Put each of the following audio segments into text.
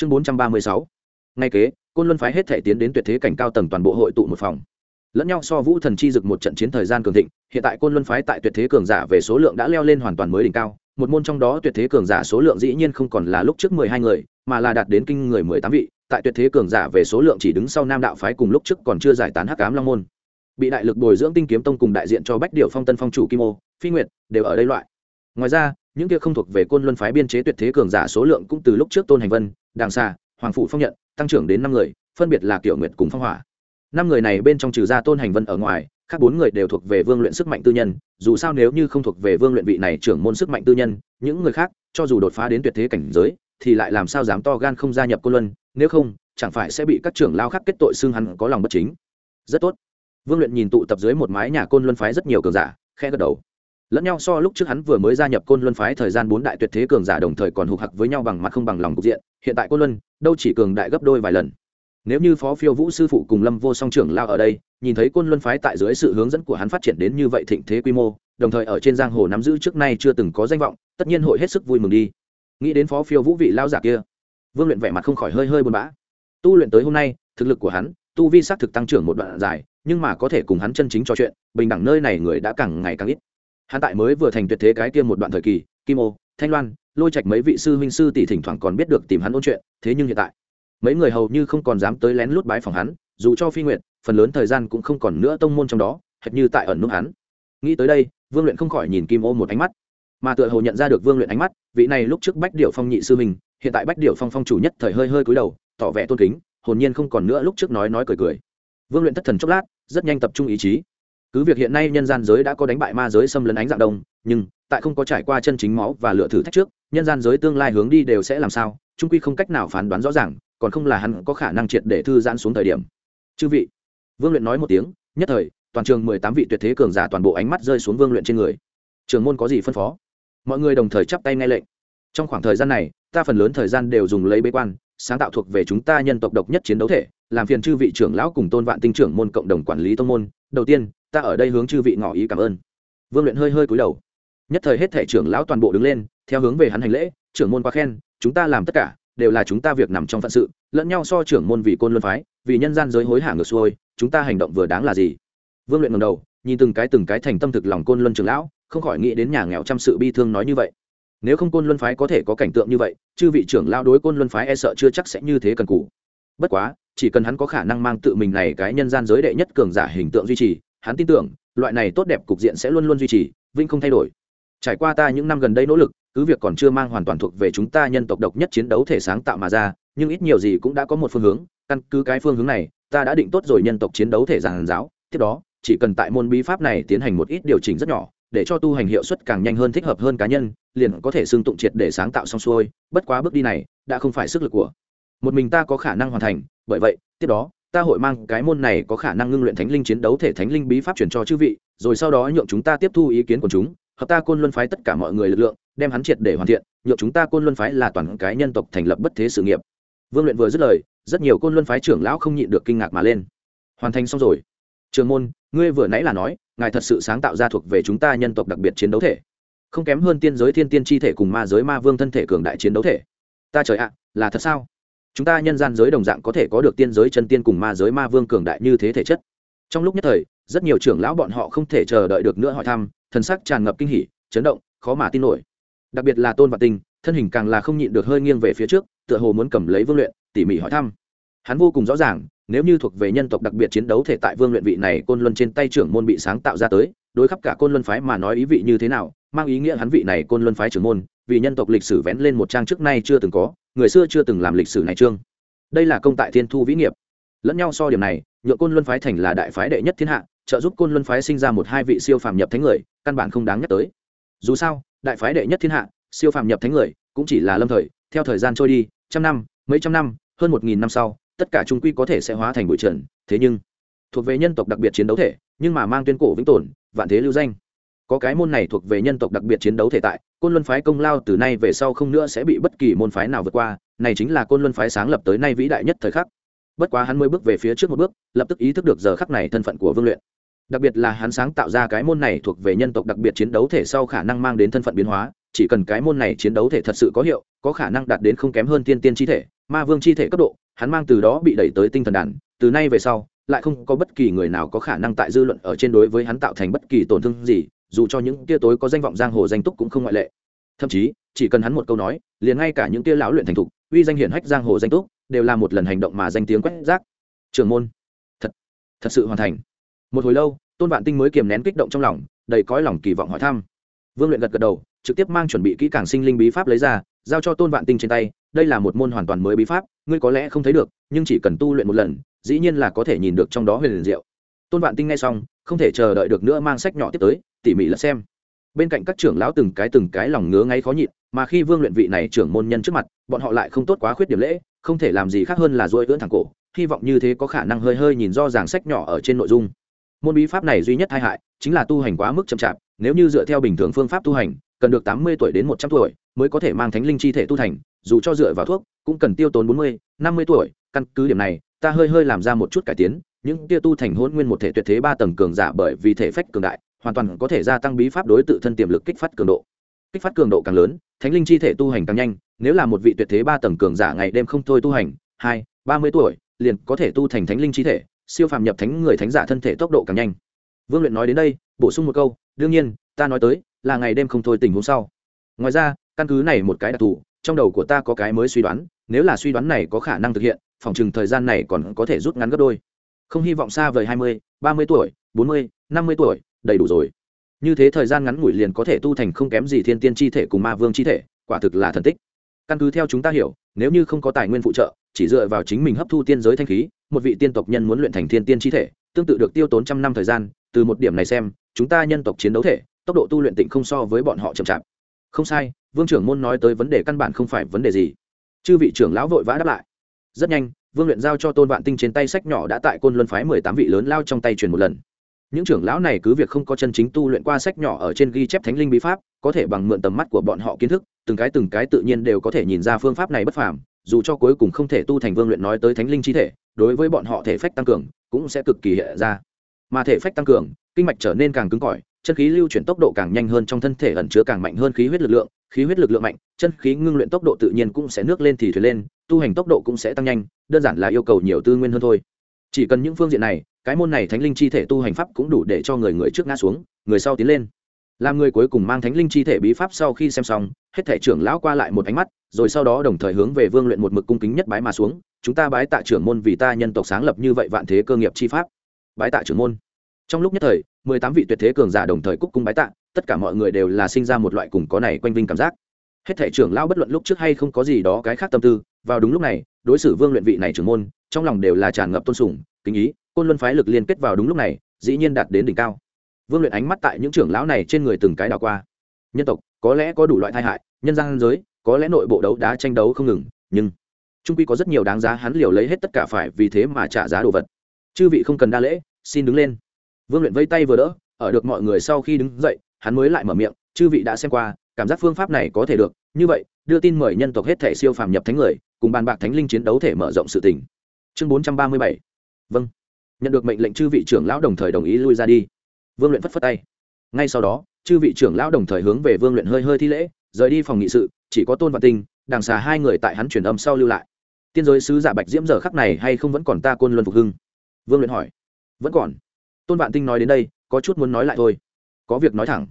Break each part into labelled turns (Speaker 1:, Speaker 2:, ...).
Speaker 1: chương bốn trăm ba mươi sáu. Ngay kế, côn luân phái hết thể tiến đến tuyệt thế cảnh cao tầng toàn bộ hội tụ một phòng. Lẫn nhau so vũ thần chi dực một trận chiến thời gian cường thịnh, hiện tại côn luân phái tại tuyệt thế cường giả về số lượng đã leo lên hoàn toàn mới đỉnh cao. Một môn trong đó tuyệt thế cường giả số lượng dĩ nhiên không còn là lúc trước mười hai người, mà là đạt đến kinh người mười tám vị. Tại tuyệt thế cường giả về số lượng chỉ đứng sau nam đạo phái cùng lúc trước còn chưa giải tán hắc cám long môn. Bị đại lực bồi dưỡng tinh kiếm tông cùng đại diện cho bách điệu phong tân phong chủ kim ô, phi nguyệt đều ở đây loại. Ngoài ra những kia không thuộc về côn luân phái biên chế tuyệt thế cường giả số lượng cũng từ lúc trước tôn hành vân, đàng xa hoàng phụ phong nhận, tăng trưởng đến năm người, phân biệt là kiểu nguyệt cùng phong hỏa. Năm người này bên trong trừ ra tôn hành vân ở ngoài, khác bốn người đều thuộc về vương luyện sức mạnh tư nhân, dù sao nếu như không thuộc về vương luyện vị này trưởng môn sức mạnh tư nhân, những người khác, cho dù đột phá đến tuyệt thế cảnh giới, thì lại làm sao dám to gan không gia nhập côn luân, nếu không, chẳng phải sẽ bị các trưởng lao khác kết tội xưng hắn có lòng bất chính. Rất tốt. Vương luyện nhìn tụ tập dưới một mái nhà côn luân phái rất nhiều cường giả khe gật đầu lẫn nhau so lúc trước hắn vừa mới gia nhập côn luân phái thời gian bốn đại tuyệt thế cường giả đồng thời còn hụt hặc với nhau bằng mặt không bằng lòng cục diện, hiện tại côn luân đâu chỉ cường đại gấp đôi vài lần. Nếu như phó phiêu vũ sư phụ cùng lâm vô song trưởng lao ở đây, nhìn thấy côn luân phái tại dưới sự hướng dẫn của hắn phát triển đến như vậy thịnh thế quy mô, đồng thời ở trên giang hồ nắm giữ trước nay chưa từng có danh vọng, tất nhiên hội hết sức vui mừng đi. Nghĩ đến phó phiêu vũ vị lao giả kia, vương luyện vẻ mặt không khỏi hơi hơi buồn bã. Tu luyện tới hôm nay, thực lực của hắn, tu vi xác thực tăng trưởng một đoạn dài, nhưng mà có thể cùng hắn chân chính trò chuyện, bình đẳng nơi này người đã càng ngày càng ít hắn tại mới vừa thành tuyệt thế cái kia một đoạn thời kỳ, kim ô, thanh loan, lôi trạch mấy vị sư huynh sư tỷ thỉnh thoảng còn biết được tìm hắn ôn chuyện, thế nhưng hiện tại, mấy người hầu như không còn dám tới lén lút bái phòng hắn, dù cho phi nguyện phần lớn thời gian cũng không còn nữa tông môn trong đó, hệt như tại ẩn nút hắn. Nghĩ tới đây, vương luyện không khỏi nhìn kim ô một ánh mắt. Mà tựa hồ nhận ra được vương luyện ánh mắt, vị này lúc trước bách điệu phong nhị sư mình hiện tại bách điệu phong phong chủ nhất thời hơi hơi cúi đầu, tỏ vẻ tôn kính, hồn nhiên không còn nữa lúc trước nói nói cười cười. Vương luyện thất thần chốc lát, rất nhanh tập trung ý chí cứ việc hiện nay nhân gian giới đã có đánh bại ma giới xâm lấn ánh dạng đông, nhưng, tại không có trải qua chân chính máu và lựa thử thách trước, nhân gian giới tương lai hướng đi đều sẽ làm sao trung quy không cách nào phán đoán rõ ràng, còn không là hắn có khả năng triệt để thư giãn xuống thời điểm. Chư vị, vương luyện nói một tiếng, nhất thời, toàn trường mười tám vị tuyệt thế cường giả toàn bộ ánh mắt rơi xuống vương luyện trên người. Trường môn có gì phân phó? Mọi người đồng thời chắp tay nghe lệnh. Trong khoảng thời gian này, ta phần lớn thời gian đều dùng lấy bế quan, sáng tạo thuộc về chúng ta nhân tộc độc nhất chiến đấu thể, làm phiền chư vị trưởng lão cùng tôn vạn tinh trưởng môn cộng đồng quản lý tông môn. Đầu tiên ta ở đây hướng chư vị ngỏ ý cảm ơn. Vương luyện hơi hơi cúi đầu. Nhất thời hết thể trưởng lão toàn bộ đứng lên, theo hướng về hắn hành lễ, trưởng môn quá khen, chúng ta làm tất cả, đều là chúng ta việc nằm trong phận sự, lẫn nhau so trưởng môn vì côn luân phái, vì nhân gian giới hối hả ngược xuôi, chúng ta hành động vừa đáng là gì? Vương luyện ngầm đầu, nhìn từng cái từng cái thành tâm thực lòng côn luân trưởng lão, không khỏi nghĩ đến nhà nghèo trăm sự bi thương nói như vậy. Nếu không côn luân phái có thể có cảnh tượng như vậy, chư vị trưởng lao đối côn luân phái e sợ chưa chắc sẽ như thế cần cũ bất quá, chỉ cần hắn có khả năng mang tự mình này cái nhân gian giới đệ nhất cường giả hình tượng duy trì hắn tin tưởng, loại này tốt đẹp cục diện sẽ luôn luôn duy trì vinh không thay đổi. Trải qua ta những năm gần đây nỗ lực, cứ việc còn chưa mang hoàn toàn thuộc về chúng ta nhân tộc độc nhất chiến đấu thể sáng tạo mà ra, nhưng ít nhiều gì cũng đã có một phương hướng, căn cứ cái phương hướng này, ta đã định tốt rồi nhân tộc chiến đấu thể giàn giáo, tiếp đó, chỉ cần tại môn bí pháp này tiến hành một ít điều chỉnh rất nhỏ, để cho tu hành hiệu suất càng nhanh hơn thích hợp hơn cá nhân, liền có thể xương tụng triệt để sáng tạo xong xuôi, bất quá bước đi này, đã không phải sức lực của một mình ta có khả năng hoàn thành, bởi vậy, tiếp đó ta hội mang cái môn này có khả năng ngưng luyện thánh linh chiến đấu thể thánh linh bí pháp truyền cho chư vị, rồi sau đó nhượng chúng ta tiếp thu ý kiến của chúng, hợp ta côn luân phái tất cả mọi người lực lượng, đem hắn triệt để hoàn thiện, nhượng chúng ta côn luân phái là toàn cái nhân tộc thành lập bất thế sự nghiệp. Vương luyện vừa dứt lời, rất nhiều côn luân phái trưởng lão không nhịn được kinh ngạc mà lên. Hoàn thành xong rồi. Trường môn, ngươi vừa nãy là nói, ngài thật sự sáng tạo ra thuộc về chúng ta nhân tộc đặc biệt chiến đấu thể. Không kém hơn tiên giới thiên tiên chi thể cùng ma giới ma vương thân thể cường đại chiến đấu thể. Ta trời ạ, là thật sao? Chúng ta nhân gian giới đồng dạng có thể có được tiên giới chân tiên cùng ma giới ma vương cường đại như thế thể chất. Trong lúc nhất thời, rất nhiều trưởng lão bọn họ không thể chờ đợi được nữa hỏi thăm, thần sắc tràn ngập kinh hỉ, chấn động, khó mà tin nổi. Đặc biệt là tôn và tinh, thân hình càng là không nhịn được hơi nghiêng về phía trước, tựa hồ muốn cầm lấy vương luyện, tỉ mỉ hỏi thăm. Hắn vô cùng rõ ràng, nếu như thuộc về nhân tộc đặc biệt chiến đấu thể tại vương luyện vị này, côn luân trên tay trưởng môn bị sáng tạo ra tới, đối khắp cả côn luân phái mà nói ý vị như thế nào, mang ý nghĩa hắn vị này côn luân phái trưởng môn vì nhân tộc lịch sử vén lên một trang trước nay chưa từng có, người xưa chưa từng làm lịch sử này trương đây là công tại thiên thu vĩ nghiệp. Lẫn nhau so điểm này, nhượng côn luân phái thành là đại phái đệ nhất thiên hạ, trợ giúp côn luân phái sinh ra một hai vị siêu phàm nhập thánh người, căn bản không đáng nhắc tới. Dù sao, đại phái đệ nhất thiên hạ, siêu phàm nhập thánh người, cũng chỉ là lâm thời, theo thời gian trôi đi, trăm năm, mấy trăm năm, hơn một nghìn năm sau, tất cả trung quy có thể sẽ hóa thành bụi trần, thế nhưng, thuộc về nhân tộc đặc biệt chiến đấu thể, nhưng mà mang tuyên cổ vĩnh tồn, vạn thế lưu danh. Có cái môn này thuộc về nhân tộc đặc biệt chiến đấu thể tại côn luân phái công lao từ nay về sau không nữa sẽ bị bất kỳ môn phái nào vượt qua, này chính là côn luân phái sáng lập tới nay vĩ đại nhất thời khắc. Bất quá hắn mới bước về phía trước một bước, lập tức ý thức được giờ khắc này thân phận của vương luyện. Đặc biệt là hắn sáng tạo ra cái môn này thuộc về nhân tộc đặc biệt chiến đấu thể sau khả năng mang đến thân phận biến hóa, chỉ cần cái môn này chiến đấu thể thật sự có hiệu, có khả năng đạt đến không kém hơn tiên tiên chi thể, ma vương chi thể cấp độ, hắn mang từ đó bị đẩy tới tinh thần đàn, từ nay về sau, lại không có bất kỳ người nào có khả năng tại dư luận ở trên đối với hắn tạo thành bất kỳ tổn thương gì dù cho những tia tối có danh vọng giang hồ danh túc cũng không ngoại lệ. Thậm chí, chỉ cần hắn một câu nói, liền ngay cả những tia lão luyện thành thục, uy danh hiển hách giang hồ danh túc, đều là một lần hành động mà danh tiếng quét rác. Trường môn. Thật thật sự hoàn thành. Một hồi lâu, tôn vạn tinh mới kiềm nén kích động trong lòng, đầy cõi lòng kỳ vọng hỏi thăm. Vương luyện gật gật đầu, trực tiếp mang chuẩn bị kỹ càng sinh linh bí pháp lấy ra, giao cho tôn vạn tinh trên tay, đây là một môn hoàn toàn mới bí pháp, ngươi có lẽ không thấy được, nhưng chỉ cần tu luyện một lần, dĩ nhiên là có thể nhìn được trong đó huyền liền diệu. Tôn vạn tinh nghe xong, không thể chờ đợi được nữa mang sách nhỏ tiếp tới tỉ mỉ lật xem. Bên cạnh các trưởng lão từng cái từng cái lòng ngứa ngáy khó nhịn, mà khi vương luyện vị này trưởng môn nhân trước mặt, bọn họ lại không tốt quá khuyết điểm lễ, không thể làm gì khác hơn là dôi ưỡn thẳng cổ, hy vọng như thế có khả năng hơi hơi nhìn do giảng sách nhỏ ở trên nội dung. Môn bí pháp này duy nhất hai hại, chính là tu hành quá mức chậm chạp, nếu như dựa theo bình thường phương pháp tu hành, cần được tám mươi tuổi đến một trăm tuổi mới có thể mang thánh linh chi thể tu thành, dù cho dựa vào thuốc, cũng cần tiêu tốn bốn mươi, năm mươi tuổi. Căn cứ điểm này, ta hơi hơi làm ra một chút cải tiến, những tia tu thành hôn nguyên một thể tuyệt thế ba tầng cường giả bởi vì thể phách cường đại hoàn toàn có thể gia tăng bí pháp đối tự thân tiềm lực kích phát cường độ. Kích phát cường độ càng lớn, thánh linh chi thể tu hành càng nhanh, nếu là một vị tuyệt thế ba tầng cường giả ngày đêm không thôi tu hành, hai, ba mươi tuổi, liền có thể tu thành thánh linh chi thể, siêu phàm nhập thánh người thánh giả thân thể tốc độ càng nhanh. Vương luyện nói đến đây, bổ sung một câu, đương nhiên, ta nói tới là ngày đêm không thôi tình huống sau. Ngoài ra, căn cứ này một cái đặc thù, trong đầu của ta có cái mới suy đoán, nếu là suy đoán này có khả năng thực hiện, phòng chừng thời gian này còn có thể rút ngắn gấp đôi. Không hy vọng xa vời hai mươi, ba mươi tuổi, bốn mươi, năm mươi tuổi đầy đủ rồi. Như thế thời gian ngắn ngủi liền có thể tu thành không kém gì thiên tiên chi thể cùng ma vương chi thể, quả thực là thần tích. Căn cứ theo chúng ta hiểu, nếu như không có tài nguyên phụ trợ, chỉ dựa vào chính mình hấp thu tiên giới thanh khí, một vị tiên tộc nhân muốn luyện thành thiên tiên chi thể, tương tự được tiêu tốn trăm năm thời gian, từ một điểm này xem, chúng ta nhân tộc chiến đấu thể, tốc độ tu luyện tịnh không so với bọn họ chậm chạp. Không sai, vương trưởng môn nói tới vấn đề căn bản không phải vấn đề gì. Chư vị trưởng lão vội vã đáp lại. Rất nhanh, vương luyện giao cho tôn vạn tinh trên tay sách nhỏ đã tại côn luân phái mười tám vị lớn lao trong tay truyền một lần những trưởng lão này cứ việc không có chân chính tu luyện qua sách nhỏ ở trên ghi chép thánh linh bí pháp, có thể bằng mượn tầm mắt của bọn họ kiến thức, từng cái từng cái tự nhiên đều có thể nhìn ra phương pháp này bất phàm, dù cho cuối cùng không thể tu thành vương luyện nói tới thánh linh chi thể, đối với bọn họ thể phách tăng cường cũng sẽ cực kỳ hiện ra. Mà thể phách tăng cường, kinh mạch trở nên càng cứng cỏi, chân khí lưu chuyển tốc độ càng nhanh hơn trong thân thể ẩn chứa càng mạnh hơn khí huyết lực lượng, khí huyết lực lượng mạnh, chân khí ngưng luyện tốc độ tự nhiên cũng sẽ nước lên thì thuyền lên, tu hành tốc độ cũng sẽ tăng nhanh, đơn giản là yêu cầu nhiều tư nguyên hơn thôi chỉ cần những phương diện này, cái môn này thánh linh chi thể tu hành pháp cũng đủ để cho người người trước ngã xuống, người sau tiến lên. Làm người cuối cùng mang thánh linh chi thể bí pháp sau khi xem xong, hết thể trưởng lão qua lại một ánh mắt, rồi sau đó đồng thời hướng về vương luyện một mực cung kính nhất bái mà xuống, chúng ta bái tạ trưởng môn vì ta nhân tộc sáng lập như vậy vạn thế cơ nghiệp chi pháp. Bái tạ trưởng môn. Trong lúc nhất thời, mười tám vị tuyệt thế cường giả đồng thời cúc cung bái tạ, tất cả mọi người đều là sinh ra một loại cùng có này quanh vinh cảm giác. Hết thể trưởng lão bất luận lúc trước hay không có gì đó cái khác tâm tư, vào đúng lúc này, đối xử vương luyện vị này trưởng môn trong lòng đều là tràn ngập tôn sùng, kính ý, côn luân phái lực liên kết vào đúng lúc này, dĩ nhiên đạt đến đỉnh cao. Vương luyện ánh mắt tại những trưởng lão này trên người từng cái đào qua. Nhân tộc, có lẽ có đủ loại tai hại, nhân gian giới, có lẽ nội bộ đấu đá tranh đấu không ngừng, nhưng trung quy có rất nhiều đáng giá hắn liều lấy hết tất cả phải vì thế mà trả giá đồ vật. Chư vị không cần đa lễ, xin đứng lên. Vương luyện vây tay vừa đỡ, ở được mọi người sau khi đứng dậy, hắn mới lại mở miệng, chư vị đã xem qua, cảm giác phương pháp này có thể được. Như vậy, đưa tin mời nhân tộc hết thể siêu phàm nhập thánh người, cùng bàn bạc thánh linh chiến đấu thể mở rộng sự tình chương bốn trăm ba mươi bảy. Vâng. Nhận được mệnh lệnh chư vị trưởng lão đồng thời đồng ý lui ra đi. Vương luyện phất phất tay. Ngay sau đó, chư vị trưởng lão đồng thời hướng về vương luyện hơi hơi thi lễ, rời đi phòng nghị sự, chỉ có tôn và tinh đàng xà hai người tại hắn truyền âm sau lưu lại. Tiên giới sứ giả bạch diễm giờ khắc này hay không vẫn còn ta côn luân phục hưng? Vương luyện hỏi. Vẫn còn. Tôn vạn tinh nói đến đây, có chút muốn nói lại thôi. Có việc nói thẳng.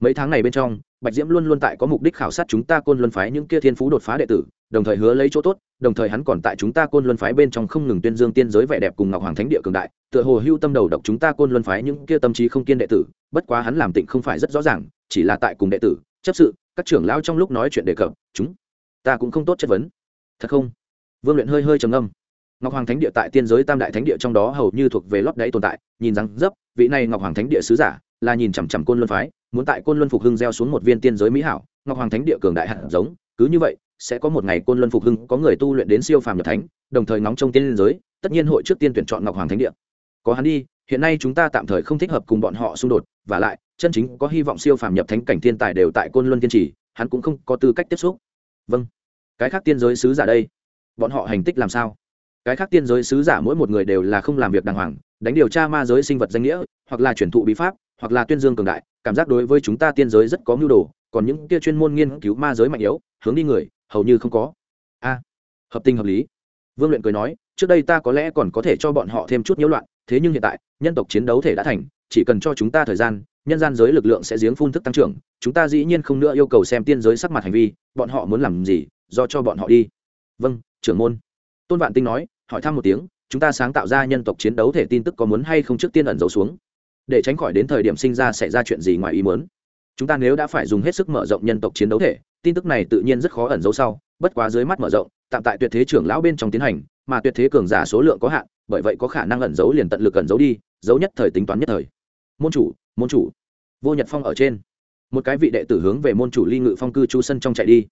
Speaker 1: Mấy tháng này bên trong, bạch diễm luôn luôn tại có mục đích khảo sát chúng ta côn luân phái những kia thiên phú đột phá đệ tử đồng thời hứa lấy chỗ tốt, đồng thời hắn còn tại chúng ta côn luân phái bên trong không ngừng tuyên dương tiên giới vẻ đẹp cùng ngọc hoàng thánh địa cường đại, tựa hồ hưu tâm đầu độc chúng ta côn luân phái những kia tâm trí không kiên đệ tử, bất quá hắn làm tịnh không phải rất rõ ràng, chỉ là tại cùng đệ tử, chấp sự, các trưởng lão trong lúc nói chuyện đề cập, chúng ta cũng không tốt chất vấn. Thật không? Vương luyện hơi hơi trầm âm ngọc hoàng thánh địa tại tiên giới tam đại thánh địa trong đó hầu như thuộc về lót đáy tồn tại, nhìn rằng, dấp, vị này ngọc hoàng thánh địa sứ giả là nhìn chằm chằm côn luân phái, muốn tại côn luân phục hưng gieo xuống một viên tiên giới mỹ hảo, ngọc hoàng thánh địa cường đại hạt giống, cứ như vậy sẽ có một ngày côn luân phục hưng có người tu luyện đến siêu phàm nhập thánh, đồng thời ngóng trong tiên liên giới, tất nhiên hội trước tiên tuyển chọn ngọc hoàng thánh địa. Có hắn đi, hiện nay chúng ta tạm thời không thích hợp cùng bọn họ xung đột, và lại, chân chính có hy vọng siêu phàm nhập thánh cảnh thiên tài đều tại côn luân tiên trì, hắn cũng không có tư cách tiếp xúc. Vâng. Cái khác tiên giới sứ giả đây, bọn họ hành tích làm sao? Cái khác tiên giới sứ giả mỗi một người đều là không làm việc đàng hoàng, đánh điều tra ma giới sinh vật danh nghĩa, hoặc là chuyển thụ bí pháp, hoặc là tuyên dương cường đại, cảm giác đối với chúng ta tiên giới rất có mưu đồ, còn những kia chuyên môn nghiên cứu ma giới mạnh yếu, hướng đi người hầu như không có. A, hợp tình hợp lý. Vương luyện cười nói, trước đây ta có lẽ còn có thể cho bọn họ thêm chút nhiễu loạn, thế nhưng hiện tại, nhân tộc chiến đấu thể đã thành, chỉ cần cho chúng ta thời gian, nhân gian giới lực lượng sẽ giếng phun thức tăng trưởng, chúng ta dĩ nhiên không nữa yêu cầu xem tiên giới sắc mặt hành vi, bọn họ muốn làm gì, do cho bọn họ đi. Vâng trưởng môn. Tôn vạn tinh nói, hỏi thăm một tiếng, chúng ta sáng tạo ra nhân tộc chiến đấu thể tin tức có muốn hay không trước tiên ẩn giấu xuống? Để tránh khỏi đến thời điểm sinh ra xảy ra chuyện gì ngoài ý muốn. Chúng ta nếu đã phải dùng hết sức mở rộng nhân tộc chiến đấu thể tin tức này tự nhiên rất khó ẩn giấu sau, bất quá dưới mắt mở rộng, tạm tại tuyệt thế trưởng lão bên trong tiến hành, mà tuyệt thế cường giả số lượng có hạn, bởi vậy có khả năng ẩn giấu liền tận lực ẩn giấu đi, giấu nhất thời tính toán nhất thời. Môn chủ môn chủ. Vô nhật phong ở trên. Một cái vị đệ tử hướng về môn chủ ly ngự phong cư trú sân trong chạy đi.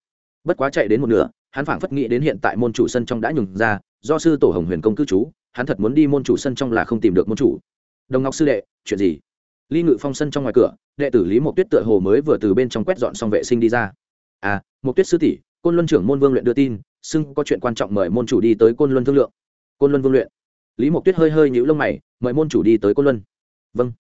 Speaker 1: Bất quá chạy đến một nửa, hắn phảng phất nghĩ đến hiện tại môn chủ sân trong đã nhường ra, do sư tổ hồng huyền công cư trú, hắn thật muốn đi môn chủ sân trong là không tìm được môn chủ. Đồng ngọc sư đệ, chuyện gì? Ly ngự phong sân trong ngoài cửa, đệ tử lý một tuyết tựa hồ mới vừa từ bên trong quét dọn xong vệ sinh đi ra à một tuyết sư tỷ, côn luân trưởng môn vương luyện đưa tin, xưng có chuyện quan trọng mời môn chủ đi tới côn luân thương lượng. Côn luân vương luyện. Lý mộc tuyết hơi hơi nhũ lông mày, mời môn chủ đi tới côn luân. Vâng.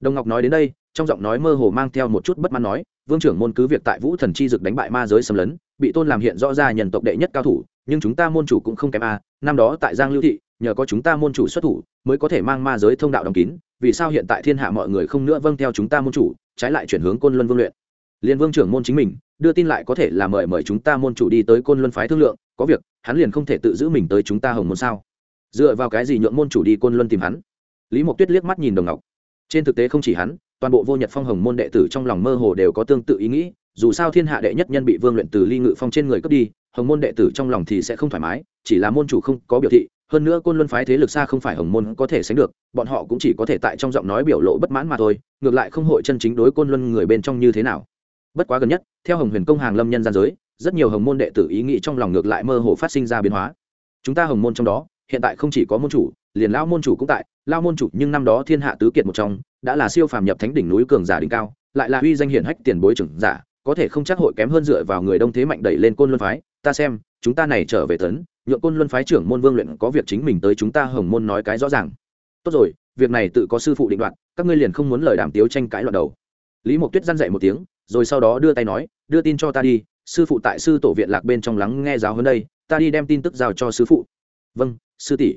Speaker 1: Đồng ngọc nói đến đây, trong giọng nói mơ hồ mang theo một chút bất mãn nói, vương trưởng môn cứ việc tại vũ thần chi dực đánh bại ma giới xâm lấn, bị tôn làm hiện rõ ra nhân tộc đệ nhất cao thủ, nhưng chúng ta môn chủ cũng không kém a, năm đó tại giang lưu thị, nhờ có chúng ta môn chủ xuất thủ, mới có thể mang ma giới thông đạo đóng kín, vì sao hiện tại thiên hạ mọi người không nữa vâng theo chúng ta môn chủ, trái lại chuyển hướng côn luân vương luyện? Liên vương trưởng môn chính mình đưa tin lại có thể là mời mời chúng ta môn chủ đi tới côn luân phái thương lượng, có việc, hắn liền không thể tự giữ mình tới chúng ta hồng môn sao? Dựa vào cái gì nhượng môn chủ đi côn luân tìm hắn? Lý mộc tuyết liếc mắt nhìn đồng ngọc. Trên thực tế không chỉ hắn, toàn bộ vô nhật phong hồng môn đệ tử trong lòng mơ hồ đều có tương tự ý nghĩ, dù sao thiên hạ đệ nhất nhân bị vương luyện từ ly ngự phong trên người cướp đi, hồng môn đệ tử trong lòng thì sẽ không thoải mái, chỉ là môn chủ không có biểu thị, hơn nữa côn luân phái thế lực xa không phải hồng môn có thể sánh được, bọn họ cũng chỉ có thể tại trong giọng nói biểu lộ bất mãn mà thôi, ngược lại không hội chân chính đối côn luân người bên trong như thế nào bất quá gần nhất, theo hồng huyền công hàng lâm nhân gian giới, rất nhiều hồng môn đệ tử ý nghĩ trong lòng ngược lại mơ hồ phát sinh ra biến hóa. Chúng ta hồng môn trong đó, hiện tại không chỉ có môn chủ, liền lao môn chủ cũng tại lao môn chủ nhưng năm đó thiên hạ tứ kiệt một trong, đã là siêu phàm nhập thánh đỉnh núi cường giả đỉnh cao, lại là uy danh hiển hách tiền bối trưởng giả, có thể không chắc hội kém hơn dựa vào người đông thế mạnh đẩy lên côn luân phái. Ta xem, chúng ta này trở về tấn, nhượng côn luân phái trưởng môn vương luyện có việc chính mình tới chúng ta hồng môn nói cái rõ ràng. Tốt rồi, việc này tự có sư phụ định đoạt các ngươi liền không muốn lời đàm tiếu tranh cãi loạn đầu lý mộc tuyết dăn dậy một tiếng, rồi sau đó đưa tay nói, đưa tin cho ta đi, sư phụ tại sư tổ viện lạc bên trong lắng nghe giáo hơn đây, ta đi đem tin tức giao cho sư phụ. Vâng sư tỷ.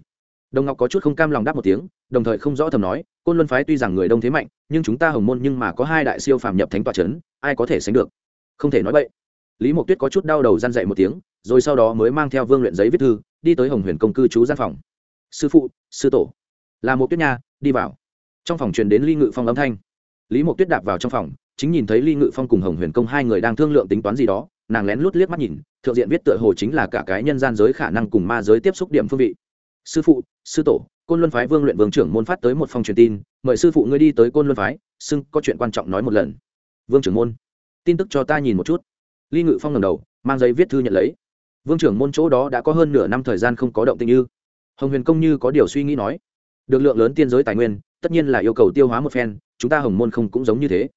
Speaker 1: Đồng ngọc có chút không cam lòng đáp một tiếng, đồng thời không rõ thầm nói, côn luân phái tuy rằng người đông thế mạnh, nhưng chúng ta hồng môn nhưng mà có hai đại siêu phàm nhập thánh tòa c h ấ n ai có thể sánh được? Không thể nói vậy lý mộc tuyết có chút đau đầu g i a n dậy một tiếng, rồi sau đó mới mang theo vương luyện giấy viết thư, đi tới hồng huyền công cư trú gian phòng. Sư phụ, sư tổ. Là một tuyết nha, đi vào. Trong phòng truyền đến ly ngự phong âm thanh lý mộc tuyết đạp vào trong phòng, chính nhìn thấy ly ngự phong cùng hồng huyền công hai người đang thương lượng tính toán gì đó, nàng lén lút liếc mắt nhìn, thượng diện viết tựa hồ chính là cả cái nhân gian giới khả năng cùng ma giới tiếp xúc điểm phương vị. Sư phụ, sư tổ, côn luân phái vương luyện vương trưởng môn phát tới một phong truyền tin, mời sư phụ ngươi đi tới côn luân phái, xưng có chuyện quan trọng nói một lần. Vương trưởng môn, tin tức cho ta nhìn một chút. Ly ngự phong ngầm đầu, mang giấy viết thư nhận lấy. Vương trưởng môn chỗ đó đã có hơn nửa năm thời gian không có động tình như. Hồng huyền công như có điều suy nghĩ nói. Được lượng lớn tiên giới tài nguyên tất nhiên là yêu cầu tiêu hóa một phen, chúng ta hồng môn không cũng giống như thế.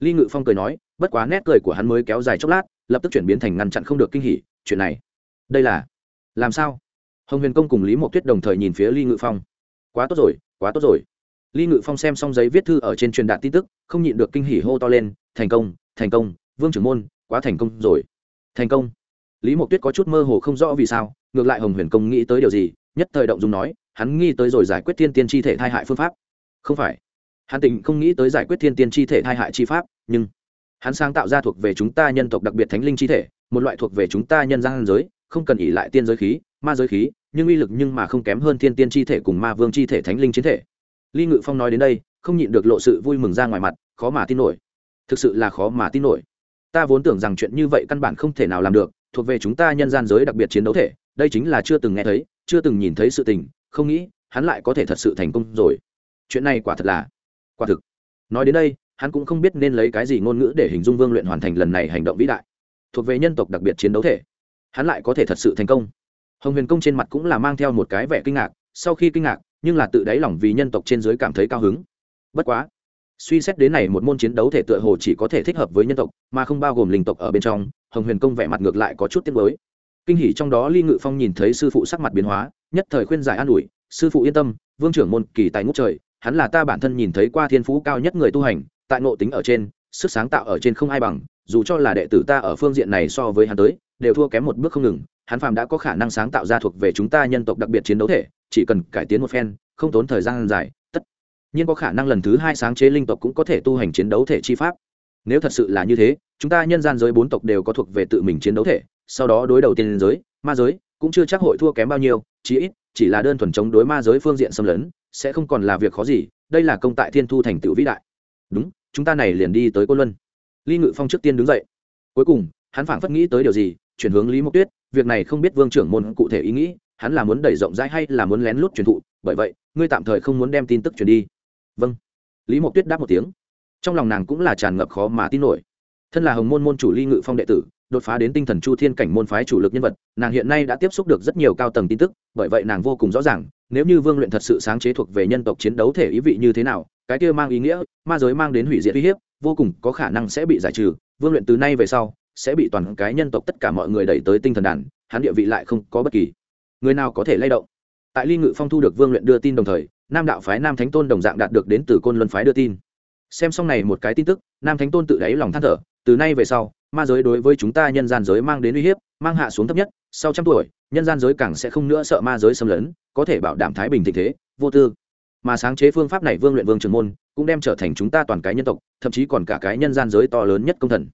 Speaker 1: Ly ngự phong cười nói, bất quá nét cười của hắn mới kéo dài chốc lát, lập tức chuyển biến thành ngăn chặn không được kinh hỉ, chuyện này. Đây là, làm sao? Hồng huyền công cùng lý mộc tuyết đồng thời nhìn phía ly ngự phong. Quá tốt rồi, quá tốt rồi. Ly ngự phong xem xong giấy viết thư ở trên truyền đạt tin tức, không nhịn được kinh hỉ hô to lên, thành công thành công, vương trưởng môn, quá thành công rồi. Thành công? Lý mộc tuyết có chút mơ hồ không rõ vì sao, ngược lại hồng huyền công nghĩ tới điều gì, nhất thời động dùng nói, hắn nghĩ tới rồi giải quyết thiên tiên chi thể thai hại phương pháp không phải. Hắn tình không nghĩ tới giải quyết thiên tiên chi thể thai hại chi pháp, nhưng hắn sáng tạo ra thuộc về chúng ta nhân tộc đặc biệt thánh linh chi thể, một loại thuộc về chúng ta nhân gian giới, không cần ỉ lại tiên giới khí, ma giới khí, nhưng uy lực nhưng mà không kém hơn thiên tiên chi thể cùng ma vương chi thể thánh linh chiến thể. Ly ngự phong nói đến đây, không nhịn được lộ sự vui mừng ra ngoài mặt, khó mà tin nổi. Thực sự là khó mà tin nổi. Ta vốn tưởng rằng chuyện như vậy căn bản không thể nào làm được, thuộc về chúng ta nhân gian giới đặc biệt chiến đấu thể, đây chính là chưa từng nghe thấy, chưa từng nhìn thấy sự tình, không nghĩ hắn lại có thể thật sự thành công rồi chuyện này quả thật là quả thực. Nói đến đây, hắn cũng không biết nên lấy cái gì ngôn ngữ để hình dung vương luyện hoàn thành lần này hành động vĩ đại. Thuộc về nhân tộc đặc biệt chiến đấu thể. Hắn lại có thể thật sự thành công. Hồng huyền công trên mặt cũng là mang theo một cái vẻ kinh ngạc, sau khi kinh ngạc, nhưng là tự đáy lòng vì nhân tộc trên dưới cảm thấy cao hứng. Bất quá, suy xét đến này một môn chiến đấu thể tựa hồ chỉ có thể thích hợp với nhân tộc, mà không bao gồm linh tộc ở bên trong, hồng huyền công vẻ mặt ngược lại có chút tiếc mới kinh hỉ trong đó ly ngự phong nhìn thấy sư phụ sắc mặt biến hóa, nhất thời khuyên giải an ủi, sư phụ yên tâm, vương trưởng môn kỳ tài ngút trời hắn là ta bản thân nhìn thấy qua thiên phú cao nhất người tu hành, tại ngộ tính ở trên, sức sáng tạo ở trên không ai bằng, dù cho là đệ tử ta ở phương diện này so với hắn tới, đều thua kém một bước không ngừng, hắn phàm đã có khả năng sáng tạo ra thuộc về chúng ta nhân tộc đặc biệt chiến đấu thể, chỉ cần cải tiến một phen, không tốn thời gian dài, tất nhiên có khả năng lần thứ hai sáng chế linh tộc cũng có thể tu hành chiến đấu thể chi pháp. Nếu thật sự là như thế, chúng ta nhân gian giới bốn tộc đều có thuộc về tự mình chiến đấu thể, sau đó đối đầu tiên giới, ma giới, cũng chưa chắc hội thua kém bao nhiêu, chí ít, chỉ là đơn thuần chống đối ma giới phương diện xâm lấn sẽ không còn là việc khó gì, đây là công tại thiên thu thành tựu vĩ đại. Đúng, chúng ta này liền đi tới côn luân. Ly ngự phong trước tiên đứng dậy. Cuối cùng, hắn phảng phất nghĩ tới điều gì, chuyển hướng lý mộc tuyết, việc này không biết vương trưởng môn cụ thể ý nghĩ, hắn là muốn đẩy rộng rãi hay là muốn lén lút truyền thụ, bởi vậy, ngươi tạm thời không muốn đem tin tức truyền đi. Vâng. Lý mộc tuyết đáp một tiếng. Trong lòng nàng cũng là tràn ngập khó mà tin nổi. Thân là hồng môn môn chủ ly ngự phong đệ tử đột phá đến tinh thần chu thiên cảnh môn phái chủ lực nhân vật, nàng hiện nay đã tiếp xúc được rất nhiều cao tầng tin tức, bởi vậy nàng vô cùng rõ ràng, nếu như vương luyện thật sự sáng chế thuộc về nhân tộc chiến đấu thể ý vị như thế nào, cái kia mang ý nghĩa, ma giới mang đến hủy diệt uy hiếp, vô cùng có khả năng sẽ bị giải trừ, vương luyện từ nay về sau, sẽ bị toàn cái nhân tộc tất cả mọi người đẩy tới tinh thần đàn, hắn địa vị lại không có bất kỳ. Người nào có thể lay động? Tại ly ngự phong thu được vương luyện đưa tin đồng thời, nam đạo phái nam thánh tôn đồng dạng đạt được đến từ côn luân phái đưa tin. Xem xong này một cái tin tức, nam thánh tôn tự đáy lòng than thở, từ nay về sau ma giới đối với chúng ta nhân gian giới mang đến uy hiếp, mang hạ xuống thấp nhất, sau trăm tuổi, nhân gian giới càng sẽ không nữa sợ ma giới xâm lấn, có thể bảo đảm thái bình tình thế, vô tư. Mà sáng chế phương pháp này vương luyện vương trường môn, cũng đem trở thành chúng ta toàn cái nhân tộc, thậm chí còn cả cái nhân gian giới to lớn nhất công thần.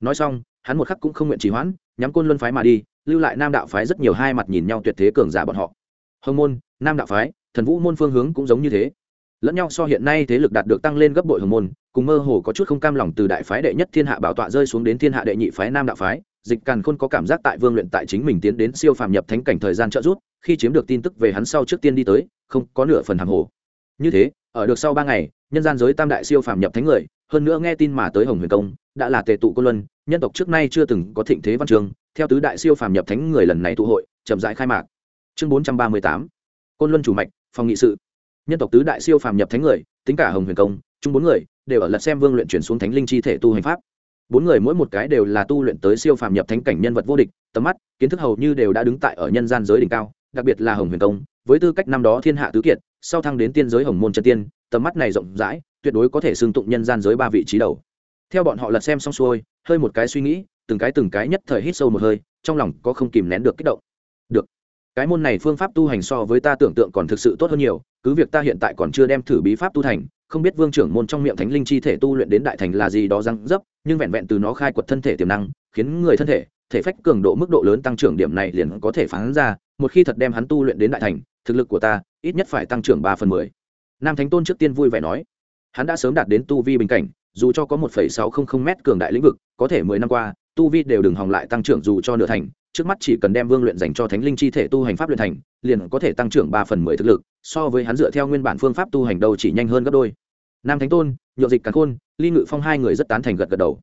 Speaker 1: Nói xong, hắn một khắc cũng không nguyện trì hoãn, nhắm côn luân phái mà đi, lưu lại nam đạo phái rất nhiều hai mặt nhìn nhau tuyệt thế cường giả bọn họ. Hồng môn, nam đạo phái, thần vũ môn phương hướng cũng giống như thế. Lẫn nhau so hiện nay thế lực đạt được tăng lên gấp bội hồng môn cùng mơ hồ có chút không cam lòng từ đại phái đệ nhất thiên hạ bảo tọa rơi xuống đến thiên hạ đệ nhị phái nam đạo phái, dịch càn khôn có cảm giác tại vương luyện tại chính mình tiến đến siêu phàm nhập thánh cảnh thời gian trợ rút khi chiếm được tin tức về hắn sau trước tiên đi tới, không có nửa phần hàng hồ. Như thế, ở được sau ba ngày, nhân gian giới tam đại siêu phàm nhập thánh người, hơn nữa nghe tin mà tới hồng huyền công, đã là tề tụ cô luân, nhân tộc trước nay chưa từng có thịnh thế văn trường, theo tứ đại siêu phàm nhập thánh người lần này tụ hội, chậm rãi khai mạc. Chương bốn trăm ba mươi tám, côn luân chủ mạch, phòng nghị sự. Nhân tộc tứ đại siêu phàm nhập thánh người, tính cả hồng huyền công, chung bốn người đều ở lật xem vương luyện chuyển xuống thánh linh chi thể tu hành pháp. Bốn người mỗi một cái đều là tu luyện tới siêu phàm nhập thánh cảnh nhân vật vô địch, tầm mắt, kiến thức hầu như đều đã đứng tại ở nhân gian giới đỉnh cao, đặc biệt là hồng huyền công với tư cách năm đó thiên hạ tứ kiệt, sau thăng đến tiên giới hồng môn chân tiên, tầm mắt này rộng rãi, tuyệt đối có thể xưng tụng nhân gian giới ba vị trí đầu. Theo bọn họ lật xem xong xuôi, hơi một cái suy nghĩ, từng cái từng cái nhất thời hít sâu một hơi, trong lòng có không kìm nén được kích động. Được, cái môn này phương pháp tu hành so với ta tưởng tượng còn thực sự tốt hơn nhiều cứ việc ta hiện tại còn chưa đem thử bí pháp tu thành, không biết vương trưởng môn trong miệng thánh linh chi thể tu luyện đến đại thành là gì đó răng dấp, nhưng vẹn vẹn từ nó khai quật thân thể tiềm năng, khiến người thân thể thể phách cường độ mức độ lớn tăng trưởng điểm này liền có thể phán ra, một khi thật đem hắn tu luyện đến đại thành, thực lực của ta ít nhất phải tăng trưởng ba phần mười. Nam thánh tôn trước tiên vui vẻ nói, hắn đã sớm đạt đến tu vi bình cảnh, dù cho có một phẩy sáu không không m cường đại lĩnh vực, có thể mười năm qua, tu vi đều đừng hòng lại tăng trưởng dù cho nửa thành trước mắt chỉ cần đem vương luyện dành cho thánh linh chi thể tu hành pháp luyện thành, liền có thể tăng trưởng ba phần mười thực lực, so với hắn dựa theo nguyên bản phương pháp tu hành đâu chỉ nhanh hơn gấp đôi. Nam thánh tôn nhộn dịch càn khôn, ly ngự phong hai người rất tán thành gật gật đầu.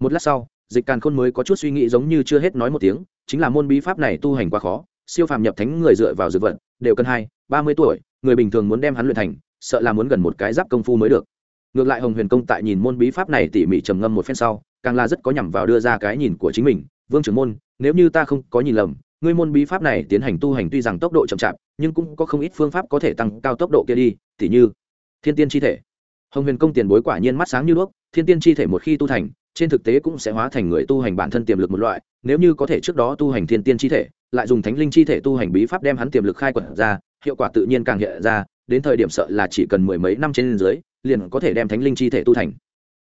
Speaker 1: Một lát sau, dịch càn khôn mới có chút suy nghĩ giống như chưa hết nói một tiếng, chính là môn bí pháp này tu hành quá khó, siêu phàm nhập thánh người dựa vào dược vật, đều cân hai, ba mươi tuổi, người bình thường muốn đem hắn luyện thành, sợ là muốn gần một cái giáp công phu mới được. Ngược lại hồng huyền công tại nhìn môn bí pháp này tỉ mỉ trầm ngâm một phen sau, càng là rất có nhằm vào đưa ra cái nhìn của chính mình, vương trưởng môn nếu như ta không có nhìn lầm, ngươi môn bí pháp này tiến hành tu hành tuy rằng tốc độ chậm chạp, nhưng cũng có không ít phương pháp có thể tăng cao tốc độ kia đi, tỉ như thiên tiên chi thể. Hồng huyền công tiền bối quả nhiên mắt sáng như đuốc, thiên tiên chi thể một khi tu thành, trên thực tế cũng sẽ hóa thành người tu hành bản thân tiềm lực một loại, nếu như có thể trước đó tu hành thiên tiên chi thể, lại dùng thánh linh chi thể tu hành bí pháp đem hắn tiềm lực khai quật ra, hiệu quả tự nhiên càng hiện ra, đến thời điểm sợ là chỉ cần mười mấy năm trên dưới, liền có thể đem thánh linh chi thể tu thành.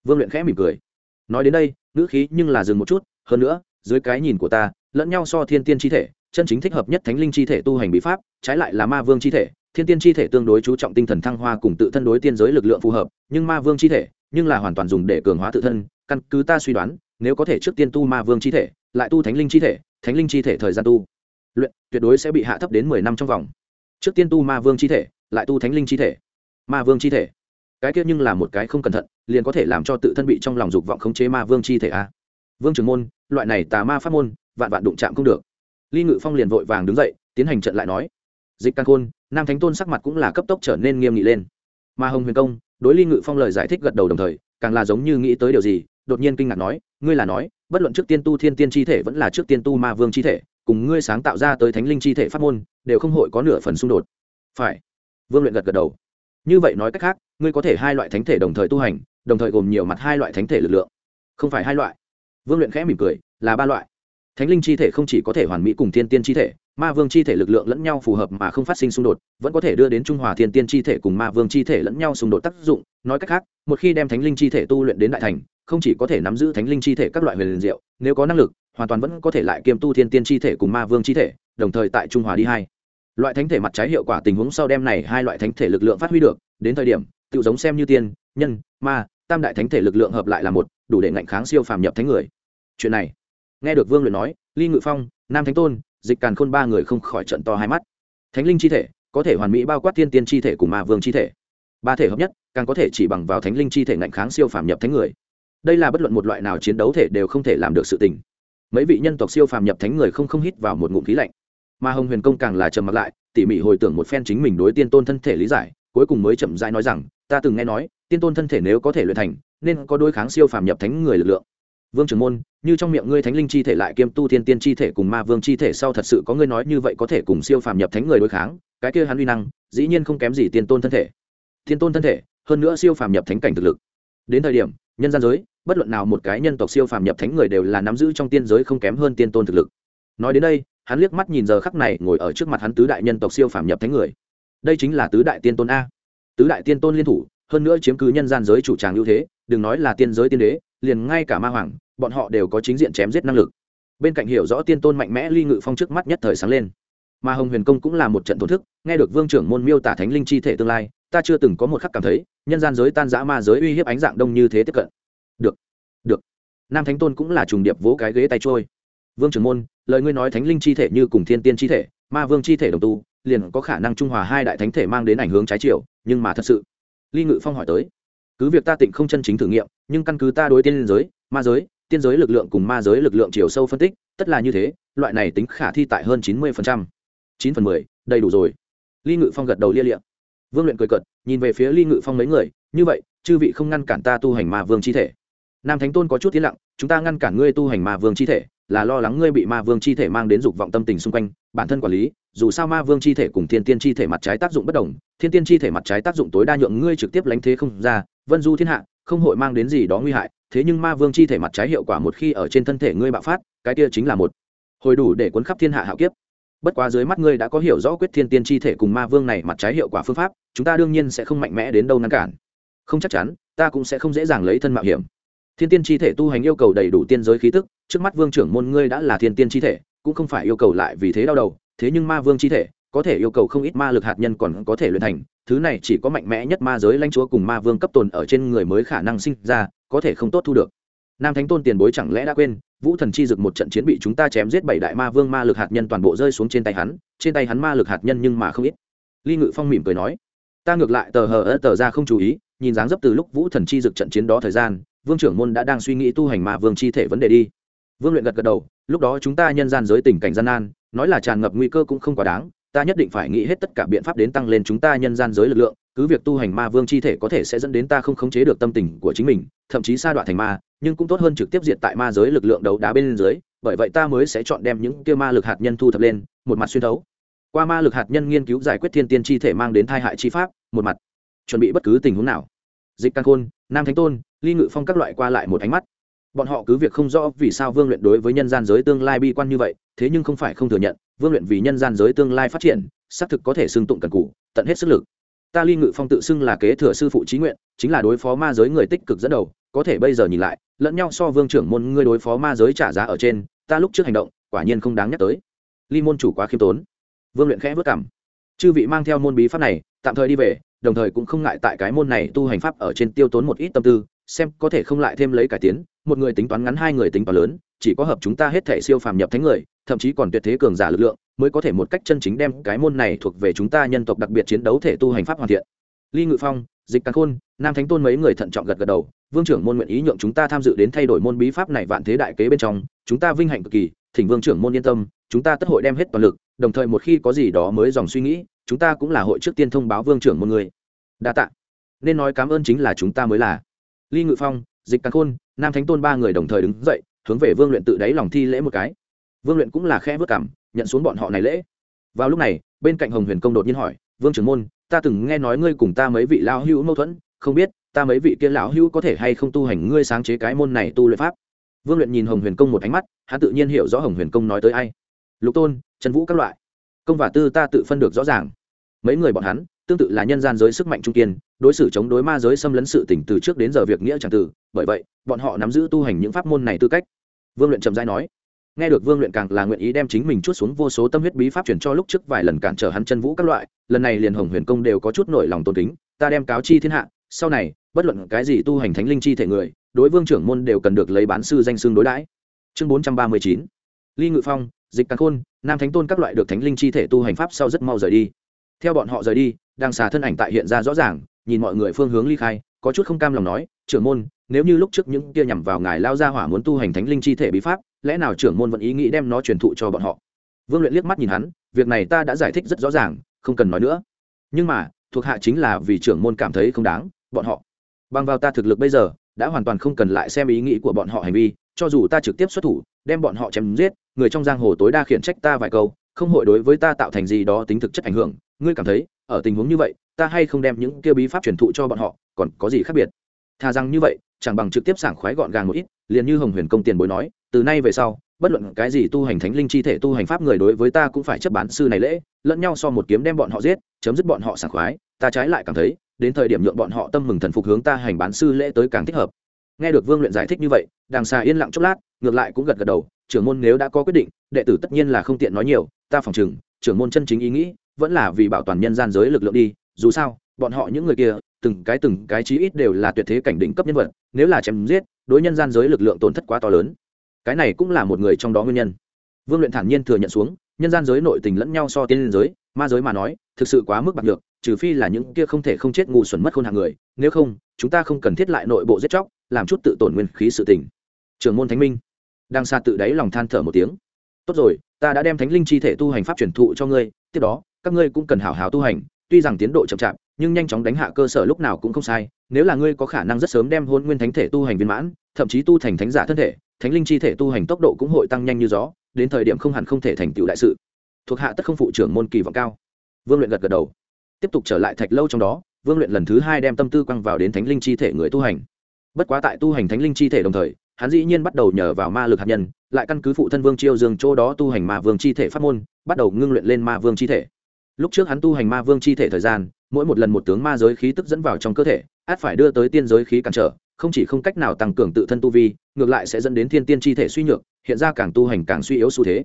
Speaker 1: Vương luyện khẽ mỉm cười. Nói đến đây, ngữ khí nhưng là dừng một chút, hơn nữa dưới cái nhìn của ta, lẫn nhau so thiên tiên chi thể, chân chính thích hợp nhất thánh linh chi thể tu hành bí pháp, trái lại là ma vương chi thể. Thiên tiên chi thể tương đối chú trọng tinh thần thăng hoa cùng tự thân đối tiên giới lực lượng phù hợp, nhưng ma vương chi thể, nhưng là hoàn toàn dùng để cường hóa tự thân, căn cứ ta suy đoán, nếu có thể trước tiên tu ma vương chi thể, lại tu thánh linh chi thể, thánh linh chi thể thời gian tu luyện tuyệt đối sẽ bị hạ thấp đến mười năm trong vòng. Trước tiên tu ma vương chi thể, lại tu thánh linh chi thể. Ma vương chi thể. Cái kia nhưng là một cái không cẩn thận, liền có thể làm cho tự thân bị trong lòng dục vọng khống chế ma vương chi thể a vương trường môn, loại này tà ma pháp môn, vạn vạn đụng chạm không được. Ly ngự phong liền vội vàng đứng dậy, tiến hành trận lại nói, dịch căn khôn, nam thánh tôn sắc mặt cũng là cấp tốc trở nên nghiêm nghị lên. Mà hồng huyền công, đối ly ngự phong lời giải thích gật đầu đồng thời, càng là giống như nghĩ tới điều gì, đột nhiên kinh ngạc nói, ngươi là nói, bất luận trước tiên tu thiên tiên chi thể vẫn là trước tiên tu ma vương chi thể, cùng ngươi sáng tạo ra tới thánh linh chi thể pháp môn, đều không hội có nửa phần xung đột. Phải. Vương luyện gật gật đầu. Như vậy nói cách khác, ngươi có thể hai loại thánh thể đồng thời tu hành, đồng thời gồm nhiều mặt hai loại thánh thể lực lượng. Không phải hai loại vương luyện khẽ mỉm cười, là ba loại. Thánh linh chi thể không chỉ có thể hoàn mỹ cùng thiên tiên chi thể, ma vương chi thể lực lượng lẫn nhau phù hợp mà không phát sinh xung đột, vẫn có thể đưa đến trung hòa thiên tiên chi thể cùng ma vương chi thể lẫn nhau xung đột tác dụng. Nói cách khác, một khi đem thánh linh chi thể tu luyện đến đại thành, không chỉ có thể nắm giữ thánh linh chi thể các loại huyền liền diệu, nếu có năng lực, hoàn toàn vẫn có thể lại kiêm tu thiên tiên chi thể cùng ma vương chi thể, đồng thời tại trung hòa đi hai. Loại thánh thể mặt trái hiệu quả tình huống sau đem này hai loại thánh thể lực lượng phát huy được, đến thời điểm tự giống xem như tiên, nhân, ma tam đại thánh thể lực lượng hợp lại là một, đủ để ngạnh kháng siêu phàm nhập thánh người. Chuyện này, nghe được vương luyện nói, ly ngự phong, nam thánh tôn, dịch càn khôn ba người không khỏi trận to hai mắt. Thánh linh chi thể, có thể hoàn mỹ bao quát thiên tiên chi thể cùng ma vương chi thể. Ba thể hợp nhất, càng có thể chỉ bằng vào thánh linh chi thể ngạnh kháng siêu phàm nhập thánh người. Đây là bất luận một loại nào chiến đấu thể đều không thể làm được sự tình. Mấy vị nhân tộc siêu phàm nhập thánh người không không hít vào một ngụm khí lạnh. Mà hồng huyền công càng là trầm mặc lại, tỉ mỉ hồi tưởng một phen chính mình đối tiên tôn thân thể lý giải, cuối cùng mới chậm rãi nói rằng, ta từng nghe nói tiên tôn thân thể nếu có thể luyện thành, nên có đối kháng siêu phàm nhập thánh người lực lượng. Vương trưởng môn, như trong miệng ngươi thánh linh chi thể lại kiêm tu tiên tiên chi thể cùng ma vương chi thể sau thật sự có ngươi nói như vậy có thể cùng siêu phàm nhập thánh người đối kháng, cái kia hắn uy năng, dĩ nhiên không kém gì tiên tôn thân thể. Tiên tôn thân thể, hơn nữa siêu phàm nhập thánh cảnh thực lực. Đến thời điểm, nhân gian giới, bất luận nào một cái nhân tộc siêu phàm nhập thánh người đều là nắm giữ trong tiên giới không kém hơn tiên tôn thực lực. Nói đến đây, hắn liếc mắt nhìn giờ khắc này ngồi ở trước mặt hắn tứ đại nhân tộc siêu phàm nhập thánh người. Đây chính là tứ đại tiên tôn a. Tứ đại tiên tôn liên thủ hơn nữa chiếm cứ nhân gian giới chủ tràng ưu thế, đừng nói là tiên giới tiên đế, liền ngay cả ma hoàng, bọn họ đều có chính diện chém giết năng lực. Bên cạnh hiểu rõ tiên tôn mạnh mẽ ly ngự phong trước mắt nhất thời sáng lên. Mà hồng huyền công cũng là một trận thổ thức, nghe được vương trưởng môn miêu tả thánh linh chi thể tương lai, ta chưa từng có một khắc cảm thấy, nhân gian giới tan giã ma giới uy hiếp ánh dạng đông như thế tiếp cận. Được được. Nam thánh tôn cũng là trùng điệp vỗ cái ghế tay trôi. Vương trưởng môn, lời ngươi nói thánh linh chi thể như cùng thiên tiên chi thể, ma vương chi thể đồng tu, liền có khả năng trung hòa hai đại thánh thể mang đến ảnh hướng trái chiều, nhưng mà thật sự ly ngự phong hỏi tới cứ việc ta tịnh không chân chính thử nghiệm nhưng căn cứ ta đối tiên giới ma giới tiên giới lực lượng cùng ma giới lực lượng chiều sâu phân tích tất là như thế loại này tính khả thi tại hơn chín mươi phần trăm, chín phần mười đầy đủ rồi. Ly ngự phong gật đầu lia liệm vương luyện cười cợt nhìn về phía ly ngự phong mấy người như vậy chư vị không ngăn cản ta tu hành ma vương chi thể. Nam thánh tôn có chút tiến lặng chúng ta ngăn cản ngươi tu hành ma vương chi thể là lo lắng ngươi bị ma vương chi thể mang đến dục vọng tâm tình xung quanh bản thân quản lý dù sao ma vương chi thể cùng thiên tiên chi thể mặt trái tác dụng bất đồng, thiên tiên chi thể mặt trái tác dụng tối đa nhượng ngươi trực tiếp lánh thế không ra, vân du thiên hạ, không hội mang đến gì đó nguy hại, thế nhưng ma vương chi thể mặt trái hiệu quả một khi ở trên thân thể ngươi bạo phát, cái kia chính là một hồi đủ để cuốn khắp thiên hạ hạo kiếp. Bất quá dưới mắt ngươi đã có hiểu rõ quyết thiên tiên chi thể cùng ma vương này mặt trái hiệu quả phương pháp, chúng ta đương nhiên sẽ không mạnh mẽ đến đâu ngăn cản. Không chắc chắn, ta cũng sẽ không dễ dàng lấy thân mạo hiểm. Thiên tiên chi thể tu hành yêu cầu đầy đủ tiên giới khí tức, trước mắt vương trưởng môn ngươi đã là thiên tiên chi thể, cũng không phải yêu cầu lại vì thế đau đầu thế nhưng ma vương chi thể, có thể yêu cầu không ít ma lực hạt nhân còn có thể luyện thành. Thứ này chỉ có mạnh mẽ nhất ma giới lãnh chúa cùng ma vương cấp tồn ở trên người mới khả năng sinh ra, có thể không tốt thu được. Nam thánh tôn tiền bối chẳng lẽ đã quên, vũ thần chi dực một trận chiến bị chúng ta chém giết bảy đại ma vương ma lực hạt nhân toàn bộ rơi xuống trên tay hắn, trên tay hắn ma lực hạt nhân nhưng mà không ít. Ly ngự phong mỉm cười nói, ta ngược lại tờ hờ ơ tờ ra không chú ý, nhìn dáng dấp từ lúc vũ thần chi dực trận chiến đó thời gian, vương trưởng môn đã đang suy nghĩ tu hành ma vương chi thể vấn đề đi. Vương luyện gật gật đầu, lúc đó chúng ta nhân gian giới tình cảnh gian nan nói là tràn ngập nguy cơ cũng không quá đáng, ta nhất định phải nghĩ hết tất cả biện pháp đến tăng lên chúng ta nhân gian giới lực lượng, cứ việc tu hành ma vương chi thể có thể sẽ dẫn đến ta không khống chế được tâm tình của chính mình, thậm chí sa đoạn thành ma, nhưng cũng tốt hơn trực tiếp diệt tại ma giới lực lượng đấu đá bên dưới, bởi vậy ta mới sẽ chọn đem những kia ma lực hạt nhân thu thập lên, một mặt xuyên thấu. Qua ma lực hạt nhân nghiên cứu giải quyết thiên tiên chi thể mang đến thai hại chi pháp, một mặt chuẩn bị bất cứ tình huống nào. Dịch căn khôn, nam thánh tôn, ly ngự phong các loại qua lại một ánh mắt bọn họ cứ việc không rõ vì sao vương luyện đối với nhân gian giới tương lai bi quan như vậy, thế nhưng không phải không thừa nhận, vương luyện vì nhân gian giới tương lai phát triển, xác thực có thể xưng tụng cần cũ tận hết sức lực. Ta ly ngự phong tự xưng là kế thừa sư phụ trí nguyện, chính là đối phó ma giới người tích cực dẫn đầu, có thể bây giờ nhìn lại, lẫn nhau so vương trưởng môn ngươi đối phó ma giới trả giá ở trên, ta lúc trước hành động, quả nhiên không đáng nhắc tới. Ly môn chủ quá khiêm tốn. Vương luyện khẽ vất cảm chư vị mang theo môn bí pháp này, tạm thời đi về, đồng thời cũng không ngại tại cái môn này tu hành pháp ở trên tiêu tốn một ít tâm tư xem có thể không lại thêm lấy cải tiến, một người tính toán ngắn, hai người tính toán lớn, chỉ có hợp chúng ta hết thể siêu phàm nhập thánh người, thậm chí còn tuyệt thế cường giả lực lượng, mới có thể một cách chân chính đem cái môn này thuộc về chúng ta nhân tộc đặc biệt chiến đấu thể tu hành pháp hoàn thiện. Ly ngự phong, dịch càn khôn, nam thánh tôn mấy người thận trọng gật gật đầu, vương trưởng môn nguyện ý nhượng chúng ta tham dự đến thay đổi môn bí pháp này vạn thế đại kế bên trong, chúng ta vinh hạnh cực kỳ, thỉnh vương trưởng môn yên tâm, chúng ta tất hội đem hết toàn lực, đồng thời một khi có gì đó mới dòng suy nghĩ, chúng ta cũng là hội trước tiên thông báo vương trưởng môn người. Đa tạ. Nên nói cảm ơn chính là chúng ta mới là ly ngự phong, dịch càn khôn, nam thánh tôn ba người đồng thời đứng dậy, hướng về vương luyện tự đáy lòng thi lễ một cái. Vương luyện cũng là khe vớt cảm, nhận xuống bọn họ này lễ. Vào lúc này, bên cạnh hồng huyền công đột nhiên hỏi, vương trưởng môn, ta từng nghe nói ngươi cùng ta mấy vị lão hữu mâu thuẫn, không biết ta mấy vị kia lão hữu có thể hay không tu hành ngươi sáng chế cái môn này tu luyện pháp? Vương luyện nhìn hồng huyền công một ánh mắt, hắn tự nhiên hiểu rõ hồng huyền công nói tới ai. Lục tôn, trần vũ các loại. Công và tư ta tự phân được rõ ràng. Mấy người bọn hắn, tương tự là nhân gian giới sức mạnh trung kiên đối xử chống đối ma giới xâm lấn sự tỉnh từ trước đến giờ việc nghĩa chẳng từ, bởi vậy bọn họ nắm giữ tu hành những pháp môn này tư cách. Vương luyện trầm giai nói nghe được vương luyện càng là nguyện ý đem chính mình chút xuống vô số tâm huyết bí pháp chuyển cho lúc trước vài lần cản trở hắn chân vũ các loại lần này liền hồng huyền công đều có chút nổi lòng tôn kính ta đem cáo chi thiên hạ sau này bất luận cái gì tu hành thánh linh chi thể người đối vương trưởng môn đều cần được lấy bán sư danh xương đối đãi. Chương bốn trăm ba mươi chín ly ngự phong dịch càng khôn nam thánh tôn các loại được thánh linh chi thể tu hành pháp sau rất mau rời đi. Theo bọn họ rời đi đang xà thân ảnh tại hiện ra rõ ràng nhìn mọi người phương hướng ly khai, có chút không cam lòng nói, trưởng môn, nếu như lúc trước những kia nhằm vào ngài lao ra hỏa muốn tu hành thánh linh chi thể bí pháp, lẽ nào trưởng môn vẫn ý nghĩ đem nó truyền thụ cho bọn họ? Vương luyện liếc mắt nhìn hắn, việc này ta đã giải thích rất rõ ràng, không cần nói nữa. Nhưng mà, thuộc hạ chính là vì trưởng môn cảm thấy không đáng, bọn họ. Bằng vào ta thực lực bây giờ, đã hoàn toàn không cần lại xem ý nghĩ của bọn họ hành vi, cho dù ta trực tiếp xuất thủ, đem bọn họ chém giết, người trong giang hồ tối đa khiển trách ta vài câu, không hội đối với ta tạo thành gì đó tính thực chất ảnh hưởng. Ngươi cảm thấy ở tình huống như vậy, ta hay không đem những kia bí pháp truyền thụ cho bọn họ, còn có gì khác biệt? Thà rằng như vậy, chẳng bằng trực tiếp sảng khoái gọn gàng một ít, liền như hồng huyền công tiền bối nói, từ nay về sau, bất luận cái gì tu hành thánh linh chi thể tu hành pháp người đối với ta cũng phải chấp bán sư này lễ, lẫn nhau so một kiếm đem bọn họ giết, chấm dứt bọn họ sảng khoái, ta trái lại cảm thấy, đến thời điểm nhượng bọn họ tâm mừng thần phục hướng ta hành bán sư lễ tới càng thích hợp. Nghe được vương luyện giải thích như vậy, đàng xà yên lặng chốc lát, ngược lại cũng gật gật đầu, trưởng môn nếu đã có quyết định, đệ tử tất nhiên là không tiện nói nhiều, ta phòng chừng trưởng môn chân chính ý nghĩ vẫn là vì bảo toàn nhân gian giới lực lượng đi, dù sao, bọn họ những người kia, từng cái từng cái chí ít đều là tuyệt thế cảnh đỉnh cấp nhân vật, nếu là chém giết, đối nhân gian giới lực lượng tổn thất quá to lớn. Cái này cũng là một người trong đó nguyên nhân. Vương luyện thản nhiên thừa nhận xuống, nhân gian giới nội tình lẫn nhau so tiên giới, ma giới mà nói, thực sự quá mức bạc được trừ phi là những kia không thể không chết ngu xuẩn mất khôn hạng người, nếu không, chúng ta không cần thiết lại nội bộ giết chóc, làm chút tự tổn nguyên khí sự tình. Trường môn thánh minh. Đang xa tự đáy lòng than thở một tiếng. Tốt rồi, ta đã đem thánh linh chi thể tu hành pháp truyền thụ cho ngươi, tiếp đó các ngươi cũng cần hảo hảo tu hành, tuy rằng tiến độ chậm chạp, nhưng nhanh chóng đánh hạ cơ sở lúc nào cũng không sai, nếu là ngươi có khả năng rất sớm đem hôn nguyên thánh thể tu hành viên mãn, thậm chí tu thành thánh giả thân thể, thánh linh chi thể tu hành tốc độ cũng hội tăng nhanh như gió, đến thời điểm không hẳn không thể thành tựu đại sự. Thuộc hạ tất không phụ trưởng môn kỳ vọng cao. Vương luyện gật gật đầu. Tiếp tục trở lại thạch lâu trong đó, vương luyện lần thứ hai đem tâm tư quăng vào đến thánh linh chi thể người tu hành. Bất quá tại tu hành thánh linh chi thể đồng thời, hắn dĩ nhiên bắt đầu nhờ vào ma lực hạt nhân, lại căn cứ phụ thân vương chiêu dương chỗ đó tu hành ma vương chi thể pháp môn, bắt đầu ngưng luyện lên ma vương chi thể lúc trước hắn tu hành ma vương chi thể thời gian, mỗi một lần một tướng ma giới khí tức dẫn vào trong cơ thể, át phải đưa tới tiên giới khí cản trở, không chỉ không cách nào tăng cường tự thân tu vi, ngược lại sẽ dẫn đến thiên tiên chi thể suy nhược, hiện ra càng tu hành càng suy yếu xu thế.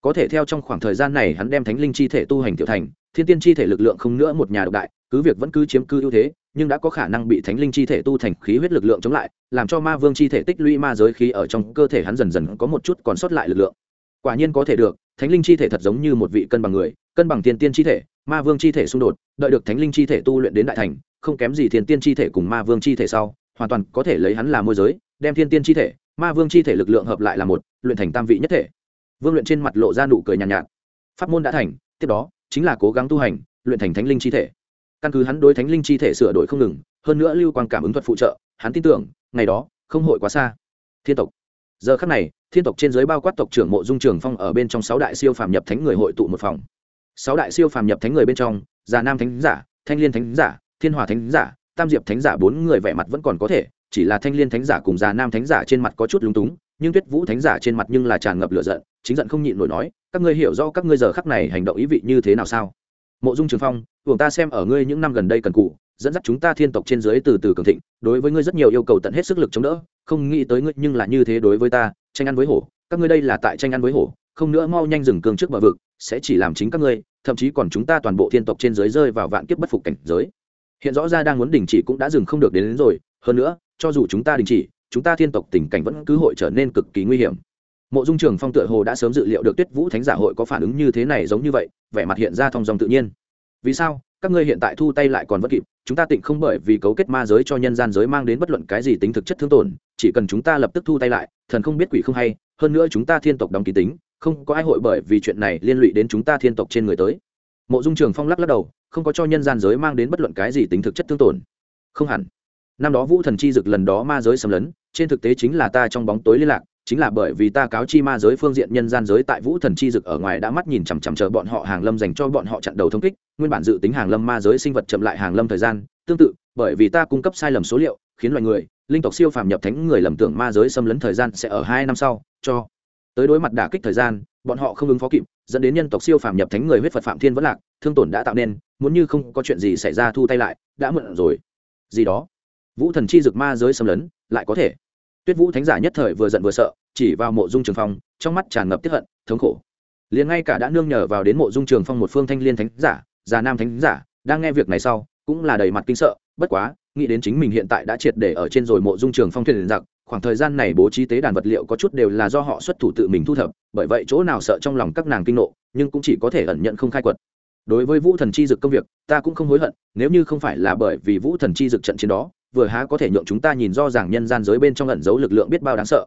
Speaker 1: Có thể theo trong khoảng thời gian này hắn đem thánh linh chi thể tu hành tiểu thành, thiên tiên chi thể lực lượng không nữa một nhà độc đại, cứ việc vẫn cứ chiếm cư ưu thế, nhưng đã có khả năng bị thánh linh chi thể tu thành khí huyết lực lượng chống lại, làm cho ma vương chi thể tích lũy ma giới khí ở trong cơ thể hắn dần dần có một chút còn sót lại lực lượng. Quả nhiên có thể được, thánh linh chi thể thật giống như một vị cân bằng người cân bằng thiên tiên chi thể ma vương chi thể xung đột đợi được thánh linh chi thể tu luyện đến đại thành không kém gì thiên tiên chi thể cùng ma vương chi thể sau hoàn toàn có thể lấy hắn làm môi giới đem thiên tiên chi thể ma vương chi thể lực lượng hợp lại là một luyện thành tam vị nhất thể. Vương luyện trên mặt lộ ra nụ cười nhàn nhạt, nhạt. Pháp môn đã thành tiếp đó chính là cố gắng tu hành luyện thành thánh linh chi thể. Căn cứ hắn đối thánh linh chi thể sửa đổi không ngừng hơn nữa lưu quan cảm ứng thuật phụ trợ hắn tin tưởng ngày đó không hội quá xa. Thiên tộc. Giờ khắc này thiên tộc trên giới bao quát tộc trưởng mộ dung trường phong ở bên trong sáu đại siêu phàm nhập thánh người hội tụ một phòng sáu đại siêu phàm nhập thánh người bên trong, già nam thánh giả, thanh liên thánh giả, thiên hòa thánh giả, tam diệp thánh giả bốn người vẻ mặt vẫn còn có thể, chỉ là thanh liên thánh giả cùng già nam thánh giả trên mặt có chút lúng túng, nhưng tuyết vũ thánh giả trên mặt nhưng là tràn ngập lửa giận, chính giận không nhịn nổi nói, các ngươi hiểu rõ các ngươi giờ khắc này hành động ý vị như thế nào sao? Mộ dung trường phong buồng ta xem ở ngươi những năm gần đây cần cụ dẫn dắt chúng ta thiên tộc trên dưới từ từ cường thịnh, đối với ngươi rất nhiều yêu cầu tận hết sức lực chống đỡ, không nghĩ tới ngươi nhưng là như thế đối với ta, tranh ăn với hổ, các ngươi đây là tại tranh ăn với hổ, không nữa mau nhanh dừng cường trước bờ vực sẽ chỉ làm chính các ngươi thậm chí còn chúng ta toàn bộ thiên tộc trên dưới rơi vào vạn kiếp bất phục cảnh giới. Hiện rõ ra đang muốn đình chỉ cũng đã dừng không được đến, đến rồi hơn nữa cho dù chúng ta đình chỉ chúng ta thiên tộc tình cảnh vẫn cứ hội trở nên cực kỳ nguy hiểm. Mộ dung trường phong tựa hồ đã sớm dự liệu được tuyết vũ thánh giả hội có phản ứng như thế này giống như vậy vẻ mặt hiện ra thong dòng tự nhiên. Vì sao? Các ngươi hiện tại thu tay lại còn vẫn kịp chúng ta tịnh không bởi vì cấu kết ma giới cho nhân gian giới mang đến bất luận cái gì tính thực chất thương tổn chỉ cần chúng ta lập tức thu tay lại thần không biết quỷ không hay hơn nữa chúng ta thiên tộc đóng ký tính không có ai hội bởi vì chuyện này liên lụy đến chúng ta thiên tộc trên người tới. Mộ dung trường phong lắc lắc đầu, không có cho nhân gian giới mang đến bất luận cái gì tính thực chất thương tổn. Không hẳn. Năm đó vũ thần chi dực lần đó ma giới xâm lấn, trên thực tế chính là ta trong bóng tối liên lạc, chính là bởi vì ta cáo chi ma giới phương diện nhân gian giới tại vũ thần chi dực ở ngoài đã mắt nhìn chằm chằm chờ bọn họ hàng lâm dành cho bọn họ chặn đầu thông kích, nguyên bản dự tính hàng lâm ma giới sinh vật chậm lại hàng lâm thời gian, tương tự, bởi vì ta cung cấp sai lầm số liệu, khiến loài người, linh tộc siêu phàm nhập thánh người lầm tưởng ma giới xâm lấn thời gian sẽ ở hai năm sau, cho tới đối mặt đả kích thời gian, bọn họ không ứng phó kịp, dẫn đến nhân tộc siêu phàm nhập thánh người huyết phật phạm thiên vẫn lạc, thương tổn đã tạo nên, muốn như không có chuyện gì xảy ra thu tay lại, đã mượn rồi. Gì đó. Vũ thần chi dực ma giới xâm lấn, lại có thể. Tuyết vũ thánh giả nhất thời vừa giận vừa sợ, chỉ vào mộ dung trường phong, trong mắt tràn ngập tiếp hận, thống khổ. Liền ngay cả đã nương nhờ vào đến mộ dung trường phong một phương thanh liên thánh giả, già nam thánh giả, đang nghe việc này sau, cũng là đầy mặt kinh sợ, bất quá, nghĩ đến chính mình hiện tại đã triệt để ở trên rồi mộ dung trường phong thuyền giặc khoảng thời gian này bố trí tế đàn vật liệu có chút đều là do họ xuất thủ tự mình thu thập, bởi vậy chỗ nào sợ trong lòng các nàng kinh nộ, nhưng cũng chỉ có thể ẩn nhận không khai quật. Đối với vũ thần chi dực công việc, ta cũng không hối hận, nếu như không phải là bởi vì vũ thần chi dực trận chiến đó, vừa há có thể nhượng chúng ta nhìn do rằng nhân gian giới bên trong ẩn giấu lực lượng biết bao đáng sợ.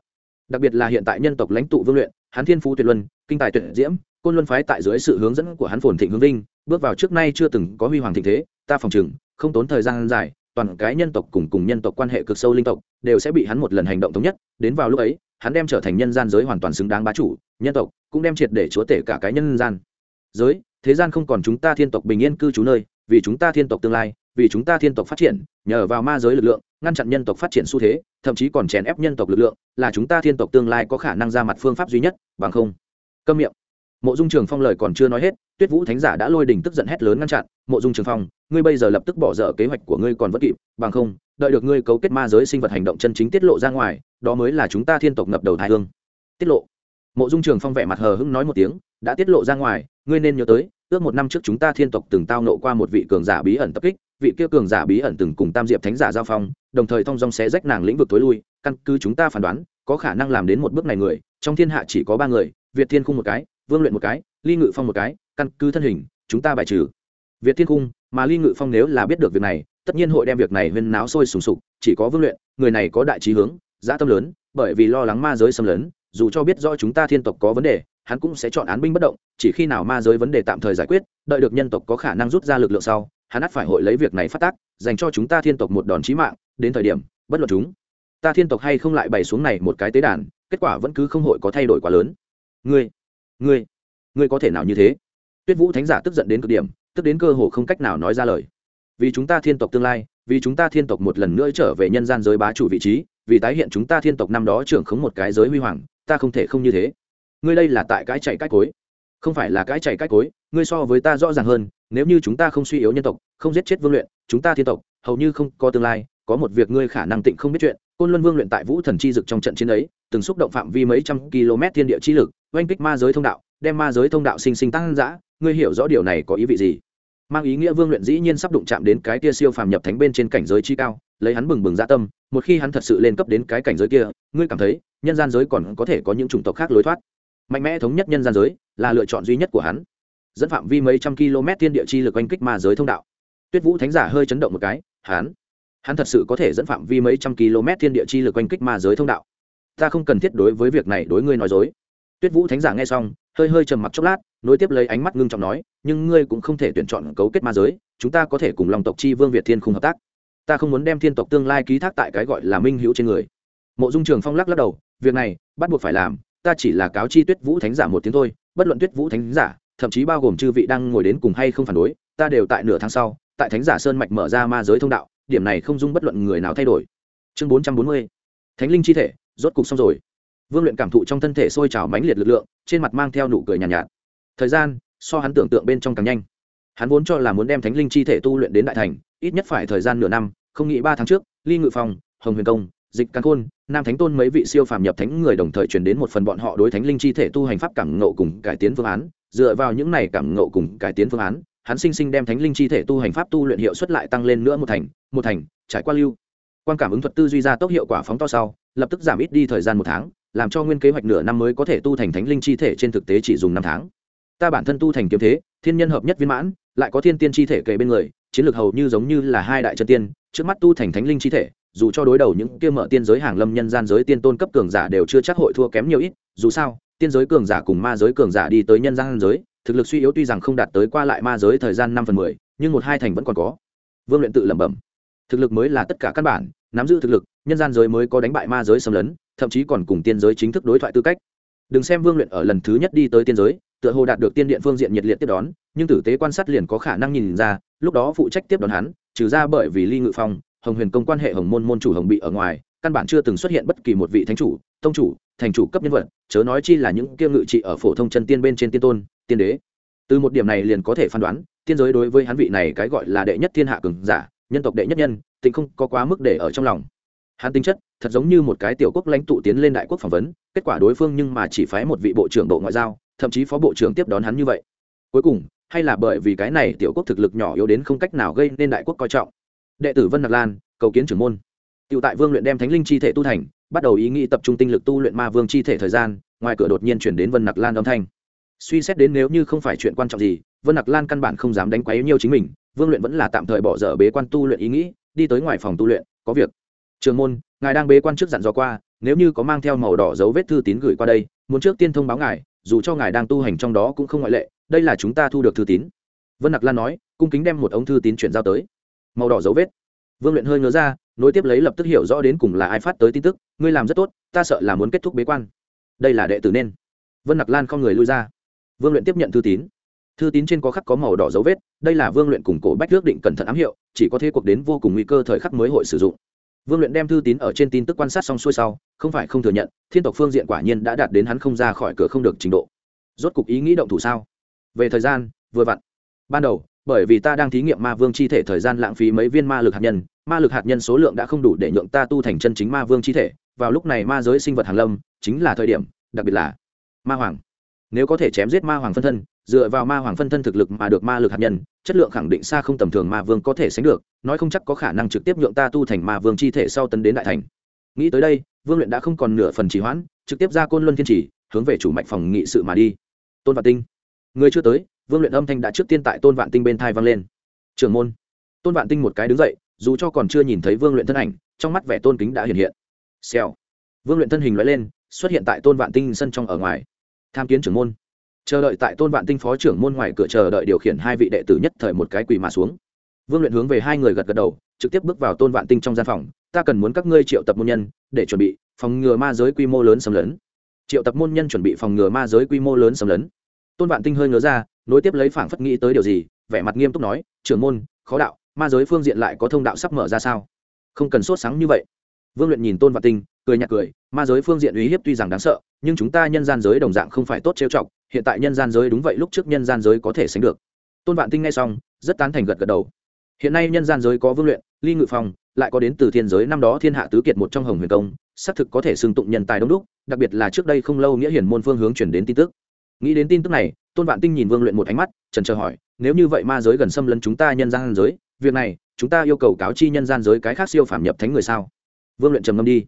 Speaker 1: Đặc biệt là hiện tại nhân tộc lãnh tụ vương luyện, hán thiên phú tuyệt luân, kinh tài tuyệt diễm, côn luân phái tại dưới sự hướng dẫn của hắn phồn thịnh hướng vinh, bước vào trước nay chưa từng có huy hoàng thịnh thế, ta phòng chừng không tốn thời gian dài toàn cái nhân tộc cùng cùng nhân tộc quan hệ cực sâu linh tộc, đều sẽ bị hắn một lần hành động thống nhất, đến vào lúc ấy, hắn đem trở thành nhân gian giới hoàn toàn xứng đáng bá chủ, nhân tộc cũng đem triệt để chúa tể cả cái nhân gian. Giới, thế gian không còn chúng ta thiên tộc bình yên cư trú nơi, vì chúng ta thiên tộc tương lai, vì chúng ta thiên tộc phát triển, nhờ vào ma giới lực lượng, ngăn chặn nhân tộc phát triển xu thế, thậm chí còn chèn ép nhân tộc lực lượng, là chúng ta thiên tộc tương lai có khả năng ra mặt phương pháp duy nhất, bằng không. Câm miệng mộ dung trường phong lời còn chưa nói hết, tuyết vũ thánh giả đã lôi đình tức giận hét lớn ngăn chặn, mộ dung trường phong, ngươi bây giờ lập tức bỏ dở kế hoạch của ngươi còn vẫn kịp, bằng không, đợi được ngươi cấu kết ma giới sinh vật hành động chân chính tiết lộ ra ngoài, đó mới là chúng ta thiên tộc ngập đầu thái hương. Tiết lộ. Mộ dung trường phong vẻ mặt hờ hững nói một tiếng, đã tiết lộ ra ngoài, ngươi nên nhớ tới, ước một năm trước chúng ta thiên tộc từng tao nộ qua một vị cường giả bí ẩn tập kích, vị kia cường giả bí ẩn từng cùng tam diệp thánh giả giao phong, đồng thời thông dong xé rách nàng lĩnh vực tối lui, căn cứ chúng ta phán đoán, có khả năng làm đến một bước này người, trong thiên hạ chỉ có ba người, việt thiên khung một cái vương luyện một cái, ly ngự phong một cái, căn cứ thân hình, chúng ta bài trừ. Việt thiên cung, mà ly ngự phong nếu là biết được việc này, tất nhiên hội đem việc này huyên náo sôi sùng sục, chỉ có vương luyện, người này có đại trí hướng, dã tâm lớn, bởi vì lo lắng ma giới xâm lấn, dù cho biết do chúng ta thiên tộc có vấn đề, hắn cũng sẽ chọn án binh bất động, chỉ khi nào ma giới vấn đề tạm thời giải quyết, đợi được nhân tộc có khả năng rút ra lực lượng sau, hắn ắt phải hội lấy việc này phát tác, dành cho chúng ta thiên tộc một đòn chí mạng, đến thời điểm, bất luận chúng ta thiên tộc hay không lại bày xuống này một cái tế đàn, kết quả vẫn cứ không hội có thay đổi quá lớn. Ngươi ngươi ngươi có thể nào như thế? Tuyết vũ thánh giả tức giận đến cực điểm, tức đến cơ hồ không cách nào nói ra lời. Vì chúng ta thiên tộc tương lai, vì chúng ta thiên tộc một lần nữa trở về nhân gian giới bá chủ vị trí, vì tái hiện chúng ta thiên tộc năm đó trưởng khống một cái giới huy hoàng, ta không thể không như thế. Ngươi đây là tại cái chạy cách cối. Không phải là cái chạy cách cối, ngươi so với ta rõ ràng hơn, nếu như chúng ta không suy yếu nhân tộc, không giết chết vương luyện, chúng ta thiên tộc, hầu như không có tương lai, có một việc ngươi khả năng tịnh không biết chuyện, côn luân vương luyện tại vũ thần chi dực trong trận chiến ấy, từng xúc động phạm vi mấy trăm km thiên địa chi lực oanh kích ma giới thông đạo, đem ma giới thông đạo sinh sinh tăng dã, ngươi hiểu rõ điều này có ý vị gì? Mang ý nghĩa vương luyện dĩ nhiên sắp đụng chạm đến cái kia siêu phàm nhập thánh bên trên cảnh giới chi cao, lấy hắn bừng bừng dạ tâm, một khi hắn thật sự lên cấp đến cái cảnh giới kia, ngươi cảm thấy, nhân gian giới còn có thể có những chủng tộc khác lối thoát. Mạnh mẽ thống nhất nhân gian giới là lựa chọn duy nhất của hắn. Dẫn phạm vi mấy trăm km thiên địa chi lực oanh kích ma giới thông đạo. Tuyết vũ thánh giả hơi chấn động một cái, hắn hắn thật sự có thể dẫn phạm vi mấy trăm km thiên địa chi lực oanh kích ma giới thông đạo. Ta không cần thiết đối với việc này đối ngươi nói dối tuyết vũ thánh giả nghe xong, hơi hơi trầm mặc chốc lát, nối tiếp lấy ánh mắt ngưng trọng nói, nhưng ngươi cũng không thể tuyển chọn cấu kết ma giới, chúng ta có thể cùng lòng tộc chi vương việt thiên khung hợp tác. Ta không muốn đem thiên tộc tương lai ký thác tại cái gọi là minh hữu trên người. Mộ dung trường phong lắc lắc đầu, việc này, bắt buộc phải làm, ta chỉ là cáo chi tuyết vũ thánh giả một tiếng thôi, bất luận tuyết vũ thánh giả, thậm chí bao gồm chư vị đang ngồi đến cùng hay không phản đối, ta đều tại nửa tháng sau, tại thánh giả sơn mạch mở ra ma giới thông đạo, điểm này không dung bất luận người nào thay đổi. Chương bốn trăm bốn mươi, thánh linh chi thể, rốt cục xong rồi vương luyện cảm thụ trong thân thể sôi trào mãnh liệt lực lượng trên mặt mang theo nụ cười nhàn nhạt, nhạt. Thời gian so hắn tưởng tượng bên trong càng nhanh. Hắn vốn cho là muốn đem thánh linh chi thể tu luyện đến đại thành ít nhất phải thời gian nửa năm không nghĩ ba tháng trước ly ngự phòng hồng huyền công dịch căn khôn nam thánh tôn mấy vị siêu phàm nhập thánh người đồng thời truyền đến một phần bọn họ đối thánh linh chi thể tu hành pháp cảm ngộ cùng cải tiến phương án. Dựa vào những này cảm ngộ cùng cải tiến phương án hắn sinh sinh đem thánh linh chi thể tu hành pháp tu luyện hiệu suất lại tăng lên nữa một thành một thành trải qua lưu. Quan cảm ứng thuật tư duy ra tốc hiệu quả phóng to sau lập tức giảm ít đi thời gian một tháng làm cho nguyên kế hoạch nửa năm mới có thể tu thành thánh linh chi thể trên thực tế chỉ dùng năm tháng. Ta bản thân tu thành kiếm thế, thiên nhân hợp nhất viên mãn, lại có thiên tiên chi thể kề bên người, chiến lược hầu như giống như là hai đại chân tiên, trước mắt tu thành thánh linh chi thể, dù cho đối đầu những kia mở tiên giới hàng lâm nhân gian giới tiên tôn cấp cường giả đều chưa chắc hội thua kém nhiều ít, dù sao, tiên giới cường giả cùng ma giới cường giả đi tới nhân gian giới, thực lực suy yếu tuy rằng không đạt tới qua lại ma giới thời gian năm phần mười, nhưng một hai thành vẫn còn có. Vương luyện tự lẩm bẩm. Thực lực mới là tất cả căn bản, nắm giữ thực lực, nhân gian giới mới có đánh bại ma giới xâm lấn thậm chí còn cùng tiên giới chính thức đối thoại tư cách. Đừng xem vương luyện ở lần thứ nhất đi tới tiên giới, tựa hồ đạt được tiên điện phương diện nhiệt liệt tiếp đón, nhưng tử tế quan sát liền có khả năng nhìn ra, lúc đó phụ trách tiếp đón hắn, trừ ra bởi vì ly ngự phong, hồng huyền công quan hệ hồng môn môn chủ hồng bị ở ngoài, căn bản chưa từng xuất hiện bất kỳ một vị thánh chủ, tông chủ, thành chủ cấp nhân vật, chớ nói chi là những kia ngự trị ở phổ thông chân tiên bên trên tiên tôn, tiên đế. Từ một điểm này liền có thể phán đoán, tiên giới đối với hắn vị này cái gọi là đệ nhất thiên hạ cường giả, nhân tộc đệ nhất nhân tịnh không có quá mức để ở trong lòng hắn tính chất thật giống như một cái tiểu quốc lãnh tụ tiến lên đại quốc phỏng vấn kết quả đối phương nhưng mà chỉ phái một vị bộ trưởng bộ ngoại giao thậm chí phó bộ trưởng tiếp đón hắn như vậy cuối cùng hay là bởi vì cái này tiểu quốc thực lực nhỏ yếu đến không cách nào gây nên đại quốc coi trọng đệ tử vân nạc lan cầu kiến trưởng môn Tiểu tại Vương luyện đem Thánh linh chi thể tu thành, bắt đầu ý nghĩ tập trung tinh lực tu luyện ma vương chi thể thời gian, ngoài cửa đột nhiên chuyển đến Vân Nặc Lan âm thanh. Suy xét đến nếu như không phải chuyện quan trọng gì, Vân Nặc Lan căn bản không dám đánh quấy nhiều chính mình, Vương luyện vẫn là tạm thời bỏ dở bế quan tu luyện ý nghĩ, đi tới ngoài phòng tu luyện, có việc. Trường môn, ngài đang bế quan trước dặn dò qua, nếu như có mang theo màu đỏ dấu vết thư tín gửi qua đây, muốn trước tiên thông báo ngài, dù cho ngài đang tu hành trong đó cũng không ngoại lệ, đây là chúng ta thu được thư tín. Vân Nặc Lan nói, cung kính đem một ống thư tín chuyển giao tới. Màu đỏ dấu vết. Vương luyện hơi ngớ ra, nối tiếp lấy lập tức hiểu rõ đến cùng là ai phát tới tin tức ngươi làm rất tốt ta sợ là muốn kết thúc bế quan đây là đệ tử nên vân nặc lan không người lui ra vương luyện tiếp nhận thư tín thư tín trên có khắc có màu đỏ dấu vết đây là vương luyện cùng cổ bách ước định cẩn thận ám hiệu chỉ có thế cuộc đến vô cùng nguy cơ thời khắc mới hội sử dụng vương luyện đem thư tín ở trên tin tức quan sát xong xuôi sau, không phải không thừa nhận, thiên tộc phương diện quả nhiên đã đạt đến hắn không ra khỏi cửa không được trình độ. Rốt cục ý nghĩ động thủ sao? Về thời gian, vừa vặn. Ban đầu, bởi vì ta đang thí nghiệm ma vương chi thể thời gian lãng phí mấy viên ma lực hạt nhân, ma lực hạt nhân số lượng đã không đủ để nhượng ta tu thành chân chính ma vương chi thể, vào lúc này ma giới sinh vật hàng lâm, chính là thời điểm, đặc biệt là ma hoàng. Nếu có thể chém giết ma hoàng phân thân dựa vào ma hoàng phân thân thực lực mà được ma lực hạt nhân, chất lượng khẳng định xa không tầm thường ma vương có thể sánh được, nói không chắc có khả năng trực tiếp nhượng ta tu thành ma vương chi thể sau tấn đến đại thành. Nghĩ tới đây, vương luyện đã không còn nửa phần trì hoãn, trực tiếp ra côn luân thiên trì, hướng về chủ mạch phòng nghị sự mà đi. Tôn vạn tinh. Người chưa tới, vương luyện âm thanh đã trước tiên tại tôn vạn tinh bên thai vang lên. Trưởng môn. Tôn vạn tinh một cái đứng dậy, dù cho còn chưa nhìn thấy vương luyện thân ảnh, trong mắt vẻ tôn kính đã hiện hiện. Xèo. Vương luyện thân hình loại lên, xuất hiện tại tôn vạn tinh sân trong ở ngoài. Tham kiến trưởng môn chờ đợi tại tôn vạn tinh phó trưởng môn ngoài cửa chờ đợi điều khiển hai vị đệ tử nhất thời một cái quỳ mà xuống. Vương luyện hướng về hai người gật gật đầu, trực tiếp bước vào tôn vạn tinh trong gian phòng. Ta cần muốn các ngươi triệu tập môn nhân để chuẩn bị phòng ngừa ma giới quy mô lớn xâm lấn. Triệu tập môn nhân chuẩn bị phòng ngừa ma giới quy mô lớn xâm lấn. Tôn vạn tinh hơi ngớ ra, nối tiếp lấy phảng phất nghĩ tới điều gì, vẻ mặt nghiêm túc nói, trưởng môn, khó đạo, ma giới phương diện lại có thông đạo sắp mở ra sao? Không cần sốt sáng như vậy vương luyện nhìn tôn vạn tinh, cười nhạt cười, ma giới phương diện uy hiếp tuy rằng đáng sợ, nhưng chúng ta nhân gian giới đồng dạng không phải tốt trêu chọc, hiện tại nhân gian giới đúng vậy, lúc trước nhân gian giới có thể sánh được. Tôn vạn tinh nghe xong, rất tán thành gật gật đầu. Hiện nay nhân gian giới có vương luyện, ly ngự phong, lại có đến từ thiên giới, năm đó thiên hạ tứ kiệt một trong hồng huyền công, xác thực có thể xưng tụng nhân tài đông đúc, đặc biệt là trước đây không lâu nghĩa hiển môn phương hướng chuyển đến tin tức. Nghĩ đến tin tức này, tôn vạn tinh nhìn vương luyện một ánh mắt trần trờ hỏi, nếu như vậy ma giới gần xâm lấn chúng ta nhân gian giới, việc này, chúng ta yêu cầu cáo chi nhân gian giới cái khác siêu phạm nhập thánh người sao? Vương luyện trầm ngâm đi.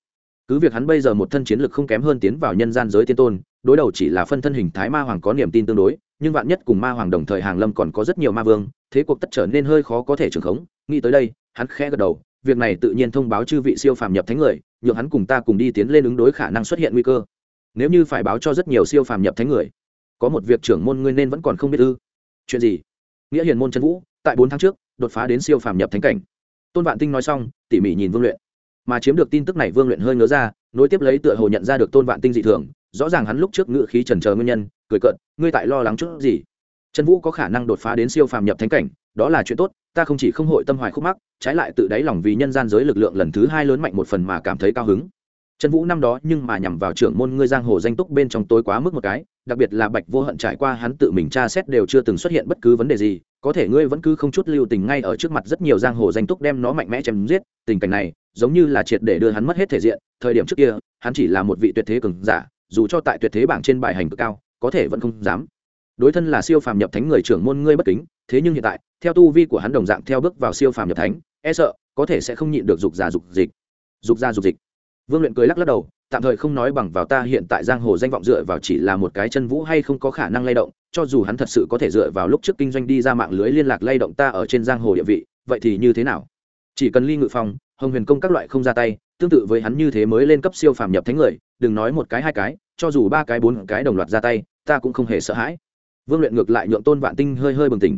Speaker 1: Cứ việc hắn bây giờ một thân chiến lực không kém hơn tiến vào nhân gian giới tiên tôn, đối đầu chỉ là phân thân hình thái ma hoàng có niềm tin tương đối, nhưng vạn nhất cùng ma hoàng đồng thời hàng lâm còn có rất nhiều ma vương, thế cuộc tất trở nên hơi khó có thể trường khống. Nghĩ tới đây, hắn khẽ gật đầu, việc này tự nhiên thông báo chư vị siêu phàm nhập thánh người, nhượng hắn cùng ta cùng đi tiến lên ứng đối khả năng xuất hiện nguy cơ. Nếu như phải báo cho rất nhiều siêu phàm nhập thánh người, có một việc trưởng môn ngươi nên vẫn còn không biết ư? Chuyện gì? Nghĩa hiền môn trần vũ, tại bốn tháng trước, đột phá đến siêu phàm nhập thánh cảnh. Tôn vạn tinh nói xong, tỉ mỉ nhìn vương luyện mà chiếm được tin tức này vương luyện hơi ngớ ra, nối tiếp lấy tựa hồ nhận ra được tôn vạn tinh dị thường, rõ ràng hắn lúc trước ngự khí trần chờ nguyên nhân, cười cợt, ngươi tại lo lắng chút gì? Trần vũ có khả năng đột phá đến siêu phàm nhập thánh cảnh, đó là chuyện tốt, ta không chỉ không hội tâm hoài khúc mắc, trái lại tự đáy lòng vì nhân gian giới lực lượng lần thứ hai lớn mạnh một phần mà cảm thấy cao hứng. Trần vũ năm đó nhưng mà nhằm vào trưởng môn ngươi giang hồ danh túc bên trong tối quá mức một cái, đặc biệt là bạch vô hận trải qua hắn tự mình tra xét đều chưa từng xuất hiện bất cứ vấn đề gì có thể ngươi vẫn cứ không chút lưu tình ngay ở trước mặt rất nhiều giang hồ danh túc đem nó mạnh mẽ chém giết, tình cảnh này, giống như là triệt để đưa hắn mất hết thể diện, thời điểm trước kia, hắn chỉ là một vị tuyệt thế cường giả, dù cho tại tuyệt thế bảng trên bài hành cực cao, có thể vẫn không dám. Đối thân là siêu phàm nhập thánh người trưởng môn ngươi bất kính, thế nhưng hiện tại, theo tu vi của hắn đồng dạng theo bước vào siêu phàm nhập thánh e sợ, có thể sẽ không nhịn được dục giả dục dịch. Dục ra dục dịch. Vương luyện cười lắc lắc đầu, tạm thời không nói bằng vào ta hiện tại giang hồ danh vọng dựa vào chỉ là một cái chân vũ hay không có khả năng lay động cho dù hắn thật sự có thể dựa vào lúc trước kinh doanh đi ra mạng lưới liên lạc lay động ta ở trên giang hồ địa vị, vậy thì như thế nào? Chỉ cần ly ngự phong, hồng huyền công các loại không ra tay, tương tự với hắn như thế mới lên cấp siêu phàm nhập thánh người, đừng nói một cái hai cái, cho dù ba cái bốn cái đồng loạt ra tay, ta cũng không hề sợ hãi. Vương luyện ngược lại nhượng tôn vạn tinh hơi hơi bừng tỉnh.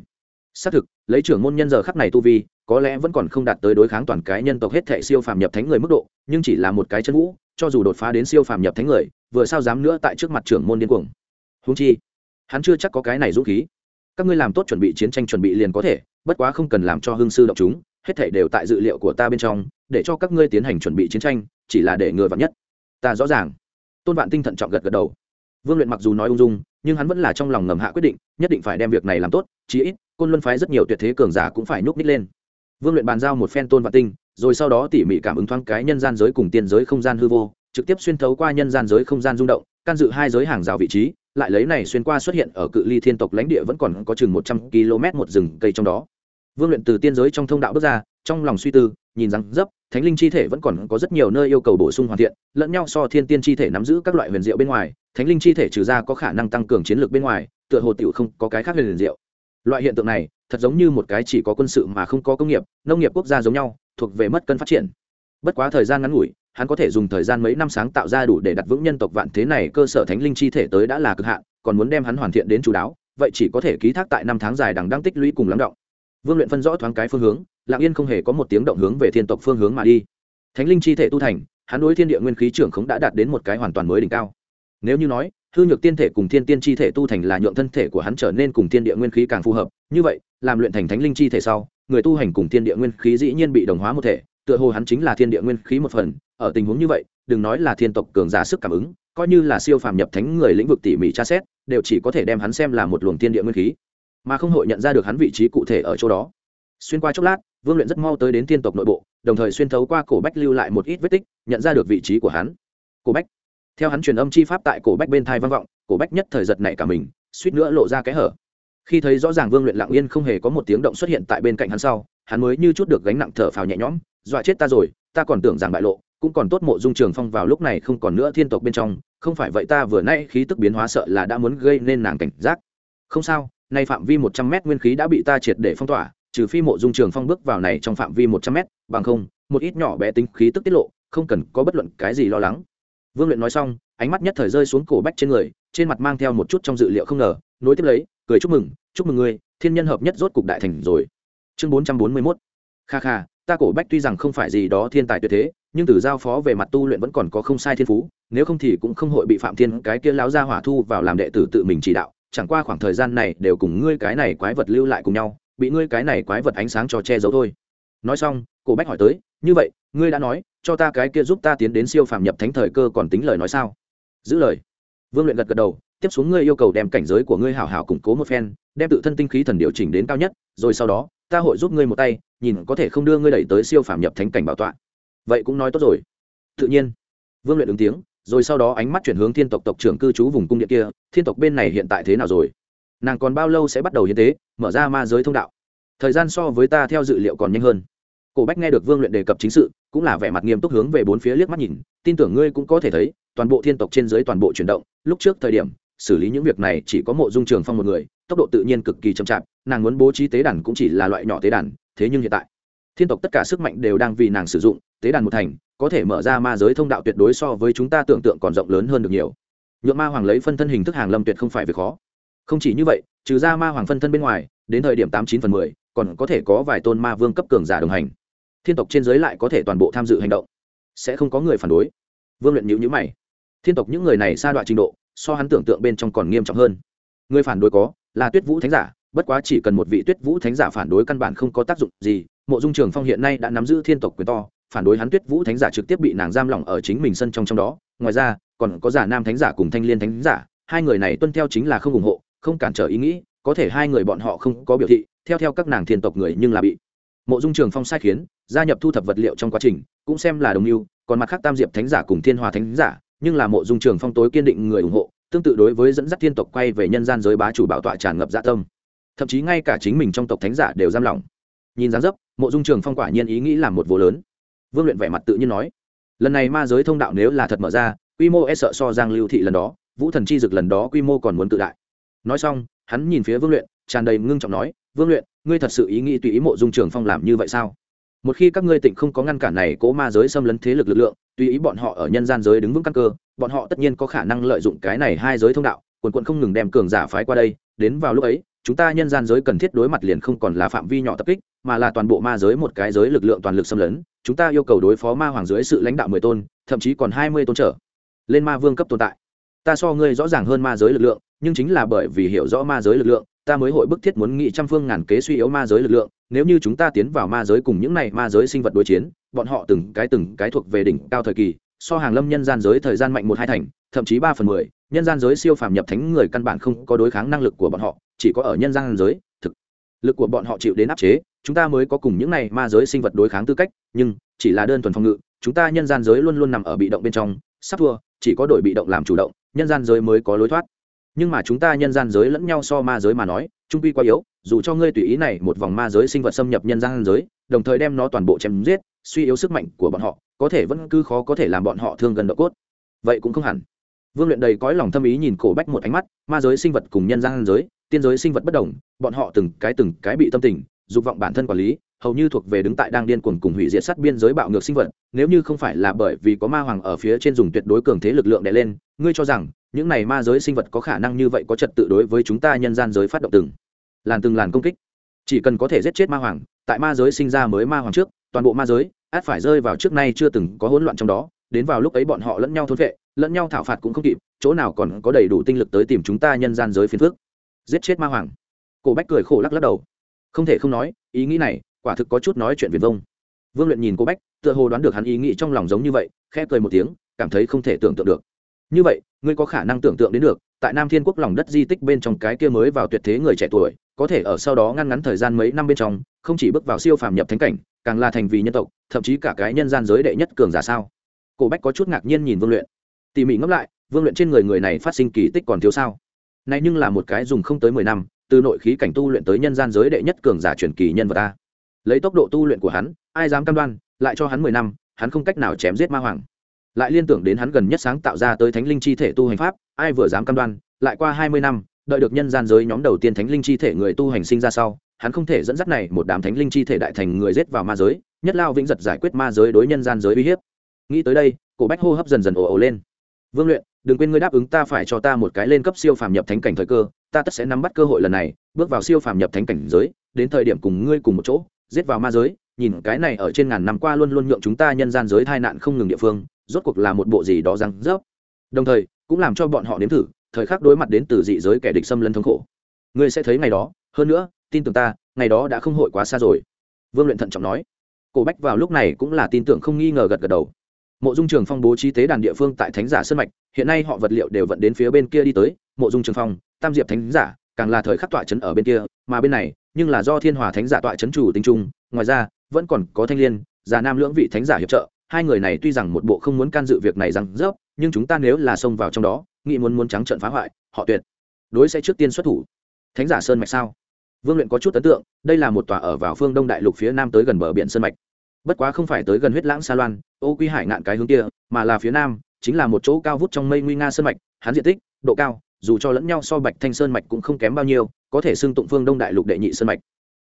Speaker 1: Xác thực, lấy trưởng môn nhân giờ khắc này tu vi, có lẽ vẫn còn không đạt tới đối kháng toàn cái nhân tộc hết thệ siêu phàm nhập thánh người mức độ, nhưng chỉ là một cái chân vũ, cho dù đột phá đến siêu phàm nhập thánh người, vừa sao dám nữa tại trước mặt trưởng môn điên cuồng. Húng chi hắn chưa chắc có cái này dũng khí. Các ngươi làm tốt chuẩn bị chiến tranh chuẩn bị liền có thể, bất quá không cần làm cho hương sư động chúng, hết thảy đều tại dự liệu của ta bên trong, để cho các ngươi tiến hành chuẩn bị chiến tranh, chỉ là để ngừa vặn nhất. Ta rõ ràng. Tôn vạn tinh thận trọng gật gật đầu. Vương luyện mặc dù nói ung dung, nhưng hắn vẫn là trong lòng ngầm hạ quyết định, nhất định phải đem việc này làm tốt, chí ít, côn luân phái rất nhiều tuyệt thế cường giả cũng phải nhúc nít lên. Vương luyện bàn giao một phen tôn vạn tinh, rồi sau đó tỉ mỉ cảm ứng thoáng cái nhân gian giới cùng tiên giới không gian hư vô, trực tiếp xuyên thấu qua nhân gian giới không gian rung động, can dự hai giới hàng rào vị trí lại lấy này xuyên qua xuất hiện ở cự ly thiên tộc lãnh địa vẫn còn có chừng một trăm km một rừng cây trong đó. Vương luyện từ tiên giới trong thông đạo bước ra, trong lòng suy tư, nhìn rằng dấp, thánh linh chi thể vẫn còn có rất nhiều nơi yêu cầu bổ sung hoàn thiện, lẫn nhau so thiên tiên chi thể nắm giữ các loại huyền diệu bên ngoài, thánh linh chi thể trừ ra có khả năng tăng cường chiến lược bên ngoài, tựa hồ tiểu không có cái khác huyền diệu. Loại hiện tượng này, thật giống như một cái chỉ có quân sự mà không có công nghiệp, nông nghiệp quốc gia giống nhau, thuộc về mất cân phát triển. Bất quá thời gian ngắn ngủi hắn có thể dùng thời gian mấy năm sáng tạo ra đủ để đặt vững nhân tộc vạn thế này, cơ sở thánh linh chi thể tới đã là cực hạn, còn muốn đem hắn hoàn thiện đến chú đáo, vậy chỉ có thể ký thác tại năm tháng dài đằng đang tích lũy cùng lắng động. Vương luyện phân rõ thoáng cái phương hướng lạng yên không hề có một tiếng động hướng về thiên tộc phương hướng mà đi. Thánh linh chi thể tu thành, hắn đối thiên địa nguyên khí trưởng khống đã đạt đến một cái hoàn toàn mới đỉnh cao. Nếu như nói, hư nhược tiên thể cùng thiên tiên chi thể tu thành là nhượng thân thể của hắn trở nên cùng thiên địa nguyên khí càng phù hợp, như vậy, làm luyện thành thánh linh chi thể sau, người tu hành cùng thiên địa nguyên khí dĩ nhiên bị đồng hóa một thể, tựa hồ hắn chính là thiên địa nguyên khí một phần ở tình huống như vậy, đừng nói là thiên tộc cường giả sức cảm ứng, coi như là siêu phàm nhập thánh người lĩnh vực tỉ mỉ tra xét, đều chỉ có thể đem hắn xem là một luồng thiên địa nguyên khí. Mà không hội nhận ra được hắn vị trí cụ thể ở chỗ đó. Xuyên qua chốc lát, vương luyện rất mau tới đến thiên tộc nội bộ, đồng thời xuyên thấu qua cổ bách lưu lại một ít vết tích, nhận ra được vị trí của hắn. Cổ bách. Theo hắn truyền âm chi pháp tại cổ bách bên thai vang vọng, cổ bách nhất thời giật này cả mình, suýt nữa lộ ra cái hở. Khi thấy rõ ràng vương luyện lặng yên không hề có một tiếng động xuất hiện tại bên cạnh hắn sau, hắn mới như chút được gánh nặng thở phào nhẹ nhõm, dọa chết ta rồi, ta còn tưởng rằng bại lộ cũng còn tốt mộ dung trường phong vào lúc này không còn nữa thiên tộc bên trong, không phải vậy ta vừa nay khí tức biến hóa sợ là đã muốn gây nên nàng cảnh giác. Không sao, nay phạm vi một trăm mét nguyên khí đã bị ta triệt để phong tỏa, trừ phi mộ dung trường phong bước vào này trong phạm vi một trăm mét, bằng không, một ít nhỏ bé tính khí tức tiết lộ, không cần có bất luận cái gì lo lắng. Vương luyện nói xong, ánh mắt nhất thời rơi xuống cổ bách trên người, trên mặt mang theo một chút trong dự liệu không ngờ, nối tiếp lấy, cười chúc mừng chúc mừng ngươi, thiên nhân hợp nhất rốt cục đại thành rồi. Chương bốn trăm bốn mươi mốt kha kha, ta cổ bách tuy rằng không phải gì đó thiên tài tuyệt thế, nhưng từ giao phó về mặt tu luyện vẫn còn có không sai thiên phú, nếu không thì cũng không hội bị phạm thiên, cái kia láo gia hỏa thu vào làm đệ tử tự mình chỉ đạo, chẳng qua khoảng thời gian này đều cùng ngươi cái này quái vật lưu lại cùng nhau, bị ngươi cái này quái vật ánh sáng cho che giấu thôi. Nói xong, cổ bách hỏi tới, như vậy, ngươi đã nói, cho ta cái kia giúp ta tiến đến siêu phàm nhập thánh thời cơ còn tính lời nói sao? Giữ lời. Vương luyện gật gật đầu, tiếp xuống ngươi yêu cầu đem cảnh giới của ngươi hảo hảo củng cố một phen, đem tự thân tinh khí thần điều chỉnh đến cao nhất, rồi sau đó ta hội giúp ngươi một tay, nhìn có thể không đưa ngươi đẩy tới siêu phàm nhập thánh cảnh bảo tọa. Vậy cũng nói tốt rồi. Tự nhiên. Vương luyện ứng tiếng, rồi sau đó ánh mắt chuyển hướng thiên tộc tộc trưởng cư trú vùng cung điện kia, thiên tộc bên này hiện tại thế nào rồi? Nàng còn bao lâu sẽ bắt đầu hiến tế, mở ra ma giới thông đạo? Thời gian so với ta theo dự liệu còn nhanh hơn. Cổ bách nghe được vương luyện đề cập chính sự, cũng là vẻ mặt nghiêm túc hướng về bốn phía liếc mắt nhìn, tin tưởng ngươi cũng có thể thấy, toàn bộ thiên tộc trên dưới toàn bộ chuyển động, lúc trước thời điểm xử lý những việc này chỉ có mộ dung trường phong một người, tốc độ tự nhiên cực kỳ chậm chạp, nàng muốn bố trí tế đàn cũng chỉ là loại nhỏ tế đàn, thế nhưng hiện tại, thiên tộc tất cả sức mạnh đều đang vì nàng sử dụng, tế đàn một thành, có thể mở ra ma giới thông đạo tuyệt đối so với chúng ta tưởng tượng còn rộng lớn hơn được nhiều. Nhượng ma hoàng lấy phân thân hình thức hàng lâm tuyệt không phải việc khó. Không chỉ như vậy, trừ ra ma hoàng phân thân bên ngoài, đến thời điểm tám chín phần mười, còn có thể có vài tôn ma vương cấp cường giả đồng hành. Thiên tộc trên giới lại có thể toàn bộ tham dự hành động. Sẽ không có người phản đối. Vương luyện nhữ nhữ mày. Thiên tộc những người này xa đoạn trình độ so hắn tưởng tượng bên trong còn nghiêm trọng hơn. Người phản đối có, là tuyết vũ thánh giả, bất quá chỉ cần một vị tuyết vũ thánh giả phản đối căn bản không có tác dụng gì, mộ dung trường phong hiện nay đã nắm giữ thiên tộc quyền to, phản đối hắn tuyết vũ thánh giả trực tiếp bị nàng giam lỏng ở chính mình sân trong trong đó. Ngoài ra, còn có giả nam thánh giả cùng thanh liên thánh giả, hai người này tuân theo chính là không ủng hộ, không cản trở ý nghĩ, có thể hai người bọn họ không có biểu thị, theo theo các nàng thiên tộc người nhưng là bị mộ dung trường phong sai khiến, gia nhập thu thập vật liệu trong quá trình, cũng xem là đồng mưu, còn mặt khác tam diệp thánh giả cùng thiên hòa thánh giả nhưng là mộ dung trường phong tối kiên định người ủng hộ, tương tự đối với dẫn dắt thiên tộc quay về nhân gian giới bá chủ bảo tọa tràn ngập dạ tâm. Thậm chí ngay cả chính mình trong tộc thánh giả đều giam lỏng. Nhìn dáng dấp, mộ dung trường phong quả nhiên ý nghĩ làm một vô lớn. Vương luyện vẻ mặt tự nhiên nói, lần này ma giới thông đạo nếu là thật mở ra, quy mô e sợ so giang lưu thị lần đó, vũ thần chi dực lần đó quy mô còn muốn tự đại. Nói xong, hắn nhìn phía vương luyện, tràn đầy ngưng trọng nói, vương luyện, ngươi thật sự ý nghĩ tùy ý mộ dung trường phong làm như vậy sao? Một khi các ngươi tỉnh không có ngăn cản này, cố ma giới xâm lấn thế lực lực lượng tùy ý bọn họ ở nhân gian giới đứng vững căn cơ, bọn họ tất nhiên có khả năng lợi dụng cái này hai giới thông đạo, quần quận không ngừng đem cường giả phái qua đây, đến vào lúc ấy, chúng ta nhân gian giới cần thiết đối mặt liền không còn là phạm vi nhỏ tập kích, mà là toàn bộ ma giới một cái giới lực lượng toàn lực xâm lấn, chúng ta yêu cầu đối phó ma hoàng dưới sự lãnh đạo mười tôn, thậm chí còn hai mươi tôn trở lên ma vương cấp tồn tại. Ta so ngươi rõ ràng hơn ma giới lực lượng, nhưng chính là bởi vì hiểu rõ ma giới lực lượng ta mới hội bức thiết muốn nghị trăm phương ngàn kế suy yếu ma giới lực lượng, nếu như chúng ta tiến vào ma giới cùng những này ma giới sinh vật đối chiến, bọn họ từng cái từng cái thuộc về đỉnh cao thời kỳ, so hàng lâm nhân gian giới thời gian mạnh một hai thành, thậm chí ba phần mười, nhân gian giới siêu phàm nhập thánh người căn bản không có đối kháng năng lực của bọn họ, chỉ có ở nhân gian giới, thực lực của bọn họ chịu đến áp chế, chúng ta mới có cùng những này ma giới sinh vật đối kháng tư cách, nhưng chỉ là đơn thuần phòng ngự, chúng ta nhân gian giới luôn luôn nằm ở bị động bên trong, sắp thua, chỉ có đổi bị động làm chủ động, nhân gian giới mới có lối thoát nhưng mà chúng ta nhân gian giới lẫn nhau so ma giới mà nói, trung quy quá yếu, dù cho ngươi tùy ý này một vòng ma giới sinh vật xâm nhập nhân gian giới, đồng thời đem nó toàn bộ chém giết, suy yếu sức mạnh của bọn họ, có thể vẫn cứ khó có thể làm bọn họ thương gần độ cốt. Vậy cũng không hẳn. Vương luyện đầy cõi lòng thâm ý nhìn cổ bách một ánh mắt, ma giới sinh vật cùng nhân gian giới, tiên giới sinh vật bất đồng, bọn họ từng cái từng cái bị tâm tình, dục vọng bản thân quản lý, hầu như thuộc về đứng tại đang điên cuồng cùng hủy diệt sát biên giới bạo ngược sinh vật, nếu như không phải là bởi vì có ma hoàng ở phía trên dùng tuyệt đối cường thế lực lượng đè lên, ngươi cho rằng những này ma giới sinh vật có khả năng như vậy có trật tự đối với chúng ta nhân gian giới phát động từng làn từng làn công kích. Chỉ cần có thể giết chết ma hoàng, tại ma giới sinh ra mới ma hoàng trước, toàn bộ ma giới, át phải rơi vào trước nay chưa từng có hỗn loạn trong đó, đến vào lúc ấy bọn họ lẫn nhau thôn vệ lẫn nhau thảo phạt cũng không kịp, chỗ nào còn có đầy đủ tinh lực tới tìm chúng ta nhân gian giới phiền phước giết chết ma hoàng. Cổ bách cười khổ lắc lắc đầu. Không thể không nói, ý nghĩ này, quả thực có chút nói chuyện viền vông. Vương luyện nhìn cô bách, tựa hồ đoán được hắn ý nghĩ trong lòng giống như vậy, khẽ cười một tiếng, cảm thấy không thể tưởng tượng được như vậy, ngươi có khả năng tưởng tượng đến được, tại nam thiên quốc lòng đất di tích bên trong cái kia mới vào tuyệt thế người trẻ tuổi, có thể ở sau đó ngăn ngắn thời gian mấy năm bên trong, không chỉ bước vào siêu phàm nhập thánh cảnh, càng là thành vì nhân tộc, thậm chí cả cái nhân gian giới đệ nhất cường giả sao? Cổ bách có chút ngạc nhiên nhìn vương luyện. Tỉ mỉ ngẫm lại, vương luyện trên người người này phát sinh kỳ tích còn thiếu sao? Này nhưng là một cái dùng không tới mười năm, từ nội khí cảnh tu luyện tới nhân gian giới đệ nhất cường giả truyền kỳ nhân vật ta lấy tốc độ tu luyện của hắn, ai dám cam đoan, lại cho hắn mười năm, hắn không cách nào chém giết ma hoàng lại liên tưởng đến hắn gần nhất sáng tạo ra tới thánh linh chi thể tu hành pháp, ai vừa dám cam đoan, lại qua hai mươi năm, đợi được nhân gian giới nhóm đầu tiên thánh linh chi thể người tu hành sinh ra sau, hắn không thể dẫn dắt này một đám thánh linh chi thể đại thành người giết vào ma giới, nhất lao vĩnh giật giải quyết ma giới đối nhân gian giới uy hiếp. Nghĩ tới đây, cổ bách hô hấp dần dần ồ ồ lên. Vương luyện, đừng quên ngươi đáp ứng ta phải cho ta một cái lên cấp siêu phàm nhập thánh cảnh thời cơ, ta tất sẽ nắm bắt cơ hội lần này, bước vào siêu phàm nhập thánh cảnh giới, đến thời điểm cùng ngươi cùng một chỗ, giết vào ma giới nhìn cái này ở trên ngàn năm qua luôn luôn nhượng chúng ta nhân gian giới tai nạn không ngừng địa phương, rốt cuộc là một bộ gì đó răng rớp. Đồng thời, cũng làm cho bọn họ nếm thử, thời khắc đối mặt đến từ dị giới kẻ địch xâm lấn thống khổ. Ngươi sẽ thấy ngày đó, hơn nữa, tin tưởng ta, ngày đó đã không hội quá xa rồi. Vương luyện thận trọng nói. Cổ bách vào lúc này cũng là tin tưởng không nghi ngờ gật gật đầu. Mộ dung trường phong bố trí tế đàn địa phương tại thánh giả sơn mạch, hiện nay họ vật liệu đều vận đến phía bên kia đi tới. Mộ dung trường phong, tam diệp thánh giả, càng là thời khắc tọa chấn ở bên kia, mà bên này, nhưng là do thiên hòa thánh giả tọa chấn chủ tính trung, ngoài ra vẫn còn có thanh liên, già nam lưỡng vị thánh giả hiệp trợ, hai người này tuy rằng một bộ không muốn can dự việc này rằng rớp, nhưng chúng ta nếu là xông vào trong đó, nghĩ muốn muốn trắng trận phá hoại, họ tuyệt. Đối sẽ trước tiên xuất thủ. Thánh giả sơn mạch sao? Vương luyện có chút ấn tượng, đây là một tòa ở vào phương đông đại lục phía nam tới gần bờ biển sơn mạch. Bất quá không phải tới gần huyết lãng sa loan, ô quy hải ngạn cái hướng kia, mà là phía nam, chính là một chỗ cao vút trong mây nguy nga sơn mạch, hắn diện tích, độ cao, dù cho lẫn nhau so bạch thanh sơn mạch cũng không kém bao nhiêu, có thể xưng tụng phương đông đại lục đệ nhị sơn mạch.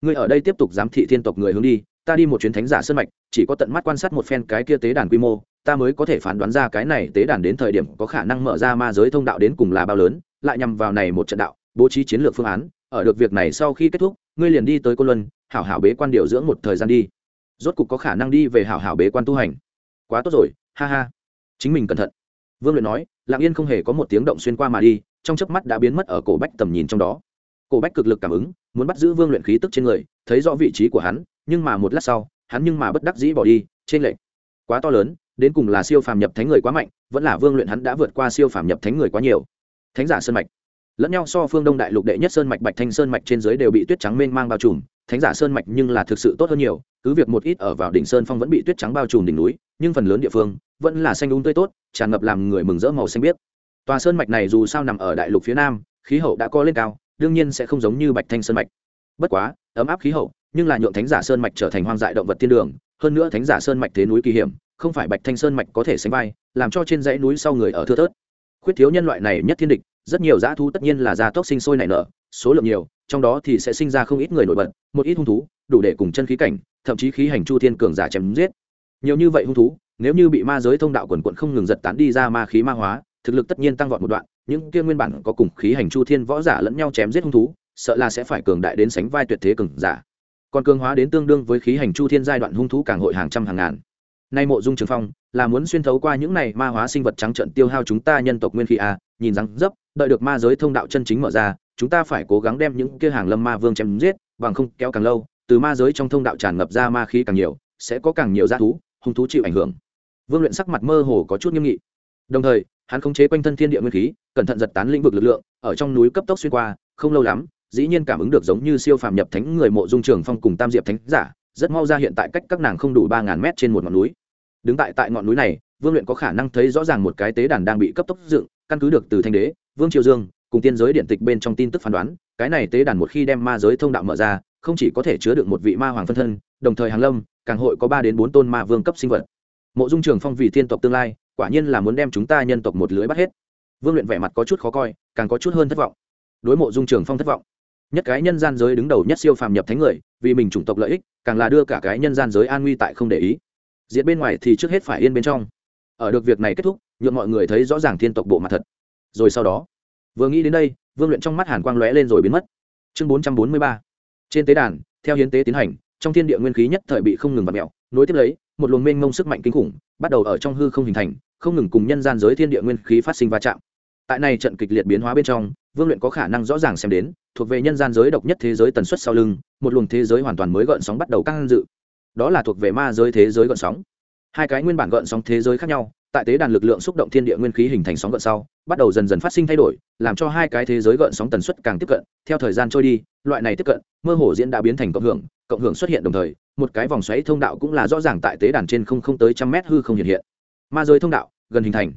Speaker 1: Người ở đây tiếp tục giám thị thiên tộc người hướng đi ta đi một chuyến thánh giả sơn mạch, chỉ có tận mắt quan sát một phen cái kia tế đàn quy mô, ta mới có thể phán đoán ra cái này tế đàn đến thời điểm có khả năng mở ra ma giới thông đạo đến cùng là bao lớn, lại nhằm vào này một trận đạo, bố trí chiến lược phương án, ở được việc này sau khi kết thúc, ngươi liền đi tới cô luân, hảo hảo bế quan điều dưỡng một thời gian đi. Rốt cục có khả năng đi về hảo hảo bế quan tu hành. Quá tốt rồi, ha ha. Chính mình cẩn thận. Vương luyện nói, lặng yên không hề có một tiếng động xuyên qua mà đi, trong chớp mắt đã biến mất ở cổ bách tầm nhìn trong đó. Cổ bách cực lực cảm ứng, muốn bắt giữ vương luyện khí tức trên người, thấy rõ vị trí của hắn nhưng mà một lát sau, hắn nhưng mà bất đắc dĩ bỏ đi trên lệnh quá to lớn, đến cùng là siêu phàm nhập thánh người quá mạnh, vẫn là vương luyện hắn đã vượt qua siêu phàm nhập thánh người quá nhiều. Thánh giả sơn mạch. Lẫn nhau so phương đông đại lục đệ nhất sơn mạch, bạch thanh sơn mạch trên dưới đều bị tuyết trắng mênh mang bao trùm, thánh giả sơn mạch nhưng là thực sự tốt hơn nhiều, cứ việc một ít ở vào đỉnh sơn phong vẫn bị tuyết trắng bao trùm đỉnh núi, nhưng phần lớn địa phương vẫn là xanh đúng tươi tốt, tràn ngập làm người mừng rỡ màu xanh biếc. Tòa sơn mạch này dù sao nằm ở đại lục phía nam, khí hậu đã co lên cao, đương nhiên sẽ không giống như bạch thanh sơn mạch. Bất quá, ấm áp khí hậu nhưng là nhượng thánh giả sơn mạch trở thành hoang dại động vật thiên đường, hơn nữa thánh giả sơn mạch thế núi kỳ hiểm, không phải bạch thanh sơn mạch có thể sánh vai, làm cho trên dãy núi sau người ở thưa thớt. Khuyết thiếu nhân loại này nhất thiên địch, rất nhiều dã thú tất nhiên là gia tốc sinh sôi nảy nở, số lượng nhiều, trong đó thì sẽ sinh ra không ít người nổi bật, một ít hung thú, đủ để cùng chân khí cảnh, thậm chí khí hành chu thiên cường giả chém giết. Nhiều như vậy hung thú, nếu như bị ma giới thông đạo quần quận không ngừng giật tán đi ra ma khí ma hóa, thực lực tất nhiên tăng vọt một đoạn những kia nguyên bản có cùng khí hành chu thiên võ giả lẫn nhau chém giết hung thú, sợ là sẽ phải cường đại đến sánh vai tuyệt thế cường giả còn cường hóa đến tương đương với khí hành chu thiên giai đoạn hung thú càng hội hàng trăm hàng ngàn. Nay mộ dung trường phong là muốn xuyên thấu qua những này ma hóa sinh vật trắng trận tiêu hao chúng ta nhân tộc nguyên khí a à, nhìn rằng dấp đợi được ma giới thông đạo chân chính mở ra chúng ta phải cố gắng đem những kia hàng lâm ma vương chém giết bằng không kéo càng lâu từ ma giới trong thông đạo tràn ngập ra ma khí càng nhiều sẽ có càng nhiều g thú hung thú chịu ảnh hưởng. Vương luyện sắc mặt mơ hồ có chút nghiêm nghị. Đồng thời hắn khống chế quanh thân thiên địa nguyên khí cẩn thận giật tán lĩnh vực lực lượng ở trong núi cấp tốc xuyên qua không lâu lắm dĩ nhiên cảm ứng được giống như siêu phàm nhập thánh người mộ dung trường phong cùng tam diệp thánh giả, rất mau ra hiện tại cách các nàng không đủ ba ngàn mét trên một ngọn núi. Đứng tại tại ngọn núi này, vương luyện có khả năng thấy rõ ràng một cái tế đàn đang bị cấp tốc dựng, căn cứ được từ thanh đế, vương triều dương, cùng tiên giới điện tịch bên trong tin tức phán đoán, cái này tế đàn một khi đem ma giới thông đạo mở ra, không chỉ có thể chứa được một vị ma hoàng phân thân, đồng thời hàng lâm, càng hội có ba đến bốn tôn ma vương cấp sinh vật. Mộ dung trường phong vì thiên tộc tương lai, quả nhiên là muốn đem chúng ta nhân tộc một lưới bắt hết. Vương luyện vẻ mặt có chút khó coi, càng có chút hơn thất vọng. Đối mộ dung trường phong thất vọng nhất cái nhân gian giới đứng đầu nhất siêu phàm nhập thánh người, vì mình chủng tộc lợi ích, càng là đưa cả cái nhân gian giới an nguy tại không để ý. Diện bên ngoài thì trước hết phải yên bên trong. Ở được việc này kết thúc nhuộm mọi người thấy rõ ràng thiên tộc bộ mặt thật. Rồi sau đó, vừa nghĩ đến đây, vương luyện trong mắt hàn quang lóe lên rồi biến mất. Chương bốn trăm bốn mươi ba. Trên tế đàn, theo hiến tế tiến hành, trong thiên địa nguyên khí nhất thời bị không ngừng vặt mẹo nối tiếp lấy, một luồng mênh mông sức mạnh kinh khủng, bắt đầu ở trong hư không hình thành, không ngừng cùng nhân gian giới thiên địa nguyên khí phát sinh va chạm. Tại này trận kịch liệt biến hóa bên trong vương luyện có khả năng rõ ràng xem đến, thuộc về nhân gian giới độc nhất thế giới tần suất sau lưng, một luồng thế giới hoàn toàn mới gợn sóng bắt đầu căng dự. Đó là thuộc về ma giới thế giới gợn sóng. Hai cái nguyên bản gợn sóng thế giới khác nhau, tại tế đàn lực lượng xúc động thiên địa nguyên khí hình thành sóng gợn sau, bắt đầu dần dần phát sinh thay đổi, làm cho hai cái thế giới gợn sóng tần suất càng tiếp cận. Theo thời gian trôi đi, loại này tiếp cận, mơ hồ diễn đã biến thành cộng hưởng cộng hưởng xuất hiện đồng thời, một cái vòng xoáy thông đạo cũng là rõ ràng tại tế đàn trên không không tới trăm mét hư không hiện hiện. Ma giới thông đạo gần hình thành,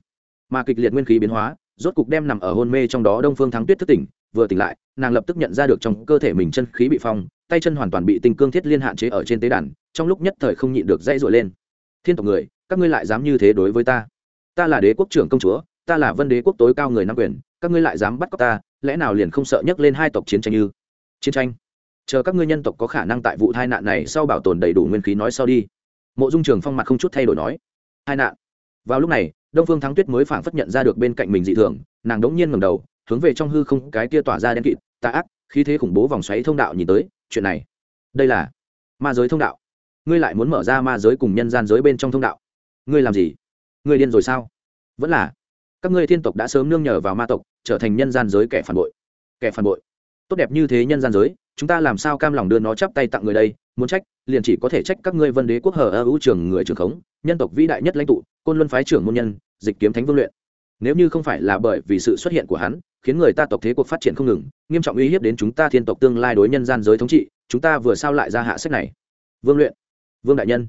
Speaker 1: mà kịch liệt nguyên khí biến hóa rốt cục đem nằm ở hôn mê trong đó đông phương thắng tuyết thức tỉnh, vừa tỉnh lại, nàng lập tức nhận ra được trong cơ thể mình chân khí bị phong, tay chân hoàn toàn bị tinh cương thiết liên hạn chế ở trên tế đàn, trong lúc nhất thời không nhịn được dây dội lên. Thiên tộc người, các ngươi lại dám như thế đối với ta? Ta là đế quốc trưởng công chúa, ta là vân đế quốc tối cao người nam quyền, các ngươi lại dám bắt cóc ta, lẽ nào liền không sợ nhấc lên hai tộc chiến tranh như chiến tranh? Chờ các ngươi nhân tộc có khả năng tại vụ tai nạn này sau bảo tồn đầy đủ nguyên khí nói sau đi. Mộ dung trường phong mặt không chút thay đổi nói. Hai nạn. Vào lúc này đông phương thắng tuyết mới phảng phất nhận ra được bên cạnh mình dị thường, nàng đống nhiên ngầm đầu, hướng về trong hư không cái kia tỏa ra đen kịt, tà ác, khí thế khủng bố vòng xoáy thông đạo nhìn tới, chuyện này, đây là ma giới thông đạo. Ngươi lại muốn mở ra ma giới cùng nhân gian giới bên trong thông đạo. Ngươi làm gì? Ngươi điên rồi sao? Vẫn là, các ngươi thiên tộc đã sớm nương nhờ vào ma tộc, trở thành nhân gian giới kẻ phản bội. Kẻ phản bội. Tốt đẹp như thế nhân gian giới chúng ta làm sao cam lòng đưa nó chắp tay tặng người đây? Muốn trách, liền chỉ có thể trách các ngươi vân đế quốc hờ ơ ưu trường người trường khống, nhân tộc vĩ đại nhất lãnh tụ, côn luân phái trưởng môn nhân, dịch kiếm thánh vương luyện. Nếu như không phải là bởi vì sự xuất hiện của hắn, khiến người ta tộc thế cuộc phát triển không ngừng, nghiêm trọng uy hiếp đến chúng ta thiên tộc tương lai đối nhân gian giới thống trị, chúng ta vừa sao lại ra hạ sách này? Vương luyện. Vương đại nhân.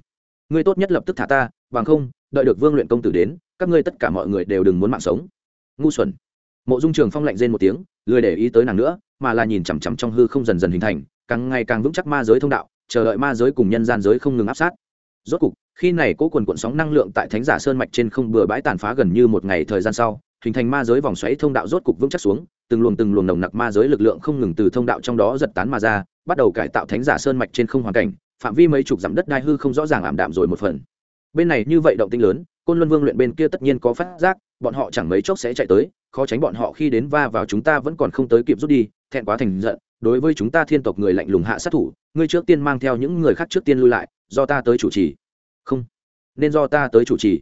Speaker 1: Ngươi tốt nhất lập tức thả ta, bằng không, đợi được vương luyện công tử đến, các ngươi tất cả mọi người đều đừng muốn mạng sống. Ngu xuẩn. Mộ dung trường phong lạnh rên một tiếng, lười để ý tới nàng nữa mà là nhìn chằm chằm trong hư không dần dần hình thành, càng ngày càng vững chắc ma giới thông đạo, chờ đợi ma giới cùng nhân gian giới không ngừng áp sát. Rốt cục, khi này cố quần cuộn sóng năng lượng tại thánh giả sơn mạch trên không bừa bãi tàn phá gần như một ngày thời gian sau, hình thành ma giới vòng xoáy thông đạo rốt cục vững chắc xuống, từng luồng từng luồng nồng nặc ma giới lực lượng không ngừng từ thông đạo trong đó giật tán mà ra, bắt đầu cải tạo thánh giả sơn mạch trên không hoàn cảnh, phạm vi mấy chục dặm đất đai hư không rõ ràng ảm đạm rồi một phần. Bên này như vậy động tinh lớn, côn luân vương luyện bên kia tất nhiên có phát giác, bọn họ chẳng mấy chốc sẽ chạy tới khó tránh bọn họ khi đến va vào chúng ta vẫn còn không tới kịp rút đi, thẹn quá thành giận, đối với chúng ta thiên tộc người lạnh lùng hạ sát thủ, ngươi trước tiên mang theo những người khác trước tiên lui lại, do ta tới chủ trì. Không. Nên do ta tới chủ trì.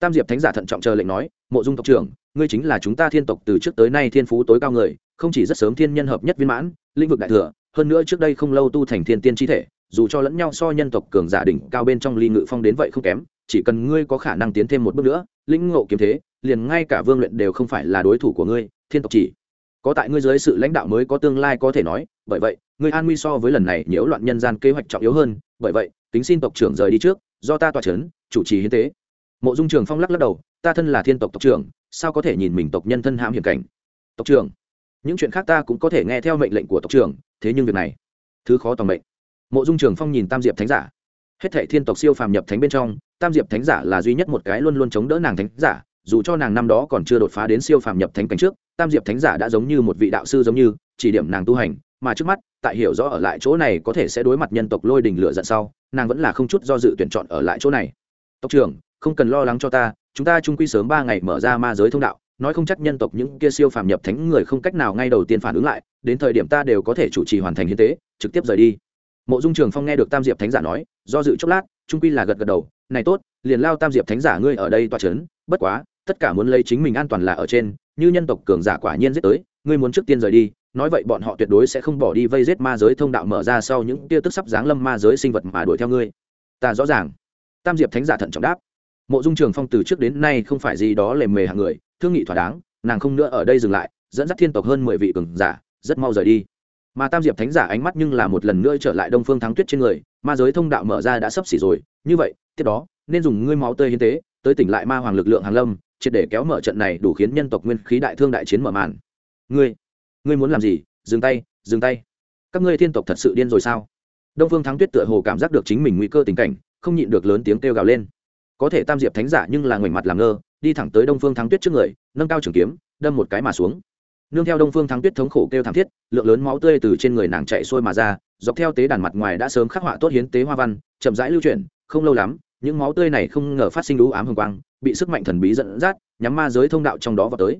Speaker 1: Tam diệp thánh giả thận trọng chờ lệnh nói, mộ dung tộc trưởng, ngươi chính là chúng ta thiên tộc từ trước tới nay thiên phú tối cao người, không chỉ rất sớm thiên nhân hợp nhất viên mãn, lĩnh vực đại thừa, hơn nữa trước đây không lâu tu thành thiên tiên chi thể, dù cho lẫn nhau so nhân tộc cường giả đỉnh cao bên trong ly ngự phong đến vậy không kém, chỉ cần ngươi có khả năng tiến thêm một bước nữa, lĩnh ngộ kiếm thế liền ngay cả vương luyện đều không phải là đối thủ của ngươi, thiên tộc chỉ. Có tại ngươi dưới sự lãnh đạo mới có tương lai có thể nói, bởi vậy, ngươi an nguy so với lần này nhiễu loạn nhân gian kế hoạch trọng yếu hơn, bởi vậy tính xin tộc trưởng rời đi trước, do ta tòa c h ấ n chủ trì hiến tế. Mộ dung trường phong lắc lắc đầu, ta thân là thiên tộc tộc trưởng, sao có thể nhìn mình tộc nhân thân hãm hiểm cảnh? Tộc trưởng, những chuyện khác ta cũng có thể nghe theo mệnh lệnh của tộc trưởng, thế nhưng việc này, thứ khó tòng mệnh. Mộ dung trường phong nhìn tam diệp thánh giả. Hết thệ thiên tộc siêu phàm nhập thánh bên trong, tam diệp thánh giả là duy nhất một cái luôn luôn chống đỡ nàng thánh giả dù cho nàng năm đó còn chưa đột phá đến siêu phàm nhập thánh cảnh trước, tam diệp thánh giả đã giống như một vị đạo sư giống như, chỉ điểm nàng tu hành, mà trước mắt, tại hiểu rõ ở lại chỗ này có thể sẽ đối mặt nhân tộc lôi đình lửa giận sau, nàng vẫn là không chút do dự tuyển chọn ở lại chỗ này. Tộc trưởng, không cần lo lắng cho ta, chúng ta chung quy sớm ba ngày mở ra ma giới thông đạo, nói không chắc nhân tộc những kia siêu phàm nhập thánh người không cách nào ngay đầu tiên phản ứng lại, đến thời điểm ta đều có thể chủ trì hoàn thành hiến tế, trực tiếp rời đi. Mộ dung trường phong nghe được tam diệp thánh giả nói, do dự chốc lát trung quy là gật gật đầu, này tốt, liền lao tam diệp thánh giả ngươi ở đây toa c bất quá tất cả muốn lấy chính mình an toàn là ở trên, như nhân tộc cường giả quả nhiên giết tới, ngươi muốn trước tiên rời đi, nói vậy bọn họ tuyệt đối sẽ không bỏ đi vây giết ma giới thông đạo mở ra sau những tia tức sắp giáng lâm ma giới sinh vật mà đuổi theo ngươi. Ta rõ ràng. Tam diệp thánh giả thận trọng đáp. Mộ dung trường phong từ trước đến nay không phải gì đó lề mề hàng người, thương nghị thỏa đáng, nàng không nữa ở đây dừng lại, dẫn dắt thiên tộc hơn mười vị cường giả, rất mau rời đi. Mà tam diệp thánh giả ánh mắt nhưng là một lần nữa trở lại đông phương thắng tuyết trên người, ma giới thông đạo mở ra đã sắp xỉ rồi, như vậy, tiếp đó, nên dùng ngươi máu tươi hiến tế, tới tỉnh lại ma hoàng lực lượng hàng lâm triệt để kéo mở trận này đủ khiến nhân tộc nguyên khí đại thương đại chiến mở màn. Ngươi ngươi muốn làm gì? Dừng tay dừng tay. Các ngươi thiên tộc thật sự điên rồi sao? Đông phương thắng tuyết tựa hồ cảm giác được chính mình nguy cơ tình cảnh, không nhịn được lớn tiếng kêu gào lên. Có thể tam diệp thánh giả nhưng là ngoảnh mặt làm ngơ, đi thẳng tới đông phương thắng tuyết trước người, nâng cao trường kiếm, đâm một cái mà xuống. Nương theo đông phương thắng tuyết thống khổ kêu thảm thiết, lượng lớn máu tươi từ trên người nàng chạy xuôi mà ra, dọc theo tế đàn mặt ngoài đã sớm khắc họa tốt hiến tế hoa văn, chậm rãi lưu chuyển, không lâu lắm, những máu tươi này không ngờ phát sinh đũ ám hồng quang bị sức mạnh thần bí dẫn dắt, nhắm ma giới thông đạo trong đó vào tới.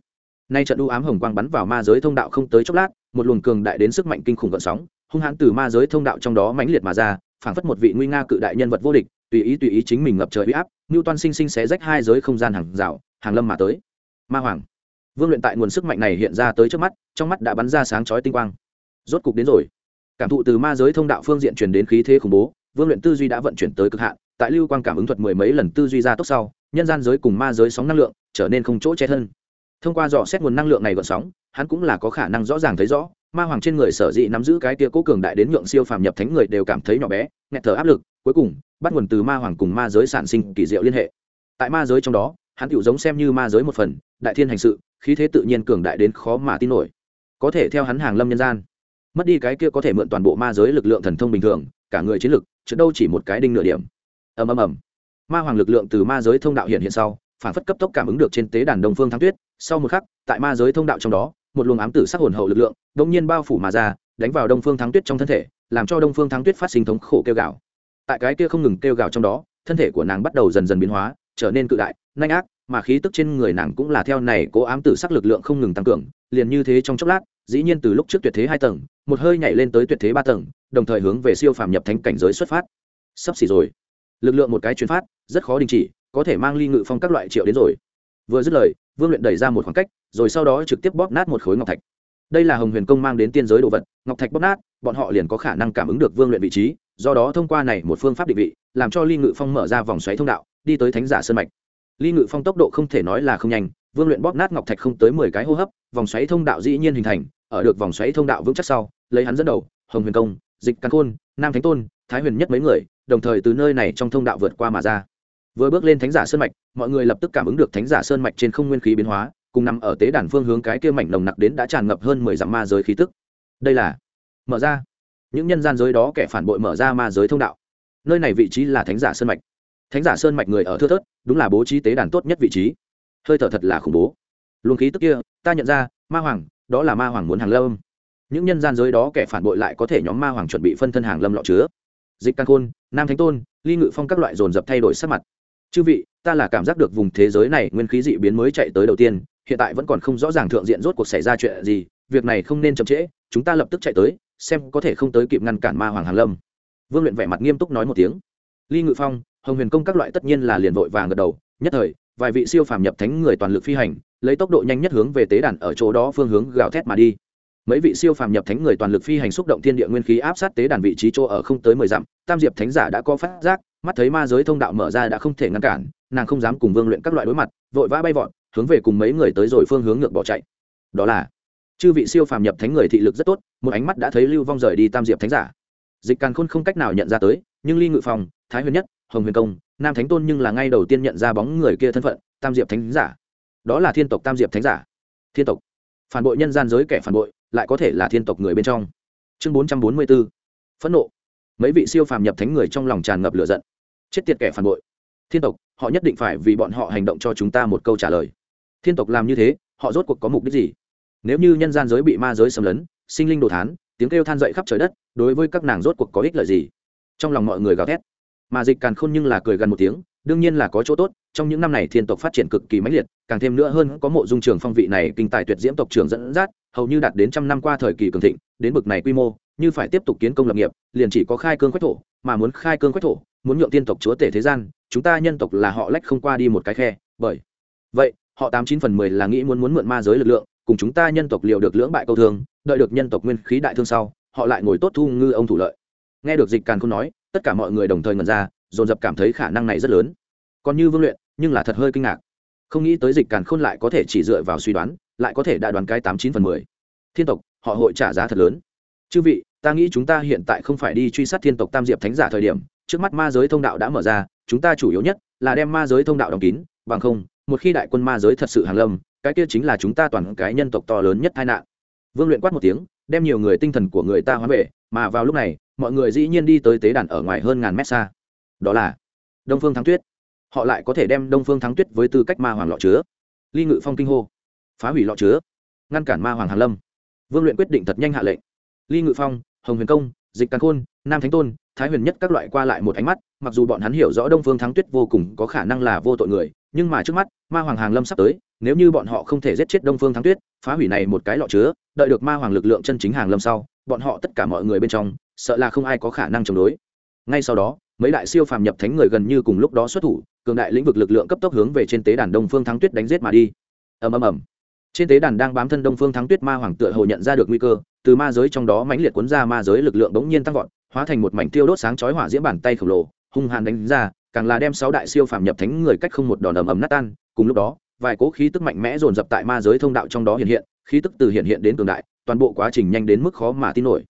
Speaker 1: Nay trận u ám hồng quang bắn vào ma giới thông đạo không tới chốc lát, một luồng cường đại đến sức mạnh kinh khủng gợn sóng, hung hãn từ ma giới thông đạo trong đó mãnh liệt mà ra, phảng phất một vị nguy nga cự đại nhân vật vô địch, tùy ý tùy ý chính mình ngập trời uy áp ngưu toan sinh sinh xé rách hai giới không gian hàng rào, hàng lâm mà tới. Ma hoàng, vương luyện tại nguồn sức mạnh này hiện ra tới trước mắt, trong mắt đã bắn ra sáng chói tinh quang. Rốt cục đến rồi. Cảm thụ từ ma giới thông đạo phương diện truyền đến khí thế khủng bố, vương luyện tư duy đã vận chuyển tới cực hạn, tại lưu quang cảm ứng thuật mười mấy lần tư duy ra tốc sau nhân gian giới cùng ma giới sóng năng lượng trở nên không chỗ che thân. Thông qua dò xét nguồn năng lượng này gọn sóng, hắn cũng là có khả năng rõ ràng thấy rõ, ma hoàng trên người sở dĩ nắm giữ cái tia cố cường đại đến nhượng siêu phàm nhập thánh người đều cảm thấy nhỏ bé, nghẹt thở áp lực, cuối cùng, bắt nguồn từ ma hoàng cùng ma giới sản sinh kỳ diệu liên hệ. Tại ma giới trong đó, hắn tự giống xem như ma giới một phần, đại thiên hành sự, khí thế tự nhiên cường đại đến khó mà tin nổi. Có thể theo hắn hàng lâm nhân gian, mất đi cái kia có thể mượn toàn bộ ma giới lực lượng thần thông bình thường, cả người chiến lực, chứ đâu chỉ một cái đinh nửa điểm. Ầm ầm ầm ma hoàng lực lượng từ ma giới thông đạo hiện hiện sau, phản phất cấp tốc cảm ứng được trên tế đàn đông phương thắng tuyết. Sau một khắc, tại ma giới thông đạo trong đó, một luồng ám tử sắc hồn hậu lực lượng đông nhiên bao phủ mà ra, đánh vào đông phương thắng tuyết trong thân thể, làm cho đông phương thắng tuyết phát sinh thống khổ kêu gào. Tại cái kia không ngừng kêu gào trong đó, thân thể của nàng bắt đầu dần dần biến hóa, trở nên cự đại, nhanh ác, mà khí tức trên người nàng cũng là theo này cố ám tử sắc lực lượng không ngừng tăng cường, liền như thế trong chốc lát, dĩ nhiên từ lúc trước tuyệt thế hai tầng, một hơi nhảy lên tới tuyệt thế ba tầng, đồng thời hướng về siêu phàm nhập thánh cảnh giới xuất phát. Sắp xỉ rồi lực lượng một cái chuyến phát, rất khó đình chỉ, có thể mang ly ngự phong các loại triệu đến rồi. Vừa dứt lời, vương luyện đẩy ra một khoảng cách, rồi sau đó trực tiếp bóp nát một khối ngọc thạch. Đây là hồng huyền công mang đến tiên giới đồ vật, ngọc thạch bóp nát, bọn họ liền có khả năng cảm ứng được vương luyện vị trí, do đó thông qua này một phương pháp định vị, làm cho ly ngự phong mở ra vòng xoáy thông đạo, đi tới thánh giả sơn mạch. Ly ngự phong tốc độ không thể nói là không nhanh, vương luyện bóp nát ngọc thạch không tới mười cái hô hấp, vòng xoáy thông đạo dĩ nhiên hình thành, ở được vòng xoáy thông đạo vững chắc sau, lấy hắn dẫn đầu, hồng huyền công, dịch căn khôn, nam thánh tôn, thái huyền nhất mấy người đồng thời từ nơi này trong thông đạo vượt qua mà ra. Vừa bước lên thánh giả sơn mạch, mọi người lập tức cảm ứng được thánh giả sơn mạch trên không nguyên khí biến hóa, cùng nằm ở tế đàn phương hướng cái kia mảnh nồng nặc đến đã tràn ngập hơn mười dặm ma giới khí tức. Đây là, mở ra. Những nhân gian giới đó kẻ phản bội mở ra ma giới thông đạo. Nơi này vị trí là thánh giả sơn mạch. Thánh giả sơn mạch người ở thưa thớt, đúng là bố trí tế đàn tốt nhất vị trí. Hơi thở thật là khủng bố. Luồng khí tức kia, ta nhận ra, ma hoàng, đó là ma hoàng muốn hàng lâm. Những nhân gian giới đó kẻ phản bội lại có thể nhóm ma hoàng chuẩn bị phân thân hàng lâm lọ chứa. Dịch căn khôn nam thánh tôn, ly ngự phong các loại dồn dập thay đổi sắc mặt. Chư vị, ta là cảm giác được vùng thế giới này nguyên khí dị biến mới chạy tới đầu tiên, hiện tại vẫn còn không rõ ràng thượng diện rốt cuộc xảy ra chuyện gì, việc này không nên chậm trễ, chúng ta lập tức chạy tới, xem có thể không tới kịp ngăn cản ma hoàng hàn lâm. Vương luyện vẻ mặt nghiêm túc nói một tiếng. Ly ngự phong, hồng huyền công các loại tất nhiên là liền vội vàng gật đầu, nhất thời, vài vị siêu phàm nhập thánh người toàn lực phi hành, lấy tốc độ nhanh nhất hướng về tế đàn ở chỗ đó phương hướng gào thét mà đi mấy vị siêu phàm nhập thánh người toàn lực phi hành xúc động thiên địa nguyên khí áp sát tế đàn vị trí chỗ ở không tới mười dặm, tam diệp thánh giả đã có phát giác, mắt thấy ma giới thông đạo mở ra đã không thể ngăn cản, nàng không dám cùng vương luyện các loại đối mặt, vội vã bay vọt, hướng về cùng mấy người tới rồi phương hướng ngược bỏ chạy. Đó là, chư vị siêu phàm nhập thánh người thị lực rất tốt, một ánh mắt đã thấy lưu vong rời đi tam diệp thánh giả. Dịch càn khôn không cách nào nhận ra tới, nhưng ly ngự phòng thái huyền nhất, hồng huyền công, nam thánh tôn nhưng là ngay đầu tiên nhận ra bóng người kia thân phận, tam diệp thánh giả. Đó là thiên tộc tam diệp thánh giả. Thiên tộc. Phản bội nhân gian giới kẻ phản bội lại có thể là thiên tộc người bên trong. Chương bốn trăm bốn mươi b ố phẫn nộ. Mấy vị siêu phàm nhập thánh người trong lòng tràn ngập lửa giận. Chết tiệt kẻ phản bội. Thiên tộc, họ nhất định phải vì bọn họ hành động cho chúng ta một câu trả lời. Thiên tộc làm như thế, họ rốt cuộc có mục đích gì? Nếu như nhân gian giới bị ma giới xâm lấn, sinh linh đồ thán, tiếng kêu than dậy khắp trời đất, đối với các nàng rốt cuộc có ích lợi gì? Trong lòng mọi người gào thét. Mà dịch càn khôn nhưng là cười gần một tiếng đương nhiên là có chỗ tốt, trong những năm này thiên tộc phát triển cực kỳ mãnh liệt, càng thêm nữa hơn có mộ dung trường phong vị này kinh tài tuyệt diễm tộc trưởng dẫn dắt, hầu như đạt đến trăm năm qua thời kỳ cường thịnh, đến bực này quy mô, như phải tiếp tục kiến công lập nghiệp, liền chỉ có khai cương quách thổ, mà muốn khai cương quách thổ, muốn nhượng tiên tộc chúa tể thế gian, chúng ta nhân tộc là họ lách không qua đi một cái khe, bởi vậy, họ tám chín phần mười là nghĩ muốn muốn mượn ma giới lực lượng, cùng chúng ta nhân tộc liều được lưỡng bại câu thương, đợi được nhân tộc nguyên khí đại thương sau, họ lại ngồi tốt thu ngư ông thủ lợi. Nghe được dịch càn không nói, tất cả mọi người đồng thời ngần ra dồn dập cảm thấy khả năng này rất lớn. Còn như vương luyện, nhưng là thật hơi kinh ngạc. Không nghĩ tới dịch càn khôn lại có thể chỉ dựa vào suy đoán, lại có thể đã đoán cái tám chín phần mười. Thiên tộc, họ hội trả giá thật lớn. Chư vị, ta nghĩ chúng ta hiện tại không phải đi truy sát thiên tộc tam diệp thánh giả thời điểm, trước mắt ma giới thông đạo đã mở ra, chúng ta chủ yếu nhất là đem ma giới thông đạo đóng kín, bằng không, một khi đại quân ma giới thật sự hàng lâm, cái kia chính là chúng ta toàn cái nhân tộc to lớn nhất tai nạn. Vương luyện quát một tiếng, đem nhiều người tinh thần của người ta hóa về, mà vào lúc này, mọi người dĩ nhiên đi tới tế đàn ở ngoài hơn ngàn mét xa đó là đông phương thắng tuyết. Họ lại có thể đem đông phương thắng tuyết với tư cách ma hoàng lọ chứa. Ly ngự phong kinh hô, phá hủy lọ chứa, ngăn cản ma hoàng hàn lâm. Vương luyện quyết định thật nhanh hạ lệnh. Ly ngự phong, hồng huyền công, dịch càn khôn, nam thánh tôn, thái huyền nhất các loại qua lại một ánh mắt, mặc dù bọn hắn hiểu rõ đông phương thắng tuyết vô cùng có khả năng là vô tội người, nhưng mà trước mắt, ma hoàng hàng lâm sắp tới, nếu như bọn họ không thể giết chết đông phương thắng tuyết, phá hủy này một cái lọ chứa, đợi được ma hoàng lực lượng chân chính hàng lâm sau, bọn họ tất cả mọi người bên trong, sợ là không ai có khả năng chống đối. Ngay sau đó mấy đại siêu phàm nhập thánh người gần như cùng lúc đó xuất thủ, cường đại lĩnh vực lực lượng cấp tốc hướng về trên tế đàn đông phương thắng tuyết đánh giết mà đi. Ầm ầm ầm. Trên tế đàn đang bám thân đông phương thắng tuyết ma hoàng tựa hồ nhận ra được nguy cơ, từ ma giới trong đó mãnh liệt cuốn ra ma giới lực lượng bỗng nhiên tăng vọt, hóa thành một mảnh tiêu đốt sáng chói hỏa diễm bàn tay khổng lồ, hung hàn đánh ra, càng là đem sáu đại siêu phàm nhập thánh người cách không một đòn ầm ầm nát tan. Cùng lúc đó, vài cố khí tức mạnh mẽ dồn dập tại ma giới thông đạo trong đó hiện hiện, khí tức từ hiện hiện đến cường đại, toàn bộ quá trình nhanh đến mức khó mà tin nổi.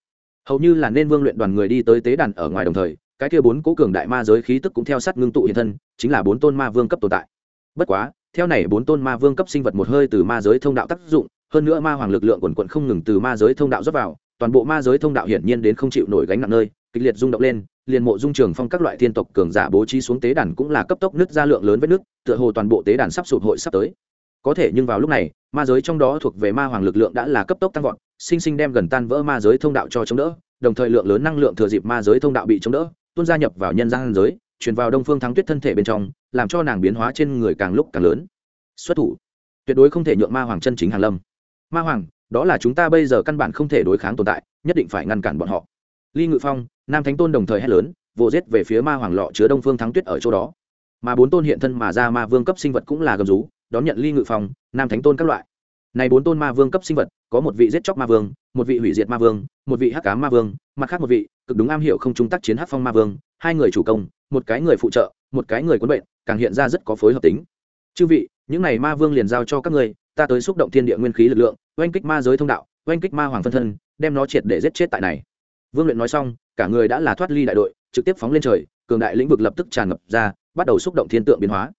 Speaker 1: Hầu như là nên vương luyện đoàn người đi tới tế đàn ở ngoài đồng thời cái kia bốn cố cường đại ma giới khí tức cũng theo sát ngưng tụ hiện thân, chính là bốn tôn ma vương cấp tồn tại. Bất quá, theo này bốn tôn ma vương cấp sinh vật một hơi từ ma giới thông đạo tác dụng, hơn nữa ma hoàng lực lượng quần quận không ngừng từ ma giới thông đạo dốc vào, toàn bộ ma giới thông đạo hiển nhiên đến không chịu nổi gánh nặng nơi, kịch liệt rung động lên, liền mộ dung trường phong các loại thiên tộc cường giả bố trí xuống tế đàn cũng là cấp tốc nứt ra lượng lớn với nước tựa hồ toàn bộ tế đàn sắp sụp hội sắp tới. Có thể nhưng vào lúc này, ma giới trong đó thuộc về ma hoàng lực lượng đã là cấp tốc tăng vọt, sinh sinh đem gần tan vỡ ma giới thông đạo cho chống đỡ, đồng thời lượng lớn năng lượng thừa dịp ma giới thông đạo bị chống đỡ tuôn gia nhập vào nhân gian giới, truyền vào đông phương thắng tuyết thân thể bên trong, làm cho nàng biến hóa trên người càng lúc càng lớn. Xuất thủ. Tuyệt đối không thể nhượng ma hoàng chân chính hàn lâm. Ma hoàng, đó là chúng ta bây giờ căn bản không thể đối kháng tồn tại, nhất định phải ngăn cản bọn họ. Ly ngự phong, nam thánh tôn đồng thời hét lớn, vồ giết về phía ma hoàng lọ chứa đông phương thắng tuyết ở chỗ đó. Mà bốn tôn hiện thân mà ra ma vương cấp sinh vật cũng là gầm rú, đón nhận ly ngự phong, nam thánh tôn các loại này bốn tôn ma vương cấp sinh vật, có một vị giết chóc ma vương, một vị hủy diệt ma vương, một vị hắc cá ma vương, mặt khác một vị, cực đúng am hiểu không trung tác chiến hắc phong ma vương, hai người chủ công, một cái người phụ trợ, một cái người cuốn bệnh, càng hiện ra rất có phối hợp tính. Chư vị, những này ma vương liền giao cho các ngươi, ta tới xúc động thiên địa nguyên khí lực lượng, oanh kích ma giới thông đạo, oanh kích ma hoàng phân thân, đem nó triệt để giết chết tại này. Vương luyện nói xong, cả người đã là thoát ly đại đội, trực tiếp phóng lên trời, cường đại lĩnh vực lập tức tràn ngập ra, bắt đầu xúc động thiên tượng biến hóa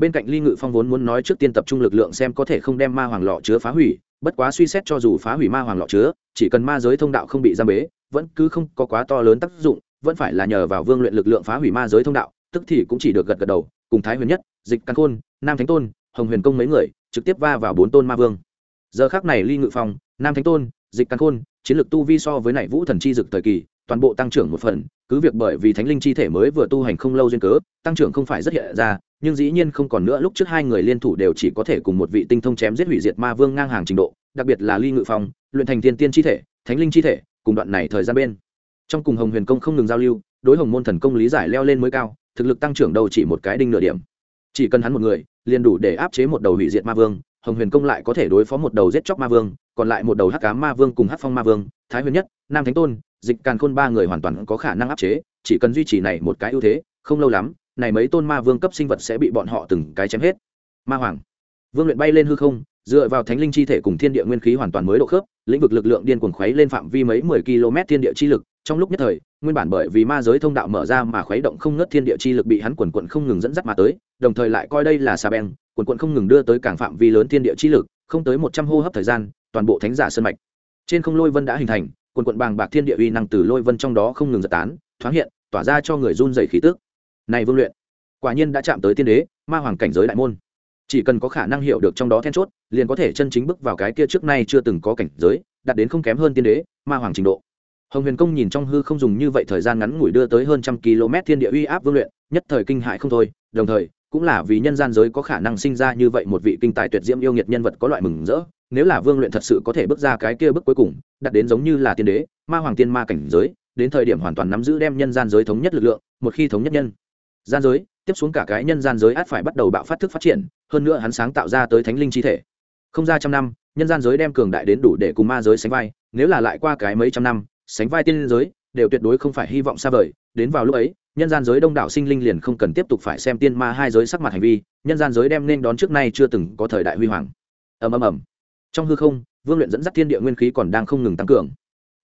Speaker 1: bên cạnh ly ngự phong vốn muốn nói trước tiên tập trung lực lượng xem có thể không đem ma hoàng lọ chứa phá hủy, bất quá suy xét cho dù phá hủy ma hoàng lọ chứa, chỉ cần ma giới thông đạo không bị giam bế, vẫn cứ không có quá to lớn tác dụng, vẫn phải là nhờ vào vương luyện lực lượng phá hủy ma giới thông đạo, tức thì cũng chỉ được gật gật đầu, cùng thái huyền nhất, dịch căn khôn, nam thánh tôn, hồng huyền công mấy người, trực tiếp va vào bốn tôn ma vương. Giờ khác này ly ngự phong, nam thánh tôn, dịch căn khôn, chiến lược tu vi so với nảy vũ thần chi dực thời kỳ, toàn bộ tăng trưởng một phần, cứ việc bởi vì thánh linh chi thể mới vừa tu hành không lâu duyên cớ, tăng trưởng không phải rất hiện ra nhưng dĩ nhiên không còn nữa, lúc trước hai người liên thủ đều chỉ có thể cùng một vị tinh thông chém giết hủy diệt ma vương ngang hàng trình độ, đặc biệt là ly ngự phong, luyện thành tiên tiên chi thể, thánh linh chi thể, cùng đoạn này thời gian bên. Trong cùng hồng huyền công không ngừng giao lưu, đối hồng môn thần công lý giải leo lên mới cao, thực lực tăng trưởng đầu chỉ một cái đinh nửa điểm. Chỉ cần hắn một người, liền đủ để áp chế một đầu hủy diệt ma vương, hồng huyền công lại có thể đối phó một đầu giết chóc ma vương, còn lại một đầu hắc cá ma vương cùng hắc phong ma vương, thái huyền nhất, nam thánh tôn, dịch càn khôn ba người hoàn toàn có khả năng áp chế, chỉ cần duy trì này một cái ưu thế, không lâu lắm này mấy tôn ma vương cấp sinh vật sẽ bị bọn họ từng cái chém hết. Ma hoàng, vương luyện bay lên hư không, dựa vào thánh linh chi thể cùng thiên địa nguyên khí hoàn toàn mới độ khớp, lĩnh vực lực lượng điên cuồng khuấy lên phạm vi mấy mười km thiên địa chi lực. Trong lúc nhất thời, nguyên bản bởi vì ma giới thông đạo mở ra mà khuấy động không ngớt thiên địa chi lực bị hắn quần quận không ngừng dẫn dắt mà tới, đồng thời lại coi đây là sa beng, quần quận không ngừng đưa tới cảng phạm vi lớn thiên địa chi lực, không tới một trăm hô hấp thời gian, toàn bộ thánh giả sơn mạch. Trên không lôi vân đã hình thành, quần quận bàng bạc thiên địa uy năng từ lôi vân trong đó không ngừng giật tán, thoáng hiện, tỏa ra cho người run dày khí tức này vương luyện, quả nhiên đã chạm tới tiên đế, ma hoàng cảnh giới đại môn. Chỉ cần có khả năng hiểu được trong đó then chốt, liền có thể chân chính bước vào cái kia trước nay chưa từng có cảnh giới, đạt đến không kém hơn tiên đế, ma hoàng trình độ. Hồng huyền công nhìn trong hư không dùng như vậy thời gian ngắn ngủi đưa tới hơn trăm km thiên địa uy áp vương luyện, nhất thời kinh hại không thôi, đồng thời, cũng là vì nhân gian giới có khả năng sinh ra như vậy một vị kinh tài tuyệt diễm yêu nghiệt nhân vật có loại mừng rỡ, nếu là vương luyện thật sự có thể bước ra cái kia bước cuối cùng đặt đến giống như là tiên đế, ma hoàng tiên ma cảnh giới, đến thời điểm hoàn toàn nắm giữ đem nhân gian giới thống nhất lực lượng, một khi thống nhất nhân gian giới, tiếp xuống cả cái nhân gian giới át phải bắt đầu bạo phát thức phát triển, hơn nữa hắn sáng tạo ra tới thánh linh chi thể. Không ra trăm năm, nhân gian giới đem cường đại đến đủ để cùng ma giới sánh vai, nếu là lại qua cái mấy trăm năm, sánh vai tiên giới, đều tuyệt đối không phải hy vọng xa vời. Đến vào lúc ấy, nhân gian giới đông đảo sinh linh liền không cần tiếp tục phải xem tiên ma hai giới sắc mặt hành vi, nhân gian giới đem nên đón trước nay chưa từng có thời đại huy hoàng. Ầm ầm ầm. Trong hư không, vương luyện dẫn dắt thiên địa nguyên khí còn đang không ngừng tăng cường.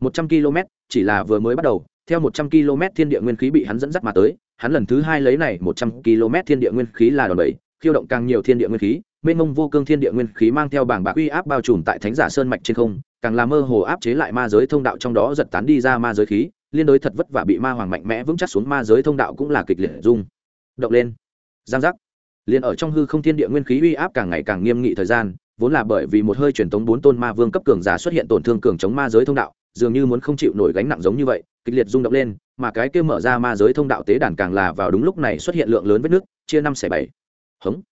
Speaker 1: Một trăm km chỉ là vừa mới bắt đầu, theo một trăm km thiên địa nguyên khí bị hắn dẫn dắt mà tới hắn lần thứ hai lấy này một trăm km thiên địa nguyên khí là đòn bẩy, khiêu động càng nhiều thiên địa nguyên khí, mênh mông vô cương thiên địa nguyên khí mang theo bảng bạc uy áp bao trùm tại thánh giả sơn mạch trên không, càng làm mơ hồ áp chế lại ma giới thông đạo trong đó giật tán đi ra ma giới khí, liên đối thật vất vả bị ma hoàng mạnh mẽ vững chắc xuống ma giới thông đạo cũng là kịch liệt rung động lên. Giang giác. Liền ở trong hư không thiên địa nguyên khí uy áp càng ngày càng nghiêm nghị thời gian, vốn là bởi vì một hơi truyền tống bốn tôn ma vương cấp cường giả xuất hiện tổn thương cường chống ma giới thông đạo, dường như muốn không chịu nổi gánh nặng giống như vậy, kịch liệt rung động lên mà cái kia mở ra ma giới thông đạo tế đàn càng là vào đúng lúc này xuất hiện lượng lớn vết nước, chia năm xẻ bảy. Hống.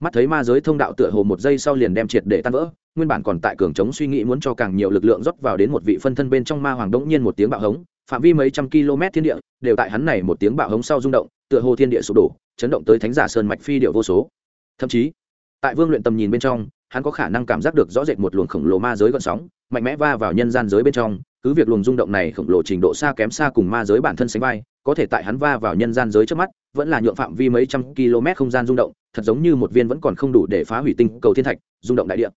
Speaker 1: Mắt thấy ma giới thông đạo tựa hồ một giây sau liền đem triệt để tan vỡ, nguyên bản còn tại cường chống suy nghĩ muốn cho càng nhiều lực lượng rót vào đến một vị phân thân bên trong ma hoàng đống nhiên một tiếng bạo hống, phạm vi mấy trăm km thiên địa, đều tại hắn này một tiếng bạo hống sau rung động, tựa hồ thiên địa sụp đổ, chấn động tới thánh giả sơn mạch phi điệu vô số. Thậm chí, tại vương luyện tầm nhìn bên trong, hắn có khả năng cảm giác được rõ rệt một luồng khổng lồ ma giới gợn sóng, mạnh mẽ va vào nhân gian giới bên trong cứ việc luồng rung động này khổng lồ trình độ xa kém xa cùng ma giới bản thân sánh vai, có thể tại hắn va vào nhân gian giới trước mắt, vẫn là nhượng phạm vi mấy trăm km không gian rung động, thật giống như một viên vẫn còn không đủ để phá hủy tinh cầu thiên thạch, rung động đại địa.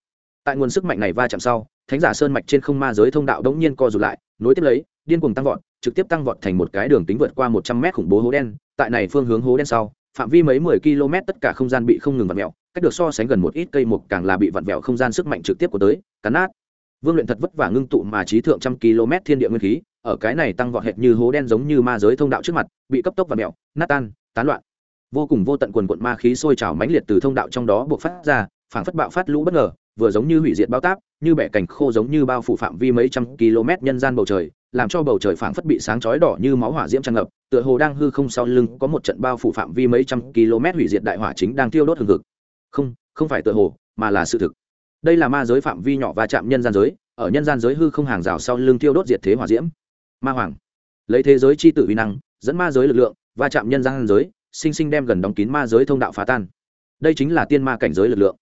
Speaker 1: Tại nguồn sức mạnh này va chạm sau, thánh giả sơn mạch trên không ma giới thông đạo đống nhiên co rụt lại, nối tiếp lấy, điên cuồng tăng vọt, trực tiếp tăng vọt thành một cái đường tính vượt qua một trăm mét khủng bố hố đen, tại này phương hướng hố đen sau, phạm vi mấy mười km tất cả không gian bị không ngừng vặn vẹo, cách được so sánh gần một ít cây mục càng là bị vặn vẹo không gian sức mạnh trực tiếp của tới, cắn nát vương luyện thật vất vả ngưng tụ mà trí thượng trăm km thiên địa nguyên khí, ở cái này tăng vọt hệt như hố đen giống như ma giới thông đạo trước mặt, bị cấp tốc và mẹo, nát tan, tán loạn. Vô cùng vô tận quần quận ma khí sôi trào mãnh liệt từ thông đạo trong đó buộc phát ra, phảng phất bạo phát lũ bất ngờ, vừa giống như hủy diệt bao táp, như bẻ cành khô giống như bao phủ phạm vi mấy trăm km nhân gian bầu trời, làm cho bầu trời phảng phất bị sáng chói đỏ như máu hỏa diễm tràn ngập, tựa hồ đang hư không sau lưng có một trận bao phủ phạm vi mấy trăm km hủy diệt đại hỏa chính đang tiêu đốt hừng hực. Không không phải tựa hồ, mà là sự thực đây là ma giới phạm vi nhỏ và chạm nhân gian giới, ở nhân gian giới hư không hàng rào sau lưng tiêu đốt diệt thế hỏa diễm. Ma hoàng. Lấy thế giới c h i tử uy năng, dẫn ma giới lực lượng và chạm nhân gian giới, sinh sinh đem gần đóng kín ma giới thông đạo phá tan. Đây chính là tiên ma cảnh giới lực lượng.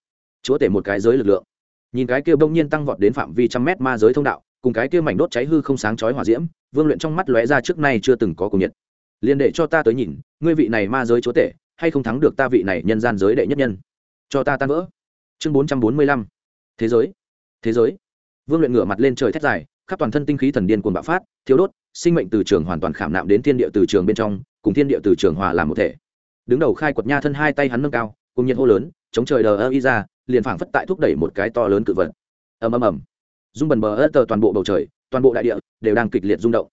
Speaker 1: Chúa tể một cái giới lực lượng. Nhìn cái kia bỗng nhiên tăng vọt đến phạm vi trăm mét ma giới thông đạo, cùng cái kia mảnh đốt cháy hư không sáng chói hỏa diễm, vương luyện trong mắt lóe ra trước nay chưa từng có cùng nhiệt. Liền để cho ta tới nhìn, ngươi vị này ma giới chúa tể, hay không thắng được ta vị này nhân gian giới đệ nhất nhân? Cho ta tan vỡ. Chương bốn trăm bốn mươi lăm thế giới thế giới. Vương luyện ngửa mặt lên trời thét dài, khắp toàn thân tinh khí thần điên cuồng bạo phát thiếu đốt, sinh mệnh từ trường hoàn toàn khảm nạm đến thiên địa từ trường bên trong, cùng thiên địa từ trường hòa làm một thể. Đứng đầu khai quật nha thân hai tay hắn nâng cao, cùng nhiệt hô lớn, chống trời đờ ơ y ra, liền phảng phất tại thúc đẩy một cái to lớn cự vật. Ầm ầm ầm. Dung bần bờ ơ tờ toàn bộ bầu trời, toàn bộ đại địa đều đang kịch liệt rung động.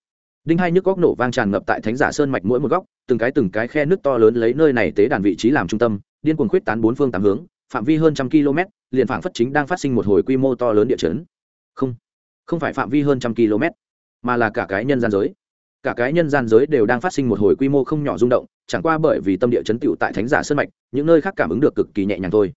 Speaker 1: Đinh hai nhức góc nổ vang tràn ngập tại thánh giả sơn mạch mỗi một góc, từng cái từng cái khe nước to lớn lấy nơi này tế đàn vị trí làm trung tâm, điên cuồng khuyết tán bốn phương tám hướng, phạm vi hơn trăm km liền phảng phất chính đang phát sinh một hồi quy mô to lớn địa chấn. Không không phải phạm vi hơn trăm km, mà là cả cái nhân gian giới. Cả cái nhân gian giới đều đang phát sinh một hồi quy mô không nhỏ rung động, chẳng qua bởi vì tâm địa chấn tựu tại thánh giả sơn mạch, những nơi khác cảm ứng được cực kỳ nhẹ nhàng thôi.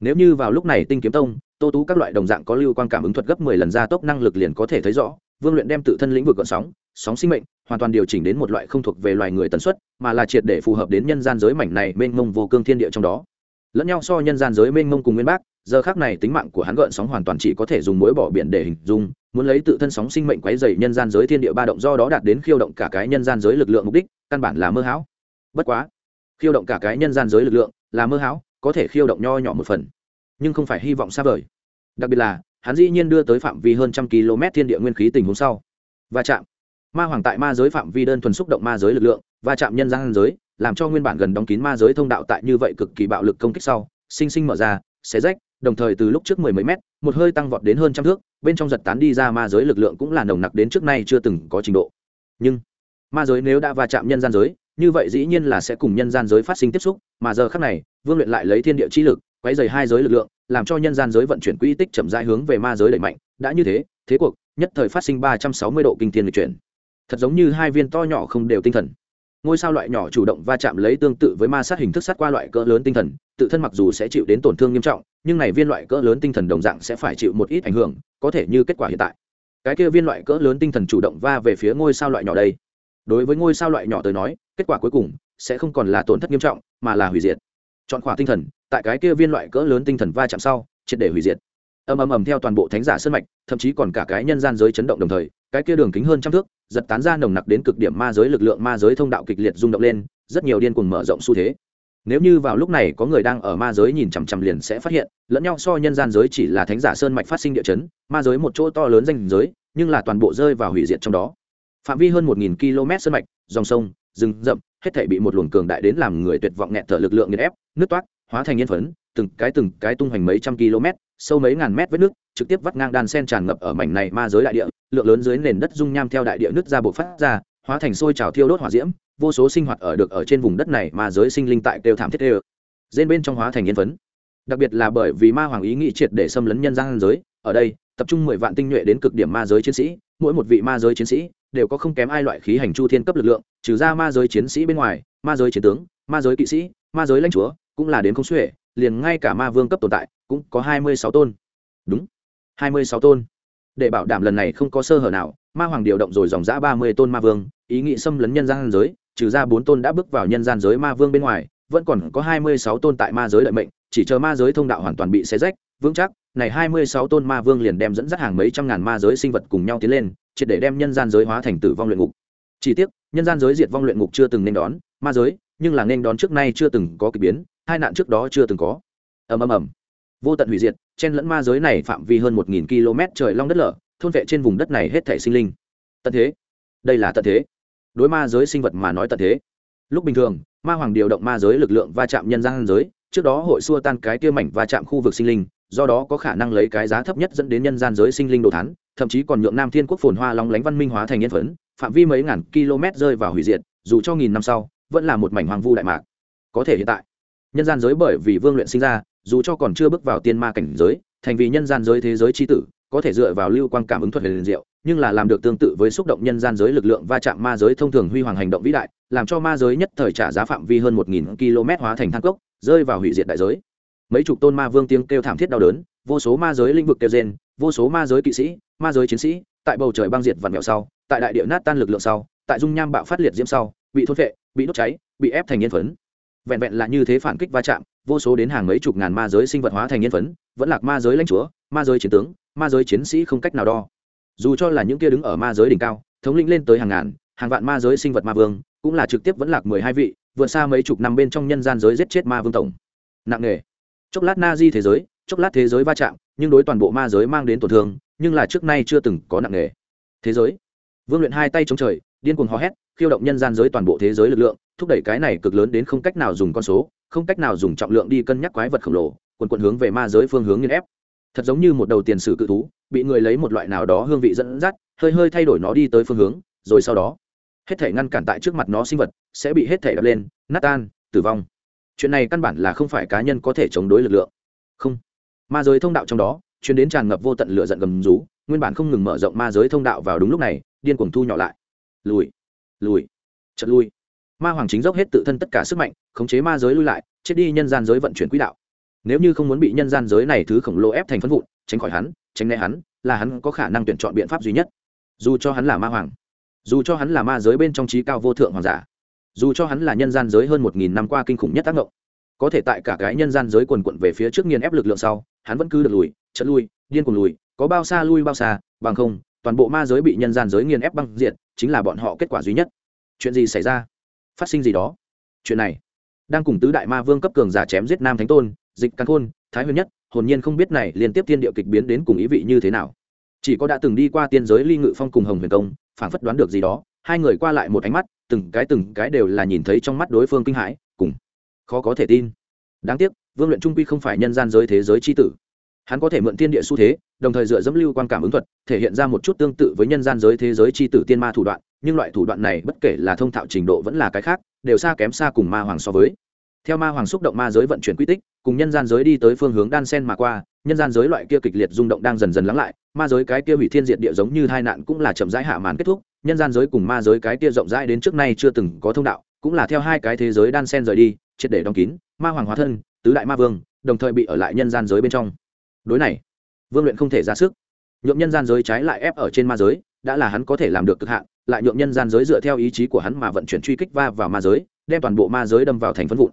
Speaker 1: Nếu như vào lúc này tinh kiếm tông, tô tú các loại đồng dạng có lưu quan cảm ứng thuật gấp mười lần gia tốc năng lực liền có thể thấy rõ, vương luyện đem tự thân lĩnh vực gọn sóng sóng sinh mệnh, hoàn toàn điều chỉnh đến một loại không thuộc về loài người tần suất, mà là triệt để phù hợp đến nhân gian giới mảnh này mênh mông vô cương thiên địa trong đó. Lẫn nhau so nhân gian giới mênh mông cùng nguyên bác giờ khác này tính mạng của hắn gợn sóng hoàn toàn chỉ có thể dùng mối bỏ biển để hình dung, muốn lấy tự thân sóng sinh mệnh quấy dày nhân gian giới thiên địa ba động do đó đạt đến khiêu động cả cái nhân gian giới lực lượng mục đích, căn bản là mơ hão. Bất quá, khiêu động cả cái nhân gian giới lực lượng là mơ hão, có thể khiêu động nho nhỏ một phần, nhưng không phải hy vọng xa vời. Đặc biệt là, hắn dĩ nhiên đưa tới phạm vi hơn trăm km thiên địa nguyên khí tình huống sau. Va chạm. Ma hoàng tại ma giới phạm vi đơn thuần xúc động ma giới lực lượng, va chạm nhân gian giới, làm cho nguyên bản gần đóng kín ma giới thông đạo tại như vậy cực kỳ bạo lực công kích sau, sinh sinh mở ra, xé rách đồng thời từ lúc trước mười mấy mét, một hơi tăng vọt đến hơn trăm thước, bên trong giật tán đi ra ma giới lực lượng cũng là nồng nặc đến trước nay chưa từng có trình độ. Nhưng, ma giới nếu đã va chạm nhân gian giới, như vậy dĩ nhiên là sẽ cùng nhân gian giới phát sinh tiếp xúc, mà giờ khác này, vương luyện lại lấy thiên địa chi lực, quấy dày hai giới lực lượng, làm cho nhân gian giới vận chuyển quỹ tích chậm rãi hướng về ma giới đẩy mạnh. Đã như thế thế cuộc, nhất thời phát sinh ba trăm sáu mươi độ kinh thiên lịch chuyển. Thật giống như hai viên to nhỏ không đều tinh thần ngôi sao loại nhỏ chủ động va chạm lấy tương tự với ma sát hình thức sát qua loại cỡ lớn tinh thần, tự thân mặc dù sẽ chịu đến tổn thương nghiêm trọng, nhưng này viên loại cỡ lớn tinh thần đồng dạng sẽ phải chịu một ít ảnh hưởng, có thể như kết quả hiện tại. Cái kia viên loại cỡ lớn tinh thần chủ động va về phía ngôi sao loại nhỏ đây. Đối với ngôi sao loại nhỏ tới nói, kết quả cuối cùng sẽ không còn là tổn thất nghiêm trọng, mà là hủy diệt. Chọn khỏa tinh thần, tại cái kia viên loại cỡ lớn tinh thần va chạm sau, triệt để hủy diệt. Ầm ầm ầm theo toàn bộ thánh giả sân mạch, thậm chí còn cả cái nhân gian giới chấn động đồng thời cái kia đường kính hơn trăm thước, giật tán ra nồng nặc đến cực điểm ma giới lực lượng ma giới thông đạo kịch liệt rung động lên, rất nhiều điên cuồng mở rộng xu thế. Nếu như vào lúc này có người đang ở ma giới nhìn chằm chằm liền sẽ phát hiện, lẫn nhau so nhân gian giới chỉ là thánh giả sơn mạch phát sinh địa chấn, ma giới một chỗ to lớn danh giới, nhưng là toàn bộ rơi vào hủy diệt trong đó. Phạm vi hơn một nghìn km sơn mạch, dòng sông, rừng rậm, hết thể bị một luồng cường đại đến làm người tuyệt vọng nghẹt thở lực lượng nghiền ép nước toát hóa thành yên phấn, từng cái từng cái tung hoành mấy trăm km, sâu mấy ngàn mét vết nước, trực tiếp vắt ngang đan sen tràn ngập ở mảnh này ma giới đại địa, lượng lớn dưới nền đất dung nham theo đại địa nước ra bộ phát ra, hóa thành sôi trào thiêu đốt hỏa diễm, vô số sinh hoạt ở được ở trên vùng đất này ma giới sinh linh tại kêu thảm thiết đều dên bên trong hóa thành yên phấn. Đặc biệt là bởi vì ma hoàng ý nghĩ triệt để xâm lấn nhân gian giới, ở đây, tập trung mười vạn tinh nhuệ đến cực điểm ma giới chiến sĩ, mỗi một vị ma giới chiến sĩ đều có không kém ai loại khí hành chu thiên cấp lực lượng, trừ ra ma giới chiến sĩ bên ngoài, ma giới chiến tướng, ma giới kỵ sĩ, ma giới lãnh chúa cũng là đến không xuể, liền ngay cả ma vương cấp tồn tại cũng có hai mươi sáu tôn. Đúng, hai mươi sáu tôn. Để bảo đảm lần này không có sơ hở nào, ma hoàng điều động rồi dòng giã ba mươi tôn ma vương, ý nghĩ xâm lấn nhân gian giới, trừ ra bốn tôn đã bước vào nhân gian giới ma vương bên ngoài, vẫn còn có hai mươi sáu tôn tại ma giới lợi mệnh, chỉ chờ ma giới thông đạo hoàn toàn bị xé rách, vững chắc, này hai mươi sáu tôn ma vương liền đem dẫn dắt hàng mấy trăm ngàn ma giới sinh vật cùng nhau tiến lên, triệt để đem nhân gian giới hóa thành tử vong luyện ngục. Chỉ tiếc, nhân gian giới diệt vong luyện ngục chưa từng nên đón ma giới, nhưng là nên đón trước nay chưa từng có kỳ biến hai nạn trước đó chưa từng có. Ầm ầm ầm. Vô tận hủy diệt, chen lẫn ma giới này phạm vi hơn một nghìn km trời long đất lở, thôn vệ trên vùng đất này hết thể sinh linh. Tận thế. Đây là tận thế. Đối ma giới sinh vật mà nói tận thế. Lúc bình thường, ma hoàng điều động ma giới lực lượng va chạm nhân gian giới, trước đó hội xua tan cái tiêu mảnh va chạm khu vực sinh linh, do đó có khả năng lấy cái giá thấp nhất dẫn đến nhân gian giới sinh linh đồ thán, thậm chí còn nhượng nam thiên quốc phồn hoa long lánh văn minh hóa thành nhân phấn, phạm vi mấy ngàn km rơi vào hủy diệt, dù cho nghìn năm sau, vẫn là một mảnh hoàng vu đại mạc. Có thể hiện tại nhân gian giới bởi vì vương luyện sinh ra, dù cho còn chưa bước vào tiên ma cảnh giới, thành vì nhân gian giới thế giới tri tử, có thể dựa vào lưu Quan cảm ứng thuật huyền diệu, nhưng là làm được tương tự với xúc động nhân gian giới lực lượng va chạm ma giới thông thường huy hoàng hành động vĩ đại, làm cho ma giới nhất thời trả giá phạm vi hơn một nghìn km hóa thành thang cốc, rơi vào hủy diệt đại giới. Mấy chục tôn ma vương tiếng kêu thảm thiết đau đớn, vô số ma giới lĩnh vực kêu gen vô số ma giới kỵ sĩ, ma giới chiến sĩ, tại bầu trời băng diệt vặn vẹo sau, tại đại địa nát tan lực lượng sau, tại dung nham bạo phát liệt diễm sau, bị thốt vệ bị đốt cháy, bị ép thành yên phấn vẹn vẹn là như thế phản kích va chạm, vô số đến hàng mấy chục ngàn ma giới sinh vật hóa thành nhân phấn, vẫn lạc ma giới lãnh chúa, ma giới chiến tướng, ma giới chiến sĩ không cách nào đo. Dù cho là những kia đứng ở ma giới đỉnh cao, thống lĩnh lên tới hàng ngàn, hàng vạn ma giới sinh vật ma vương, cũng là trực tiếp vẫn lạc mười hai vị, vượt xa mấy chục năm bên trong nhân gian giới giết chết ma vương tổng. Nặng nề. Chốc lát na di thế giới, chốc lát thế giới va chạm, nhưng đối toàn bộ ma giới mang đến tổn thương, nhưng là trước nay chưa từng có nặng nề. Thế giới. Vương luyện hai tay chống trời, điên cuồng hò hét, khiêu động nhân gian giới toàn bộ thế giới lực lượng thúc đẩy cái này cực lớn đến không cách nào dùng con số, không cách nào dùng trọng lượng đi cân nhắc quái vật khổng lồ, quần quần hướng về ma giới phương hướng nghiên ép. Thật giống như một đầu tiền sử cự thú, bị người lấy một loại nào đó hương vị dẫn dắt, hơi hơi thay đổi nó đi tới phương hướng, rồi sau đó, hết thể ngăn cản tại trước mặt nó sinh vật, sẽ bị hết thể đập lên, nát tan, tử vong. Chuyện này căn bản là không phải cá nhân có thể chống đối lực lượng. Không. Ma giới thông đạo trong đó chuyến đến tràn ngập vô tận lửa giận gầm rú, nguyên bản không ngừng mở rộng ma giới thông đạo vào đúng lúc này, điên cuồng thu nhỏ lại. Lùi. Lùi. Chật lui ma hoàng chính dốc hết tự thân tất cả sức mạnh, khống chế ma giới lui lại, chết đi nhân gian giới vận chuyển quỹ đạo. Nếu như không muốn bị nhân gian giới này thứ khổng lồ ép thành phân vụn, tránh khỏi hắn, tránh né hắn, là hắn có khả năng tuyển chọn biện pháp duy nhất. Dù cho hắn là ma hoàng, dù cho hắn là ma giới bên trong trí cao vô thượng hoàng giả, dù cho hắn là nhân gian giới hơn một nghìn năm qua kinh khủng nhất tác động có thể tại cả cái nhân gian giới quần quận về phía trước nghiền ép lực lượng sau, hắn vẫn cứ được lùi chất lui, điên cuồng lùi, có bao xa lui bao xa, bằng không, toàn bộ ma giới bị nhân gian giới nghiền ép băng diệt, chính là bọn họ kết quả duy nhất. Chuyện gì xảy ra? Phát sinh gì đó. Chuyện này, đang cùng tứ đại ma vương cấp cường giả chém giết nam thánh tôn, dịch căn khôn, thái huyền nhất, hồn nhiên không biết này liên tiếp tiên địa kịch biến đến cùng ý vị như thế nào. Chỉ có đã từng đi qua tiên giới ly ngự phong cùng hồng huyền công phảng phất đoán được gì đó, hai người qua lại một ánh mắt, từng cái từng cái đều là nhìn thấy trong mắt đối phương kinh hãi, cùng khó có thể tin. Đáng tiếc, vương luyện trung quy không phải nhân gian giới thế giới c h i tử. Hắn có thể mượn tiên địa xu thế, đồng thời dựa dẫm lưu quan cảm ứng thuật, thể hiện ra một chút tương tự với nhân gian giới thế giới c h i tử tiên ma thủ đoạn nhưng loại thủ đoạn này bất kể là thông thạo trình độ vẫn là cái khác, đều xa kém xa cùng ma hoàng so với. Theo ma hoàng xúc động ma giới vận chuyển quy tích, cùng nhân gian giới đi tới phương hướng đan sen mà qua, nhân gian giới loại kia kịch liệt rung động đang dần dần lắng lại, ma giới cái kia hủy thiên diệt địa giống như tai nạn cũng là chậm rãi hạ màn kết thúc, nhân gian giới cùng ma giới cái kia rộng rãi đến trước nay chưa từng có thông đạo, cũng là theo hai cái thế giới đan sen rời đi, triệt để đóng kín, ma hoàng hóa thân, tứ đại ma vương, đồng thời bị ở lại nhân gian giới bên trong. Đối này, vương luyện không thể ra sức. Nhuộm nhân gian giới trái lại ép ở trên ma giới, đã là hắn có thể làm được cực hạn lại nhượng nhân gian giới dựa theo ý chí của hắn mà vận chuyển truy kích va vào ma giới, đem toàn bộ ma giới đâm vào thành phân vụn.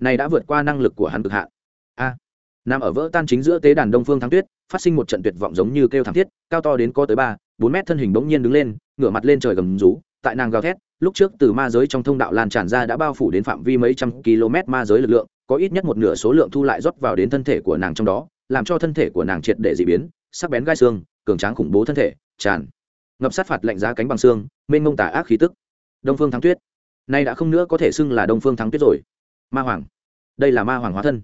Speaker 1: Này đã vượt qua năng lực của hắn cực hạn. A. Nằm ở vỡ tan chính giữa tế đàn đông phương thắng tuyết, phát sinh một trận tuyệt vọng giống như kêu thảm thiết, cao to đến có tới ba, bốn mét thân hình bỗng nhiên đứng lên, ngửa mặt lên trời gầm rú, tại nàng gào thét, lúc trước từ ma giới trong thông đạo lan tràn ra đã bao phủ đến phạm vi mấy trăm km ma giới lực lượng, có ít nhất một nửa số lượng thu lại rót vào đến thân thể của nàng trong đó, làm cho thân thể của nàng triệt để dị biến, sắc bén gai xương, cường tráng khủng bố thân thể, tràn ngập sát phạt lạnh giá cánh bằng xương, mênh mông tả ác khí tức. Đông phương thắng tuyết. Nay đã không nữa có thể xưng là đông phương thắng tuyết rồi. Ma hoàng. Đây là ma hoàng hóa thân.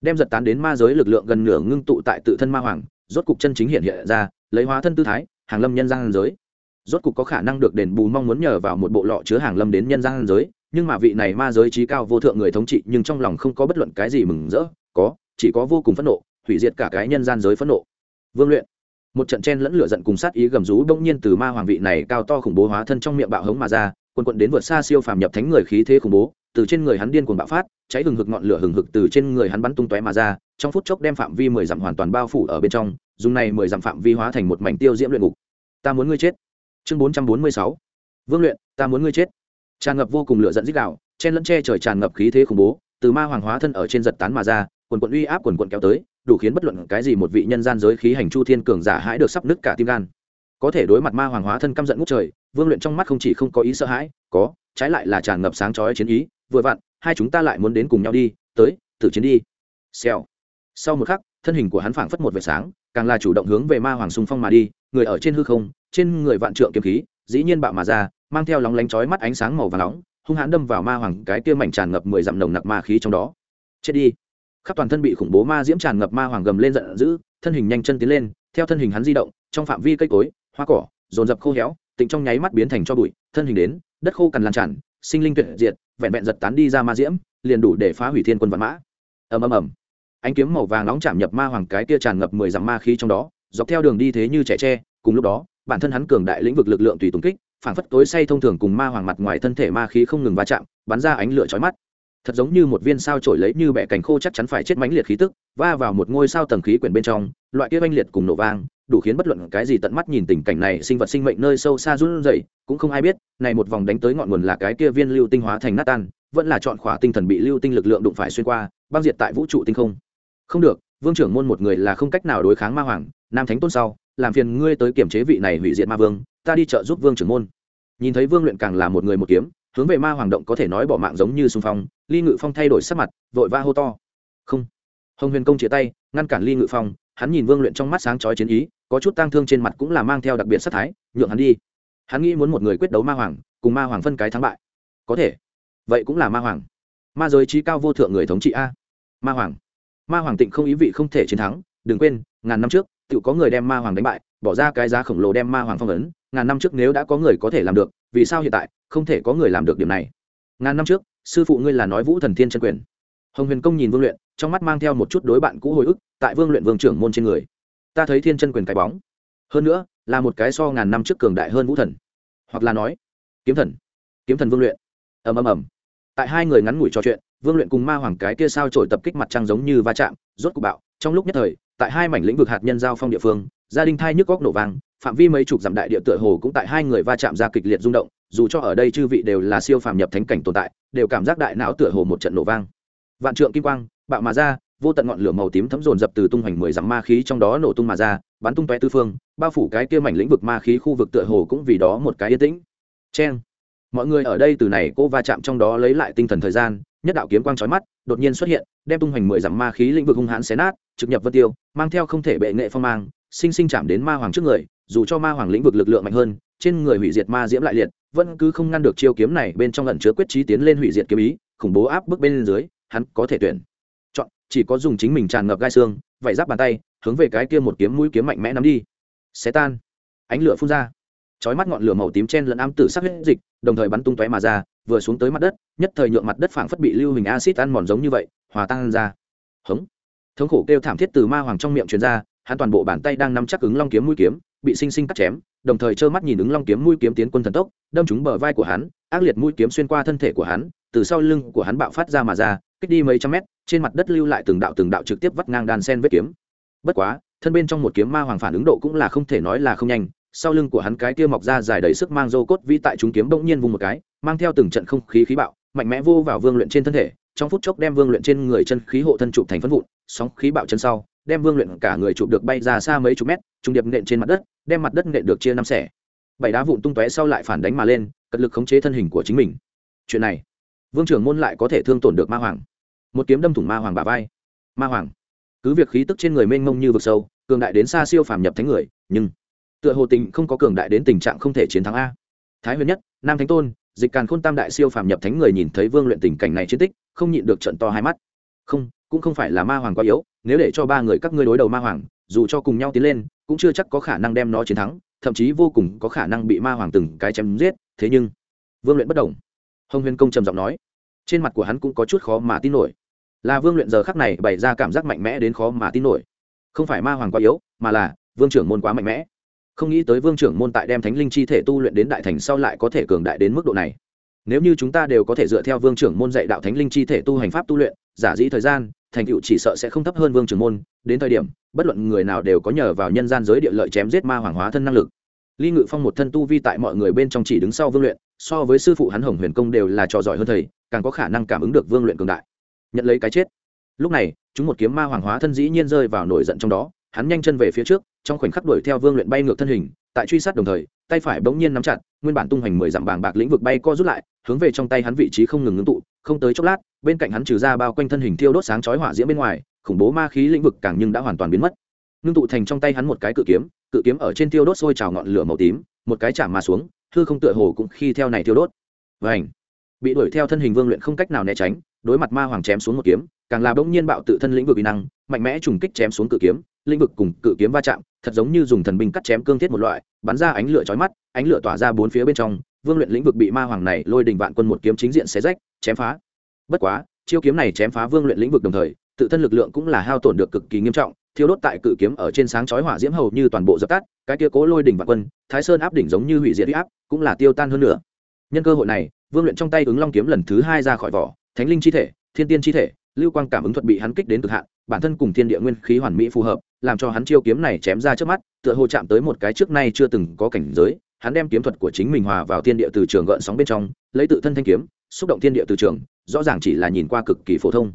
Speaker 1: Đem giật tán đến ma giới lực lượng gần nửa ngưng tụ tại tự thân ma hoàng, rốt cục chân chính hiện hiện ra, lấy hóa thân tư thái, hàng lâm nhân gian giới. Rốt cục có khả năng được đền bù mong muốn nhờ vào một bộ lọ chứa hàng lâm đến nhân gian giới, nhưng mà vị này ma giới trí cao vô thượng người thống trị nhưng trong lòng không có bất luận cái gì mừng rỡ, có, chỉ có vô cùng phẫn nộ, hủy diệt cả cái nhân gian giới phẫn nộ. Vương luyện một trận chen lẫn lửa giận cùng sát ý gầm rú bỗng nhiên từ ma hoàng vị này cao to khủng bố hóa thân trong miệng bạo hống mà ra, quần quận đến vượt xa siêu phàm nhập thánh người khí thế khủng bố, từ trên người hắn điên cuồng bạo phát, cháy hừng hực ngọn lửa hừng hực từ trên người hắn bắn tung tóe mà ra, trong phút chốc đem phạm vi mười dặm hoàn toàn bao phủ ở bên trong, dùng này mười dặm phạm vi hóa thành một mảnh tiêu diễm luyện ngục. Ta muốn ngươi chết. Chương bốn trăm bốn mươi sáu. Vương luyện, ta muốn ngươi chết. Tràn ngập vô cùng lửa giận dích đạo, chen lẫn che trời tràn ngập khí thế khủng bố, từ ma hoàng hóa thân ở trên giật tán mà ra quần quận uy áp quần quận kéo tới, đủ khiến bất luận cái gì một vị nhân gian giới khí hành chu thiên cường giả hãi được sắp nứt cả tim gan. Có thể đối mặt ma hoàng hóa thân căm giận ngút trời, vương luyện trong mắt không chỉ không có ý sợ hãi, có, trái lại là tràn ngập sáng chói chiến ý, vừa vặn, hai chúng ta lại muốn đến cùng nhau đi, tới tử chiến đi. Xèo. Sau một khắc, thân hình của hắn phảng phất một vệt sáng, càng là chủ động hướng về ma hoàng xung phong mà đi, người ở trên hư không, trên người vạn trượng kiếm khí, dĩ nhiên bạo mà ra, mang theo lóng lánh chói mắt ánh sáng màu vàng nóng, hung hãn đâm vào ma hoàng cái kia mảnh tràn ngập mười dặm nồng nặc ma khí trong đó. Chết đi khắp toàn thân bị khủng bố ma diễm tràn ngập ma hoàng gầm lên giận dữ, thân hình nhanh chân tiến lên, theo thân hình hắn di động, trong phạm vi cây cối, hoa cỏ, dồn dập khô héo, tịnh trong nháy mắt biến thành cho bụi, thân hình đến, đất khô cằn lan tràn, sinh linh tuyệt diệt, vẹn vẹn giật tán đi ra ma diễm, liền đủ để phá hủy thiên quân văn mã. Ầm ầm ầm. Ánh kiếm màu vàng nóng chạm nhập ma hoàng cái kia tràn ngập mười dặm ma khí trong đó, dọc theo đường đi thế như trẻ tre, cùng lúc đó, bản thân hắn cường đại lĩnh vực lực lượng tùy tùng kích, phản phất tối say thông thường cùng ma hoàng mặt ngoài thân thể ma khí không ngừng va chạm, bắn ra ánh lửa chói mắt thật giống như một viên sao trổi lấy như bẻ cành khô chắc chắn phải chết mãnh liệt khí tức, va vào một ngôi sao tầng khí quyển bên trong, loại kia oanh liệt cùng nổ vang, đủ khiến bất luận cái gì tận mắt nhìn tình cảnh này sinh vật sinh mệnh nơi sâu xa run rẩy, cũng không ai biết, này một vòng đánh tới ngọn nguồn là cái kia viên lưu tinh hóa thành nát tan, vẫn là chọn khỏa tinh thần bị lưu tinh lực lượng đụng phải xuyên qua, băng diệt tại vũ trụ tinh không. Không được, vương trưởng môn một người là không cách nào đối kháng ma hoàng, nam thánh tôn sau, làm phiền ngươi tới kiểm chế vị này hủy diệt ma vương, ta đi trợ giúp vương trưởng môn. Nhìn thấy vương luyện càng là một người một kiếm, hướng về ma hoàng động có thể nói bỏ mạng giống như xung phong ly ngự phong thay đổi sắc mặt, vội va hô to. Không. Hồng huyền công chia tay, ngăn cản ly ngự phong. Hắn nhìn vương luyện trong mắt sáng chói chiến ý, có chút tang thương trên mặt cũng là mang theo đặc biệt sắc thái, nhượng hắn đi. Hắn nghĩ muốn một người quyết đấu ma hoàng, cùng ma hoàng phân cái thắng bại. Có thể. Vậy cũng là ma hoàng. Ma giới trí cao vô thượng người thống trị a. Ma hoàng. Ma hoàng tịnh không ý vị không thể chiến thắng, đừng quên, ngàn năm trước, tự có người đem ma hoàng đánh bại, bỏ ra cái giá khổng lồ đem ma hoàng phong ấn, ngàn năm trước nếu đã có người có thể làm được, vì sao hiện tại không thể có người làm được điểm này? Ngàn năm trước sư phụ ngươi là nói vũ thần thiên chân quyền. Hồng huyền công nhìn vương luyện, trong mắt mang theo một chút đối bạn cũ hồi ức, tại vương luyện vương trưởng môn trên người. Ta thấy thiên chân quyền cái bóng. Hơn nữa, là một cái so ngàn năm trước cường đại hơn vũ thần. Hoặc là nói, kiếm thần. Kiếm thần vương luyện. Ầm ầm ầm. Tại hai người ngắn ngủi trò chuyện, vương luyện cùng ma hoàng cái kia sao trổi tập kích mặt trăng giống như va chạm, rốt cục bạo. Trong lúc nhất thời, tại hai mảnh lĩnh vực hạt nhân giao phong địa phương, gia đình thai nhức góc nổ vang phạm vi mấy chục dặm đại địa tựa hồ cũng tại hai người va chạm ra kịch liệt rung động, dù cho ở đây chư vị đều là siêu phàm nhập thánh cảnh tồn tại, đều cảm giác đại não tựa hồ một trận nổ vang. Vạn trượng kim quang, bạo mà ra, vô tận ngọn lửa màu tím thấm dồn dập từ tung hoành mười dặm ma khí trong đó nổ tung mà ra, bắn tung toe tư phương, bao phủ cái kia mảnh lĩnh vực ma khí khu vực tựa hồ cũng vì đó một cái yên tĩnh. Cheng. Mọi người ở đây từ này cô va chạm trong đó lấy lại tinh thần thời gian, nhất đạo kiếm quang chói mắt, đột nhiên xuất hiện, đem tung hoành mười dặm ma khí lĩnh vực hung hãn xé nát, trực nhập vân tiêu, mang theo không thể bệ nghệ phong mang, sinh sinh chạm đến ma hoàng trước người dù cho ma hoàng lĩnh vực lực lượng mạnh hơn, trên người hủy diệt ma diễm lại liệt, vẫn cứ không ngăn được chiêu kiếm này bên trong lần chứa quyết trí tiến lên hủy diệt kiếm ý, khủng bố áp bức bên dưới, hắn có thể tuyển. Chọn, chỉ có dùng chính mình tràn ngập gai xương, vảy giáp bàn tay, hướng về cái kia một kiếm mũi kiếm mạnh mẽ nắm đi. Xé tan. Ánh lửa phun ra. Chói mắt ngọn lửa màu tím chen lẫn ám tử sắc huyết dịch, đồng thời bắn tung tóe mà ra, vừa xuống tới mặt đất, nhất thời nhượng mặt đất phảng phất bị lưu hình acid ăn mòn giống như vậy, hòa tan ra. Hống. Thống khổ kêu thảm thiết từ ma hoàng trong miệng truyền ra, hắn toàn bộ bàn tay đang nắm chắc ứng long kiếm mũi kiếm bị sinh sinh cắt chém, đồng thời trơ mắt nhìn ứng long kiếm mũi kiếm tiến quân thần tốc, đâm trúng bờ vai của hắn, ác liệt mũi kiếm xuyên qua thân thể của hắn, từ sau lưng của hắn bạo phát ra mà ra, kích đi mấy trăm mét, trên mặt đất lưu lại từng đạo từng đạo trực tiếp vắt ngang đàn sen vết kiếm. Bất quá, thân bên trong một kiếm ma hoàng phản ứng độ cũng là không thể nói là không nhanh, sau lưng của hắn cái kia mọc ra dài đầy sức mang dô cốt vi tại chúng kiếm bỗng nhiên vùng một cái, mang theo từng trận không khí khí bạo, mạnh mẽ vô vào vương luyện trên thân thể, trong phút chốc đem vương luyện trên người chân khí hộ thân trụ thành phân vụn, sóng khí bạo chân sau đem vương luyện cả người chụp được bay ra xa mấy chục mét trung điệp nện trên mặt đất, đem mặt đất nện được chia năm xẻ. Bảy đá vụn tung tóe sau lại phản đánh mà lên, cật lực khống chế thân hình của chính mình. Chuyện này, vương trưởng môn lại có thể thương tổn được ma hoàng. Một kiếm đâm thủng ma hoàng bà vai. Ma hoàng, cứ việc khí tức trên người mênh mông như vực sâu, cường đại đến xa siêu phàm nhập thánh người, nhưng tựa hồ tình không có cường đại đến tình trạng không thể chiến thắng a. Thái huyền nhất, nam thánh tôn, dịch càn khôn tam đại siêu phàm nhập thánh người nhìn thấy vương luyện tình cảnh này chiến tích, không nhịn được trận to hai mắt không, cũng không phải là ma hoàng quá yếu, nếu để cho ba người các ngươi đối đầu ma hoàng, dù cho cùng nhau tiến lên, cũng chưa chắc có khả năng đem nó chiến thắng, thậm chí vô cùng có khả năng bị ma hoàng từng cái chém giết, thế nhưng, vương luyện bất đồng hồng huyền công trầm giọng nói. Trên mặt của hắn cũng có chút khó mà tin nổi. Là vương luyện giờ khắc này bày ra cảm giác mạnh mẽ đến khó mà tin nổi. Không phải ma hoàng quá yếu, mà là vương trưởng môn quá mạnh mẽ. Không nghĩ tới vương trưởng môn tại đem thánh linh chi thể tu luyện đến đại thành sau lại có thể cường đại đến mức độ này. Nếu như chúng ta đều có thể dựa theo vương trưởng môn dạy đạo thánh linh chi thể tu hành pháp tu luyện giả dĩ thời gian, thành tựu chỉ sợ sẽ không thấp hơn vương trưởng môn, đến thời điểm, bất luận người nào đều có nhờ vào nhân gian giới địa lợi chém giết ma hoàng hóa thân năng lực. Ly ngự phong một thân tu vi tại mọi người bên trong chỉ đứng sau vương luyện, so với sư phụ hắn hồng huyền công đều là trò giỏi hơn thầy, càng có khả năng cảm ứng được vương luyện cường đại. Nhận lấy cái chết. Lúc này, chúng một kiếm ma hoàng hóa thân dĩ nhiên rơi vào nổi giận trong đó, hắn nhanh chân về phía trước, trong khoảnh khắc đuổi theo vương luyện bay ngược thân hình, tại truy sát đồng thời, tay phải bỗng nhiên nắm chặt, nguyên bản tung hoành mười dặm bàng bạc lĩnh vực bay co rút lại, hướng về trong tay hắn vị trí không ngừng ngưng tụ không tới chốc lát, bên cạnh hắn trừ ra bao quanh thân hình thiêu đốt sáng chói hỏa diễm bên ngoài, khủng bố ma khí lĩnh vực càng nhưng đã hoàn toàn biến mất. Ngưng tụ thành trong tay hắn một cái cự kiếm cự kiếm ở trên thiêu đốt sôi trào ngọn lửa màu tím, một cái chạm mà xuống, hư không tựa hồ cũng khi theo này thiêu đốt. Vảnh bị đuổi theo thân hình vương luyện không cách nào né tránh, đối mặt ma hoàng chém xuống một kiếm, càng là bỗng nhiên bạo tự thân lĩnh vực uy năng, mạnh mẽ trùng kích chém xuống cự kiếm, lĩnh vực cùng cự kiếm va chạm, thật giống như dùng thần binh cắt chém cương thiết một loại, bắn ra ánh lửa chói mắt, ánh lửa tỏa ra bốn phía bên trong, vương luyện lĩnh vực bị ma hoàng này lôi đình vạn quân một kiếm chính diện xé rách chém phá. Bất quá, chiêu kiếm này chém phá vương luyện lĩnh vực đồng thời, tự thân lực lượng cũng là hao tổn được cực kỳ nghiêm trọng, thiêu đốt tại cự kiếm ở trên sáng chói hỏa diễm hầu như toàn bộ dập tắt, cái kia cố lôi đỉnh và quân, thái sơn áp đỉnh giống như hủy diệt áp, cũng là tiêu tan hơn nữa. Nhân cơ hội này, vương luyện trong tay ứng long kiếm lần thứ hai ra khỏi vỏ, thánh linh chi thể, thiên tiên chi thể, lưu quang cảm ứng thuật bị hắn kích đến cực hạn, bản thân cùng thiên địa nguyên khí hoàn mỹ phù hợp, làm cho hắn chiêu kiếm này chém ra trước mắt, tựa hồ chạm tới một cái trước nay chưa từng có cảnh giới, hắn đem kiếm thuật của chính mình hòa vào thiên địa từ trường gợn sóng bên trong, lấy tự thân thanh kiếm xúc động thiên địa từ trường, rõ ràng chỉ là nhìn qua cực kỳ phổ thông.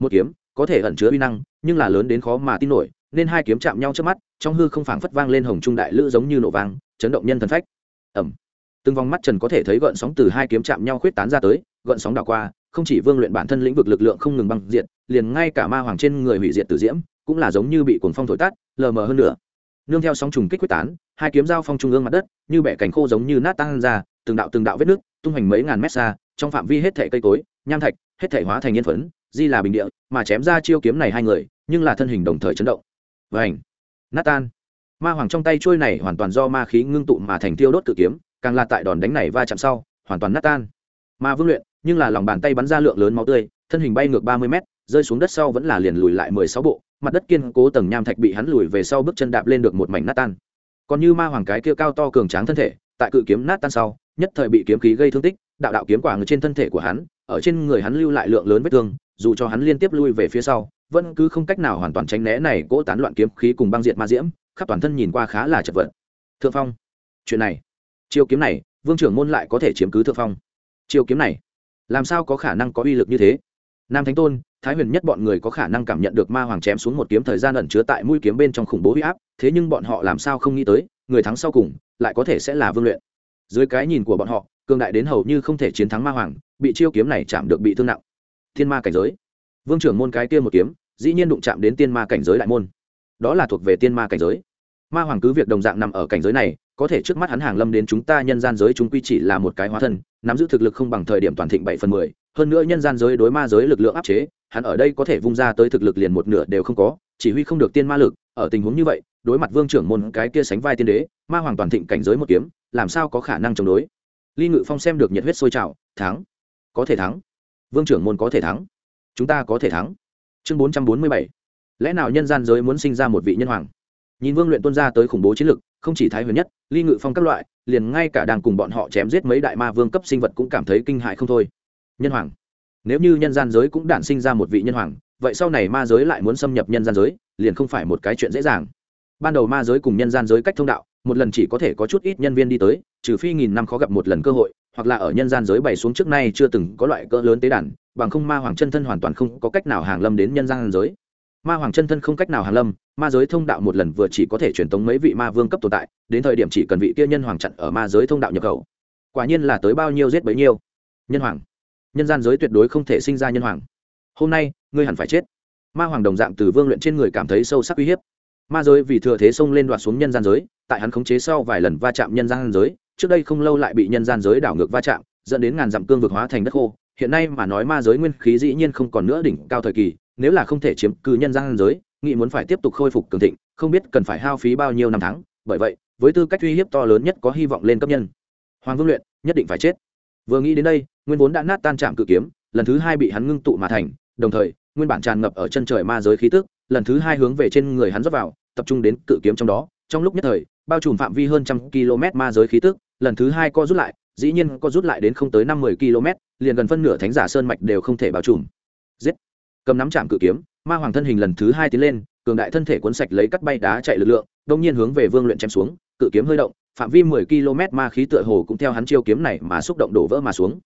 Speaker 1: Một kiếm, có thể ẩn chứa uy năng, nhưng là lớn đến khó mà tin nổi, nên hai kiếm chạm nhau trước mắt, trong hư không phảng phất vang lên hồng trung đại lữ giống như nổ vang, chấn động nhân thần phách. Ẩm từng vòng mắt trần có thể thấy gợn sóng từ hai kiếm chạm nhau khuyết tán ra tới, gợn sóng đảo qua, không chỉ vương luyện bản thân lĩnh vực lực lượng không ngừng băng diệt, liền ngay cả ma hoàng trên người hủy diệt tử diễm, cũng là giống như bị cuồng phong thổi tắt lờ mờ hơn nữa. Nương theo sóng trùng kích quyết tán, hai kiếm giao phong trung ương mặt đất, như bẻ cành khô giống như nát tan ra, từng đạo từng đạo vết nước tung hoành mấy ngàn mét xa trong phạm vi hết thể cây cối, nham thạch, hết thể hóa thành nhân phấn, di là bình địa, mà chém ra chiêu kiếm này hai người, nhưng là thân hình đồng thời chấn động. Và ảnh nát tan ma hoàng trong tay trôi này hoàn toàn do ma khí ngưng tụ mà thành tiêu đốt cự kiếm, càng là tại đòn đánh này va chạm sau, hoàn toàn nát tan ma vương luyện, nhưng là lòng bàn tay bắn ra lượng lớn máu tươi, thân hình bay ngược ba mươi mét, rơi xuống đất sau vẫn là liền lùi lại mười sáu bộ, mặt đất kiên cố tầng nham thạch bị hắn lùi về sau bước chân đạp lên được một mảnh nát tan còn như ma hoàng cái kia cao to cường tráng thân thể, tại cự kiếm nát tan sau, nhất thời bị kiếm khí gây thương tích đạo đạo kiếm quả người trên thân thể của hắn, ở trên người hắn lưu lại lượng lớn vết thương, dù cho hắn liên tiếp lui về phía sau, vẫn cứ không cách nào hoàn toàn tránh né này cỗ tán loạn kiếm khí cùng băng diệt ma diễm, khắp toàn thân nhìn qua khá là chật vật. Thượng phong, chuyện này, chiêu kiếm này, vương trưởng môn lại có thể chiếm cứ thượng phong. Chiêu kiếm này, làm sao có khả năng có uy lực như thế? Nam thánh tôn, thái huyền nhất bọn người có khả năng cảm nhận được ma hoàng chém xuống một kiếm thời gian ẩn chứa tại mũi kiếm bên trong khủng bố huy áp, thế nhưng bọn họ làm sao không nghĩ tới, người thắng sau cùng, lại có thể sẽ là vương luyện. Dưới cái nhìn của bọn họ cường đại đến hầu như không thể chiến thắng ma hoàng, bị chiêu kiếm này chạm được bị thương nặng. Thiên ma cảnh giới. Vương trưởng môn cái kia một kiếm, dĩ nhiên đụng chạm đến tiên ma cảnh giới đại môn. Đó là thuộc về tiên ma cảnh giới. Ma hoàng cứ việc đồng dạng nằm ở cảnh giới này, có thể trước mắt hắn hàng lâm đến chúng ta nhân gian giới chúng quy chỉ là một cái hóa thân, nắm giữ thực lực không bằng thời điểm toàn thịnh bảy phần mười, hơn nữa nhân gian giới đối ma giới lực lượng áp chế, hắn ở đây có thể vung ra tới thực lực liền một nửa đều không có, chỉ huy không được tiên ma lực, ở tình huống như vậy, đối mặt vương trưởng môn cái kia sánh vai tiên đế, ma hoàng toàn thịnh cảnh giới một kiếm, làm sao có khả năng chống đối? Ly ngự phong xem được nhiệt huyết sôi trào, thắng. Có thể thắng. Vương trưởng môn có thể thắng. Chúng ta có thể thắng. Chương bốn trăm bốn mươi bảy. Lẽ nào nhân gian giới muốn sinh ra một vị nhân hoàng? Nhìn vương luyện tuân ra tới khủng bố chiến lực, không chỉ thái huyền nhất, ly ngự phong các loại, liền ngay cả đang cùng bọn họ chém giết mấy đại ma vương cấp sinh vật cũng cảm thấy kinh hại không thôi. Nhân hoàng. Nếu như nhân gian giới cũng đản sinh ra một vị nhân hoàng, vậy sau này ma giới lại muốn xâm nhập nhân gian giới, liền không phải một cái chuyện dễ dàng. Ban đầu ma giới cùng nhân gian giới cách thông đạo một lần chỉ có thể có chút ít nhân viên đi tới, trừ phi nghìn năm khó gặp một lần cơ hội, hoặc là ở nhân gian giới bày xuống trước nay chưa từng có loại cỡ lớn tế đàn, bằng không ma hoàng chân thân hoàn toàn không có cách nào hàng lâm đến nhân gian giới. Ma hoàng chân thân không cách nào hàng lâm, ma giới thông đạo một lần vừa chỉ có thể truyền tống mấy vị ma vương cấp tồn tại, đến thời điểm chỉ cần vị kia nhân hoàng chặn ở ma giới thông đạo nhập khẩu. Quả nhiên là tới bao nhiêu giết bấy nhiêu. Nhân hoàng. Nhân gian giới tuyệt đối không thể sinh ra nhân hoàng. Hôm nay, ngươi hẳn phải chết. Ma hoàng đồng dạng từ vương luyện trên người cảm thấy sâu sắc uy hiếp ma giới vì thừa thế xông lên đoạt xuống nhân gian giới, tại hắn khống chế sau vài lần va chạm nhân gian giới, trước đây không lâu lại bị nhân gian giới đảo ngược va chạm, dẫn đến ngàn dặm cương vực hóa thành đất khô. Hiện nay mà nói ma giới nguyên khí dĩ nhiên không còn nữa đỉnh cao thời kỳ, nếu là không thể chiếm cứ nhân gian giới nghị muốn phải tiếp tục khôi phục cường thịnh, không biết cần phải hao phí bao nhiêu năm tháng. Bởi vậy, với tư cách uy hiếp to lớn nhất có hy vọng lên cấp nhân. Hoàng vương luyện, nhất định phải chết. Vừa nghĩ đến đây, nguyên vốn đã nát tan chạm cự kiếm, lần thứ hai bị hắn ngưng tụ mà thành, đồng thời, nguyên bản tràn ngập ở chân trời ma giới khí tức lần thứ hai hướng về trên người hắn rót vào, tập trung đến cự kiếm trong đó. Trong lúc nhất thời, bao trùm phạm vi hơn trăm km ma giới khí tức, lần thứ hai co rút lại, dĩ nhiên co rút lại đến không tới năm mươi km, liền gần phân nửa thánh giả sơn mạch đều không thể bao trùm. Giết! Cầm nắm chạm cự kiếm, ma hoàng thân hình lần thứ hai tiến lên, cường đại thân thể cuốn sạch lấy cắt bay đá chạy lực lượng, đông nhiên hướng về vương luyện chém xuống, cự kiếm hơi động, phạm vi mười km ma khí tựa hồ cũng theo hắn chiêu kiếm này mà xúc động đổ vỡ mà xuống.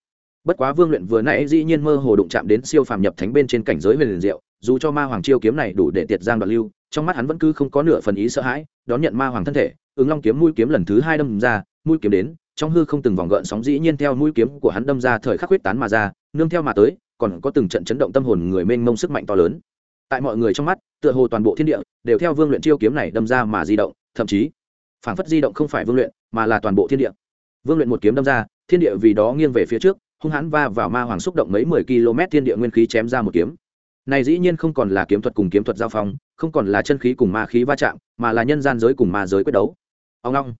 Speaker 1: Bất quá vương luyện vừa nãy dĩ nhiên mơ hồ đụng chạm đến siêu phàm nhập thánh bên trên cảnh giới huyền liền diệu dù cho ma hoàng chiêu kiếm này đủ để tiệt giang đoạn lưu, trong mắt hắn vẫn cứ không có nửa phần ý sợ hãi, đón nhận ma hoàng thân thể, ứng long kiếm mũi kiếm lần thứ hai đâm ra, mũi kiếm đến, trong hư không từng vòng gợn sóng dĩ nhiên theo mũi kiếm của hắn đâm ra thời khắc huyết tán mà ra, nương theo mà tới, còn có từng trận chấn động tâm hồn người mênh mông sức mạnh to lớn. Tại mọi người trong mắt, tựa hồ toàn bộ thiên địa đều theo vương luyện chiêu kiếm này đâm ra mà di động, thậm chí phản phất di động không phải vương luyện, mà là toàn bộ thiên địa. Vương luyện một kiếm đâm ra, thiên địa vì đó nghiêng về phía trước, hung hãn va vào ma hoàng xúc động mấy mười km thiên địa nguyên khí chém ra một kiếm này dĩ nhiên không còn là kiếm thuật cùng kiếm thuật giao phong, không còn là chân khí cùng ma khí va chạm, mà là nhân gian giới cùng ma giới quyết đấu. Ông long.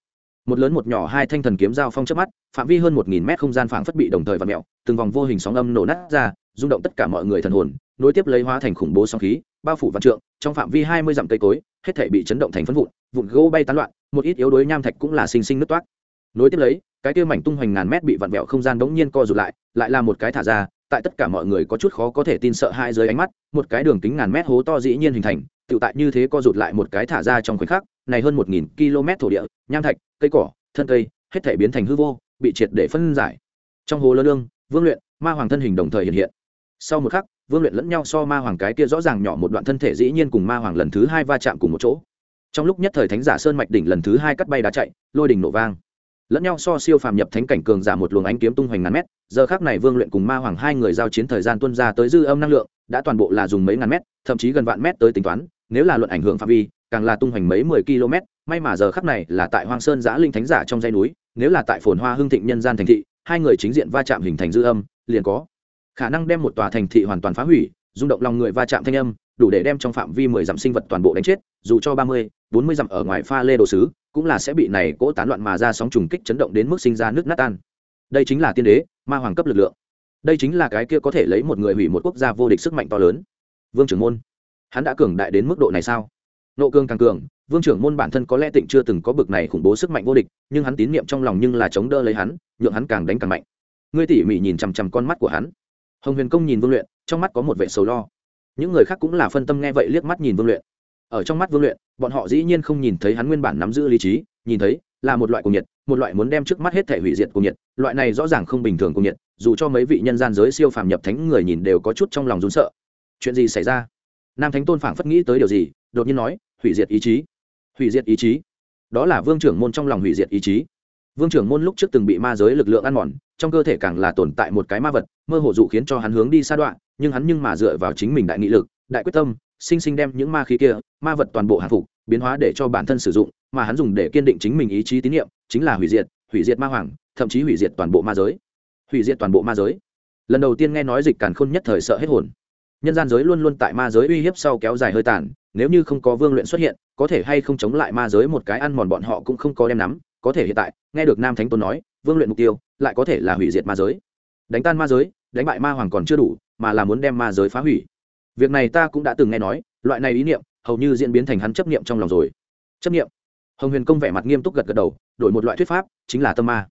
Speaker 1: Một lớn một nhỏ hai thanh thần kiếm giao phong trước mắt, phạm vi hơn một nghìn mét không gian phảng phất bị đồng thời và mẹo từng vòng vô hình sóng âm nổ nát ra, rung động tất cả mọi người thần hồn, nối tiếp lấy hóa thành khủng bố sóng khí, bao phủ vạn trượng, trong phạm vi hai mươi dặm cây cối, hết thể bị chấn động thành phân vụn vụn gỗ bay tán loạn, một ít yếu đuối nham thạch cũng là sinh sinh nứt toát nối tiếp lấy, cái kia mảnh tung hoành ngàn mét bị vặn vẹo không gian đống nhiên co rụt lại lại là một cái thả ra tại tất cả mọi người có chút khó có thể tin sợ hai dưới ánh mắt, một cái đường kính ngàn mét hố to dĩ nhiên hình thành tự tại như thế co rụt lại một cái thả ra trong khoảnh khắc, này hơn một nghìn km thổ địa, nham thạch, cây cỏ, thân cây, hết thể biến thành hư vô, bị triệt để phân giải. Trong hồ lơ lương, vương luyện, ma hoàng thân hình đồng thời hiện hiện. Sau một khắc, vương luyện lẫn nhau so ma hoàng cái kia rõ ràng nhỏ một đoạn thân thể dĩ nhiên cùng ma hoàng lần thứ hai va chạm cùng một chỗ. Trong lúc nhất thời thánh giả sơn mạch đỉnh lần thứ hai cắt bay đá chạy, lôi đỉnh nổ vang lẫn nhau so siêu phàm nhập thánh cảnh cường giả một luồng ánh kiếm tung hoành ngàn mét, giờ khác này vương luyện cùng ma hoàng hai người giao chiến thời gian tuân ra tới dư âm năng lượng, đã toàn bộ là dùng mấy ngàn mét, thậm chí gần vạn mét tới tính toán, nếu là luận ảnh hưởng phạm vi, càng là tung hoành mấy mười km, may mà giờ khắc này là tại hoang sơn giã linh thánh giả trong dây núi, nếu là tại phồn hoa hưng thịnh nhân gian thành thị, hai người chính diện va chạm hình thành dư âm, liền có khả năng đem một tòa thành thị hoàn toàn phá hủy, rung động lòng người va chạm thanh âm, đủ để đem trong phạm vi mười dặm sinh vật toàn bộ đánh chết, dù cho ba mươi, bốn mươi dặm ở ngoài pha lê đồ sứ cũng là sẽ bị này cỗ tán loạn mà ra sóng trùng kích chấn động đến mức sinh ra nước nát tan. Đây chính là tiên đế, ma hoàng cấp lực lượng. Đây chính là cái kia có thể lấy một người hủy một quốc gia vô địch sức mạnh to lớn. Vương trưởng môn, hắn đã cường đại đến mức độ này sao? Nộ cương càng cường, vương trưởng môn bản thân có lẽ tịnh chưa từng có bực này khủng bố sức mạnh vô địch, nhưng hắn tín niệm trong lòng nhưng là chống đỡ lấy hắn, nhượng hắn càng đánh càng mạnh. Ngươi tỉ mỉ nhìn chằm chằm con mắt của hắn. Hồng huyền công nhìn vương luyện, trong mắt có một vệ sầu lo. Những người khác cũng là phân tâm nghe vậy liếc mắt nhìn vương luyện ở trong mắt vương luyện, bọn họ dĩ nhiên không nhìn thấy hắn nguyên bản nắm giữ lý trí, nhìn thấy là một loại cuồng nhiệt, một loại muốn đem trước mắt hết thể hủy diệt cuồng nhiệt, loại này rõ ràng không bình thường cuồng nhiệt, dù cho mấy vị nhân gian giới siêu phàm nhập thánh người nhìn đều có chút trong lòng rún sợ. Chuyện gì xảy ra? Nam thánh tôn phảng phất nghĩ tới điều gì, đột nhiên nói, hủy diệt ý chí. Hủy diệt ý chí? Đó là vương trưởng môn trong lòng hủy diệt ý chí. Vương trưởng môn lúc trước từng bị ma giới lực lượng ăn mòn, trong cơ thể càng là tồn tại một cái ma vật, mơ hồ dụ khiến cho hắn hướng đi xa đoạn, nhưng hắn nhưng mà dựa vào chính mình đại nghị lực, đại quyết tâm sinh sinh đem những ma khí kia, ma vật toàn bộ hạ phục, biến hóa để cho bản thân sử dụng, mà hắn dùng để kiên định chính mình ý chí tín nhiệm, chính là hủy diệt hủy diệt ma hoàng, thậm chí hủy diệt toàn bộ ma giới. Hủy diệt toàn bộ ma giới. Lần đầu tiên nghe nói dịch càn khôn nhất thời sợ hết hồn. Nhân gian giới luôn luôn tại ma giới uy hiếp sau kéo dài hơi tàn, nếu như không có vương luyện xuất hiện, có thể hay không chống lại ma giới một cái ăn mòn bọn họ cũng không có đem nắm, có thể hiện tại, nghe được nam thánh tôn nói, vương luyện mục tiêu, lại có thể là hủy diệt ma giới. Đánh tan ma giới, đánh bại ma hoàng còn chưa đủ, mà là muốn đem ma giới phá hủy việc này ta cũng đã từng nghe nói, loại này ý niệm, hầu như diễn biến thành hắn chấp niệm trong lòng rồi. Chấp niệm? Hồng huyền công vẻ mặt nghiêm túc gật gật đầu, đổi một loại thuyết pháp, chính là tâm ma.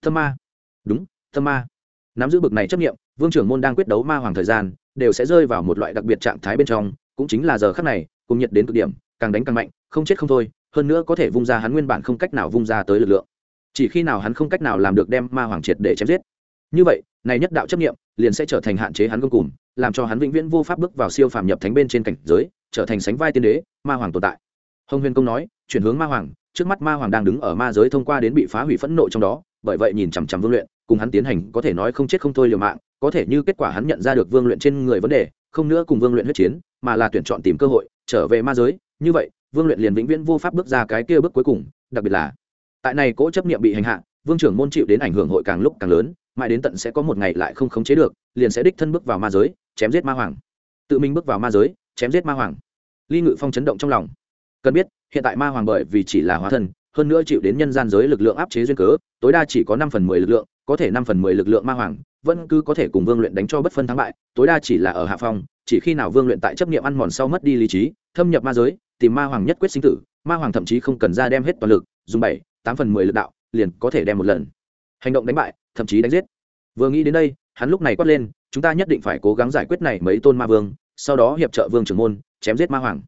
Speaker 1: Tâm ma? Đúng, tâm ma. Nắm giữ bực này chấp niệm, vương trưởng môn đang quyết đấu ma hoàng thời gian, đều sẽ rơi vào một loại đặc biệt trạng thái bên trong, cũng chính là giờ khắc này, cùng nhiệt đến cực điểm, càng đánh càng mạnh, không chết không thôi, hơn nữa có thể vung ra hắn nguyên bản không cách nào vung ra tới lực lượng. Chỉ khi nào hắn không cách nào làm được đem ma hoàng triệt để chém giết. Như vậy, này nhất đạo chấp niệm, liền sẽ trở thành hạn chế hắn gông cùng làm cho hắn vĩnh viễn vô pháp bước vào siêu phàm nhập thánh bên trên cảnh giới, trở thành sánh vai tiên đế, ma hoàng tồn tại. Hồng huyền công nói, chuyển hướng ma hoàng, trước mắt ma hoàng đang đứng ở ma giới thông qua đến bị phá hủy phẫn nộ trong đó, bởi vậy nhìn chằm chằm vương luyện, cùng hắn tiến hành có thể nói không chết không thôi liều mạng, có thể như kết quả hắn nhận ra được vương luyện trên người vấn đề, không nữa cùng vương luyện huyết chiến, mà là tuyển chọn tìm cơ hội, trở về ma giới. Như vậy, vương luyện liền vĩnh viễn vô pháp bước ra cái kia bước cuối cùng, đặc biệt là tại này cỗ chấp niệm bị hành hạ, vương trưởng môn chịu đến ảnh hưởng hội càng lúc càng lớn mãi đến tận sẽ có một ngày lại không khống chế được, liền sẽ đích thân bước vào ma giới, chém giết ma hoàng. Tự mình bước vào ma giới, chém giết ma hoàng. Ly ngự phong chấn động trong lòng. Cần biết, hiện tại ma hoàng bởi vì chỉ là hóa thân, hơn nữa chịu đến nhân gian giới lực lượng áp chế duyên cớ, tối đa chỉ có năm phần mười lực lượng, có thể năm phần mười lực lượng ma hoàng, vẫn cứ có thể cùng vương luyện đánh cho bất phân thắng bại, tối đa chỉ là ở hạ phong, chỉ khi nào vương luyện tại chấp nghiệm ăn mòn sau mất đi lý trí, thâm nhập ma giới, tìm ma hoàng nhất quyết sinh tử, ma hoàng thậm chí không cần ra đem hết toàn lực, dùng bảy, tám phần mười lực đạo, liền có thể đem một lần. Hành động đánh bại thậm chí đánh giết. Vừa nghĩ đến đây, hắn lúc này quát lên, chúng ta nhất định phải cố gắng giải quyết này mấy tôn ma vương, sau đó hiệp trợ vương trưởng môn, chém giết ma hoàng.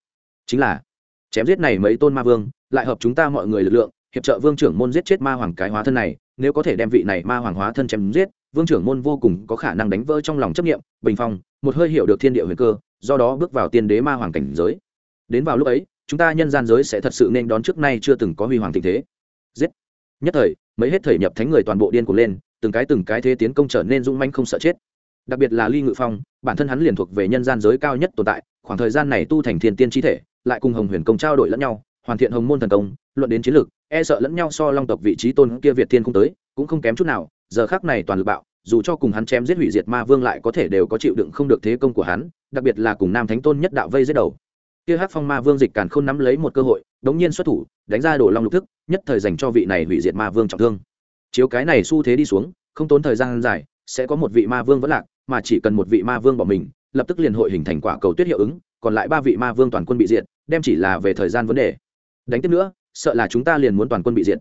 Speaker 1: Chính là, chém giết này mấy tôn ma vương, lại hợp chúng ta mọi người lực lượng, hiệp trợ vương trưởng môn giết chết ma hoàng cái hóa thân này, nếu có thể đem vị này ma hoàng hóa thân chém giết, vương trưởng môn vô cùng có khả năng đánh vỡ trong lòng chấp nghiệm bình phong, một hơi hiểu được thiên địa huyền cơ, do đó bước vào tiên đế ma hoàng cảnh giới. Đến vào lúc ấy, chúng ta nhân gian giới sẽ thật sự nên đón trước nay chưa từng có huy hoàng tình thế. Giết. Nhất thời, mấy hết thời nhập thánh người toàn bộ điên cuồng lên từng cái từng cái thế tiến công trở nên dũng manh không sợ chết. Đặc biệt là ly ngự phong, bản thân hắn liền thuộc về nhân gian giới cao nhất tồn tại, khoảng thời gian này tu thành thiên tiên chi thể, lại cùng hồng huyền công trao đổi lẫn nhau, hoàn thiện hồng môn thần công, luận đến chiến lược e sợ lẫn nhau so long tộc vị trí tôn kia việt tiên không tới, cũng không kém chút nào, giờ khác này toàn lực bạo, dù cho cùng hắn chém giết hủy diệt ma vương lại có thể đều có chịu đựng không được thế công của hắn, đặc biệt là cùng nam thánh tôn nhất đạo vây giết đầu. Kia hát phong ma vương dịch càn không nắm lấy một cơ hội, đống nhiên xuất thủ, đánh ra đổ long lục thức, nhất thời dành cho vị này hủy diệt ma vương trọng thương chiếu cái này xu thế đi xuống, không tốn thời gian dài, sẽ có một vị ma vương vẫn lạc, mà chỉ cần một vị ma vương bỏ mình, lập tức liền hội hình thành quả cầu tuyết hiệu ứng, còn lại ba vị ma vương toàn quân bị diệt, đem chỉ là về thời gian vấn đề. Đánh tiếp nữa, sợ là chúng ta liền muốn toàn quân bị diệt.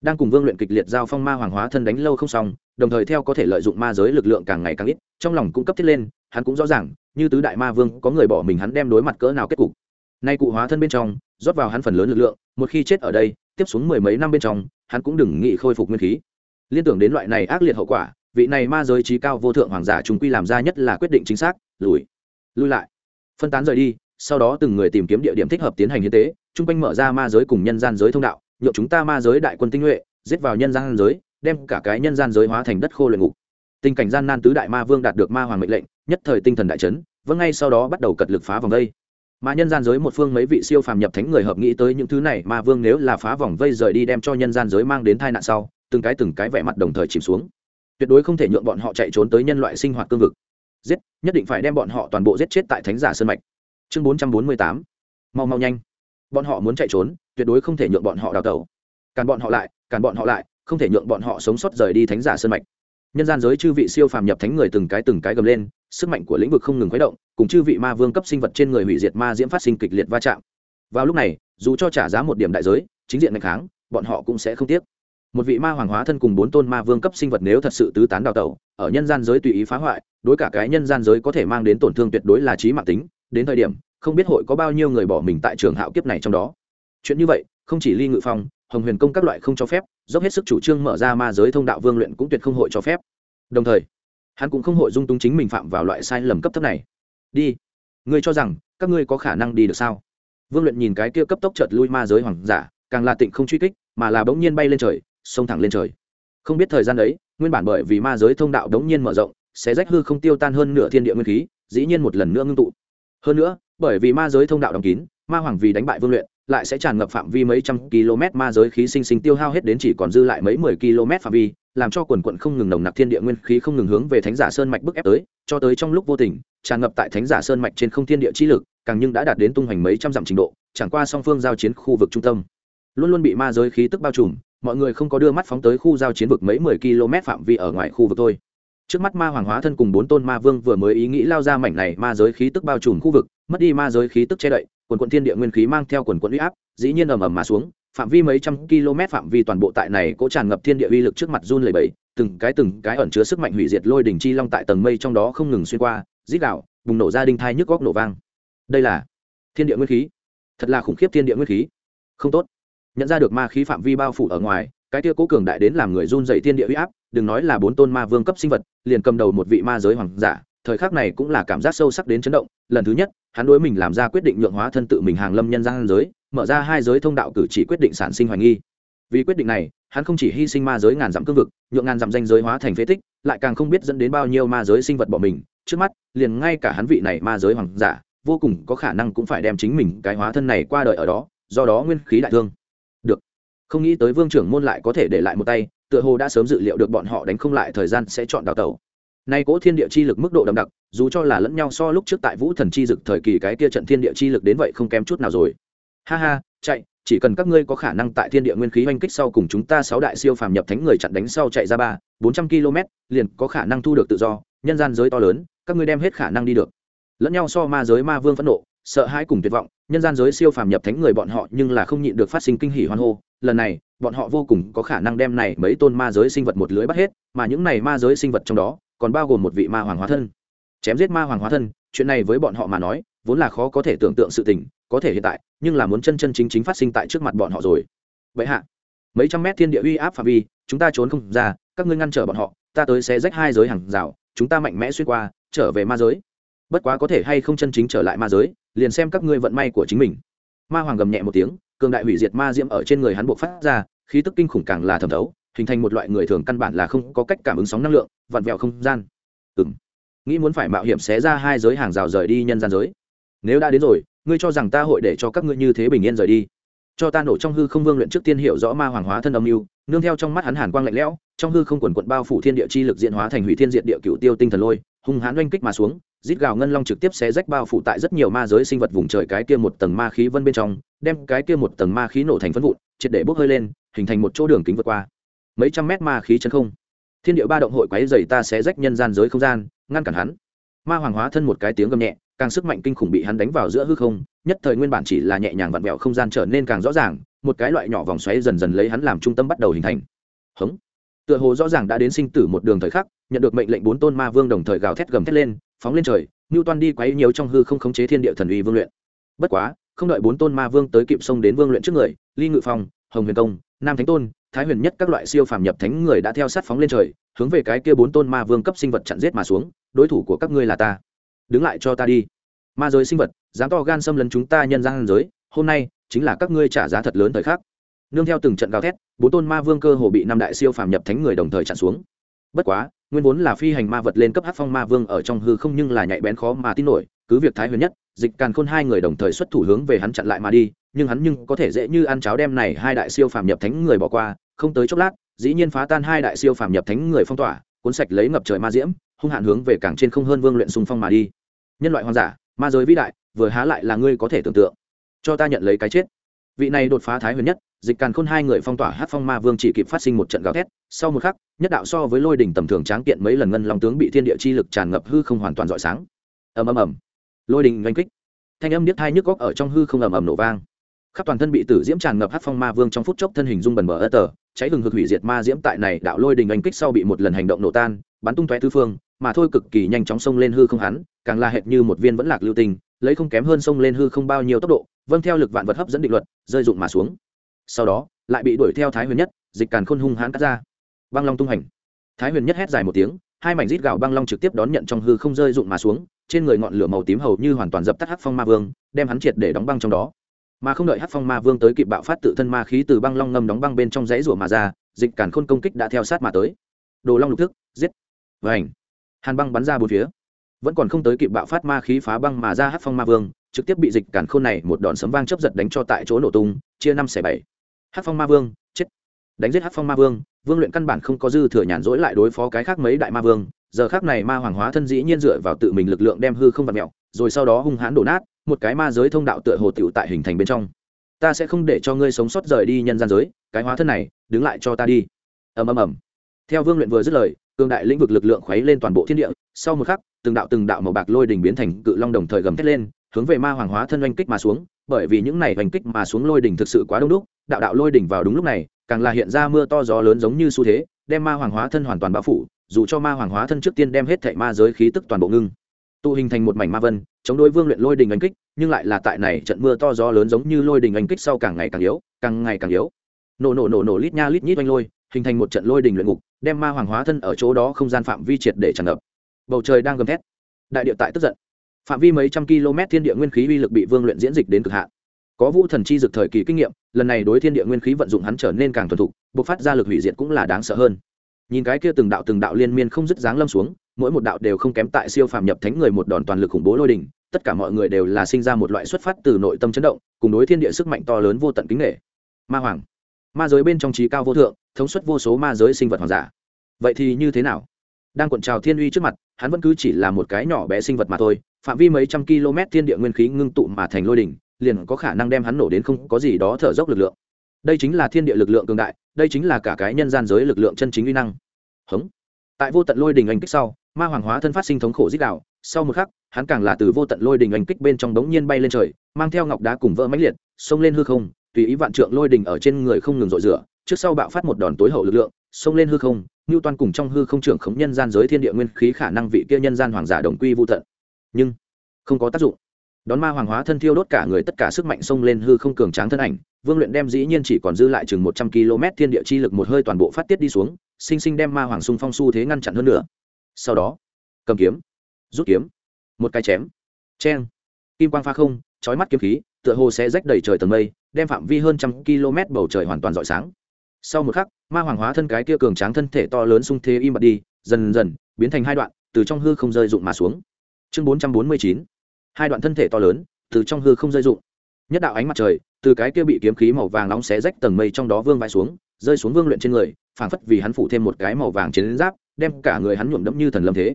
Speaker 1: Đang cùng vương luyện kịch liệt giao phong ma hoàng hóa thân đánh lâu không xong, đồng thời theo có thể lợi dụng ma giới lực lượng càng ngày càng ít, trong lòng cũng cấp thiết lên, hắn cũng rõ ràng, như tứ đại ma vương, có người bỏ mình hắn đem đối mặt cỡ nào kết cục. Nay cụ hóa thân bên trong, rót vào hắn phần lớn lực lượng, một khi chết ở đây, tiếp xuống mười mấy năm bên trong, hắn cũng đừng nghĩ khôi phục nguyên khí liên tưởng đến loại này ác liệt hậu quả, vị này ma giới trí cao vô thượng hoàng giả chúng quy làm ra nhất là quyết định chính xác, lùi. Lui lại. Phân tán rời đi, sau đó từng người tìm kiếm địa điểm thích hợp tiến hành hiến tế, chung quanh mở ra ma giới cùng nhân gian giới thông đạo nhộn chúng ta ma giới đại quân tinh nhuệ, giết vào nhân gian giới, đem cả cái nhân gian giới hóa thành đất khô luyện ngục. Tình cảnh gian nan tứ đại ma vương đạt được ma hoàng mệnh lệnh, nhất thời tinh thần đại chấn vâng ngay sau đó bắt đầu cật lực phá vòng vây. Mà nhân gian giới một phương mấy vị siêu phàm nhập thánh người hợp nghĩ tới những thứ này, ma vương nếu là phá vòng vây rời đi đem cho nhân gian giới mang đến tai nạn sau từng cái từng cái vẻ mặt đồng thời chìm xuống. Tuyệt đối không thể nhượng bọn họ chạy trốn tới nhân loại sinh hoạt cương vực. Giết, nhất định phải đem bọn họ toàn bộ giết chết tại thánh giả sơn mạch. Chương bốn trăm bốn mươi tám. Mau mau nhanh. Bọn họ muốn chạy trốn, tuyệt đối không thể nhượng bọn họ đào tẩu. Càn bọn họ lại càn bọn họ lại, không thể nhượng bọn họ sống sót rời đi thánh giả sơn mạch. Nhân gian giới chư vị siêu phàm nhập thánh người từng cái từng cái gầm lên, sức mạnh của lĩnh vực không ngừng khuấy động, cùng chư vị ma vương cấp sinh vật trên người hủy diệt ma diễm phát sinh kịch liệt va chạm. Vào lúc này, dù cho trả giá một điểm đại giới, chính diện ngày kháng, bọn họ cũng sẽ không tiếc một vị ma hoàng hóa thân cùng bốn tôn ma vương cấp sinh vật nếu thật sự tứ tán đào tẩu, ở nhân gian giới tùy ý phá hoại, đối cả cái nhân gian giới có thể mang đến tổn thương tuyệt đối là trí mạng tính. Đến thời điểm, không biết hội có bao nhiêu người bỏ mình tại trường hạo kiếp này trong đó. Chuyện như vậy, không chỉ ly ngự phong, hồng huyền công các loại không cho phép, dốc hết sức chủ trương mở ra ma giới thông đạo vương luyện cũng tuyệt không hội cho phép. Đồng thời, hắn cũng không hội dung túng chính mình phạm vào loại sai lầm cấp thấp này. Đi, ngươi cho rằng, các ngươi có khả năng đi được sao? Vương luyện nhìn cái kia cấp tốc chợt lui ma giới hoàng giả, càng là tịnh không truy kích, mà là bỗng nhiên bay lên trời xông thẳng lên trời. Không biết thời gian đấy, nguyên bản bởi vì ma giới thông đạo đống nhiên mở rộng sẽ rách hư không tiêu tan hơn nửa thiên địa nguyên khí, dĩ nhiên một lần nữa ngưng tụ. Hơn nữa, bởi vì ma giới thông đạo đóng kín, ma hoàng vì đánh bại vương luyện, lại sẽ tràn ngập phạm vi mấy trăm km ma giới khí sinh sinh tiêu hao hết đến chỉ còn dư lại mấy mười km phạm vi, làm cho quần quận không ngừng nồng nặc thiên địa nguyên khí không ngừng hướng về thánh giả sơn mạch bức ép tới, cho tới trong lúc vô tình, tràn ngập tại thánh giả sơn mạch trên không thiên địa chi lực, càng nhưng đã đạt đến tung hoành mấy trăm dặm trình độ, chẳng qua song phương giao chiến khu vực trung tâm. Luôn luôn bị ma giới khí tức bao trùm mọi người không có đưa mắt phóng tới khu giao chiến vực mấy mười km phạm vi ở ngoài khu vực thôi. Trước mắt ma hoàng hóa thân cùng bốn tôn ma vương vừa mới ý nghĩ lao ra mảnh này ma giới khí tức bao trùm khu vực, mất đi ma giới khí tức che đậy, quần quận thiên địa nguyên khí mang theo quần quận uy áp, dĩ nhiên ầm ầm mà xuống, phạm vi mấy trăm km phạm vi toàn bộ tại này cỗ tràn ngập thiên địa uy lực trước mặt run lẩy bẩy, từng cái từng cái ẩn chứa sức mạnh hủy diệt lôi đỉnh chi long tại tầng mây trong đó không ngừng xuyên qua, rít đạo bùng nổ ra đinh thai nhức góc nổ vang. Đây là thiên địa nguyên khí. Thật là khủng khiếp thiên địa nguyên khí. Không tốt nhận ra được ma khí phạm vi bao phủ ở ngoài, cái tia cố cường đại đến làm người run dậy thiên địa huy áp, đừng nói là bốn tôn ma vương cấp sinh vật, liền cầm đầu một vị ma giới hoàng giả, thời khắc này cũng là cảm giác sâu sắc đến chấn động. Lần thứ nhất, hắn đối mình làm ra quyết định nhượng hóa thân tự mình hàng lâm nhân gian giới, mở ra hai giới thông đạo cử chỉ quyết định sản sinh hoài nghi. Vì quyết định này, hắn không chỉ hy sinh ma giới ngàn dặm cương vực, nhượng ngàn dặm danh giới hóa thành phế tích, lại càng không biết dẫn đến bao nhiêu ma giới sinh vật bỏ mình. Trước mắt, liền ngay cả hắn vị này ma giới hoàng giả, vô cùng có khả năng cũng phải đem chính mình cái hóa thân này qua đời ở đó, do đó nguyên khí đại thương không nghĩ tới vương trưởng môn lại có thể để lại một tay, tựa hồ đã sớm dự liệu được bọn họ đánh không lại thời gian sẽ chọn đào tẩu. Nay cỗ thiên địa chi lực mức độ đậm đặc, dù cho là lẫn nhau so lúc trước tại vũ thần chi dực thời kỳ cái kia trận thiên địa chi lực đến vậy không kém chút nào rồi. Ha ha, chạy, chỉ cần các ngươi có khả năng tại thiên địa nguyên khí oanh kích sau cùng chúng ta sáu đại siêu phàm nhập thánh người chặn đánh sau chạy ra ba, bốn trăm km liền có khả năng thu được tự do, nhân gian giới to lớn, các ngươi đem hết khả năng đi được. Lẫn nhau so ma giới ma vương phẫn nộ, sợ hãi cùng tuyệt vọng, nhân gian giới siêu phàm nhập thánh người bọn họ nhưng là không nhịn được phát sinh kinh hỉ hoan hô lần này, bọn họ vô cùng có khả năng đem này mấy tôn ma giới sinh vật một lưới bắt hết, mà những này ma giới sinh vật trong đó, còn bao gồm một vị ma hoàng hóa thân. Chém giết ma hoàng hóa thân, chuyện này với bọn họ mà nói, vốn là khó có thể tưởng tượng sự tình, có thể hiện tại, nhưng là muốn chân chân chính chính phát sinh tại trước mặt bọn họ rồi. Vậy hạ, mấy trăm mét thiên địa uy áp phạm vi, chúng ta trốn không ra, các ngươi ngăn trở bọn họ, ta tới sẽ rách hai giới hàng rào, chúng ta mạnh mẽ xuyên qua, trở về ma giới. Bất quá có thể hay không chân chính trở lại ma giới, liền xem các ngươi vận may của chính mình. Ma hoàng gầm nhẹ một tiếng cường đại hủy diệt ma diễm ở trên người hắn buộc phát ra, khí tức kinh khủng càng là thẩm thấu, hình thành một loại người thường căn bản là không có cách cảm ứng sóng năng lượng, vặn vẹo không gian. Ừng nghĩ muốn phải mạo hiểm xé ra hai giới hàng rào rời đi nhân gian giới. Nếu đã đến rồi, ngươi cho rằng ta hội để cho các ngươi như thế bình yên rời đi. Cho ta nổ trong hư không vương luyện trước tiên hiểu rõ ma hoàng hóa thân âm mưu, nương theo trong mắt hắn hàn quang lạnh lẽo, trong hư không quần quận bao phủ thiên địa chi lực diện hóa thành hủy thiên diện địa cựu tiêu tinh thần lôi hung hãn oanh kích mà xuống, rít gào ngân long trực tiếp xé rách bao phủ tại rất nhiều ma giới sinh vật vùng trời cái kia một tầng ma khí vân bên trong, đem cái kia một tầng ma khí nổ thành phân vụn, triệt để bốc hơi lên, hình thành một chỗ đường kính vượt qua. Mấy trăm mét ma khí chân không. Thiên địa ba động hội quáy dày ta xé rách nhân gian giới không gian, ngăn cản hắn. Ma hoàng hóa thân một cái tiếng gầm nhẹ, càng sức mạnh kinh khủng bị hắn đánh vào giữa hư không, nhất thời nguyên bản chỉ là nhẹ nhàng vặn vẹo không gian trở nên càng rõ ràng, một cái loại nhỏ vòng xoáy dần dần lấy hắn làm trung tâm bắt đầu hình thành. Hống tựa hồ rõ ràng đã đến sinh tử một đường thời khắc, nhận được mệnh lệnh bốn tôn ma vương đồng thời gào thét gầm thét lên, phóng lên trời ngưu toan đi quấy nhiều trong hư không khống chế thiên địa thần uy vương luyện. Bất quá, không đợi bốn tôn ma vương tới kịp sông đến vương luyện trước người, ly ngự phong, hồng huyền công, nam thánh tôn, thái huyền nhất các loại siêu phàm nhập thánh người đã theo sát phóng lên trời, hướng về cái kia bốn tôn ma vương cấp sinh vật chặn giết mà xuống, đối thủ của các ngươi là ta. Đứng lại cho ta đi. Ma giới sinh vật, dám to gan xâm lấn chúng ta nhân gian giới, hôm nay chính là các ngươi trả giá thật lớn thời khắc nương theo từng trận gào thét bốn tôn ma vương cơ hồ bị năm đại siêu phàm nhập thánh người đồng thời chặn xuống. Bất quá nguyên vốn là phi hành ma vật lên cấp hát phong ma vương ở trong hư không nhưng là nhạy bén khó mà tin nổi cứ việc thái huyền nhất dịch càn khôn hai người đồng thời xuất thủ hướng về hắn chặn lại mà đi nhưng hắn nhưng có thể dễ như ăn cháo đem này hai đại siêu phàm nhập thánh người bỏ qua không tới chốc lát dĩ nhiên phá tan hai đại siêu phàm nhập thánh người phong tỏa cuốn sạch lấy ngập trời ma diễm hung hạn hướng về cảng trên không hơn vương luyện xung phong mà đi. Nhân loại hoang dã, ma giới vĩ đại vừa há lại là ngươi có thể tưởng tượng. Cho ta nhận lấy cái chết. Vị này đột phá thái huyền nhất dịch càn khôn hai người phong tỏa hát phong ma vương chỉ kịp phát sinh một trận gào thét sau một khắc nhất đạo so với lôi đỉnh tầm thường tráng kiện mấy lần ngân long tướng bị thiên địa chi lực tràn ngập hư không hoàn toàn rọi sáng ầm ầm ầm lôi đỉnh oanh kích thanh âm niết thai nhức góc ở trong hư không ầm ầm nổ vang khắp toàn thân bị tử diễm tràn ngập hát phong ma vương trong phút chốc thân hình dung bần bờ ơ tờ cháy hừng hực hủy diệt ma diễm tại này đạo lôi đình oanh kích sau bị một lần hành động nổ tan bắn tung tóe tư phương mà thôi cực kỳ nhanh chóng xông lên hư không hắn càng la hệt như một viên vẫn lạc lưu tình lấy không kém hơn xông lên hư không bao nhiêu tốc độ vâng theo lực vạn vật hấp dẫn định luật rơi dụng mà xuống sau đó lại bị đuổi theo thái huyền nhất dịch càn khôn hung hãn cắt ra băng long tung hành thái huyền nhất hét dài một tiếng hai mảnh rít gạo băng long trực tiếp đón nhận trong hư không rơi rụng mà xuống trên người ngọn lửa màu tím hầu như hoàn toàn dập tắt hắc phong ma vương đem hắn triệt để đóng băng trong đó mà không đợi hắc phong ma vương tới kịp bạo phát tự thân ma khí từ băng long ngâm đóng băng bên trong dãy rủa mà ra dịch càn khôn công kích đã theo sát mà tới đồ long lục thức giết vảnh hàn băng bắn ra bốn phía vẫn còn không tới kịp bạo phát ma khí phá băng mà ra hắc phong ma vương trực tiếp bị dịch càn khôn này một đòn sấm vang chấp giật đánh cho tại chỗ nổ tung chia năm xẻ bảy hắc phong ma vương, chết. Đánh giết hắc phong ma vương vương luyện căn bản không có dư thừa nhàn rỗi lại đối phó cái khác mấy đại ma vương. Giờ khác này ma hoàng hóa thân dĩ nhiên dựa vào tự mình lực lượng đem hư không vặt mẹo, rồi sau đó hung hãn đổ nát, một cái ma giới thông đạo tựa hồ tựu tại hình thành bên trong. Ta sẽ không để cho ngươi sống sót rời đi nhân gian giới, cái hóa thân này, đứng lại cho ta đi. Ầm ầm ầm. Theo vương luyện vừa dứt lời cương đại lĩnh vực lực lượng khuấy lên toàn bộ thiên địa, sau một khắc, từng đạo từng đạo màu bạc lôi đỉnh biến thành cự long đồng thời gầm thét lên, hướng về ma hoàng hóa thân oanh kích mà xuống, bởi vì những này oanh kích mà xuống lôi đỉnh thực sự quá đông đúc đạo đạo lôi đỉnh vào đúng lúc này, càng là hiện ra mưa to gió lớn giống như xu thế, đem ma hoàng hóa thân hoàn toàn bao phủ, dù cho ma hoàng hóa thân trước tiên đem hết thệ ma giới khí tức toàn bộ ngưng. Tụ hình thành một mảnh ma vân, chống đối vương luyện lôi đình anh kích, nhưng lại là tại này trận mưa to gió lớn giống như lôi đình anh kích sau càng ngày càng yếu, càng ngày càng yếu. Nổ nổ nổ nổ lít nha lít nhít oanh lôi, hình thành một trận lôi đình luyện ngục, đem ma hoàng hóa thân ở chỗ đó không gian phạm vi triệt để tràn ngập. Bầu trời đang gầm thét. Đại địa tại tức giận. Phạm vi mấy trăm km thiên địa nguyên khí uy lực bị vương luyện diễn dịch đến cực hạn có vũ thần chi dực thời kỳ kinh nghiệm, lần này đối thiên địa nguyên khí vận dụng hắn trở nên càng thuần thục, bộc phát ra lực hủy diệt cũng là đáng sợ hơn. Nhìn cái kia từng đạo từng đạo liên miên không dứt dáng lâm xuống, mỗi một đạo đều không kém tại siêu phàm nhập thánh người một đòn toàn lực khủng bố lôi đình tất cả mọi người đều là sinh ra một loại xuất phát từ nội tâm chấn động, cùng đối thiên địa sức mạnh to lớn vô tận kính nghệ ma hoàng, ma giới bên trong trí cao vô thượng, thống suất vô số ma giới sinh vật hoàng giả. Vậy thì như thế nào? Đang cuộn trào thiên uy trước mặt, hắn vẫn cứ chỉ là một cái nhỏ bé sinh vật mà thôi, phạm vi mấy trăm km thiên địa nguyên khí ngưng tụ mà thành lôi đỉnh liền có khả năng đem hắn nổ đến không có gì đó thở dốc lực lượng. Đây chính là thiên địa lực lượng cường đại, đây chính là cả cái nhân gian giới lực lượng chân chính uy năng. Hống. Tại vô tận lôi đình anh kích sau, ma hoàng hóa thân phát sinh thống khổ dích đạo. Sau một khắc, hắn càng là từ vô tận lôi đình anh kích bên trong đống nhiên bay lên trời, mang theo ngọc đá cùng vỡ mãnh liệt, xông lên hư không, tùy ý vạn trượng lôi đình ở trên người không ngừng rội rửa, trước sau bạo phát một đòn tối hậu lực lượng, xông lên hư không như toàn cùng trong hư không trưởng khống nhân gian giới thiên địa nguyên khí khả năng vị kia nhân gian hoàng giả đồng quy vô tận. Nhưng, không có tác dụng đón ma hoàng hóa thân thiêu đốt cả người tất cả sức mạnh xông lên hư không cường tráng thân ảnh, vương luyện đem dĩ nhiên chỉ còn dư lại chừng một trăm km thiên địa chi lực một hơi toàn bộ phát tiết đi xuống, sinh sinh đem ma hoàng xung phong su thế ngăn chặn hơn nữa. Sau đó, cầm kiếm, rút kiếm, một cái chém, cheng. Kim quang pha không trói mắt kiếm khí, tựa hồ sẽ rách đầy trời tầng mây, đem phạm vi hơn trăm km bầu trời hoàn toàn rọi sáng. Sau một khắc, ma hoàng hóa thân cái kia cường tráng thân thể to lớn xung thế im bặt đi, dần dần biến thành hai đoạn, từ trong hư không rơi rụng mà xuống. Chương bốn trăm bốn mươi chín hai đoạn thân thể to lớn, từ trong hư không rơi rụng. Nhất đạo ánh mặt trời, từ cái kia bị kiếm khí màu vàng nóng xé rách tầng mây trong đó vương vai xuống, rơi xuống vương luyện trên người, phảng phất vì hắn phủ thêm một cái màu vàng chiến giáp, đem cả người hắn nhuộm đẫm như thần lâm thế.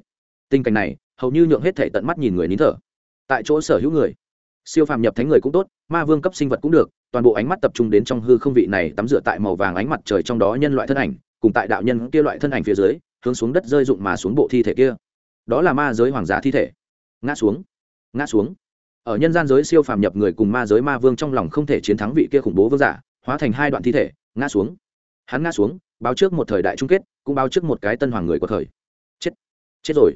Speaker 1: Tình cảnh này, hầu như nhượng hết thể tận mắt nhìn người nín thở. Tại chỗ sở hữu người, siêu phàm nhập thánh người cũng tốt, ma vương cấp sinh vật cũng được, toàn bộ ánh mắt tập trung đến trong hư không vị này tắm rửa tại màu vàng ánh mặt trời trong đó nhân loại thân ảnh, cùng tại đạo nhân kia loại thân ảnh phía dưới, hướng xuống đất rơi rụng mà xuống bộ thi thể kia. Đó là ma giới hoàng giả thi thể. Ngã xuống ngã xuống. Ở nhân gian giới siêu phàm nhập người cùng ma giới ma vương trong lòng không thể chiến thắng vị kia khủng bố vương giả, hóa thành hai đoạn thi thể, ngã xuống. Hắn ngã xuống, báo trước một thời đại chung kết, cũng báo trước một cái tân hoàng người của thời. Chết. Chết rồi.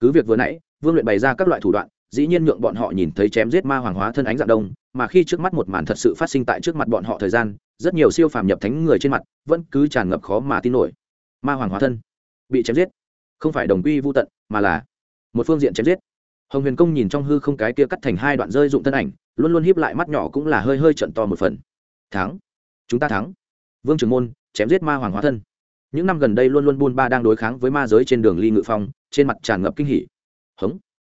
Speaker 1: Cứ việc vừa nãy, vương luyện bày ra các loại thủ đoạn, dĩ nhiên nhượng bọn họ nhìn thấy chém giết ma hoàng hóa thân ánh dạng đông, mà khi trước mắt một màn thật sự phát sinh tại trước mặt bọn họ thời gian, rất nhiều siêu phàm nhập thánh người trên mặt, vẫn cứ tràn ngập khó mà tin nổi. Ma hoàng hóa thân. Bị chém giết. Không phải đồng quy vô tận, mà là một phương diện chém giết hồng huyền công nhìn trong hư không cái kia cắt thành hai đoạn rơi dụng thân ảnh, luôn luôn hiếp lại mắt nhỏ cũng là hơi hơi trận to một phần. Thắng. Chúng ta thắng. Vương trường môn, chém giết ma hoàng hóa thân. Những năm gần đây luôn luôn buôn ba đang đối kháng với ma giới trên đường ly ngự phong, trên mặt tràn ngập kinh hỉ. Hống.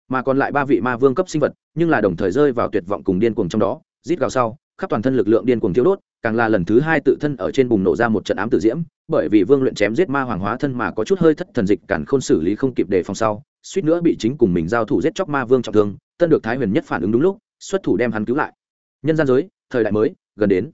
Speaker 1: Mà còn lại ba vị ma vương cấp sinh vật, nhưng là đồng thời rơi vào tuyệt vọng cùng điên cuồng trong đó, rít gào sau, khắp toàn thân lực lượng điên cuồng thiếu đốt, càng là lần thứ hai tự thân ở trên bùng nổ ra một trận ám tử diễm, bởi vì vương luyện chém giết ma hoàng hóa thân mà có chút hơi thất thần dịch cản khôn xử lý không kịp đề phòng sau suýt nữa bị chính cùng mình giao thủ giết chóc ma vương trọng thương, tân được thái huyền nhất phản ứng đúng lúc, xuất thủ đem hắn cứu lại. Nhân gian giới, thời đại mới, gần đến.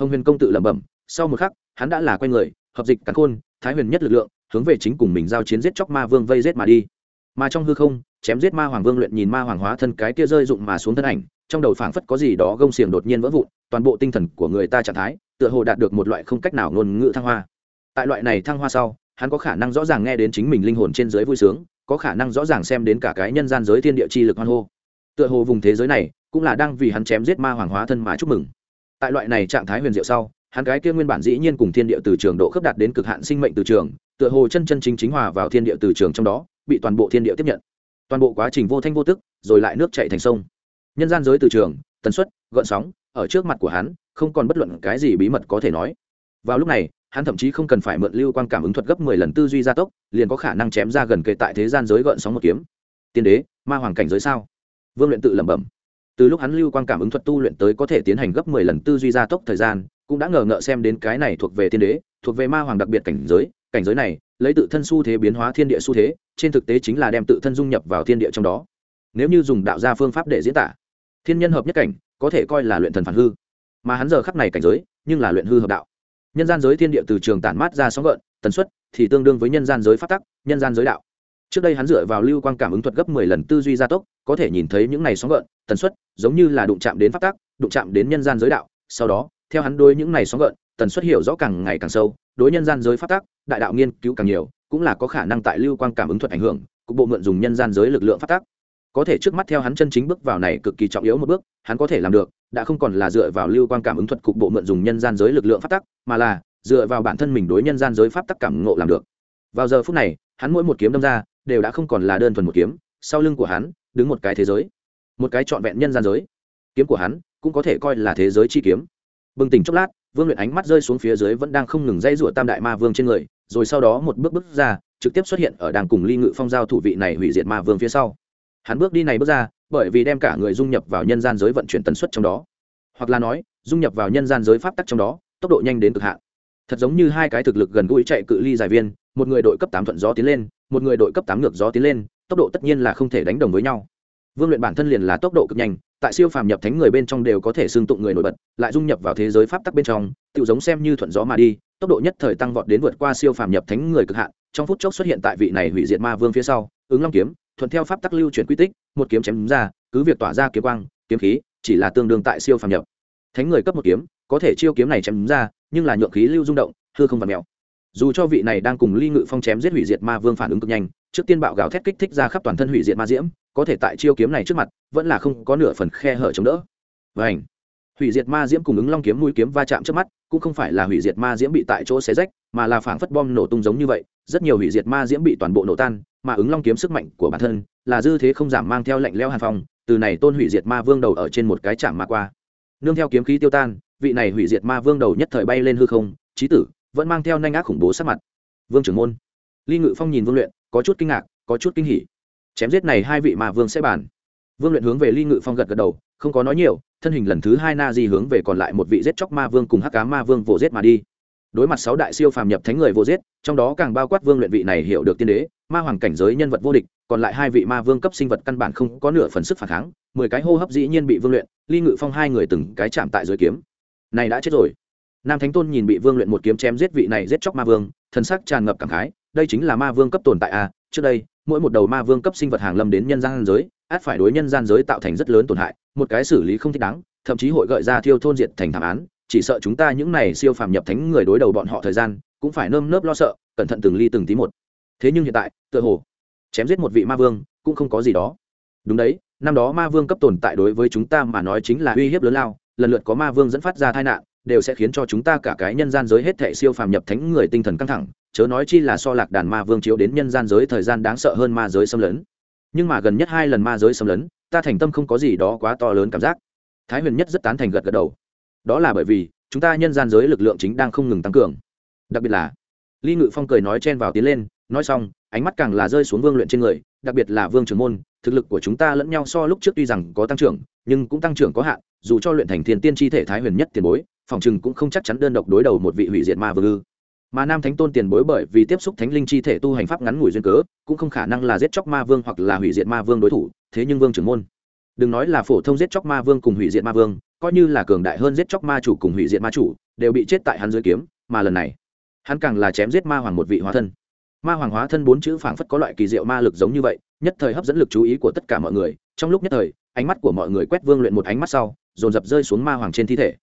Speaker 1: Hồng huyền công tự lẩm bẩm, sau một khắc, hắn đã là quen người, hợp dịch cắn khôn, thái huyền nhất lực lượng, hướng về chính cùng mình giao chiến giết chóc ma vương vây giết mà đi. Mà trong hư không, chém giết ma hoàng vương luyện nhìn ma hoàng hóa thân cái kia rơi dụng mà xuống thân ảnh, trong đầu phảng phất có gì đó gông xiềng đột nhiên vỡ vụn, toàn bộ tinh thần của người ta trạng thái, tựa hồ đạt được một loại không cách nào ngôn ngữ thăng hoa. Tại loại này thăng hoa sau, hắn có khả năng rõ ràng nghe đến chính mình linh hồn trên giới vui sướng có khả năng rõ ràng xem đến cả cái nhân gian giới thiên địa chi lực hoan hô. Tựa hồ vùng thế giới này cũng là đang vì hắn chém giết ma hoàng hóa thân mà chúc mừng. Tại loại này trạng thái huyền diệu sau, hắn cái kia nguyên bản dĩ nhiên cùng thiên địa từ trường độ khớp đạt đến cực hạn sinh mệnh từ trường, tựa hồ chân chân chính chính hòa vào thiên địa từ trường trong đó, bị toàn bộ thiên địa tiếp nhận. Toàn bộ quá trình vô thanh vô tức, rồi lại nước chạy thành sông. Nhân gian giới từ trường, tần suất, gợn sóng, ở trước mặt của hắn, không còn bất luận cái gì bí mật có thể nói. Vào lúc này hắn thậm chí không cần phải mượn lưu quan cảm ứng thuật gấp mười lần tư duy gia tốc, liền có khả năng chém ra gần kề tại thế gian giới gợn sóng một kiếm. Tiên đế, ma hoàng cảnh giới sao? Vương luyện tự lẩm bẩm. Từ lúc hắn lưu quan cảm ứng thuật tu luyện tới có thể tiến hành gấp mười lần tư duy gia tốc thời gian, cũng đã ngờ ngợ xem đến cái này thuộc về tiên đế, thuộc về ma hoàng đặc biệt cảnh giới. Cảnh giới này, lấy tự thân xu thế biến hóa thiên địa xu thế, trên thực tế chính là đem tự thân dung nhập vào thiên địa trong đó. Nếu như dùng đạo gia phương pháp để diễn tả, thiên nhân hợp nhất cảnh, có thể coi là luyện thần phản hư. Mà hắn giờ khắc này cảnh giới, nhưng là luyện hư hợp đạo nhân gian giới thiên địa từ trường tản mát ra sóng gợn, tần suất thì tương đương với nhân gian giới phát tắc, nhân gian giới đạo. Trước đây hắn dựa vào lưu quan cảm ứng thuật gấp mười lần tư duy gia tốc, có thể nhìn thấy những này sóng gợn, tần suất giống như là đụng chạm đến phát tắc, đụng chạm đến nhân gian giới đạo. Sau đó, theo hắn đôi những này sóng gợn, tần suất hiểu rõ càng ngày càng sâu, đối nhân gian giới phát tác đại đạo nghiên cứu càng nhiều, cũng là có khả năng tại lưu quang cảm ứng thuật ảnh hưởng, cục bộ mượn dùng nhân gian giới lực lượng phát tác có thể trước mắt theo hắn chân chính bước vào này cực kỳ trọng yếu một bước, hắn có thể làm được, đã không còn là dựa vào lưu quan cảm ứng thuật cục bộ mượn dùng nhân gian giới lực lượng phát tắc, mà là dựa vào bản thân mình đối nhân gian giới pháp tắc cảm ngộ làm được. Vào giờ phút này, hắn mỗi một kiếm đâm ra, đều đã không còn là đơn thuần một kiếm, sau lưng của hắn đứng một cái thế giới, một cái trọn vẹn nhân gian giới. Kiếm của hắn cũng có thể coi là thế giới chi kiếm. Bừng tỉnh chốc lát, vương luyện ánh mắt rơi xuống phía dưới vẫn đang không ngừng dây rủa tam đại ma vương trên người, rồi sau đó một bước bước ra, trực tiếp xuất hiện ở đàng cùng ly ngự phong giao thủ vị này hủy diệt ma vương phía sau hắn bước đi này bước ra, bởi vì đem cả người dung nhập vào nhân gian giới vận chuyển tần suất trong đó. Hoặc là nói, dung nhập vào nhân gian giới pháp tắc trong đó, tốc độ nhanh đến cực hạn. Thật giống như hai cái thực lực gần gũi chạy cự ly dài viên, một người đội cấp tám thuận gió tiến lên, một người đội cấp tám ngược gió tiến lên, tốc độ tất nhiên là không thể đánh đồng với nhau. Vương luyện bản thân liền là tốc độ cực nhanh, tại siêu phàm nhập thánh người bên trong đều có thể xương tụng người nổi bật, lại dung nhập vào thế giới pháp tắc bên trong tự giống xem như thuận gió mà đi, tốc độ nhất thời tăng vọt đến vượt qua siêu phàm nhập thánh người cực hạn, trong phút chốc xuất hiện tại vị này hủy diệt ma vương phía sau, ứng long kiếm thuận theo pháp tắc lưu chuyển quy tích, một kiếm chém ra, cứ việc tỏa ra kiếm quang, kiếm khí, chỉ là tương đương tại siêu phàm nhập. Thánh người cấp một kiếm, có thể chiêu kiếm này chém ra, nhưng là nhượng khí lưu rung động, hư không và mèo. Dù cho vị này đang cùng ly ngự phong chém giết hủy diệt ma vương phản ứng cực nhanh, trước tiên bạo gào thét kích thích ra khắp toàn thân hủy diệt ma diễm, có thể tại chiêu kiếm này trước mặt, vẫn là không có nửa phần khe hở chống đỡ. Vảnh hủy diệt ma diễm cùng ứng long kiếm mũi kiếm va chạm trước mắt, cũng không phải là hủy diệt ma diễm bị tại chỗ xé rách, mà là phảng phất bom nổ tung giống như vậy, rất nhiều hủy diệt ma diễm bị toàn bộ nổ tan mà ứng long kiếm sức mạnh của bản thân, là dư thế không giảm mang theo lệnh leo hàn phong, từ này tôn hủy diệt ma vương đầu ở trên một cái chạm mà qua. Nương theo kiếm khí tiêu tan, vị này hủy diệt ma vương đầu nhất thời bay lên hư không trí tử, vẫn mang theo nanh ác khủng bố sát mặt. Vương trưởng môn. Ly ngự phong nhìn vương luyện, có chút kinh ngạc, có chút kinh hỉ. Chém giết này hai vị ma vương sẽ bàn. Vương luyện hướng về ly ngự phong gật gật đầu, không có nói nhiều, thân hình lần thứ hai na di hướng về còn lại một vị giết chóc ma vương cùng hắc cá ma vương vồ giết mà đi đối mặt sáu đại siêu phàm nhập thánh người vô giết, trong đó càng bao quát vương luyện vị này hiểu được tiên đế, ma hoàng cảnh giới nhân vật vô địch, còn lại hai vị ma vương cấp sinh vật căn bản không có nửa phần sức phản kháng, mười cái hô hấp dĩ nhiên bị vương luyện, ly ngự phong hai người từng cái chạm tại dưới kiếm này đã chết rồi nam thánh tôn nhìn bị vương luyện một kiếm chém giết vị này giết chóc ma vương, thần sắc tràn ngập cảm khái, đây chính là ma vương cấp tồn tại a à. trước đây, mỗi một đầu ma vương cấp sinh vật hàng lâm đến nhân gian giới, át phải đối nhân gian giới tạo thành rất lớn tổn hại, một cái xử lý không thích đáng, thậm chí hội gợi ra thiêu thôn diệt thành thảm án chỉ sợ chúng ta những này siêu phàm nhập thánh người đối đầu bọn họ thời gian, cũng phải nơm nớp lo sợ, cẩn thận từng ly từng tí một. Thế nhưng hiện tại, tựa hồ, chém giết một vị ma vương, cũng không có gì đó. Đúng đấy, năm đó ma vương cấp tồn tại đối với chúng ta mà nói chính là uy hiếp lớn lao, lần lượt có ma vương dẫn phát ra tai nạn, đều sẽ khiến cho chúng ta cả cái nhân gian giới hết thệ siêu phàm nhập thánh người tinh thần căng thẳng, chớ nói chi là so lạc đàn ma vương chiếu đến nhân gian giới thời gian đáng sợ hơn ma giới xâm lấn. Nhưng mà gần nhất hai lần ma giới xâm lấn, ta thành tâm không có gì đó quá to lớn cảm giác. Thái huyền nhất rất tán thành gật gật đầu đó là bởi vì chúng ta nhân gian giới lực lượng chính đang không ngừng tăng cường. Đặc biệt là ly ngự phong cười nói chen vào tiến lên, nói xong, ánh mắt càng là rơi xuống vương luyện trên người, đặc biệt là vương Trường môn, thực lực của chúng ta lẫn nhau so lúc trước tuy rằng có tăng trưởng, nhưng cũng tăng trưởng có hạn, dù cho luyện thành thiên tiên tri thể thái huyền nhất tiền bối, phòng chừng cũng không chắc chắn đơn độc đối đầu một vị hủy diệt ma vương ư. Mà nam thánh tôn tiền bối bởi vì tiếp xúc thánh linh chi thể tu hành pháp ngắn ngủi duyên cớ, cũng không khả năng là giết chóc ma vương hoặc là hủy diệt ma vương đối thủ, thế nhưng vương trưởng môn, đừng nói là phổ thông giết chóc ma vương cùng hủy diệt ma vương coi như là cường đại hơn giết chóc ma chủ cùng hủy diệt ma chủ, đều bị chết tại hắn dưới kiếm, mà lần này, hắn càng là chém giết ma hoàng một vị hóa thân. Ma hoàng hóa thân bốn chữ phảng phất có loại kỳ diệu ma lực giống như vậy, nhất thời hấp dẫn lực chú ý của tất cả mọi người. Trong lúc nhất thời, ánh mắt của mọi người quét vương luyện một ánh mắt sau, dồn dập rơi xuống ma hoàng trên thi thể.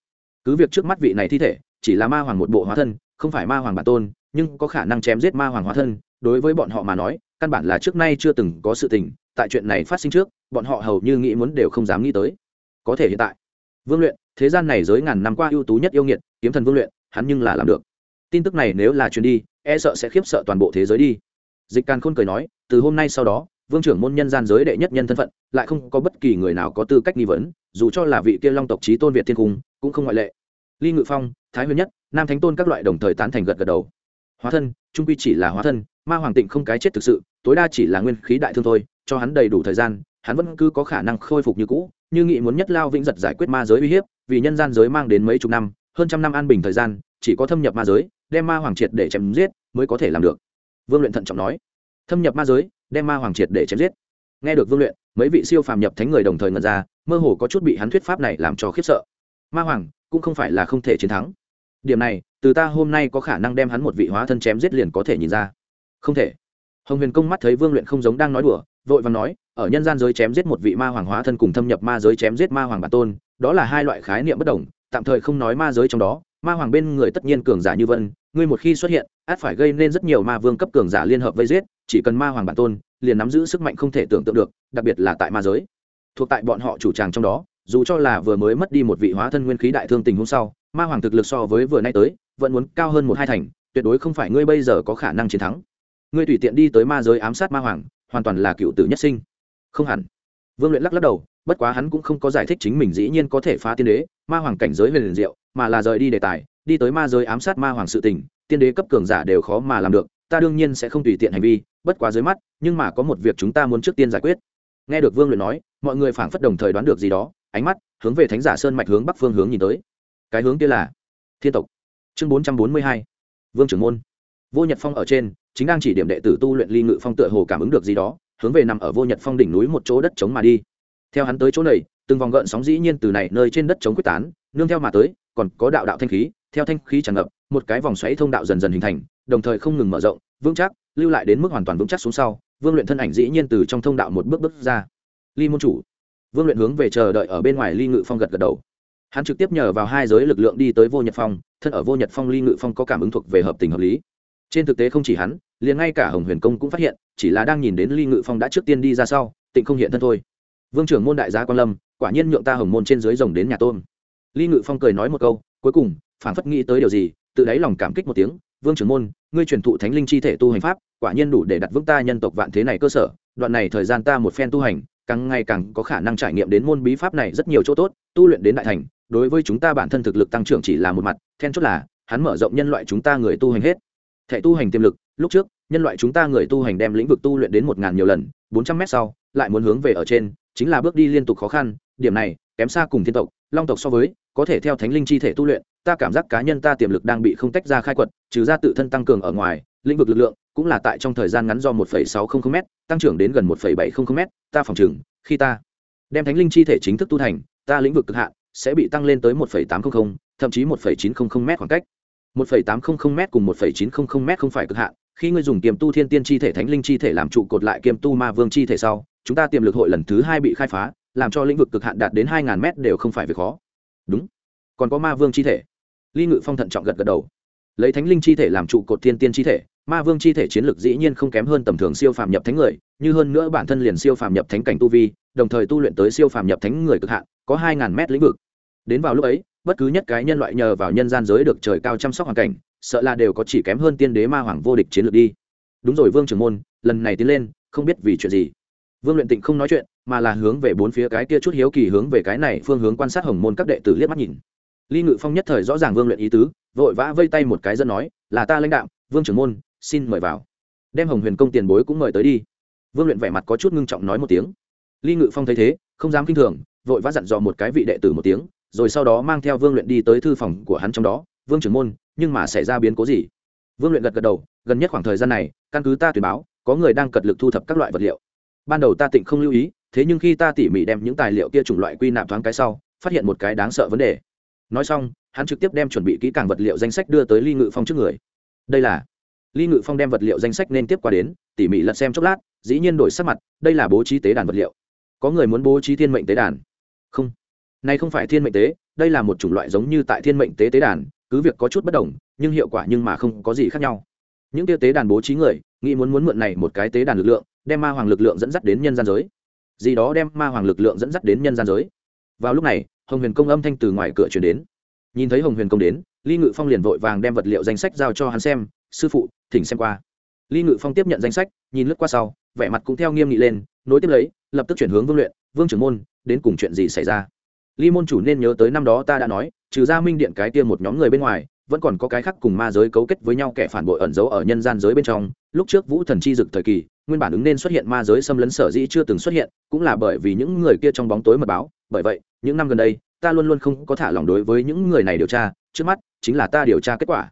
Speaker 1: Cứ việc trước mắt vị này thi thể chỉ là ma hoàng một bộ hóa thân, không phải ma hoàng bản tôn, nhưng có khả năng chém giết ma hoàng hóa thân, đối với bọn họ mà nói, căn bản là trước nay chưa từng có sự tình, tại chuyện này phát sinh trước, bọn họ hầu như nghĩ muốn đều không dám nghĩ tới. Có thể hiện tại vương luyện, thế gian này giới ngàn năm qua ưu tú nhất yêu nghiệt, kiếm thần vương luyện, hắn nhưng là làm được. Tin tức này nếu là truyền đi e sợ sẽ khiếp sợ toàn bộ thế giới đi. Dịch càn khôn cười nói, từ hôm nay sau đó, vương trưởng môn nhân gian giới đệ nhất nhân thân phận, lại không có bất kỳ người nào có tư cách nghi vấn, dù cho là vị kia long tộc trí tôn việt thiên cung, cũng không ngoại lệ. Ly ngự phong, thái huyền nhất, nam thánh tôn các loại đồng thời tán thành gật gật đầu. Hóa thân, trung quy chỉ là hóa thân, ma hoàng tịnh không cái chết thực sự, tối đa chỉ là nguyên khí đại thương thôi, cho hắn đầy đủ thời gian hắn vẫn cứ có khả năng khôi phục như cũ, như nghị muốn nhất lao vĩnh giật giải quyết ma giới uy hiếp, vì nhân gian giới mang đến mấy chục năm, hơn trăm năm an bình thời gian, chỉ có thâm nhập ma giới, đem ma hoàng triệt để chém giết mới có thể làm được. Vương luyện thận trọng nói. Thâm nhập ma giới, đem ma hoàng triệt để chém giết. Nghe được vương luyện, mấy vị siêu phàm nhập thánh người đồng thời ngần ra, mơ hồ có chút bị hắn thuyết pháp này làm cho khiếp sợ. Ma hoàng cũng không phải là không thể chiến thắng. Điểm này, từ ta hôm nay có khả năng đem hắn một vị hóa thân chém giết liền có thể nhìn ra. Không thể. Hồng huyền công mắt thấy vương luyện không giống đang nói đùa vội vàng nói, ở nhân gian giới chém giết một vị ma hoàng hóa thân cùng thâm nhập ma giới chém giết ma hoàng bản tôn, đó là hai loại khái niệm bất đồng, tạm thời không nói ma giới trong đó, ma hoàng bên người tất nhiên cường giả như vân, ngươi một khi xuất hiện, át phải gây nên rất nhiều ma vương cấp cường giả liên hợp vây giết, chỉ cần ma hoàng bản tôn, liền nắm giữ sức mạnh không thể tưởng tượng được, đặc biệt là tại ma giới. Thuộc tại bọn họ chủ tràng trong đó, dù cho là vừa mới mất đi một vị hóa thân nguyên khí đại thương tình hôm sau, ma hoàng thực lực so với vừa nay tới, vẫn muốn cao hơn một hai thành, tuyệt đối không phải ngươi bây giờ có khả năng chiến thắng. Ngươi tùy tiện đi tới ma giới ám sát ma hoàng hoàn toàn là cựu tử nhất sinh. Không hẳn. Vương luyện lắc lắc đầu, bất quá hắn cũng không có giải thích chính mình dĩ nhiên có thể phá tiên đế, ma hoàng cảnh giới về liền diệu, mà là rời đi đề tài, đi tới ma giới ám sát ma hoàng sự tình, tiên đế cấp cường giả đều khó mà làm được, ta đương nhiên sẽ không tùy tiện hành vi, bất quá dưới mắt, nhưng mà có một việc chúng ta muốn trước tiên giải quyết. Nghe được vương luyện nói, mọi người phảng phất đồng thời đoán được gì đó, ánh mắt hướng về thánh giả sơn mạch hướng bắc phương hướng nhìn tới. Cái hướng kia là thiên tộc. Chương bốn trăm bốn mươi hai. Vương trưởng môn. Vô nhật phong ở trên chính đang chỉ điểm đệ tử tu luyện ly ngự phong tựa hồ cảm ứng được gì đó, hướng về nằm ở vô nhật phong đỉnh núi một chỗ đất trống mà đi. Theo hắn tới chỗ này, từng vòng gợn sóng dĩ nhiên từ này nơi trên đất trống quyết tán, nương theo mà tới, còn có đạo đạo thanh khí, theo thanh khí tràn ngập, một cái vòng xoáy thông đạo dần dần hình thành, đồng thời không ngừng mở rộng, vững chắc, lưu lại đến mức hoàn toàn vững chắc xuống sau, vương luyện thân ảnh dĩ nhiên từ trong thông đạo một bước bước ra. Ly môn chủ. Vương luyện hướng về chờ đợi ở bên ngoài ly ngự phong gật gật đầu. Hắn trực tiếp nhờ vào hai giới lực lượng đi tới vô nhật phong, thân ở vô nhật phong ly ngự phong có cảm ứng thuộc về hợp tình hợp lý trên thực tế không chỉ hắn, liền ngay cả hồng huyền công cũng phát hiện, chỉ là đang nhìn đến ly ngự phong đã trước tiên đi ra sau, tịnh không hiện thân thôi. Vương trưởng môn đại gia quan lâm, quả nhiên nhượng ta hồng môn trên dưới rồng đến nhà tôn ly ngự phong cười nói một câu, cuối cùng phản phất nghĩ tới điều gì, tự đáy lòng cảm kích một tiếng, vương trưởng môn, ngươi truyền thụ thánh linh chi thể tu hành pháp, quả nhiên đủ để đặt vững ta nhân tộc vạn thế này cơ sở, đoạn này thời gian ta một phen tu hành, càng ngày càng có khả năng trải nghiệm đến môn bí pháp này rất nhiều chỗ tốt, tu luyện đến đại thành, đối với chúng ta bản thân thực lực tăng trưởng chỉ là một mặt, then chốt là, hắn mở rộng nhân loại chúng ta người tu hành hết thẻ tu hành tiềm lực lúc trước nhân loại chúng ta người tu hành đem lĩnh vực tu luyện đến một ngàn nhiều lần bốn trăm mét sau lại muốn hướng về ở trên chính là bước đi liên tục khó khăn điểm này kém xa cùng thiên tộc long tộc so với có thể theo thánh linh chi thể tu luyện ta cảm giác cá nhân ta tiềm lực đang bị không tách ra khai quật trừ ra tự thân tăng cường ở ngoài lĩnh vực lực lượng cũng là tại trong thời gian ngắn do 1,600 m tăng trưởng đến gần 1,700 m ta phòng chừng khi ta đem thánh linh chi thể chính thức tu thành ta lĩnh vực cực hạn sẽ bị tăng lên tới 1,800 thậm chí 1,900 m khoảng cách. 1.800 m cùng 1.900 m không phải cực hạn, khi ngươi dùng kiềm tu thiên tiên chi thể thánh linh chi thể làm trụ cột lại kiềm tu ma vương chi thể sau, chúng ta tiềm lực hội lần thứ hai bị khai phá, làm cho lĩnh vực cực hạn đạt đến 2.000 m đều không phải việc khó. Đúng. Còn có ma vương chi thể. Ly ngự phong thận trọng gật gật đầu. Lấy thánh linh chi thể làm trụ cột thiên tiên chi thể, ma vương chi thể chiến lược dĩ nhiên không kém hơn tầm thường siêu phàm nhập thánh người, như hơn nữa bản thân liền siêu phàm nhập thánh cảnh tu vi, đồng thời tu luyện tới siêu phàm nhập thánh người cực hạn, có hai ngàn mét lĩnh vực. Đến vào lúc ấy bất cứ nhất cái nhân loại nhờ vào nhân gian giới được trời cao chăm sóc hoàn cảnh, sợ là đều có chỉ kém hơn tiên đế ma hoàng vô địch chiến lược đi. Đúng rồi vương trưởng môn, lần này tiến lên, không biết vì chuyện gì. Vương luyện tịnh không nói chuyện, mà là hướng về bốn phía cái kia chút hiếu kỳ hướng về cái này phương hướng quan sát hồng môn các đệ tử liếc mắt nhìn. Ly ngự phong nhất thời rõ ràng vương luyện ý tứ, vội vã vây tay một cái dân nói, là ta lãnh đạo, vương trưởng môn, xin mời vào. Đem hồng huyền công tiền bối cũng mời tới đi. Vương luyện vẻ mặt có chút ngưng trọng nói một tiếng. Ly ngự phong thấy thế, không dám kinh thường, vội vã dặn dò một cái vị đệ tử một tiếng rồi sau đó mang theo vương luyện đi tới thư phòng của hắn trong đó. Vương trưởng môn, nhưng mà xảy ra biến cố gì? Vương luyện gật gật đầu, gần nhất khoảng thời gian này, căn cứ ta tuyển báo, có người đang cật lực thu thập các loại vật liệu. Ban đầu ta tịnh không lưu ý, thế nhưng khi ta tỉ mỉ đem những tài liệu kia chủng loại quy nạp thoáng cái sau, phát hiện một cái đáng sợ vấn đề. Nói xong, hắn trực tiếp đem chuẩn bị kỹ càng vật liệu danh sách đưa tới ly ngự phong trước người. Đây là ly ngự phong đem vật liệu danh sách nên tiếp qua đến, tỉ mỉ lật xem chốc lát, dĩ nhiên đổi sắc mặt, đây là bố trí tế đàn vật liệu. Có người muốn bố trí thiên mệnh tế đàn. Không này không phải thiên mệnh tế, đây là một chủng loại giống như tại thiên mệnh tế tế đàn, cứ việc có chút bất đồng, nhưng hiệu quả nhưng mà không có gì khác nhau. Những tiêu tế đàn bố trí người, nghĩ muốn muốn mượn này một cái tế đàn lực lượng, đem ma hoàng lực lượng dẫn dắt đến nhân gian giới. Gì đó đem ma hoàng lực lượng dẫn dắt đến nhân gian giới. Vào lúc này, hồng huyền công âm thanh từ ngoài cửa truyền đến. Nhìn thấy hồng huyền công đến, ly ngự phong liền vội vàng đem vật liệu danh sách giao cho hắn xem, sư phụ, thỉnh xem qua. Ly ngự phong tiếp nhận danh sách, nhìn lướt qua sau, vẻ mặt cũng theo nghiêm nghị lên, nối tiếp lấy, lập tức chuyển hướng vương luyện, vương trưởng môn, đến cùng chuyện gì xảy ra? Ly môn chủ nên nhớ tới năm đó ta đã nói, trừ ra minh điện cái kia một nhóm người bên ngoài, vẫn còn có cái khác cùng ma giới cấu kết với nhau kẻ phản bội ẩn giấu ở nhân gian giới bên trong. Lúc trước vũ thần chi dực thời kỳ, nguyên bản ứng nên xuất hiện ma giới xâm lấn sở dĩ chưa từng xuất hiện, cũng là bởi vì những người kia trong bóng tối mật báo. Bởi vậy, những năm gần đây, ta luôn luôn không có thả lòng đối với những người này điều tra, trước mắt chính là ta điều tra kết quả.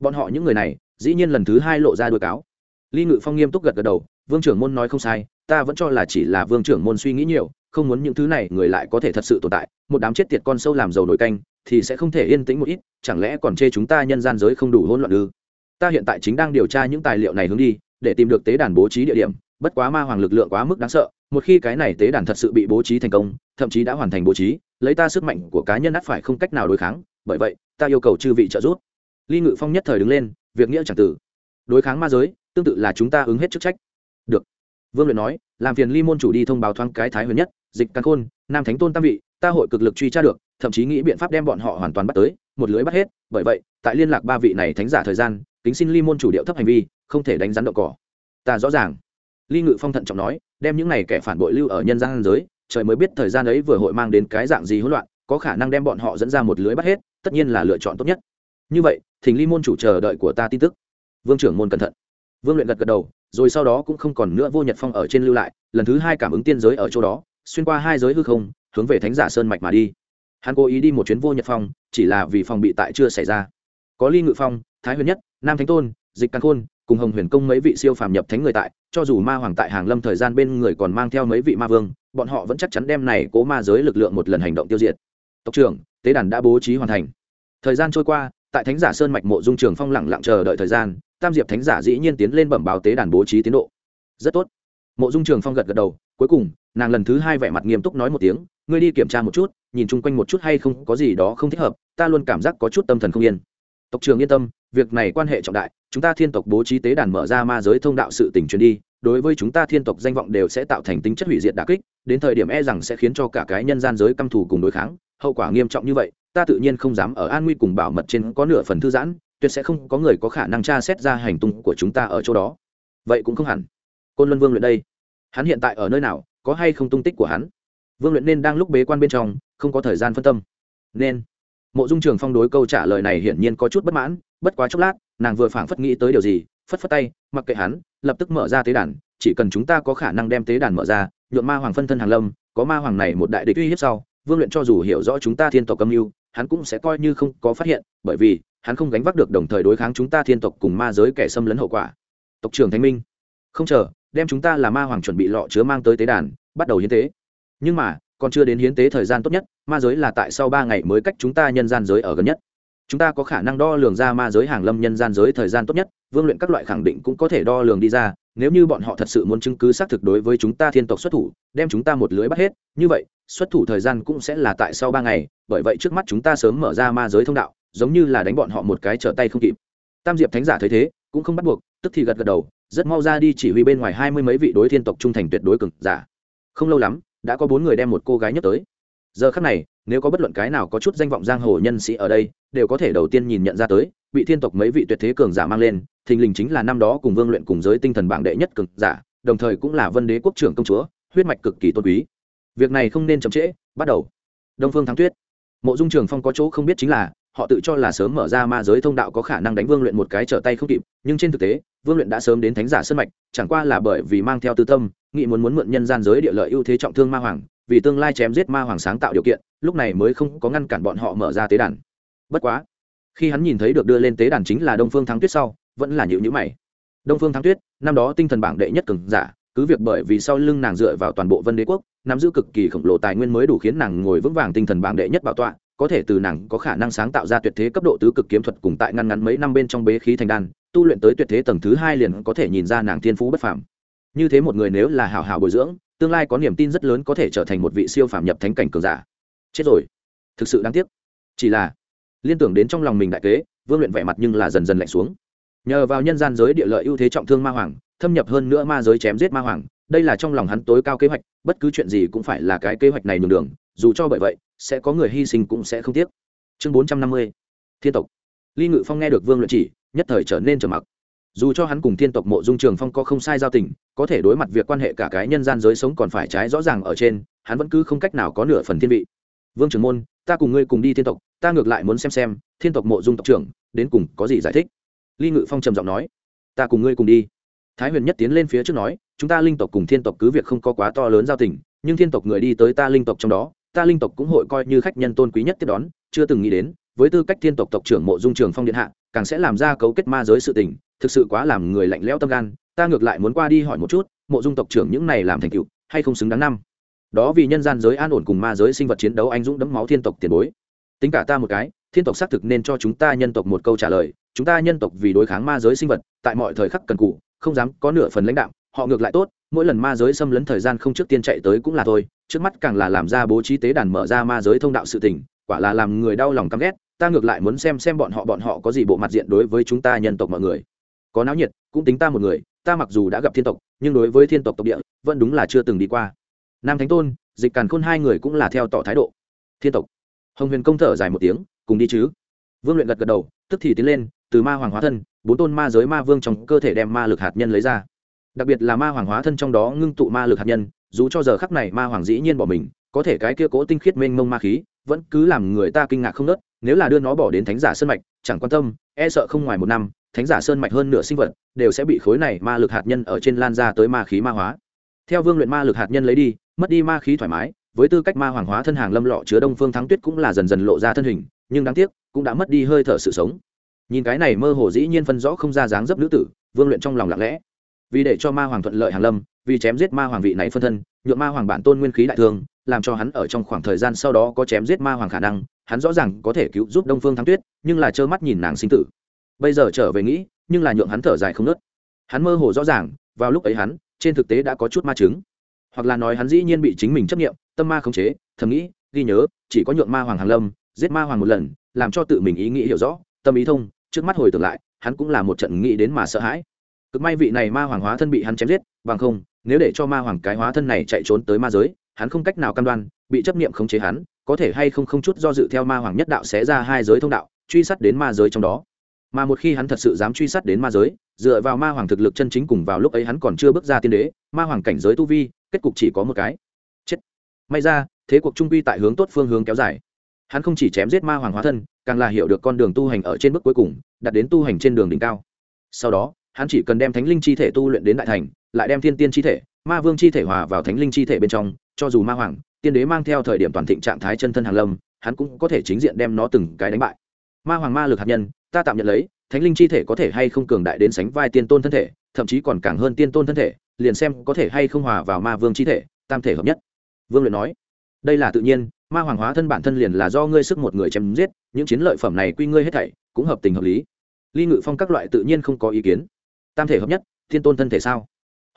Speaker 1: Bọn họ những người này, dĩ nhiên lần thứ hai lộ ra đuôi cáo. Ly ngự phong nghiêm túc gật gật đầu, vương trưởng môn nói không sai, ta vẫn cho là chỉ là vương trưởng môn suy nghĩ nhiều không muốn những thứ này người lại có thể thật sự tồn tại, một đám chết tiệt con sâu làm dầu nổi canh, thì sẽ không thể yên tĩnh một ít, chẳng lẽ còn chê chúng ta nhân gian giới không đủ hỗn loạn ư? Ta hiện tại chính đang điều tra những tài liệu này hướng đi, để tìm được tế đàn bố trí địa điểm, bất quá ma hoàng lực lượng quá mức đáng sợ, một khi cái này tế đàn thật sự bị bố trí thành công, thậm chí đã hoàn thành bố trí, lấy ta sức mạnh của cá nhân ắt phải không cách nào đối kháng, bởi vậy, ta yêu cầu chư vị trợ giúp. Ly ngự phong nhất thời đứng lên, việc nghĩa chẳng tử đối kháng ma giới, tương tự là chúng ta ứng hết chức trách. Được. Vương luyện nói, làm phiền ly môn chủ đi thông báo thoáng cái thái huyền nhất dịch căn khôn, nam thánh tôn tam vị, ta hội cực lực truy tra được, thậm chí nghĩ biện pháp đem bọn họ hoàn toàn bắt tới, một lưới bắt hết, bởi vậy, tại liên lạc ba vị này thánh giả thời gian, kính xin ly môn chủ điệu thấp hành vi, không thể đánh rắn đậu cỏ. Ta rõ ràng. Ly ngự phong thận trọng nói, đem những này kẻ phản bội lưu ở nhân gian giới, trời mới biết thời gian ấy vừa hội mang đến cái dạng gì hỗn loạn, có khả năng đem bọn họ dẫn ra một lưới bắt hết, tất nhiên là lựa chọn tốt nhất. Như vậy, thỉnh ly môn chủ chờ đợi của ta tin tức. Vương trưởng môn cẩn thận. Vương luyện gật gật đầu, rồi sau đó cũng không còn nữa vô nhật phong ở trên lưu lại, lần thứ hai cảm ứng tiên giới ở chỗ đó xuyên qua hai giới hư không, hướng về thánh giả sơn mạch mà đi. Hắn cố ý đi một chuyến vô nhật phong, chỉ là vì phòng bị tại chưa xảy ra. Có ly ngự phong, thái huyền nhất, nam thánh tôn, dịch căn khôn, cùng hồng huyền công mấy vị siêu phàm nhập thánh người tại, cho dù ma hoàng tại hàng lâm thời gian bên người còn mang theo mấy vị ma vương, bọn họ vẫn chắc chắn đem này cố ma giới lực lượng một lần hành động tiêu diệt. Tộc trưởng, tế đàn đã bố trí hoàn thành. Thời gian trôi qua, tại thánh giả sơn mạch mộ dung trường phong lẳng lặng chờ đợi thời gian, tam diệp thánh giả dĩ nhiên tiến lên bẩm báo tế đàn bố trí tiến độ. Rất tốt. Mộ dung trường phong gật gật đầu cuối cùng, nàng lần thứ hai vẻ mặt nghiêm túc nói một tiếng, ngươi đi kiểm tra một chút, nhìn chung quanh một chút hay không có gì đó không thích hợp, ta luôn cảm giác có chút tâm thần không yên. Tộc trường yên tâm, việc này quan hệ trọng đại, chúng ta thiên tộc bố trí tế đàn mở ra ma giới thông đạo sự tỉnh truyền đi, đối với chúng ta thiên tộc danh vọng đều sẽ tạo thành tính chất hủy diệt đà kích, đến thời điểm e rằng sẽ khiến cho cả cái nhân gian giới căm thù cùng đối kháng, hậu quả nghiêm trọng như vậy, ta tự nhiên không dám ở an nguy cùng bảo mật trên có nửa phần thư giãn, tuyệt sẽ không có người có khả năng tra xét ra hành tung của chúng ta ở chỗ đó. Vậy cũng không hẳn. Côn luân vương luyện đây hắn hiện tại ở nơi nào, có hay không tung tích của hắn? Vương luyện nên đang lúc bế quan bên trong, không có thời gian phân tâm. Nên. Mộ dung trường phong đối câu trả lời này hiển nhiên có chút bất mãn, bất quá chốc lát, nàng vừa phảng phất nghĩ tới điều gì, phất phất tay, mặc kệ hắn, lập tức mở ra tế đàn, chỉ cần chúng ta có khả năng đem tế đàn mở ra, nhuộm ma hoàng phân thân hàng lâm, có ma hoàng này một đại địch uy hiếp sau, vương luyện cho dù hiểu rõ chúng ta thiên tộc âm mưu, hắn cũng sẽ coi như không có phát hiện, bởi vì, hắn không gánh vác được đồng thời đối kháng chúng ta thiên tộc cùng ma giới kẻ xâm lấn hậu quả. Tộc trưởng thanh minh. Không chờ đem chúng ta là ma hoàng chuẩn bị lọ chứa mang tới tế đàn, bắt đầu hiến tế. Nhưng mà, còn chưa đến hiến tế thời gian tốt nhất, ma giới là tại sau ba ngày mới cách chúng ta nhân gian giới ở gần nhất. Chúng ta có khả năng đo lường ra ma giới hàng lâm nhân gian giới thời gian tốt nhất, vương luyện các loại khẳng định cũng có thể đo lường đi ra, nếu như bọn họ thật sự muốn chứng cứ xác thực đối với chúng ta thiên tộc xuất thủ, đem chúng ta một lưới bắt hết, như vậy, xuất thủ thời gian cũng sẽ là tại sau ba ngày, bởi vậy trước mắt chúng ta sớm mở ra ma giới thông đạo, giống như là đánh bọn họ một cái trở tay không kịp. Tam diệp thánh giả thấy thế, cũng không bắt buộc, tức thì gật gật đầu rất mau ra đi chỉ huy bên ngoài hai mươi mấy vị đối thiên tộc trung thành tuyệt đối cực giả. Không lâu lắm, đã có bốn người đem một cô gái nhất tới. Giờ khắc này, nếu có bất luận cái nào có chút danh vọng giang hồ nhân sĩ ở đây, đều có thể đầu tiên nhìn nhận ra tới, vị thiên tộc mấy vị tuyệt thế cường giả mang lên, thình lình chính là năm đó cùng vương luyện cùng giới tinh thần bảng đệ nhất cường giả, đồng thời cũng là vân đế quốc trưởng công chúa, huyết mạch cực kỳ tôn quý. Việc này không nên chậm trễ, bắt đầu. Đông phương thắng tuyết. Mộ dung trường phong có chỗ không biết chính là, họ tự cho là sớm mở ra ma giới thông đạo có khả năng đánh vương luyện một cái trở tay không kịp, nhưng trên thực tế vương luyện đã sớm đến thánh giả sân mạch, chẳng qua là bởi vì mang theo tư tâm nghị muốn muốn mượn nhân gian giới địa lợi ưu thế trọng thương ma hoàng, vì tương lai chém giết ma hoàng sáng tạo điều kiện, lúc này mới không có ngăn cản bọn họ mở ra tế đàn. Bất quá, khi hắn nhìn thấy được đưa lên tế đàn chính là đông phương thắng tuyết sau, vẫn là nhịu nhữ mày. Đông phương thắng tuyết, năm đó tinh thần bảng đệ nhất cường giả, cứ việc bởi vì sau lưng nàng dựa vào toàn bộ vân đế quốc, nắm giữ cực kỳ khổng lồ tài nguyên mới đủ khiến nàng ngồi vững vàng tinh thần bảng đệ nhất bảo tọa, có thể từ nàng có khả năng sáng tạo ra tuyệt thế cấp độ tứ cực kiếm thuật cùng tại ngăn ngắn mấy năm bên trong bế khí thành đan tu luyện tới tuyệt thế tầng thứ hai liền có thể nhìn ra nàng thiên phú bất phàm. Như thế một người nếu là hảo hảo bồi dưỡng, tương lai có niềm tin rất lớn có thể trở thành một vị siêu phàm nhập thánh cảnh cường giả. Chết rồi. Thực sự đáng tiếc. Chỉ là, liên tưởng đến trong lòng mình đại kế, vương luyện vẻ mặt nhưng là dần dần lạnh xuống. Nhờ vào nhân gian giới địa lợi ưu thế trọng thương ma hoàng, thâm nhập hơn nữa ma giới chém giết ma hoàng, đây là trong lòng hắn tối cao kế hoạch, bất cứ chuyện gì cũng phải là cái kế hoạch này nhường đường, dù cho bởi vậy, sẽ có người hy sinh cũng sẽ không tiếc. Chương bốn trăm năm mươi, thiên tộc. Ly ngự phong nghe được vương luyện chỉ nhất thời trở nên trầm mặc. Dù cho hắn cùng thiên tộc mộ dung trường phong có không sai giao tình, có thể đối mặt việc quan hệ cả cái nhân gian giới sống còn phải trái rõ ràng ở trên, hắn vẫn cứ không cách nào có nửa phần thiên vị. Vương trưởng môn, ta cùng ngươi cùng đi thiên tộc, ta ngược lại muốn xem xem, thiên tộc mộ dung tộc trưởng, đến cùng có gì giải thích? Ly ngự phong trầm giọng nói, ta cùng ngươi cùng đi. Thái huyền nhất tiến lên phía trước nói, chúng ta linh tộc cùng thiên tộc cứ việc không có quá to lớn giao tình, nhưng thiên tộc người đi tới ta linh tộc trong đó, ta linh tộc cũng hội coi như khách nhân tôn quý nhất tiếp đón, chưa từng nghĩ đến, với tư cách thiên tộc tộc trưởng mộ dung trường phong điện hạ càng sẽ làm ra cấu kết ma giới sự tình, thực sự quá làm người lạnh lẽo tâm gan, ta ngược lại muốn qua đi hỏi một chút, mộ dung tộc trưởng những này làm thành tựu, hay không xứng đáng năm? Đó vì nhân gian giới an ổn cùng ma giới sinh vật chiến đấu anh dũng đẫm máu thiên tộc tiền bối. Tính cả ta một cái, thiên tộc xác thực nên cho chúng ta nhân tộc một câu trả lời, chúng ta nhân tộc vì đối kháng ma giới sinh vật, tại mọi thời khắc cần cụ không dám có nửa phần lãnh đạo, họ ngược lại tốt, mỗi lần ma giới xâm lấn thời gian không trước tiên chạy tới cũng là thôi, trước mắt càng là làm ra bố trí tế đàn mở ra ma giới thông đạo sự tình, quả là làm người đau lòng căm ghét ta ngược lại muốn xem xem bọn họ bọn họ có gì bộ mặt diện đối với chúng ta nhân tộc mọi người. Có náo nhiệt, cũng tính ta một người, ta mặc dù đã gặp thiên tộc, nhưng đối với thiên tộc tộc địa, vẫn đúng là chưa từng đi qua. Nam thánh tôn, dịch càn khôn hai người cũng là theo tỏ thái độ. Thiên tộc. Hồng huyền công thở dài một tiếng, cùng đi chứ. Vương luyện gật gật đầu, tức thì tiến lên, từ ma hoàng hóa thân, bốn tôn ma giới ma vương trong cơ thể đem ma lực hạt nhân lấy ra. Đặc biệt là ma hoàng hóa thân trong đó ngưng tụ ma lực hạt nhân, dù cho giờ khắc này ma hoàng dĩ nhiên bỏ mình, có thể cái kia cố tinh khiết mênh mông ma khí vẫn cứ làm người ta kinh ngạc không nớt, nếu là đưa nó bỏ đến thánh giả sơn mạch, chẳng quan tâm e sợ không ngoài một năm, thánh giả sơn mạch hơn nửa sinh vật đều sẽ bị khối này ma lực hạt nhân ở trên lan ra tới ma khí ma hóa. Theo vương luyện ma lực hạt nhân lấy đi, mất đi ma khí thoải mái, với tư cách ma hoàng hóa thân hàng lâm lọ chứa đông phương thắng tuyết cũng là dần dần lộ ra thân hình, nhưng đáng tiếc, cũng đã mất đi hơi thở sự sống. Nhìn cái này mơ hồ dĩ nhiên phân rõ không ra dáng dấp nữ tử, vương luyện trong lòng lặng lẽ vì để cho ma hoàng thuận lợi hàng lâm, vì chém giết ma hoàng vị này phân thân nhuộm ma hoàng bản tôn nguyên khí đại thương, làm cho hắn ở trong khoảng thời gian sau đó có chém giết ma hoàng khả năng, hắn rõ ràng có thể cứu giúp đông phương thắng tuyết, nhưng là trơ mắt nhìn nàng sinh tử. Bây giờ trở về nghĩ, nhưng là nhượng hắn thở dài không nớt. Hắn mơ hồ rõ ràng, vào lúc ấy hắn, trên thực tế đã có chút ma chứng. Hoặc là nói hắn dĩ nhiên bị chính mình chấp nghiệm tâm ma khống chế, thầm nghĩ, ghi nhớ, chỉ có nhượng ma hoàng hàng lâm, giết ma hoàng một lần, làm cho tự mình ý nghĩ hiểu rõ, tâm ý thông, trước mắt hồi tưởng lại, hắn cũng là một trận nghĩ đến mà sợ hãi cực may vị này ma hoàng hóa thân bị hắn chém giết, bằng không, nếu để cho ma hoàng cái hóa thân này chạy trốn tới ma giới, hắn không cách nào cam đoan, bị chấp niệm khống chế hắn, có thể hay không không chút do dự theo ma hoàng nhất đạo sẽ ra hai giới thông đạo, truy sát đến ma giới trong đó. Mà một khi hắn thật sự dám truy sát đến ma giới, dựa vào ma hoàng thực lực chân chính cùng vào lúc ấy hắn còn chưa bước ra tiên đế, ma hoàng cảnh giới tu vi, kết cục chỉ có một cái. Chết. May ra, thế cuộc trung quy tại hướng tốt phương hướng kéo dài. Hắn không chỉ chém giết ma hoàng hóa thân, càng là hiểu được con đường tu hành ở trên bước cuối cùng đặt đến tu hành trên đường đỉnh cao. Sau đó hắn chỉ cần đem thánh linh chi thể tu luyện đến đại thành, lại đem thiên tiên chi thể, ma vương chi thể hòa vào thánh linh chi thể bên trong, cho dù ma hoàng, tiên đế mang theo thời điểm toàn thịnh trạng thái chân thân hàn lâm, hắn cũng có thể chính diện đem nó từng cái đánh bại. Ma hoàng ma lực hạt nhân, ta tạm nhận lấy, thánh linh chi thể có thể hay không cường đại đến sánh vai tiên tôn thân thể, thậm chí còn càng hơn tiên tôn thân thể, liền xem có thể hay không hòa vào ma vương chi thể, tam thể hợp nhất. Vương luyện nói, đây là tự nhiên, ma hoàng hóa thân bản thân liền là do ngươi sức một người chém giết, những chiến lợi phẩm này quy ngươi hết thảy, cũng hợp tình hợp lý. Ly ngự phong các loại tự nhiên không có ý kiến tam thể hợp nhất, thiên tôn thân thể sao?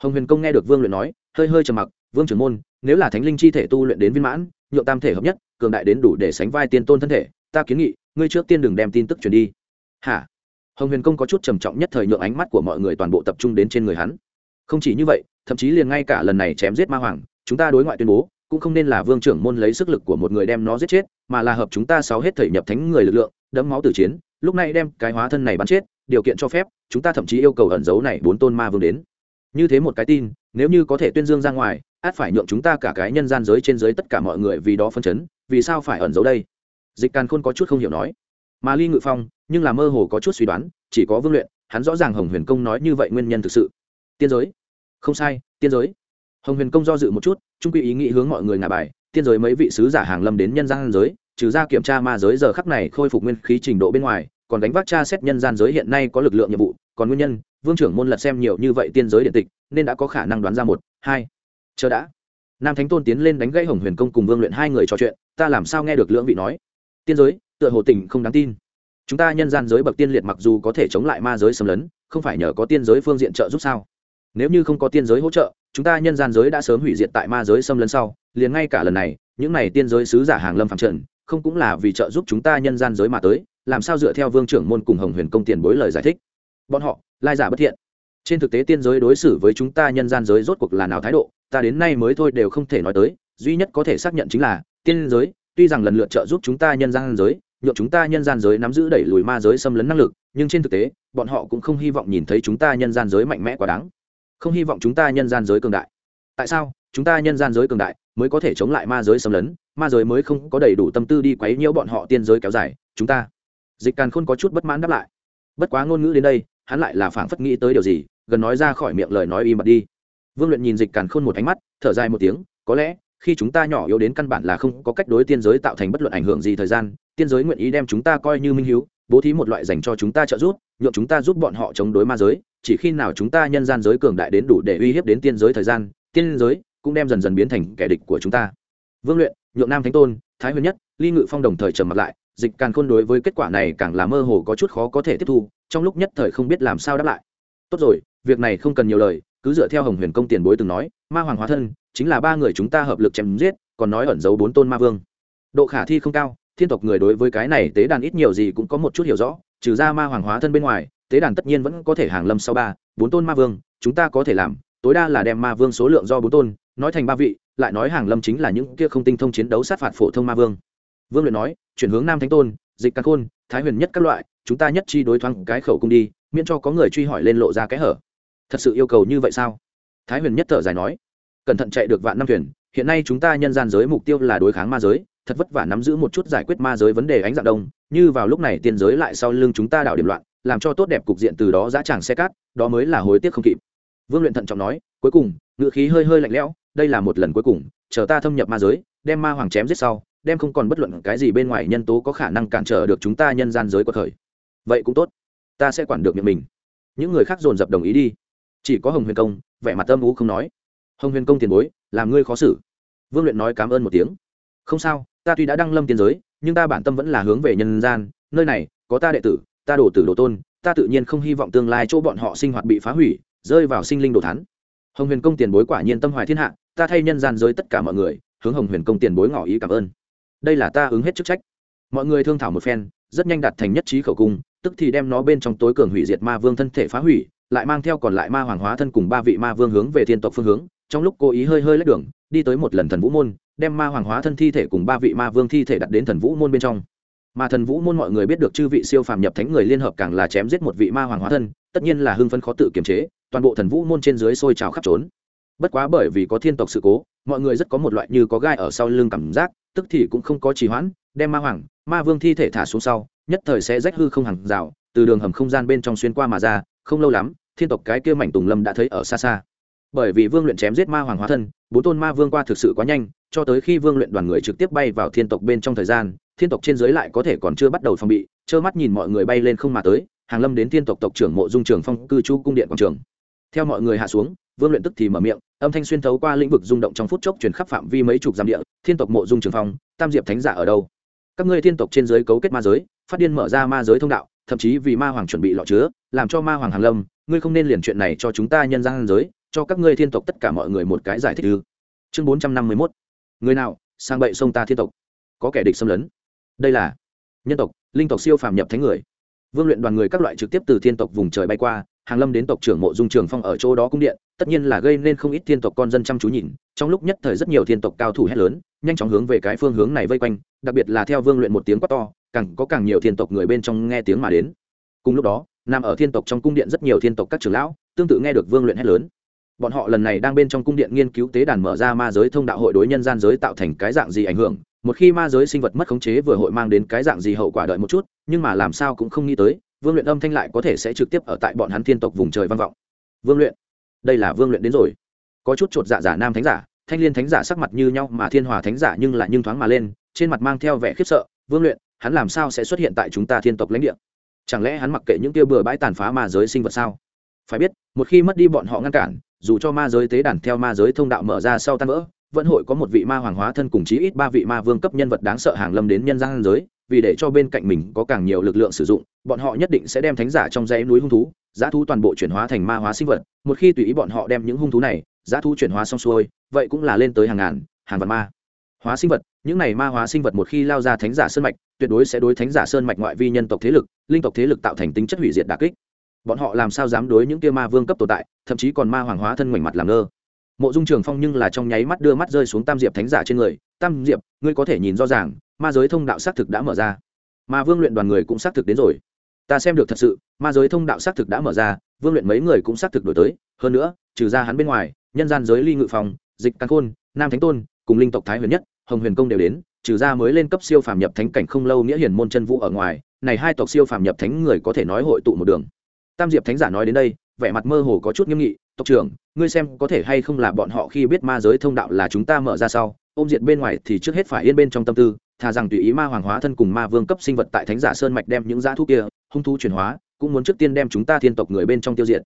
Speaker 1: Hồng huyền công nghe được vương luyện nói, hơi hơi trầm mặc, vương trưởng môn, nếu là thánh linh chi thể tu luyện đến viên mãn, nhượng tam thể hợp nhất, cường đại đến đủ để sánh vai tiên tôn thân thể, ta kiến nghị, ngươi trước tiên đừng đem tin tức truyền đi. Hả? Hồng huyền công có chút trầm trọng nhất thời nhượng ánh mắt của mọi người toàn bộ tập trung đến trên người hắn. Không chỉ như vậy, thậm chí liền ngay cả lần này chém giết ma hoàng, chúng ta đối ngoại tuyên bố, cũng không nên là vương trưởng môn lấy sức lực của một người đem nó giết chết, mà là hợp chúng ta sáu hết thể nhập thánh người lực lượng, đẫm máu tử chiến, lúc này đem cái hóa thân này bắn chết điều kiện cho phép, chúng ta thậm chí yêu cầu ẩn dấu này bốn tôn ma vương đến. Như thế một cái tin, nếu như có thể tuyên dương ra ngoài, át phải nhượng chúng ta cả cái nhân gian giới trên giới tất cả mọi người vì đó phân chấn, vì sao phải ẩn giấu đây? Dịch càn khôn có chút không hiểu nói. Mà ly ngự phong, nhưng là mơ hồ có chút suy đoán, chỉ có vương luyện, hắn rõ ràng hồng huyền công nói như vậy nguyên nhân thực sự. Tiên giới. Không sai, tiên giới. Hồng huyền công do dự một chút, trung quy ý nghĩ hướng mọi người ngả bài, tiên giới mấy vị sứ giả hàng lâm đến nhân gian giới, trừ ra kiểm tra ma giới giờ khắc này khôi phục nguyên khí trình độ bên ngoài còn đánh vác tra xét nhân gian giới hiện nay có lực lượng nhiệm vụ, còn nguyên nhân, vương trưởng môn lật xem nhiều như vậy tiên giới điện tịch, nên đã có khả năng đoán ra một, hai. Chờ đã. Nam thánh tôn tiến lên đánh gãy hồng huyền công cùng vương luyện hai người trò chuyện, ta làm sao nghe được lưỡng vị nói? Tiên giới, tựa hồ tỉnh không đáng tin. Chúng ta nhân gian giới bậc tiên liệt mặc dù có thể chống lại ma giới xâm lấn, không phải nhờ có tiên giới phương diện trợ giúp sao? Nếu như không có tiên giới hỗ trợ, chúng ta nhân gian giới đã sớm hủy diệt tại ma giới xâm lấn sau, liền ngay cả lần này, những này tiên giới sứ giả hàng lâm phạm trần, không cũng là vì trợ giúp chúng ta nhân gian giới mà tới làm sao dựa theo vương trưởng môn cùng hồng huyền công tiền bối lời giải thích? Bọn họ, lai giả bất thiện. Trên thực tế tiên giới đối xử với chúng ta nhân gian giới rốt cuộc là nào thái độ? Ta đến nay mới thôi đều không thể nói tới, duy nhất có thể xác nhận chính là, tiên giới, tuy rằng lần lượt trợ giúp chúng ta nhân gian giới nhộn chúng ta nhân gian giới nắm giữ đẩy lùi ma giới xâm lấn năng lực, nhưng trên thực tế, bọn họ cũng không hy vọng nhìn thấy chúng ta nhân gian giới mạnh mẽ quá đáng. Không hy vọng chúng ta nhân gian giới cường đại. Tại sao? Chúng ta nhân gian giới cường đại mới có thể chống lại ma giới xâm lấn, ma giới mới không có đầy đủ tâm tư đi quấy nhiễu bọn họ tiên giới kéo dài. Chúng ta dịch càn khôn có chút bất mãn đáp lại. Bất quá ngôn ngữ đến đây, hắn lại là phảng phất nghĩ tới điều gì, gần nói ra khỏi miệng lời nói im bặt đi. Vương luyện nhìn dịch càn khôn một ánh mắt, thở dài một tiếng, có lẽ, khi chúng ta nhỏ yếu đến căn bản là không có cách đối tiên giới tạo thành bất luận ảnh hưởng gì thời gian, tiên giới nguyện ý đem chúng ta coi như minh hiếu, bố thí một loại dành cho chúng ta trợ giúp, nhượng chúng ta giúp bọn họ chống đối ma giới, chỉ khi nào chúng ta nhân gian giới cường đại đến đủ để uy hiếp đến tiên giới thời gian, tiên giới cũng đem dần dần biến thành kẻ địch của chúng ta. Vương luyện, nhượng nam thánh tôn, thái huyền nhất, ly ngự phong đồng thời trầm mặt lại dịch càng khôn đối với kết quả này càng là mơ hồ có chút khó có thể tiếp thu, trong lúc nhất thời không biết làm sao đáp lại. Tốt rồi, việc này không cần nhiều lời, cứ dựa theo hồng huyền công tiền bối từng nói, ma hoàng hóa thân, chính là ba người chúng ta hợp lực chém giết, còn nói ẩn giấu bốn tôn ma vương. Độ khả thi không cao, thiên tộc người đối với cái này tế đàn ít nhiều gì cũng có một chút hiểu rõ, trừ ra ma hoàng hóa thân bên ngoài, tế đàn tất nhiên vẫn có thể hàng lâm sau ba, bốn tôn ma vương, chúng ta có thể làm, tối đa là đem ma vương số lượng do bốn tôn, nói thành ba vị, lại nói hàng lâm chính là những kia không tinh thông chiến đấu sát phạt phổ thông ma vương vương luyện nói, chuyển hướng nam thánh tôn, dịch căn khôn, thái huyền nhất các loại, chúng ta nhất chi đối thoáng cái khẩu cung đi, miễn cho có người truy hỏi lên lộ ra cái hở. Thật sự yêu cầu như vậy sao? Thái huyền nhất thở dài nói, cẩn thận chạy được vạn năm thuyền, hiện nay chúng ta nhân gian giới mục tiêu là đối kháng ma giới, thật vất vả nắm giữ một chút giải quyết ma giới vấn đề ánh dạng đông, như vào lúc này tiên giới lại sau lưng chúng ta đảo điểm loạn, làm cho tốt đẹp cục diện từ đó dã tràng xe cát, đó mới là hối tiếc không kịp. Vương luyện thận trọng nói, cuối cùng ngự khí hơi hơi lạnh lẽo, đây là một lần cuối cùng, chờ ta thâm nhập ma giới, đem ma hoàng chém giết sau đem không còn bất luận cái gì bên ngoài nhân tố có khả năng cản trở được chúng ta nhân gian giới của thời. Vậy cũng tốt, ta sẽ quản được miệng mình. Những người khác dồn dập đồng ý đi. Chỉ có hồng huyền công, vẻ mặt âm ú không nói. Hồng huyền công tiền bối, làm ngươi khó xử. Vương luyện nói cảm ơn một tiếng. Không sao, ta tuy đã đăng lâm tiền giới, nhưng ta bản tâm vẫn là hướng về nhân gian. Nơi này, có ta đệ tử, ta đổ tử đồ tôn, ta tự nhiên không hy vọng tương lai chỗ bọn họ sinh hoạt bị phá hủy, rơi vào sinh linh đồ thắn hồng huyền công tiền bối quả nhiên tâm hoài thiên hạ, ta thay nhân gian giới tất cả mọi người, hướng hồng huyền công tiền bối ngỏ ý cảm ơn đây là ta ứng hết chức trách. Mọi người thương thảo một phen, rất nhanh đạt thành nhất trí khẩu cung, tức thì đem nó bên trong tối cường hủy diệt ma vương thân thể phá hủy, lại mang theo còn lại ma hoàng hóa thân cùng ba vị ma vương hướng về thiên tộc phương hướng. Trong lúc cố ý hơi hơi lách đường, đi tới một lần thần vũ môn, đem ma hoàng hóa thân thi thể cùng ba vị ma vương thi thể đặt đến thần vũ môn bên trong. Mà thần vũ môn mọi người biết được chư vị siêu phàm nhập thánh người liên hợp càng là chém giết một vị ma hoàng hóa thân, tất nhiên là hưng phấn khó tự kiềm chế, toàn bộ thần vũ môn trên dưới sôi trào khắp trốn. Bất quá bởi vì có thiên tộc sự cố, mọi người rất có một loại như có gai ở sau lưng cảm giác tức thì cũng không có trì hoãn, đem ma hoàng, ma vương thi thể thả xuống sau, nhất thời sẽ rách hư không hàng rào, từ đường hầm không gian bên trong xuyên qua mà ra, không lâu lắm, thiên tộc cái kia mảnh tùng lâm đã thấy ở xa xa. Bởi vì vương luyện chém giết ma hoàng hóa thân, bốn tôn ma vương qua thực sự quá nhanh, cho tới khi vương luyện đoàn người trực tiếp bay vào thiên tộc bên trong thời gian, thiên tộc trên dưới lại có thể còn chưa bắt đầu phòng bị, trơ mắt nhìn mọi người bay lên không mà tới, hàng lâm đến thiên tộc tộc trưởng mộ dung trường phong, cư trú cung điện quảng trường. Theo mọi người hạ xuống, vương luyện tức thì mở miệng âm thanh xuyên thấu qua lĩnh vực rung động trong phút chốc chuyển khắp phạm vi mấy chục giam địa, thiên tộc mộ dung trường phong, tam diệp thánh giả ở đâu? Các ngươi thiên tộc trên giới cấu kết ma giới, phát điên mở ra ma giới thông đạo, thậm chí vì ma hoàng chuẩn bị lọ chứa, làm cho ma hoàng hàn lâm, ngươi không nên liền chuyện này cho chúng ta nhân gian giới, cho các ngươi thiên tộc tất cả mọi người một cái giải thích ư. Chương bốn trăm năm mươi mốt. Người nào, sang bậy sông ta thiên tộc. Có kẻ địch xâm lấn. Đây là nhân tộc, linh tộc siêu phàm nhập thánh người. Vương luyện đoàn người các loại trực tiếp từ thiên tộc vùng trời bay qua hàng lâm đến tộc trưởng mộ dung trường phong ở chỗ đó cung điện, tất nhiên là gây nên không ít thiên tộc con dân chăm chú nhìn, trong lúc nhất thời rất nhiều thiên tộc cao thủ hét lớn, nhanh chóng hướng về cái phương hướng này vây quanh, đặc biệt là theo vương luyện một tiếng quát to, càng có càng nhiều thiên tộc người bên trong nghe tiếng mà đến. Cùng lúc đó, nằm ở thiên tộc trong cung điện rất nhiều thiên tộc các trưởng lão, tương tự nghe được vương luyện hét lớn. Bọn họ lần này đang bên trong cung điện nghiên cứu tế đàn mở ra ma giới thông đạo hội đối nhân gian giới tạo thành cái dạng gì ảnh hưởng, một khi ma giới sinh vật mất khống chế vừa hội mang đến cái dạng gì hậu quả đợi một chút, nhưng mà làm sao cũng không nghĩ tới vương luyện âm thanh lại có thể sẽ trực tiếp ở tại bọn hắn thiên tộc vùng trời vang vọng. Vương luyện, đây là vương luyện đến rồi. Có chút chột dạ giả nam thánh giả, thanh liên thánh giả sắc mặt như nhau mà thiên hòa thánh giả nhưng lại nhưng thoáng mà lên, trên mặt mang theo vẻ khiếp sợ. Vương luyện, hắn làm sao sẽ xuất hiện tại chúng ta thiên tộc lãnh địa? Chẳng lẽ hắn mặc kệ những kia bừa bãi tàn phá ma giới sinh vật sao? Phải biết, một khi mất đi bọn họ ngăn cản, dù cho ma giới tế đàn theo ma giới thông đạo mở ra sau tan vỡ, vẫn hội có một vị ma hoàng hóa thân cùng chí ít ba vị ma vương cấp nhân vật đáng sợ hàng lâm đến nhân gian giới vì để cho bên cạnh mình có càng nhiều lực lượng sử dụng, bọn họ nhất định sẽ đem thánh giả trong dãy núi hung thú, giá thú toàn bộ chuyển hóa thành ma hóa sinh vật. Một khi tùy ý bọn họ đem những hung thú này, giá thú chuyển hóa xong xuôi, vậy cũng là lên tới hàng ngàn, hàng vạn ma hóa sinh vật. Những này ma hóa sinh vật một khi lao ra thánh giả sơn mạch, tuyệt đối sẽ đối thánh giả sơn mạch ngoại vi nhân tộc thế lực, linh tộc thế lực tạo thành tính chất hủy diệt đà kích. Bọn họ làm sao dám đối những kia ma vương cấp tồn tại, thậm chí còn ma hoàng hóa thân ngoảnh mặt làm ngơ? Mộ dung trường phong nhưng là trong nháy mắt đưa mắt rơi xuống tam diệp thánh giả trên người. Tam diệp, ngươi có thể nhìn rõ ràng ma giới thông đạo xác thực đã mở ra. Mà vương luyện đoàn người cũng xác thực đến rồi. Ta xem được thật sự, ma giới thông đạo xác thực đã mở ra, vương luyện mấy người cũng xác thực đổi tới. Hơn nữa, trừ ra hắn bên ngoài, nhân gian giới ly ngự phòng, dịch căn khôn, nam thánh tôn, cùng linh tộc thái huyền nhất, hồng huyền công đều đến, trừ ra mới lên cấp siêu phàm nhập thánh cảnh không lâu nghĩa hiển môn chân vũ ở ngoài, này hai tộc siêu phàm nhập thánh người có thể nói hội tụ một đường. Tam diệp thánh giả nói đến đây, vẻ mặt mơ hồ có chút nghiêm nghị, tộc trưởng, ngươi xem có thể hay không là bọn họ khi biết ma giới thông đạo là chúng ta mở ra sau, ôm diện bên ngoài thì trước hết phải yên bên trong tâm tư thà rằng tùy ý ma hoàng hóa thân cùng ma vương cấp sinh vật tại thánh giả sơn mạch đem những dã thú kia, hung thu chuyển hóa, cũng muốn trước tiên đem chúng ta thiên tộc người bên trong tiêu diệt.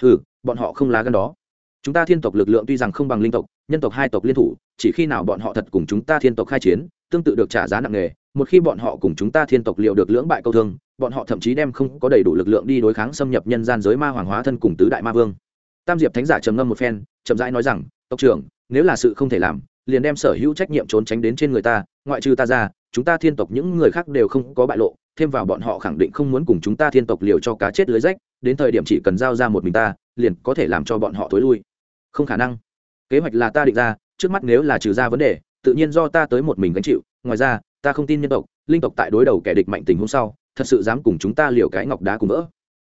Speaker 1: Ừ bọn họ không lá gan đó. Chúng ta thiên tộc lực lượng tuy rằng không bằng linh tộc, nhân tộc hai tộc liên thủ, chỉ khi nào bọn họ thật cùng chúng ta thiên tộc khai chiến, tương tự được trả giá nặng nề, một khi bọn họ cùng chúng ta thiên tộc liệu được lưỡng bại câu thương, bọn họ thậm chí đem không có đầy đủ lực lượng đi đối kháng xâm nhập nhân gian giới ma hoàng hóa thân cùng tứ đại ma vương. Tam diệp thánh giả trầm ngâm một phen, chậm rãi nói rằng, tộc trưởng, nếu là sự không thể làm liền đem sở hữu trách nhiệm trốn tránh đến trên người ta, ngoại trừ ta ra, chúng ta thiên tộc những người khác đều không có bại lộ, thêm vào bọn họ khẳng định không muốn cùng chúng ta thiên tộc liều cho cá chết lưới rách, đến thời điểm chỉ cần giao ra một mình ta, liền có thể làm cho bọn họ thối lui. Không khả năng. Kế hoạch là ta định ra, trước mắt nếu là trừ ra vấn đề, tự nhiên do ta tới một mình gánh chịu, ngoài ra, ta không tin nhân tộc, linh tộc tại đối đầu kẻ địch mạnh tình hôm sau, thật sự dám cùng chúng ta liều cái ngọc đá cùng vỡ.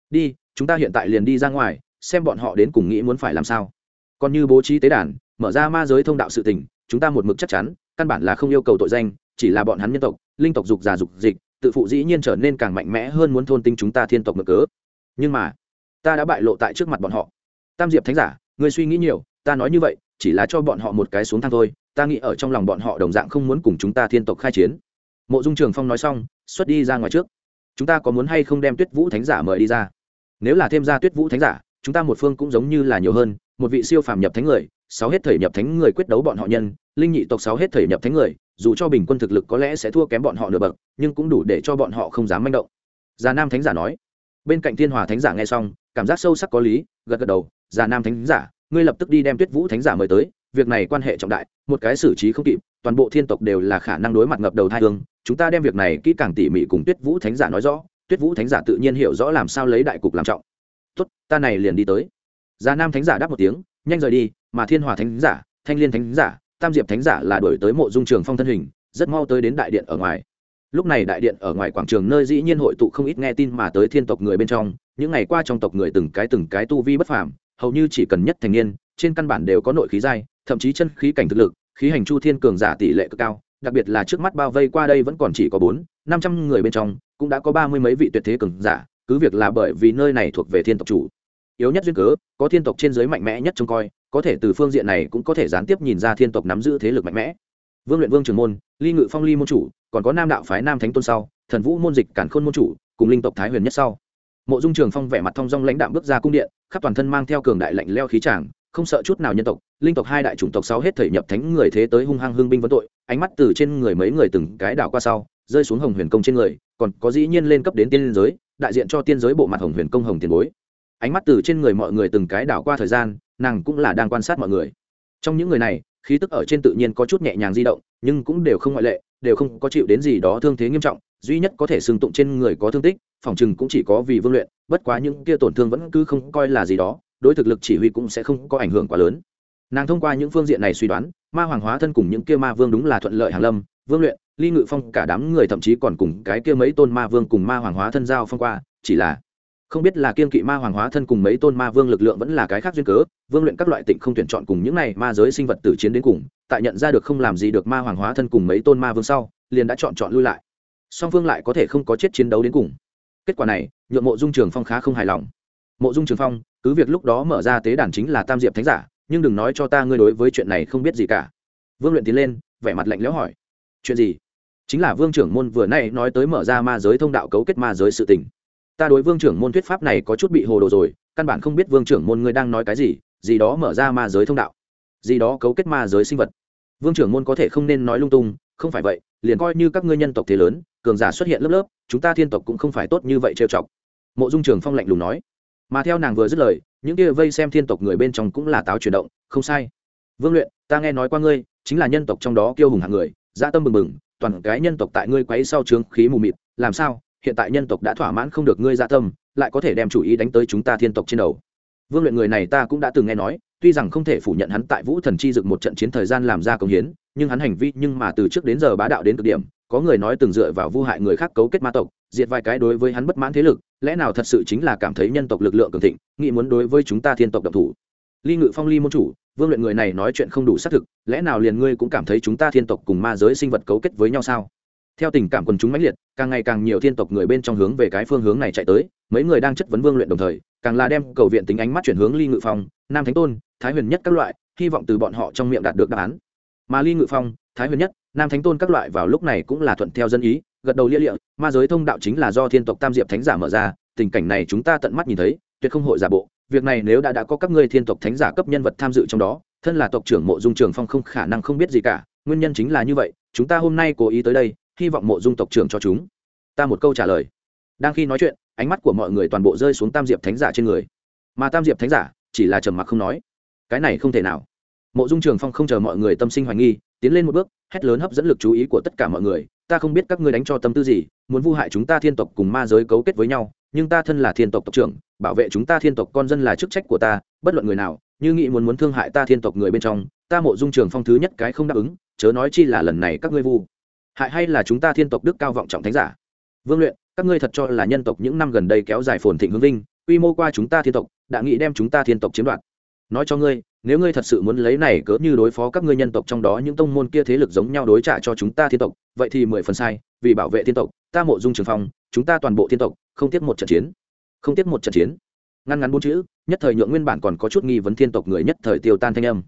Speaker 1: Đi, chúng ta hiện tại liền đi ra ngoài, xem bọn họ đến cùng nghĩ muốn phải làm sao. Còn như bố trí tế đàn, mở ra ma giới thông đạo sự tình chúng ta một mực chắc chắn, căn bản là không yêu cầu tội danh, chỉ là bọn hắn nhân tộc, linh tộc dục già dục dịch, tự phụ dĩ nhiên trở nên càng mạnh mẽ hơn muốn thôn tinh chúng ta thiên tộc mực cớ. Nhưng mà, ta đã bại lộ tại trước mặt bọn họ. Tam diệp thánh giả, ngươi suy nghĩ nhiều, ta nói như vậy, chỉ là cho bọn họ một cái xuống thang thôi, ta nghĩ ở trong lòng bọn họ đồng dạng không muốn cùng chúng ta thiên tộc khai chiến. Mộ dung trường phong nói xong, xuất đi ra ngoài trước. Chúng ta có muốn hay không đem tuyết vũ thánh giả mời đi ra? Nếu là thêm ra tuyết vũ thánh giả, chúng ta một phương cũng giống như là nhiều hơn, một vị siêu phàm nhập thánh người sáu hết thời nhập thánh người quyết đấu bọn họ nhân, linh nhị tộc sáu hết thời nhập thánh người, dù cho bình quân thực lực có lẽ sẽ thua kém bọn họ nửa bậc, nhưng cũng đủ để cho bọn họ không dám manh động. Già nam thánh giả nói. Bên cạnh thiên hòa thánh giả nghe xong, cảm giác sâu sắc có lý, gật gật đầu, già nam thánh giả, ngươi lập tức đi đem tuyết vũ thánh giả mời tới, việc này quan hệ trọng đại, một cái xử trí không kịp, toàn bộ thiên tộc đều là khả năng đối mặt ngập đầu thai thương chúng ta đem việc này kỹ càng tỉ mỉ cùng tuyết vũ thánh giả nói rõ, tuyết vũ thánh giả tự nhiên hiểu rõ làm sao lấy đại cục làm trọng. Tốt, ta này liền đi tới. Già nam thánh giả đáp một tiếng, nhanh rời đi mà thiên hòa thánh giả, thanh liên thánh giả, tam diệp thánh giả là đổi tới mộ dung trường phong thân hình, rất mau tới đến đại điện ở ngoài. Lúc này đại điện ở ngoài quảng trường nơi dĩ nhiên hội tụ không ít nghe tin mà tới thiên tộc người bên trong, những ngày qua trong tộc người từng cái từng cái tu vi bất phàm, hầu như chỉ cần nhất thành niên, trên căn bản đều có nội khí giai, thậm chí chân khí cảnh thực lực, khí hành chu thiên cường giả tỷ lệ cực cao, đặc biệt là trước mắt bao vây qua đây vẫn còn chỉ có bốn, năm trăm người bên trong, cũng đã có ba mươi mấy vị tuyệt thế cường giả, cứ việc là bởi vì nơi này thuộc về thiên tộc chủ. Yếu nhất duyên cớ, có thiên tộc trên giới mạnh mẽ nhất trông coi có thể từ phương diện này cũng có thể gián tiếp nhìn ra thiên tộc nắm giữ thế lực mạnh mẽ. Vương luyện vương trường môn, ly ngự phong ly môn chủ, còn có nam đạo phái nam thánh tôn sau, thần vũ môn dịch cản khôn môn chủ, cùng linh tộc thái huyền nhất sau. Mộ dung trường phong vẻ mặt thong dong lãnh đạm bước ra cung điện, khắp toàn thân mang theo cường đại lạnh leo khí tràng, không sợ chút nào nhân tộc, linh tộc hai đại chủng tộc sau hết thể nhập thánh người thế tới hung hăng hương binh vấn tội, ánh mắt từ trên người mấy người từng cái đảo qua sau, rơi xuống hồng huyền công trên người, còn có dĩ nhiên lên cấp đến tiên giới, đại diện cho tiên giới bộ mặt hồng huyền công hồng tiền bối. Ánh mắt từ trên người mọi người từng cái đảo qua thời gian nàng cũng là đang quan sát mọi người. Trong những người này, khí tức ở trên tự nhiên có chút nhẹ nhàng di động, nhưng cũng đều không ngoại lệ, đều không có chịu đến gì đó thương thế nghiêm trọng, duy nhất có thể xưng tụng trên người có thương tích, phòng chừng cũng chỉ có vì vương luyện, bất quá những kia tổn thương vẫn cứ không coi là gì đó, đối thực lực chỉ huy cũng sẽ không có ảnh hưởng quá lớn. Nàng thông qua những phương diện này suy đoán, ma hoàng hóa thân cùng những kia ma vương đúng là thuận lợi hàng lâm, vương luyện, ly ngự phong cả đám người thậm chí còn cùng cái kia mấy tôn ma vương cùng ma hoàng hóa thân giao phong qua, chỉ là không biết là kiên kỵ ma hoàng hóa thân cùng mấy tôn ma vương lực lượng vẫn là cái khác duyên cớ, vương luyện các loại tịnh không tuyển chọn cùng những này ma giới sinh vật tử chiến đến cùng, tại nhận ra được không làm gì được ma hoàng hóa thân cùng mấy tôn ma vương sau, liền đã chọn chọn lui lại. Song vương lại có thể không có chết chiến đấu đến cùng. Kết quả này nhuộm mộ dung trường phong khá không hài lòng. Mộ dung trường phong, cứ việc lúc đó mở ra tế đàn chính là tam diệp thánh giả, nhưng đừng nói cho ta ngươi đối với chuyện này không biết gì cả. Vương luyện tiến lên, vẻ mặt lạnh lẽo hỏi, chuyện gì? Chính là vương trưởng môn vừa nay nói tới mở ra ma giới thông đạo cấu kết ma giới sự tình ta đối vương trưởng môn thuyết pháp này có chút bị hồ đồ rồi, căn bản không biết vương trưởng môn ngươi đang nói cái gì gì đó mở ra ma giới thông đạo, gì đó cấu kết ma giới sinh vật. Vương trưởng môn có thể không nên nói lung tung, không phải vậy, liền coi như các ngươi nhân tộc thế lớn, cường giả xuất hiện lớp lớp, chúng ta thiên tộc cũng không phải tốt như vậy trêu chọc. Mộ dung trường phong lạnh lùng nói. Mà theo nàng vừa dứt lời, những kia vây xem thiên tộc người bên trong cũng là táo chuyển động, không sai. Vương luyện, ta nghe nói qua ngươi, chính là nhân tộc trong đó kiêu hùng hạng người gia tâm bừng bừng, toàn cái nhân tộc tại ngươi quấy sau trướng khí mù mịt, làm sao hiện tại nhân tộc đã thỏa mãn không được ngươi dạ tâm, lại có thể đem chủ ý đánh tới chúng ta thiên tộc trên đầu. Vương luyện người này ta cũng đã từng nghe nói, tuy rằng không thể phủ nhận hắn tại vũ thần chi dựng một trận chiến thời gian làm ra công hiến, nhưng hắn hành vi nhưng mà từ trước đến giờ bá đạo đến cực điểm, có người nói từng dựa vào vu hại người khác cấu kết ma tộc, diệt vài cái đối với hắn bất mãn thế lực, lẽ nào thật sự chính là cảm thấy nhân tộc lực lượng cường thịnh, nghĩ muốn đối với chúng ta thiên tộc độc thủ. Ly ngự phong ly môn chủ, vương luyện người này nói chuyện không đủ xác thực, lẽ nào liền ngươi cũng cảm thấy chúng ta thiên tộc cùng ma giới sinh vật cấu kết với nhau sao? Theo tình cảm quần chúng mãnh liệt, càng ngày càng nhiều thiên tộc người bên trong hướng về cái phương hướng này chạy tới, mấy người đang chất vấn vương luyện đồng thời, càng là đem cầu viện tính ánh mắt chuyển hướng ly ngự phong, nam thánh tôn, thái huyền nhất các loại, hy vọng từ bọn họ trong miệng đạt được đáp án. Mà ly ngự phong, thái huyền nhất, nam thánh tôn các loại vào lúc này cũng là thuận theo dân ý, gật đầu lia lịa, ma giới thông đạo chính là do thiên tộc tam diệp thánh giả mở ra, tình cảnh này chúng ta tận mắt nhìn thấy, tuyệt không hội giả bộ. Việc này nếu đã đã có các ngươi thiên tộc thánh giả cấp nhân vật tham dự trong đó, thân là tộc trưởng mộ dung trường phong không khả năng không biết gì cả, nguyên nhân chính là như vậy, chúng ta hôm nay cố ý tới đây hy vọng mộ dung tộc trưởng cho chúng. Ta một câu trả lời. Đang khi nói chuyện, ánh mắt của mọi người toàn bộ rơi xuống tam diệp thánh giả trên người. Mà tam diệp thánh giả chỉ là trầm mặc không nói. Cái này không thể nào. Mộ dung trường phong không chờ mọi người tâm sinh hoài nghi, tiến lên một bước, hét lớn hấp dẫn lực chú ý của tất cả mọi người. Ta không biết các ngươi đánh cho tâm tư gì, muốn vu hại chúng ta thiên tộc cùng ma giới cấu kết với nhau, nhưng ta thân là thiên tộc tộc trưởng, bảo vệ chúng ta thiên tộc con dân là chức trách của ta, bất luận người nào, như nghĩ muốn muốn thương hại ta thiên tộc người bên trong, ta mộ dung trường phong thứ nhất cái không đáp ứng, chớ nói chi là lần này các ngươi vu hại hay là chúng ta thiên tộc đức cao vọng trọng thánh giả? Vương luyện, các ngươi thật cho là nhân tộc những năm gần đây kéo dài phồn thịnh hương vinh, quy mô qua chúng ta thiên tộc, đã nghĩ đem chúng ta thiên tộc chiếm đoạt. Nói cho ngươi, nếu ngươi thật sự muốn lấy này cớ như đối phó các ngươi nhân tộc trong đó những tông môn kia thế lực giống nhau đối trả cho chúng ta thiên tộc, vậy thì mười phần sai, vì bảo vệ thiên tộc, ta mộ dung trường phong, chúng ta toàn bộ thiên tộc, không tiếc một trận chiến. Không tiếc một trận chiến. Ngăn ngắn bốn chữ, nhất thời nhượng nguyên bản còn có chút nghi vấn thiên tộc người nhất thời tiêu tan thanh âm.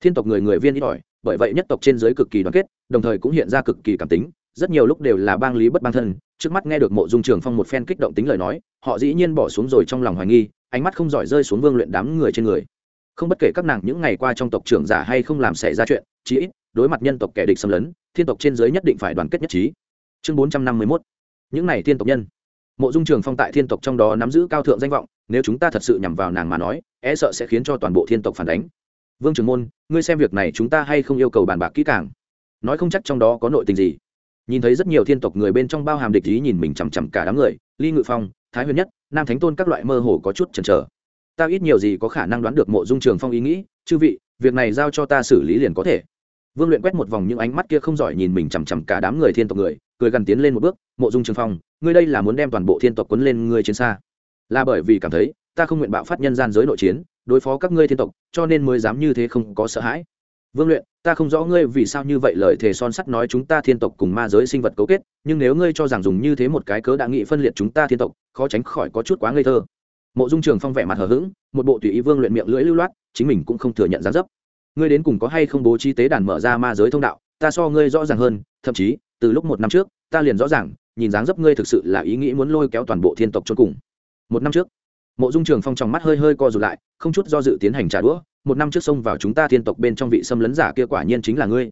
Speaker 1: Thiên tộc người người viên ít ỏi bởi vậy nhất tộc trên giới cực kỳ đoàn kết, đồng thời cũng hiện ra cực kỳ cảm tính, rất nhiều lúc đều là bang lý bất bang thân. Trước mắt nghe được mộ dung trường phong một phen kích động tính lời nói, họ dĩ nhiên bỏ xuống rồi trong lòng hoài nghi, ánh mắt không giỏi rơi xuống vương luyện đám người trên người. Không bất kể các nàng những ngày qua trong tộc trưởng giả hay không làm xảy ra chuyện, chí ít, đối mặt nhân tộc kẻ địch xâm lấn, thiên tộc trên giới nhất định phải đoàn kết nhất trí. Chương bốn trăm năm mươi mốt. Những này thiên tộc nhân. Mộ dung trường phong tại thiên tộc trong đó nắm giữ cao thượng danh vọng, nếu chúng ta thật sự nhằm vào nàng mà nói e sợ sẽ khiến cho toàn bộ thiên tộc phản đánh vương Trưởng môn, ngươi xem việc này chúng ta hay không yêu cầu bàn bạc kỹ càng? Nói không chắc trong đó có nội tình gì. Nhìn thấy rất nhiều thiên tộc người bên trong bao hàm địch ý nhìn mình chằm chằm cả đám người, ly ngự phong, thái huyền nhất, nam thánh tôn các loại mơ hồ có chút chần chờ. Ta ít nhiều gì có khả năng đoán được mộ dung trường phong ý nghĩ, chư vị, việc này giao cho ta xử lý liền có thể. Vương luyện quét một vòng những ánh mắt kia không giỏi nhìn mình chằm chằm cả đám người thiên tộc người, cười gần tiến lên một bước, mộ dung trường phong, ngươi đây là muốn đem toàn bộ thiên tộc quấn lên ngươi trên xa? Là bởi vì cảm thấy ta không nguyện bạo phát nhân gian giới nội chiến, đối phó các ngươi thiên tộc, cho nên mới dám như thế không có sợ hãi. Vương luyện, ta không rõ ngươi vì sao như vậy lời thề son sắt nói chúng ta thiên tộc cùng ma giới sinh vật cấu kết, nhưng nếu ngươi cho rằng dùng như thế một cái cớ đã nghị phân liệt chúng ta thiên tộc, khó tránh khỏi có chút quá ngây thơ. Mộ dung trường phong vẻ mặt hờ hững, một bộ tùy ý vương luyện miệng lưỡi lưu loát, chính mình cũng không thừa nhận gián dấp. Ngươi đến cùng có hay không bố trí tế đàn mở ra ma giới thông đạo, ta so ngươi rõ ràng hơn, thậm chí, từ lúc một năm trước, ta liền rõ ràng, nhìn dáng dấp ngươi thực sự là ý nghĩ muốn lôi kéo toàn bộ thiên tộc cho cùng. Một năm trước mộ dung trường phong trong mắt hơi hơi co rụt lại, không chút do dự tiến hành trả đũa, một năm trước xông vào chúng ta thiên tộc bên trong vị xâm lấn giả kia quả nhiên chính là ngươi.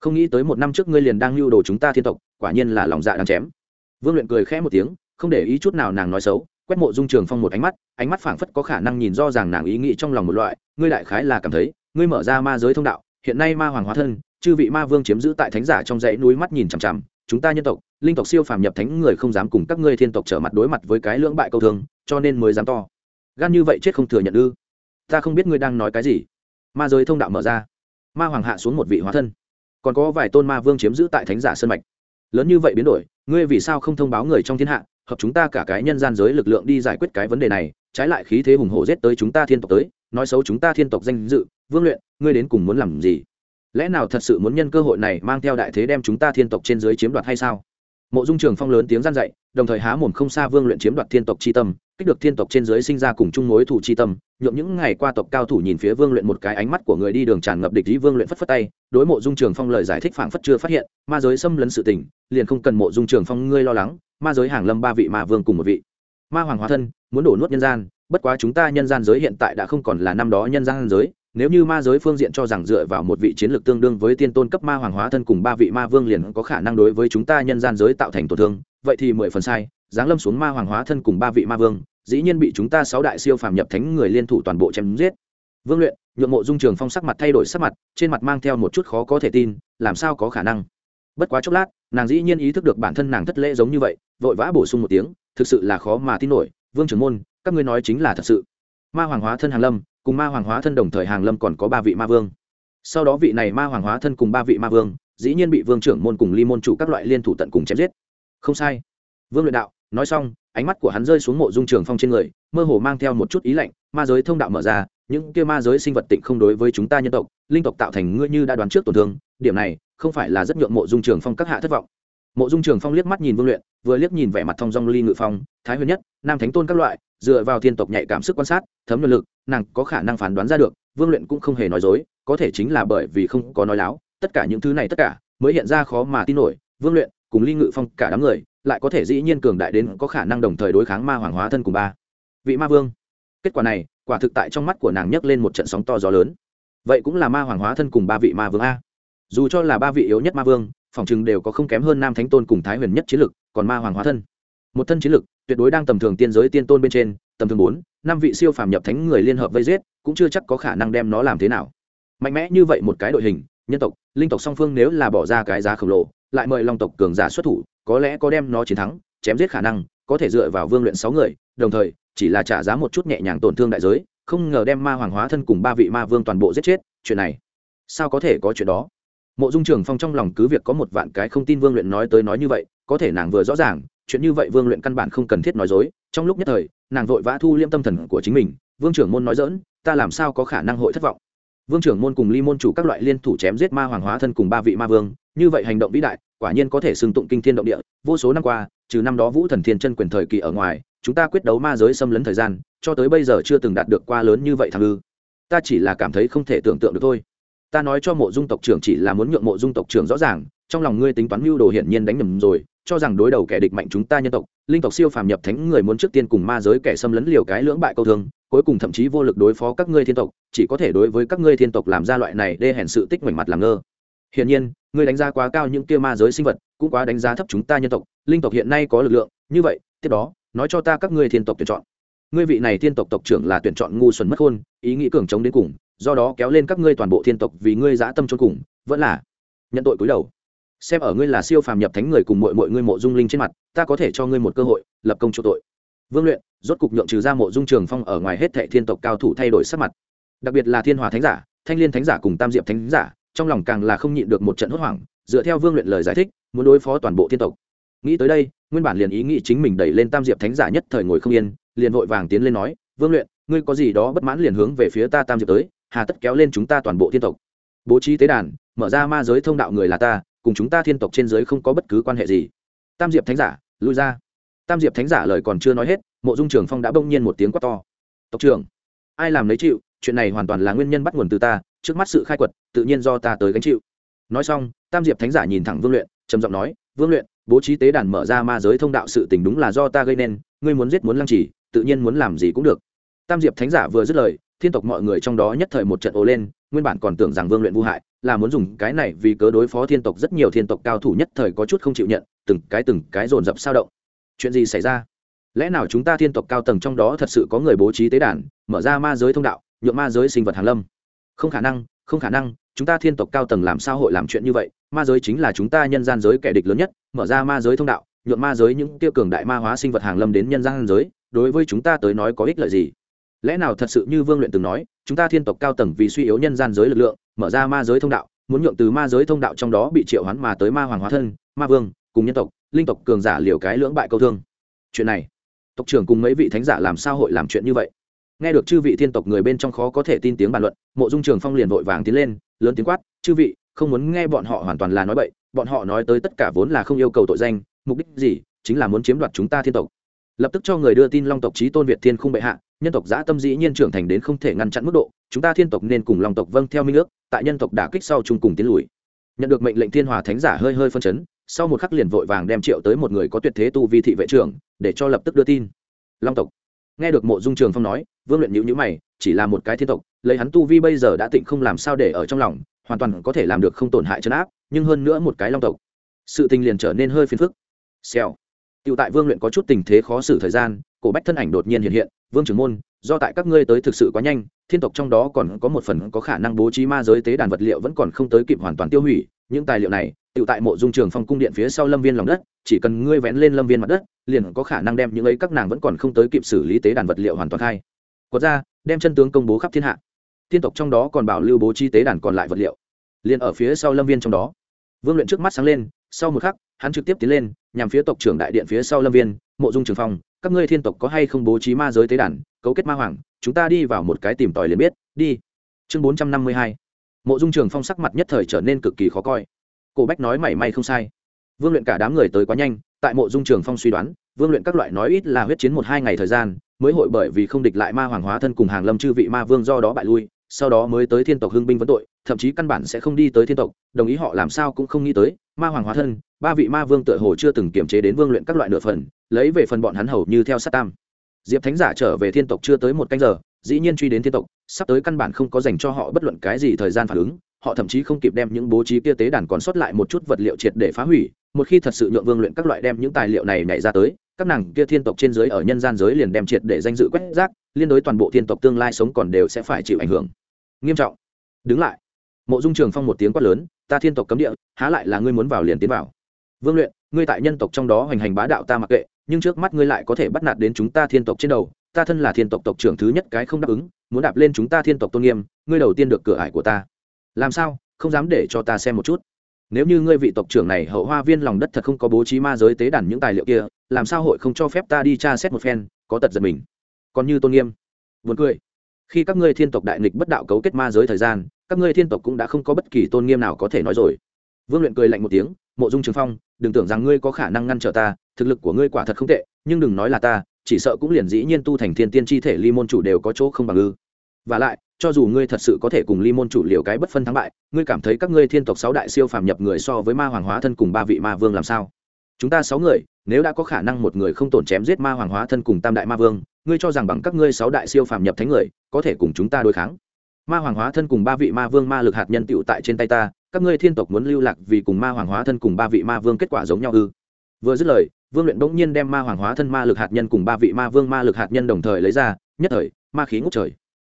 Speaker 1: Không nghĩ tới một năm trước ngươi liền đang lưu đồ chúng ta thiên tộc, quả nhiên là lòng dạ đang chém. Vương luyện cười khẽ một tiếng, không để ý chút nào nàng nói xấu, quét mộ dung trường phong một ánh mắt ánh mắt phảng phất có khả năng nhìn do rằng nàng ý nghĩ trong lòng một loại, ngươi đại khái là cảm thấy, ngươi mở ra ma giới thông đạo, hiện nay ma hoàng hóa thân, chư vị ma vương chiếm giữ tại thánh giả trong dãy núi mắt nhìn chằm chằm chúng ta nhân tộc, linh tộc siêu phàm nhập thánh người không dám cùng các ngươi thiên tộc trở mặt đối mặt với cái lưỡng bại câu thương, cho nên mới dám to. Gan như vậy chết không thừa nhận ư? Ta không biết ngươi đang nói cái gì. Ma giới thông đạo mở ra. Ma hoàng hạ xuống một vị hóa thân. Còn có vài tôn ma vương chiếm giữ tại thánh giả sân mạch. Lớn như vậy biến đổi, ngươi vì sao không thông báo người trong thiên hạ, hợp chúng ta cả cái nhân gian giới lực lượng đi giải quyết cái vấn đề này, trái lại khí thế hùng hổ giết tới chúng ta thiên tộc tới, nói xấu chúng ta thiên tộc danh dự, vương luyện, ngươi đến cùng muốn làm gì? Lẽ nào thật sự muốn nhân cơ hội này mang theo đại thế đem chúng ta thiên tộc trên dưới chiếm đoạt hay sao? Mộ dung trường phong lớn tiếng gian dạy, đồng thời há mồm không xa vương luyện chiếm đoạt thiên tộc c tâm, kích được thiên tộc trên dưới sinh ra cùng chung mối thủ c tâm nhuộm những ngày qua tộc cao thủ nhìn phía vương luyện một cái ánh mắt của người đi đường tràn ngập địch ý vương luyện phất phất tay, đối mộ dung trường phong lời giải thích phảng phất chưa phát hiện, ma giới xâm lấn sự tình, liền không cần mộ dung trường phong ngươi lo lắng, ma giới hàng lâm ba vị ma vương cùng một vị. Ma hoàng hóa thân, muốn đổ nuốt nhân gian, bất quá chúng ta nhân gian giới hiện tại đã không còn là năm đó nhân gian giới nếu như ma giới phương diện cho rằng dựa vào một vị chiến lược tương đương với tiên tôn cấp ma hoàng hóa thân cùng ba vị ma vương liền có khả năng đối với chúng ta nhân gian giới tạo thành tổn thương, vậy thì mười phần sai, giáng lâm xuống ma hoàng hóa thân cùng ba vị ma vương, dĩ nhiên bị chúng ta sáu đại siêu phàm nhập thánh người liên thủ toàn bộ chém giết. Vương luyện, nhuộm mộ dung trường phong sắc mặt thay đổi sắc mặt, trên mặt mang theo một chút khó có thể tin, làm sao có khả năng? Bất quá chốc lát, nàng dĩ nhiên ý thức được bản thân nàng thất lễ giống như vậy, vội vã bổ sung một tiếng, thực sự là khó mà tin nổi, vương trưởng môn, các ngươi nói chính là thật sự. Ma hoàng hóa thân hàng lâm cùng ma hoàng hóa thân đồng thời hàng lâm còn có ba vị ma vương. Sau đó vị này ma hoàng hóa thân cùng ba vị ma vương, dĩ nhiên bị vương trưởng môn cùng ly môn chủ các loại liên thủ tận cùng chém giết. Không sai. Vương luyện đạo, nói xong, ánh mắt của hắn rơi xuống mộ dung trường phong trên người, mơ hồ mang theo một chút ý lạnh, ma giới thông đạo mở ra, những kia ma giới sinh vật tịnh không đối với chúng ta nhân tộc, linh tộc tạo thành ngươi như đã đoán trước tổn thương, điểm này không phải là rất nhượng mộ dung trường phong các hạ thất vọng mộ dung trường phong liếc mắt nhìn vương luyện, vừa liếc nhìn vẻ mặt thong dong ly ngự phong, thái huyền nhất, nam thánh tôn các loại, dựa vào thiên tộc nhạy cảm sức quan sát, thấm nhuận lực, nàng có khả năng phán đoán ra được, vương luyện cũng không hề nói dối, có thể chính là bởi vì không có nói láo, tất cả những thứ này tất cả, mới hiện ra khó mà tin nổi, vương luyện cùng ly ngự phong cả đám người, lại có thể dĩ nhiên cường đại đến có khả năng đồng thời đối kháng ma hoàng hóa thân cùng ba vị ma vương. Kết quả này, quả thực tại trong mắt của nàng nhấc lên một trận sóng to gió lớn. Vậy cũng là ma hoàng hóa thân cùng ba vị ma vương a. Dù cho là ba vị yếu nhất ma vương phòng chừng đều có không kém hơn nam thánh tôn cùng thái huyền nhất chiến lực, còn ma hoàng hóa thân. Một thân chiến lực, tuyệt đối đang tầm thường tiên giới tiên tôn bên trên, tầm thường bốn, năm vị siêu phàm nhập thánh người liên hợp vây giết, cũng chưa chắc có khả năng đem nó làm thế nào. Mạnh mẽ như vậy một cái đội hình, nhân tộc, linh tộc song phương nếu là bỏ ra cái giá khổng lồ, lại mời long tộc cường giả xuất thủ, có lẽ có đem nó chiến thắng, chém giết khả năng, có thể dựa vào vương luyện sáu người, đồng thời, chỉ là trả giá một chút nhẹ nhàng tổn thương đại giới, không ngờ đem ma hoàng hóa thân cùng ba vị ma vương toàn bộ giết chết, chuyện này, sao có thể có chuyện đó? Mộ dung trường phong trong lòng cứ việc có một vạn cái không tin vương luyện nói tới nói như vậy, có thể nàng vừa rõ ràng, chuyện như vậy vương luyện căn bản không cần thiết nói dối. Trong lúc nhất thời, nàng vội vã thu liêm tâm thần của chính mình, vương trưởng môn nói dỡn ta làm sao có khả năng hội thất vọng? Vương trưởng môn cùng ly môn chủ các loại liên thủ chém giết ma hoàng hóa thân cùng ba vị ma vương, như vậy hành động vĩ đại, quả nhiên có thể xưng tụng kinh thiên động địa. Vô số năm qua, trừ năm đó vũ thần thiên chân quyền thời kỳ ở ngoài, chúng ta quyết đấu ma giới xâm lấn thời gian, cho tới bây giờ chưa từng đạt được qua lớn như vậy thằng ư. Ta chỉ là cảm thấy không thể tưởng tượng được thôi ta nói cho mộ dung tộc trưởng chỉ là muốn nhượng mộ dung tộc trưởng rõ ràng, trong lòng ngươi tính toán mưu đồ hiển nhiên đánh nhầm rồi, cho rằng đối đầu kẻ địch mạnh chúng ta nhân tộc, linh tộc siêu phàm nhập thánh người muốn trước tiên cùng ma giới kẻ xâm lấn liều cái lưỡng bại câu thương, cuối cùng thậm chí vô lực đối phó các ngươi thiên tộc, chỉ có thể đối với các ngươi thiên tộc làm ra loại này đê hèn sự tích mảnh mặt làm ngơ. Hiển nhiên, ngươi đánh giá quá cao những kia ma giới sinh vật, cũng quá đánh giá thấp chúng ta nhân tộc, linh tộc hiện nay có lực lượng, như vậy, tiếp đó, nói cho ta các ngươi thiên tộc tuyển chọn. Ngươi vị này thiên tộc tộc trưởng là tuyển chọn ngu xuẩn mất khôn, ý nghĩ cường chống đến cùng do đó kéo lên các ngươi toàn bộ thiên tộc vì ngươi dã tâm chôn cùng, vẫn là nhận tội cúi đầu. Xem ở ngươi là siêu phàm nhập thánh người cùng mọi mọi ngươi mộ dung linh trên mặt, ta có thể cho ngươi một cơ hội, lập công chỗ tội. Vương luyện, rốt cục nhượng trừ ra mộ dung trường phong ở ngoài hết thệ thiên tộc cao thủ thay đổi sắc mặt. Đặc biệt là thiên hòa thánh giả, thanh liên thánh giả cùng tam diệp thánh giả, trong lòng càng là không nhịn được một trận hốt hoảng, dựa theo vương luyện lời giải thích, muốn đối phó toàn bộ thiên tộc. Nghĩ tới đây, nguyên bản liền ý nghĩ chính mình đẩy lên tam diệp thánh giả nhất thời ngồi không yên, liền vội vàng tiến lên nói, vương luyện, ngươi có gì đó bất mãn liền hướng về phía ta tam diệp tới hà tất kéo lên chúng ta toàn bộ thiên tộc. Bố trí tế đàn, mở ra ma giới thông đạo người là ta, cùng chúng ta thiên tộc trên giới không có bất cứ quan hệ gì. Tam diệp thánh giả, lui ra. Tam diệp thánh giả lời còn chưa nói hết, mộ dung trường phong đã bỗng nhiên một tiếng quát to. Tộc trưởng, ai làm lấy chịu, chuyện này hoàn toàn là nguyên nhân bắt nguồn từ ta, trước mắt sự khai quật, tự nhiên do ta tới gánh chịu. Nói xong, tam diệp thánh giả nhìn thẳng vương luyện, trầm giọng nói, vương luyện, bố trí tế đàn mở ra ma giới thông đạo sự tình đúng là do ta gây nên, ngươi muốn giết muốn lăng trì, tự nhiên muốn làm gì cũng được. Tam diệp thánh giả vừa dứt lời thiên tộc mọi người trong đó nhất thời một trận ồ lên, nguyên bản còn tưởng rằng vương luyện vô hại, là muốn dùng cái này vì cớ đối phó thiên tộc, rất nhiều thiên tộc cao thủ nhất thời có chút không chịu nhận, từng cái từng cái dồn dập sao động. Chuyện gì xảy ra? Lẽ nào chúng ta thiên tộc cao tầng trong đó thật sự có người bố trí tế đàn, mở ra ma giới thông đạo nhuộm ma giới sinh vật hàn lâm? Không khả năng, không khả năng, chúng ta thiên tộc cao tầng làm sao hội làm chuyện như vậy? Ma giới chính là chúng ta nhân gian giới kẻ địch lớn nhất, mở ra ma giới thông đạo nhuộm ma giới những tiêu cường đại ma hóa sinh vật hàng lâm đến nhân gian giới, đối với chúng ta tới nói có ích lợi gì? Lẽ nào thật sự như vương luyện từng nói, chúng ta thiên tộc cao tầng vì suy yếu nhân gian giới lực lượng, mở ra ma giới thông đạo, muốn nhượng từ ma giới thông đạo trong đó bị triệu hoán mà tới ma hoàng hóa thân, ma vương, cùng nhân tộc, linh tộc cường giả liều cái lưỡng bại câu thương. Chuyện này, tộc trưởng cùng mấy vị thánh giả làm sao hội làm chuyện như vậy? Nghe được chư vị thiên tộc người bên trong khó có thể tin tiếng bàn luận, mộ dung trường phong liền vội vàng tiến lên, lớn tiếng quát, chư vị, không muốn nghe bọn họ hoàn toàn là nói bậy, bọn họ nói tới tất cả vốn là không yêu cầu tội danh, mục đích gì, chính là muốn chiếm đoạt chúng ta thiên tộc lập tức cho người đưa tin long tộc trí tôn việt thiên không bệ hạ nhân tộc giã tâm dĩ nhiên trưởng thành đến không thể ngăn chặn mức độ chúng ta thiên tộc nên cùng long tộc vâng theo minh ước tại nhân tộc đả kích sau chung cùng tiến lùi nhận được mệnh lệnh thiên hòa thánh giả hơi hơi phân chấn sau một khắc liền vội vàng đem triệu tới một người có tuyệt thế tu vi thị vệ trưởng để cho lập tức đưa tin long tộc nghe được mộ dung trường phong nói vương luyện nhữ nhữ mày chỉ là một cái thiên tộc lấy hắn tu vi bây giờ đã tịnh không làm sao để ở trong lòng hoàn toàn có thể làm được không tổn hại chấn áp nhưng hơn nữa một cái long tộc sự tình liền trở nên hơi phiền phức xèo Tiểu tại vương luyện có chút tình thế khó xử thời gian, cổ bách thân ảnh đột nhiên hiện hiện, vương trưởng môn, do tại các ngươi tới thực sự quá nhanh, thiên tộc trong đó còn có một phần có khả năng bố trí ma giới tế đàn vật liệu vẫn còn không tới kịp hoàn toàn tiêu hủy, những tài liệu này, tiểu tại mộ dung trường phong cung điện phía sau lâm viên lòng đất, chỉ cần ngươi vén lên lâm viên mặt đất, liền có khả năng đem những ấy các nàng vẫn còn không tới kịp xử lý tế đàn vật liệu hoàn toàn khai. Quật ra, đem chân tướng công bố khắp thiên hạ. Thiên tộc trong đó còn bảo lưu bố trí tế đàn còn lại vật liệu, liền ở phía sau lâm viên trong đó. Vương luyện trước mắt sáng lên, sau một khắc hắn trực tiếp tiến lên, nhằm phía tộc trưởng đại điện phía sau lâm viên, mộ dung trường phong, các ngươi thiên tộc có hay không bố trí ma giới tế đàn, cấu kết ma hoàng, chúng ta đi vào một cái tìm tòi liền biết, đi. Chương bốn trăm năm mươi hai. Mộ dung trường phong sắc mặt nhất thời trở nên cực kỳ khó coi. Cổ bách nói mảy may không sai. Vương luyện cả đám người tới quá nhanh, tại mộ dung trường phong suy đoán, vương luyện các loại nói ít là huyết chiến một hai ngày thời gian, mới hội bởi vì không địch lại ma hoàng hóa thân cùng hàng lâm chư vị ma vương do đó bại lui, sau đó mới tới thiên tộc hưng binh vấn tội, thậm chí căn bản sẽ không đi tới thiên tộc, đồng ý họ làm sao cũng không nghĩ tới ma hoàng hóa thân, ba vị ma vương tựa hồ chưa từng kiểm chế đến vương luyện các loại nửa phần, lấy về phần bọn hắn hầu như theo sát tam. Diệp thánh giả trở về thiên tộc chưa tới một canh giờ, dĩ nhiên truy đến thiên tộc, sắp tới căn bản không có dành cho họ bất luận cái gì thời gian phản ứng, họ thậm chí không kịp đem những bố trí kia tế đàn còn sót lại một chút vật liệu triệt để phá hủy, một khi thật sự nhượng vương luyện các loại đem những tài liệu này nhảy ra tới, các nàng kia thiên tộc trên giới ở nhân gian giới liền đem triệt để danh dự quét rác, liên đối toàn bộ thiên tộc tương lai sống còn đều sẽ phải chịu ảnh hưởng. Nghiêm trọng. Đứng lại. Mộ dung trường phong một tiếng quát lớn ta thiên tộc cấm địa, há lại là ngươi muốn vào liền tiến vào. Vương luyện, ngươi tại nhân tộc trong đó hoành hành bá đạo ta mặc kệ, nhưng trước mắt ngươi lại có thể bắt nạt đến chúng ta thiên tộc trên đầu. Ta thân là thiên tộc tộc trưởng thứ nhất cái không đáp ứng, muốn đạp lên chúng ta thiên tộc tôn nghiêm, ngươi đầu tiên được cửa ải của ta. Làm sao? Không dám để cho ta xem một chút. Nếu như ngươi vị tộc trưởng này hậu hoa viên lòng đất thật không có bố trí ma giới tế đàn những tài liệu kia, làm sao hội không cho phép ta đi tra xét một phen, có tật giật mình. Còn như tôn nghiêm, buồn cười. Khi các ngươi thiên tộc đại nghịch bất đạo cấu kết ma giới thời gian các ngươi thiên tộc cũng đã không có bất kỳ tôn nghiêm nào có thể nói rồi. Vương luyện cười lạnh một tiếng, mộ dung trường phong, đừng tưởng rằng ngươi có khả năng ngăn trở ta, thực lực của ngươi quả thật không tệ, nhưng đừng nói là ta, chỉ sợ cũng liền dĩ nhiên tu thành thiên tiên chi thể ly môn chủ đều có chỗ không bằng ư. Và lại, cho dù ngươi thật sự có thể cùng ly môn chủ liều cái bất phân thắng bại, ngươi cảm thấy các ngươi thiên tộc sáu đại siêu phàm nhập người so với ma hoàng hóa thân cùng ba vị ma vương làm sao? Chúng ta sáu người, nếu đã có khả năng một người không tổn chém giết ma hoàng hóa thân cùng tam đại ma vương, ngươi cho rằng bằng các ngươi sáu đại siêu phàm nhập thánh người, có thể cùng chúng ta đối kháng? Ma hoàng hóa thân cùng ba vị ma vương ma lực hạt nhân tựu tại trên tay ta, các ngươi thiên tộc muốn lưu lạc vì cùng ma hoàng hóa thân cùng ba vị ma vương kết quả giống nhau ư? Vừa dứt lời, vương luyện bỗng nhiên đem ma hoàng hóa thân ma lực hạt nhân cùng ba vị ma vương ma lực hạt nhân đồng thời lấy ra, nhất thời, ma khí ngút trời.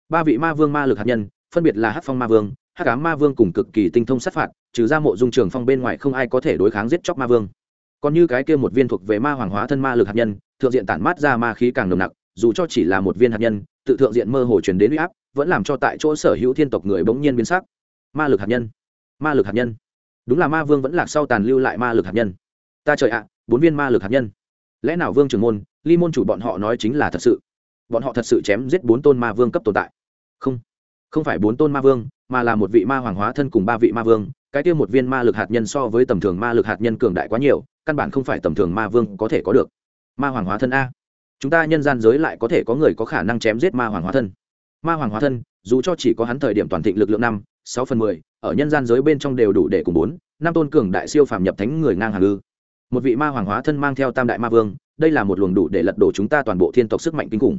Speaker 1: Ba vị ma vương ma lực hạt nhân, phân biệt là hát phong ma vương hát cá ma vương cùng cực kỳ tinh thông sát phạt, trừ ra mộ dung trường phong bên ngoài không ai có thể đối kháng giết chóc ma vương. Còn như cái kia một viên thuộc về ma hoàng hóa thân ma lực hạt nhân, thượng diện tản mát ra ma khí càng nồng nặc, dù cho chỉ là một viên hạt nhân, tự thượng diện mơ hồ truyền đến uy áp vẫn làm cho tại chỗ sở hữu thiên tộc người bỗng nhiên biến sắc. Ma lực hạt nhân. Ma lực hạt nhân. Đúng là ma vương vẫn lạc sau tàn lưu lại ma lực hạt nhân. Ta trời ạ, bốn viên ma lực hạt nhân. Lẽ nào vương trưởng môn, ly môn chủ bọn họ nói chính là thật sự? Bọn họ thật sự chém giết bốn tôn ma vương cấp tồn tại. Không không phải bốn tôn ma vương, mà là một vị ma hoàng hóa thân cùng ba vị ma vương, cái kia một viên ma lực hạt nhân so với tầm thường ma lực hạt nhân cường đại quá nhiều, căn bản không phải tầm thường ma vương có thể có được. Ma hoàng hóa thân a. Chúng ta nhân gian giới lại có thể có người có khả năng chém giết ma hoàng hóa thân ma hoàng hóa thân, dù cho chỉ có hắn thời điểm toàn thịnh lực lượng năm, sáu phần mười, ở nhân gian giới bên trong đều đủ để cùng bốn, năm tôn cường đại siêu phàm nhập thánh người ngang hàng ư. Một vị ma hoàng hóa thân mang theo tam đại ma vương, đây là một luồng đủ để lật đổ chúng ta toàn bộ thiên tộc sức mạnh kinh khủng.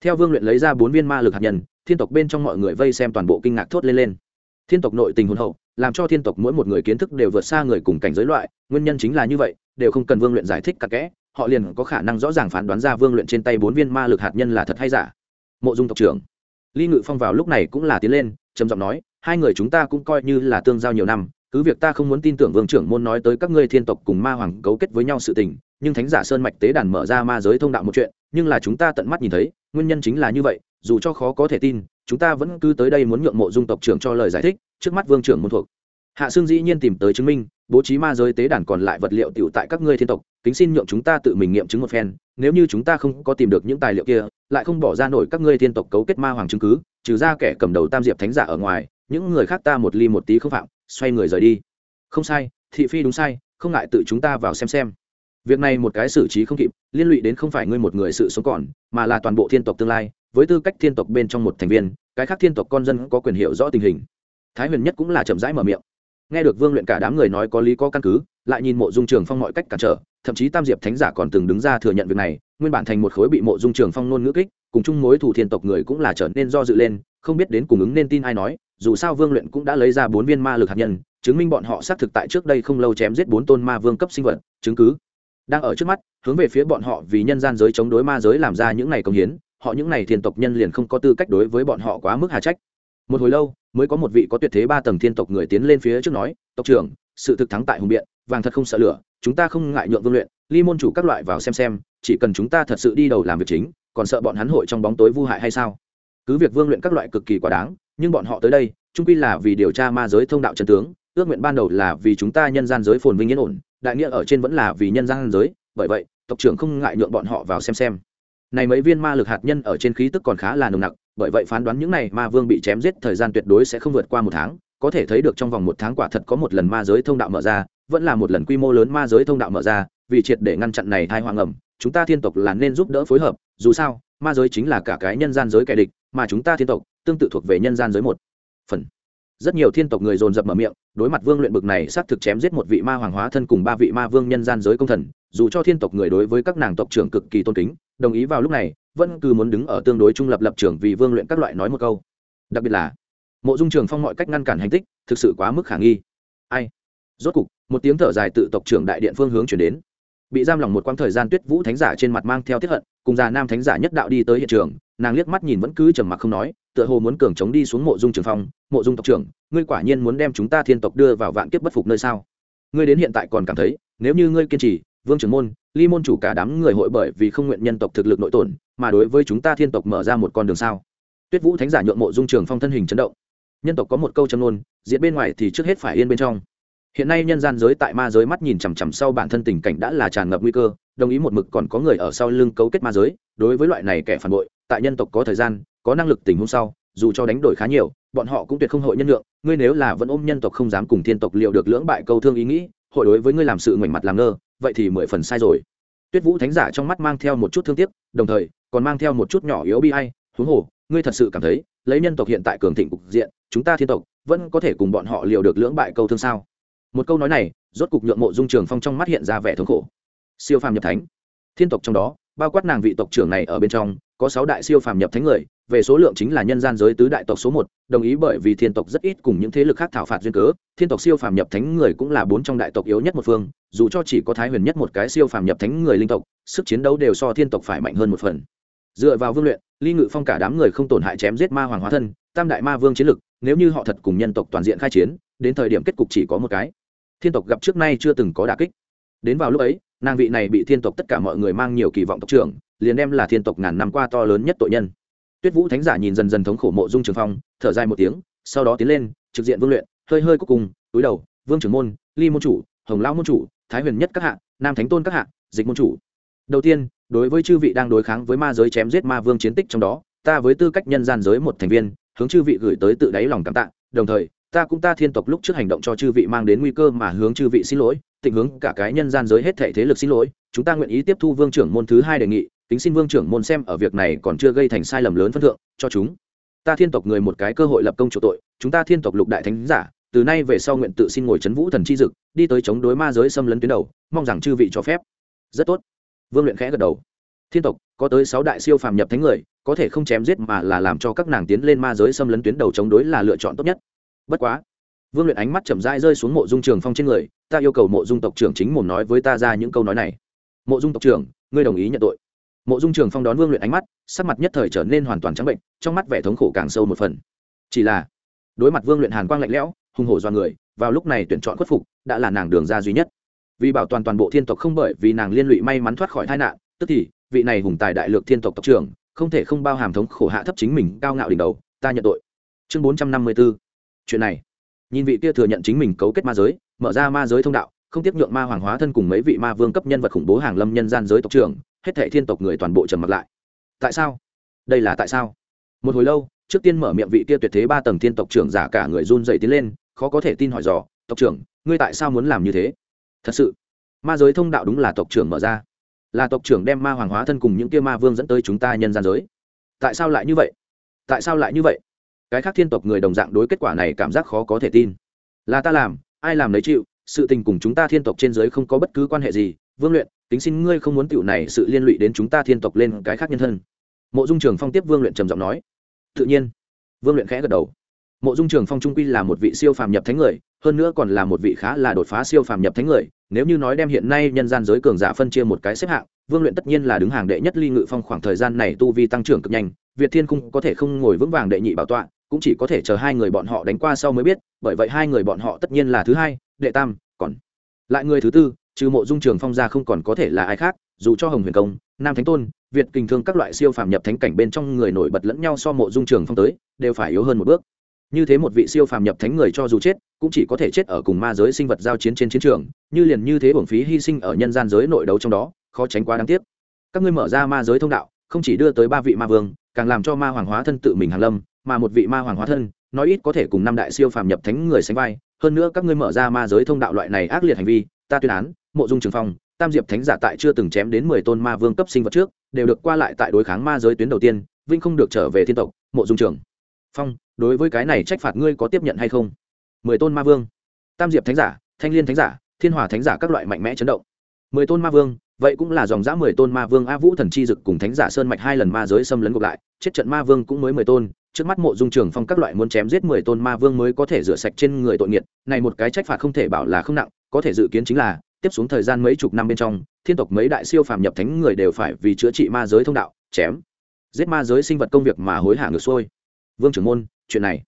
Speaker 1: Theo vương luyện lấy ra bốn viên ma lực hạt nhân, thiên tộc bên trong mọi người vây xem toàn bộ kinh ngạc thốt lên lên. Thiên tộc nội tình hôn hậu, làm cho thiên tộc mỗi một người kiến thức đều vượt xa người cùng cảnh giới loại, nguyên nhân chính là như vậy, đều không cần vương luyện giải thích cặn kẽ, họ liền có khả năng rõ ràng phán đoán ra vương luyện trên tay bốn viên ma lực hạt nhân là thật hay giả. Mộ dung tộc trưởng ly ngự phong vào lúc này cũng là tiến lên, trầm giọng nói, hai người chúng ta cũng coi như là tương giao nhiều năm, cứ việc ta không muốn tin tưởng vương trưởng môn nói tới các ngươi thiên tộc cùng ma hoàng cấu kết với nhau sự tình, nhưng thánh giả sơn mạch tế đàn mở ra ma giới thông đạo một chuyện, nhưng là chúng ta tận mắt nhìn thấy, nguyên nhân chính là như vậy, dù cho khó có thể tin, chúng ta vẫn cứ tới đây muốn nhượng mộ dung tộc trưởng cho lời giải thích, trước mắt vương trưởng môn thuộc. Hạ sương dĩ nhiên tìm tới chứng minh, bố trí ma giới tế đàn còn lại vật liệu tiểu tại các ngươi thiên tộc, kính xin nhượng chúng ta tự mình nghiệm chứng một phen, nếu như chúng ta không có tìm được những tài liệu kia lại không bỏ ra nổi các ngươi thiên tộc cấu kết ma hoàng chứng cứ, trừ ra kẻ cầm đầu tam diệp thánh giả ở ngoài, những người khác ta một ly một tí không phạm, xoay người rời đi. Không sai, thị phi đúng sai, không ngại tự chúng ta vào xem xem. Việc này một cái xử trí không kịp, liên lụy đến không phải ngươi một người sự sống còn, mà là toàn bộ thiên tộc tương lai, với tư cách thiên tộc bên trong một thành viên, cái khác thiên tộc con dân có quyền hiểu rõ tình hình. Thái huyền nhất cũng là chậm rãi mở miệng. Nghe được vương luyện cả đám người nói có lý có căn cứ, lại nhìn mộ dung trường phong mọi cách cản trở, thậm chí tam diệp thánh giả còn từng đứng ra thừa nhận việc này nguyên bản thành một khối bị mộ dung trường phong nôn ngữ kích, cùng chung mối thủ thiên tộc người cũng là trở nên do dự lên, không biết đến cùng ứng nên tin ai nói, dù sao vương luyện cũng đã lấy ra bốn viên ma lực hạt nhân, chứng minh bọn họ xác thực tại trước đây không lâu chém giết bốn tôn ma vương cấp sinh vật, chứng cứ. Đang ở trước mắt, hướng về phía bọn họ vì nhân gian giới chống đối ma giới làm ra những ngày công hiến, họ những ngày thiên tộc nhân liền không có tư cách đối với bọn họ quá mức hà trách. Một hồi lâu, mới có một vị có tuyệt thế ba tầng thiên tộc người tiến lên phía trước nói, tộc trưởng sự thực thắng tại hùng biện, vàng thật không sợ lửa, chúng ta không ngại nhượng vương luyện, ly môn chủ các loại vào xem xem, chỉ cần chúng ta thật sự đi đầu làm việc chính, còn sợ bọn hắn hội trong bóng tối vu hại hay sao? Cứ việc vương luyện các loại cực kỳ quá đáng, nhưng bọn họ tới đây trung quy là vì điều tra ma giới thông đạo trần tướng, ước nguyện ban đầu là vì chúng ta nhân gian giới phồn vinh yên ổn, đại nghĩa ở trên vẫn là vì nhân gian giới, bởi vậy, tộc trưởng không ngại nhượng bọn họ vào xem xem. Này mấy viên ma lực hạt nhân ở trên khí tức còn khá là nồng nặc, bởi vậy phán đoán những này ma vương bị chém giết thời gian tuyệt đối sẽ không vượt qua một tháng có thể thấy được trong vòng một tháng quả thật có một lần ma giới thông đạo mở ra, vẫn là một lần quy mô lớn ma giới thông đạo mở ra, vì triệt để ngăn chặn này thai hoàng ẩm, chúng ta thiên tộc là nên giúp đỡ phối hợp, dù sao, ma giới chính là cả cái nhân gian giới kẻ địch, mà chúng ta thiên tộc tương tự thuộc về nhân gian giới một phần. Rất nhiều thiên tộc người dồn dập mở miệng, đối mặt vương luyện bực này xác thực chém giết một vị ma hoàng hóa thân cùng ba vị ma vương nhân gian giới công thần, dù cho thiên tộc người đối với các nàng tộc trưởng cực kỳ tôn kính, đồng ý vào lúc này, vẫn cứ muốn đứng ở tương đối trung lập lập trường vì vương luyện các loại nói một câu. Đặc biệt là mộ dung trường phong mọi cách ngăn cản hành tích, thực sự quá mức khả nghi. Ai? Rốt cục, một tiếng thở dài tự tộc trưởng đại điện phương hướng chuyển đến. Bị giam lỏng một quãng thời gian tuyết vũ thánh giả trên mặt mang theo tiếp hận, cùng già nam thánh giả nhất đạo đi tới hiện trường, nàng liếc mắt nhìn vẫn cứ trầm mặc không nói, tựa hồ muốn cường chống đi xuống mộ dung trường phong, mộ dung tộc trưởng, ngươi quả nhiên muốn đem chúng ta thiên tộc đưa vào vạn kiếp bất phục nơi sao? Ngươi đến hiện tại còn cảm thấy, nếu như ngươi kiên trì, vương trưởng môn, ly môn chủ cả đám người hội bởi vì không nguyện nhân tộc thực lực nội tổn, mà đối với chúng ta thiên tộc mở ra một con đường sao? Tuyết vũ thánh giả nhượng mộ dung trường phong thân hình chấn động nhân tộc có một câu châm ngôn diện bên ngoài thì trước hết phải yên bên trong. Hiện nay nhân gian giới tại ma giới mắt nhìn chằm chằm sau bản thân tình cảnh đã là tràn ngập nguy cơ, đồng ý một mực còn có người ở sau lưng cấu kết ma giới, đối với loại này kẻ phản bội, tại nhân tộc có thời gian, có năng lực tình hôm sau, dù cho đánh đổi khá nhiều, bọn họ cũng tuyệt không hội nhân lượng ngươi nếu là vẫn ôm nhân tộc không dám cùng thiên tộc liệu được lưỡng bại câu thương ý nghĩ, hội đối với ngươi làm sự ngoảnh mặt làm ngơ, vậy thì mười phần sai rồi. Tuyết vũ thánh giả trong mắt mang theo một chút thương tiếc, đồng thời còn mang theo một chút nhỏ yếu bi ai, huống hồ ngươi thật sự cảm thấy, lấy nhân tộc hiện tại cường thịnh cục diện, chúng ta thiên tộc vẫn có thể cùng bọn họ liều được lưỡng bại câu thương sao? Một câu nói này, rốt cục nhượng mộ dung trường phong trong mắt hiện ra vẻ thống khổ. Siêu phàm nhập thánh. Thiên tộc trong đó, bao quát nàng vị tộc trưởng này ở bên trong, có sáu đại siêu phàm nhập thánh người, về số lượng chính là nhân gian giới tứ đại tộc số một, đồng ý bởi vì thiên tộc rất ít cùng những thế lực khác thảo phạt duyên cớ, thiên tộc siêu phàm nhập thánh người cũng là bốn trong đại tộc yếu nhất một phương, dù cho chỉ có thái huyền nhất một cái siêu phàm nhập thánh người linh tộc, sức chiến đấu đều so thiên tộc phải mạnh hơn một phần. Dựa vào vương luyện ly ngự phong cả đám người không tổn hại chém giết ma hoàng hóa thân, tam đại ma vương chiến lực, nếu như họ thật cùng nhân tộc toàn diện khai chiến, đến thời điểm kết cục chỉ có một cái. Thiên tộc gặp trước nay chưa từng có đà kích. Đến vào lúc ấy, nàng vị này bị thiên tộc tất cả mọi người mang nhiều kỳ vọng tộc trưởng, liền đem là thiên tộc ngàn năm qua to lớn nhất tội nhân. Tuyết vũ thánh giả nhìn dần dần thống khổ mộ dung trường phong, thở dài một tiếng, sau đó tiến lên, trực diện vương luyện, hơi hơi cuối cùng, túi đầu, vương trưởng môn, ly môn chủ, hồng lão môn chủ, thái huyền nhất các hạ, nam thánh tôn các hạ, dịch môn chủ. Đầu tiên đối với chư vị đang đối kháng với ma giới chém giết ma vương chiến tích trong đó, ta với tư cách nhân gian giới một thành viên, hướng chư vị gửi tới tự đáy lòng cảm tạ, đồng thời, ta cũng ta thiên tộc lúc trước hành động cho chư vị mang đến nguy cơ mà hướng chư vị xin lỗi tình hướng cả cái nhân gian giới hết thể thế lực xin lỗi, chúng ta nguyện ý tiếp thu vương trưởng môn thứ hai đề nghị, kính xin vương trưởng môn xem ở việc này còn chưa gây thành sai lầm lớn phân thượng, cho chúng. Ta thiên tộc người một cái cơ hội lập công chủ tội, chúng ta thiên tộc lục đại thánh giả, từ nay về sau nguyện tự xin ngồi chấn vũ thần chi dực, đi tới chống đối ma giới xâm lấn tuyến đầu, mong rằng chư vị cho phép. Rất tốt vương luyện khẽ gật đầu. Thiên tộc, có tới sáu đại siêu phàm nhập thánh người, có thể không chém giết mà là làm cho các nàng tiến lên ma giới xâm lấn tuyến đầu chống đối là lựa chọn tốt nhất. Bất quá, vương luyện ánh mắt chậm rãi rơi xuống mộ dung trường phong trên người, ta yêu cầu mộ dung tộc trưởng chính mồm nói với ta ra những câu nói này. Mộ dung tộc trưởng, ngươi đồng ý nhận tội. Mộ dung trường phong đón vương luyện ánh mắt, sắc mặt nhất thời trở nên hoàn toàn trắng bệnh, trong mắt vẻ thống khổ càng sâu một phần. Chỉ là, đối mặt vương luyện hàn quang lạnh lẽo, hùng hổ do người, vào lúc này tuyển chọn khuất phục, đã là nàng đường ra duy nhất vì bảo toàn toàn bộ thiên tộc không bởi vì nàng liên lụy may mắn thoát khỏi tai nạn, tức thì, vị này hùng tài đại lược thiên tộc tộc trưởng, không thể không bao hàm thống khổ hạ thấp chính mình cao ngạo đỉnh đầu, ta nhận tội. Chương bốn trăm năm mươi b ố chuyện này. Nhìn vị kia thừa nhận chính mình cấu kết ma giới, mở ra ma giới thông đạo, không tiếp nhượng ma hoàng hóa thân cùng mấy vị ma vương cấp nhân vật khủng bố hàng lâm nhân gian giới tộc trưởng, hết thệ thiên tộc người toàn bộ trầm mặt lại. Tại sao? Đây là tại sao? Một hồi lâu, trước tiên mở miệng vị kia tuyệt thế ba tầng thiên tộc trưởng giả cả người run dậy tiến lên, khó có thể tin hỏi dò, tộc trưởng, ngươi tại sao muốn làm như thế? Thật sự, ma giới thông đạo đúng là tộc trưởng mở ra. Là tộc trưởng đem ma hoàng hóa thân cùng những kia ma vương dẫn tới chúng ta nhân gian giới. Tại sao lại như vậy? Tại sao lại như vậy? Cái khác thiên tộc người đồng dạng đối kết quả này cảm giác khó có thể tin. Là ta làm, ai làm lấy chịu, sự tình cùng chúng ta thiên tộc trên giới không có bất cứ quan hệ gì. Vương luyện tính xin ngươi không muốn tựu này sự liên lụy đến chúng ta thiên tộc lên cái khác nhân thân. Mộ dung trường phong tiếp vương luyện trầm giọng nói. Tự nhiên. Vương luyện khẽ gật đầu mộ dung trường phong trung quy là một vị siêu phàm nhập thánh người, hơn nữa còn là một vị khá là đột phá siêu phàm nhập thánh người, nếu như nói đem hiện nay nhân gian giới cường giả phân chia một cái xếp hạng, vương luyện tất nhiên là đứng hàng đệ nhất ly ngự phong khoảng thời gian này tu vi tăng trưởng cực nhanh, việt thiên cung có thể không ngồi vững vàng đệ nhị bảo tọa, cũng chỉ có thể chờ hai người bọn họ đánh qua sau mới biết, bởi vậy hai người bọn họ tất nhiên là thứ hai, đệ tam, còn lại người thứ tư, trừ mộ dung trường phong ra không còn có thể là ai khác, dù cho hồng huyền công, nam thánh tôn, việt kinh thương các loại siêu phàm nhập thánh cảnh bên trong người nổi bật lẫn nhau so mộ dung trường phong tới, đều phải yếu hơn một bước như thế một vị siêu phàm nhập thánh người cho dù chết, cũng chỉ có thể chết ở cùng ma giới sinh vật giao chiến trên chiến trường, như liền như thế bổng phí hy sinh ở nhân gian giới nội đấu trong đó, khó tránh quá đáng tiếc. Các ngươi mở ra ma giới thông đạo, không chỉ đưa tới ba vị ma vương, càng làm cho ma hoàng hóa thân tự mình hàn lâm, mà một vị ma hoàng hóa thân, nói ít có thể cùng năm đại siêu phàm nhập thánh người sánh vai. Hơn nữa các ngươi mở ra ma giới thông đạo loại này ác liệt hành vi, ta tuyên án, mộ dung trường phong, tam diệp thánh giả tại chưa từng chém đến mười tôn ma vương cấp sinh vật trước, đều được qua lại tại đối kháng ma giới tuyến đầu tiên, vinh không được trở về thiên tộc, mộ dung trường phong đối với cái này trách phạt ngươi có tiếp nhận hay không? Mười tôn ma vương, tam diệp thánh giả, thanh liên thánh giả, thiên hòa thánh giả các loại mạnh mẽ chấn động. Mười tôn ma vương, vậy cũng là dòng dã mười tôn ma vương a vũ thần chi dực cùng thánh giả sơn mạch hai lần ma giới xâm lấn ngược lại, chết trận ma vương cũng mới mười tôn, trước mắt mộ dung trường phong các loại muốn chém giết mười tôn ma vương mới có thể rửa sạch trên người tội nghiệt, này một cái trách phạt không thể bảo là không nặng, có thể dự kiến chính là, tiếp xuống thời gian mấy chục năm bên trong, thiên tộc mấy đại siêu phàm nhập thánh người đều phải vì chữa trị ma giới thông đạo, chém, giết ma giới sinh vật công việc mà hối hả ngược xuôi. Vương trưởng môn chuyện này.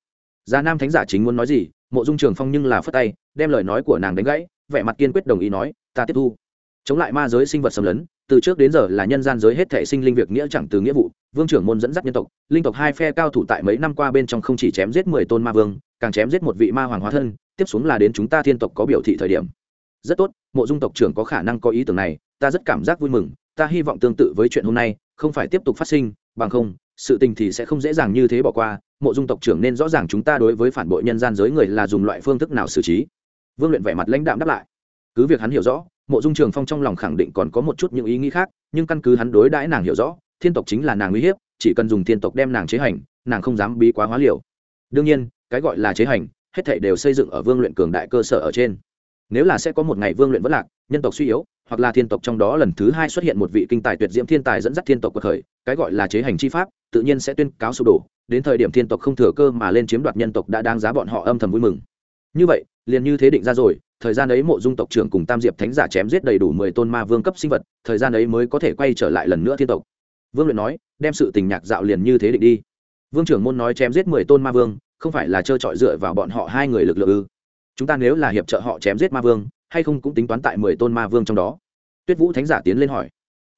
Speaker 1: Gia nam thánh giả chính muốn nói gì, mộ dung trường phong nhưng là phất tay, đem lời nói của nàng đánh gãy, vẻ mặt kiên quyết đồng ý nói, ta tiếp thu. Chống lại ma giới sinh vật xâm lấn, từ trước đến giờ là nhân gian giới hết thể sinh linh việc nghĩa chẳng từ nghĩa vụ, vương trưởng môn dẫn dắt nhân tộc, linh tộc hai phe cao thủ tại mấy năm qua bên trong không chỉ chém giết mười tôn ma vương, càng chém giết một vị ma hoàng hóa thân, tiếp xuống là đến chúng ta thiên tộc có biểu thị thời điểm. Rất tốt, mộ dung tộc trưởng có khả năng có ý tưởng này, ta rất cảm giác vui mừng, ta hy vọng tương tự với chuyện hôm nay, không phải tiếp tục phát sinh, bằng không sự tình thì sẽ không dễ dàng như thế bỏ qua, mộ dung tộc trưởng nên rõ ràng chúng ta đối với phản bội nhân gian giới người là dùng loại phương thức nào xử trí. Vương luyện vẻ mặt lãnh đạm đáp lại. Cứ việc hắn hiểu rõ, mộ dung trường phong trong lòng khẳng định còn có một chút những ý nghĩ khác, nhưng căn cứ hắn đối đãi nàng hiểu rõ, thiên tộc chính là nàng uy hiếp, chỉ cần dùng thiên tộc đem nàng chế hành, nàng không dám bí quá hóa liều. Đương nhiên, cái gọi là chế hành, hết thể đều xây dựng ở vương luyện cường đại cơ sở ở trên. Nếu là sẽ có một ngày vương luyện vất lạc, nhân tộc suy yếu, hoặc là thiên tộc trong đó lần thứ hai xuất hiện một vị kinh tài tuyệt diễm thiên tài dẫn dắt thiên tộc cuộc khởi, cái gọi là chế hành chi pháp tự nhiên sẽ tuyên cáo sụp đổ, đến thời điểm thiên tộc không thừa cơ mà lên chiếm đoạt nhân tộc đã đáng giá bọn họ âm thầm vui mừng. Như vậy, liền như thế định ra rồi, thời gian ấy mộ dung tộc trưởng cùng tam diệp thánh giả chém giết đầy đủ mười tôn ma vương cấp sinh vật, thời gian ấy mới có thể quay trở lại lần nữa thiên tộc. Vương luyện nói, đem sự tình nhạc dạo liền như thế định đi. Vương trưởng môn nói chém giết mười tôn ma vương, không phải là trơ trọi dựa vào bọn họ hai người lực lượng ư. Chúng ta nếu là hiệp trợ họ chém giết ma vương, hay không cũng tính toán tại mười tôn ma vương trong đó. Tuyết vũ thánh giả tiến lên hỏi.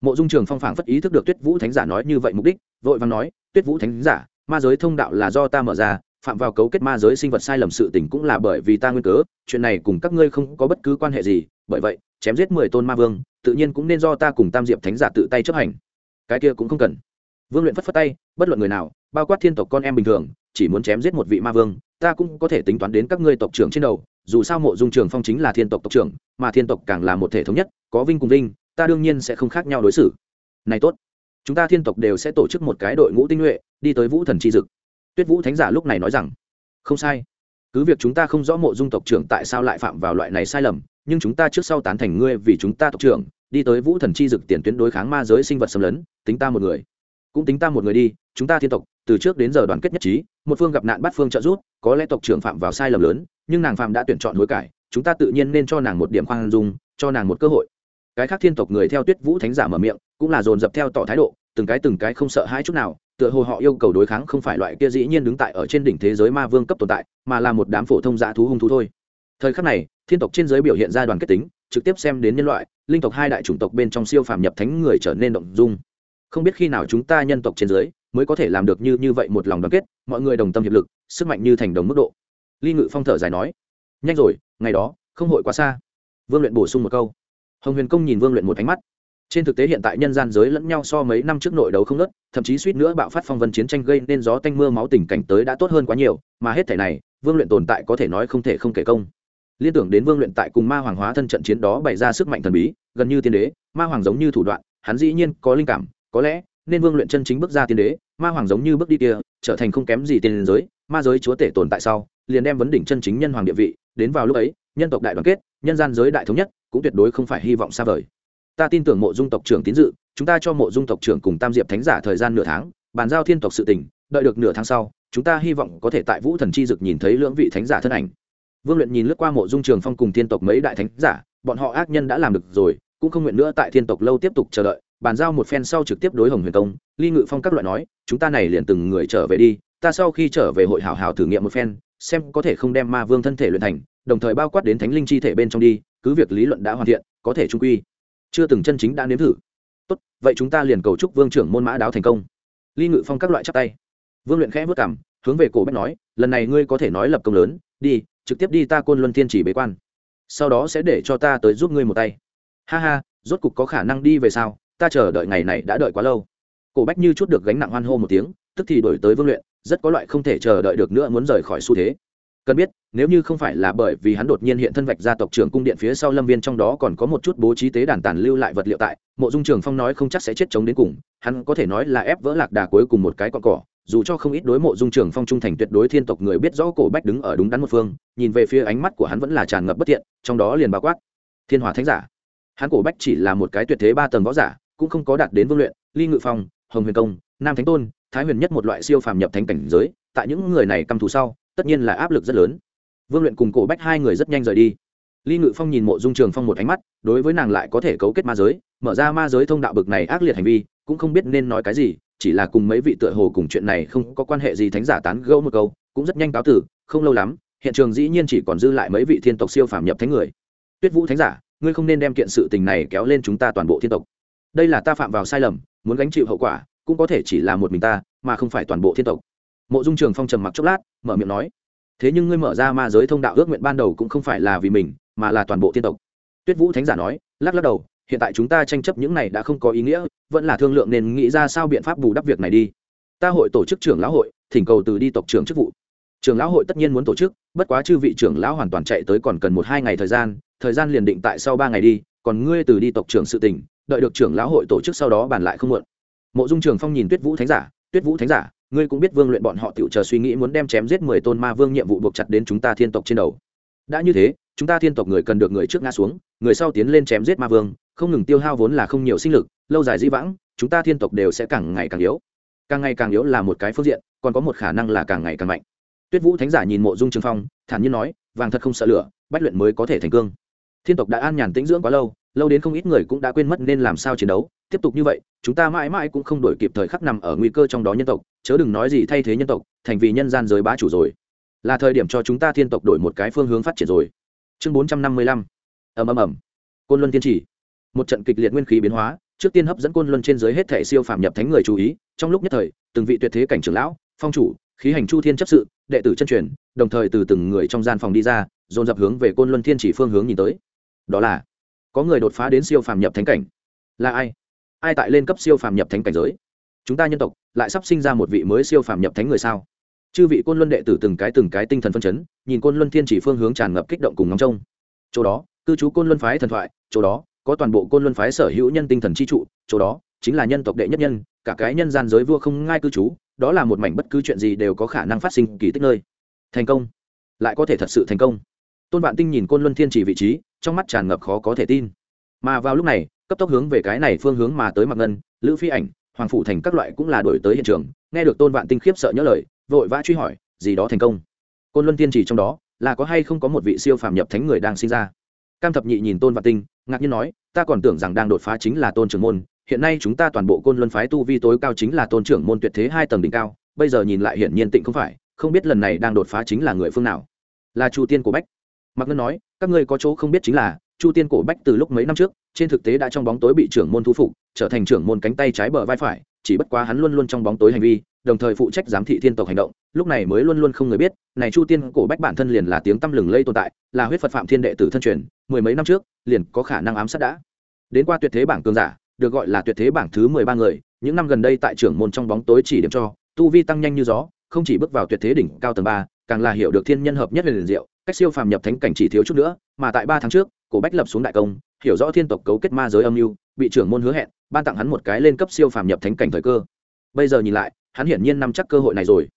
Speaker 1: Mộ dung trường phong phảng phất ý thức được tuyết vũ thánh giả nói như vậy mục đích vội vàng nói, tuyết vũ thánh giả, ma giới thông đạo là do ta mở ra, phạm vào cấu kết ma giới sinh vật sai lầm sự tình cũng là bởi vì ta nguyên cớ, chuyện này cùng các ngươi không có bất cứ quan hệ gì, bởi vậy, chém giết mười tôn ma vương, tự nhiên cũng nên do ta cùng tam diệp thánh giả tự tay chấp hành. Cái kia cũng không cần. Vương luyện phất phất tay, bất luận người nào, bao quát thiên tộc con em bình thường, chỉ muốn chém giết một vị ma vương, ta cũng có thể tính toán đến các ngươi tộc trưởng trên đầu, dù sao mộ dung trường phong chính là thiên tộc tộc trưởng, mà thiên tộc càng là một thể thống nhất, có vinh cùng vinh, ta đương nhiên sẽ không khác nhau đối xử. Này tốt chúng ta thiên tộc đều sẽ tổ chức một cái đội ngũ tinh nhuệ, đi tới vũ thần chi dực. Tuyết vũ thánh giả lúc này nói rằng, không sai. Cứ việc chúng ta không rõ mộ dung tộc trưởng tại sao lại phạm vào loại này sai lầm, nhưng chúng ta trước sau tán thành ngươi vì chúng ta tộc trưởng, đi tới vũ thần chi dực tiền tuyến đối kháng ma giới sinh vật xâm lấn, tính ta một người. Cũng tính ta một người đi, chúng ta thiên tộc, từ trước đến giờ đoàn kết nhất trí, một phương gặp nạn bắt phương trợ giúp, có lẽ tộc trưởng phạm vào sai lầm lớn, nhưng nàng phạm đã tuyển chọn hối cải, chúng ta tự nhiên nên cho nàng một điểm khoan dung, cho nàng một cơ hội. Cái khác thiên tộc người theo tuyết vũ thánh giả mở miệng cũng là dồn dập theo tỏ thái độ, từng cái từng cái không sợ hãi chút nào, tựa hồ họ yêu cầu đối kháng không phải loại kia dĩ nhiên đứng tại ở trên đỉnh thế giới ma vương cấp tồn tại, mà là một đám phổ thông dã thú hung thú thôi. Thời khắc này, thiên tộc trên giới biểu hiện ra đoàn kết tính, trực tiếp xem đến nhân loại, linh tộc hai đại chủng tộc bên trong siêu phàm nhập thánh người trở nên động dung. Không biết khi nào chúng ta nhân tộc trên giới mới có thể làm được như như vậy một lòng đoàn kết, mọi người đồng tâm hiệp lực, sức mạnh như thành đồng mức độ. Ly ngự phong thở dài nói, nhanh rồi, ngày đó, không hội quá xa. Vương luyện bổ sung một câu. Hồng huyền công nhìn vương luyện một ánh mắt trên thực tế hiện tại nhân gian giới lẫn nhau so mấy năm trước nội đấu không nớt thậm chí suýt nữa bạo phát phong vân chiến tranh gây nên gió tanh mưa máu tình cảnh tới đã tốt hơn quá nhiều, mà hết thể này, vương luyện tồn tại có thể nói không thể không kể công. Liên tưởng đến vương luyện tại cùng ma hoàng hóa thân trận chiến đó bày ra sức mạnh thần bí, gần như tiên đế, ma hoàng giống như thủ đoạn, hắn dĩ nhiên có linh cảm, có lẽ nên vương luyện chân chính bước ra tiên đế, ma hoàng giống như bước đi kia, trở thành không kém gì tiên giới, ma giới chúa tể tồn tại sau, liền đem vấn đỉnh chân chính nhân hoàng địa vị đến vào lúc ấy, nhân tộc đại đoàn kết, nhân gian giới đại thống nhất, cũng tuyệt đối không phải hy vọng xa vời ta tin tưởng mộ dung tộc trưởng tín dự, chúng ta cho mộ dung tộc trưởng cùng tam diệp thánh giả thời gian nửa tháng, bàn giao thiên tộc sự tỉnh đợi được nửa tháng sau, chúng ta hy vọng có thể tại vũ thần chi dực nhìn thấy lưỡng vị thánh giả thân ảnh. Vương luyện nhìn lướt qua mộ dung trường phong cùng thiên tộc mấy đại thánh giả, bọn họ ác nhân đã làm được rồi, cũng không nguyện nữa tại thiên tộc lâu tiếp tục chờ đợi, bàn giao một phen sau trực tiếp đối hồng huyền công ly ngự phong các loại nói, chúng ta này liền từng người trở về đi, ta sau khi trở về hội hảo hảo thử nghiệm một phen, xem có thể không đem ma vương thân thể luyện thành, đồng thời bao quát đến thánh linh chi thể bên trong đi, cứ việc lý luận đã hoàn thiện, có thể trung quy chưa từng chân chính đã nếm thử. Tốt, vậy chúng ta liền cầu chúc vương trưởng môn mã đáo thành công. Ly ngự phong các loại chắc tay. Vương luyện khẽ vất cảm hướng về cổ bách nói, lần này ngươi có thể nói lập công lớn, đi, trực tiếp đi ta côn luân thiên chỉ bế quan. Sau đó sẽ để cho ta tới giúp ngươi một tay. Ha ha, rốt cục có khả năng đi về sao? Ta chờ đợi ngày này đã đợi quá lâu. Cổ bách như chút được gánh nặng hoan hô một tiếng, tức thì đổi tới vương luyện, rất có loại không thể chờ đợi được nữa muốn rời khỏi xu thế cần biết, nếu như không phải là bởi vì hắn đột nhiên hiện thân vạch ra tộc trưởng cung điện phía sau lâm viên trong đó còn có một chút bố trí tế đàn tàn lưu lại vật liệu tại, mộ dung trường phong nói không chắc sẽ chết chống đến cùng, hắn có thể nói là ép vỡ lạc đà cuối cùng một cái con cỏ, dù cho không ít đối mộ dung trường phong trung thành tuyệt đối thiên tộc người biết rõ cổ bách đứng ở đúng đắn một phương, nhìn về phía ánh mắt của hắn vẫn là tràn ngập bất thiện, trong đó liền bao quát, thiên hòa thánh giả. Hắn cổ bách chỉ là một cái tuyệt thế ba tầng võ giả, cũng không có đạt đến vương luyện, ly ngự phong, hồng huyền công, nam thánh tôn, thái huyền nhất một loại siêu phàm nhập thánh cảnh giới, tại những người này căm thù sau tất nhiên là áp lực rất lớn. Vương luyện cùng cổ bách hai người rất nhanh rời đi. Ly ngự phong nhìn mộ dung trường phong một ánh mắt, đối với nàng lại có thể cấu kết ma giới, mở ra ma giới thông đạo bực này ác liệt hành vi, cũng không biết nên nói cái gì, chỉ là cùng mấy vị tựa hồ cùng chuyện này không có quan hệ gì thánh giả tán gẫu một câu, cũng rất nhanh cáo tử, không lâu lắm, hiện trường dĩ nhiên chỉ còn dư lại mấy vị thiên tộc siêu phàm nhập thánh người. Tuyết vũ thánh giả, ngươi không nên đem kiện sự tình này kéo lên chúng ta toàn bộ thiên tộc. Đây là ta phạm vào sai lầm, muốn gánh chịu hậu quả, cũng có thể chỉ là một mình ta, mà không phải toàn bộ thiên tộc mộ dung trường phong trầm mặc chốc lát, mở miệng nói, thế nhưng ngươi mở ra ma giới thông đạo ước nguyện ban đầu cũng không phải là vì mình, mà là toàn bộ thiên tộc. Tuyết vũ thánh giả nói, lắc lắc đầu, hiện tại chúng ta tranh chấp những này đã không có ý nghĩa, vẫn là thương lượng nên nghĩ ra sao biện pháp bù đắp việc này đi. Ta hội tổ chức trưởng lão hội, thỉnh cầu từ đi tộc trưởng chức vụ. Trưởng lão hội tất nhiên muốn tổ chức, bất quá chư vị trưởng lão hoàn toàn chạy tới còn cần một hai ngày thời gian thời gian liền định tại sau ba ngày đi, còn ngươi từ đi tộc trưởng sự tỉnh đợi được trưởng lão hội tổ chức sau đó bàn lại không muộn. Mộ dung trường phong nhìn tuyết vũ thánh giả, tuyết vũ thánh giả ngươi cũng biết vương luyện bọn họ tự chờ suy nghĩ muốn đem chém giết mười tôn ma vương nhiệm vụ buộc chặt đến chúng ta thiên tộc trên đầu. Đã như thế, chúng ta thiên tộc người cần được người trước ngã xuống, người sau tiến lên chém giết ma vương, không ngừng tiêu hao vốn là không nhiều sinh lực, lâu dài dĩ vãng, chúng ta thiên tộc đều sẽ càng ngày càng yếu. Càng ngày càng yếu là một cái phương diện, còn có một khả năng là càng ngày càng mạnh. Tuyết vũ thánh giả nhìn mộ dung trường phong, thản nhiên nói, vàng thật không sợ lửa, bách luyện mới có thể thành cương. Thiên tộc đã an nhàn tĩnh dưỡng quá lâu lâu đến không ít người cũng đã quên mất nên làm sao chiến đấu. Tiếp tục như vậy, chúng ta mãi mãi cũng không đổi kịp thời khắc nằm ở nguy cơ trong đó nhân tộc chớ đừng nói gì thay thế nhân tộc, thành vì nhân gian giới bá chủ rồi. Là thời điểm cho chúng ta thiên tộc đổi một cái phương hướng phát triển rồi. Chương bốn trăm năm mươi lăm. Ầm ầm ầm. Côn luân tiên chỉ. Một trận kịch liệt nguyên khí biến hóa, trước tiên hấp dẫn côn luân trên giới hết thể siêu phạm nhập thánh người chú ý, trong lúc nhất thời, từng vị tuyệt thế cảnh trưởng lão, phong chủ, khí hành chu thiên chấp sự, đệ tử chân truyền, đồng thời từ từng người trong gian phòng đi ra, dồn dập hướng về côn luân thiên chỉ phương hướng nhìn tới. Đó là, có người đột phá đến siêu phàm nhập thánh cảnh. Là ai? Ai tại lên cấp siêu phàm nhập thánh cảnh giới? Chúng ta nhân tộc lại sắp sinh ra một vị mới siêu phàm nhập thánh người sao? Chư vị côn luân đệ tử từng cái từng cái tinh thần phân chấn, nhìn côn luân thiên chỉ phương hướng tràn ngập kích động cùng ngóng trông. Chỗ đó, cư trú côn luân phái thần thoại, chỗ đó, có toàn bộ côn luân phái sở hữu nhân tinh thần chi trụ, chỗ đó, chính là nhân tộc đệ nhất nhân, cả cái nhân gian giới vua không ngai cư trú, đó là một mảnh bất cứ chuyện gì đều có khả năng phát sinh kỳ tích nơi. Thành công. Lại có thể thật sự thành công. Tôn vạn tinh nhìn côn luân thiên chỉ vị trí, trong mắt tràn ngập khó có thể tin. Mà vào lúc này, cấp tốc hướng về cái này phương hướng mà tới mặc ngân, lữ phi ảnh hoàng phụ thành các loại cũng là đổi tới hiện trường, nghe được tôn vạn tinh khiếp sợ nhớ lời, vội vã truy hỏi, gì đó thành công? Côn luân tiên chỉ trong đó, là có hay không có một vị siêu phàm nhập thánh người đang sinh ra? Cam thập nhị nhìn tôn vạn tinh, ngạc nhiên nói, ta còn tưởng rằng đang đột phá chính là tôn trưởng môn, hiện nay chúng ta toàn bộ côn luân phái tu vi tối cao chính là tôn trưởng môn tuyệt thế hai tầng đỉnh cao, bây giờ nhìn lại hiển nhiên tịnh không phải, không biết lần này đang đột phá chính là người phương nào. Là chu tiên của bách. Mạc ngân nói, các ngươi có chỗ không biết chính là chu tiên cổ bách từ lúc mấy năm trước, trên thực tế đã trong bóng tối bị trưởng môn thu phục, trở thành trưởng môn cánh tay trái bờ vai phải, chỉ bất quá hắn luôn luôn trong bóng tối hành vi, đồng thời phụ trách giám thị thiên tộc hành động, lúc này mới luôn luôn không người biết, này chu tiên cổ bách bản thân liền là tiếng tăm lừng lây tồn tại, là huyết phật phạm thiên đệ tử thân truyền, mười mấy năm trước, liền có khả năng ám sát đã. Đến qua tuyệt thế bảng cường giả, được gọi là tuyệt thế bảng thứ mười ba người, những năm gần đây tại trưởng môn trong bóng tối chỉ điểm cho, tu vi tăng nhanh như gió, không chỉ bước vào tuyệt thế đỉnh cao tầng ba càng là hiểu được thiên nhân hợp nhất liền diệu, cách siêu phàm nhập thánh cảnh chỉ thiếu chút nữa, mà tại ba tháng trước, cổ bách lập xuống đại công, hiểu rõ thiên tộc cấu kết ma giới âm mưu, bị trưởng môn hứa hẹn, ban tặng hắn một cái lên cấp siêu phàm nhập thánh cảnh thời cơ. Bây giờ nhìn lại, hắn hiển nhiên nắm chắc cơ hội này rồi.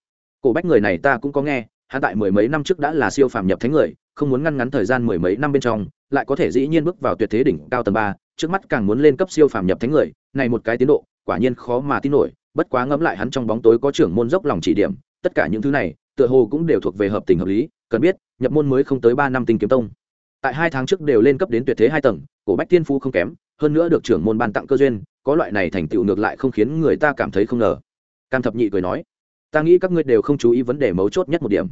Speaker 1: Cổ bách người này ta cũng có nghe, hắn tại mười mấy năm trước đã là siêu phàm nhập thánh người, không muốn ngăn ngắn thời gian mười mấy năm bên trong, lại có thể dĩ nhiên bước vào tuyệt thế đỉnh cao tầng ba, trước mắt càng muốn lên cấp siêu phàm nhập thánh người, này một cái tiến độ, quả nhiên khó mà tin nổi, bất quá ngẫm lại hắn trong bóng tối có trưởng môn dốc lòng chỉ điểm, tất cả những thứ này tựa hồ cũng đều thuộc về hợp tình hợp lý, cần biết, nhập môn mới không tới ba năm tinh kiếm tông. Tại hai tháng trước đều lên cấp đến tuyệt thế hai tầng, cổ bách tiên phu không kém, hơn nữa được trưởng môn ban tặng cơ duyên, có loại này thành tựu ngược lại không khiến người ta cảm thấy không ngờ. Cam thập nhị cười nói, ta nghĩ các ngươi đều không chú ý vấn đề mấu chốt nhất một điểm.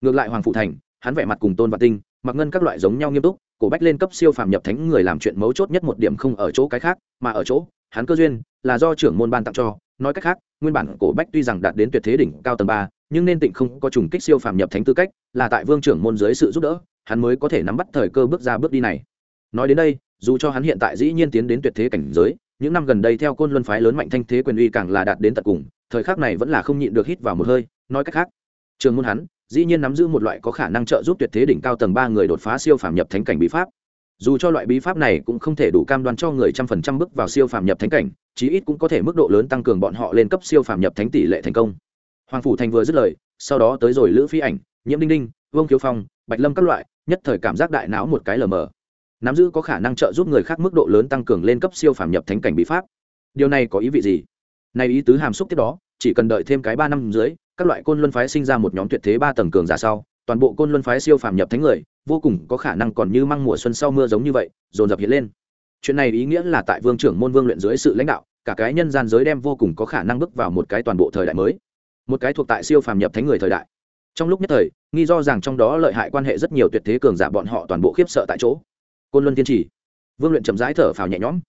Speaker 1: Ngược lại hoàng phụ thành, hắn vẻ mặt cùng tôn và tinh, mặc ngân các loại giống nhau nghiêm túc, cổ bách lên cấp siêu phàm nhập thánh người làm chuyện mấu chốt nhất một điểm không ở chỗ cái khác, mà ở chỗ, hắn cơ duyên là do trưởng môn ban tặng cho, nói cách khác, nguyên bản cổ bách tuy rằng đạt đến tuyệt thế đỉnh cao tầng ba nhưng nên tịnh không có trùng kích siêu phàm nhập thánh tư cách, là tại vương trưởng môn dưới sự giúp đỡ, hắn mới có thể nắm bắt thời cơ bước ra bước đi này. Nói đến đây, dù cho hắn hiện tại dĩ nhiên tiến đến tuyệt thế cảnh giới, những năm gần đây theo côn luân phái lớn mạnh thanh thế quyền uy càng là đạt đến tận cùng, thời khắc này vẫn là không nhịn được hít vào một hơi, nói cách khác trường môn hắn, dĩ nhiên nắm giữ một loại có khả năng trợ giúp tuyệt thế đỉnh cao tầng ba người đột phá siêu phàm nhập thánh cảnh bí pháp. Dù cho loại bí pháp này cũng không thể đủ cam đoan cho người trăm phần trăm bước vào siêu phàm nhập thánh cảnh, chí ít cũng có thể mức độ lớn tăng cường bọn họ lên cấp siêu phàm nhập thánh tỷ lệ thành công hoàng phủ thành vừa dứt lời, sau đó tới rồi lữ phi ảnh, nhiễm đinh đinh, vương kiếu phong, bạch lâm các loại, nhất thời cảm giác đại não một cái lờ mờ. Nắm giữ có khả năng trợ giúp người khác mức độ lớn tăng cường lên cấp siêu phàm nhập thánh cảnh bí pháp. Điều này có ý vị gì? Nay ý tứ hàm xúc tiếp đó, chỉ cần đợi thêm cái ba năm dưới, các loại côn luân phái sinh ra một nhóm tuyệt thế ba tầng cường giả sau, toàn bộ côn luân phái siêu phàm nhập thánh người, vô cùng có khả năng còn như măng mùa xuân sau mưa giống như vậy, dồn dập hiện lên. Chuyện này ý nghĩa là tại vương trưởng môn vương luyện dưới sự lãnh đạo, cả cái nhân gian giới đem vô cùng có khả năng bước vào một cái toàn bộ thời đại mới một cái thuộc tại siêu phàm nhập thánh người thời đại. Trong lúc nhất thời, nghi do rằng trong đó lợi hại quan hệ rất nhiều tuyệt thế cường giả bọn họ toàn bộ khiếp sợ tại chỗ. Côn luân tiên trì vương luyện chậm rãi thở phào nhẹ nhõm.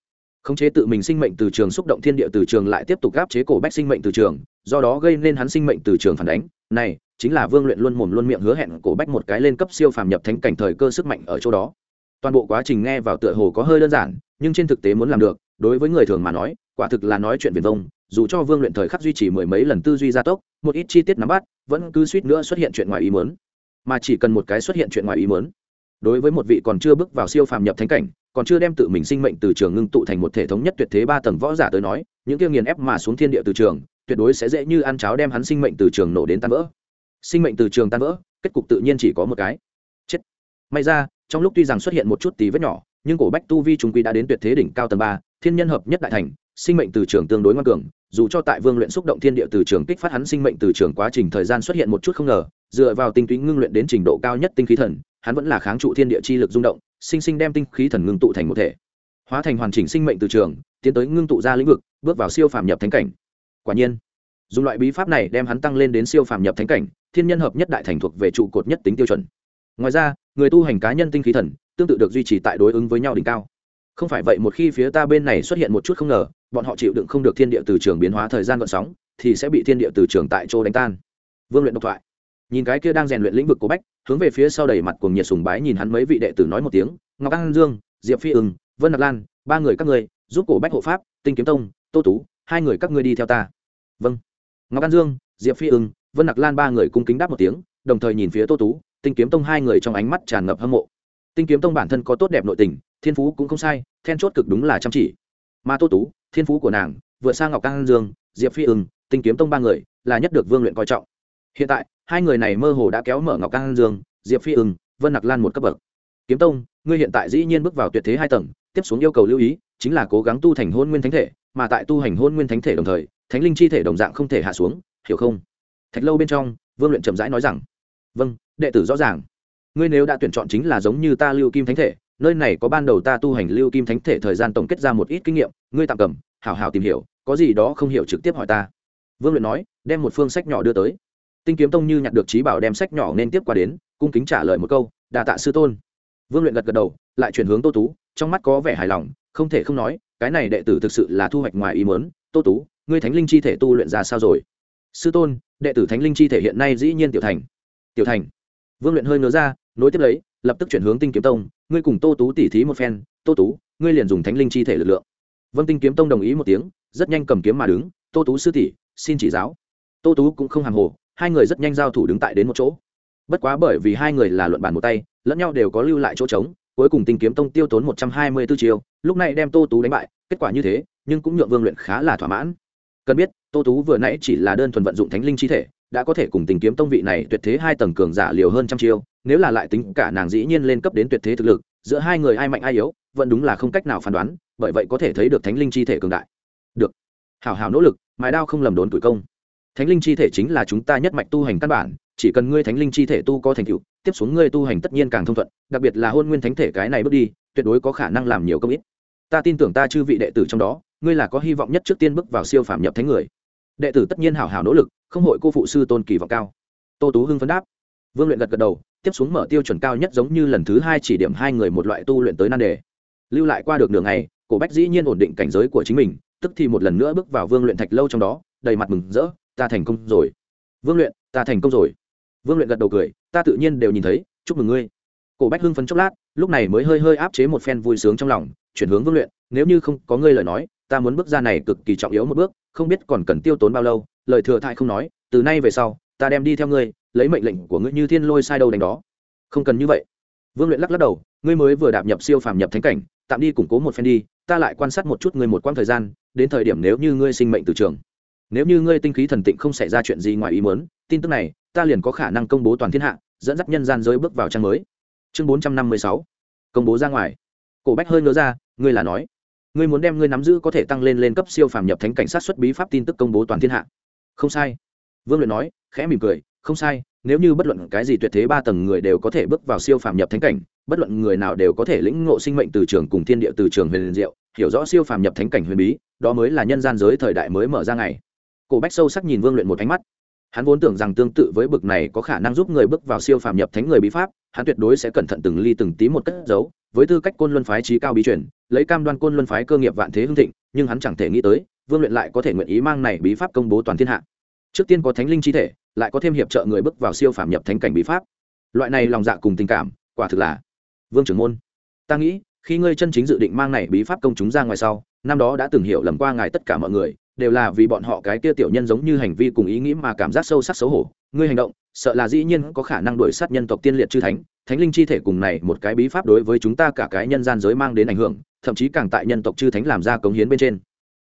Speaker 1: Khống chế tự mình sinh mệnh từ trường xúc động thiên địa từ trường lại tiếp tục gáp chế cổ bách sinh mệnh từ trường, do đó gây nên hắn sinh mệnh từ trường phản đánh. Này, chính là vương luyện luôn mồm luôn miệng hứa hẹn cổ bách một cái lên cấp siêu phàm nhập thánh cảnh thời cơ sức mạnh ở chỗ đó. Toàn bộ quá trình nghe vào tựa hồ có hơi đơn giản, nhưng trên thực tế muốn làm được, đối với người thường mà nói, quả thực là nói chuyện viền vông dù cho vương luyện thời khắc duy trì mười mấy lần tư duy gia tốc, một ít chi tiết nắm bắt, vẫn cứ suýt nữa xuất hiện chuyện ngoài ý muốn. Mà chỉ cần một cái xuất hiện chuyện ngoài ý muốn, đối với một vị còn chưa bước vào siêu phàm nhập thánh cảnh, còn chưa đem tự mình sinh mệnh từ trường ngưng tụ thành một thể thống nhất tuyệt thế ba tầng võ giả tới nói, những kia nghiền ép mà xuống thiên địa từ trường, tuyệt đối sẽ dễ như ăn cháo đem hắn sinh mệnh từ trường nổ đến tan vỡ. Sinh mệnh từ trường tan vỡ, kết cục tự nhiên chỉ có một cái. Chết. May ra, trong lúc tuy rằng xuất hiện một chút tí vết nhỏ, nhưng cổ bách tu vi trung quy đã đến tuyệt thế đỉnh cao tầng ba, thiên nhân hợp nhất đại thành, sinh mệnh từ trường tương đối ngoan cường dù cho tại vương luyện xúc động thiên địa từ trường kích phát hắn sinh mệnh từ trường quá trình thời gian xuất hiện một chút không ngờ, dựa vào tinh túy ngưng luyện đến trình độ cao nhất tinh khí thần, hắn vẫn là kháng trụ thiên địa chi lực rung động, sinh sinh đem tinh khí thần ngưng tụ thành một thể. Hóa thành hoàn chỉnh sinh mệnh từ trường, tiến tới ngưng tụ ra lĩnh vực, bước vào siêu phàm nhập thánh cảnh. Quả nhiên, dùng loại bí pháp này đem hắn tăng lên đến siêu phàm nhập thánh cảnh, thiên nhân hợp nhất đại thành thuộc về trụ cột nhất tính tiêu chuẩn. Ngoài ra, người tu hành cá nhân tinh khí thần, tương tự được duy trì tại đối ứng với nhau đỉnh cao. Không phải vậy, một khi phía ta bên này xuất hiện một chút không ngờ bọn họ chịu đựng không được thiên địa từ trường biến hóa thời gian gợn sóng, thì sẽ bị thiên địa từ trường tại chỗ đánh tan. Vương luyện độc thoại. Nhìn cái kia đang rèn luyện lĩnh vực của bách, hướng về phía sau đầy mặt cùng nhiệt sùng bái nhìn hắn mấy vị đệ tử nói một tiếng, ngọc an dương, diệp phi ưng, vân nặc lan, ba người các ngươi, giúp cổ bách hộ pháp, tinh kiếm tông, tô tú, hai người các ngươi đi theo ta. Vâng. Ngọc an dương, diệp phi ưng, vân nặc lan ba người cung kính đáp một tiếng, đồng thời nhìn phía tô tú, tinh kiếm tông hai người trong ánh mắt tràn ngập hâm mộ. Tinh kiếm tông bản thân có tốt đẹp nội tình, thiên phú cũng không sai, then chốt cực đúng là chăm chỉ mà tô tú, thiên phú của nàng, vượt sang ngọc an dương, diệp phi ưng, tinh kiếm tông ba người, là nhất được vương luyện coi trọng. Hiện tại, hai người này mơ hồ đã kéo mở ngọc an dương, diệp phi ưng, vân nặc lan một cấp bậc. Kiếm tông, ngươi hiện tại dĩ nhiên bước vào tuyệt thế hai tầng, tiếp xuống yêu cầu lưu ý, chính là cố gắng tu thành hôn nguyên thánh thể, mà tại tu hành hôn nguyên thánh thể đồng thời, thánh linh chi thể đồng dạng không thể hạ xuống, hiểu không? Thạch lâu bên trong, vương luyện chậm rãi nói rằng vâng đệ tử rõ ràng. Ngươi nếu đã tuyển chọn chính là giống như ta lưu kim thánh thể nơi này có ban đầu ta tu hành lưu kim thánh thể thời gian tổng kết ra một ít kinh nghiệm, ngươi tạm cầm, hảo hảo tìm hiểu, có gì đó không hiểu trực tiếp hỏi ta. Vương luyện nói, đem một phương sách nhỏ đưa tới. Tinh kiếm tông như nhặt được trí bảo đem sách nhỏ nên tiếp qua đến, cung kính trả lời một câu đà tạ sư tôn. Vương luyện gật gật đầu, lại chuyển hướng tô tú, trong mắt có vẻ hài lòng, không thể không nói, cái này đệ tử thực sự là thu hoạch ngoài ý mớn tô tú, ngươi thánh linh chi thể tu luyện ra sao rồi? Sư tôn, đệ tử thánh linh chi thể hiện nay dĩ nhiên tiểu thành. Tiểu thành? Vương luyện hơi ngớ ra, nối tiếp lấy, lập tức chuyển hướng tinh kiếm tông ngươi cùng tô tú tỉ thí một phen, tô tú, ngươi liền dùng thánh linh chi thể lực lượng. Vâng tinh kiếm tông đồng ý một tiếng, rất nhanh cầm kiếm mà đứng, tô tú sư tỷ, xin chỉ giáo. Tô tú cũng không hàng hồ, hai người rất nhanh giao thủ đứng tại đến một chỗ. Bất quá bởi vì hai người là luận bàn một tay, lẫn nhau đều có lưu lại chỗ trống, cuối cùng tinh kiếm tông tiêu tốn một trăm hai mươi b ố chiều lúc này đem tô tú đánh bại, kết quả như thế, nhưng cũng nhượng vương luyện khá là thỏa mãn. Cần biết, tô tú vừa nãy chỉ là đơn thuần vận dụng thánh linh chi thể, đã có thể cùng tinh kiếm tông vị này tuyệt thế hai tầng cường giả liều hơn trăm chiêu nếu là lại tính cả nàng dĩ nhiên lên cấp đến tuyệt thế thực lực, giữa hai người ai mạnh ai yếu, vẫn đúng là không cách nào phán đoán, bởi vậy có thể thấy được thánh linh chi thể cường đại. Được. Hào hào nỗ lực, mài đao không lầm đốn tuổi công. Thánh linh chi thể chính là chúng ta nhất mạch tu hành căn bản, chỉ cần ngươi thánh linh chi thể tu có thành tựu, tiếp xuống ngươi tu hành tất nhiên càng thông thuận, đặc biệt là hôn nguyên thánh thể cái này bước đi, tuyệt đối có khả năng làm nhiều công ít. Ta tin tưởng ta chư vị đệ tử trong đó, ngươi là có hy vọng nhất trước tiên bước vào siêu phạm nhập thánh người. Đệ tử tất nhiên hảo hảo nỗ lực, không hội cô phụ sư tôn kỳ vọng cao. Tô tú hưng phấn đáp. Vương luyện gật gật đầu tiếp xuống mở tiêu chuẩn cao nhất giống như lần thứ hai chỉ điểm hai người một loại tu luyện tới nan đề. Lưu lại qua được đường này cổ bách dĩ nhiên ổn định cảnh giới của chính mình, tức thì một lần nữa bước vào vương luyện thạch lâu trong đó, đầy mặt mừng rỡ, ta thành công rồi. Vương luyện, ta thành công rồi. Vương luyện gật đầu cười, ta tự nhiên đều nhìn thấy, chúc mừng ngươi. Cổ bách hưng phấn chốc lát, lúc này mới hơi hơi áp chế một phen vui sướng trong lòng, chuyển hướng vương luyện, nếu như không có ngươi lời nói, ta muốn bước ra này cực kỳ trọng yếu một bước, không biết còn cần tiêu tốn bao lâu. Lời thừa thại không nói, từ nay về sau, ta đem đi theo ngươi lấy mệnh lệnh của ngươi như thiên lôi sai đâu đánh đó. Không cần như vậy. Vương luyện lắc lắc đầu, ngươi mới vừa đạp nhập siêu phàm nhập thánh cảnh, tạm đi củng cố một phen đi, ta lại quan sát một chút ngươi một quãng thời gian, đến thời điểm nếu như ngươi sinh mệnh từ trường, nếu như ngươi tinh khí thần tịnh không xảy ra chuyện gì ngoài ý muốn, tin tức này, ta liền có khả năng công bố toàn thiên hạ, dẫn dắt nhân gian giới bước vào trang mới. Chương bốn trăm năm mươi sáu, công bố ra ngoài. Cổ bách hơi ngớ ra, ngươi là nói, ngươi muốn đem ngươi nắm giữ có thể tăng lên lên cấp siêu phàm nhập thánh cảnh sát xuất bí pháp tin tức công bố toàn thiên hạ. Không sai. Vương luyện nói, khẽ mỉm cười không sai, nếu như bất luận cái gì tuyệt thế ba tầng người đều có thể bước vào siêu phàm nhập thánh cảnh, bất luận người nào đều có thể lĩnh ngộ sinh mệnh từ trường cùng thiên địa từ trường huyền diệu, hiểu rõ siêu phàm nhập thánh cảnh huyền bí, đó mới là nhân gian giới thời đại mới mở ra ngày. Cổ bách sâu sắc nhìn vương luyện một ánh mắt. Hắn vốn tưởng rằng tương tự với bực này có khả năng giúp người bước vào siêu phàm nhập thánh người bí pháp, hắn tuyệt đối sẽ cẩn thận từng ly từng tí một cất giấu, với tư cách côn luân phái trí cao bí truyền, lấy cam đoan côn luân phái cơ nghiệp vạn thế hưng thịnh, nhưng hắn chẳng thể nghĩ tới, vương luyện lại có thể nguyện ý mang này bí pháp công bố toàn thiên hạ. Trước tiên có thánh linh chi thể lại có thêm hiệp trợ người bước vào siêu phàm nhập thánh cảnh bí pháp. Loại này lòng dạ cùng tình cảm, quả thực là. Vương trưởng môn, ta nghĩ, khi ngươi chân chính dự định mang này bí pháp công chúng ra ngoài sau, năm đó đã từng hiểu lầm qua ngài tất cả mọi người, đều là vì bọn họ cái kia tiểu nhân giống như hành vi cùng ý nghĩ mà cảm giác sâu sắc xấu hổ. Ngươi hành động, sợ là dĩ nhiên có khả năng đuổi sát nhân tộc tiên liệt chư thánh. Thánh linh chi thể cùng này một cái bí pháp đối với chúng ta cả cái nhân gian giới mang đến ảnh hưởng, thậm chí càng tại nhân tộc chư thánh làm ra cống hiến bên trên.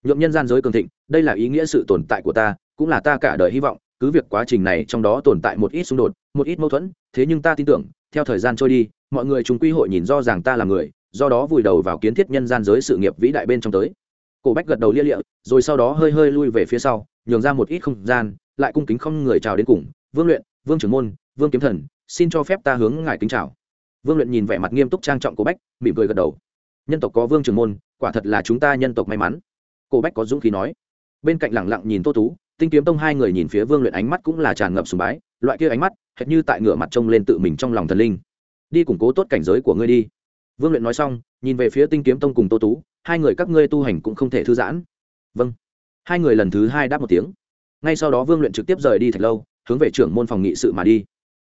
Speaker 1: Nhuộm nhân gian giới cường thịnh, đây là ý nghĩa sự tồn tại của ta, cũng là ta cả đời hy vọng cứ việc quá trình này trong đó tồn tại một ít xung đột, một ít mâu thuẫn, thế nhưng ta tin tưởng, theo thời gian trôi đi, mọi người chúng quy hội nhìn do rằng ta là người, do đó vùi đầu vào kiến thiết nhân gian giới sự nghiệp vĩ đại bên trong tới. Cổ bách gật đầu lia lịa, rồi sau đó hơi hơi lui về phía sau, nhường ra một ít không gian, lại cung kính không người chào đến cùng. Vương luyện, vương trưởng môn, vương kiếm thần, xin cho phép ta hướng ngài kính chào. Vương luyện nhìn vẻ mặt nghiêm túc trang trọng cổ bách, mỉm cười gật đầu. Nhân tộc có vương trưởng môn, quả thật là chúng ta nhân tộc may mắn. Cổ bách có dũng khí nói. Bên cạnh lẳng lặng nhìn tô tú tinh kiếm tông hai người nhìn phía vương luyện ánh mắt cũng là tràn ngập sùng bái, loại kia ánh mắt, hệt như tại ngửa mặt trông lên tự mình trong lòng thần linh. Đi củng cố tốt cảnh giới của ngươi đi. Vương luyện nói xong, nhìn về phía tinh kiếm tông cùng tô tú, hai người các ngươi tu hành cũng không thể thư giãn. Vâng. Hai người lần thứ hai đáp một tiếng. Ngay sau đó vương luyện trực tiếp rời đi thật lâu, hướng về trưởng môn phòng nghị sự mà đi.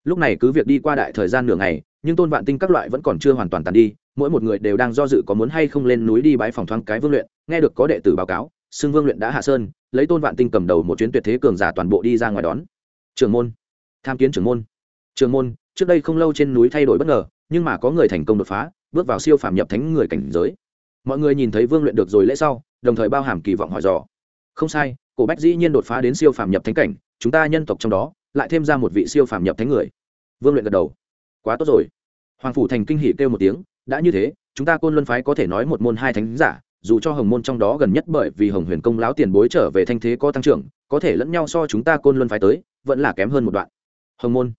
Speaker 1: Lúc này cứ việc đi qua đại thời gian nửa ngày, nhưng tôn vạn tinh các loại vẫn còn chưa hoàn toàn tàn đi, mỗi một người đều đang do dự có muốn hay không lên núi đi bãi phòng thoáng cái vương luyện, nghe được có đệ tử báo cáo xưng vương luyện đã hạ sơn, lấy tôn vạn tinh cầm đầu một chuyến tuyệt thế cường giả toàn bộ đi ra ngoài đón. Trường môn. Tham kiến trưởng môn. Trường môn, trước đây không lâu trên núi thay đổi bất ngờ, nhưng mà có người thành công đột phá, bước vào siêu phạm nhập thánh người cảnh giới. Mọi người nhìn thấy vương luyện được rồi lễ sau, đồng thời bao hàm kỳ vọng hỏi dò. Không sai, cổ bách dĩ nhiên đột phá đến siêu phạm nhập thánh cảnh, chúng ta nhân tộc trong đó, lại thêm ra một vị siêu phạm nhập thánh người. Vương luyện gật đầu. Quá tốt rồi. Hoàng phủ thành kinh hỉ kêu một tiếng, đã như thế, chúng ta côn luân phái có thể nói một môn hai thánh giả dù cho hồng môn trong đó gần nhất bởi vì hồng huyền công lão tiền bối trở về thanh thế có tăng trưởng, có thể lẫn nhau so chúng ta côn luân phái tới, vẫn là kém hơn một đoạn. Hồng môn.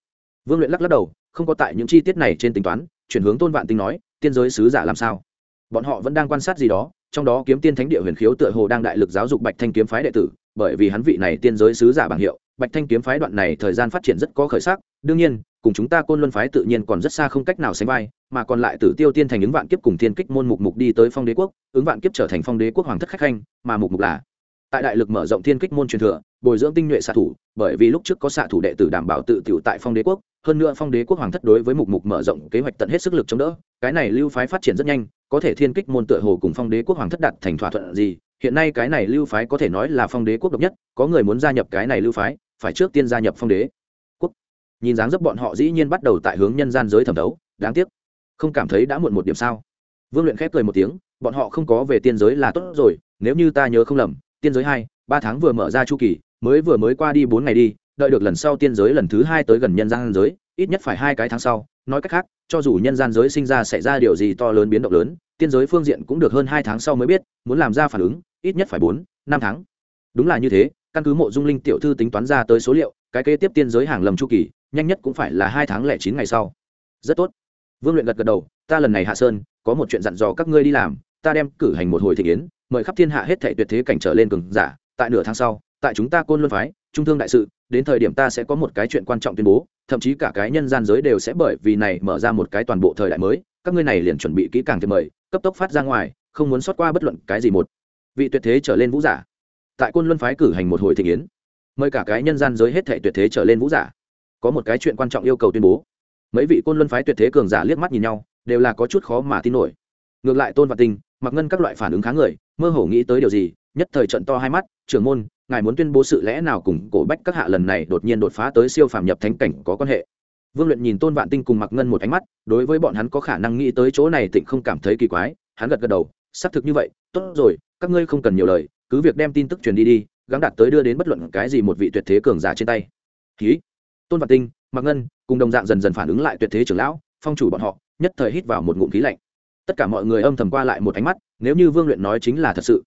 Speaker 1: Vương luyện lắc lắc đầu, không có tại những chi tiết này trên tính toán, chuyển hướng tôn vạn tinh nói, tiên giới sứ giả làm sao? Bọn họ vẫn đang quan sát gì đó, trong đó kiếm tiên thánh địa huyền khiếu tựa hồ đang đại lực giáo dục bạch thanh kiếm phái đệ tử, bởi vì hắn vị này tiên giới sứ giả bảng hiệu, bạch thanh kiếm phái đoạn này thời gian phát triển rất có khởi sắc, đương nhiên cùng chúng ta côn luân phái tự nhiên còn rất xa không cách nào sánh vai, mà còn lại tử tiêu tiên thành ứng vạn kiếp cùng thiên kích môn mục mục đi tới phong đế quốc, ứng vạn kiếp trở thành phong đế quốc hoàng thất khách khanh, mà mục mục là tại đại lực mở rộng thiên kích môn truyền thừa, bồi dưỡng tinh nhuệ xạ thủ, bởi vì lúc trước có xạ thủ đệ tử đảm bảo tự tiểu tại phong đế quốc, hơn nữa phong đế quốc hoàng thất đối với mục mục mở rộng kế hoạch tận hết sức lực chống đỡ, cái này lưu phái phát triển rất nhanh, có thể thiên kích môn tựa hồ cùng phong đế quốc hoàng thất đạt thành thỏa thuận gì, hiện nay cái này lưu phái có thể nói là phong đế quốc độc nhất, có người muốn gia nhập cái này lưu phái, phải trước tiên gia nhập phong đế nhìn dáng dấp bọn họ dĩ nhiên bắt đầu tại hướng nhân gian giới thẩm đấu, đáng tiếc, không cảm thấy đã muộn một điểm sao. Vương luyện khép cười một tiếng, bọn họ không có về tiên giới là tốt rồi, nếu như ta nhớ không lầm, tiên giới hai, ba tháng vừa mở ra chu kỳ, mới vừa mới qua đi bốn ngày đi, đợi được lần sau tiên giới lần thứ hai tới gần nhân gian giới, ít nhất phải hai cái tháng sau. Nói cách khác, cho dù nhân gian giới sinh ra xảy ra điều gì to lớn biến động lớn, tiên giới phương diện cũng được hơn hai tháng sau mới biết, muốn làm ra phản ứng, ít nhất phải bốn, năm tháng. Đúng là như thế, căn cứ mộ dung linh tiểu thư tính toán ra tới số liệu, cái kế tiếp tiên giới hàng lầm chu kỳ nhanh nhất cũng phải là hai tháng lẻ chín ngày sau. Rất tốt. Vương luyện gật gật đầu, ta lần này hạ sơn, có một chuyện dặn dò các ngươi đi làm, ta đem cử hành một hồi thị kiến, mời khắp thiên hạ hết thể tuyệt thế cảnh trở lên cường giả, tại nửa tháng sau, tại chúng ta côn luân phái, trung thương đại sự, đến thời điểm ta sẽ có một cái chuyện quan trọng tuyên bố, thậm chí cả cái nhân gian giới đều sẽ bởi vì này mở ra một cái toàn bộ thời đại mới, các ngươi này liền chuẩn bị kỹ càng thì mời, cấp tốc phát ra ngoài, không muốn xót qua bất luận cái gì một vị tuyệt thế trở lên vũ giả. Tại côn luân phái cử hành một hồi thị kiến, mời cả cái nhân gian giới hết thể tuyệt thế trở lên vũ giả có một cái chuyện quan trọng yêu cầu tuyên bố. Mấy vị côn luân phái tuyệt thế cường giả liếc mắt nhìn nhau, đều là có chút khó mà tin nổi. Ngược lại tôn và tinh mặc ngân các loại phản ứng kháng người, mơ hồ nghĩ tới điều gì, nhất thời trận to hai mắt, trưởng môn, ngài muốn tuyên bố sự lẽ nào cùng cổ bách các hạ lần này đột nhiên đột phá tới siêu phàm nhập thánh cảnh có quan hệ? Vương luyện nhìn tôn vạn tinh cùng mặc ngân một ánh mắt, đối với bọn hắn có khả năng nghĩ tới chỗ này tịnh không cảm thấy kỳ quái, hắn gật gật đầu, xác thực như vậy, tốt rồi, các ngươi không cần nhiều lời, cứ việc đem tin tức truyền đi đi, gắng đạt tới đưa đến bất luận cái gì một vị tuyệt thế cường giả trên tay. Ký tôn vạn tinh mặc ngân cùng đồng dạng dần dần phản ứng lại tuyệt thế trưởng lão, phong chủ bọn họ, nhất thời hít vào một ngụm khí lạnh. Tất cả mọi người âm thầm qua lại một ánh mắt, nếu như vương luyện nói chính là thật sự,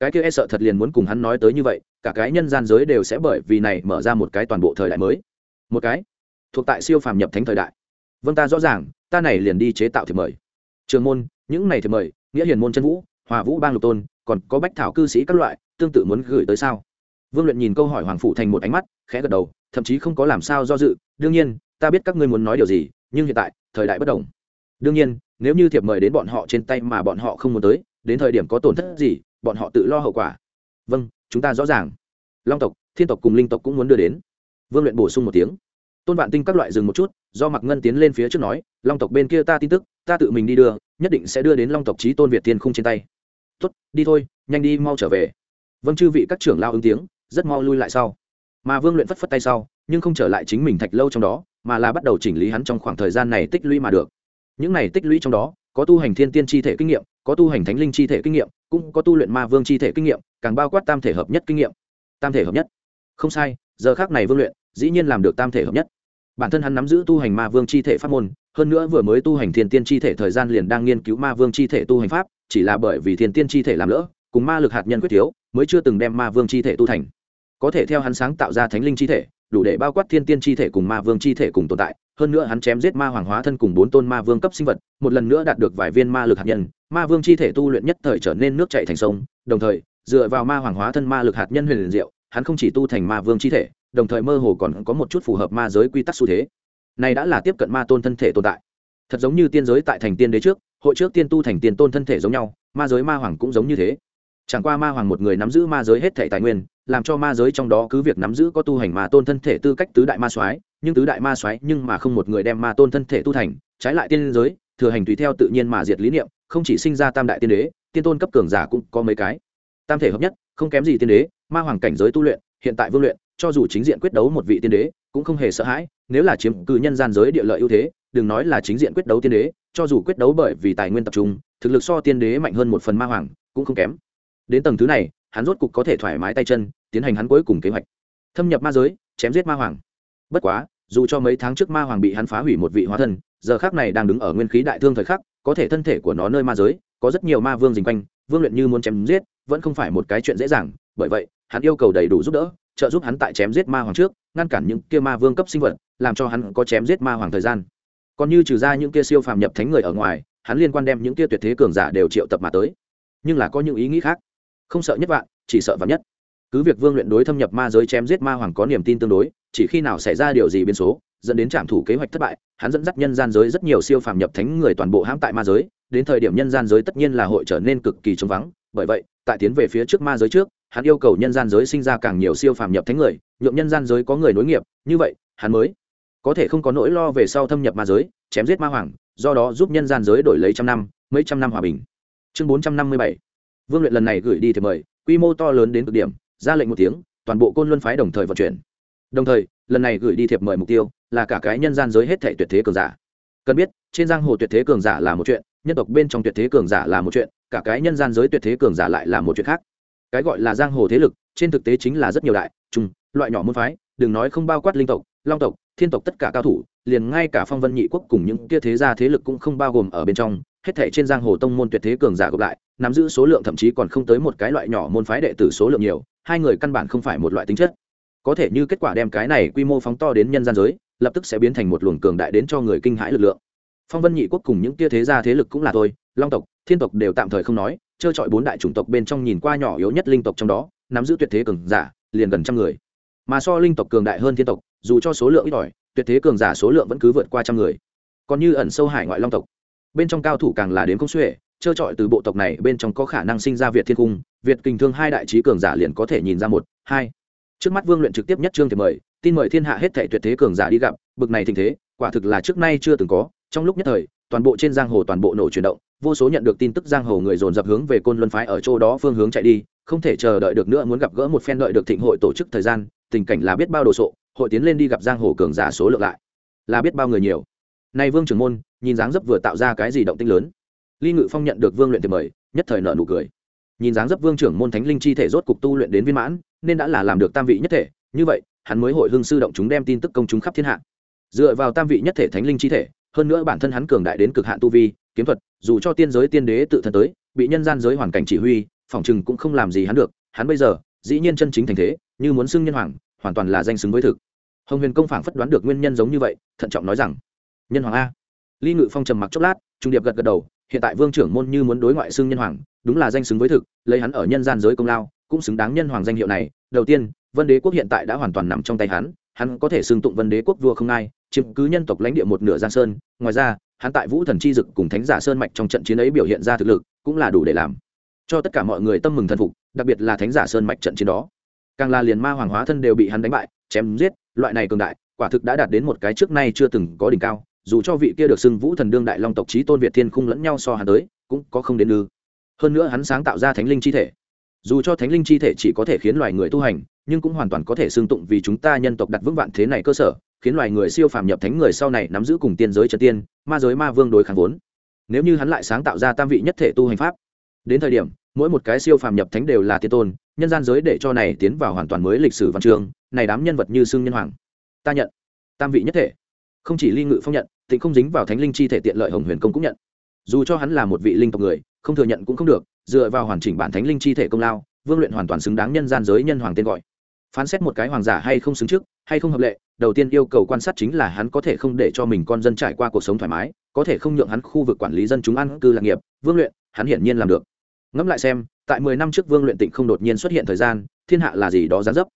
Speaker 1: cái kia e sợ thật liền muốn cùng hắn nói tới như vậy, cả cái nhân gian giới đều sẽ bởi vì này mở ra một cái toàn bộ thời đại mới. Một cái thuộc tại siêu phàm nhập thánh thời đại. Vâng ta rõ ràng, ta này liền đi chế tạo thì mời. Trường môn, những này thì mời, nghĩa hiền môn chân vũ, hòa vũ bang lục tôn, còn có bách thảo cư sĩ các loại, tương tự muốn gửi tới sao? Vương luyện nhìn câu hỏi hoàng phụ thành một ánh mắt, khẽ gật đầu thậm chí không có làm sao do dự. Đương nhiên, ta biết các ngươi muốn nói điều gì, nhưng hiện tại, thời đại bất đồng. Đương nhiên, nếu như thiệp mời đến bọn họ trên tay mà bọn họ không muốn tới, đến thời điểm có tổn thất gì, bọn họ tự lo hậu quả. Vâng chúng ta rõ ràng. Long tộc, thiên tộc cùng linh tộc cũng muốn đưa đến. Vương luyện bổ sung một tiếng. Tôn vạn tinh các loại dừng một chút, do mặc ngân tiến lên phía trước nói, long tộc bên kia ta tin tức, ta tự mình đi đưa, nhất định sẽ đưa đến long tộc trí tôn việt tiên khung trên tay. Tốt, đi thôi, nhanh đi mau trở về. Vâng chư vị các trưởng lao ứng tiếng, rất mau lui lại sau mà vương luyện phất phất tay sau, nhưng không trở lại chính mình thạch lâu trong đó, mà là bắt đầu chỉnh lý hắn trong khoảng thời gian này tích lũy mà được. Những này tích lũy trong đó, có tu hành thiên tiên chi thể kinh nghiệm, có tu hành thánh linh chi thể kinh nghiệm, cũng có tu luyện ma vương chi thể kinh nghiệm, càng bao quát tam thể hợp nhất kinh nghiệm. Tam thể hợp nhất. Không sai, giờ khác này vương luyện, dĩ nhiên làm được tam thể hợp nhất. Bản thân hắn nắm giữ tu hành ma vương chi thể pháp môn, hơn nữa vừa mới tu hành thiên tiên chi thể thời gian liền đang nghiên cứu ma vương chi thể tu hành pháp, chỉ là bởi vì thiên tiên chi thể làm lỡ, cùng ma lực hạt nhân quyết thiếu, mới chưa từng đem ma vương chi thể tu thành có thể theo hắn sáng tạo ra thánh linh chi thể, đủ để bao quát thiên tiên chi thể cùng ma vương chi thể cùng tồn tại. Hơn nữa hắn chém giết ma hoàng hóa thân cùng bốn tôn ma vương cấp sinh vật, một lần nữa đạt được vài viên ma lực hạt nhân, ma vương chi thể tu luyện nhất thời trở nên nước chạy thành sông. Đồng thời, dựa vào ma hoàng hóa thân ma lực hạt nhân huyền diệu, hắn không chỉ tu thành ma vương chi thể, đồng thời mơ hồ còn có một chút phù hợp ma giới quy tắc xu thế. Này đã là tiếp cận ma tôn thân thể tồn tại. Thật giống như tiên giới tại thành tiên đế trước, hội trước tiên tu thành tiên tôn thân thể giống nhau, ma giới ma hoàng cũng giống như thế chẳng qua ma hoàng một người nắm giữ ma giới hết thể tài nguyên, làm cho ma giới trong đó cứ việc nắm giữ có tu hành ma tôn thân thể tư cách tứ đại ma soái, nhưng tứ đại ma soái nhưng mà không một người đem ma tôn thân thể tu thành, trái lại tiên giới, thừa hành tùy theo tự nhiên mà diệt lý niệm, không chỉ sinh ra tam đại tiên đế, tiên tôn cấp cường giả cũng có mấy cái. Tam thể hợp nhất, không kém gì tiên đế, ma hoàng cảnh giới tu luyện, hiện tại vương luyện, cho dù chính diện quyết đấu một vị tiên đế, cũng không hề sợ hãi, nếu là chiếm cư nhân gian giới địa lợi ưu thế, đừng nói là chính diện quyết đấu tiên đế, cho dù quyết đấu bởi vì tài nguyên tập trung, thực lực so tiên đế mạnh hơn một phần ma hoàng, cũng không kém đến tầng thứ này, hắn rốt cục có thể thoải mái tay chân, tiến hành hắn cuối cùng kế hoạch. Thâm nhập ma giới, chém giết ma hoàng. Bất quá, dù cho mấy tháng trước ma hoàng bị hắn phá hủy một vị hóa thân, giờ khác này đang đứng ở nguyên khí đại thương thời khắc, có thể thân thể của nó nơi ma giới, có rất nhiều ma vương dình quanh, vương luyện như muốn chém giết, vẫn không phải một cái chuyện dễ dàng, bởi vậy, hắn yêu cầu đầy đủ giúp đỡ, trợ giúp hắn tại chém giết ma hoàng trước, ngăn cản những kia ma vương cấp sinh vật, làm cho hắn có chém giết ma hoàng thời gian. Còn như trừ ra những kia siêu phàm nhập thánh người ở ngoài, hắn liên quan đem những kia tuyệt thế cường giả đều triệu tập mà tới. Nhưng là có những ý nghĩ khác không sợ nhất vạn, chỉ sợ vạn nhất. Cứ việc vương luyện đối thâm nhập ma giới chém giết ma hoàng có niềm tin tương đối, chỉ khi nào xảy ra điều gì biến số, dẫn đến trạm thủ kế hoạch thất bại, hắn dẫn dắt nhân gian giới rất nhiều siêu phàm nhập thánh người toàn bộ hãm tại ma giới, đến thời điểm nhân gian giới tất nhiên là hội trở nên cực kỳ trống vắng, bởi vậy, tại tiến về phía trước ma giới trước, hắn yêu cầu nhân gian giới sinh ra càng nhiều siêu phàm nhập thánh người nhuộm nhân gian giới có người nối nghiệp, như vậy, hắn mới có thể không có nỗi lo về sau thâm nhập ma giới, chém giết ma hoàng, do đó giúp nhân gian giới đổi lấy trăm năm, mấy trăm năm hòa bình. Chương bốn trăm năm mươi bảy vương luyện lần này gửi đi thì mời, quy mô to lớn đến cực điểm, ra lệnh một tiếng, toàn bộ côn luân phái đồng thời vận chuyển. Đồng thời, lần này gửi đi thiệp mời mục tiêu là cả cái nhân gian giới hết thể tuyệt thế cường giả. Cần biết, trên giang hồ tuyệt thế cường giả là một chuyện, nhân tộc bên trong tuyệt thế cường giả là một chuyện, cả cái nhân gian giới tuyệt thế cường giả lại là một chuyện khác. Cái gọi là giang hồ thế lực, trên thực tế chính là rất nhiều đại trung loại nhỏ môn phái, đừng nói không bao quát linh tộc, long tộc, thiên tộc tất cả cao thủ, liền ngay cả phong vân nhị quốc cùng những kia thế gia thế lực cũng không bao gồm ở bên trong hết thể trên giang hồ tông môn tuyệt thế cường giả gộp lại, nắm giữ số lượng thậm chí còn không tới một cái loại nhỏ môn phái đệ tử số lượng nhiều, hai người căn bản không phải một loại tính chất. Có thể như kết quả đem cái này quy mô phóng to đến nhân gian giới, lập tức sẽ biến thành một luồng cường đại đến cho người kinh hãi lực lượng. Phong vân nhị quốc cùng những kia thế gia thế lực cũng là thôi long tộc, thiên tộc đều tạm thời không nói, trơ trọi bốn đại chủng tộc bên trong nhìn qua nhỏ yếu nhất linh tộc trong đó, nắm giữ tuyệt thế cường giả, liền gần trăm người. Mà so linh tộc cường đại hơn thiên tộc, dù cho số lượng ít ỏi, tuyệt thế cường giả số lượng vẫn cứ vượt qua trăm người. Còn như ẩn sâu hải ngoại long tộc bên trong cao thủ càng là đến công xuể, trơ trọi từ bộ tộc này bên trong có khả năng sinh ra việt thiên cung, việt kình thương hai đại trí cường giả liền có thể nhìn ra một, hai. Trước mắt vương luyện trực tiếp nhất trương thì mời, tin mời thiên hạ hết thệ tuyệt thế cường giả đi gặp, bực này tình thế, quả thực là trước nay chưa từng có, trong lúc nhất thời, toàn bộ trên giang hồ toàn bộ nổ chuyển động, vô số nhận được tin tức giang hồ người dồn dập hướng về côn luân phái ở chỗ đó phương hướng chạy đi, không thể chờ đợi được nữa muốn gặp gỡ một phen đợi được thịnh hội tổ chức thời gian, tình cảnh là biết bao đồ sộ, hội tiến lên đi gặp giang hồ cường giả số lượng lại, là biết bao người nhiều nay vương trưởng môn, nhìn dáng dấp vừa tạo ra cái gì động tinh lớn. Ly ngự phong nhận được vương luyện tiền mời, nhất thời nợ nụ cười. Nhìn dáng dấp vương trưởng môn thánh linh chi thể rốt cục tu luyện đến viên mãn, nên đã là làm được tam vị nhất thể. Như vậy, hắn mới hội hương sư động chúng đem tin tức công chúng khắp thiên hạ. Dựa vào tam vị nhất thể thánh linh chi thể, hơn nữa bản thân hắn cường đại đến cực hạn tu vi, kiếm thuật, dù cho tiên giới tiên đế tự thân tới, bị nhân gian giới hoàn cảnh chỉ huy phỏng chừng cũng không làm gì hắn được. Hắn bây giờ, dĩ nhiên chân chính thành thế, như muốn xưng nhân hoàng, hoàn toàn là danh xứng với thực. Hồng huyền công phảng phất đoán được nguyên nhân giống như vậy, thận trọng nói rằng nhân hoàng a. Ly ngự phong trầm mặc chốc lát, trung điệp gật gật đầu, hiện tại vương trưởng môn như muốn đối ngoại xưng nhân hoàng, đúng là danh xứng với thực, lấy hắn ở nhân gian giới công lao, cũng xứng đáng nhân hoàng danh hiệu này. Đầu tiên, vân đế quốc hiện tại đã hoàn toàn nằm trong tay hắn hắn có thể xưng tụng vân đế quốc vua không ai, chiếm cứ nhân tộc lãnh địa một nửa giang sơn. Ngoài ra, hắn tại vũ thần chi dực cùng thánh giả sơn mạch trong trận chiến ấy biểu hiện ra thực lực, cũng là đủ để làm. Cho tất cả mọi người tâm mừng thần phục, đặc biệt là thánh giả sơn mạch trận chiến đó. Càng là liền ma hoàng hóa thân đều bị hắn đánh bại, chém giết, loại này cường đại, quả thực đã đạt đến một cái trước nay chưa từng có đỉnh cao dù cho vị kia được xưng vũ thần đương đại long tộc trí tôn việt thiên khung lẫn nhau so hắn tới, cũng có không đến ư. Hơn nữa hắn sáng tạo ra thánh linh chi thể. Dù cho thánh linh chi thể chỉ có thể khiến loài người tu hành, nhưng cũng hoàn toàn có thể xưng tụng vì chúng ta nhân tộc đặt vững vạn thế này cơ sở, khiến loài người siêu phàm nhập thánh người sau này nắm giữ cùng tiên giới trần tiên, ma giới ma vương đối kháng vốn. Nếu như hắn lại sáng tạo ra tam vị nhất thể tu hành pháp, đến thời điểm, mỗi một cái siêu phàm nhập thánh đều là tiên tôn, nhân gian giới để cho này tiến vào hoàn toàn mới lịch sử văn trường này đám nhân vật như xương nhân hoàng. Ta nhận, tam vị nhất thể. Không chỉ ly ngự phong nhận tịnh không dính vào thánh linh chi thể tiện lợi hồng huyền công cũng nhận. Dù cho hắn là một vị linh tộc người, không thừa nhận cũng không được, dựa vào hoàn chỉnh bản thánh linh chi thể công lao, vương luyện hoàn toàn xứng đáng nhân gian giới nhân hoàng tên gọi. Phán xét một cái hoàng giả hay không xứng trước, hay không hợp lệ, đầu tiên yêu cầu quan sát chính là hắn có thể không để cho mình con dân trải qua cuộc sống thoải mái, có thể không nhượng hắn khu vực quản lý dân chúng ăn cư lạc nghiệp, vương luyện, hắn hiển nhiên làm được. Ngẫm lại xem, tại mười năm trước vương luyện tịnh không đột nhiên xuất hiện thời gian, thiên hạ là gì đó gián dấp.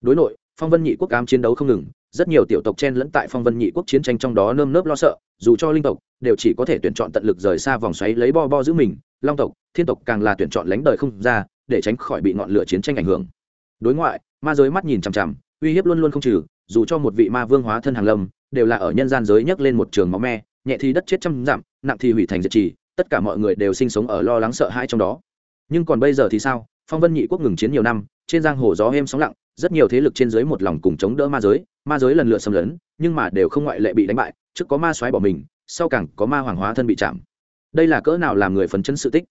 Speaker 1: Đối nội, phong vân nhị quốc ám chiến đấu không ngừng rất nhiều tiểu tộc chen lẫn tại phong vân nhị quốc chiến tranh trong đó nơm nớp lo sợ, dù cho linh tộc, đều chỉ có thể tuyển chọn tận lực rời xa vòng xoáy lấy bo bo giữ mình, long tộc, thiên tộc càng là tuyển chọn lánh đời không ra, để tránh khỏi bị ngọn lửa chiến tranh ảnh hưởng. Đối ngoại, ma giới mắt nhìn chằm chằm, uy hiếp luôn luôn không trừ, dù cho một vị ma vương hóa thân hàng lâm, đều là ở nhân gian giới nhấc lên một trường máu me, nhẹ thì đất chết trăm dặm, nặng thì hủy thành diệt trì, tất cả mọi người đều sinh sống ở lo lắng sợ hãi trong đó. Nhưng còn bây giờ thì sao? Phong vân nhị quốc ngừng chiến nhiều năm, trên giang hồ gió êm sóng lặng rất nhiều thế lực trên dưới một lòng cùng chống đỡ ma giới ma giới lần lượt xâm lấn, nhưng mà đều không ngoại lệ bị đánh bại, trước có ma soái bỏ mình, sau càng có ma hoàng hóa thân bị chạm. Đây là cỡ nào làm người phấn chấn sự tích?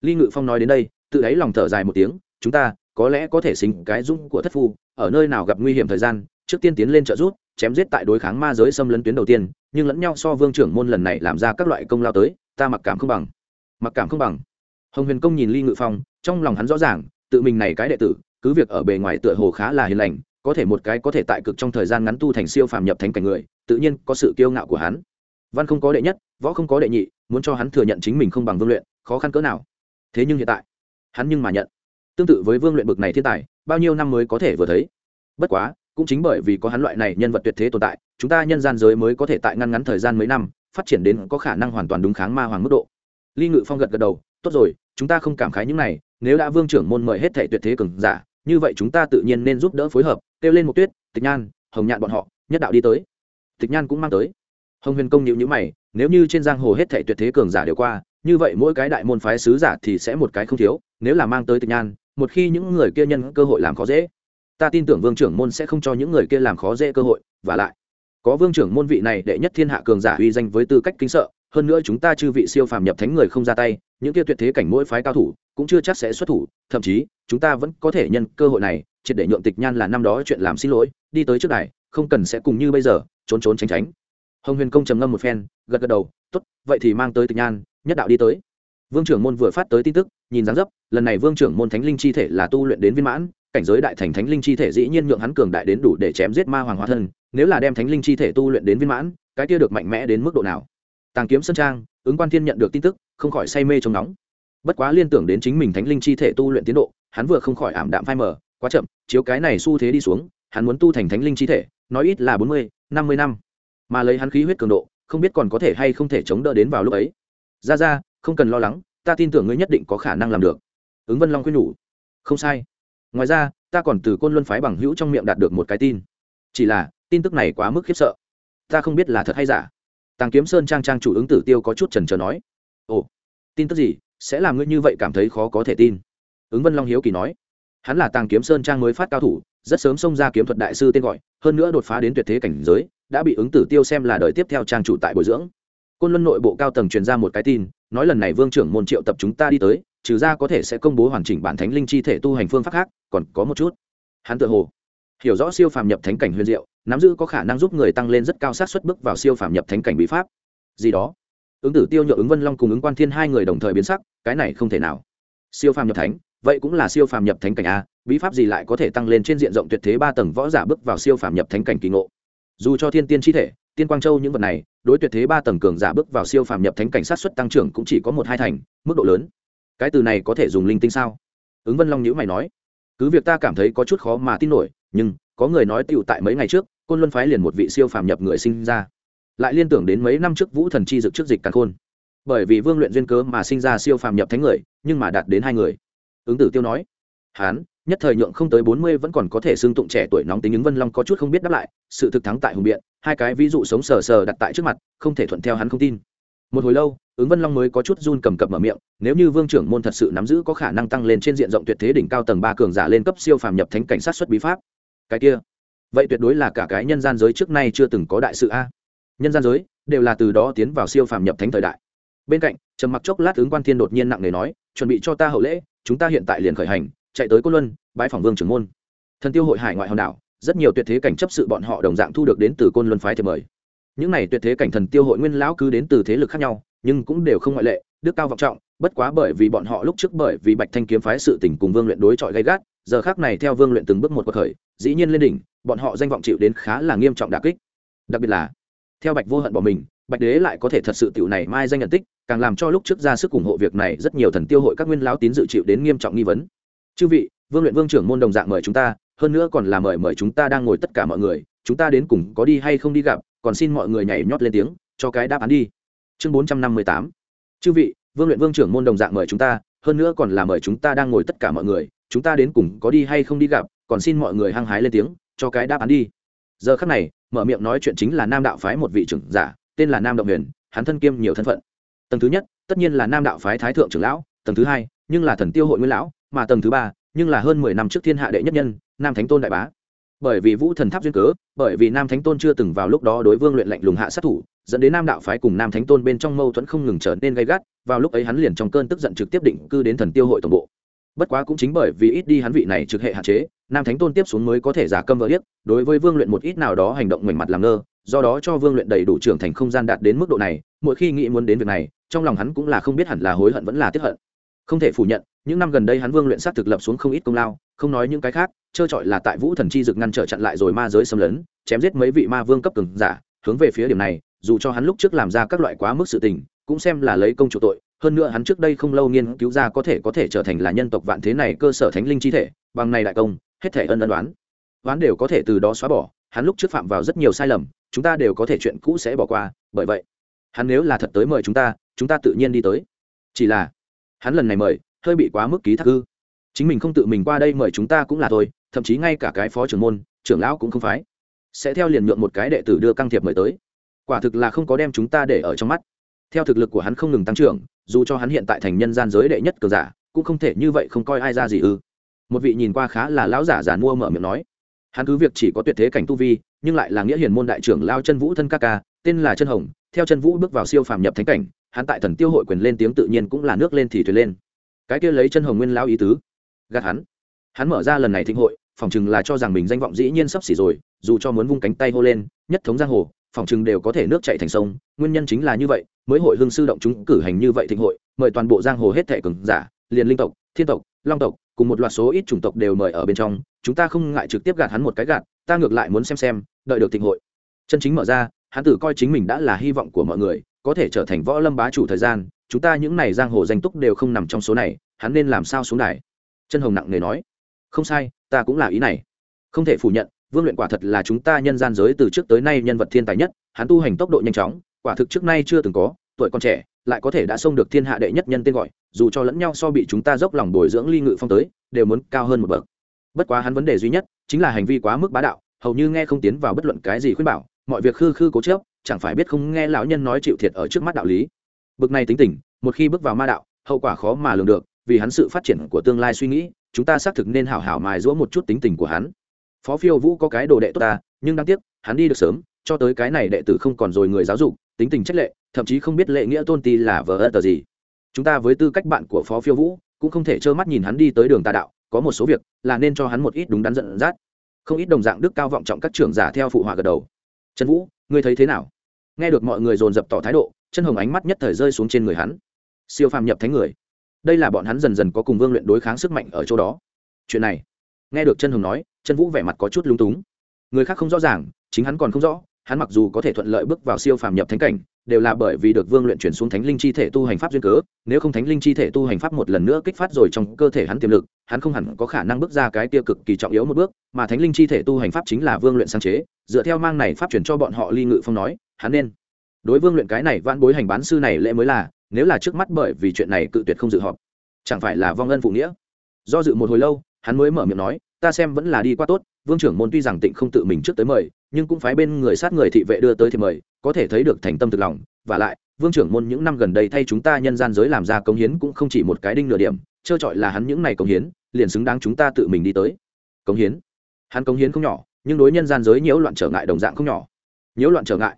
Speaker 1: Ly ngự phong nói đến đây, tự ấy lòng thở dài một tiếng, chúng ta có lẽ có thể xính cái dung của thất phu, ở nơi nào gặp nguy hiểm thời gian, trước tiên tiến lên trợ rút chém giết tại đối kháng ma giới xâm lấn tuyến đầu tiên, nhưng lẫn nhau so vương trưởng môn lần này làm ra các loại công lao tới, ta mặc cảm không bằng. Mặc cảm không bằng. Hồng huyền công nhìn ly ngự phong, trong lòng hắn rõ ràng, tự mình này cái đệ tử cứ việc ở bề ngoài tựa hồ khá là hiền lành, có thể một cái có thể tại cực trong thời gian ngắn tu thành siêu phàm nhập thành cảnh người, tự nhiên có sự kiêu ngạo của hắn. Văn không có đệ nhất, võ không có đệ nhị, muốn cho hắn thừa nhận chính mình không bằng vương luyện, khó khăn cỡ nào. Thế nhưng hiện tại, hắn nhưng mà nhận. Tương tự với vương luyện bực này thiên tài, bao nhiêu năm mới có thể vừa thấy. Bất quá, cũng chính bởi vì có hắn loại này nhân vật tuyệt thế tồn tại, chúng ta nhân gian giới mới có thể tại ngăn ngắn thời gian mấy năm, phát triển đến có khả năng hoàn toàn đúng kháng ma hoàng mức độ. Ly ngự phong gật gật đầu, tốt rồi, chúng ta không cảm khái những này, nếu đã vương trưởng môn mời hết thể tuyệt thế cường giả như vậy chúng ta tự nhiên nên giúp đỡ phối hợp, kêu lên một tuyết, tịch nhan, hồng nhạn bọn họ, nhất đạo đi tới. Tịch nhan cũng mang tới. Hồng huyền công nhịu nhữ mày, nếu như trên giang hồ hết thể tuyệt thế cường giả đều qua, như vậy mỗi cái đại môn phái sứ giả thì sẽ một cái không thiếu, nếu là mang tới tịch nhan, một khi những người kia nhân cơ hội làm khó dễ, ta tin tưởng vương trưởng môn sẽ không cho những người kia làm khó dễ cơ hội, và lại, có vương trưởng môn vị này đệ nhất thiên hạ cường giả uy danh với tư cách kính sợ, hơn nữa chúng ta chư vị siêu phàm nhập thánh người không ra tay, những kia tuyệt thế cảnh mỗi phái cao thủ cũng chưa chắc sẽ xuất thủ, thậm chí chúng ta vẫn có thể nhân cơ hội này, triệt để nhượng tịch nhan là năm đó chuyện làm xin lỗi, đi tới trước đài, không cần sẽ cùng như bây giờ, trốn trốn tránh tránh. Hồng huyền công trầm ngâm một phen, gật gật đầu, tốt, vậy thì mang tới tịch nhan, nhất đạo đi tới. Vương trưởng môn vừa phát tới tin tức, nhìn dáng dấp, lần này vương trưởng môn thánh linh chi thể là tu luyện đến viên mãn, cảnh giới đại thành thánh linh chi thể dĩ nhiên nhượng hắn cường đại đến đủ để chém giết ma hoàng hóa thân, nếu là đem thánh linh chi thể tu luyện đến viên mãn, cái kia được mạnh mẽ đến mức độ nào? Tàng kiếm sơn trang, ứng quan thiên nhận được tin tức, không khỏi say mê trong nóng. Bất quá liên tưởng đến chính mình thánh linh chi thể tu luyện tiến độ hắn vừa không khỏi ảm đạm phai mờ, quá chậm, chiếu cái này xu thế đi xuống, hắn muốn tu thành thánh linh chi thể, nói ít là bốn mươi, năm mươi năm. Mà lấy hắn khí huyết cường độ, không biết còn có thể hay không thể chống đỡ đến vào lúc ấy. Ra ra, không cần lo lắng, ta tin tưởng ngươi nhất định có khả năng làm được. Ứng vân long khuyên nhủ. Không sai. Ngoài ra, ta còn từ côn luân phái bằng hữu trong miệng đạt được một cái tin. Chỉ là, tin tức này quá mức khiếp sợ. Ta không biết là thật hay giả. Tàng kiếm sơn trang trang chủ ứng tử tiêu có chút trần trờ nói. Ồ, tin tức gì? Sẽ làm ngươi như vậy cảm thấy khó có thể tin ứng vân long hiếu kỳ nói, hắn là tàng kiếm sơn trang mới phát cao thủ, rất sớm xông ra kiếm thuật đại sư tên gọi, hơn nữa đột phá đến tuyệt thế cảnh giới, đã bị ứng tử tiêu xem là đời tiếp theo trang chủ tại bồi dưỡng. Côn luân nội bộ cao tầng truyền ra một cái tin, nói lần này vương trưởng môn triệu tập chúng ta đi tới, trừ ra có thể sẽ công bố hoàn chỉnh bản thánh linh chi thể tu hành phương pháp khác, còn có một chút. Hắn tự hồ hiểu rõ siêu phàm nhập thánh cảnh huyền diệu, nắm giữ có khả năng giúp người tăng lên rất cao sát xuất bước vào siêu phàm nhập thánh cảnh bí pháp. Gì đó? Ứng tử tiêu nhựa ứng vân long cùng ứng quan thiên hai người đồng thời biến sắc, cái này không thể nào. Siêu phàm nhập thánh vậy cũng là siêu phàm nhập thánh cảnh a, bí pháp gì lại có thể tăng lên trên diện rộng tuyệt thế ba tầng võ giả bước vào siêu phàm nhập thánh cảnh kỳ ngộ? Dù cho thiên tiên chi thể, tiên quang châu những vật này, đối tuyệt thế ba tầng cường giả bước vào siêu phàm nhập thánh cảnh sát xuất tăng trưởng cũng chỉ có một hai thành, mức độ lớn. Cái từ này có thể dùng linh tinh sao? Ứng vân long nhữ mày nói. Cứ việc ta cảm thấy có chút khó mà tin nổi, nhưng, có người nói tựu tại mấy ngày trước, côn luân phái liền một vị siêu phàm nhập người sinh ra. Lại liên tưởng đến mấy năm trước vũ thần chi dực trước dịch càng khôn. Bởi vì vương luyện duyên cớ mà sinh ra siêu phàm nhập thánh người, nhưng mà đạt đến hai người ứng tử tiêu nói, hán, nhất thời nhượng không tới bốn mươi vẫn còn có thể xưng tụng trẻ tuổi nóng tính ứng vân long có chút không biết đáp lại, sự thực thắng tại hùng biện, hai cái ví dụ sống sờ sờ đặt tại trước mặt, không thể thuận theo hắn không tin. Một hồi lâu, ứng vân long mới có chút run cầm cập mở miệng, nếu như vương trưởng môn thật sự nắm giữ có khả năng tăng lên trên diện rộng tuyệt thế đỉnh cao tầng ba cường giả lên cấp siêu phàm nhập thánh cảnh sát xuất bí pháp. Cái kia? Vậy tuyệt đối là cả cái nhân gian giới trước nay chưa từng có đại sự a. Nhân gian giới đều là từ đó tiến vào siêu phàm nhập thánh thời đại. Bên cạnh, trầm mặc chốc lát ứng quan thiên đột nhiên nặng nề nói, chuẩn bị cho ta hậu lễ chúng ta hiện tại liền khởi hành, chạy tới côn luân bãi phòng vương trưởng môn. Thần tiêu hội hải ngoại hòn đảo, rất nhiều tuyệt thế cảnh chấp sự bọn họ đồng dạng thu được đến từ côn luân phái thiệp mời. Những này tuyệt thế cảnh thần tiêu hội nguyên lão cứ đến từ thế lực khác nhau, nhưng cũng đều không ngoại lệ, đức cao vọng trọng, bất quá bởi vì bọn họ lúc trước bởi vì bạch thanh kiếm phái sự tình cùng vương luyện đối chọi gay gắt, giờ khác này theo vương luyện từng bước một cuộc khởi, dĩ nhiên lên đỉnh, bọn họ danh vọng chịu đến khá là nghiêm trọng đà kích. Đặc biệt là, theo bạch vô hận bỏ mình bạch đế lại có thể thật sự tiểu này mai danh nhận tích, càng làm cho lúc trước ra sức ủng hộ việc này rất nhiều thần tiêu hội các nguyên lão tín dự chịu đến nghiêm trọng nghi vấn. Chư vị, vương luyện vương trưởng môn đồng dạng mời chúng ta, hơn nữa còn là mời mời chúng ta đang ngồi tất cả mọi người, chúng ta đến cùng có đi hay không đi gặp, còn xin mọi người nhảy nhót lên tiếng, cho cái đáp án đi. Chương bốn trăm năm mươi tám. Chư vị, vương luyện vương trưởng môn đồng dạng mời chúng ta, hơn nữa còn là mời chúng ta đang ngồi tất cả mọi người, chúng ta đến cùng có đi hay không đi gặp, còn xin mọi người hăng hái lên tiếng, cho cái đáp án đi. Giờ khắc này, mở miệng nói chuyện chính là nam đạo phái một vị trưởng giả tên là nam động huyền, hắn thân kiêm nhiều thân phận. Tầng thứ nhất, tất nhiên là nam đạo phái thái thượng trưởng lão, tầng thứ hai, nhưng là thần tiêu hội nguyên lão, mà tầng thứ ba, nhưng là hơn mười năm trước thiên hạ đệ nhất nhân, nam thánh tôn đại bá. Bởi vì vũ thần tháp duyên cớ, bởi vì nam thánh tôn chưa từng vào lúc đó đối vương luyện lạnh lùng hạ sát thủ, dẫn đến nam đạo phái cùng nam thánh tôn bên trong mâu thuẫn không ngừng trở nên gay gắt, vào lúc ấy hắn liền trong cơn tức giận trực tiếp định cư đến thần tiêu hội tổng bộ bất quá cũng chính bởi vì ít đi hắn vị này trực hệ hạn chế, nam thánh tôn tiếp xuống mới có thể giả câm vỡ điếc, đối với vương luyện một ít nào đó hành động mảnh mặt làm ngơ, do đó cho vương luyện đầy đủ trưởng thành không gian đạt đến mức độ này, mỗi khi nghĩ muốn đến việc này, trong lòng hắn cũng là không biết hẳn là hối hận vẫn là tiếp hận. Không thể phủ nhận, những năm gần đây hắn vương luyện sát thực lập xuống không ít công lao, không nói những cái khác trơ trọi là tại vũ thần chi dực ngăn trở chặn lại rồi ma giới xâm lấn, chém giết mấy vị ma vương cấp cường giả, hướng về phía điểm này, dù cho hắn lúc trước làm ra các loại quá mức sự tình, cũng xem là lấy công chủ tội hơn nữa hắn trước đây không lâu nghiên cứu ra có thể có thể trở thành là nhân tộc vạn thế này cơ sở thánh linh chi thể, bằng này đại công, hết thể ân ân đoán. Đoán đều có thể từ đó xóa bỏ, hắn lúc trước phạm vào rất nhiều sai lầm, chúng ta đều có thể chuyện cũ sẽ bỏ qua, bởi vậy, hắn nếu là thật tới mời chúng ta chúng ta tự nhiên đi tới. Chỉ là, hắn lần này mời, hơi bị quá mức ký thác ư. Chính mình không tự mình qua đây mời chúng ta cũng là thôi, thậm chí ngay cả cái phó trưởng môn, trưởng lão cũng không phái sẽ theo liền nhượng một cái đệ tử đưa can thiệp mời tới. Quả thực là không có đem chúng ta để ở trong mắt theo thực lực của hắn không ngừng tăng trưởng, dù cho hắn hiện tại thành nhân gian giới đệ nhất cờ giả, cũng không thể như vậy không coi ai ra gì ư. Một vị nhìn qua khá là lão giả giả mua mở miệng nói, hắn cứ việc chỉ có tuyệt thế cảnh tu vi, nhưng lại là nghĩa hiền môn đại trưởng lao chân vũ thân ca ca, tên là chân hồng, theo chân vũ bước vào siêu phàm nhập thánh cảnh, hắn tại thần tiêu hội quyền lên tiếng tự nhiên cũng là nước lên thì thuyền lên. Cái kia lấy chân hồng nguyên lao ý tứ, gạt hắn. Hắn mở ra lần này thịnh hội, phỏng chừng là cho rằng mình danh vọng dĩ nhiên sắp xỉ rồi, dù cho muốn vung cánh tay hô lên, nhất thống giang hồ phòng chừng đều có thể nước chảy thành sông, nguyên nhân chính là như vậy, mới hội hương sư động chúng cử hành như vậy thịnh hội, mời toàn bộ giang hồ hết thệ cường giả, liền linh tộc, thiên tộc, long tộc, cùng một loạt số ít chủng tộc đều mời ở bên trong, chúng ta không ngại trực tiếp gạt hắn một cái gạt, ta ngược lại muốn xem xem, đợi được thịnh hội. Chân chính mở ra, hắn tử coi chính mình đã là hy vọng của mọi người, có thể trở thành võ lâm bá chủ thời gian, chúng ta những này giang hồ danh túc đều không nằm trong số này, hắn nên làm sao xuống đài? Chân hồng nặng nề nói. Không sai, ta cũng là ý này. Không thể phủ nhận vương luyện quả thật là chúng ta nhân gian giới từ trước tới nay nhân vật thiên tài nhất, hắn tu hành tốc độ nhanh chóng, quả thực trước nay chưa từng có, tuổi còn trẻ, lại có thể đã xông được thiên hạ đệ nhất nhân tên gọi, dù cho lẫn nhau so bị chúng ta dốc lòng bồi dưỡng ly ngự phong tới, đều muốn cao hơn một bậc. Bất quá hắn vấn đề duy nhất, chính là hành vi quá mức bá đạo, hầu như nghe không tiến vào bất luận cái gì khuyên bảo, mọi việc khư khư cố chớp chẳng phải biết không nghe lão nhân nói chịu thiệt ở trước mắt đạo lý. Bực này tính tình, một khi bước vào ma đạo, hậu quả khó mà lường được, vì hắn sự phát triển của tương lai suy nghĩ, chúng ta xác thực nên hảo hảo mài giũa một chút tính tình của hắn phó phiêu vũ có cái đồ đệ tốt ta, nhưng đáng tiếc, hắn đi được sớm, cho tới cái này đệ tử không còn rồi người giáo dục, tính tình trách lệ, thậm chí không biết lệ nghĩa tôn ti là vờ ơ tờ gì. Chúng ta với tư cách bạn của phó phiêu vũ, cũng không thể trơ mắt nhìn hắn đi tới đường tà đạo, có một số việc, là nên cho hắn một ít đúng đắn giận dắt. Không ít đồng dạng đức cao vọng trọng các trưởng giả theo phụ họa gật đầu. Trần vũ, ngươi thấy thế nào? Nghe được mọi người dồn dập tỏ thái độ, chân hồng ánh mắt nhất thời rơi xuống trên người hắn. Siêu phàm nhập thánh người. Đây là bọn hắn dần dần có cùng vương luyện đối kháng sức mạnh ở chỗ đó. Chuyện này, nghe được chân hồng nói chân vũ vẻ mặt có chút lúng túng. Người khác không rõ ràng, chính hắn còn không rõ, hắn mặc dù có thể thuận lợi bước vào siêu phàm nhập thánh cảnh, đều là bởi vì được vương luyện chuyển xuống thánh linh chi thể tu hành pháp duyên cớ, nếu không thánh linh chi thể tu hành pháp một lần nữa kích phát rồi trong cơ thể hắn tiềm lực, hắn không hẳn có khả năng bước ra cái tiêu cực kỳ trọng yếu một bước, mà thánh linh chi thể tu hành pháp chính là vương luyện sáng chế, dựa theo mang này pháp chuyển cho bọn họ ly ngự phong nói, hắn nên đối vương luyện cái này van bối hành bán sư này lễ mới là, nếu là trước mắt bởi vì chuyện này cự tuyệt không dự họp, chẳng phải là vong ân phụ nghĩa. Do dự một hồi lâu, hắn mới mở miệng nói ta xem vẫn là đi qua tốt, vương trưởng môn tuy rằng tịnh không tự mình trước tới mời, nhưng cũng phái bên người sát người thị vệ đưa tới thì mời, có thể thấy được thành tâm thực lòng. Và lại, vương trưởng môn những năm gần đây thay chúng ta nhân gian giới làm ra công hiến cũng không chỉ một cái đinh nửa điểm trơ trọi là hắn những này công hiến, liền xứng đáng chúng ta tự mình đi tới. Công hiến? Hắn công hiến không nhỏ, nhưng đối nhân gian giới nhiễu loạn trở ngại đồng dạng không nhỏ. Nhiễu loạn trở ngại.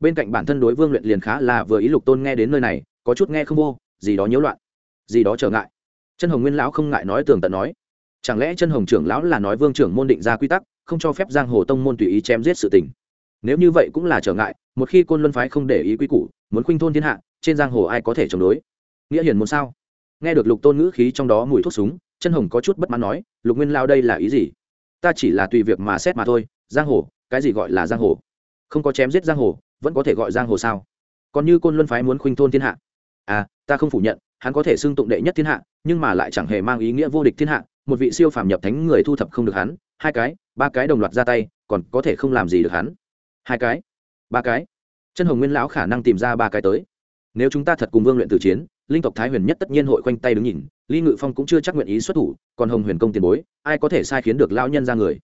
Speaker 1: Bên cạnh bản thân đối vương luyện liền khá là vừa ý lục tôn nghe đến nơi này, có chút nghe không vô, gì đó nhiễu loạn, gì đó trở ngại. Chân hồng nguyên lão không ngại nói tường tận nói chẳng lẽ chân hồng trưởng lão là nói vương trưởng môn định ra quy tắc, không cho phép giang hồ tông môn tùy ý chém giết sự tình? Nếu như vậy cũng là trở ngại, một khi côn luân phái không để ý quy củ, muốn khuynh thôn thiên hạ, trên giang hồ ai có thể chống đối? Nghĩa hiển muốn sao? Nghe được lục tôn ngữ khí trong đó mùi thuốc súng, chân hồng có chút bất mãn nói, lục nguyên lao đây là ý gì? Ta chỉ là tùy việc mà xét mà thôi, giang hồ, cái gì gọi là giang hồ? Không có chém giết giang hồ, vẫn có thể gọi giang hồ sao? Còn như côn luân phái muốn khuynh thôn thiên hạ. À ta không phủ nhận hắn có thể xưng tụng đệ nhất thiên hạ, nhưng mà lại chẳng hề mang ý nghĩa vô địch thiên hạ, một vị siêu phàm nhập thánh người thu thập không được hắn, hai cái, ba cái đồng loạt ra tay, còn có thể không làm gì được hắn. Hai cái, ba cái. Chân hồng nguyên lão khả năng tìm ra ba cái tới. Nếu chúng ta thật cùng vương luyện tử chiến, linh tộc thái huyền nhất tất nhiên hội khoanh tay đứng nhìn ly ngự phong cũng chưa chắc nguyện ý xuất thủ, còn hồng huyền công tiền bối, ai có thể sai khiến được lão nhân ra người?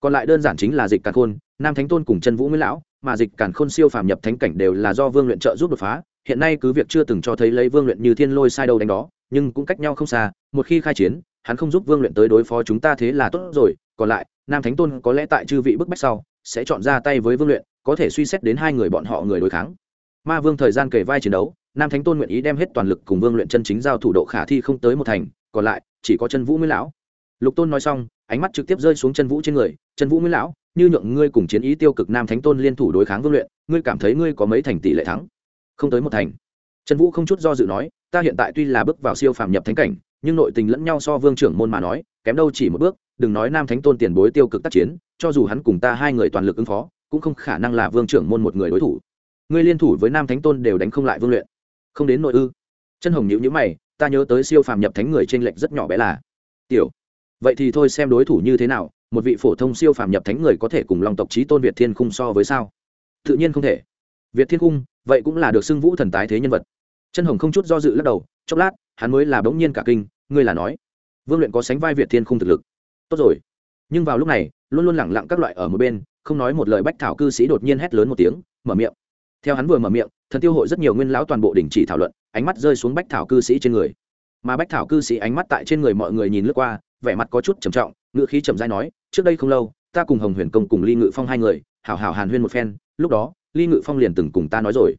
Speaker 1: Còn lại đơn giản chính là dịch càn khôn, nam thánh tôn cùng chân vũ nguyên lão, mà dịch càn khôn siêu phàm nhập thánh cảnh đều là do vương luyện trợ giúp đột phá hiện nay cứ việc chưa từng cho thấy lấy vương luyện như thiên lôi sai đâu đánh đó, nhưng cũng cách nhau không xa, một khi khai chiến, hắn không giúp vương luyện tới đối phó chúng ta thế là tốt rồi, còn lại, nam thánh tôn có lẽ tại chư vị bức bách sau, sẽ chọn ra tay với vương luyện, có thể suy xét đến hai người bọn họ người đối kháng. Ma vương thời gian kể vai chiến đấu, nam thánh tôn nguyện ý đem hết toàn lực cùng vương luyện chân chính giao thủ độ khả thi không tới một thành, còn lại, chỉ có chân vũ nguyên lão. Lục tôn nói xong, ánh mắt trực tiếp rơi xuống chân vũ trên người, chân vũ nguyên lão, như nhượng ngươi cùng chiến ý tiêu cực nam thánh tôn liên thủ đối kháng vương luyện, ngươi cảm thấy ngươi có mấy thành tỷ lệ thắng? Không tới một thành. Trần vũ không chút do dự nói, ta hiện tại tuy là bước vào siêu phàm nhập thánh cảnh, nhưng nội tình lẫn nhau so vương trưởng môn mà nói, kém đâu chỉ một bước, đừng nói nam thánh tôn tiền bối tiêu cực tác chiến, cho dù hắn cùng ta hai người toàn lực ứng phó, cũng không khả năng là vương trưởng môn một người đối thủ. Ngươi liên thủ với nam thánh tôn đều đánh không lại vương luyện. Không đến nội ư? Chân hồng nhữ nhữ mày, ta nhớ tới siêu phàm nhập thánh người t r ê n lệch rất nhỏ bé là tiểu, vậy thì thôi xem đối thủ như thế nào, một vị phổ thông siêu phàm nhập thánh người có thể cùng lòng tộc trí tôn việt thiên khung so với sao? Tự nhiên không thể việt thiên khung vậy cũng là được xưng vũ thần tái thế nhân vật. Chân hồng không chút do dự lắc đầu, chốc lát, hắn mới là bỗng nhiên cả kinh, ngươi là nói, vương luyện có sánh vai việt thiên khung thực lực. Tốt rồi. Nhưng vào lúc này, luôn luôn lẳng lặng các loại ở một bên, không nói một lời bách thảo cư sĩ đột nhiên hét lớn một tiếng, mở miệng. Theo hắn vừa mở miệng, thần tiêu hội rất nhiều nguyên lão toàn bộ đình chỉ thảo luận, ánh mắt rơi xuống bách thảo cư sĩ trên người. Mà bách thảo cư sĩ ánh mắt tại trên người mọi người nhìn lướt qua, vẻ mặt có chút trầm trọng ngựa khí trầm dai nói, trước đây không lâu, ta cùng hồng huyền công cùng ly ngự phong hai người, hảo hảo hàn huyên một phen, lúc đó ly ngự phong liền từng cùng ta nói rồi.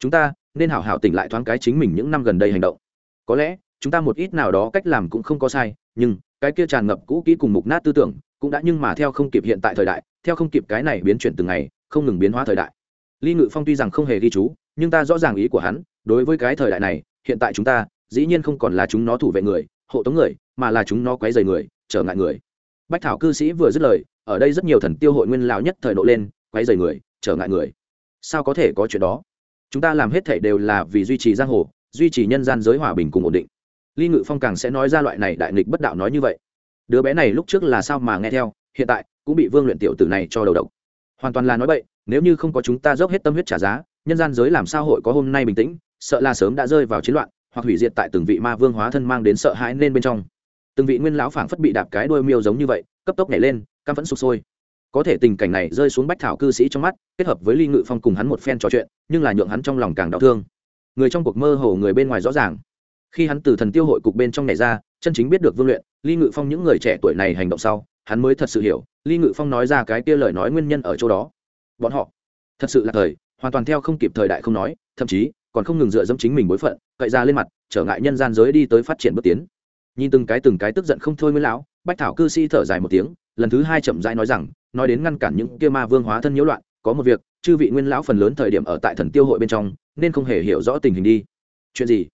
Speaker 1: Chúng ta nên hảo hảo tỉnh lại thoáng cái chính mình những năm gần đây hành động. Có lẽ, chúng ta một ít nào đó cách làm cũng không có sai, nhưng cái kia tràn ngập cũ kỹ cùng mục nát tư tưởng cũng đã nhưng mà theo không kịp hiện tại thời đại, theo không kịp cái này biến chuyển từng ngày, không ngừng biến hóa thời đại. Ly ngự phong tuy rằng không hề ghi chú, nhưng ta rõ ràng ý của hắn, đối với cái thời đại này, hiện tại chúng ta dĩ nhiên không còn là chúng nó thủ vệ người, hộ tống người, mà là chúng nó quấy dày người, trở ngại người. Bách thảo cư sĩ vừa dứt lời, ở đây rất nhiều thần tiêu hội nguyên Lao nhất thời nộ lên, quấy dày người, trở ngại người sao có thể có chuyện đó? Chúng ta làm hết thể đều là vì duy trì giang hồ, duy trì nhân gian giới hòa bình cùng ổn định. Ly ngự phong càng sẽ nói ra loại này đại nghịch bất đạo nói như vậy. Đứa bé này lúc trước là sao mà nghe theo, hiện tại cũng bị vương luyện tiểu tử này cho đầu độc. Hoàn toàn là nói vậy nếu như không có chúng ta dốc hết tâm huyết trả giá, nhân gian giới làm sao hội có hôm nay bình tĩnh, sợ là sớm đã rơi vào chiến loạn, hoặc hủy diệt tại từng vị ma vương hóa thân mang đến sợ hãi nên bên trong. Từng vị nguyên lão phảng phất bị đạp cái đuôi miêu giống như vậy, cấp tốc nhảy lên, căm phẫn sụp sôi có thể tình cảnh này rơi xuống bách thảo cư sĩ trong mắt, kết hợp với ly ngự phong cùng hắn một phen trò chuyện, nhưng là nhượng hắn trong lòng càng đau thương. Người trong cuộc mơ hồ người bên ngoài rõ ràng. Khi hắn từ thần tiêu hội cục bên trong này ra, chân chính biết được vương luyện, ly ngự phong những người trẻ tuổi này hành động sau, hắn mới thật sự hiểu, ly ngự phong nói ra cái kia lời nói nguyên nhân ở chỗ đó. Bọn họ, thật sự là thời, hoàn toàn theo không kịp thời đại không nói, thậm chí, còn không ngừng dựa dẫm chính mình bối phận, cậy ra lên mặt, trở ngại nhân gian giới đi tới phát triển bước tiến. Nhìn từng cái từng cái tức giận không thôi mới lão, bách thảo cư sĩ thở dài một tiếng, lần thứ hai chậm rãi nói rằng nói đến ngăn cản những kia ma vương hóa thân nhiễu loạn, có một việc, chư vị nguyên lão phần lớn thời điểm ở tại thần tiêu hội bên trong, nên không hề hiểu rõ tình hình đi. Chuyện gì?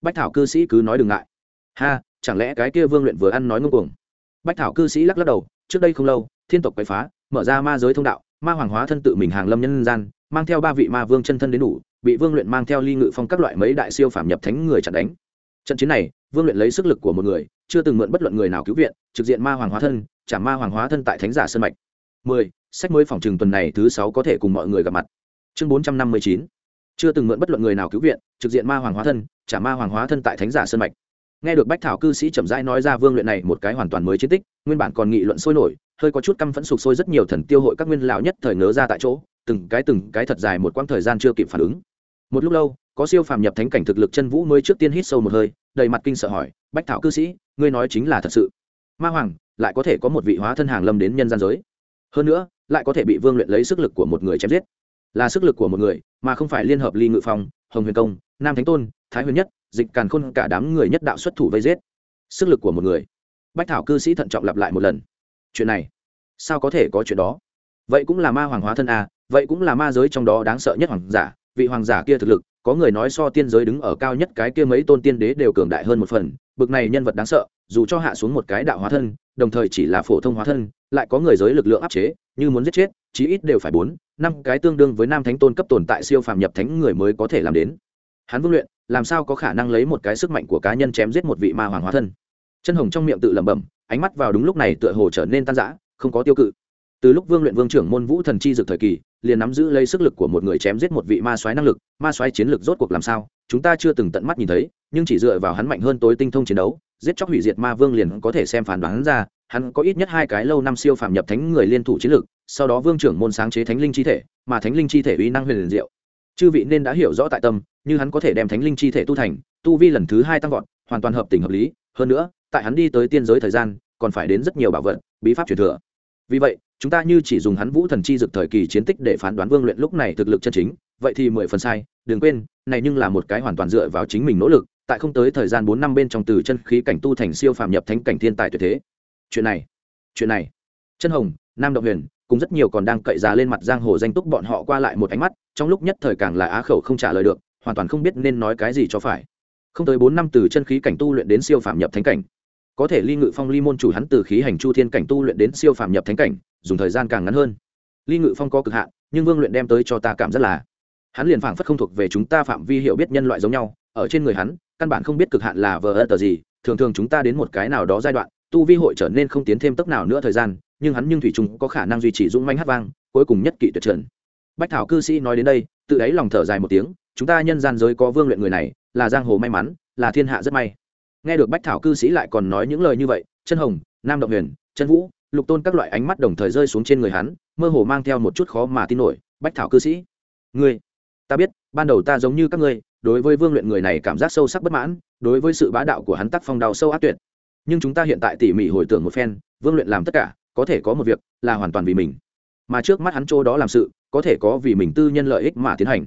Speaker 1: Bách thảo cư sĩ cứ nói đừng ngại. Ha, chẳng lẽ cái kia vương luyện vừa ăn nói ngông cuồng? Bách thảo cư sĩ lắc lắc đầu, trước đây không lâu, thiên tộc quậy phá, mở ra ma giới thông đạo, ma hoàng hóa thân tự mình hàng lâm nhân gian, mang theo ba vị ma vương chân thân đến đủ, bị vương luyện mang theo ly ngự phong các loại mấy đại siêu phạm nhập thánh người chặn đánh. Trận chiến này, vương luyện lấy sức lực của một người, chưa từng mượn bất luận người nào cứu viện, trực diện ma hoàng hóa thân, trả ma hoàng hóa thân tại thánh giả sơn mạch mười, sách mới phòng trừng tuần này thứ sáu có thể cùng mọi người gặp mặt. Chương bốn trăm năm mươi chín. Chưa từng mượn bất luận người nào cứu viện, trực diện ma hoàng hóa thân, trả ma hoàng hóa thân tại thánh giả sơn mạch. Nghe được bách thảo cư sĩ chậm rãi nói ra vương luyện này một cái hoàn toàn mới chiến tích, nguyên bản còn nghị luận sôi nổi, hơi có chút căm phẫn sụp sôi rất nhiều thần tiêu hội các nguyên lão nhất thời ngớ ra tại chỗ, từng cái từng cái thật dài một quãng thời gian chưa kịp phản ứng. Một lúc lâu, có siêu phàm nhập thánh cảnh thực lực chân vũ mới trước tiên hít sâu một hơi, đầy mặt kinh sợ hỏi, bách thảo cư sĩ, ngươi nói chính là thật sự. Ma hoàng, lại có thể có một vị hóa thân hàng lâm đến nhân gian giới? Hơn nữa, lại có thể bị vương luyện lấy sức lực của một người chém giết. Là sức lực của một người, mà không phải liên hợp ly ngự phong, hồng huyền công, nam thánh tôn, thái huyền nhất, dịch càn khôn cả đám người nhất đạo xuất thủ vây giết. Sức lực của một người. Bách thảo cư sĩ thận trọng lặp lại một lần. Chuyện này, sao có thể có chuyện đó? Vậy cũng là ma hoàng hóa thân à vậy cũng là ma giới trong đó đáng sợ nhất hoàng giả, vị hoàng giả kia thực lực, có người nói so tiên giới đứng ở cao nhất cái kia mấy tôn tiên đế đều cường đại hơn một phần, bực này nhân vật đáng sợ, dù cho hạ xuống một cái đạo hóa thân đồng thời chỉ là phổ thông hóa thân, lại có người giới lực lượng áp chế, như muốn giết chết, chí ít đều phải bốn, năm cái tương đương với nam thánh tôn cấp tồn tại siêu phàm nhập thánh người mới có thể làm đến. Hắn vương luyện, làm sao có khả năng lấy một cái sức mạnh của cá nhân chém giết một vị ma hoàng hóa thân? Chân hồng trong miệng tự lẩm bẩm, ánh mắt vào đúng lúc này tựa hồ trở nên tan rã, không có tiêu cự. Từ lúc vương luyện vương trưởng môn vũ thần chi dược thời kỳ, liền nắm giữ lấy sức lực của một người chém giết một vị ma soái năng lực, ma soái chiến lược rốt cuộc làm sao, chúng ta chưa từng tận mắt nhìn thấy, nhưng chỉ dựa vào hắn mạnh hơn tối tinh thông chiến đấu giết chóc hủy diệt ma vương liền có thể xem phán đoán ra, hắn có ít nhất hai cái lâu năm siêu phạm nhập thánh người liên thủ chiến lược, sau đó vương trưởng môn sáng chế thánh linh chi thể, mà thánh linh chi thể uy năng huyền liền diệu. Chư vị nên đã hiểu rõ tại tâm, như hắn có thể đem thánh linh chi thể tu thành, tu vi lần thứ hai tăng vọt, hoàn toàn hợp tình hợp lý. Hơn nữa, tại hắn đi tới tiên giới thời gian, còn phải đến rất nhiều bảo vật, bí pháp truyền thừa. Vì vậy, chúng ta như chỉ dùng hắn vũ thần chi dực thời kỳ chiến tích để phán đoán vương luyện lúc này thực lực chân chính, vậy thì mười phần sai, đừng quên, này nhưng là một cái hoàn toàn dựa vào chính mình nỗ lực tại không tới thời gian bốn năm bên trong từ chân khí cảnh tu thành siêu phàm nhập thánh cảnh thiên tài tuyệt thế. Chuyện này chuyện này. Chân hồng, nam động huyền, cùng rất nhiều còn đang cậy giá lên mặt giang hồ danh túc bọn họ qua lại một ánh mắt, trong lúc nhất thời càng là á khẩu không trả lời được, hoàn toàn không biết nên nói cái gì cho phải. Không tới bốn năm từ chân khí cảnh tu luyện đến siêu phàm nhập thánh cảnh. Có thể ly ngự phong ly môn chủ hắn từ khí hành chu thiên cảnh tu luyện đến siêu phàm nhập thánh cảnh, dùng thời gian càng ngắn hơn. Ly ngự phong có cực hạn, nhưng vương luyện đem tới cho ta cảm rất là. Hắn liền phảng phất không thuộc về chúng ta phạm vi hiểu biết nhân loại giống nhau, ở trên người hắn căn bản không biết cực hạn là vờ ơ tờ gì, thường thường chúng ta đến một cái nào đó giai đoạn, tu vi hội trở nên không tiến thêm tốc nào nữa thời gian, nhưng hắn nhưng thủy chung có khả năng duy trì dũng manh hát vang, cuối cùng nhất kỵ tuyệt trần. Bách thảo cư sĩ nói đến đây, tự đáy lòng thở dài một tiếng, chúng ta nhân gian giới có vương luyện người này, là giang hồ may mắn, là thiên hạ rất may. Nghe được bách thảo cư sĩ lại còn nói những lời như vậy, chân hồng, nam động huyền, chân vũ, lục tôn các loại ánh mắt đồng thời rơi xuống trên người hắn, mơ hồ mang theo một chút khó mà tin nổi, bách thảo cư sĩ, ngươi, ta biết, ban đầu ta giống như các ngươi đối với vương luyện người này cảm giác sâu sắc bất mãn, đối với sự bá đạo của hắn tác phong đào sâu ác tuyệt. Nhưng chúng ta hiện tại tỉ mỉ hồi tưởng một phen, vương luyện làm tất cả, có thể có một việc, là hoàn toàn vì mình. Mà trước mắt hắn chỗ đó làm sự, có thể có vì mình tư nhân lợi ích mà tiến hành.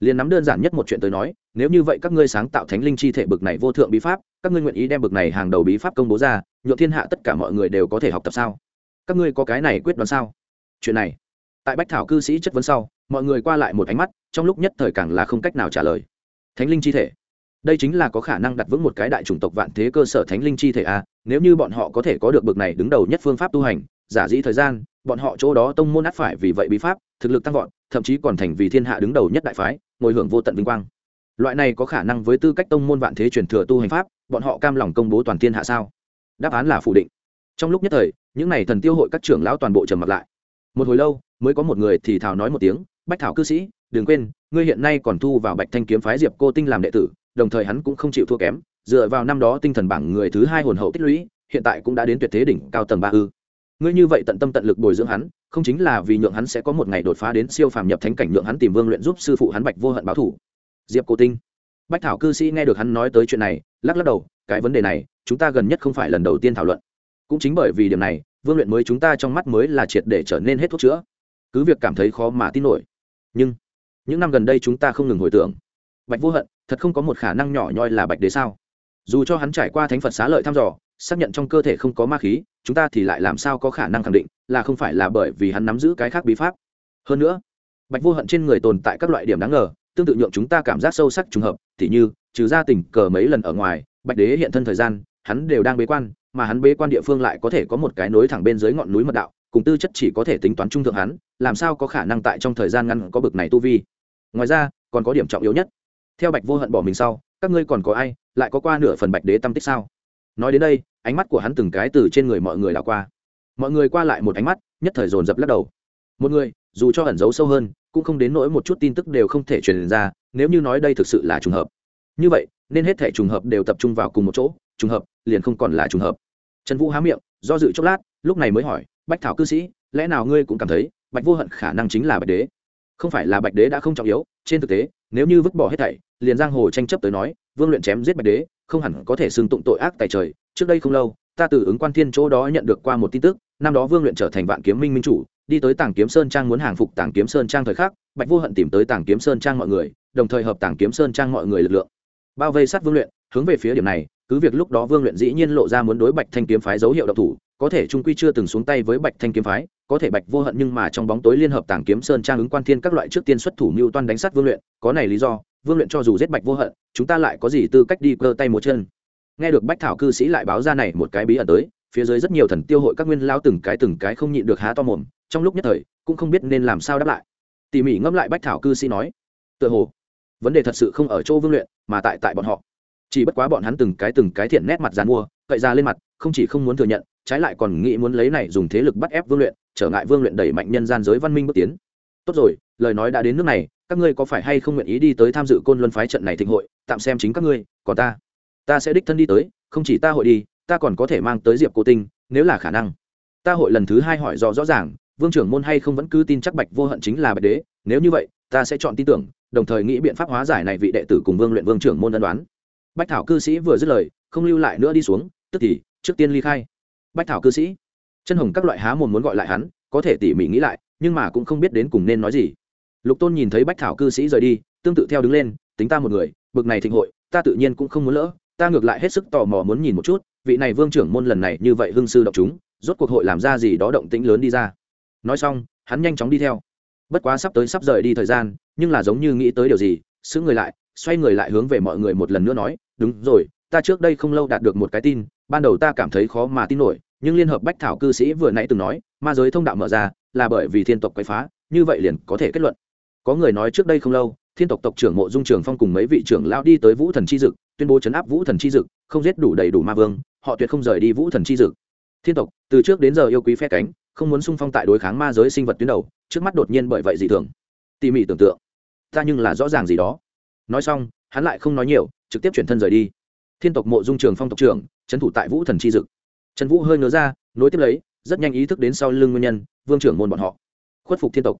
Speaker 1: Liền nắm đơn giản nhất một chuyện tới nói, nếu như vậy các ngươi sáng tạo thánh linh chi thể bực này vô thượng bí pháp, các ngươi nguyện ý đem bực này hàng đầu bí pháp công bố ra nhộn thiên hạ tất cả mọi người đều có thể học tập sao? Các ngươi có cái này quyết đoán sao? Chuyện này, tại bách thảo cư sĩ chất vấn sau, mọi người qua lại một ánh mắt, trong lúc nhất thời càng là không cách nào trả lời thánh linh chi thể. Đây chính là có khả năng đặt vững một cái đại chủng tộc vạn thế cơ sở thánh linh chi thể a à, nếu như bọn họ có thể có được bực này đứng đầu nhất phương pháp tu hành giả dĩ thời gian bọn họ chỗ đó tông môn át phải vì vậy bí pháp thực lực tăng vọt thậm chí còn thành vì thiên hạ đứng đầu nhất đại phái ngồi hưởng vô tận vinh quang. Loại này có khả năng với tư cách tông môn vạn thế truyền thừa tu hành pháp bọn họ cam lòng công bố toàn thiên hạ sao? Đáp án là phủ định. Trong lúc nhất thời những n à y thần tiêu hội các trưởng lão toàn bộ trầm mặt lại. Một hồi lâu mới có một người thì thào nói một tiếng bách thảo cư sĩ, đừng quên, ngươi hiện nay còn thu vào bạch thanh kiếm phái diệp cô tinh làm đệ tử, đồng thời hắn cũng không chịu thua kém, dựa vào năm đó tinh thần bảng người thứ hai hồn hậu tích lũy, hiện tại cũng đã đến tuyệt thế đỉnh cao tầng ba ư. Ngươi như vậy tận tâm tận lực bồi dưỡng hắn, không chính là vì nhượng hắn sẽ có một ngày đột phá đến siêu phàm nhập thánh cảnh nhượng hắn tìm vương luyện giúp sư phụ hắn bạch vô hận báo thủ. Diệp cô tinh. Bách thảo cư sĩ nghe được hắn nói tới chuyện này, lắc lắc đầu, cái vấn đề này, chúng ta gần nhất không phải lần đầu tiên thảo luận. Cũng chính bởi vì điểm này, vương luyện mới chúng ta trong mắt mới là triệt để trở nên hết thuốc chữa. Cứ việc cảm thấy khó mà tin nổi nhưng, những năm gần đây chúng ta không ngừng hồi tưởng. Bạch vô hận, thật không có một khả năng nhỏ nhoi là bạch đế sao? Dù cho hắn trải qua thánh phật xá lợi thăm dò, xác nhận trong cơ thể không có ma khí, chúng ta thì lại làm sao có khả năng khẳng định là không phải là bởi vì hắn nắm giữ cái khác bí pháp? Hơn nữa, bạch vô hận trên người tồn tại các loại điểm đáng ngờ, tương tự nhượng chúng ta cảm giác sâu sắc trùng hợp t h như, trừ ra tình cờ mấy lần ở ngoài, bạch đế hiện thân thời gian, hắn đều đang bế quan, mà hắn bế quan địa phương lại có thể có một cái nối thẳng bên dưới ngọn núi mật đạo, cùng tư chất chỉ có thể tính toán trung thượng hắn làm sao có khả năng tại trong thời gian ngắn có bực này tu vi? Ngoài ra, còn có điểm trọng yếu nhất. Theo bạch vô hận bỏ mình sau, các ngươi còn có ai, lại có qua nửa phần bạch đế tâm tích sao? Nói đến đây, ánh mắt của hắn từng cái từ trên người mọi người đảo qua. Mọi người qua lại một ánh mắt, nhất thời dồn dập lắc đầu. Một người, dù cho ẩn giấu sâu hơn, cũng không đến nỗi một chút tin tức đều không thể truyền ra, nếu như nói đây thực sự là trùng hợp. Như vậy, nên hết thể trùng hợp đều tập trung vào cùng một chỗ, trùng hợp, liền không còn là trùng hợp. Trần vũ há miệng, do dự chốc lát, lúc này mới hỏi, bách thảo cư sĩ, lẽ nào ngươi cũng cảm thấy bạch vô hận khả năng chính là bạch đế. Không phải là bạch đế đã không trọng yếu, trên thực tế, nếu như vứt bỏ hết thảy, liền giang hồ tranh chấp tới nói, vương luyện chém giết bạch đế, không hẳn có thể xưng tụng tội ác tại trời. Trước đây không lâu, ta từ ứng quan thiên chỗ đó nhận được qua một tin tức, năm đó vương luyện trở thành vạn kiếm minh minh chủ, đi tới tàng kiếm sơn trang muốn hàng phục tàng kiếm sơn trang thời khắc, bạch vô hận tìm tới tàng kiếm sơn trang mọi người, đồng thời hợp tàng kiếm sơn trang mọi người lực lượng. Bao vây sát vương luyện, hướng về phía điểm này, cứ việc lúc đó vương luyện dĩ nhiên lộ ra muốn đối bạch thanh kiếm phái dấu hiệu độc thủ, có thể trung quy chưa từng xuống tay với bạch thanh kiếm phái có thể bạch vô hận nhưng mà trong bóng tối liên hợp tàng kiếm sơn trang ứng quan thiên các loại trước tiên xuất thủ mưu toan đánh sát vương luyện, có này lý do, vương luyện cho dù giết bạch vô hận, chúng ta lại có gì tư cách đi cơ tay một chân. Nghe được bách thảo cư sĩ lại báo ra này một cái bí ẩn tới, phía dưới rất nhiều thần tiêu hội các nguyên lao từng cái từng cái không nhịn được há to mồm, trong lúc nhất thời, cũng không biết nên làm sao đáp lại. Tỉ mỉ ngẫm lại bách thảo cư sĩ nói, tựa hồ, vấn đề thật sự không ở chỗ vương luyện, mà tại tại bọn họ. Chỉ bất quá bọn hắn từng cái từng cái thiện nét mặt dàn mua, cậy ra lên mặt, không chỉ không muốn thừa nhận trái lại còn nghĩ muốn lấy này dùng thế lực bắt ép vương luyện, trở ngại vương luyện đẩy mạnh nhân gian giới văn minh bước tiến. Tốt rồi, lời nói đã đến nước này, các ngươi có phải hay không nguyện ý đi tới tham dự côn luân phái trận này thịnh hội, tạm xem chính các ngươi, còn ta. Ta sẽ đích thân đi tới, không chỉ ta hội đi, ta còn có thể mang tới diệp cô tinh, nếu là khả năng. Ta hội lần thứ hai hỏi rõ rõ ràng, vương trưởng môn hay không vẫn cứ tin chắc bạch vô hận chính là bạch đế, nếu như vậy, ta sẽ chọn tin tưởng, đồng thời nghĩ biện pháp hóa giải này vị đệ tử cùng vương luyện vương trưởng môn ân đoán bách thảo cư sĩ vừa dứt lời, không lưu lại nữa đi xuống, tức thì, trước tiên ly khai bách thảo cư sĩ. Chân hồng các loại há mồm muốn gọi lại hắn, có thể tỉ mỉ nghĩ lại, nhưng mà cũng không biết đến cùng nên nói gì. Lục tôn nhìn thấy bách thảo cư sĩ rời đi, tương tự theo đứng lên, tính ta một người, bực này thịnh hội, ta tự nhiên cũng không muốn lỡ, ta ngược lại hết sức tò mò muốn nhìn một chút, vị này vương trưởng môn lần này như vậy hưng sư động chúng, rốt cuộc hội làm ra gì đó động tĩnh lớn đi ra. Nói xong, hắn nhanh chóng đi theo. Bất quá sắp tới sắp rời đi thời gian, nhưng là giống như nghĩ tới điều gì xứ người lại, xoay người lại hướng về mọi người một lần nữa nói, đúng rồi, ta trước đây không lâu đạt được một cái tin ban đầu ta cảm thấy khó mà tin nổi, nhưng liên hợp bách thảo cư sĩ vừa nãy từng nói, ma giới thông đạo mở ra, là bởi vì thiên tộc quậy phá, như vậy liền có thể kết luận. Có người nói trước đây không lâu, thiên tộc tộc trưởng mộ dung trường phong cùng mấy vị trưởng lao đi tới vũ thần chi dực, tuyên bố chấn áp vũ thần chi dực, không giết đủ đầy đủ ma vương, họ tuyệt không rời đi vũ thần chi dực. Thiên tộc, từ trước đến giờ yêu quý phe cánh, không muốn sung phong tại đối kháng ma giới sinh vật tuyến đầu, trước mắt đột nhiên bởi vậy dị thường. Tỉ mỉ tưởng tượng. Ta nhưng là rõ ràng gì đó. Nói xong, hắn lại không nói nhiều, trực tiếp chuyển thân rời đi thiên tộc mộ dung trường phong tộc trưởng, trấn thủ tại vũ thần chi dực. Trần vũ hơi ngớ ra, nối tiếp lấy, rất nhanh ý thức đến sau lưng nguyên nhân, vương trưởng môn bọn họ. Khuất phục thiên tộc.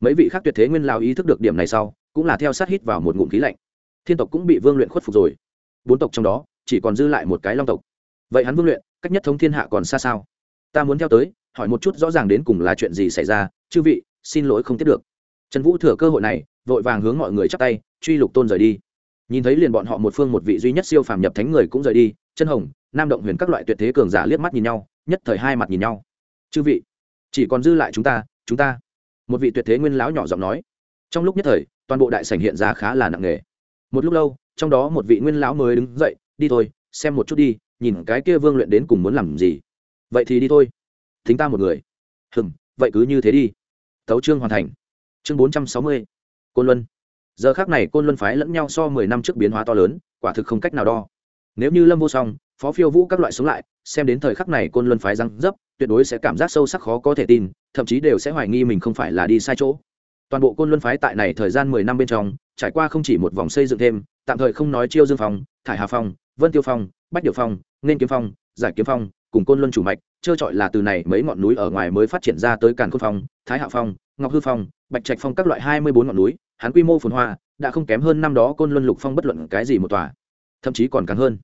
Speaker 1: Mấy vị khác tuyệt thế nguyên lao ý thức được điểm này sau, cũng là theo sát hít vào một ngụm khí lạnh. Thiên tộc cũng bị vương luyện khuất phục rồi. Bốn tộc trong đó, chỉ còn dư lại một cái long tộc. Vậy hắn vương luyện, cách nhất thống thiên hạ còn xa sao? Ta muốn theo tới, hỏi một chút rõ ràng đến cùng là chuyện gì xảy ra, chư vị, xin lỗi không tiếp được. Trần vũ thừa cơ hội này, vội vàng hướng mọi người chắp tay, truy lục tôn rời đi nhìn thấy liền bọn họ một phương một vị duy nhất siêu phàm nhập thánh người cũng rời đi, chân hồng, nam động huyền các loại tuyệt thế cường giả liếc mắt nhìn nhau, nhất thời hai mặt nhìn nhau. Chư vị, chỉ còn dư lại chúng ta chúng ta. Một vị tuyệt thế nguyên lão nhỏ giọng nói. Trong lúc nhất thời, toàn bộ đại sảnh hiện ra khá là nặng nề. Một lúc lâu, trong đó một vị nguyên lão mới đứng dậy, đi thôi, xem một chút đi, nhìn cái kia vương luyện đến cùng muốn làm gì. Vậy thì đi thôi. Thính ta một người. Hừng vậy cứ như thế đi. Tấu chương hoàn thành. Chương bốn trăm sáu mươi, côn luân giờ khác này côn luân phái lẫn nhau so mười năm trước biến hóa to lớn, quả thực không cách nào đo. Nếu như lâm vô song, phó phiêu vũ các loại sống lại, xem đến thời khắc này côn luân phái răng dấp, tuyệt đối sẽ cảm giác sâu sắc khó có thể tin, thậm chí đều sẽ hoài nghi mình không phải là đi sai chỗ. Toàn bộ côn luân phái tại này thời gian mười năm bên trong, trải qua không chỉ một vòng xây dựng thêm, tạm thời không nói chiêu dương phong, thải hà phong, vân tiêu phong, bách điệu phong, nên kiếm phong, giải kiếm phong, cùng côn luân chủ mạch, trơ trọi là từ này mấy ngọn núi ở ngoài mới phát triển ra tới càn côn phong, thái hạ phong, ngọc hư phong, bạch trạch phong các loại hai mươi bốn ngọn núi hắn quy mô phồn hoa đã không kém hơn năm đó côn luân lục phong bất luận cái gì một tòa, thậm chí còn càng hơn.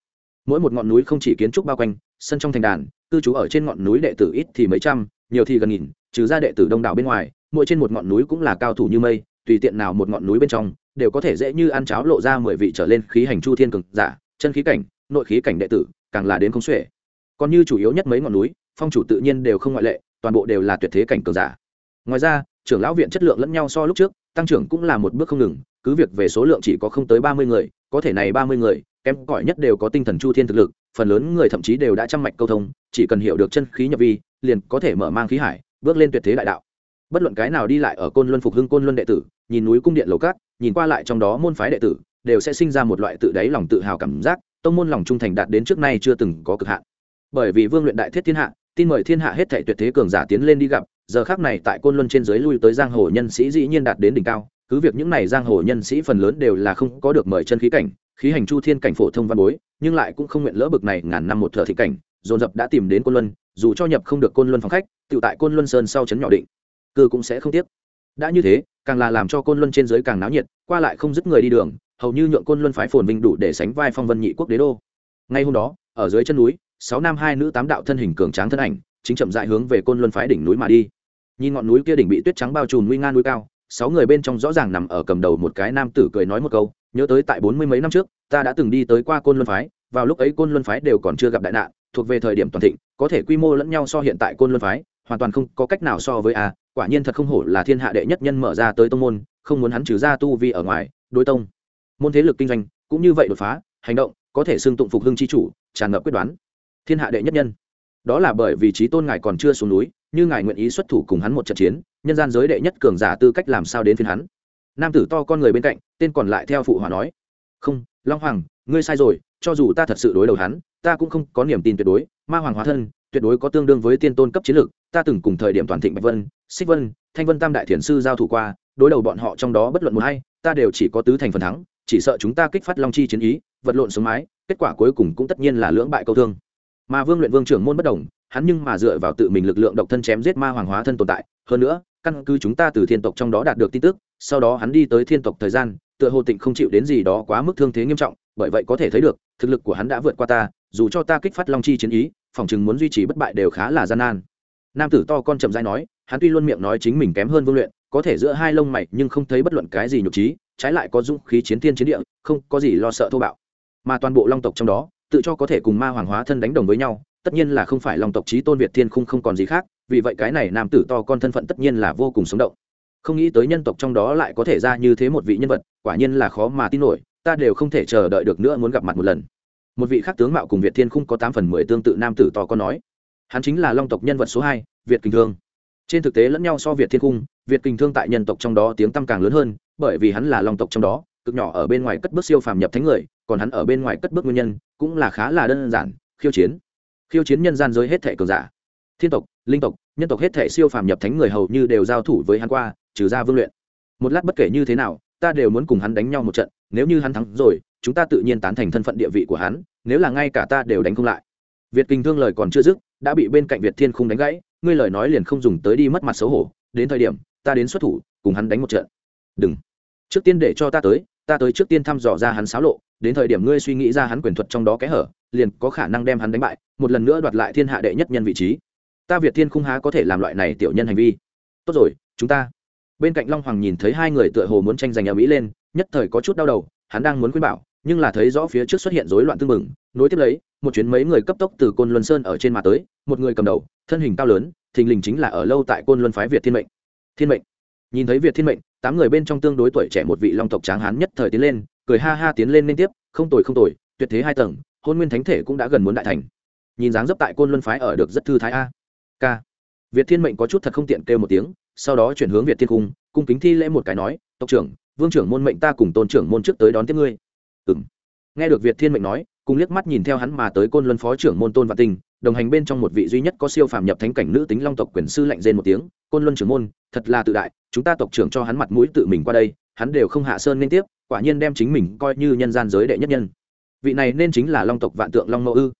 Speaker 1: Mỗi một ngọn núi không chỉ kiến trúc bao quanh, sân trong thành đàn, cư trú ở trên ngọn núi đệ tử ít thì mấy trăm, nhiều thì gần nghìn, trừ ra đệ tử đông đảo bên ngoài, mỗi trên một ngọn núi cũng là cao thủ như mây, tùy tiện nào một ngọn núi bên trong đều có thể dễ như ăn cháo lộ ra mười vị trở lên khí hành chu thiên cực giả, chân khí cảnh, nội khí cảnh đệ tử, càng là đến không xuể. Còn như chủ yếu nhất mấy ngọn núi, phong chủ tự nhiên đều không ngoại lệ, toàn bộ đều là tuyệt thế cảnh cường giả. Ngoài ra, trưởng lão viện chất lượng lẫn nhau so lúc trước tăng trưởng cũng là một bước không ngừng, cứ việc về số lượng chỉ có không tới ba mươi người, có thể này ba mươi người, kém cỏi nhất đều có tinh thần chu thiên thực lực, phần lớn người thậm chí đều đã chăm mạch câu thông, chỉ cần hiểu được chân khí nhập vi, liền có thể mở mang khí hải, bước lên tuyệt thế đại đạo. Bất luận cái nào đi lại ở côn luân phục hưng côn luân đệ tử, nhìn núi cung điện lầu cát, nhìn qua lại trong đó môn phái đệ tử, đều sẽ sinh ra một loại tự đáy lòng tự hào cảm giác, tông môn lòng trung thành đạt đến trước nay chưa từng có cực hạn. Bởi vì vương luyện đại thiết thiên hạ, tin mời thiên hạ hết thảy tuyệt thế cường giả tiến lên đi gặp giờ khác này tại côn luân trên dưới lui tới giang hồ nhân sĩ dĩ nhiên đạt đến đỉnh cao, cứ việc những này giang hồ nhân sĩ phần lớn đều là không có được mời chân khí cảnh, khí hành chu thiên cảnh phổ thông văn bối, nhưng lại cũng không nguyện lỡ bực này ngàn năm một thợ thị cảnh, dồn dập đã tìm đến côn luân, dù cho nhập không được côn luân phòng khách tự tại côn luân sơn sau chấn nhỏ định. Cư cũng sẽ không tiếc. Đã như thế, càng là làm cho côn luân trên dưới càng náo nhiệt, qua lại không dứt người đi đường, hầu như nhượng côn luân phái phồn vinh đủ để sánh vai phong vân nhị quốc đế đô. Ngay hôm đó, ở dưới chân núi, sáu nam hai nữ tám đạo thân hình cường tráng thân ảnh, chính chậm dại hướng về côn luân phái đỉnh núi mà đi nhìn ngọn núi kia đỉnh bị tuyết trắng bao trùm nguy nga núi cao, sáu người bên trong rõ ràng nằm ở cầm đầu một cái nam tử cười nói một câu, nhớ tới tại bốn mươi mấy năm trước, ta đã từng đi tới qua côn luân phái, vào lúc ấy côn luân phái đều còn chưa gặp đại nạn, thuộc về thời điểm toàn thịnh, có thể quy mô lẫn nhau so hiện tại côn luân phái, hoàn toàn không có cách nào so với a, quả nhiên thật không hổ là thiên hạ đệ nhất nhân mở ra tới tông môn, không muốn hắn trừ ra tu vi ở ngoài, đối tông, môn thế lực kinh doanh, cũng như vậy đột phá, hành động, có thể xưng tụng phục hưng chi chủ, tràn ngập quyết đoán. Thiên hạ đệ nhất nhân. Đó là bởi vì trí tôn ngài còn chưa xuống núi như ngài nguyện ý xuất thủ cùng hắn một trận chiến, nhân gian giới đệ nhất cường giả tư cách làm sao đến phiên hắn? Nam tử to con người bên cạnh, tên còn lại theo phụ hòa nói. Không, long hoàng, ngươi sai rồi, cho dù ta thật sự đối đầu hắn, ta cũng không có niềm tin tuyệt đối. Ma hoàng hóa thân, tuyệt đối có tương đương với tiên tôn cấp chiến lược, ta từng cùng thời điểm toàn thịnh bạch vân, xích vân, thanh vân tam đại thiền sư giao thủ qua, đối đầu bọn họ trong đó bất luận một hay ta đều chỉ có tứ thành phần thắng, chỉ sợ chúng ta kích phát long chi chiến ý, vật lộn xuống mái, kết quả cuối cùng cũng tất nhiên là lưỡng bại câu thương. Mà vương luyện vương trưởng môn bất đồng hắn nhưng mà dựa vào tự mình lực lượng độc thân chém giết ma hoàng hóa thân tồn tại. Hơn nữa, căn cứ chúng ta từ thiên tộc trong đó đạt được tin tức, sau đó hắn đi tới thiên tộc thời gian, tựa hồ tịnh không chịu đến gì đó quá mức thương thế nghiêm trọng, bởi vậy có thể thấy được, thực lực của hắn đã vượt qua ta, dù cho ta kích phát long chi chiến ý, phòng chừng muốn duy trì bất bại đều khá là gian nan. Nam tử to con chậm dai nói, hắn tuy luôn miệng nói chính mình kém hơn vương luyện, có thể giữa hai lông mày nhưng không thấy bất luận cái gì nhục trí, trái lại có dũng khí chiến thiên chiến địa, không có gì lo sợ thô bạo. Mà toàn bộ long tộc trong đó, tự cho có thể cùng ma hoàng hóa thân đánh đồng với nhau tất nhiên là không phải long tộc trí tôn việt thiên khung không còn gì khác, vì vậy cái này nam tử to con thân phận tất nhiên là vô cùng sống động. Không nghĩ tới nhân tộc trong đó lại có thể ra như thế một vị nhân vật, quả nhiên là khó mà tin nổi, ta đều không thể chờ đợi được nữa muốn gặp mặt một lần. Một vị khác tướng mạo cùng việt thiên khung có tám phần mười tương tự nam tử to con nói. Hắn chính là long tộc nhân vật số hai, việt kinh thương. Trên thực tế lẫn nhau so việt thiên khung, việt kinh thương tại nhân tộc trong đó tiếng tăm càng lớn hơn, bởi vì hắn là long tộc trong đó, cực nhỏ ở bên ngoài cất bước siêu phàm nhập thánh người, còn hắn ở bên ngoài cất bước nguyên nhân cũng là khá là đơn giản, khiêu chiến khiêu chiến nhân gian giới hết thể cường giả. Thiên tộc, linh tộc, nhân tộc hết thể siêu phàm nhập thánh người hầu như đều giao thủ với hắn qua, trừ ra vương luyện. Một lát bất kể như thế nào, ta đều muốn cùng hắn đánh nhau một trận, nếu như hắn thắng rồi, chúng ta tự nhiên tán thành thân phận địa vị của hắn, nếu là ngay cả ta đều đánh không lại. Việt kinh thương lời còn chưa dứt, đã bị bên cạnh việt thiên không đánh gãy, ngươi lời nói liền không dùng tới đi mất mặt xấu hổ, đến thời điểm, ta đến xuất thủ, cùng hắn đánh một trận. Đừng. Trước tiên để cho ta tới ta tới trước tiên thăm dò ra hắn xáo lộ, đến thời điểm ngươi suy nghĩ ra hắn quyền thuật trong đó kẽ hở liền có khả năng đem hắn đánh bại, một lần nữa đoạt lại thiên hạ đệ nhất nhân vị trí. Ta việt thiên khung há có thể làm loại này tiểu nhân hành vi? Tốt rồi, chúng ta. Bên cạnh long hoàng nhìn thấy hai người tựa hồ muốn tranh giành ở mỹ lên, nhất thời có chút đau đầu, hắn đang muốn khuyên bảo, nhưng là thấy rõ phía trước xuất hiện rối loạn tương mừng nối tiếp lấy, một chuyến mấy người cấp tốc từ côn luân sơn ở trên mà tới, một người cầm đầu, thân hình cao lớn, thình lình chính là ở lâu tại côn luân phái việt thiên mệnh. Thiên mệnh. Nhìn thấy việt thiên mệnh, tám người bên trong tương đối tuổi trẻ một vị long tộc tráng hán nhất thời tiến lên, cười ha ha tiến lên liên tiếp, không tồi không tồi, tuyệt thế hai tầng hôn nguyên thánh thể cũng đã gần muốn đại thành. Nhìn dáng dấp tại côn luân phái ở được rất thư thái a. K việt thiên mệnh có chút thật không tiện kêu một tiếng sau đó chuyển hướng việt thiên cung cung kính thi lễ một cái nói tộc trưởng vương trưởng môn mệnh ta cùng tôn trưởng môn trước tới đón tiếp ngươi. Ừ m nghe được việt thiên mệnh nói cùng liếc mắt nhìn theo hắn mà tới côn luân phó trưởng môn tôn và tình, đồng hành bên trong một vị duy nhất có siêu phàm nhập thánh cảnh nữ tính long tộc quyền sư lạnh rên một tiếng côn luân trưởng môn thật là tự đại chúng ta tộc trưởng cho hắn mặt mũi tự mình qua đây hắn đều không hạ sơn liên tiếp quả nhiên đem chính mình coi như nhân gian giới đệ nhất nhân vị này nên chính là long tộc vạn tượng long mẫu ư?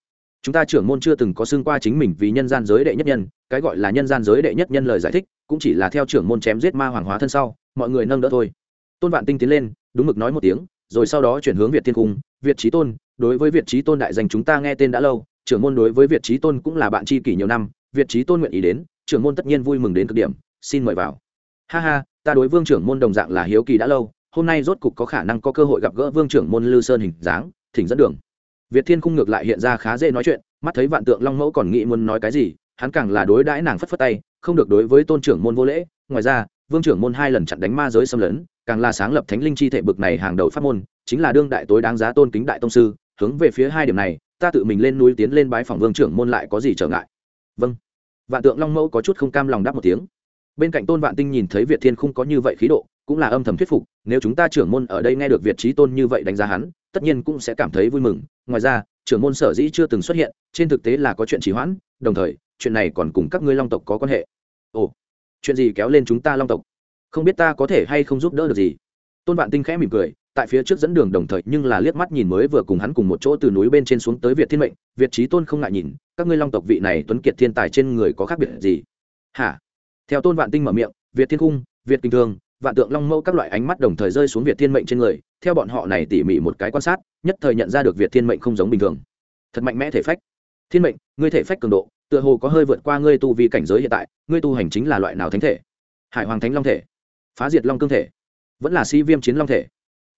Speaker 1: Chúng ta trưởng môn chưa từng có xưng qua chính mình vì nhân gian giới đệ nhất nhân, cái gọi là nhân gian giới đệ nhất nhân lời giải thích, cũng chỉ là theo trưởng môn chém giết ma hoàng hóa thân sau, mọi người nâng đỡ thôi. Tôn vạn tinh tiến lên, đúng mực nói một tiếng, rồi sau đó chuyển hướng việt thiên cung, việt trí tôn, đối với việt trí tôn đại danh chúng ta nghe tên đã lâu, trưởng môn đối với việt trí tôn cũng là bạn tri kỷ nhiều năm, việt trí tôn nguyện ý đến, trưởng môn tất nhiên vui mừng đến cực điểm, xin mời vào. Ha ha, ta đối vương trưởng môn đồng dạng là hiếu kỳ đã lâu, hôm nay rốt cục có khả năng có cơ hội gặp gỡ vương trưởng môn lư sơn hình dáng thỉnh dẫn đường. Việt thiên Khung ngược lại hiện ra khá dễ nói chuyện, mắt thấy vạn tượng long mẫu còn nghĩ muốn nói cái gì, hắn càng là đối đãi nàng phất phất tay, không được đối với tôn trưởng môn vô lễ. Ngoài ra, vương trưởng môn hai lần chặn đánh ma giới xâm lấn, càng là sáng lập thánh linh chi thể bực này hàng đầu pháp môn, chính là đương đại tối đáng giá tôn kính đại tông sư. Hướng về phía hai điểm này, ta tự mình lên núi tiến lên bái phòng vương trưởng môn lại có gì trở ngại? Vâng. Vạn tượng long mẫu có chút không cam lòng đáp một tiếng. Bên cạnh tôn vạn tinh nhìn thấy việt thiên không có như vậy khí độ, cũng là âm thầm thuyết phục, nếu chúng ta trưởng môn ở đây nghe được việt trí tôn như vậy đánh giá hắn tất nhiên cũng sẽ cảm thấy vui mừng. Ngoài ra, trưởng môn sở dĩ chưa từng xuất hiện, trên thực tế là có chuyện trì hoãn, đồng thời, chuyện này còn cùng các ngươi long tộc có quan hệ. Ồ, chuyện gì kéo lên chúng ta long tộc? Không biết ta có thể hay không giúp đỡ được gì? Tôn vạn tinh khẽ mỉm cười, tại phía trước dẫn đường đồng thời, nhưng là liếc mắt nhìn mới vừa cùng hắn cùng một chỗ từ núi bên trên xuống tới việt thiên mệnh. Việt trí tôn không ngại nhìn, các ngươi long tộc vị này tuấn kiệt thiên tài trên người có khác biệt gì? Hả? Theo tôn vạn tinh mở miệng, việt thiên cung, việt kinh thương vạn tượng long mẫu các loại ánh mắt đồng thời rơi xuống việt thiên mệnh trên người, theo bọn họ này tỉ mỉ một cái quan sát, nhất thời nhận ra được việt thiên mệnh không giống bình thường. Thật mạnh mẽ thể phách. Thiên mệnh, ngươi thể phách cường độ, tựa hồ có hơi vượt qua ngươi tu vi cảnh giới hiện tại, ngươi tu hành chính là loại nào thánh thể? Hải hoàng thánh long thể, phá diệt long cương thể, vẫn là si viêm chiến long thể.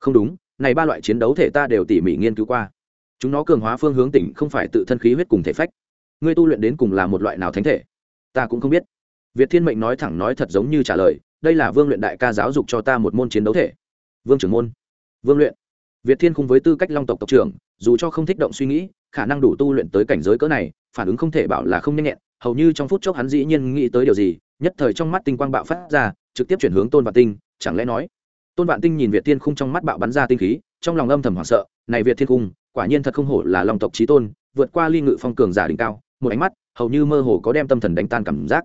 Speaker 1: Không đúng, này ba loại chiến đấu thể ta đều tỉ mỉ nghiên cứu qua. Chúng nó cường hóa phương hướng tỉnh không phải tự thân khí huyết cùng thể phách. Ngươi tu luyện đến cùng là một loại nào thánh thể? Ta cũng không biết. Việt thiên mệnh nói thẳng nói thật giống như trả lời đây là vương luyện đại ca giáo dục cho ta một môn chiến đấu thể. Vương trưởng môn. Vương luyện. Việt thiên cùng với tư cách long tộc tộc trưởng, dù cho không thích động suy nghĩ, khả năng đủ tu luyện tới cảnh giới cỡ này, phản ứng không thể bảo là không nhanh nhẹn, hầu như trong phút chốc hắn dĩ nhiên nghĩ tới điều gì, nhất thời trong mắt tinh quang bạo phát ra, trực tiếp chuyển hướng tôn vạn tinh, chẳng lẽ nói? Tôn vạn tinh nhìn việt thiên khung trong mắt bạo bắn ra tinh khí, trong lòng âm thầm hoảng sợ, này việt thiên khung, quả nhiên thật không hổ là long tộc trí tôn, vượt qua ly ngự phong cường giả đỉnh cao, một ánh mắt, hầu như mơ hồ có đem tâm thần đánh tan cảm giác.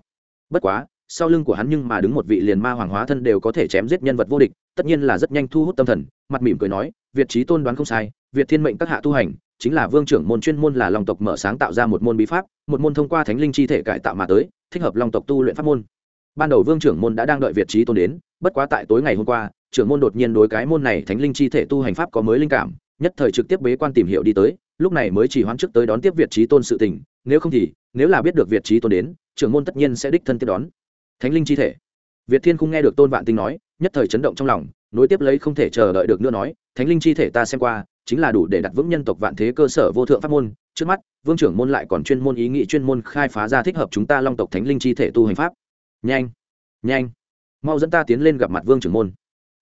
Speaker 1: Bất quá sau lưng của hắn nhưng mà đứng một vị liền ma hoàng hóa thân đều có thể chém giết nhân vật vô địch, tất nhiên là rất nhanh thu hút tâm thần, mặt mỉm cười nói, việt trí tôn đoán không sai, việt thiên mệnh các hạ tu hành, chính là vương trưởng môn chuyên môn là long tộc mở sáng tạo ra một môn bí pháp, một môn thông qua thánh linh chi thể cải tạo mà tới, thích hợp long tộc tu luyện pháp môn. Ban đầu vương trưởng môn đã đang đợi việt trí tôn đến, bất quá tại tối ngày hôm qua, trưởng môn đột nhiên đối cái môn này thánh linh chi thể tu hành pháp có mới linh cảm, nhất thời trực tiếp bế quan tìm hiểu đi tới, lúc này mới chỉ hoãn trước tới đón tiếp việt trí tôn sự tình, nếu không thì, nếu là biết được việt trí tôn đến, trưởng môn tất nhiên sẽ đích thân tiếp đón thánh linh chi thể. Việt thiên không nghe được tôn vạn tinh nói, nhất thời chấn động trong lòng, nối tiếp lấy không thể chờ đợi được nữa nói, thánh linh chi thể ta xem qua, chính là đủ để đặt vững nhân tộc vạn thế cơ sở vô thượng pháp môn. Trước mắt, vương trưởng môn lại còn chuyên môn ý nghĩ chuyên môn khai phá ra thích hợp chúng ta long tộc thánh linh chi thể tu hành pháp. Nhanh nhanh, mau dẫn ta tiến lên gặp mặt vương trưởng môn.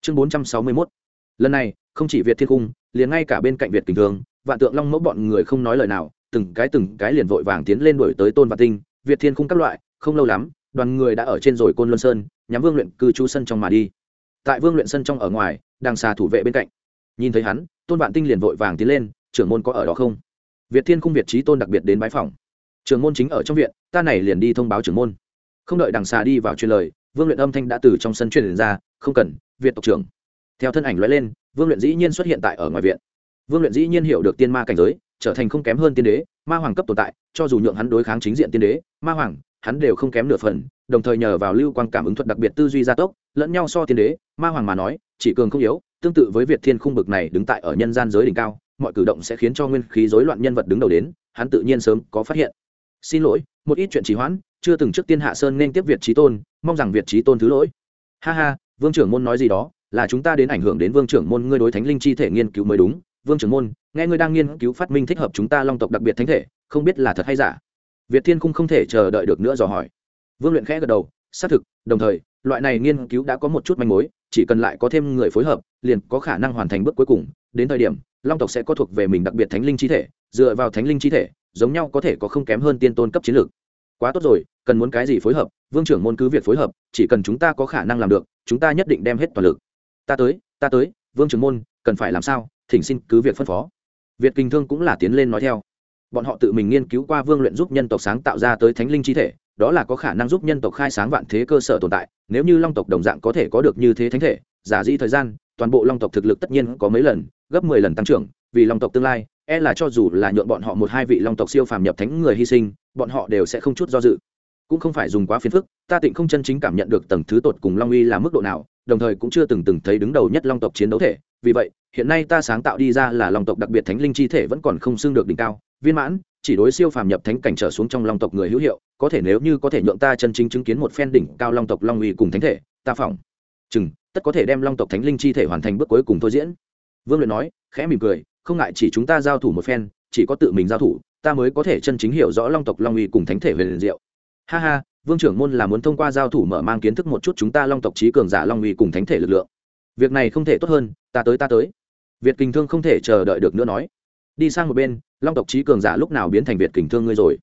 Speaker 1: Chương bốn trăm sáu mươi mốt. Lần này, không chỉ việt thiên cung liền ngay cả bên cạnh việt bình thường, vạn tượng long mẫu bọn người không nói lời nào, từng cái từng cái liền vội vàng tiến lên đổi tới tôn vạn tinh. Việt thiên cung các loại, không lâu lắm đoàn người đã ở trên rồi côn luân sơn, nhắm vương luyện cư trú sân trong mà đi. Tại vương luyện sân trong ở ngoài, đang xà thủ vệ bên cạnh. Nhìn thấy hắn, tôn vạn tinh liền vội vàng tiến lên, trưởng môn có ở đó không? Việt thiên cung việt trí tôn đặc biệt đến bái phòng trưởng môn chính ở trong viện, ta này liền đi thông báo trưởng môn. Không đợi đằng xà đi vào truyền lời, vương luyện âm thanh đã từ trong sân truyền ra, không cần, việt tộc trưởng. Theo thân ảnh loại lên, vương luyện dĩ nhiên xuất hiện tại ở ngoài viện. Vương luyện dĩ nhiên hiểu được tiên ma cảnh giới, trở thành không kém hơn tiên đế, ma hoàng cấp tồn tại, cho dù nhượng hắn đối kháng chính diện tiên đế, ma hoàng hắn đều không kém nửa phần, đồng thời nhờ vào lưu quan cảm ứng thuật đặc biệt tư duy gia tốc, lẫn nhau so tiên đế, ma hoàng mà nói, chỉ cường không yếu, tương tự với việt thiên khung bực này đứng tại ở nhân gian giới đỉnh cao, mọi cử động sẽ khiến cho nguyên khí rối loạn nhân vật đứng đầu đến, hắn tự nhiên sớm có phát hiện. Xin lỗi, một ít chuyện trì hoãn, chưa từng trước tiên hạ sơn nên tiếp việt trí tôn, mong rằng việt trí tôn thứ lỗi. Ha ha, vương trưởng môn nói gì đó, là chúng ta đến ảnh hưởng đến vương trưởng môn ngươi đối thánh linh chi thể nghiên cứu mới đúng. Vương trưởng môn, nghe ngươi đang nghiên cứu phát minh thích hợp chúng ta long tộc đặc biệt thánh thể, không biết là thật hay giả việt thiên cung không thể chờ đợi được nữa dò hỏi. Vương luyện khẽ gật đầu, xác thực, đồng thời, loại này nghiên cứu đã có một chút manh mối, chỉ cần lại có thêm người phối hợp, liền có khả năng hoàn thành bước cuối cùng. Đến thời điểm, long tộc sẽ có thuộc về mình đặc biệt thánh linh chi thể, dựa vào thánh linh chi thể, giống nhau có thể có không kém hơn tiên tôn cấp chiến lược. Quá tốt rồi, cần muốn cái gì phối hợp, vương trưởng môn cứ việc phối hợp, chỉ cần chúng ta có khả năng làm được, chúng ta nhất định đem hết toàn lực. Ta tới ta tới, vương trưởng môn, cần phải làm sao? Thỉnh xin cứ việc phân phó. Việt kinh thương cũng là tiến lên nói theo bọn họ tự mình nghiên cứu qua vương luyện giúp nhân tộc sáng tạo ra tới thánh linh chi thể, đó là có khả năng giúp nhân tộc khai sáng vạn thế cơ sở tồn tại, nếu như long tộc đồng dạng có thể có được như thế thánh thể, giả dĩ thời gian, toàn bộ long tộc thực lực tất nhiên có mấy lần, gấp mười lần tăng trưởng, vì long tộc tương lai e là cho dù là nhuộn bọn họ một hai vị long tộc siêu phàm nhập thánh người hy sinh, bọn họ đều sẽ không chút do dự cũng không phải dùng quá phiền phức, ta tịnh không chân chính cảm nhận được tầng thứ tột cùng long uy là mức độ nào, đồng thời cũng chưa từng từng thấy đứng đầu nhất long tộc chiến đấu thể. Vì vậy, hiện nay ta sáng tạo đi ra là long tộc đặc biệt thánh linh chi thể vẫn còn không xưng được đỉnh cao, viên mãn, chỉ đối siêu phàm nhập thánh cảnh trở xuống trong long tộc người hữu hiệu, có thể nếu như có thể nhượng ta chân chính chứng kiến một phen đỉnh cao long tộc long uy cùng thánh thể, ta phỏng chừng, tất có thể đem long tộc thánh linh chi thể hoàn thành bước cuối cùng thôi diễn. Vương luyện nói, khẽ mỉm cười, không ngại chỉ chúng ta giao thủ một phen, chỉ có tự mình giao thủ, ta mới có thể chân chính hiểu rõ long tộc long uy cùng thánh thể về diệu ha ha vương trưởng môn là muốn thông qua giao thủ mở mang kiến thức một chút chúng ta long tộc trí cường giả long uy cùng thánh thể lực lượng. Việc này không thể tốt hơn ta tới ta tới. Việt kình thương không thể chờ đợi được nữa nói. Đi sang một bên long tộc trí cường giả lúc nào biến thành việt kình thương ngươi rồi?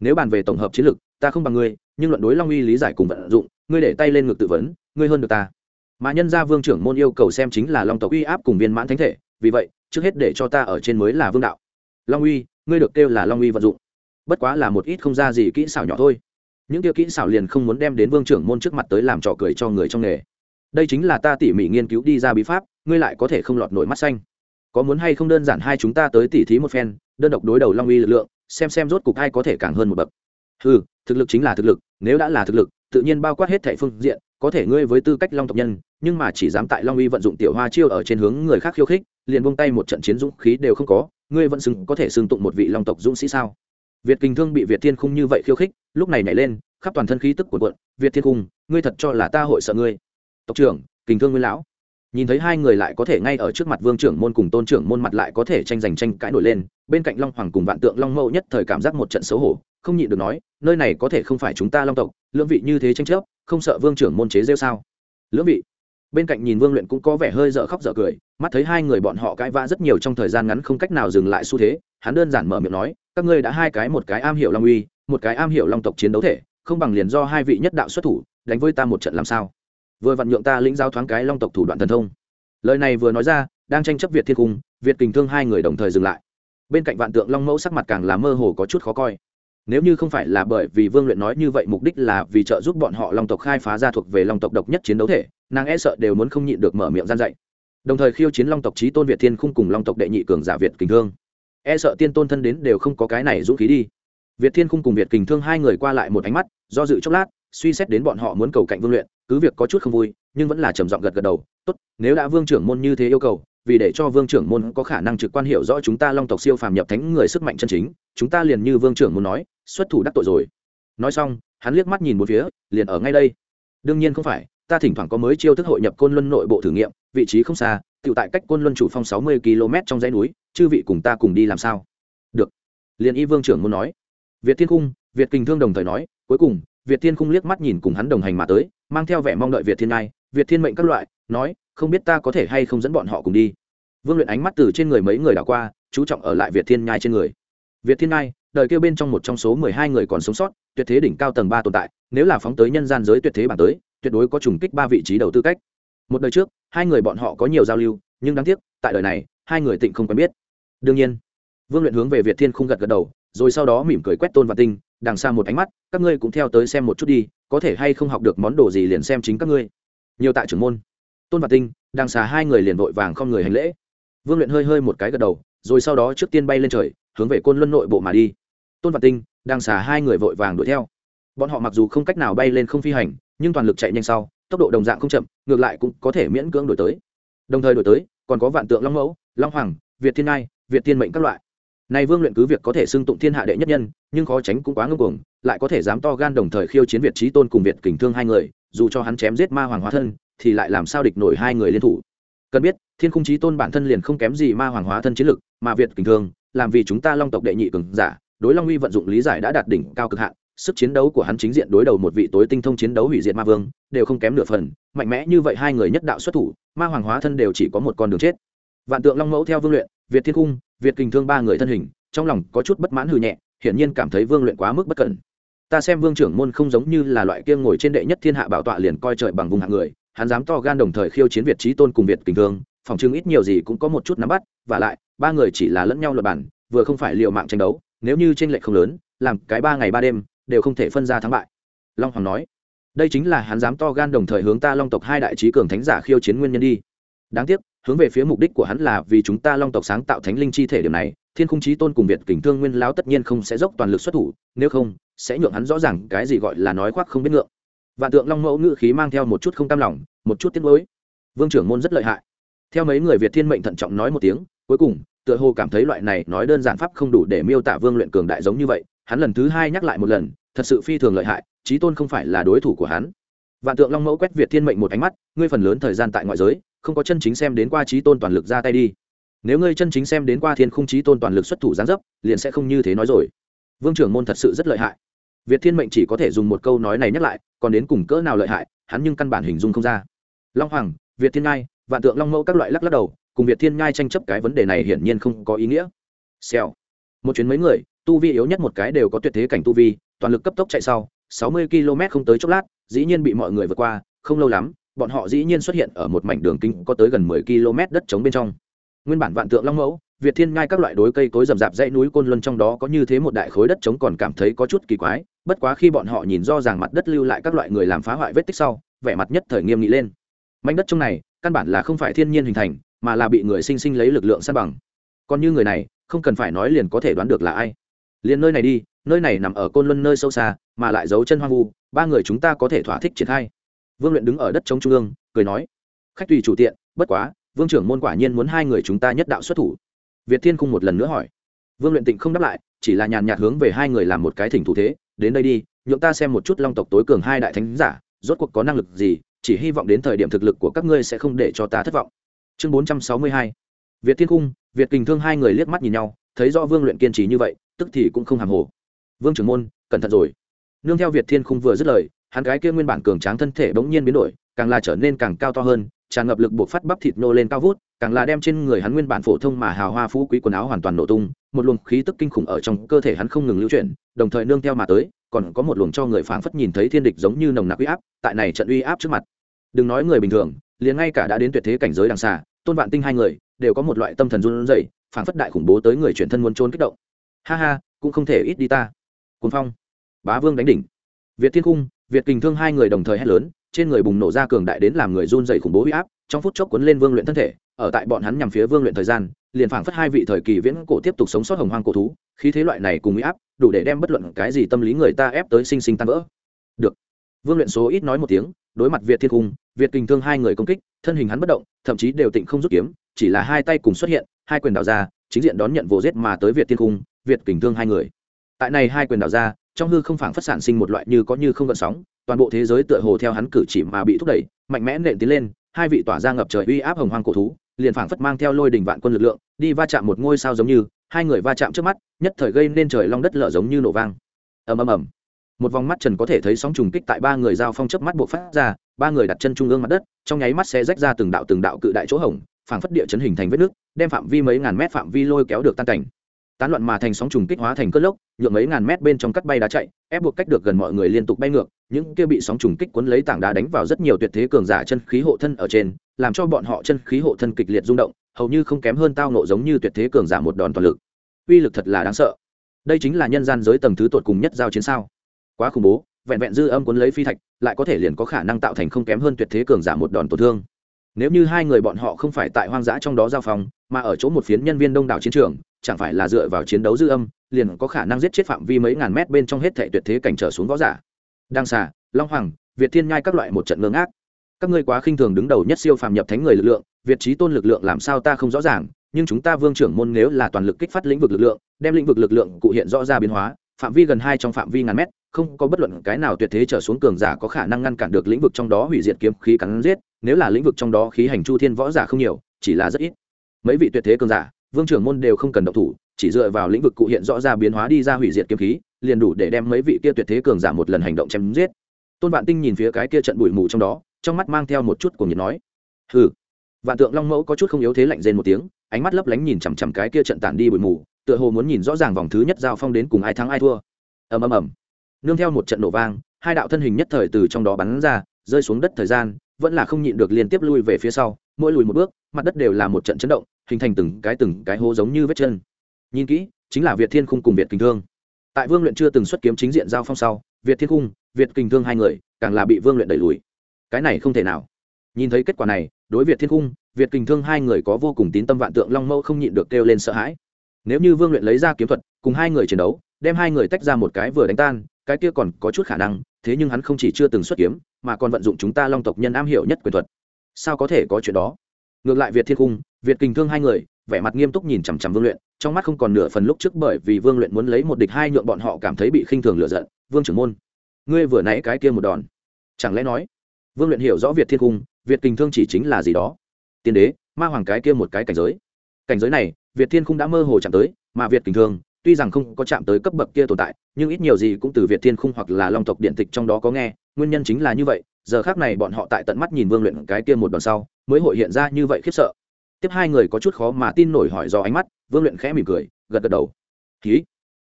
Speaker 1: Nếu bàn về tổng hợp chiến lực, ta không bằng ngươi nhưng luận đối long uy lý giải cùng vận dụng ngươi để tay lên ngực tự vấn ngươi hơn được ta. Mà nhân gia vương trưởng môn yêu cầu xem chính là long tộc uy áp cùng viên mãn thánh thể vì vậy trước hết để cho ta ở trên mới là vương đạo. Long uy ngươi được kêu là long uy vận dụng. Bất quá là một ít không ra gì kỹ xảo nhỏ thôi những tiêu kỹ xảo liền không muốn đem đến vương trưởng môn trước mặt tới làm trò cười cho người trong nghề. Đây chính là ta tỉ mỉ nghiên cứu đi ra bí pháp, ngươi lại có thể không lọt nổi mắt xanh. Có muốn hay không đơn giản hai chúng ta tới tỉ thí một phen, đơn độc đối đầu long uy lực lượng, xem xem rốt cục ai có thể càng hơn một bậc. Ừ thực lực chính là thực lực, nếu đã là thực lực, tự nhiên bao quát hết thẻ phương diện, có thể ngươi với tư cách long tộc nhân, nhưng mà chỉ dám tại long uy vận dụng tiểu hoa chiêu ở trên hướng người khác khiêu khích, liền buông tay một trận chiến dũng khí đều không có, ngươi vẫn xứng có thể xưng tụng một vị long tộc dũng sĩ sao? Việt kinh thương bị việt thiên khung như vậy khiêu khích, lúc này nhảy lên, khắp toàn thân khí tức của quận việt thiên khung, ngươi thật cho là ta hội sợ ngươi? Tộc trưởng, kinh thương nguyên lão. Nhìn thấy hai người lại có thể ngay ở trước mặt vương trưởng môn cùng tôn trưởng môn mặt lại có thể tranh giành tranh cãi nổi lên, bên cạnh long hoàng cùng vạn tượng long mẫu nhất thời cảm giác một trận xấu hổ, không nhịn được nói, nơi này có thể không phải chúng ta long tộc, lưỡng vị như thế tranh chấp, không sợ vương trưởng môn chế rêu sao? Lưỡng vị? Bên cạnh nhìn vương luyện cũng có vẻ hơi dở khóc dở cười, mắt thấy hai người bọn họ cãi vã rất nhiều trong thời gian ngắn không cách nào dừng lại xu thế, hắn đơn giản mở miệng nói, các ngươi đã hai cái, một cái am hiểu long uy, một cái am hiểu long tộc chiến đấu thể, không bằng liền do hai vị nhất đạo xuất thủ, đánh với ta một trận làm sao? Vừa vặn nhượng ta lĩnh giáo thoáng cái long tộc thủ đoạn thần thông. Lời này vừa nói ra, đang tranh chấp việt thiên cung, việt kình thương hai người đồng thời dừng lại. Bên cạnh vạn tượng long mẫu sắc mặt càng là mơ hồ có chút khó coi nếu như không phải là bởi vì vương luyện nói như vậy, mục đích là vì trợ giúp bọn họ long tộc khai phá ra thuộc về long tộc độc nhất chiến đấu thể, nàng e sợ đều muốn không nhịn được mở miệng gian dạy. Đồng thời khiêu chiến long tộc trí tôn việt thiên khung cùng long tộc đệ nhị cường giả việt kình thương. E sợ tiên tôn thân đến đều không có cái này dũng khí đi. Việt thiên khung cùng việt kình thương hai người qua lại một ánh mắt, do dự chốc lát, suy xét đến bọn họ muốn cầu cạnh vương luyện, cứ việc có chút không vui, nhưng vẫn là trầm giọng gật gật đầu, tốt, nếu đã vương trưởng môn như thế yêu cầu, vì để cho vương trưởng môn có khả năng trực quan hiểu rõ chúng ta long tộc siêu phàm nhập thánh người sức mạnh chân chính, chúng ta liền như vương trưởng môn nói xuất thủ đắc tội rồi. Nói xong, hắn liếc mắt nhìn một phía, liền ở ngay đây. Đương nhiên không phải, ta thỉnh thoảng có mới chiêu thức hội nhập côn luân nội bộ thử nghiệm, vị trí không xa tự tại cách côn luân chủ phong sáu mươi km trong dãy núi, chư vị cùng ta cùng đi làm sao? Được. Liền y vương trưởng muốn nói. Việt thiên cung việt kinh thương đồng thời nói, cuối cùng, việt thiên cung liếc mắt nhìn cùng hắn đồng hành mà tới, mang theo vẻ mong đợi việt thiên ngai, việt thiên mệnh các loại, nói, không biết ta có thể hay không dẫn bọn họ cùng đi. Vương luyện ánh mắt từ trên người mấy người đảo qua, chú trọng ở lại việt thiên nhai trên người. Việt thiên nhai đời kêu bên trong một trong số mười hai người còn sống sót, tuyệt thế đỉnh cao tầng ba tồn tại, nếu là phóng tới nhân gian giới tuyệt thế bản tới, tuyệt đối có trùng kích ba vị trí đầu tư cách. Một đời trước, hai người bọn họ có nhiều giao lưu, nhưng đáng tiếc, tại đời này, hai người tịnh không quen biết. Đương nhiên, vương luyện hướng về việt thiên không gật gật đầu, rồi sau đó mỉm cười quét tôn và tinh, đằng xa một ánh mắt, các ngươi cũng theo tới xem một chút đi, có thể hay không học được món đồ gì liền xem chính các ngươi. Nhiều tại trưởng môn. Tôn và tinh, đằng xa hai người liền vội vàng không người hành lễ. Vương luyện hơi hơi một cái gật đầu, rồi sau đó trước tiên bay lên trời, hướng về côn luân nội bộ mà đi tôn Vạn tinh, đang xả hai người vội vàng đuổi theo. Bọn họ mặc dù không cách nào bay lên không phi hành, nhưng toàn lực chạy nhanh sau, tốc độ đồng dạng không chậm, ngược lại cũng có thể miễn cưỡng đổi tới. Đồng thời đổi tới, còn có vạn tượng long mẫu, long hoàng, việt thiên ngai, việt thiên mệnh các loại. Này vương luyện cứ việc có thể xưng tụng thiên hạ đệ nhất nhân, nhưng khó tránh cũng quá ngưng cuồng, lại có thể dám to gan đồng thời khiêu chiến việt trí tôn cùng việt kình thương hai người, dù cho hắn chém giết ma hoàng hóa thân, thì lại làm sao địch nổi hai người liên thủ? Cần biết, thiên khung trí tôn bản thân liền không kém gì ma hoàng hóa thân chiến lực, mà việt kình thương, làm vì chúng ta long tộc đệ nhị cường giả đối long uy vận dụng lý giải đã đạt đỉnh cao cực hạn, sức chiến đấu của hắn chính diện đối đầu một vị tối tinh thông chiến đấu hủy diệt ma vương, đều không kém nửa phần, mạnh mẽ như vậy hai người nhất đạo xuất thủ, ma hoàng hóa thân đều chỉ có một con đường chết. Vạn tượng long mẫu theo vương luyện, việt thiên cung, việt kình thương ba người thân hình, trong lòng có chút bất mãn hư nhẹ, hiển nhiên cảm thấy vương luyện quá mức bất cẩn. Ta xem vương trưởng môn không giống như là loại kia ngồi trên đệ nhất thiên hạ bảo tọa liền coi trời bằng vùng hạng người, hắn dám to gan đồng thời khiêu chiến việt trí tôn cùng việt kình thương, phòng chứng ít nhiều gì cũng có một chút nắm bắt, và lại, ba người chỉ là lẫn nhau luật bản vừa không phải liều mạng tranh đấu nếu như tranh lệch không lớn, làm cái ba ngày ba đêm, đều không thể phân ra thắng bại. Long hoàng nói. Đây chính là hắn dám to gan đồng thời hướng ta long tộc hai đại trí cường thánh giả khiêu chiến nguyên nhân đi. Đáng tiếc, hướng về phía mục đích của hắn là vì chúng ta long tộc sáng tạo thánh linh chi thể điểm này, thiên khung trí tôn cùng việt kình thương nguyên lão tất nhiên không sẽ dốc toàn lực xuất thủ, nếu không, sẽ nhượng hắn rõ ràng cái gì gọi là nói khoác không biết ngượng. Vạn tượng long mẫu ngữ khí mang theo một chút không tam lòng, một chút tiếc nuối. Vương trưởng môn rất lợi hại. Theo mấy người việt thiên mệnh thận trọng nói một tiếng, cuối cùng tựa hồ cảm thấy loại này nói đơn giản pháp không đủ để miêu tả vương luyện cường đại giống như vậy, hắn lần thứ hai nhắc lại một lần, thật sự phi thường lợi hại trí tôn không phải là đối thủ của hắn. Vạn tượng long mẫu quét việt thiên mệnh một ánh mắt, ngươi phần lớn thời gian tại ngoại giới, không có chân chính xem đến qua trí tôn toàn lực ra tay đi. Nếu ngươi chân chính xem đến qua thiên khung trí tôn toàn lực xuất thủ gián dấp, liền sẽ không như thế nói rồi. Vương trưởng môn thật sự rất lợi hại. Việt thiên mệnh chỉ có thể dùng một câu nói này nhắc lại, còn đến cùng cỡ nào lợi hại, hắn nhưng căn bản hình dung không ra. Long hoàng, việt thiên ngai, vạn tượng long mẫu các loại lắc lắc đầu cùng việt thiên ngai tranh chấp cái vấn đề này hiển nhiên không có ý nghĩa. Xèo. Một chuyến mấy người, tu vi yếu nhất một cái đều có tuyệt thế cảnh tu vi, toàn lực cấp tốc chạy sau, sáu mươi km không tới chốc lát, dĩ nhiên bị mọi người vượt qua, không lâu lắm, bọn họ dĩ nhiên xuất hiện ở một mảnh đường kinh có tới gần mười km đất trống bên trong. Nguyên bản vạn tượng long mẫu, việt thiên ngai các loại đối cây cối rậm rạp dãy núi côn luân trong đó có như thế một đại khối đất trống còn cảm thấy có chút kỳ quái, bất quá khi bọn họ nhìn do ràng mặt đất lưu lại các loại người làm phá hoại vết tích sau, vẻ mặt nhất thời nghiêm nghị lên. Mảnh đất trong này, căn bản là không phải thiên nhiên hình thành mà là bị người sinh sinh lấy lực lượng san bằng. Còn như người này, không cần phải nói liền có thể đoán được là ai. Liền nơi này đi, nơi này nằm ở côn luân nơi sâu xa, mà lại giấu chân hoang vu, ba người chúng ta có thể thỏa thích triển khai. Vương luyện đứng ở đất chống trung ương, cười nói, khách tùy chủ tiện, bất quá, vương trưởng môn quả nhiên muốn hai người chúng ta nhất đạo xuất thủ. Việt thiên cung một lần nữa hỏi. Vương luyện tịnh không đáp lại, chỉ là nhàn nhạt hướng về hai người làm một cái thỉnh thủ thế, đến đây đi, nhượng ta xem một chút long tộc tối cường hai đại thánh giả, rốt cuộc có năng lực gì, chỉ hy vọng đến thời điểm thực lực của các ngươi sẽ không để cho ta thất vọng chương bốn trăm sáu mươi hai. Việt thiên cung, việt kình thương hai người liếc mắt nhìn nhau, thấy do vương luyện kiên trì như vậy, tức thì cũng không hàm hồ. Vương trưởng môn, cẩn thận rồi. Nương theo việt thiên khung vừa dứt lời, hắn gái kia nguyên bản cường tráng thân thể bỗng nhiên biến đổi, càng là trở nên càng cao to hơn, tràn ngập lực buộc phát bắp thịt nô lên cao vút, càng là đem trên người hắn nguyên bản phổ thông mà hào hoa phú quý quần áo hoàn toàn nổ tung, một luồng khí tức kinh khủng ở trong cơ thể hắn không ngừng lưu chuyển, đồng thời nương theo mà tới, còn có một luồng cho người phảng phất nhìn thấy thiên địch giống như nồng nặc uy áp, tại này trận uy áp trước mặt. Đừng nói người bình thường liền ngay cả đã đến tuyệt thế cảnh giới đằng xa, tôn vạn tinh hai người đều có một loại tâm thần run rẩy, phảng phất đại khủng bố tới người chuyển thân muốn trốn kích động. Ha ha, cũng không thể ít đi ta. Cuốn phong. Bá vương đánh đỉnh. Việt thiên cung, việt kình thương hai người đồng thời hét lớn, trên người bùng nổ ra cường đại đến làm người run dày khủng bố huy áp, trong phút chốc cuốn lên vương luyện thân thể, ở tại bọn hắn nhằm phía vương luyện thời gian, liền phảng phất hai vị thời kỳ viễn cổ tiếp tục sống sót hồng hoang cổ thú, khí thế loại này cùng huy áp, đủ để đem bất luận cái gì tâm lý người ta ép tới sinh sinh tan vỡ. Được. Vương luyện số ít nói một tiếng, đối mặt việt thiên cung việt kình thương hai người công kích, thân hình hắn bất động, thậm chí đều tịnh không rút kiếm, chỉ là hai tay cùng xuất hiện, hai quyền đào ra, chính diện đón nhận vô giết mà tới việt Tiên cung, việt kình thương hai người. Tại này hai quyền đào ra, trong hư không phảng phất sản sinh một loại như có như không gợn sóng, toàn bộ thế giới tựa hồ theo hắn cử chỉ mà bị thúc đẩy, mạnh mẽ nện tiến lên, hai vị tỏa ra ngập trời uy áp hồng hoang cổ thú, liền phảng phất mang theo lôi đình vạn quân lực lượng, đi va chạm một ngôi sao giống như, hai người va chạm trước mắt, nhất thời gây nên trời long đất lở giống như nổ vang. Ầm ầm ầm. Một vòng mắt trần có thể thấy sóng trùng kích tại ba người giao phong chớp mắt buộc phát ra ba người đặt chân trung ương mặt đất, trong nháy mắt sẽ rách ra từng đạo từng đạo cự đại chỗ hổng, phảng phất địa chấn hình thành vết nước, đem phạm vi mấy ngàn mét phạm vi lôi kéo được tan cảnh. Tán loạn mà thành sóng trùng kích hóa thành cơn lốc, nhượng mấy ngàn mét bên trong cắt bay đá chạy, ép buộc cách được gần mọi người liên tục bay ngược, những kia bị sóng trùng kích cuốn lấy tảng đá đánh vào rất nhiều tuyệt thế cường giả chân khí hộ thân ở trên, làm cho bọn họ chân khí hộ thân kịch liệt rung động, hầu như không kém hơn tao nộ giống như tuyệt thế cường giả một đòn toàn lực. Uy lực thật là đáng sợ. Đây chính là nhân gian giới tầng thứ tột cùng nhất giao chiến sao? Quá khủng bố vẹn vẹn dư âm cuốn lấy phi thạch, lại có thể liền có khả năng tạo thành không kém hơn tuyệt thế cường giả một đòn tổn thương. Nếu như hai người bọn họ không phải tại hoang dã trong đó giao phòng mà ở chỗ một phiến nhân viên đông đảo chiến trường, chẳng phải là dựa vào chiến đấu dư âm, liền có khả năng giết chết phạm vi mấy ngàn mét bên trong hết thể tuyệt thế cảnh trở xuống võ giả. Đăng xà, long hoàng, việt thiên nhai các loại một trận ngưng ác các ngươi quá khinh thường đứng đầu nhất siêu phàm nhập thánh người lực lượng, việt trí tôn lực lượng làm sao ta không rõ ràng, nhưng chúng ta vương trưởng môn nếu là toàn lực kích phát lĩnh vực lực lượng, đem lĩnh vực lực lượng cụ hiện rõ ra biến hóa, phạm vi gần hai trong phạm vi ngàn mét không có bất luận cái nào tuyệt thế trở xuống cường giả có khả năng ngăn cản được lĩnh vực trong đó hủy diệt kiếm khí cắn giết, nếu là lĩnh vực trong đó khí hành chu thiên võ giả không nhiều, chỉ là rất ít. Mấy vị tuyệt thế cường giả, vương trưởng môn đều không cần động thủ, chỉ dựa vào lĩnh vực cụ hiện rõ ra biến hóa đi ra hủy diệt kiếm khí, liền đủ để đem mấy vị kia tuyệt thế cường giả một lần hành động chém giết. Tôn vạn tinh nhìn phía cái kia trận bụi mù trong đó, trong mắt mang theo một chút của nhiệt nói, hừ. Vạn tượng long mẫu có chút không yếu thế lạnh rên một tiếng, ánh mắt lấp lánh nhìn chằm chằm cái kia trận tản đi bụi mù, tựa hồ muốn nhìn rõ ràng vòng thứ nhất giao phong đến cùng ai thắng ai thua. Ầm ầm ầm nương theo một trận nổ vang, hai đạo thân hình nhất thời từ trong đó bắn ra, rơi xuống đất thời gian, vẫn là không nhịn được liên tiếp lui về phía sau, mỗi lùi một bước, mặt đất đều là một trận chấn động, hình thành từng cái từng cái hố giống như vết chân. Nhìn kỹ, chính là việt thiên khung cùng việt kình thương. Tại vương luyện chưa từng xuất kiếm chính diện giao phong sau, việt thiên khung, việt kình thương hai người, càng là bị vương luyện đẩy lùi. Cái này không thể nào. Nhìn thấy kết quả này, đối việt thiên khung, việt kình thương hai người có vô cùng tín tâm vạn tượng long mẫu không nhịn được kêu lên sợ hãi. Nếu như vương luyện lấy ra kiếm thuật, cùng hai người chiến đấu, đem hai người tách ra một cái vừa đánh tan cái kia còn có chút khả năng, thế nhưng hắn không chỉ chưa từng xuất kiếm, mà còn vận dụng chúng ta long tộc nhân am hiểu nhất quyền thuật. Sao có thể có chuyện đó? Ngược lại việt thiên cung, việt kình thương hai người, vẻ mặt nghiêm túc nhìn chằm chằm vương luyện, trong mắt không còn nửa phần lúc trước bởi vì vương luyện muốn lấy một địch hai nhượng bọn họ cảm thấy bị khinh thường lựa giận. Vương trưởng môn, ngươi vừa nãy cái kia một đòn, chẳng lẽ nói, vương luyện hiểu rõ việt thiên cung, việt kình thương chỉ chính là gì đó? Tiên đế, ma hoàng cái kia một cái cảnh giới. Cảnh giới này, việt thiên cung đã mơ hồ chạm tới, mà việt kình thương tuy rằng không có chạm tới cấp bậc kia tồn tại, nhưng ít nhiều gì cũng từ việt thiên khung hoặc là long tộc điện tịch trong đó có nghe, nguyên nhân chính là như vậy, giờ khác này bọn họ tại tận mắt nhìn vương luyện cái kia một đòn sau, mới hội hiện ra như vậy khiếp sợ. Tiếp hai người có chút khó mà tin nổi hỏi do ánh mắt, vương luyện khẽ mỉm cười, gật gật đầu. Khí.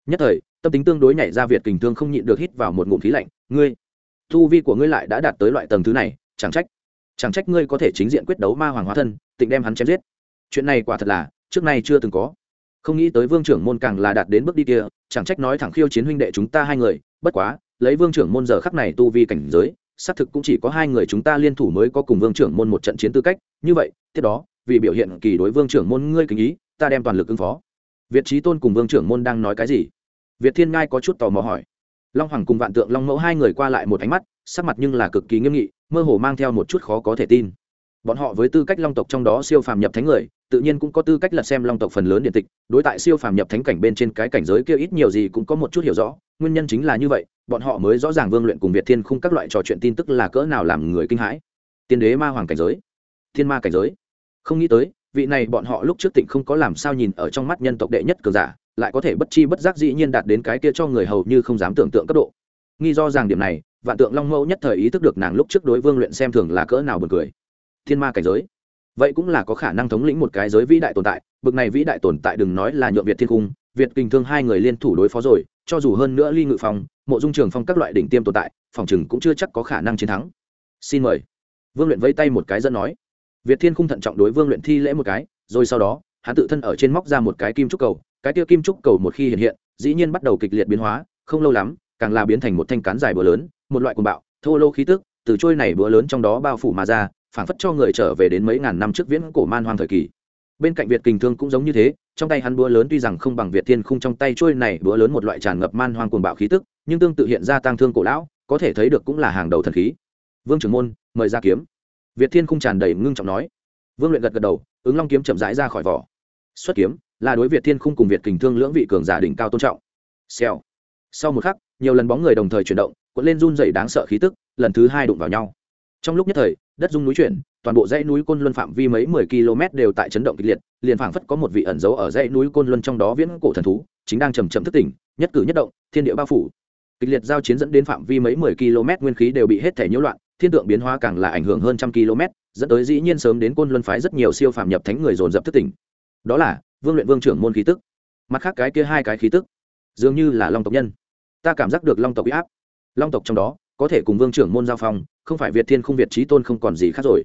Speaker 1: Nhất thời, tâm tính tương đối nhảy ra việt kình thương không nhịn được hít vào một ngụm khí lạnh, ngươi thu vi của ngươi lại đã đạt tới loại tầng thứ này, chẳng trách chẳng trách ngươi có thể chính diện quyết đấu ma hoàng hóa thân, tịnh đem hắn chém giết. Chuyện này quả thật là, trước nay chưa từng có không nghĩ tới vương trưởng môn càng là đạt đến bước đi kia, chẳng trách nói thẳng khiêu chiến huynh đệ chúng ta hai người, bất quá, lấy vương trưởng môn giờ khắc này tu vi cảnh giới, xác thực cũng chỉ có hai người chúng ta liên thủ mới có cùng vương trưởng môn một trận chiến tư cách, như vậy, tiếp đó, vì biểu hiện kỳ đối vương trưởng môn ngươi kính ý, ta đem toàn lực ứng phó. Việt trí tôn cùng vương trưởng môn đang nói cái gì? Việt thiên ngai có chút tò mò hỏi. Long hoàng cùng vạn tượng long mẫu hai người qua lại một ánh mắt, sắc mặt nhưng là cực kỳ nghiêm nghị, mơ hồ mang theo một chút khó có thể tin. Bọn họ với tư cách long tộc trong đó siêu phàm nhập thánh người tự nhiên cũng có tư cách lật xem long tộc phần lớn điện tịch, đối tại siêu phàm nhập thánh cảnh bên trên cái cảnh giới kia ít nhiều gì cũng có một chút hiểu rõ, nguyên nhân chính là như vậy, bọn họ mới rõ ràng vương luyện cùng việt thiên khung các loại trò chuyện tin tức là cỡ nào làm người kinh hãi. Tiên đế ma hoàng cảnh giới, thiên ma cảnh giới. Không nghĩ tới, vị này bọn họ lúc trước tỉnh không có làm sao nhìn ở trong mắt nhân tộc đệ nhất cường giả, lại có thể bất chi bất giác dĩ nhiên đạt đến cái kia cho người hầu như không dám tưởng tượng cấp độ. Nghi do rằng điểm này, vạn tượng long mẫu nhất thời ý thức được nàng lúc trước đối vương luyện xem thường là cỡ nào buồn cười. Thiên ma cảnh giới vậy cũng là có khả năng thống lĩnh một cái giới vĩ đại tồn tại. Bực này vĩ đại tồn tại đừng nói là nhuộm việt thiên cung, việt kinh thương hai người liên thủ đối phó rồi, cho dù hơn nữa ly ngự phong, mộ dung trường phong các loại đỉnh tiêm tồn tại, phòng chừng cũng chưa chắc có khả năng chiến thắng. Xin mời. Vương luyện vây tay một cái dẫn nói. Việt thiên cung thận trọng đối vương luyện thi lễ một cái, rồi sau đó, hắn tự thân ở trên móc ra một cái kim trúc cầu, cái tiêu kim trúc cầu một khi hiện hiện, dĩ nhiên bắt đầu kịch liệt biến hóa, không lâu lắm, càng là biến thành một thanh cán dài búa lớn, một loại cuồng bạo, thô lô khí tức, từ trôi này búa lớn trong đó bao phủ mà ra phảng phất cho người trở về đến mấy ngàn năm trước viễn cổ man hoang thời kỳ. Bên cạnh việt kình thương cũng giống như thế, trong tay hắn búa lớn tuy rằng không bằng việt thiên khung, trong tay trôi này búa lớn một loại tràn ngập man hoang cuồng bạo khí tức, nhưng tương tự hiện ra tang thương cổ lão, có thể thấy được cũng là hàng đầu thần khí. Vương trưởng môn, mời ra kiếm. Việt thiên khung tràn đầy ngưng trọng nói. Vương luyện gật gật đầu, ứng long kiếm chậm rãi ra khỏi vỏ. Xuất kiếm, là đối việt thiên khung cùng việt kình thương lưỡng vị cường giả đỉnh cao tôn trọng. Xèo. Sau một khắc, nhiều lần bóng người đồng thời chuyển động, cuộn lên run dày đáng sợ khí tức, lần thứ hai đụng vào nhau trong lúc nhất thời, đất dung núi chuyển, toàn bộ dãy núi côn luân phạm vi mấy mười km đều tại chấn động kịch liệt, liền phảng phất có một vị ẩn giấu ở dãy núi côn luân trong đó viễn cổ thần thú, chính đang chầm chậm thức tỉnh, nhất cử nhất động, thiên địa bao phủ. Kịch liệt giao chiến dẫn đến phạm vi mấy mười km nguyên khí đều bị hết thể nhiễu loạn, thiên tượng biến hóa càng là ảnh hưởng hơn trăm km, dẫn tới dĩ nhiên sớm đến côn luân phái rất nhiều siêu phạm nhập thánh người dồn dập thức tỉnh. Đó là, vương luyện vương trưởng môn khí tức. Mặt khác cái kia hai cái khí tức, dường như là long tộc nhân. Ta cảm giác được long tộc bị áp. Long tộc trong đó có thể cùng vương trưởng môn giao phong, không phải việt thiên không việt trí tôn không còn gì khác rồi.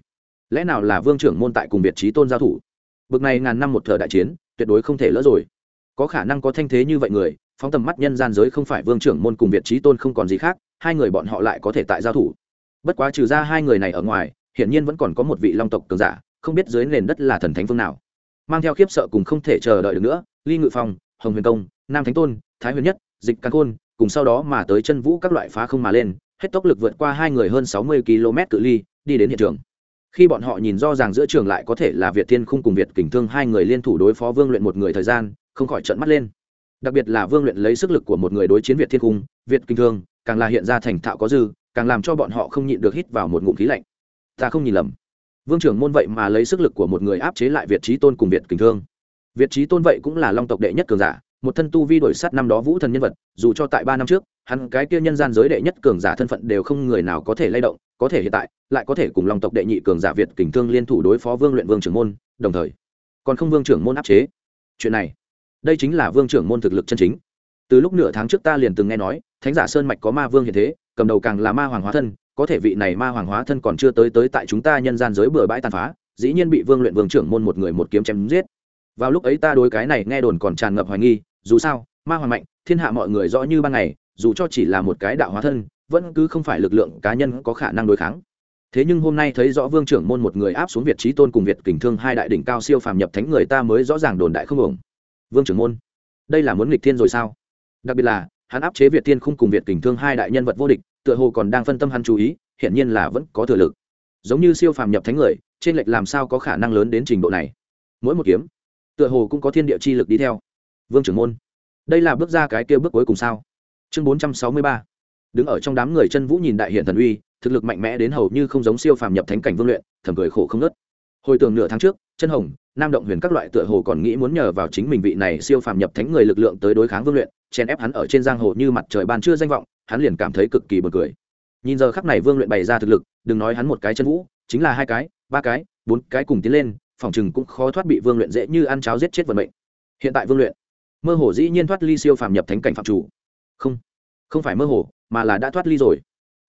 Speaker 1: Lẽ nào là vương trưởng môn tại cùng việt trí tôn giao thủ? Bực này ngàn năm một thờ đại chiến, tuyệt đối không thể lỡ rồi. Có khả năng có thanh thế như vậy người, phóng tầm mắt nhân gian giới không phải vương trưởng môn cùng việt trí tôn không còn gì khác, hai người bọn họ lại có thể tại giao thủ. Bất quá trừ ra hai người này ở ngoài, hiển nhiên vẫn còn có một vị long tộc cường giả, không biết dưới nền đất là thần thánh phương nào. Mang theo khiếp sợ cùng không thể chờ đợi được nữa, ly ngự phong, hồng huyền công nam thánh tôn, thái huyền nhất, dịch căn khôn, cùng sau đó mà tới chân vũ các loại phá không mà lên hết tốc lực vượt qua hai người hơn sáu mươi km cự ly, đi đến hiện trường. Khi bọn họ nhìn rõ ràng giữa trường lại có thể là việt thiên khung cùng việt kình thương hai người liên thủ đối phó vương luyện một người thời gian, không khỏi trận mắt lên. Đặc biệt là vương luyện lấy sức lực của một người đối chiến việt thiên khung, việt kình thương, càng là hiện ra thành thạo có dư, càng làm cho bọn họ không nhịn được hít vào một ngụm khí lạnh. Ta không nhìn lầm. Vương trưởng môn vậy mà lấy sức lực của một người áp chế lại việt trí tôn cùng việt kình thương. Việt trí tôn vậy cũng là long tộc đệ nhất cường giả, một thân tu vi đổi sát năm đó vũ thần nhân vật, dù cho tại ba năm trước hắn cái kia nhân gian giới đệ nhất cường giả thân phận đều không người nào có thể lay động, có thể hiện tại, lại có thể cùng long tộc đệ nhị cường giả việt kình thương liên thủ đối phó vương luyện vương trưởng môn, đồng thời còn không vương trưởng môn áp chế. Chuyện này, đây chính là vương trưởng môn thực lực chân chính. Từ lúc nửa tháng trước ta liền từng nghe nói, thánh giả sơn mạch có ma vương hiện thế, cầm đầu càng là ma hoàng hóa thân, có thể vị này ma hoàng hóa thân còn chưa tới tới tại chúng ta nhân gian giới bừa bãi tàn phá, dĩ nhiên bị vương luyện vương trưởng môn một người một kiếm chém giết. Vào lúc ấy ta đối cái này nghe đồn còn tràn ngập hoài nghi, dù sao, ma hoàng mạnh, thiên hạ mọi người rõ như ban ngày dù cho chỉ là một cái đạo hóa thân, vẫn cứ không phải lực lượng cá nhân có khả năng đối kháng. Thế nhưng hôm nay thấy rõ vương trưởng môn một người áp xuống việt trí tôn cùng việt kình thương hai đại đỉnh cao siêu phàm nhập thánh người ta mới rõ ràng đồn đại không ổng vương trưởng môn, đây là muốn nghịch thiên rồi sao? Đặc biệt là, hắn áp chế việt tiên không cùng việt kình thương hai đại nhân vật vô địch, tựa hồ còn đang phân tâm hắn chú ý hiện nhiên là vẫn có thừa lực. Giống như siêu phàm nhập thánh người, trên lệch làm sao có khả năng lớn đến trình độ này? Mỗi một kiếm, tựa hồ cũng có thiên địa chi lực đi theo. Vương trưởng môn, đây là bước ra cái kia bước cuối cùng sao? Chương bốn trăm sáu mươi ba. Đứng ở trong đám người chân vũ nhìn đại hiện thần uy, thực lực mạnh mẽ đến hầu như không giống siêu phàm nhập thánh cảnh vương luyện, thầm cười khổ không nớt hồi tưởng nửa tháng trước, chân hồng, nam động huyền các loại tựa hồ còn nghĩ muốn nhờ vào chính mình vị này siêu phàm nhập thánh người lực lượng tới đối kháng vương luyện chen ép hắn ở trên giang hồ như mặt trời ban chưa danh vọng, hắn liền cảm thấy cực kỳ bật cười. Nhìn giờ khắc này vương luyện bày ra thực lực, đừng nói hắn một cái chân vũ, chính là hai cái, ba cái, bốn cái cùng tiến lên, phòng chừng cũng khó thoát bị vương luyện dễ như ăn cháo giết chết vận mệnh. Hiện tại vương luyện, mơ hồ dĩ nhiên thoát ly siêu phàm nhập thánh cảnh phạm chủ không không phải mơ hồ, mà là đã thoát ly rồi.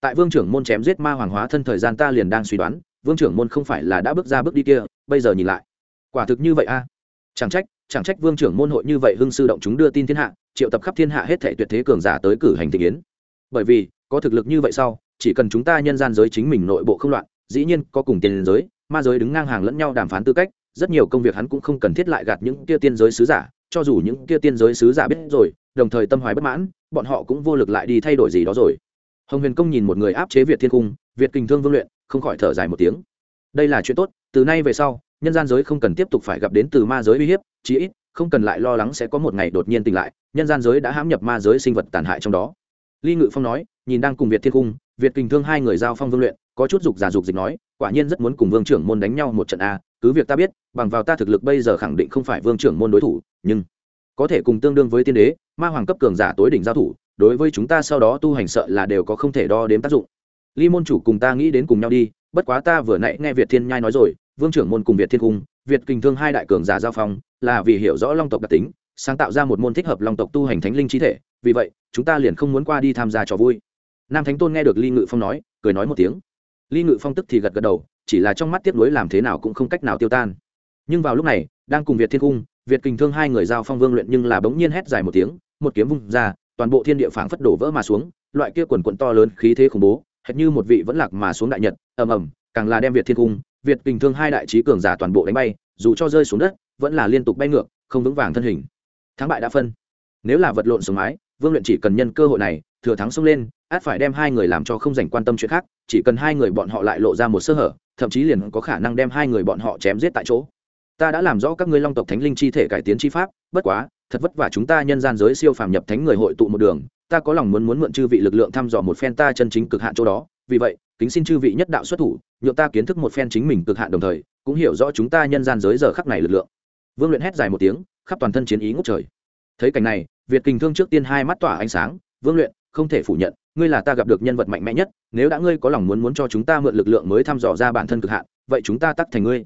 Speaker 1: Tại vương trưởng môn chém giết ma hoàng hóa thân thời gian ta liền đang suy đoán, vương trưởng môn không phải là đã bước ra bước đi kia, bây giờ nhìn lại. Quả thực như vậy a. Chẳng trách chẳng trách vương trưởng môn hội như vậy hưng sư động chúng đưa tin thiên hạ, triệu tập khắp thiên hạ hết thể tuyệt thế cường giả tới cử hành thị kiến. Bởi vì, có thực lực như vậy sau, chỉ cần chúng ta nhân gian giới chính mình nội bộ không loạn, dĩ nhiên có cùng tiền giới, ma giới đứng ngang hàng lẫn nhau đàm phán tư cách, rất nhiều công việc hắn cũng không cần thiết lại gạt những kia tiên giới sứ giả, cho dù những kia tiên giới sứ giả biết rồi đồng thời tâm hoài bất mãn, bọn họ cũng vô lực lại đi thay đổi gì đó rồi. Hồng huyền công nhìn một người áp chế việt thiên cung, việt kình thương vương luyện, không khỏi thở dài một tiếng. Đây là chuyện tốt, từ nay về sau, nhân gian giới không cần tiếp tục phải gặp đến từ ma giới uy hiếp, chí ít, không cần lại lo lắng sẽ có một ngày đột nhiên tỉnh lại, nhân gian giới đã hãm nhập ma giới sinh vật tàn hại trong đó. Ly ngự phong nói, nhìn đang cùng việt thiên cung, việt kình thương hai người giao phong vương luyện, có chút dục giả dục dịch nói, quả nhiên rất muốn cùng vương trưởng môn đánh nhau một trận a, cứ việc ta biết, bằng vào ta thực lực bây giờ khẳng định không phải vương trưởng môn đối thủ, nhưng có thể cùng tương đương với tiên đế, ma hoàng cấp cường giả tối đỉnh giao thủ, đối với chúng ta sau đó tu hành sợ là đều có không thể đo đếm tác dụng. Ly môn chủ cùng ta nghĩ đến cùng nhau đi, bất quá ta vừa nãy nghe việt thiên nhai nói rồi, vương trưởng môn cùng việt thiên cung, việt kình thương hai đại cường giả giao phong, là vì hiểu rõ long tộc đặc tính, sáng tạo ra một môn thích hợp long tộc tu hành thánh linh chi thể, vì vậy, chúng ta liền không muốn qua đi tham gia trò vui. Nam thánh tôn nghe được ly ngự phong nói, cười nói một tiếng. Ly ngự phong tức thì gật gật đầu, chỉ là trong mắt tiếp nối làm thế nào cũng không cách nào tiêu tan. Nhưng vào lúc này, đang cùng việt thiên cung việt kình thương hai người giao phong vương luyện nhưng là bỗng nhiên hét dài một tiếng, một kiếm vung ra, toàn bộ thiên địa phảng phất đổ vỡ mà xuống, loại kia quần quận to lớn khí thế khủng bố, hệt như một vị vẫn lạc mà xuống đại nhật, ầm ầm, càng là đem việt thiên cung, việt kình thương hai đại trí cường giả toàn bộ đánh bay, dù cho rơi xuống đất, vẫn là liên tục bay ngược, không vững vàng thân hình. Thắng bại đã phân. Nếu là vật lộn xuống mái vương luyện chỉ cần nhân cơ hội này, thừa thắng xông lên, át phải đem hai người làm cho không dành quan tâm chuyện khác, chỉ cần hai người bọn họ lại lộ ra một sơ hở, thậm chí liền có khả năng đem hai người bọn họ chém giết tại chỗ ta đã làm rõ các ngươi long tộc thánh linh chi thể cải tiến chi pháp, bất quá, thật vất vả chúng ta nhân gian giới siêu phàm nhập thánh người hội tụ một đường, ta có lòng muốn muốn mượn chư vị lực lượng thăm dò một phen ta chân chính cực hạn chỗ đó, vì vậy, kính xin chư vị nhất đạo xuất thủ, nhượng ta kiến thức một phen chính mình cực hạn đồng thời, cũng hiểu rõ chúng ta nhân gian giới giờ khắc này lực lượng. Vương luyện hét dài một tiếng, khắp toàn thân chiến ý ngút trời. Thấy cảnh này, việt kình thương trước tiên hai mắt tỏa ánh sáng, vương luyện, không thể phủ nhận, ngươi là ta gặp được nhân vật mạnh mẽ nhất, nếu đã ngươi có lòng muốn muốn cho chúng ta mượn lực lượng mới thăm dò ra bản thân cực hạn, vậy chúng ta tắt thành ngươi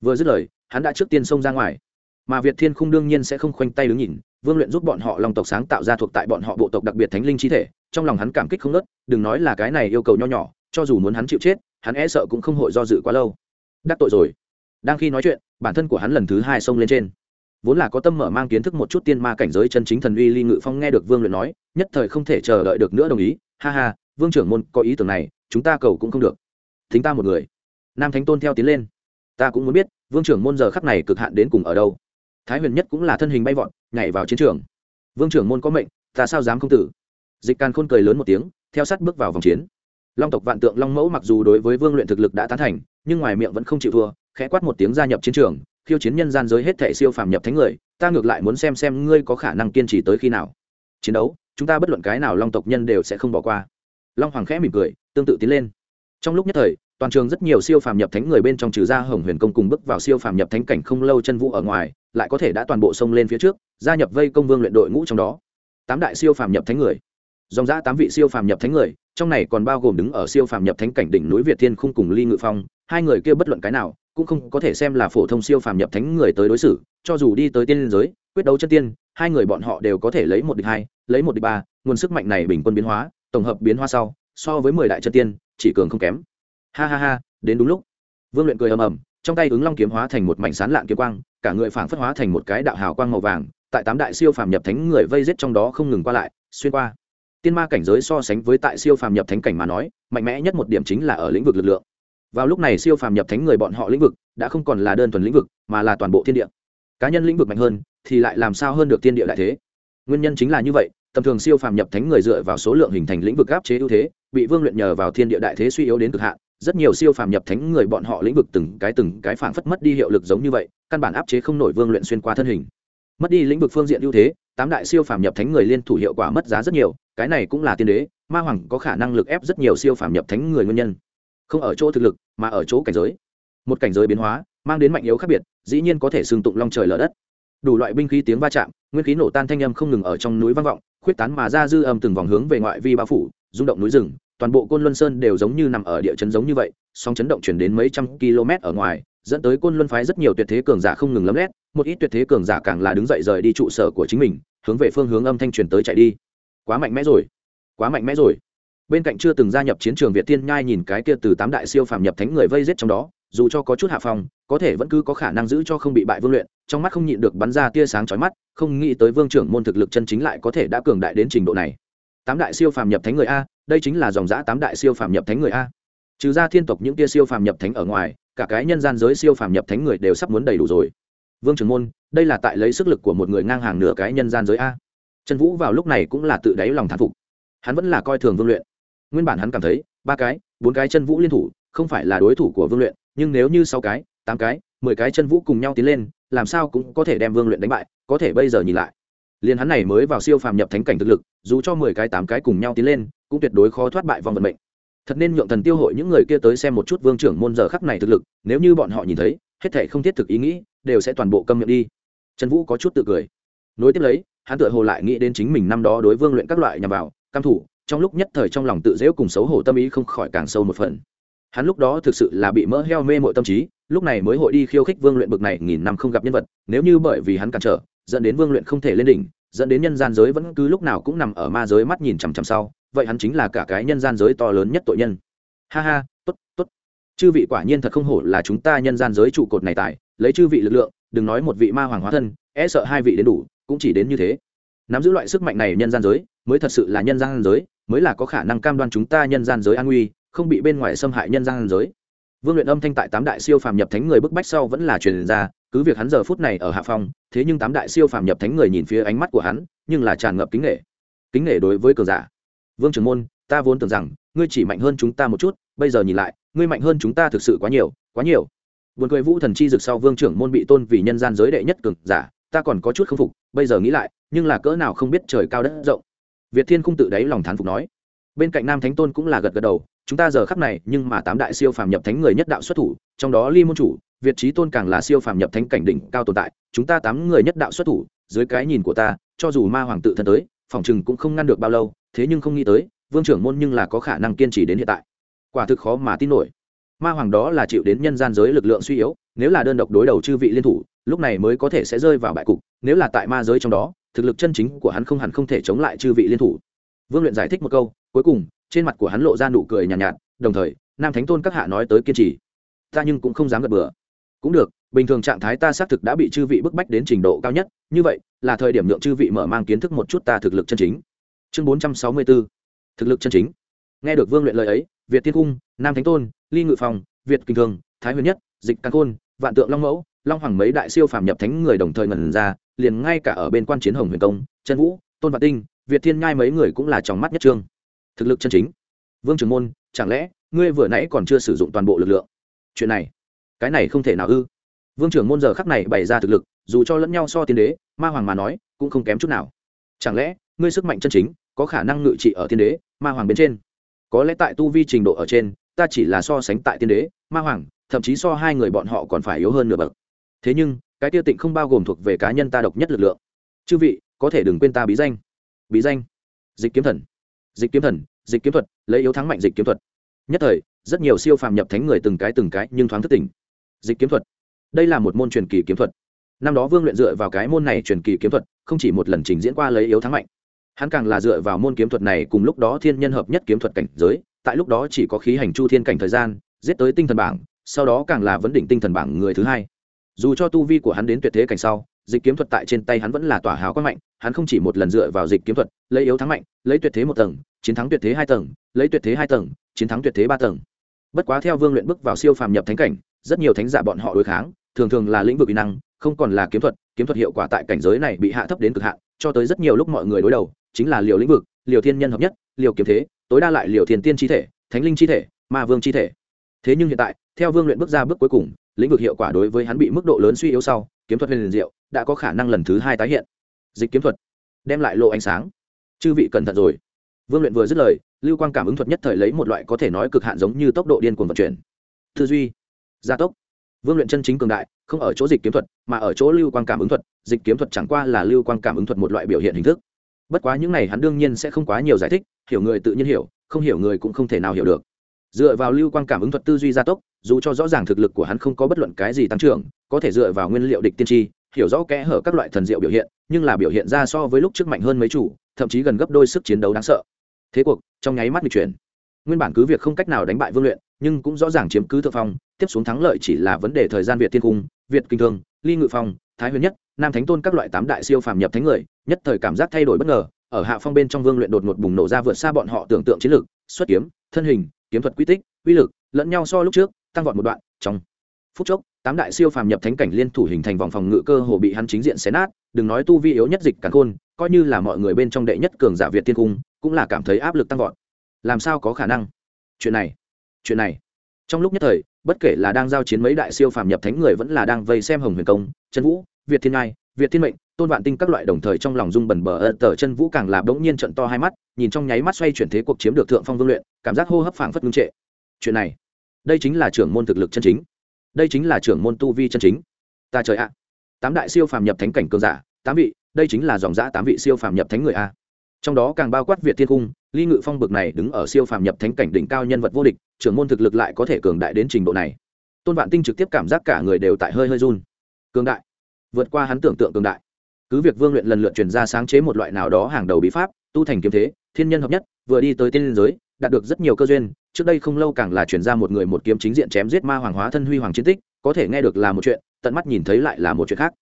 Speaker 1: vừa dứt lời, hắn đã trước tiên xông ra ngoài. Mà việt thiên khung đương nhiên sẽ không khoanh tay đứng nhìn, vương luyện giúp bọn họ lòng tộc sáng tạo ra thuộc tại bọn họ bộ tộc đặc biệt thánh linh chi thể, trong lòng hắn cảm kích không nớt đừng nói là cái này yêu cầu nho nhỏ, cho dù muốn hắn chịu chết, hắn e sợ cũng không hội do dự quá lâu. Đắc tội rồi. Đang khi nói chuyện, bản thân của hắn lần thứ hai xông lên trên. Vốn là có tâm mở mang kiến thức một chút tiên ma cảnh giới chân chính thần uy ly ngự phong nghe được vương luyện nói, nhất thời không thể chờ đợi được nữa đồng ý. Ha ha, vương trưởng môn, có ý tưởng này, chúng ta cầu cũng không được. Thính ta một người. Nam thánh tôn theo tiến lên ta cũng muốn biết, vương trưởng môn giờ khắc này cực hạn đến cùng ở đâu. Thái huyền nhất cũng là thân hình bay vọt, nhảy vào chiến trường. Vương trưởng môn có mệnh, ta sao dám không tử? Dịch càn khôn cười lớn một tiếng, theo sát bước vào vòng chiến. Long tộc vạn tượng long mẫu mặc dù đối với vương luyện thực lực đã tán thành, nhưng ngoài miệng vẫn không chịu thua, khẽ quát một tiếng gia nhập chiến trường, khiêu chiến nhân gian giới hết thể siêu phàm nhập thánh người, ta ngược lại muốn xem xem ngươi có khả năng kiên trì tới khi nào. Chiến đấu, chúng ta bất luận cái nào long tộc nhân đều sẽ không bỏ qua. Long hoàng khẽ mỉm cười, tương tự tiến lên. Trong lúc nhất thời toàn trường rất nhiều siêu phàm nhập thánh người bên trong trừ ra hồng huyền công cùng bước vào siêu phàm nhập thánh cảnh không lâu chân vũ ở ngoài, lại có thể đã toàn bộ xông lên phía trước, gia nhập vây công vương luyện đội ngũ trong đó. Tám đại siêu phàm nhập thánh người. Dòng giã tám vị siêu phàm nhập thánh người, trong này còn bao gồm đứng ở siêu phàm nhập thánh cảnh đỉnh núi việt thiên không cùng ly ngự phong, hai người kia bất luận cái nào cũng không có thể xem là phổ thông siêu phàm nhập thánh người tới đối xử, cho dù đi tới tiên liên giới, quyết đấu chân tiên, hai người bọn họ đều có thể lấy một địch hai, lấy một địch ba, nguồn sức mạnh này bình quân biến hóa, tổng hợp biến hóa sau, so với mười đại chân tiên, chỉ cường không kém ha ha ha, đến đúng lúc. Vương luyện cười ầm ầm, trong tay ứng long kiếm hóa thành một mảnh sán lạn kiếm quang, cả người phảng phất hóa thành một cái đạo hào quang màu vàng, tại tám đại siêu phàm nhập thánh người vây giết trong đó không ngừng qua lại, xuyên qua. Tiên ma cảnh giới so sánh với tại siêu phàm nhập thánh cảnh mà nói, mạnh mẽ nhất một điểm chính là ở lĩnh vực lực lượng. Vào lúc này siêu phàm nhập thánh người bọn họ lĩnh vực đã không còn là đơn thuần lĩnh vực, mà là toàn bộ thiên địa. Cá nhân lĩnh vực mạnh hơn, thì lại làm sao hơn được thiên địa đại thế? Nguyên nhân chính là như vậy, tầm thường siêu phàm nhập thánh người dựa vào số lượng hình thành lĩnh vực áp chế ưu thế, bị vương luyện nhờ vào thiên địa đại thế suy yếu đến cực hạn rất nhiều siêu phàm nhập thánh người bọn họ lĩnh vực từng cái từng cái phảng phất mất đi hiệu lực giống như vậy, căn bản áp chế không nổi vương luyện xuyên qua thân hình. Mất đi lĩnh vực phương diện ưu thế, tám đại siêu phàm nhập thánh người liên thủ hiệu quả mất giá rất nhiều, cái này cũng là tiên đế, ma hoàng có khả năng lực ép rất nhiều siêu phàm nhập thánh người nguyên nhân. Không ở chỗ thực lực, mà ở chỗ cảnh giới. Một cảnh giới biến hóa, mang đến mạnh yếu khác biệt, dĩ nhiên có thể xương tụng long trời lở đất. Đủ loại binh khí tiếng va chạm, nguyên khí nổ tan thanh âm không ngừng ở trong núi vang vọng, khuyết tán mà ra dư âm từng vòng hướng về ngoại vi bao phủ, rung động núi rừng toàn bộ côn luân sơn đều giống như nằm ở địa chấn giống như vậy song chấn động chuyển đến mấy trăm km ở ngoài, dẫn tới côn luân phái rất nhiều tuyệt thế cường giả không ngừng lấm lét, một ít tuyệt thế cường giả càng là đứng dậy rời đi trụ sở của chính mình, hướng về phương hướng âm thanh truyền tới chạy đi. Quá mạnh mẽ rồi, quá mạnh mẽ rồi. Bên cạnh chưa từng gia nhập chiến trường việt tiên nhai nhìn cái kia từ tám đại siêu phàm nhập thánh người vây giết trong đó, dù cho có chút hạ phòng có thể vẫn cứ có khả năng giữ cho không bị bại vương luyện, trong mắt không nhịn được bắn ra tia sáng chói mắt, không nghĩ tới vương trưởng môn thực lực chân chính lại có thể đã cường đại đến trình độ này. Tám đại siêu phàm nhập thánh người a đây chính là dòng giã tám đại siêu phàm nhập thánh người a. Trừ ra thiên tộc những tia siêu phàm nhập thánh ở ngoài, cả cái nhân gian giới siêu phàm nhập thánh người đều sắp muốn đầy đủ rồi. Vương trưởng môn, đây là tại lấy sức lực của một người ngang hàng nửa cái nhân gian giới a. Trần vũ vào lúc này cũng là tự đáy lòng thán phục. Hắn vẫn là coi thường vương luyện. Nguyên bản hắn cảm thấy, ba cái, bốn cái chân vũ liên thủ, không phải là đối thủ của vương luyện, nhưng nếu như sáu cái, tám cái, mười cái chân vũ cùng nhau tiến lên, làm sao cũng có thể đem vương luyện đánh bại, có thể bây giờ nhìn lại. Liền hắn này mới vào siêu phàm nhập thánh cảnh thực lực, dù cho mười cái, tám cái cùng nhau tiến lên cũng tuyệt đối khó thoát bại vòng vận mệnh. Thật nên nhượng thần tiêu hội những người kia tới xem một chút vương trưởng môn giờ khắc này thực lực, nếu như bọn họ nhìn thấy, hết thể không thiết thực ý nghĩ, đều sẽ toàn bộ câm miệng đi. Trần vũ có chút tự cười. Nối tiếp lấy, hắn tự hồ lại nghĩ đến chính mình năm đó đối vương luyện các loại nhằm vào, cam thủ, trong lúc nhất thời trong lòng tự dễu cùng xấu hổ tâm ý không khỏi càng sâu một phần. Hắn lúc đó thực sự là bị mỡ heo mê mội tâm trí, lúc này mới hội đi khiêu khích vương luyện bực này nghìn năm không gặp nhân vật, nếu như bởi vì hắn cản trở, dẫn đến vương luyện không thể lên đỉnh dẫn đến nhân gian giới vẫn cứ lúc nào cũng nằm ở ma giới mắt nhìn chằm chằm sau, vậy hắn chính là cả cái nhân gian giới to lớn nhất tội nhân. Ha ha, tốt tốt. Chư vị quả nhiên thật không hổ là chúng ta nhân gian giới trụ cột này tại, lấy chư vị lực lượng, đừng nói một vị ma hoàng hóa thân e sợ hai vị đến đủ, cũng chỉ đến như thế. Nắm giữ loại sức mạnh này nhân gian giới, mới thật sự là nhân gian giới, mới là có khả năng cam đoan chúng ta nhân gian giới an nguy, không bị bên ngoài xâm hại nhân gian giới vương luyện âm thanh tại tám đại siêu phàm nhập thánh người bức bách sau vẫn là truyền ra, cứ việc hắn giờ phút này ở hạ phong, thế nhưng tám đại siêu phàm nhập thánh người nhìn phía ánh mắt của hắn, nhưng là tràn ngập kính nghệ kính nghệ đối với cường giả. Vương trưởng môn, ta vốn tưởng rằng, ngươi chỉ mạnh hơn chúng ta một chút, bây giờ nhìn lại, ngươi mạnh hơn chúng ta thực sự quá nhiều quá nhiều. Buồn cười vũ thần chi dực sau vương trưởng môn bị tôn vì nhân gian giới đệ nhất cường giả, ta còn có chút không phục, bây giờ nghĩ lại, nhưng là cỡ nào không biết trời cao đất rộng. Việt thiên cung tự đáy lòng thán phục nói bên cạnh nam thánh tôn cũng là gật gật đầu, chúng ta giờ khắc này, nhưng mà tám đại siêu phàm nhập thánh người nhất đạo xuất thủ, trong đó ly môn chủ, việt trí tôn càng là siêu phàm nhập thánh cảnh đỉnh cao tồn tại, chúng ta tám người nhất đạo xuất thủ, dưới cái nhìn của ta, cho dù ma hoàng tự thân tới, phòng chừng cũng không ngăn được bao lâu, thế nhưng không nghĩ tới, vương trưởng môn nhưng là có khả năng kiên trì đến hiện tại. Quả thực khó mà tin nổi. Ma hoàng đó là chịu đến nhân gian giới lực lượng suy yếu, nếu là đơn độc đối đầu chư vị liên thủ, lúc này mới có thể sẽ rơi vào bại cục, nếu là tại ma giới trong đó, thực lực chân chính của hắn không hẳn không thể chống lại chư vị liên thủ. Vương luyện giải thích một câu cuối cùng trên mặt của hắn lộ ra nụ cười nhàn nhạt, nhạt đồng thời nam thánh tôn các hạ nói tới kiên trì. Ta nhưng cũng không dám gật bừa. Cũng được bình thường trạng thái ta xác thực đã bị chư vị bức bách đến trình độ cao nhất như vậy là thời điểm nhượng chư vị mở mang kiến thức một chút ta thực lực chân chính. Chương bốn trăm sáu mươi b ố thực lực chân chính. Nghe được vương luyện lời ấy việt tiên cung nam thánh tôn ly ngự phòng việt kinh thường thái huyền nhất dịch căn khôn vạn tượng long mẫu long hoàng mấy đại siêu phàm nhập thánh người đồng thời ngần ra liền ngay cả ở bên quan chiến hồng huyền công trần vũ tôn vạn tinh việt thiên nhai mấy người cũng là trong mắt nhất trương thực lực chân chính. Vương trưởng môn, chẳng lẽ ngươi vừa nãy còn chưa sử dụng toàn bộ lực lượng? Chuyện này, cái này không thể nào ư? Vương trưởng môn giờ khắc này bày ra thực lực, dù cho lẫn nhau so tiên đế, ma hoàng mà nói, cũng không kém chút nào. Chẳng lẽ ngươi sức mạnh chân chính có khả năng ngự trị ở tiên đế, ma hoàng bên trên? Có lẽ tại tu vi trình độ ở trên, ta chỉ là so sánh tại tiên đế, ma hoàng, thậm chí so hai người bọn họ còn phải yếu hơn nửa bậc. Thế nhưng, cái tiêu tịnh không bao gồm thuộc về cá nhân ta độc nhất lực lượng. Chư vị, có thể đừng quên ta bí danh. Bí danh? Dịch kiếm thần dịch kiếm thần, dịch kiếm thuật, lấy yếu thắng mạnh dịch kiếm thuật. Nhất thời, rất nhiều siêu phàm nhập thánh người từng cái từng cái nhưng thoáng thất tình dịch kiếm thuật. Đây là một môn truyền kỳ kiếm thuật. Năm đó vương luyện dựa vào cái môn này truyền kỳ kiếm thuật, không chỉ một lần trình diễn qua lấy yếu thắng mạnh. Hắn càng là dựa vào môn kiếm thuật này cùng lúc đó thiên nhân hợp nhất kiếm thuật cảnh giới, tại lúc đó chỉ có khí hành chu thiên cảnh thời gian, giết tới tinh thần bảng, sau đó càng là vấn đỉnh tinh thần bảng người thứ hai. Dù cho tu vi của hắn đến tuyệt thế cảnh sau dịch kiếm thuật tại trên tay hắn vẫn là tỏa hào quang mạnh, hắn không chỉ một lần dựa vào dịch kiếm thuật, lấy yếu thắng mạnh, lấy tuyệt thế một tầng, chiến thắng tuyệt thế hai tầng, lấy tuyệt thế hai tầng, chiến thắng tuyệt thế ba tầng. Bất quá theo vương luyện bước vào siêu phàm nhập thánh cảnh, rất nhiều thánh giả bọn họ đối kháng, thường thường là lĩnh vực kỹ năng, không còn là kiếm thuật kiếm thuật hiệu quả tại cảnh giới này bị hạ thấp đến cực hạn, cho tới rất nhiều lúc mọi người đối đầu, chính là liều lĩnh vực, liều thiên nhân hợp nhất, liều kiếm thế, tối đa lại liều thiên tiên chi thể, thánh linh chi thể, ma vương chi thể. Thế nhưng hiện tại, theo vương luyện bước ra bước cuối cùng lĩnh vực hiệu quả đối với hắn bị mức độ lớn suy yếu sau, kiếm thuật huyền diệu đã có khả năng lần thứ hai tái hiện. Dịch kiếm thuật, đem lại lộ ánh sáng. Chư vị cẩn thận rồi. Vương luyện vừa dứt lời, lưu quang cảm ứng thuật nhất thời lấy một loại có thể nói cực hạn giống như tốc độ điên cuồng vận chuyển. Tư duy, gia tốc. Vương luyện chân chính cường đại, không ở chỗ dịch kiếm thuật, mà ở chỗ lưu quang cảm ứng thuật. Dịch kiếm thuật chẳng qua là lưu quang cảm ứng thuật một loại biểu hiện hình thức. Bất quá những này hắn đương nhiên sẽ không quá nhiều giải thích, hiểu người tự nhiên hiểu, không hiểu người cũng không thể nào hiểu được dựa vào lưu quang cảm ứng thuật tư duy gia tốc, dù cho rõ ràng thực lực của hắn không có bất luận cái gì tăng trưởng, có thể dựa vào nguyên liệu địch tiên tri, hiểu rõ kẽ hở các loại thần diệu biểu hiện, nhưng là biểu hiện ra so với lúc trước mạnh hơn mấy chủ, thậm chí gần gấp đôi sức chiến đấu đáng sợ. Thế cuộc, trong nháy mắt bị chuyển. Nguyên bản cứ việc không cách nào đánh bại vương luyện, nhưng cũng rõ ràng chiếm cứ thượng phong, tiếp xuống thắng lợi chỉ là vấn đề thời gian việt tiên cung, việt kinh thương, ly ngự phong, thái huyền nhất, nam thánh tôn các loại tám đại siêu phàm nhập thánh người, nhất thời cảm giác thay đổi bất ngờ, ở hạ phong bên trong vương luyện đột ngột bùng nổ ra vượt xa bọn họ tưởng tượng chiến lược, xuất kiếm, thân hình kiếm thuật quy tích, uy lực, lẫn nhau so lúc trước, tăng vọt một đoạn, trong phút chốc, tám đại siêu phàm nhập thánh cảnh liên thủ hình thành vòng phòng ngự cơ hồ bị hắn chính diện xé nát, đừng nói tu vi yếu nhất dịch càn khôn, coi như là mọi người bên trong đệ nhất cường giả việt tiên cung, cũng là cảm thấy áp lực tăng vọt. Làm sao có khả năng? Chuyện này chuyện này. Trong lúc nhất thời, bất kể là đang giao chiến mấy đại siêu phàm nhập thánh người vẫn là đang vây xem hồng huyền công Trần vũ, việt thiên ngai, việt thiên mệnh, tôn vạn tinh các loại đồng thời trong lòng dung bẩn bờ ợt tờ chân vũ càng là bỗng nhiên trận to hai mắt nhìn trong nháy mắt xoay chuyển thế cuộc chiếm được thượng phong vương luyện, cảm giác hô hấp phảng phất ngưng trệ. Chuyện này, đây chính là trưởng môn thực lực chân chính. Đây chính là trưởng môn tu vi chân chính. Ta trời ạ. Tám đại siêu phàm nhập thánh cảnh cường giả, tám vị, đây chính là dòng giã tám vị siêu phàm nhập thánh người a. Trong đó càng bao quát việt thiên cung, ly ngự phong bực này đứng ở siêu phàm nhập thánh cảnh đỉnh cao nhân vật vô địch, trưởng môn thực lực lại có thể cường đại đến trình độ này. Tôn vạn tinh trực tiếp cảm giác cả người đều tại hơi hơi run. Cường đại. Vượt qua hắn tưởng tượng cường đại. Cứ việc vương luyện lần lượt truyền ra sáng chế một loại nào đó hàng đầu bí pháp tu thành kiếm thế, thiên nhân hợp nhất, vừa đi tới tiên liên giới, đạt được rất nhiều cơ duyên. Trước đây không lâu càng là chuyển ra một người một kiếm chính diện chém giết ma hoàng hóa thân huy hoàng chiến tích, có thể nghe được là một chuyện, tận mắt nhìn thấy lại là một chuyện khác.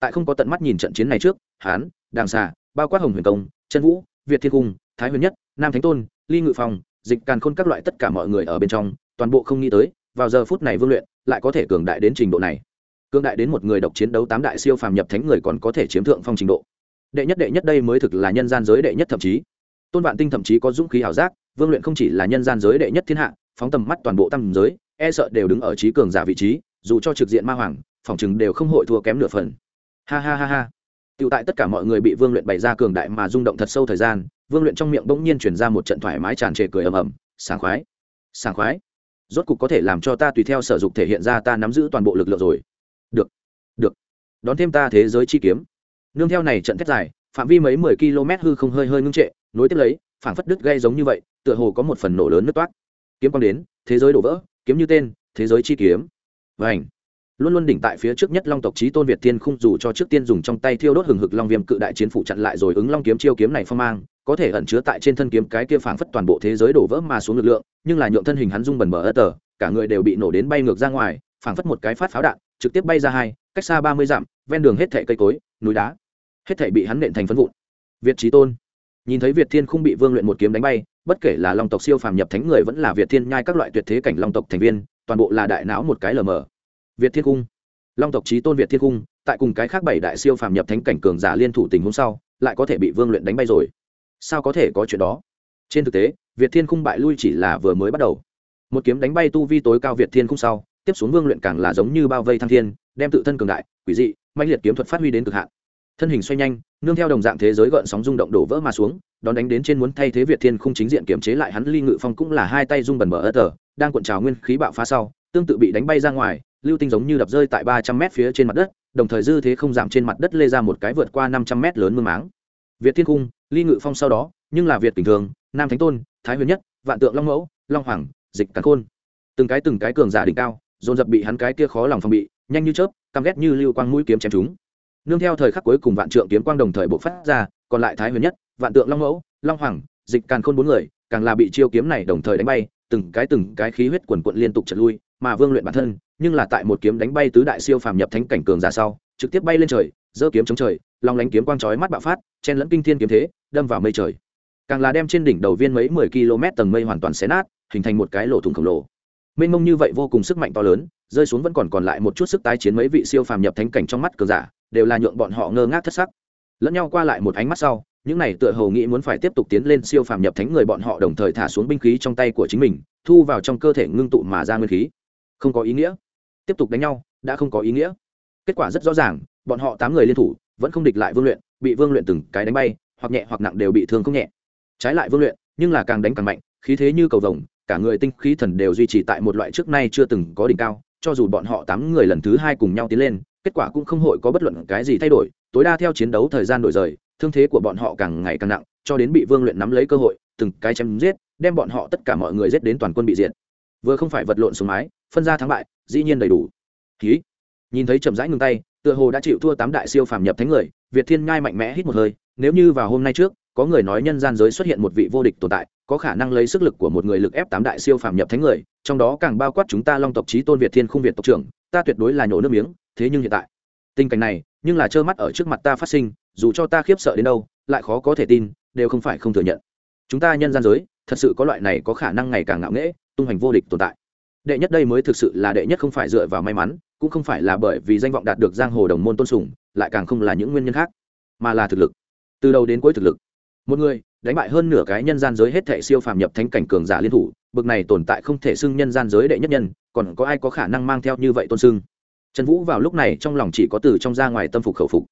Speaker 1: Tại không có tận mắt nhìn trận chiến này trước, hán, đàng xà, bao quát hồng huyền công trân vũ, việt thiên cung, thái huyền nhất, nam thánh tôn, ly ngự phòng dịch càn khôn các loại tất cả mọi người ở bên trong, toàn bộ không nghĩ tới, vào giờ phút này vương luyện, lại có thể cường đại đến trình độ này. Cường đại đến một người độc chiến đấu tám đại siêu phàm nhập thánh người còn có thể chiếm thượng phong trình độ đệ nhất đệ nhất đây mới thực là nhân gian giới đệ nhất thậm chí tôn vạn tinh thậm chí có dũng khí hảo giác vương luyện không chỉ là nhân gian giới đệ nhất thiên hạ phóng tầm mắt toàn bộ tam giới e sợ đều đứng ở trí cường giả vị trí dù cho trực diện ma hoàng phòng chừng đều không hội thua kém nửa phần ha ha ha ha Tiểu tại tất cả mọi người bị Vương Luyện bày ra cường đại mà rung động thật sâu thời gian, Vương Luyện trong miệng bỗng nhiên truyền ra một trận thoải mái tràn trề cười ầm ầm, sảng khoái. Sảng khoái. Rốt cục có thể làm cho ta tùy theo sở dục thể hiện ra ta nắm giữ toàn bộ lực lượng rồi. Được. Được. Đón thêm ta thế giới chi kiếm. Nương theo này trận thép dài, phạm vi mấy mười km hư không hơi hơi ngưng trệ, nối tiếp lấy, phảng phất đứt gây giống như vậy, tựa hồ có một phần nổ lớn nứt toát. Kiếm quang đến, thế giới đổ vỡ, kiếm như tên, thế giới chi kiếm. Vành luôn luôn đỉnh tại phía trước nhất long tộc trí tôn việt tiên khung dù cho trước tiên dùng trong tay thiêu đốt hừng hực long viêm cự đại chiến phụ chặn lại rồi ứng long kiếm chiêu kiếm này phong mang có thể ẩn chứa tại trên thân kiếm cái kia phảng phất toàn bộ thế giới đổ vỡ mà xuống lực lượng nhưng là nhượng thân hình hắn rung bần bờ ơ tờ cả người đều bị nổ đến bay ngược ra ngoài phảng phất một cái phát pháo đạn trực tiếp bay ra hai, cách xa ba mươi dặm, ven đường hết thẻ cây cối, núi đá. Hết thẻ bị hắn nện thành phân vụn. Việt trí tôn. Nhìn thấy việt thiên không bị vương luyện một kiếm đánh bay, bất kể là long tộc siêu phàm nhập thánh người vẫn là việt thiên nhai các loại tuyệt thế cảnh long tộc thành viên, toàn bộ là đại não một cái lờ mờ. Việt thiên cung. Long tộc trí tôn việt thiên cung, tại cùng cái khác bảy đại siêu phàm nhập thánh cảnh cường giả liên thủ tình hôm sau, lại có thể bị vương luyện đánh bay rồi. Sao có thể có chuyện đó? Trên thực tế, việt thiên cung bại lui chỉ là vừa mới bắt đầu. Một kiếm đánh bay tu vi tối cao việt thiên cung sau tiếp xuống vương luyện càng là giống như bao vây thăng thiên, đem tự thân cường đại, quỷ dị mạnh liệt kiếm thuật phát huy đến cực hạn. Thân hình xoay nhanh, nương theo đồng dạng thế giới gợn sóng rung động đổ vỡ mà xuống, đón đánh đến trên muốn thay thế việt thiên không chính diện kiểm chế lại hắn ly ngự phong cũng là hai tay rung bần bờ ớt tờ, đang cuộn trào nguyên khí bạo phá sau, tương tự bị đánh bay ra ngoài, lưu tinh giống như đập rơi tại ba trăm mét phía trên mặt đất, đồng thời dư thế không giảm trên mặt đất lê ra một cái vượt qua năm trăm mét lớn mương máng. Việt thiên cung ly ngự phong sau đó, nhưng là việt bình thường, nam thánh tôn, thái huyền nhất, vạn tượng long mẫu, long hoàng, dịch cắn khôn. Từng cái từng cái cường giả đỉnh cao dồn dập bị hắn cái kia khó lòng phòng bị, nhanh như chớp, căm ghét như lưu quang mũi kiếm chém chúng. Nương theo thời khắc cuối cùng vạn trượng kiếm quang đồng thời bộc phát ra, còn lại thái huyền nhất, vạn tượng long mẫu, long hoàng, dịch càn khôn bốn người, càng là bị chiêu kiếm này đồng thời đánh bay, từng cái từng cái khí huyết quần quận liên tục trật lui, mà vương luyện bản thân, nhưng là tại một kiếm đánh bay tứ đại siêu phàm nhập thánh cảnh cường giả sau, trực tiếp bay lên trời, giơ kiếm chống trời, long lánh kiếm quang chói mắt bạo phát, chen lẫn kinh thiên kiếm thế, đâm vào mây trời. Càng là đem trên đỉnh đầu viên mấy mười km tầng mây hoàn toàn xé nát, hình thành một cái lỗ thủng khổng lồ mênh mông như vậy vô cùng sức mạnh to lớn, rơi xuống vẫn còn còn lại một chút sức tái chiến mấy vị siêu phàm nhập thánh cảnh trong mắt cường giả, đều là nhượng bọn họ ngơ ngác thất sắc. Lẫn nhau qua lại một ánh mắt sau, những này tựa hồ nghĩ muốn phải tiếp tục tiến lên siêu phàm nhập thánh người bọn họ đồng thời thả xuống binh khí trong tay của chính mình, thu vào trong cơ thể ngưng tụ mà ra nguyên khí. Không có ý nghĩa. Tiếp tục đánh nhau, đã không có ý nghĩa. Kết quả rất rõ ràng, bọn họ tám người liên thủ, vẫn không địch lại vương luyện, bị vương luyện từng cái đánh bay, hoặc nhẹ hoặc nặng đều bị thương không nhẹ. Trái lại vương luyện, nhưng là càng đánh càng mạnh, khí thế như cầu vồng cả người tinh khí thần đều duy trì tại một loại trước nay chưa từng có đỉnh cao, cho dù bọn họ tám người lần thứ hai cùng nhau tiến lên, kết quả cũng không hội có bất luận cái gì thay đổi, tối đa theo chiến đấu thời gian đổi rời, thương thế của bọn họ càng ngày càng nặng, cho đến bị vương luyện nắm lấy cơ hội, từng cái chém giết, đem bọn họ tất cả mọi người giết đến toàn quân bị diệt. Vừa không phải vật lộn xuống mái phân ra thắng bại, dĩ nhiên đầy đủ. Ký nhìn thấy chậm rãi ngừng tay, tựa hồ đã chịu thua tám đại siêu phàm nhập thánh người, việt thiên ngai mạnh mẽ hít một hơi, nếu như vào hôm nay trước có người nói nhân gian giới xuất hiện một vị vô địch tồn tại, có khả năng lấy sức lực của một người lực ép tám đại siêu phàm nhập thánh người, trong đó càng bao quát chúng ta long tộc trí tôn việt thiên không việt tộc trưởng, ta tuyệt đối là nhổ nước miếng, thế nhưng hiện tại, tình cảnh này, nhưng là trơ mắt ở trước mặt ta phát sinh, dù cho ta khiếp sợ đến đâu, lại khó có thể tin, đều không phải không thừa nhận. Chúng ta nhân gian giới, thật sự có loại này có khả năng ngày càng ngạo nghễ, tung hành vô địch tồn tại. Đệ nhất đây mới thực sự là đệ nhất không phải dựa vào may mắn, cũng không phải là bởi vì danh vọng đạt được giang hồ đồng môn tôn sùng, lại càng không là những nguyên nhân khác, mà là thực lực. Từ đầu đến cuối thực lực một người, đánh bại hơn nửa cái nhân gian giới hết thệ siêu phàm nhập thánh cảnh cường giả liên thủ, bực này tồn tại không thể xưng nhân gian giới đệ nhất nhân, còn có ai có khả năng mang theo như vậy tôn xưng? Trần vũ vào lúc này trong lòng chỉ có từ trong ra ngoài tâm phục khẩu phục.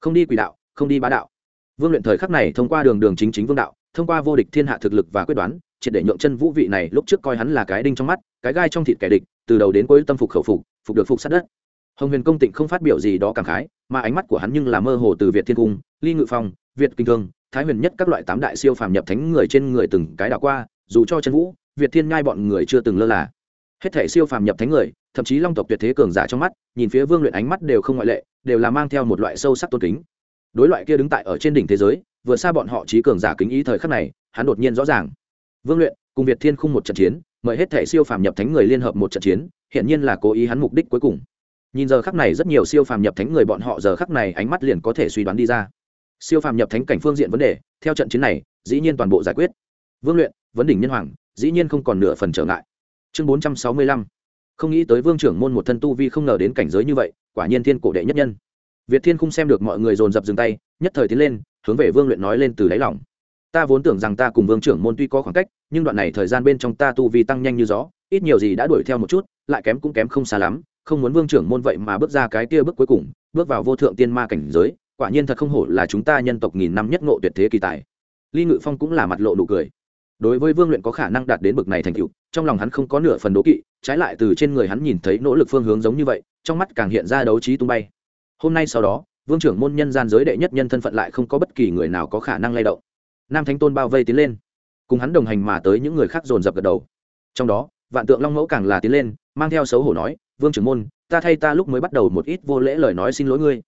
Speaker 1: Không đi quỷ đạo, không đi bá đạo. Vương luyện thời khắc này thông qua đường đường chính chính vương đạo, thông qua vô địch thiên hạ thực lực và quyết đoán, triệt để nhượng chân vũ vị này lúc trước coi hắn là cái đinh trong mắt, cái gai trong thịt kẻ địch, từ đầu đến cuối tâm phục khẩu phục phục được phục sát đất. Hồng huyền công tịnh không phát biểu gì đó cảm khái, mà ánh mắt của hắn nhưng là mơ hồ từ việt thiên cung, ly ngự phong, việt kinh thương thái huyền nhất các loại tám đại siêu phàm nhập thánh người trên người từng cái đảo qua, dù cho trần vũ, việt thiên nhai bọn người chưa từng lơ là. Hết thể siêu phàm nhập thánh người, thậm chí long tộc tuyệt thế cường giả trong mắt, nhìn phía vương luyện ánh mắt đều không ngoại lệ, đều là mang theo một loại sâu sắc tôn kính. Đối loại kia đứng tại ở trên đỉnh thế giới vừa xa bọn họ trí cường giả kính ý thời khắc này, hắn đột nhiên rõ ràng. Vương luyện cùng việt thiên khung một trận chiến, mời hết thể siêu phàm nhập thánh người liên hợp một trận chiến hiện nhiên là cố ý hắn mục đích cuối cùng. Nhìn giờ khắc này rất nhiều siêu phàm nhập thánh người bọn họ giờ khắc này ánh mắt liền có thể suy đoán đi ra siêu phàm nhập thánh cảnh phương diện vấn đề, theo trận chiến này, dĩ nhiên toàn bộ giải quyết. Vương luyện, vấn đỉnh nhân hoàng, dĩ nhiên không còn nửa phần trở ngại. Chương bốn trăm sáu mươi lăm. Không nghĩ tới vương trưởng môn một thân tu vi không ngờ đến cảnh giới như vậy, quả nhiên thiên cổ đệ nhất nhân. Việt thiên không xem được mọi người dồn dập dừng tay, nhất thời tiến lên, hướng về vương luyện nói lên từ đáy lòng. Ta vốn tưởng rằng ta cùng vương trưởng môn tuy có khoảng cách, nhưng đoạn này thời gian bên trong ta tu vi tăng nhanh như gió, ít nhiều gì đã đuổi theo một chút, lại kém cũng kém không xa lắm, không muốn vương trưởng môn vậy mà bước ra cái kia bước cuối cùng, bước vào vô thượng tiên ma cảnh giới quả nhiên thật không hổ là chúng ta nhân tộc nghìn năm nhất ngộ tuyệt thế kỳ tài. Ly ngự phong cũng là mặt lộ nụ cười. Đối với vương luyện có khả năng đạt đến bực này thành tựu, trong lòng hắn không có nửa phần đố kỵ, trái lại từ trên người hắn nhìn thấy nỗ lực phương hướng giống như vậy, trong mắt càng hiện ra đấu trí tung bay. Hôm nay sau đó, vương trưởng môn nhân gian giới đệ nhất nhân thân phận lại không có bất kỳ người nào có khả năng lay động. Nam thánh tôn bao vây tiến lên, cùng hắn đồng hành mà tới những người khác dồn dập gật đầu. Trong đó, vạn tượng long mẫu càng là tiến lên, mang theo xấu hổ nói, vương trưởng môn, ta thay ta lúc mới bắt đầu một ít vô lễ lời nói xin lỗi ngươi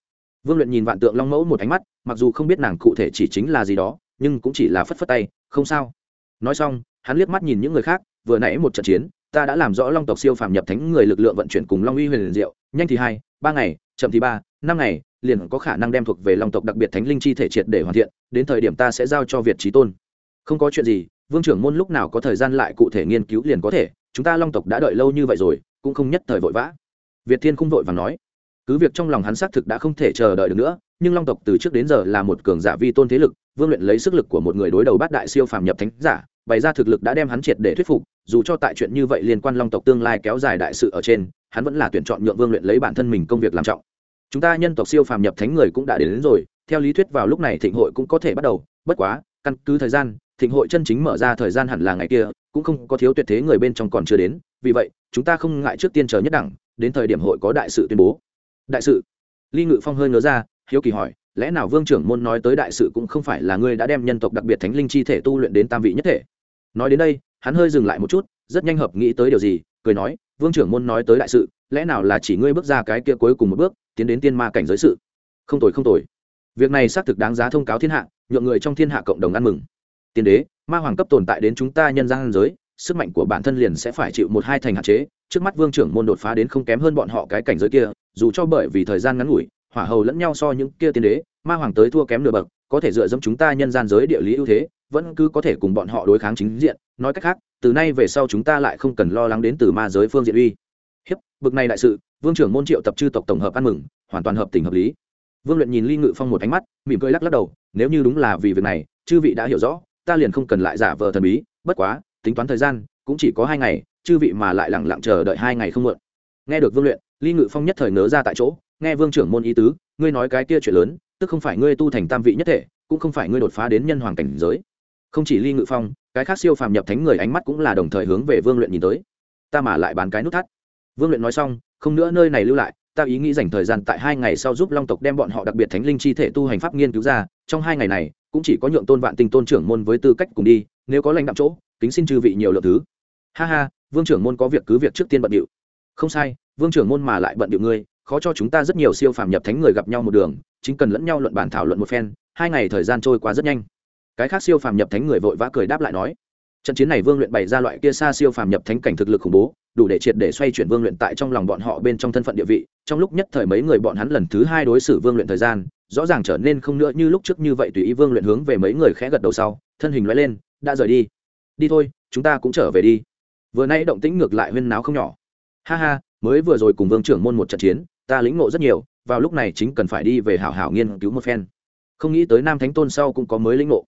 Speaker 1: vương luyện nhìn vạn tượng long mẫu một ánh mắt, mặc dù không biết nàng cụ thể chỉ chính là gì đó, nhưng cũng chỉ là phất phất tay, không sao. Nói xong, hắn liếc mắt nhìn những người khác, vừa nãy một trận chiến, ta đã làm rõ long tộc siêu phàm nhập thánh người lực lượng vận chuyển cùng long uy huyền diệu, nhanh thì hai, ba ngày, chậm thì ba, năm ngày, liền có khả năng đem thuộc về long tộc đặc biệt thánh linh chi thể triệt để hoàn thiện, đến thời điểm ta sẽ giao cho việt trí tôn. Không có chuyện gì, vương trưởng môn lúc nào có thời gian lại cụ thể nghiên cứu liền có thể, chúng ta long tộc đã đợi lâu như vậy rồi, cũng không nhất thời vội vã. Việt thiên không vội và nói cứ việc trong lòng hắn xác thực đã không thể chờ đợi được nữa nhưng long tộc từ trước đến giờ là một cường giả vi tôn thế lực vương luyện lấy sức lực của một người đối đầu bát đại siêu phàm nhập thánh giả bày ra thực lực đã đem hắn triệt để thuyết phục dù cho tại chuyện như vậy liên quan long tộc tương lai kéo dài đại sự ở trên hắn vẫn là tuyển chọn nhượng vương luyện lấy bản thân mình công việc làm trọng. Chúng ta nhân tộc siêu phàm nhập thánh người cũng đã đến, đến rồi theo lý thuyết vào lúc này thịnh hội cũng có thể bắt đầu bất quá căn cứ thời gian thịnh hội chân chính mở ra thời gian hẳn là ngày kia cũng không có thiếu tuyệt thế người bên trong còn chưa đến vì vậy chúng ta không ngại trước tiên chờ nhất đẳng đến thời điểm hội có đại sự tuyên bố đại sự. Ly ngự phong hơi ngớ ra, hiếu kỳ hỏi, lẽ nào vương trưởng môn nói tới đại sự cũng không phải là ngươi đã đem nhân tộc đặc biệt thánh linh chi thể tu luyện đến tam vị nhất thể? Nói đến đây, hắn hơi dừng lại một chút, rất nhanh hợp nghĩ tới điều gì, cười nói, vương trưởng môn nói tới đại sự, lẽ nào là chỉ ngươi bước ra cái kia cuối cùng một bước, tiến đến tiên ma cảnh giới sự? Không tồi không tồi. Việc này xác thực đáng giá thông cáo thiên hạ, nhượng người trong thiên hạ cộng đồng ăn mừng. Tiên đế, ma hoàng cấp tồn tại đến chúng ta nhân gian giới sức mạnh của bản thân liền sẽ phải chịu một hai thành hạn chế, trước mắt vương trưởng môn đột phá đến không kém hơn bọn họ cái cảnh giới kia, dù cho bởi vì thời gian ngắn ngủi, hỏa hầu lẫn nhau so những kia tiên đế, ma hoàng tới thua kém nửa bậc, có thể dựa dẫm chúng ta nhân gian giới địa lý ưu thế, vẫn cứ có thể cùng bọn họ đối kháng chính diện. Nói cách khác, từ nay về sau chúng ta lại không cần lo lắng đến từ ma giới phương diện uy. Hiếp, bực này đại sự, vương trưởng môn triệu tập chư tộc tổng hợp ăn mừng, hoàn toàn hợp tình hợp lý. Vương luyện nhìn ly ngự phong một ánh mắt, mỉm cười lắc lắc đầu, nếu như đúng là vì việc này, chư vị đã hiểu rõ, ta liền không cần lại giả vờ thần bí, bất quá tính toán thời gian, cũng chỉ có hai ngày, chư vị mà lại lẳng lặng chờ đợi hai ngày không muộn. Nghe được vương luyện, ly ngự phong nhất thời nớ ra tại chỗ, nghe vương trưởng môn ý tứ, ngươi nói cái kia chuyện lớn, tức không phải ngươi tu thành tam vị nhất thể, cũng không phải ngươi đột phá đến nhân hoàng cảnh giới. Không chỉ ly ngự phong, cái khác siêu phàm nhập thánh người ánh mắt cũng là đồng thời hướng về vương luyện nhìn tới. Ta mà lại bán cái nút thắt. Vương luyện nói xong, không nữa nơi này lưu lại, ta ý nghĩ dành thời gian tại hai ngày sau giúp long tộc đem bọn họ đặc biệt thánh linh chi thể tu hành pháp nghiên cứu ra, trong hai ngày này, cũng chỉ có nhượng tôn vạn tinh tôn trưởng môn với tư cách cùng đi, nếu có lãnh đạo chỗ kính xin chư vị nhiều lượng thứ. Ha ha, vương trưởng môn có việc cứ việc trước tiên bận điệu. Không sai, vương trưởng môn mà lại bận điệu ngươi, khó cho chúng ta rất nhiều siêu phàm nhập thánh người gặp nhau một đường, chính cần lẫn nhau luận bản thảo luận một phen, hai ngày thời gian trôi qua rất nhanh. Cái khác siêu phàm nhập thánh người vội vã cười đáp lại nói, trận chiến này vương luyện bày ra loại kia xa siêu phàm nhập thánh cảnh thực lực khủng bố, đủ để triệt để xoay chuyển vương luyện tại trong lòng bọn họ bên trong thân phận địa vị, trong lúc nhất thời mấy người bọn hắn lần thứ hai đối xử vương luyện thời gian, rõ ràng trở nên không nữa như lúc trước như vậy tùy ý vương luyện hướng về mấy người khẽ gật đầu sau, thân hình loại lên, đã rời đi đi thôi, chúng ta cũng trở về đi. Vừa nay động tĩnh ngược lại huyên náo không nhỏ. Ha ha, mới vừa rồi cùng vương trưởng môn một trận chiến, ta lĩnh ngộ rất nhiều, vào lúc này chính cần phải đi về hảo hảo nghiên cứu một phen. Không nghĩ tới nam thánh tôn sau cũng có mới lĩnh ngộ.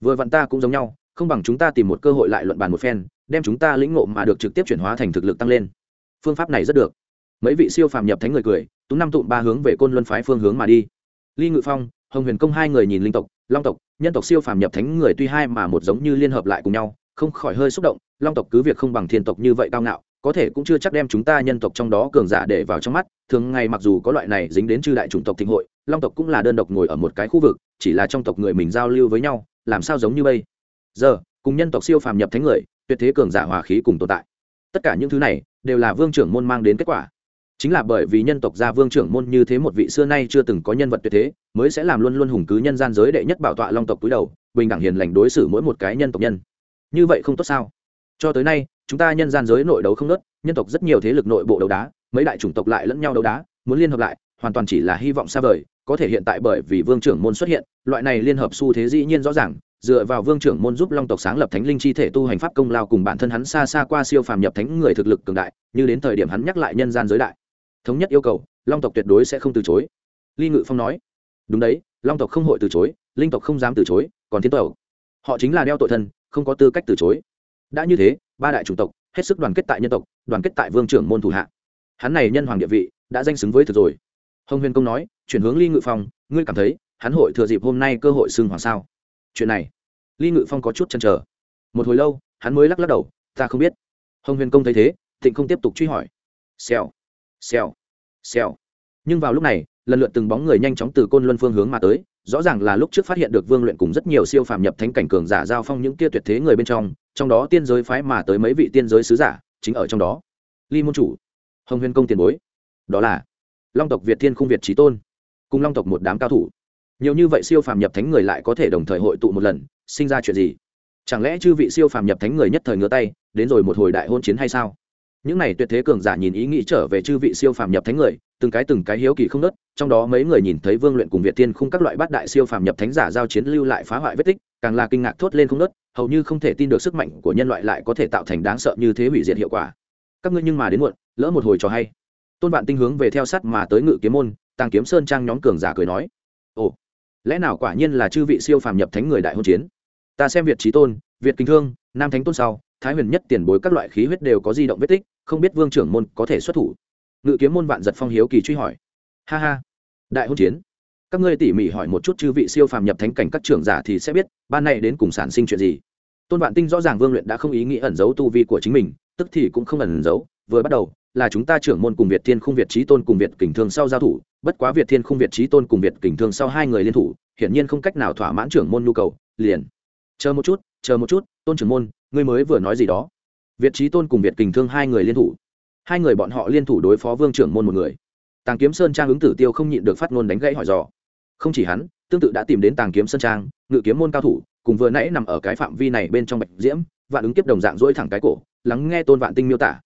Speaker 1: Vừa vặn ta cũng giống nhau, không bằng chúng ta tìm một cơ hội lại luận bàn một phen, đem chúng ta lĩnh ngộ mà được trực tiếp chuyển hóa thành thực lực tăng lên. Phương pháp này rất được. Mấy vị siêu phàm nhập thánh người cười tú năm tụm ba hướng về côn luân phái phương hướng mà đi. Ly ngự phong, hồng huyền công hai người nhìn linh tộc, long tộc, nhân tộc siêu phàm nhập thánh người tuy hai mà một giống như liên hợp lại cùng nhau không khỏi hơi xúc động, long tộc cứ việc không bằng thiên tộc như vậy cao ngạo, có thể cũng chưa chắc đem chúng ta nhân tộc trong đó cường giả để vào trong mắt. Thường ngày mặc dù có loại này dính đến chư đại chủng tộc thịnh hội, long tộc cũng là đơn độc ngồi ở một cái khu vực, chỉ là trong tộc người mình giao lưu với nhau, làm sao giống như bây giờ, cùng nhân tộc siêu phàm nhập thánh người, tuyệt thế cường giả hòa khí cùng tồn tại. Tất cả những thứ này, đều là vương trưởng môn mang đến kết quả. Chính là bởi vì nhân tộc gia vương trưởng môn như thế một vị xưa nay chưa từng có nhân vật tuyệt thế, mới sẽ làm luôn luôn hùng cứ nhân gian giới đệ nhất bảo tọa long tộc túi đầu, bình đẳng hiền lành đối xử mỗi một cái nhân tộc nhân như vậy không tốt sao? Cho tới nay, chúng ta nhân gian giới nội đấu không nớt, nhân tộc rất nhiều thế lực nội bộ đấu đá, mấy đại chủng tộc lại lẫn nhau đấu đá, muốn liên hợp lại, hoàn toàn chỉ là hy vọng xa vời, có thể hiện tại bởi vì vương trưởng môn xuất hiện, loại này liên hợp xu thế dĩ nhiên rõ ràng, dựa vào vương trưởng môn giúp long tộc sáng lập thánh linh chi thể tu hành pháp công lao cùng bản thân hắn xa xa qua siêu phàm nhập thánh người thực lực cường đại, như đến thời điểm hắn nhắc lại nhân gian giới đại. Thống nhất yêu cầu, long tộc tuyệt đối sẽ không từ chối. Ly ngự phong nói, đúng đấy, long tộc không hội từ chối, linh tộc không dám từ chối, còn thiên tộc họ chính là đeo tội thân không có tư cách từ chối. Đã như thế, ba đại chủng tộc, hết sức đoàn kết tại nhân tộc, đoàn kết tại vương trưởng môn thủ hạ. Hắn này nhân hoàng địa vị, đã danh xứng với thực rồi. Hồng huyền công nói, chuyển hướng ly ngự phong, ngươi cảm thấy, hắn hội thừa dịp hôm nay cơ hội xưng hoàng sao? Chuyện này, ly ngự phong có chút chăn trở một hồi lâu, hắn mới lắc lắc đầu, ta không biết. Hồng huyền công thấy thế, thịnh không tiếp tục truy hỏi. Xèo xèo xèo. Nhưng vào lúc này, lần lượt từng bóng người nhanh chóng từ côn luân phương hướng mà tới rõ ràng là lúc trước phát hiện được vương luyện cùng rất nhiều siêu phàm nhập thánh cảnh cường giả giao phong những kia tuyệt thế người bên trong trong đó tiên giới phái mà tới mấy vị tiên giới sứ giả, chính ở trong đó. Ly môn chủ, hồng huyên công tiền bối. Đó là long tộc việt thiên khung việt trí tôn, cùng long tộc một đám cao thủ. Nhiều như vậy siêu phàm nhập thánh người lại có thể đồng thời hội tụ một lần, sinh ra chuyện gì? Chẳng lẽ chư vị siêu phàm nhập thánh người nhất thời ngứa tay, đến rồi một hồi đại hôn chiến hay sao? Những này tuyệt thế cường giả nhìn ý nghĩ trở về chư vị siêu phàm nhập thánh người từng cái từng cái hiếu kỳ không nớt, trong đó mấy người nhìn thấy vương luyện cùng việt tiên khung các loại bát đại siêu phàm nhập thánh giả giao chiến lưu lại phá hoại vết tích, càng là kinh ngạc thốt lên không nớt, hầu như không thể tin được sức mạnh của nhân loại lại có thể tạo thành đáng sợ như thế hủy diệt hiệu quả. Các ngươi nhưng mà đến muộn, lỡ một hồi cho hay. Tôn vạn tinh hướng về theo sắt mà tới ngự kiếm môn, tàng kiếm sơn trang nhóm cường giả cười nói, ồ, lẽ nào quả nhiên là chư vị siêu phàm nhập thánh người đại hôn chiến? Ta xem việt trí tôn, việt kinh thương, nam thánh tôn sau, thái huyền nhất tiền bối các loại khí huyết đều có di động vết tích, không biết vương trưởng môn có thể xuất thủ ngự kiếm môn vạn giật phong hiếu kỳ truy hỏi. Ha ha. Đại hôn chiến. Các ngươi tỉ mỉ hỏi một chút chư vị siêu phàm nhập thánh cảnh các trưởng giả thì sẽ biết, ban này đến cùng sản sinh chuyện gì. Tôn vạn tinh rõ ràng vương luyện đã không ý nghĩ ẩn giấu tu vi của chính mình, tức thì cũng không ẩn giấu, vừa bắt đầu, là chúng ta trưởng môn cùng việt thiên không việt trí tôn cùng việt kình thương sau giao thủ, bất quá việt thiên không việt trí tôn cùng việt kình thương sau hai người liên thủ, hiển nhiên không cách nào thỏa mãn trưởng môn nhu cầu, liền. Chờ một chút, chờ một chút, tôn trưởng môn, ngươi mới vừa nói gì đó. Việt trí tôn cùng việt kình thương hai người liên thủ hai người bọn họ liên thủ đối phó vương trưởng môn một người. Tàng kiếm sơn trang ứng tử tiêu không nhịn được phát ngôn đánh gãy hỏi dò. Không chỉ hắn, tương tự đã tìm đến tàng kiếm sơn trang, ngự kiếm môn cao thủ, cùng vừa nãy nằm ở cái phạm vi này bên trong bạch diễm, vạn ứng kiếp đồng dạng dỗi thẳng cái cổ, lắng nghe tôn vạn tinh miêu tả.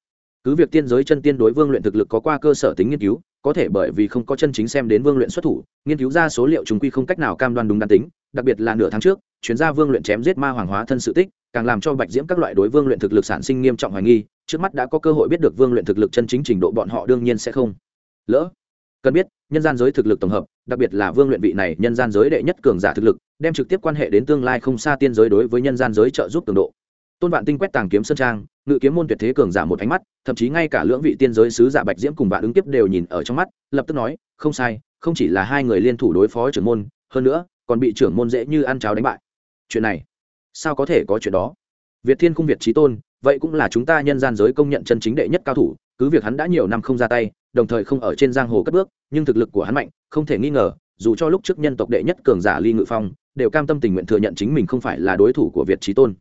Speaker 1: Cứ việc tiên giới chân tiên đối vương luyện thực lực có qua cơ sở tính nghiên cứu có thể bởi vì không có chân chính xem đến vương luyện xuất thủ, nghiên cứu ra số liệu chúng quy không cách nào cam đoan đúng đắn tính, đặc biệt là nửa tháng trước, chuyên gia vương luyện chém giết ma hoàng hóa thân sự tích, càng làm cho bạch diễm các loại đối vương luyện thực lực sản sinh nghiêm trọng hoài nghi, trước mắt đã có cơ hội biết được vương luyện thực lực chân chính trình độ bọn họ đương nhiên sẽ không. Lỡ cần biết, nhân gian giới thực lực tổng hợp, đặc biệt là vương luyện vị này nhân gian giới đệ nhất cường giả thực lực, đem trực tiếp quan hệ đến tương lai không xa tiên giới đối với nhân gian giới trợ giúp cường độ tôn vạn tinh quét tàng kiếm sơn trang, ngự kiếm môn tuyệt thế cường giả một ánh mắt, thậm chí ngay cả lưỡng vị tiên giới sứ giả bạch diễm cùng vạn ứng tiếp đều nhìn ở trong mắt, lập tức nói, không sai, không chỉ là hai người liên thủ đối phó trưởng môn, hơn nữa, còn bị trưởng môn dễ như ăn cháo đánh bại. Chuyện này, sao có thể có chuyện đó? Việt thiên không việt trí tôn, vậy cũng là chúng ta nhân gian giới công nhận chân chính đệ nhất cao thủ, cứ việc hắn đã nhiều năm không ra tay, đồng thời không ở trên giang hồ cất bước, nhưng thực lực của hắn mạnh, không thể nghi ngờ, dù cho lúc trước nhân tộc đệ nhất cường giả ly ngự phong, đều cam tâm tình nguyện thừa nhận chính mình không phải là đối thủ của việt trí tôn.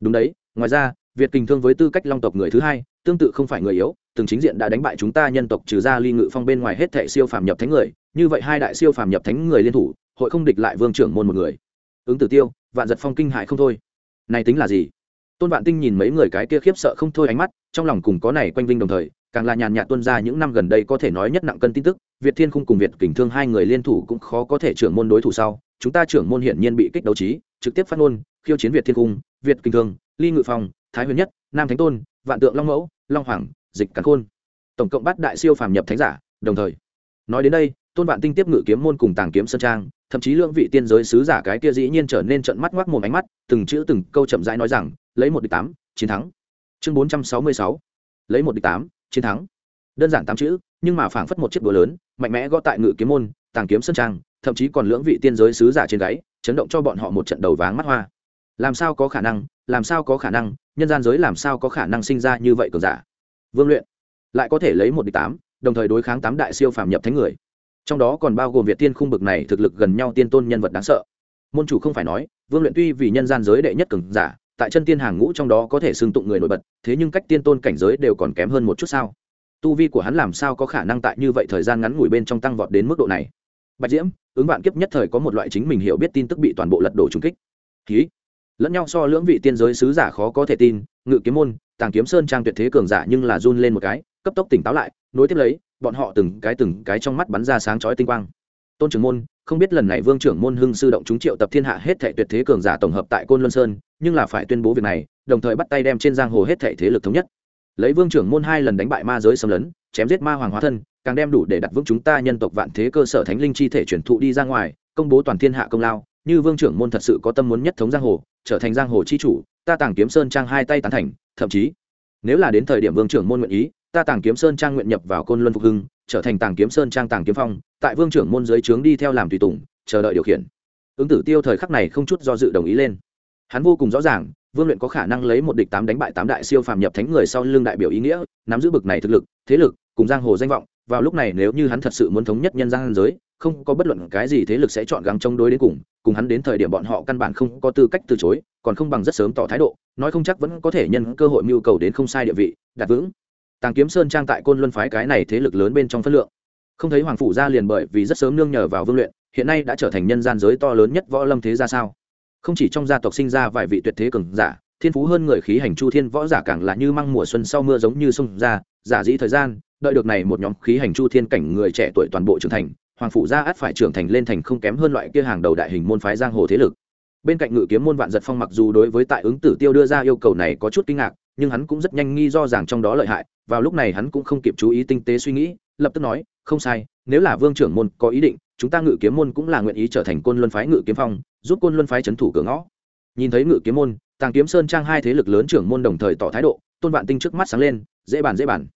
Speaker 1: Đúng đấy ngoài ra, việt kình thương với tư cách long tộc người thứ hai, tương tự không phải người yếu, từng chính diện đã đánh bại chúng ta nhân tộc trừ ra ly ngự phong bên ngoài hết thệ siêu phàm nhập thánh người, như vậy hai đại siêu phàm nhập thánh người liên thủ, hội không địch lại vương trưởng môn một người. Ứng tử tiêu, vạn giật phong kinh hại không thôi. Này tính là gì? Tôn vạn tinh nhìn mấy người cái kia khiếp sợ không thôi ánh mắt, trong lòng cùng có này quanh vinh đồng thời, càng là nhàn nhạt tuân ra những năm gần đây có thể nói nhất nặng cân tin tức, việt thiên khung cùng việt kình thương hai người liên thủ cũng khó có thể trưởng môn đối thủ sau, chúng ta trưởng môn hiển nhiên bị kích đấu trí, trực tiếp phát ngôn, khiêu chiến việt thiên cung việt kinh thường ly ngự phong, thái huyền nhất, nam thánh tôn, vạn tượng long mẫu, long hoàng, dịch cắn khôn. Tổng cộng bắt đại siêu phàm nhập thánh giả, đồng thời. Nói đến đây, tôn vạn tinh tiếp ngự kiếm môn cùng tàng kiếm sơn trang, thậm chí lưỡng vị tiên giới sứ giả cái kia dĩ nhiên trở nên trận mắt ngoác mồm ánh mắt, từng chữ từng câu chậm rãi nói rằng, lấy một địch tám, chiến thắng. Chương bốn trăm sáu mươi sáu, lấy một địch tám, chiến thắng. Đơn giản tám chữ, nhưng mà phảng phất một chiếc búa lớn, mạnh mẽ gõ tại ngự kiếm môn, tàng kiếm sơn trang, thậm chí còn lưỡng vị tiên giới sứ giả trên gáy, chấn động cho bọn họ một trận đầu váng mắt hoa làm sao có khả năng, làm sao có khả năng, nhân gian giới làm sao có khả năng sinh ra như vậy cường giả? Vương luyện, lại có thể lấy một địch tám, đồng thời đối kháng tám đại siêu phàm nhập thánh người. Trong đó còn bao gồm việt tiên khung bực này thực lực gần nhau tiên tôn nhân vật đáng sợ. Môn chủ không phải nói, vương luyện tuy vì nhân gian giới đệ nhất cường giả, tại chân tiên hàng ngũ trong đó có thể xưng tụng người nổi bật, thế nhưng cách tiên tôn cảnh giới đều còn kém hơn một chút sao? Tu vi của hắn làm sao có khả năng tại như vậy thời gian ngắn ngủi bên trong tăng vọt đến mức độ này? Bạch diễm, ứng vạn kiếp nhất thời có một loại chính mình hiểu biết tin tức bị toàn bộ lật đổ trung kích. Ký lẫn nhau so lưỡng vị tiên giới sứ giả khó có thể tin, ngự kiếm môn, tàng kiếm sơn trang tuyệt thế cường giả nhưng là run lên một cái, cấp tốc tỉnh táo lại, nối tiếp lấy, bọn họ từng cái từng cái trong mắt bắn ra sáng chói tinh quang. Tôn trưởng môn, không biết lần này vương trưởng môn hưng sư động chúng triệu tập thiên hạ hết thệ tuyệt thế cường giả tổng hợp tại côn luân sơn, nhưng là phải tuyên bố việc này, đồng thời bắt tay đem trên giang hồ hết thệ thế lực thống nhất. Lấy vương trưởng môn hai lần đánh bại ma giới xâm lấn, chém giết ma hoàng hóa thân, càng đem đủ để đặt vững chúng ta nhân tộc vạn thế cơ sở thánh linh chi thể truyền thụ đi ra ngoài, công bố toàn thiên hạ công lao như vương trưởng môn thật sự có tâm muốn nhất thống giang hồ, trở thành giang hồ chi chủ, ta tàng kiếm sơn trang hai tay tán thành, thậm chí, nếu là đến thời điểm vương trưởng môn nguyện ý, ta tàng kiếm sơn trang nguyện nhập vào côn luân phục hưng, trở thành tàng kiếm sơn trang tàng kiếm phong, tại vương trưởng môn dưới trướng đi theo làm tùy tùng, chờ đợi điều khiển. Ứng tử tiêu thời khắc này không chút do dự đồng ý lên. Hắn vô cùng rõ ràng, vương luyện có khả năng lấy một địch tám đánh bại tám đại siêu phàm nhập thánh người sau lưng đại biểu ý nghĩa, nắm giữ bực này thực lực, thế lực, cùng giang hồ danh vọng vào lúc này nếu như hắn thật sự muốn thống nhất nhân gian giới, không có bất luận cái gì thế lực sẽ chọn gắng chống đối đến cùng cùng hắn đến thời điểm bọn họ căn bản không có tư cách từ chối, còn không bằng rất sớm tỏ thái độ, nói không chắc vẫn có thể nhân cơ hội mưu cầu đến không sai địa vị, đạt vững. Tàng kiếm sơn trang tại côn luân phái cái này thế lực lớn bên trong phân lượng. Không thấy hoàng phủ gia liền bởi vì rất sớm nương nhờ vào vương luyện, hiện nay đã trở thành nhân gian giới to lớn nhất võ lâm thế ra sao? Không chỉ trong gia tộc sinh ra vài vị tuyệt thế cường giả, thiên phú hơn người khí hành chu thiên võ giả càng là như măng mùa xuân sau mưa giống như sông ra, giả dĩ thời gian đợi được này một nhóm khí hành chu thiên cảnh người trẻ tuổi toàn bộ trưởng thành, hoàng phủ gia át phải trưởng thành lên thành không kém hơn loại kia hàng đầu đại hình môn phái giang hồ thế lực. Bên cạnh ngự kiếm môn vạn giật phong mặc dù đối với tại ứng tử tiêu đưa ra yêu cầu này có chút kinh ngạc, nhưng hắn cũng rất nhanh nghi do rằng trong đó lợi hại, vào lúc này hắn cũng không kịp chú ý tinh tế suy nghĩ, lập tức nói, không sai, nếu là vương trưởng môn có ý định, chúng ta ngự kiếm môn cũng là nguyện ý trở thành côn luân phái ngự kiếm phong, giúp côn luân phái trấn thủ cửa ngõ. Nhìn thấy ngự kiếm môn, tàng kiếm sơn trang hai thế lực lớn trưởng môn đồng thời tỏ thái độ, tôn vạn tinh trước mắt sáng lên, dễ bàn dễ bàn.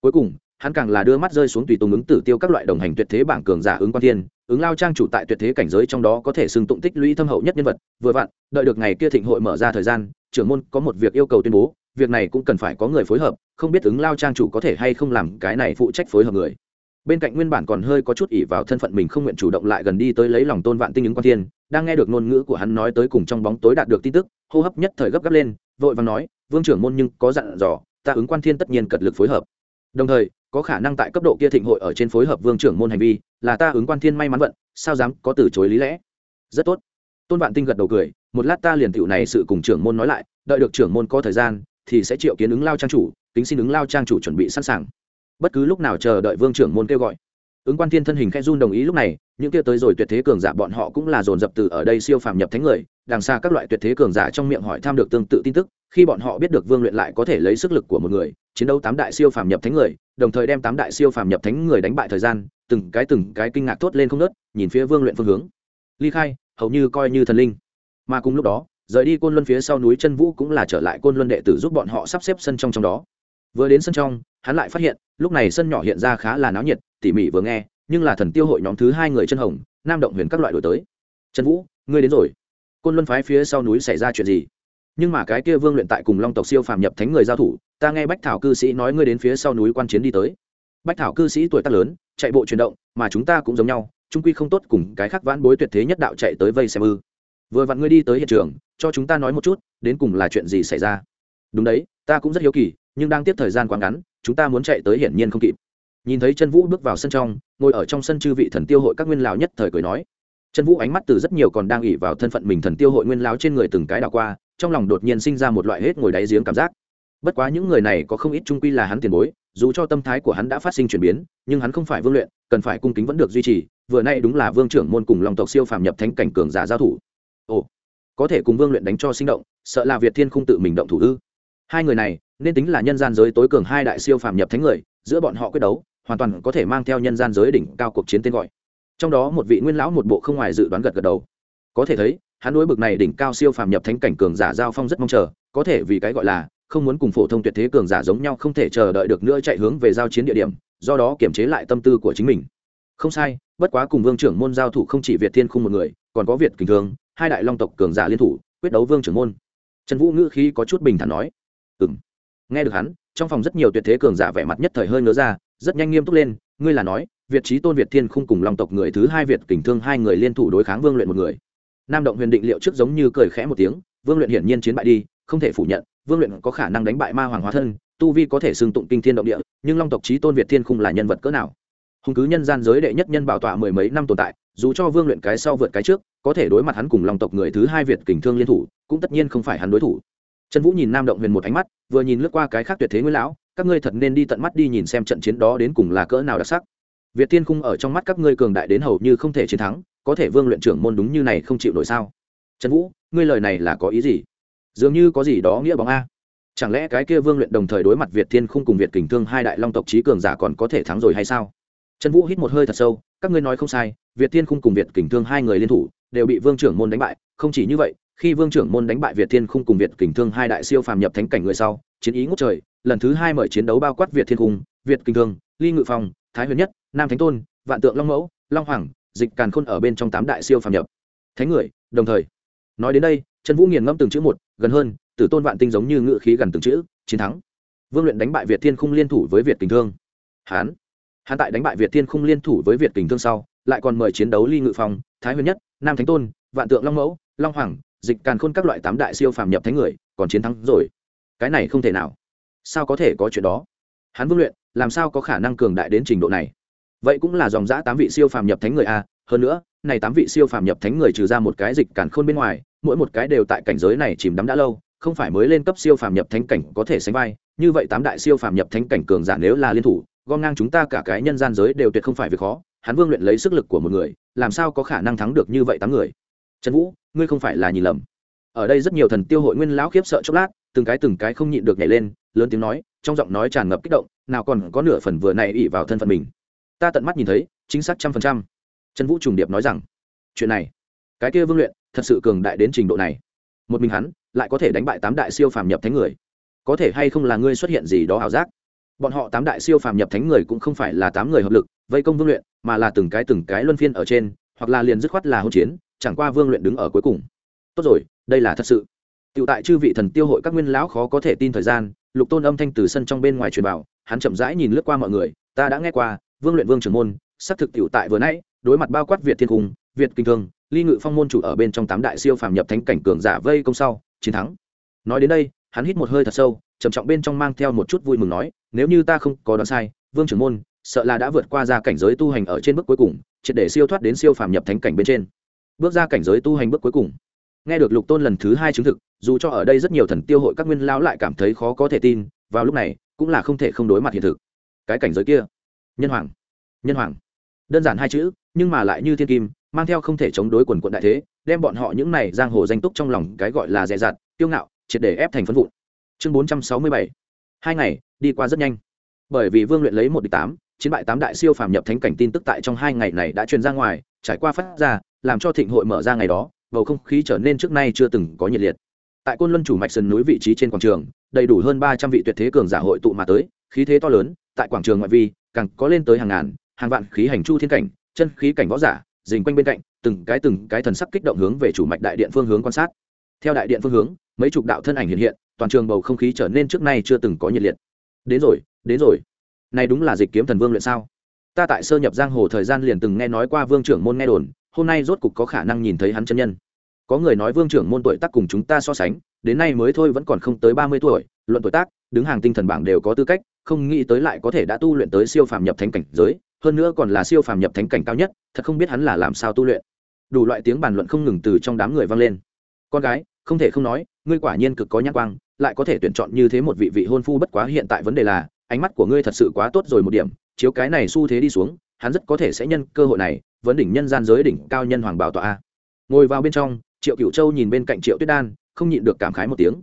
Speaker 1: Cuối cùng hắn càng là đưa mắt rơi xuống tùy tùng ứng tử tiêu các loại đồng hành tuyệt thế bảng cường giả ứng quan thiên, ứng lao trang chủ tại tuyệt thế cảnh giới trong đó có thể xưng tụng tích lũy thâm hậu nhất nhân vật, vừa vặn, đợi được ngày kia thịnh hội mở ra thời gian, trưởng môn có một việc yêu cầu tuyên bố, việc này cũng cần phải có người phối hợp, không biết ứng lao trang chủ có thể hay không làm cái này phụ trách phối hợp người. Bên cạnh nguyên bản còn hơi có chút ỉ vào thân phận mình không nguyện chủ động lại gần đi tới lấy lòng tôn vạn tinh ứng quan thiên, đang nghe được ngôn ngữ của hắn nói tới cùng trong bóng tối đạt được tin tức, hô hấp nhất thời gấp gáp lên, vội vàng nói, vương trưởng môn nhưng có dặn dò, ta ứng quan thiên tất nhiên cật lực phối hợp đồng thời, có khả năng tại cấp độ kia thịnh hội ở trên phối hợp vương trưởng môn hành vi, là ta ứng quan thiên may mắn vận, sao dám có từ chối lý lẽ? Rất tốt. Tôn vạn tinh gật đầu cười, một lát ta liền tựu này sự cùng trưởng môn nói lại, đợi được trưởng môn có thời gian, thì sẽ triệu kiến ứng lao trang chủ tính xin ứng lao trang chủ chuẩn bị sẵn sàng. Bất cứ lúc nào chờ đợi vương trưởng môn kêu gọi. Ứng quan thiên thân hình khẽ run đồng ý lúc này, những kia tới rồi tuyệt thế cường giả bọn họ cũng là dồn dập từ ở đây siêu phàm nhập thánh người, đằng xa các loại tuyệt thế cường giả trong miệng hỏi tham được tương tự tin tức khi bọn họ biết được vương luyện lại có thể lấy sức lực của một người, chiến đấu tám đại siêu phàm nhập thánh người, đồng thời đem tám đại siêu phàm nhập thánh người đánh bại thời gian, từng cái từng cái kinh ngạc thốt lên không nớt nhìn phía vương luyện phương hướng. Ly khai, hầu như coi như thần linh. Mà cùng lúc đó, rời đi côn luân phía sau núi chân vũ cũng là trở lại côn luân đệ tử giúp bọn họ sắp xếp sân trong trong đó. Vừa đến sân trong, hắn lại phát hiện, lúc này sân nhỏ hiện ra khá là náo nhiệt, tỉ mỉ vừa nghe, nhưng là thần tiêu hội nhóm thứ hai người chân hồng, nam động huyền các loại đổi tới. Trần vũ, ngươi đến rồi. Côn luân phái phía sau núi xảy ra chuyện gì? Nhưng mà cái kia vương luyện tại cùng long tộc siêu phàm nhập thánh người giao thủ, ta nghe bách thảo cư sĩ nói ngươi đến phía sau núi quan chiến đi tới. Bách thảo cư sĩ tuổi tác lớn, chạy bộ chuyển động, mà chúng ta cũng giống nhau, trung quy không tốt cùng cái khác vãn bối tuyệt thế nhất đạo chạy tới vây xem ư. Vừa vặn ngươi đi tới hiện trường, cho chúng ta nói một chút, đến cùng là chuyện gì xảy ra? Đúng đấy, ta cũng rất hiếu kỳ, nhưng đang tiếp thời gian quá ngắn, chúng ta muốn chạy tới hiển nhiên không kịp. Nhìn thấy chân vũ bước vào sân trong, ngồi ở trong sân chư vị thần tiêu hội các nguyên lão nhất thời cười nói. Chân vũ ánh mắt từ rất nhiều còn đang ỉ vào thân phận mình thần tiêu hội nguyên lão trên người từng cái đảo qua trong lòng đột nhiên sinh ra một loại hết ngồi đáy giếng cảm giác. Bất quá những người này có không ít trung quy là hắn tiền bối, dù cho tâm thái của hắn đã phát sinh chuyển biến, nhưng hắn không phải vương luyện, cần phải cung kính vẫn được duy trì, vừa nay đúng là vương trưởng môn cùng lòng tộc siêu phàm nhập thánh cảnh cường giả giao thủ. Ồ, có thể cùng vương luyện đánh cho sinh động, sợ là việt thiên không tự mình động thủ ư? Hai người này, nên tính là nhân gian giới tối cường hai đại siêu phàm nhập thánh người, giữa bọn họ quyết đấu, hoàn toàn có thể mang theo nhân gian giới đỉnh cao cuộc chiến tên gọi. Trong đó một vị nguyên lão một bộ không ngoài dự đoán gật gật đầu. Có thể thấy hắn đối bực này đỉnh cao siêu phàm nhập thánh cảnh cường giả giao phong rất mong chờ, có thể vì cái gọi là không muốn cùng phổ thông tuyệt thế cường giả giống nhau không thể chờ đợi được nữa chạy hướng về giao chiến địa điểm, do đó kiềm chế lại tâm tư của chính mình. Không sai, bất quá cùng vương trưởng môn giao thủ không chỉ việt thiên khung một người, còn có việt kình thường hai đại long tộc cường giả liên thủ, quyết đấu vương trưởng môn. Trần vũ ngữ khí có chút bình thản nói ừ m nghe được hắn, trong phòng rất nhiều tuyệt thế cường giả vẻ mặt nhất thời hơi ngớ ra, rất nhanh nghiêm túc lên, ngươi là nói, việt trí tôn, việt thiên khung cùng long tộc người thứ hai việt kình thương hai người liên thủ đối kháng vương luyện một người nam động huyền định liệu trước giống như cười khẽ một tiếng, vương luyện hiển nhiên chiến bại đi, không thể phủ nhận, vương luyện có khả năng đánh bại ma hoàng hóa thân, tu vi có thể xưng tụng kinh thiên động địa, nhưng long tộc trí tôn việt thiên khung là nhân vật cỡ nào? Hùng cứ nhân gian giới đệ nhất nhân bảo tọa mười mấy năm tồn tại, dù cho vương luyện cái sau vượt cái trước, có thể đối mặt hắn cùng long tộc người thứ hai việt kình thương liên thủ, cũng tất nhiên không phải hắn đối thủ. Trần vũ nhìn nam động huyền một ánh mắt, vừa nhìn lướt qua cái khác tuyệt thế nguyên lão, các ngươi thật nên đi tận mắt đi nhìn xem trận chiến đó đến cùng là cỡ nào đặc sắc. Việt thiên khung ở trong mắt các ngươi cường đại đến hầu như không thể chiến thắng có thể vương luyện trưởng môn đúng như này không chịu nổi sao? Trần vũ, ngươi lời này là có ý gì? Dường như có gì đó nghĩa bóng a. Chẳng lẽ cái kia vương luyện đồng thời đối mặt việt thiên khung cùng việt kình thương hai đại long tộc trí cường giả còn có thể thắng rồi hay sao? Trần vũ hít một hơi thật sâu, các ngươi nói không sai, việt thiên khung cùng việt kình thương hai người liên thủ, đều bị vương trưởng môn đánh bại. Không chỉ như vậy, khi vương trưởng môn đánh bại việt thiên khung cùng việt kình thương hai đại siêu phàm nhập thánh cảnh người sau, chiến ý ngốc trời, lần thứ hai mời chiến đấu bao quát việt thiên khung, việt kình thương, ly ngự phong, thái huyền nhất, nam thánh tôn, vạn tượng long mẫu, long hoàng dịch càn khôn ở bên trong tám đại siêu phàm nhập. Thánh người, đồng thời. Nói đến đây, trần vũ nghiền ngẫm từng chữ một, gần hơn, tử tôn vạn tinh giống như ngự khí gần từng chữ, chiến thắng. Vương luyện đánh bại việt thiên khung liên thủ với việt kình thương. Hán. Hắn tại đánh bại việt thiên khung liên thủ với việt kình thương sau, lại còn mời chiến đấu ly ngự phong, thái huyền nhất, nam thánh tôn, vạn tượng long mẫu, long hoàng, dịch càn khôn các loại tám đại siêu phàm nhập thánh người, còn chiến thắng rồi. Cái này không thể nào. Sao có thể có chuyện đó? Hắn vương luyện, làm sao có khả năng cường đại đến trình độ này? Vậy cũng là dòng giã tám vị siêu phàm nhập thánh người a, hơn nữa, này tám vị siêu phàm nhập thánh người trừ ra một cái dịch càn khôn bên ngoài, mỗi một cái đều tại cảnh giới này chìm đắm đã lâu, không phải mới lên cấp siêu phàm nhập thánh cảnh có thể sánh vai, như vậy tám đại siêu phàm nhập thánh cảnh cường giả nếu là liên thủ, gom ngang chúng ta cả cái nhân gian giới đều tuyệt không phải việc khó, hắn vương luyện lấy sức lực của một người, làm sao có khả năng thắng được như vậy tám người? Trần vũ, ngươi không phải là nhìn lầm. Ở đây rất nhiều thần tiêu hội nguyên lão khiếp sợ chốc lát, từng cái từng cái không nhịn được nhảy lên, lớn tiếng nói, trong giọng nói tràn ngập kích động, nào còn có nửa phần vừa này ỉ vào thân phận mình ta tận mắt nhìn thấy chính xác trăm phần trăm. Trần vũ trùng điệp nói rằng chuyện này cái kia vương luyện thật sự cường đại đến trình độ này. Một mình hắn lại có thể đánh bại tám đại siêu phàm nhập thánh người. Có thể hay không là ngươi xuất hiện gì đó ảo giác? Bọn họ tám đại siêu phàm nhập thánh người cũng không phải là tám người hợp lực vây công vương luyện mà là từng cái từng cái luân phiên ở trên hoặc là liền dứt khoát là hỗn chiến chẳng qua vương luyện đứng ở cuối cùng. Tốt rồi đây là thật sự. Tiểu tại chư vị thần tiêu hội các nguyên lão khó có thể tin thời gian, Lục Tôn âm thanh từ sân trong bên ngoài truyền bảo, hắn chậm rãi nhìn lướt qua mọi người, ta đã nghe qua, Vương luyện Vương trưởng môn, sắp thực tiểu tại vừa nãy, đối mặt bao quát Việt Thiên Cung, Việt Kinh Thương, Ly Ngự Phong môn chủ ở bên trong tám đại siêu phàm nhập thánh cảnh cường giả vây công sau, chiến thắng. Nói đến đây, hắn hít một hơi thật sâu, trầm trọng bên trong mang theo một chút vui mừng nói, nếu như ta không có đoán sai, Vương trưởng môn, sợ là đã vượt qua ra cảnh giới tu hành ở trên bước cuối cùng, triệt để siêu thoát đến siêu phàm nhập thánh cảnh bên trên. Bước ra cảnh giới tu hành bước cuối cùng. Nghe được Lục Tôn lần thứ hai chứng thực, dù cho ở đây rất nhiều thần tiêu hội các nguyên lão lại cảm thấy khó có thể tin vào lúc này cũng là không thể không đối mặt hiện thực cái cảnh giới kia nhân hoàng. Nhân hoàng. Đơn giản hai chữ, nhưng mà lại như thiên kim, mang theo không thể chống đối quần quận đại thế, đem bọn họ những này giang hồ danh túc trong lòng cái gọi là dè dặt tiêu ngạo, triệt để ép thành phân vụn. Chương bốn trăm sáu mươi bảy. Hai ngày, đi qua rất nhanh. Bởi vì vương luyện lấy một địch tám, chiến bại tám đại siêu phàm nhập thánh cảnh tin tức tại trong hai ngày này đã truyền ra ngoài, trải qua phát ra, làm cho thịnh hội mở ra ngày đó, bầu không khí trở nên trước nay chưa từng có nhiệt liệt. Tại côn luân chủ mạch sườn núi vị trí trên quảng trường, đầy đủ hơn ba trăm vị tuyệt thế cường giả hội tụ mà tới, khí thế to lớn, tại quảng trường ngoại vi càng có lên tới hàng ngàn, hàng vạn khí hành chu thiên cảnh, chân khí cảnh võ giả dình quanh bên cạnh, từng cái từng cái thần sắc kích động hướng về chủ mạch đại điện phương hướng quan sát. Theo đại điện phương hướng, mấy chục đạo thân ảnh hiện hiện, toàn trường bầu không khí trở nên trước nay chưa từng có nhiệt liệt. Đến rồi đến rồi. Này đúng là dịch kiếm thần vương luyện sao? Ta tại sơ nhập giang hồ thời gian liền từng nghe nói qua vương trưởng môn nghe đồn, hôm nay rốt cục có khả năng nhìn thấy hắn chân nhân. Có người nói vương trưởng môn tuổi tác cùng chúng ta so sánh, đến nay mới thôi vẫn còn không tới ba mươi tuổi, luận tuổi tác, đứng hàng tinh thần bảng đều có tư cách không nghĩ tới lại có thể đã tu luyện tới siêu phàm nhập thánh cảnh giới, hơn nữa còn là siêu phàm nhập thánh cảnh cao nhất, thật không biết hắn là làm sao tu luyện. Đủ loại tiếng bàn luận không ngừng từ trong đám người vang lên. Con gái, không thể không nói, ngươi quả nhiên cực có nhãn quang, lại có thể tuyển chọn như thế một vị vị hôn phu bất quá hiện tại vấn đề là, ánh mắt của ngươi thật sự quá tốt rồi một điểm, chiếu cái này xu thế đi xuống, hắn rất có thể sẽ nhân cơ hội này, vấn đỉnh nhân gian giới đỉnh cao nhân hoàng bảo tọa ngồi vào bên trong, triệu cửu châu nhìn bên cạnh triệu tuyết đan, không nhịn được cảm khái một tiếng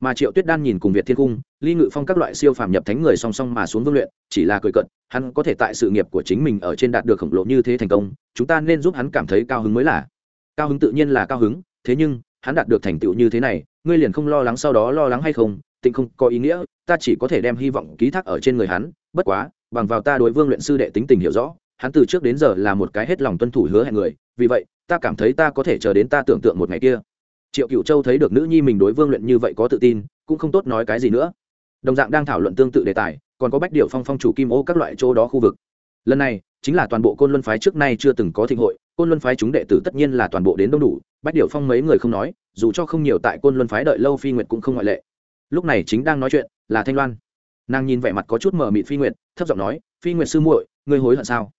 Speaker 1: mà triệu tuyết đan nhìn cùng việt thiên cung, ly ngự phong các loại siêu phàm nhập thánh người song song mà xuống vương luyện, chỉ là cười cận hắn có thể tại sự nghiệp của chính mình ở trên đạt được khổng lồ như thế thành công, chúng ta nên giúp hắn cảm thấy cao hứng mới là. Cao hứng tự nhiên là cao hứng, thế nhưng, hắn đạt được thành tựu như thế này, ngươi liền không lo lắng sau đó lo lắng hay không, tịnh không có ý nghĩa, ta chỉ có thể đem hy vọng ký thác ở trên người hắn, bất quá, bằng vào ta đối vương luyện sư đệ tính tình hiểu rõ, hắn từ trước đến giờ là một cái hết lòng tuân thủ hứa hẹn người, vì vậy, ta cảm thấy ta có thể chờ đến ta tưởng tượng một ngày kia triệu cựu châu thấy được nữ nhi mình đối vương luyện như vậy có tự tin, cũng không tốt nói cái gì nữa. Đồng dạng đang thảo luận tương tự đề tài, còn có bách điệu phong phong chủ kim ô các loại chỗ đó khu vực. Lần này, chính là toàn bộ côn luân phái trước nay chưa từng có thịnh hội, côn luân phái chúng đệ tử tất nhiên là toàn bộ đến đông đủ, bách điệu phong mấy người không nói, dù cho không nhiều tại côn luân phái đợi lâu phi nguyệt cũng không ngoại lệ. Lúc này chính đang nói chuyện là thanh loan. Nàng nhìn vẻ mặt có chút mờ mịt phi nguyệt, thấp giọng nói, phi nguyệt sư muội, ngươi hối hận sao?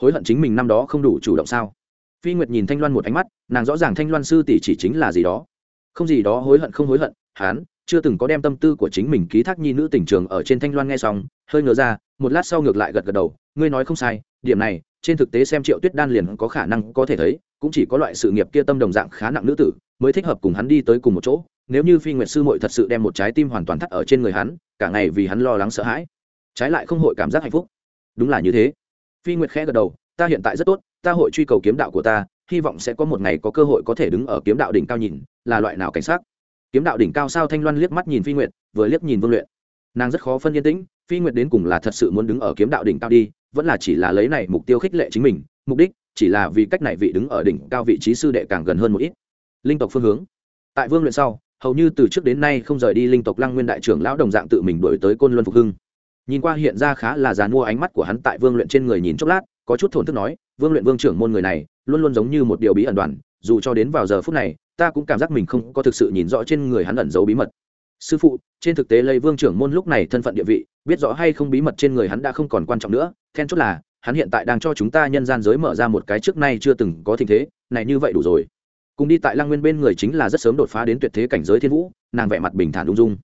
Speaker 1: Hối hận chính mình năm đó không đủ chủ động sao? Phi nguyệt nhìn thanh loan một ánh mắt, nàng rõ ràng thanh loan sư tỷ chỉ chính là gì đó. Không gì đó hối hận không hối hận hán chưa từng có đem tâm tư của chính mình ký thác nhi nữ tỉnh trường ở trên thanh loan nghe xong, hơi ngờ ra, một lát sau ngược lại gật gật đầu, ngươi nói không sai, điểm này, trên thực tế xem triệu tuyết đan liền có khả năng có thể thấy, cũng chỉ có loại sự nghiệp kia tâm đồng dạng khá nặng nữ tử, mới thích hợp cùng hắn đi tới cùng một chỗ, nếu như phi nguyệt sư muội thật sự đem một trái tim hoàn toàn thắt ở trên người hắn, cả ngày vì hắn lo lắng sợ hãi, trái lại không hội cảm giác hạnh phúc. Đúng là như thế. Phi nguyệt khẽ gật đầu, ta hiện tại rất tốt ta hội truy cầu kiếm đạo của ta, hy vọng sẽ có một ngày có cơ hội có thể đứng ở kiếm đạo đỉnh cao nhìn, là loại nào cảnh sát kiếm đạo đỉnh cao sao thanh loan liếc mắt nhìn phi nguyệt, vừa liếc nhìn vương luyện. Nàng rất khó phân yên tĩnh, phi nguyệt đến cùng là thật sự muốn đứng ở kiếm đạo đỉnh cao đi, vẫn là chỉ là lấy này mục tiêu khích lệ chính mình, mục đích chỉ là vì cách này vị đứng ở đỉnh cao vị trí sư đệ càng gần hơn một ít. Linh tộc phương hướng. Tại vương luyện sau, hầu như từ trước đến nay không rời đi linh tộc lăng nguyên đại trưởng lão đồng dạng tự mình đổi tới côn luân phục hưng. Nhìn qua hiện ra khá là dàn mua ánh mắt của hắn tại vương luyện trên người nhìn chốc lát có chút thổn thức nói, vương luyện vương trưởng môn người này, luôn luôn giống như một điều bí ẩn đoàn, dù cho đến vào giờ phút này, ta cũng cảm giác mình không có thực sự nhìn rõ trên người hắn ẩn giấu bí mật. Sư phụ, trên thực tế lấy vương trưởng môn lúc này thân phận địa vị, biết rõ hay không bí mật trên người hắn đã không còn quan trọng nữa, then chốt là, hắn hiện tại đang cho chúng ta nhân gian giới mở ra một cái trước nay chưa từng có tình thế, này như vậy đủ rồi. Cùng đi tại lăng nguyên bên người chính là rất sớm đột phá đến tuyệt thế cảnh giới thiên vũ, nàng vẻ mặt bình thản ung dung.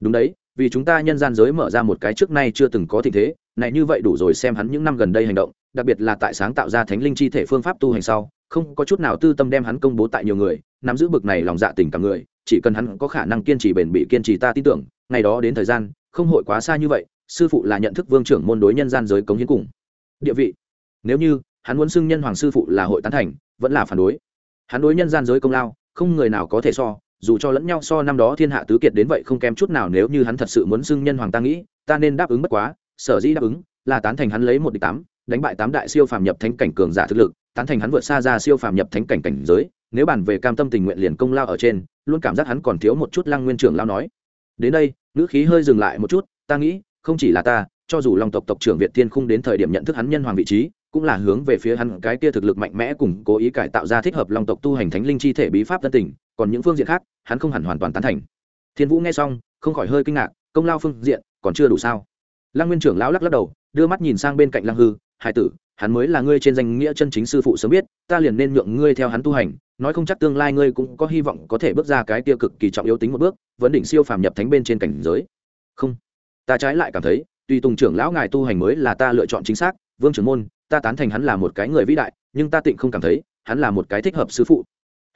Speaker 1: Đúng đấy vì chúng ta nhân gian giới mở ra một cái trước nay chưa từng có tình thế, này như vậy đủ rồi xem hắn những năm gần đây hành động, đặc biệt là tại sáng tạo ra thánh linh chi thể phương pháp tu hành sau, không có chút nào tư tâm đem hắn công bố tại nhiều người, nắm giữ bực này lòng dạ tình cảm người, chỉ cần hắn có khả năng kiên trì bền bỉ kiên trì ta tin tưởng, ngày đó đến thời gian, không hội quá xa như vậy, sư phụ là nhận thức vương trưởng môn đối nhân gian giới cống hiến cùng. Địa vị. Nếu như, hắn muốn xưng nhân hoàng sư phụ là hội tán thành, vẫn là phản đối. Hắn đối nhân gian giới công lao, không người nào có thể so dù cho lẫn nhau so năm đó thiên hạ tứ kiệt đến vậy không kém chút nào nếu như hắn thật sự muốn xưng nhân hoàng ta nghĩ, ta nên đáp ứng bất quá, sở dĩ đáp ứng là tán thành hắn lấy một địch tám, đánh bại tám đại siêu phàm nhập thánh cảnh cường giả thực lực, tán thành hắn vượt xa ra siêu phàm nhập thánh cảnh cảnh giới, nếu bàn về cam tâm tình nguyện liền công lao ở trên, luôn cảm giác hắn còn thiếu một chút lăng nguyên trưởng lao nói. Đến đây, ngữ khí hơi dừng lại một chút, ta nghĩ, không chỉ là ta, cho dù long tộc tộc trưởng việt tiên khung đến thời điểm nhận thức hắn nhân hoàng vị trí, cũng là hướng về phía hắn cái kia thực lực mạnh mẽ cùng cố ý cải tạo ra thích hợp long tộc tu hành thánh linh chi thể bí pháp tân tình còn những phương diện khác, hắn không hẳn hoàn toàn tán thành. Thiên vũ nghe xong, không khỏi hơi kinh ngạc, công lao phương diện còn chưa đủ sao? Lăng nguyên trưởng lão lắc lắc đầu, đưa mắt nhìn sang bên cạnh lăng hư, hải tử, hắn mới là ngươi trên danh nghĩa chân chính sư phụ sớm biết, ta liền nên nhượng ngươi theo hắn tu hành, nói không chắc tương lai ngươi cũng có hy vọng có thể bước ra cái tiêu cực kỳ trọng yếu tính một bước, vấn đỉnh siêu phàm nhập thánh bên trên cảnh giới. Không. Ta trái lại cảm thấy tuy tùng trưởng lão ngài tu hành mới là ta lựa chọn chính xác, vương trưởng môn, ta tán thành hắn là một cái người vĩ đại, nhưng ta tịnh không cảm thấy, hắn là một cái thích hợp sư phụ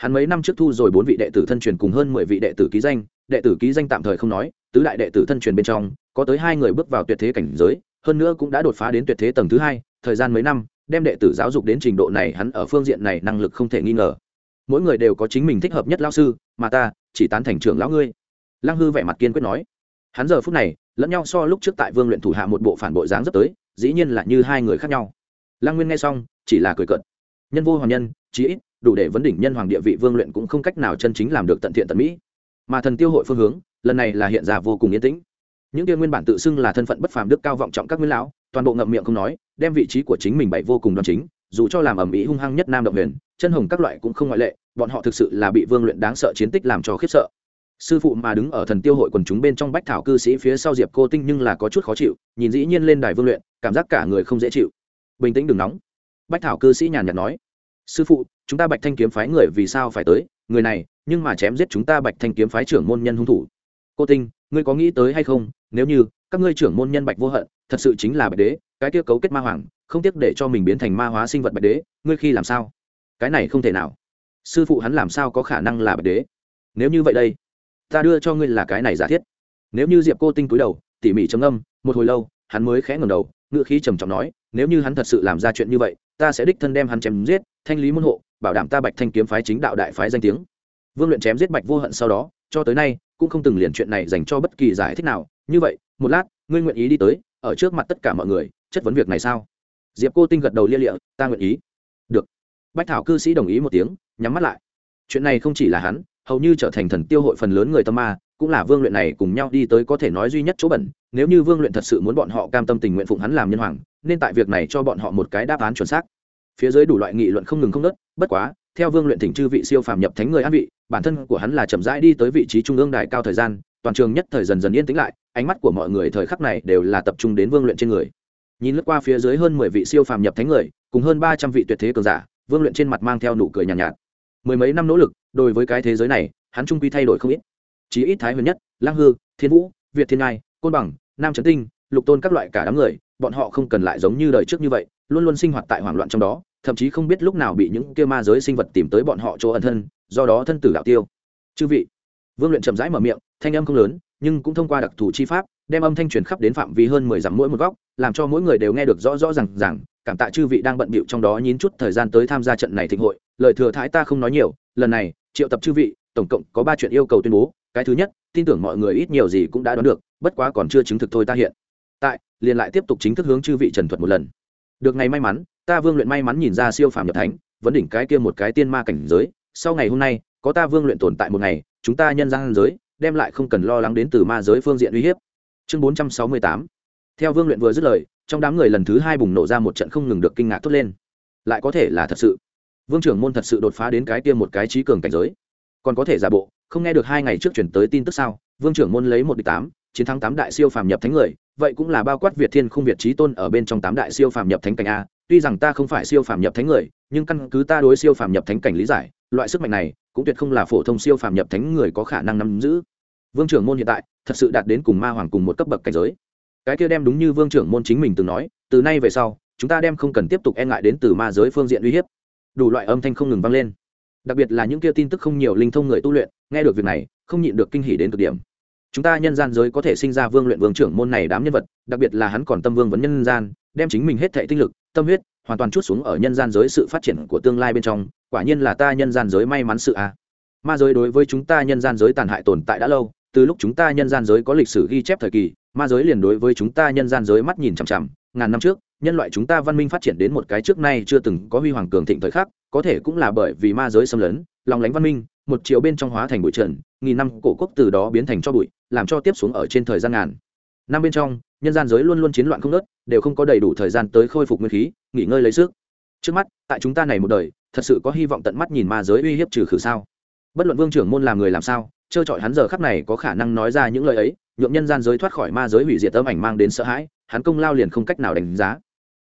Speaker 1: hắn mấy năm trước thu rồi bốn vị đệ tử thân truyền cùng hơn mười vị đệ tử ký danh, đệ tử ký danh tạm thời không nói, tứ đại đệ tử thân truyền bên trong, có tới hai người bước vào tuyệt thế cảnh giới, hơn nữa cũng đã đột phá đến tuyệt thế tầng thứ hai, thời gian mấy năm, đem đệ tử giáo dục đến trình độ này hắn ở phương diện này năng lực không thể nghi ngờ. Mỗi người đều có chính mình thích hợp nhất lao sư, mà ta chỉ tán thành trưởng lão ngươi. Lăng hư vẻ mặt kiên quyết nói. Hắn giờ phút này, lẫn nhau so lúc trước tại vương luyện thủ hạ một bộ phản bội dáng rất tới, dĩ nhiên là như hai người khác nhau. Lăng nguyên nghe xong, chỉ là cười cợt. Nhân vô hoàng nhân, chí ít đủ để vấn đỉnh nhân hoàng địa vị vương luyện cũng không cách nào chân chính làm được tận thiện tận mỹ. Mà thần tiêu hội phương hướng, lần này là hiện ra vô cùng yên tĩnh. Những kia nguyên bản tự xưng là thân phận bất phàm đức cao vọng trọng các nguyên lão, toàn bộ ngậm miệng không nói, đem vị trí của chính mình bày vô cùng đoan chính, dù cho làm ầm ĩ hung hăng nhất nam động huyền, chân hồng các loại cũng không ngoại lệ, bọn họ thực sự là bị vương luyện đáng sợ chiến tích làm cho khiếp sợ. Sư phụ mà đứng ở thần tiêu hội quần chúng bên trong bách thảo cư sĩ phía sau diệp cô tinh nhưng là có chút khó chịu, nhìn dĩ nhiên lên đài vương luyện, cảm giác cả người không dễ chịu. Bình tĩnh đừng nóng. Bách thảo cư sĩ nhàn nhạt nói sư phụ, chúng ta bạch thanh kiếm phái người vì sao phải tới? Người này, nhưng mà chém giết chúng ta bạch thanh kiếm phái trưởng môn nhân hung thủ. Cô tinh, ngươi có nghĩ tới hay không? Nếu như, các ngươi trưởng môn nhân bạch vô hận, thật sự chính là bạch đế, cái kia cấu kết ma hoàng, không tiếc để cho mình biến thành ma hóa sinh vật bạch đế, ngươi khi làm sao? Cái này không thể nào. Sư phụ hắn làm sao có khả năng là bạch đế? Nếu như vậy đây, ta đưa cho ngươi là cái này giả thiết. Nếu như diệp cô tinh cúi đầu, tỉ mỉ trầm âm một hồi lâu, hắn mới khẽ ngầm đầu ngựa khí trầm trọng nói, nếu như hắn thật sự làm ra chuyện như vậy, ta sẽ đích thân đem hắn chém giết thanh lý môn hộ, bảo đảm ta bạch thanh kiếm phái chính đạo đại phái danh tiếng. Vương luyện chém giết bạch vô hận sau đó, cho tới nay, cũng không từng liền chuyện này dành cho bất kỳ giải thích nào. Như vậy, một lát, ngươi nguyện ý đi tới, ở trước mặt tất cả mọi người, chất vấn việc này sao? Diệp cô tinh gật đầu lia lịa, ta nguyện ý. Được. Bách thảo cư sĩ đồng ý một tiếng, nhắm mắt lại. Chuyện này không chỉ là hắn, hầu như trở thành thần tiêu hội phần lớn người tâm ma, cũng là vương luyện này cùng nhau đi tới có thể nói duy nhất chỗ bẩn. Nếu như vương luyện thật sự muốn bọn họ cam tâm tình nguyện phụng hắn làm nhân hoàng, nên tại việc này cho bọn họ một cái đáp án chuẩn xác phía dưới đủ loại nghị luận không ngừng không nớt bất quá theo vương luyện thỉnh chư vị siêu phàm nhập thánh người an vị bản thân của hắn là chậm rãi đi tới vị trí trung ương đài cao thời gian toàn trường nhất thời dần dần yên tĩnh lại ánh mắt của mọi người thời khắc này đều là tập trung đến vương luyện trên người. Nhìn lướt qua phía dưới hơn mười vị siêu phàm nhập thánh người cùng hơn ba trăm vị tuyệt thế cường giả vương luyện trên mặt mang theo nụ cười nhàn nhạt, nhạt. Mười mấy năm nỗ lực đối với cái thế giới này hắn trung quy thay đổi không ít. Chí ít thái huyền nhất lang hư thiên vũ việt thiên ngai côn bằng nam trấn tinh lục tôn các loại cả đám người bọn họ không cần lại giống như đời trước như vậy luôn luôn sinh hoạt tại hoảng loạn trong đó, thậm chí không biết lúc nào bị những kia ma giới sinh vật tìm tới bọn họ chỗ ẩn thân, do đó thân tử đạo tiêu. Chư vị, vương luyện chậm rãi mở miệng, thanh âm không lớn, nhưng cũng thông qua đặc thù chi pháp, đem âm thanh truyền khắp đến phạm vi hơn mười dặm mỗi một góc, làm cho mỗi người đều nghe được rõ rõ rằng rằng cảm tạ chư vị đang bận bịu trong đó nhín chút thời gian tới tham gia trận này thịnh hội, lời thừa thái ta không nói nhiều, lần này, triệu tập chư vị, tổng cộng có ba chuyện yêu cầu tuyên bố, cái thứ nhất, tin tưởng mọi người ít nhiều gì cũng đã đoán được, bất quá còn chưa chứng thực thôi ta hiện. Tại, liền lại tiếp tục chính thức hướng chư vị trần thuật một lần được ngày may mắn, ta vương luyện may mắn nhìn ra siêu phàm nhập thánh vấn đỉnh cái kia một cái tiên ma cảnh giới, sau ngày hôm nay, có ta vương luyện tồn tại một ngày, chúng ta nhân gian giới, đem lại không cần lo lắng đến từ ma giới phương diện uy hiếp. Chương bốn trăm sáu mươi tám. Theo vương luyện vừa dứt lời, trong đám người lần thứ hai bùng nổ ra một trận không ngừng được kinh ngạc thốt lên. Lại có thể là thật sự. Vương trưởng môn thật sự đột phá đến cái kia một cái trí cường cảnh giới. Còn có thể giả bộ, không nghe được hai ngày trước chuyển tới tin tức sao? Vương trưởng môn lấy một địch tám chiến thắng tám đại siêu phàm nhập thánh người, vậy cũng là bao quát việt thiên không việt trí tôn ở bên trong tám đại siêu phàm nhập thánh cảnh a. Tuy rằng ta không phải siêu phàm nhập thánh người, nhưng căn cứ ta đối siêu phàm nhập thánh cảnh lý giải, loại sức mạnh này cũng tuyệt không là phổ thông siêu phàm nhập thánh người có khả năng nắm giữ. Vương trưởng môn hiện tại thật sự đạt đến cùng ma hoàng cùng một cấp bậc cảnh giới. Cái kia đem đúng như vương trưởng môn chính mình từng nói, từ nay về sau, chúng ta đem không cần tiếp tục e ngại đến từ ma giới phương diện uy hiếp. Đủ loại âm thanh không ngừng vang lên. Đặc biệt là những kia tin tức không nhiều linh thông người tu luyện, nghe được việc này, không nhịn được kinh hỉ đến cực điểm chúng ta nhân gian giới có thể sinh ra vương luyện vương trưởng môn này đám nhân vật, đặc biệt là hắn còn tâm vương vấn nhân gian, đem chính mình hết thệ tinh lực, tâm huyết, hoàn toàn chút xuống ở nhân gian giới sự phát triển của tương lai bên trong, quả nhiên là ta nhân gian giới may mắn sự a ma giới đối với chúng ta nhân gian giới tàn hại tồn tại đã lâu, từ lúc chúng ta nhân gian giới có lịch sử ghi chép thời kỳ, ma giới liền đối với chúng ta nhân gian giới mắt nhìn chằm chằm, ngàn năm trước, nhân loại chúng ta văn minh phát triển đến một cái trước nay chưa từng có huy hoàng cường thịnh thời khắc, có thể cũng là bởi vì ma giới xâm lấn, lòng lánh văn minh, một chiều bên trong hóa thành bụi trần nghìn năm cổ quốc từ đó biến thành cho bụi, làm cho tiếp xuống ở trên thời gian ngàn. Năm bên trong, nhân gian giới luôn luôn chiến loạn không nớt đều không có đầy đủ thời gian tới khôi phục nguyên khí, nghỉ ngơi lấy sức. Trước mắt, tại chúng ta này một đời, thật sự có hy vọng tận mắt nhìn ma giới uy hiếp trừ khử sao? Bất luận vương trưởng môn làm người làm sao, trơ trọi hắn giờ khắp này có khả năng nói ra những lời ấy nhuộm nhân gian giới thoát khỏi ma giới hủy diệt âm ảnh mang đến sợ hãi, hắn công lao liền không cách nào đánh giá.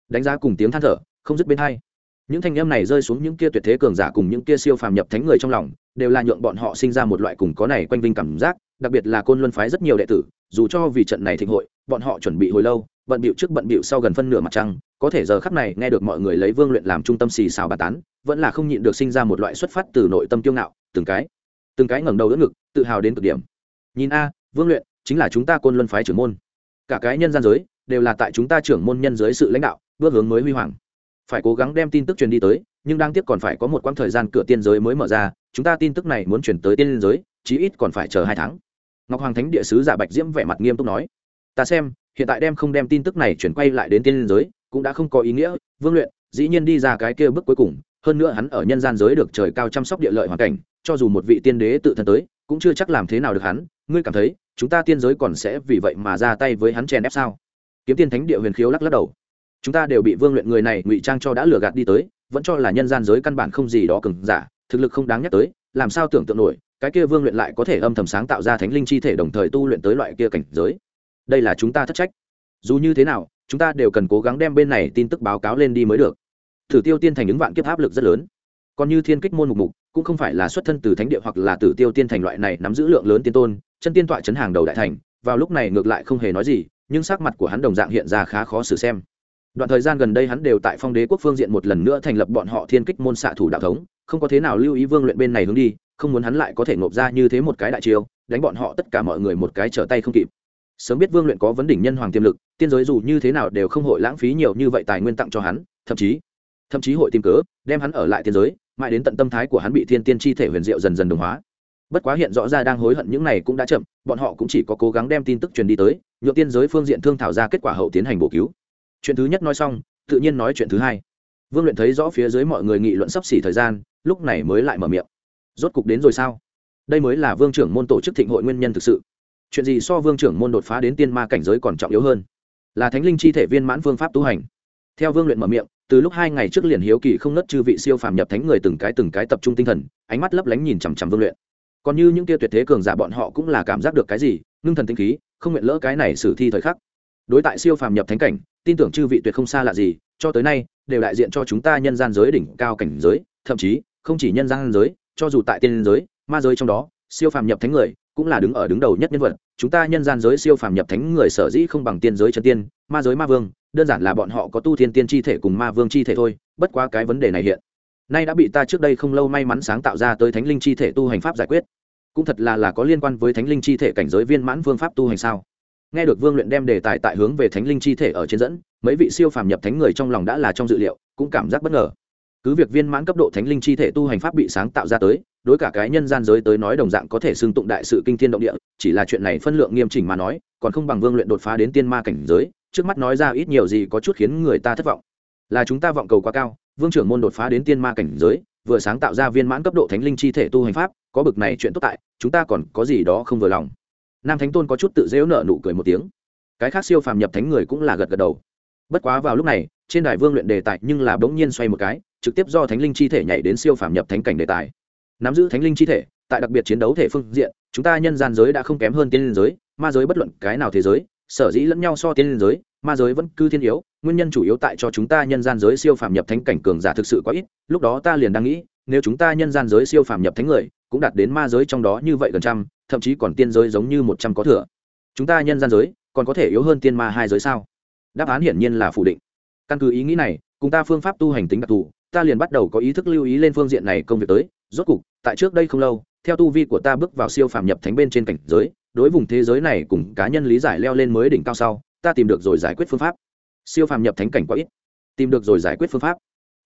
Speaker 1: Đánh giá cùng tiếng than thở, không dứt bên hai. Những thanh âm này rơi xuống những kia tuyệt thế cường giả cùng những kia siêu phàm nhập thánh người trong lòng đều là nhượng bọn họ sinh ra một loại cùng có này quanh vinh cảm giác, đặc biệt là côn luân phái rất nhiều đệ tử, dù cho vì trận này thịnh hội, bọn họ chuẩn bị hồi lâu, bận bịu trước bận bịu sau gần phân nửa mặt trăng, có thể giờ khắc này nghe được mọi người lấy vương luyện làm trung tâm xì xào bà tán, vẫn là không nhịn được sinh ra một loại xuất phát từ nội tâm kiêu ngạo, từng cái từng cái ngẩng đầu đỡ ngực, tự hào đến cực điểm. Nhìn a, vương luyện, chính là chúng ta côn luân phái trưởng môn. Cả cái nhân gian giới, đều là tại chúng ta trưởng môn nhân dưới sự lãnh đạo, bước hướng mới huy hoàng. Phải cố gắng đem tin tức truyền đi tới nhưng đang tiếp còn phải có một quãng thời gian cửa tiên giới mới mở ra, chúng ta tin tức này muốn chuyển tới tiên giới, chí ít còn phải chờ hai tháng. Ngọc hoàng thánh địa sứ giả bạch diễm vẻ mặt nghiêm túc nói. Ta xem, hiện tại đem không đem tin tức này chuyển quay lại đến tiên giới, cũng đã không có ý nghĩa, vương luyện, dĩ nhiên đi ra cái kia bước cuối cùng, hơn nữa hắn ở nhân gian giới được trời cao chăm sóc địa lợi hoàn cảnh, cho dù một vị tiên đế tự thân tới, cũng chưa chắc làm thế nào được hắn, ngươi cảm thấy, chúng ta tiên giới còn sẽ vì vậy mà ra tay với hắn chèn ép sao? Kiếm tiên thánh địa huyền khiếu lắc lắc đầu chúng ta đều bị vương luyện người này ngụy trang cho đã lừa gạt đi tới, vẫn cho là nhân gian giới căn bản không gì đó cứng giả, thực lực không đáng nhắc tới, làm sao tưởng tượng nổi, cái kia vương luyện lại có thể âm thầm sáng tạo ra thánh linh chi thể đồng thời tu luyện tới loại kia cảnh giới. Đây là chúng ta thất trách. Dù như thế nào, chúng ta đều cần cố gắng đem bên này tin tức báo cáo lên đi mới được. Thử tiêu tiên thành những vạn kiếp áp lực rất lớn. Còn như thiên kích môn mục mục, cũng không phải là xuất thân từ thánh địa hoặc là tử tiêu tiên thành loại này nắm giữ lượng lớn tiên tôn, chân tiên tọa chấn hàng đầu đại thành, vào lúc này ngược lại không hề nói gì, nhưng sắc mặt của hắn đồng dạng hiện ra khá khó xử xem đoạn thời gian gần đây hắn đều tại phong đế quốc phương diện một lần nữa thành lập bọn họ thiên kích môn xạ thủ đạo thống, không có thế nào lưu ý vương luyện bên này hướng đi, không muốn hắn lại có thể nộp ra như thế một cái đại chiêu, đánh bọn họ tất cả mọi người một cái trở tay không kịp. Sớm biết vương luyện có vấn đỉnh nhân hoàng tiềm lực, tiên giới dù như thế nào đều không hội lãng phí nhiều như vậy tài nguyên tặng cho hắn, thậm chí thậm chí hội tìm cớ, đem hắn ở lại tiên giới, mãi đến tận tâm thái của hắn bị thiên tiên chi thể huyền diệu dần dần đồng hóa. Bất quá hiện rõ ra đang hối hận những này cũng đã chậm, bọn họ cũng chỉ có cố gắng đem tin tức truyền đi tới, nhượng tiên giới phương diện thương thảo ra kết quả hậu tiến hành bổ cứu chuyện thứ nhất nói xong, tự nhiên nói chuyện thứ hai. Vương luyện thấy rõ phía dưới mọi người nghị luận sắp xỉ thời gian, lúc này mới lại mở miệng. Rốt cục đến rồi sao? Đây mới là vương trưởng môn tổ chức thịnh hội nguyên nhân thực sự. Chuyện gì so vương trưởng môn đột phá đến tiên ma cảnh giới còn trọng yếu hơn? Là thánh linh chi thể viên mãn phương pháp tu hành. Theo vương luyện mở miệng, từ lúc hai ngày trước liền hiếu kỳ không nớt chư vị siêu phàm nhập thánh người từng cái từng cái tập trung tinh thần, ánh mắt lấp lánh nhìn chằm chằm vương luyện. Còn như những tia tuyệt thế cường giả bọn họ cũng là cảm giác được cái gì, ngưng thần tinh khí, không nguyện lỡ cái này xử thi thời khắc. Đối tại siêu phàm nhập thánh cảnh tin tưởng chư vị tuyệt không xa lạ gì, cho tới nay, đều đại diện cho chúng ta nhân gian giới đỉnh cao cảnh giới, thậm chí, không chỉ nhân gian giới, cho dù tại tiên giới, ma giới trong đó, siêu phàm nhập thánh người, cũng là đứng ở đứng đầu nhất nhân vật. Chúng ta nhân gian giới siêu phàm nhập thánh người sở dĩ không bằng tiên giới chân tiên, ma giới ma vương, đơn giản là bọn họ có tu thiên tiên chi thể cùng ma vương chi thể thôi, bất quá cái vấn đề này hiện nay đã bị ta trước đây không lâu may mắn sáng tạo ra tới thánh linh chi thể tu hành pháp giải quyết. Cũng thật là là có liên quan với thánh linh chi thể cảnh giới viên mãn phương pháp tu hành sao? Nghe được vương luyện đem đề tài tại hướng về thánh linh chi thể ở trên dẫn, mấy vị siêu phàm nhập thánh người trong lòng đã là trong dự liệu, cũng cảm giác bất ngờ. Cứ việc viên mãn cấp độ thánh linh chi thể tu hành pháp bị sáng tạo ra tới, đối cả cái nhân gian giới tới nói đồng dạng có thể xưng tụng đại sự kinh thiên động địa, chỉ là chuyện này phân lượng nghiêm chỉnh mà nói, còn không bằng vương luyện đột phá đến tiên ma cảnh giới, trước mắt nói ra ít nhiều gì có chút khiến người ta thất vọng. Là chúng ta vọng cầu quá cao, vương trưởng môn đột phá đến tiên ma cảnh giới, vừa sáng tạo ra viên mãn cấp độ thánh linh chi thể tu hành pháp, có bực này chuyện tốt tại, chúng ta còn có gì đó không vừa lòng nam thánh tôn có chút tự dễu nợ nụ cười một tiếng. Cái khác siêu phàm nhập thánh người cũng là gật gật đầu. Bất quá vào lúc này, trên đài vương luyện đề tài nhưng là bỗng nhiên xoay một cái, trực tiếp do thánh linh chi thể nhảy đến siêu phàm nhập thánh cảnh đề tài. Nắm giữ thánh linh chi thể, tại đặc biệt chiến đấu thể phương diện, chúng ta nhân gian giới đã không kém hơn tiên liên giới, ma giới bất luận cái nào thế giới, sở dĩ lẫn nhau so tiên liên giới, ma giới vẫn cư thiên yếu, nguyên nhân chủ yếu tại cho chúng ta nhân gian giới siêu phàm nhập thánh cảnh cường giả thực sự quá ít, lúc đó ta liền đang nghĩ nếu chúng ta nhân gian giới siêu phàm nhập thánh người, cũng đạt đến ma giới trong đó như vậy gần trăm, thậm chí còn tiên giới giống như một trăm có thừa. Chúng ta nhân gian giới, còn có thể yếu hơn tiên ma hai giới sao? Đáp án hiển nhiên là phủ định. Căn cứ ý nghĩ này, cùng ta phương pháp tu hành tính đặc thù, ta liền bắt đầu có ý thức lưu ý lên phương diện này công việc tới. Rốt cục, tại trước đây không lâu, theo tu vi của ta bước vào siêu phàm nhập thánh bên trên cảnh giới, đối vùng thế giới này cùng cá nhân lý giải leo lên mới đỉnh cao sau, ta tìm được rồi giải quyết phương pháp. Siêu phàm nhập thánh cảnh quá ít. Tìm được rồi giải quyết phương pháp.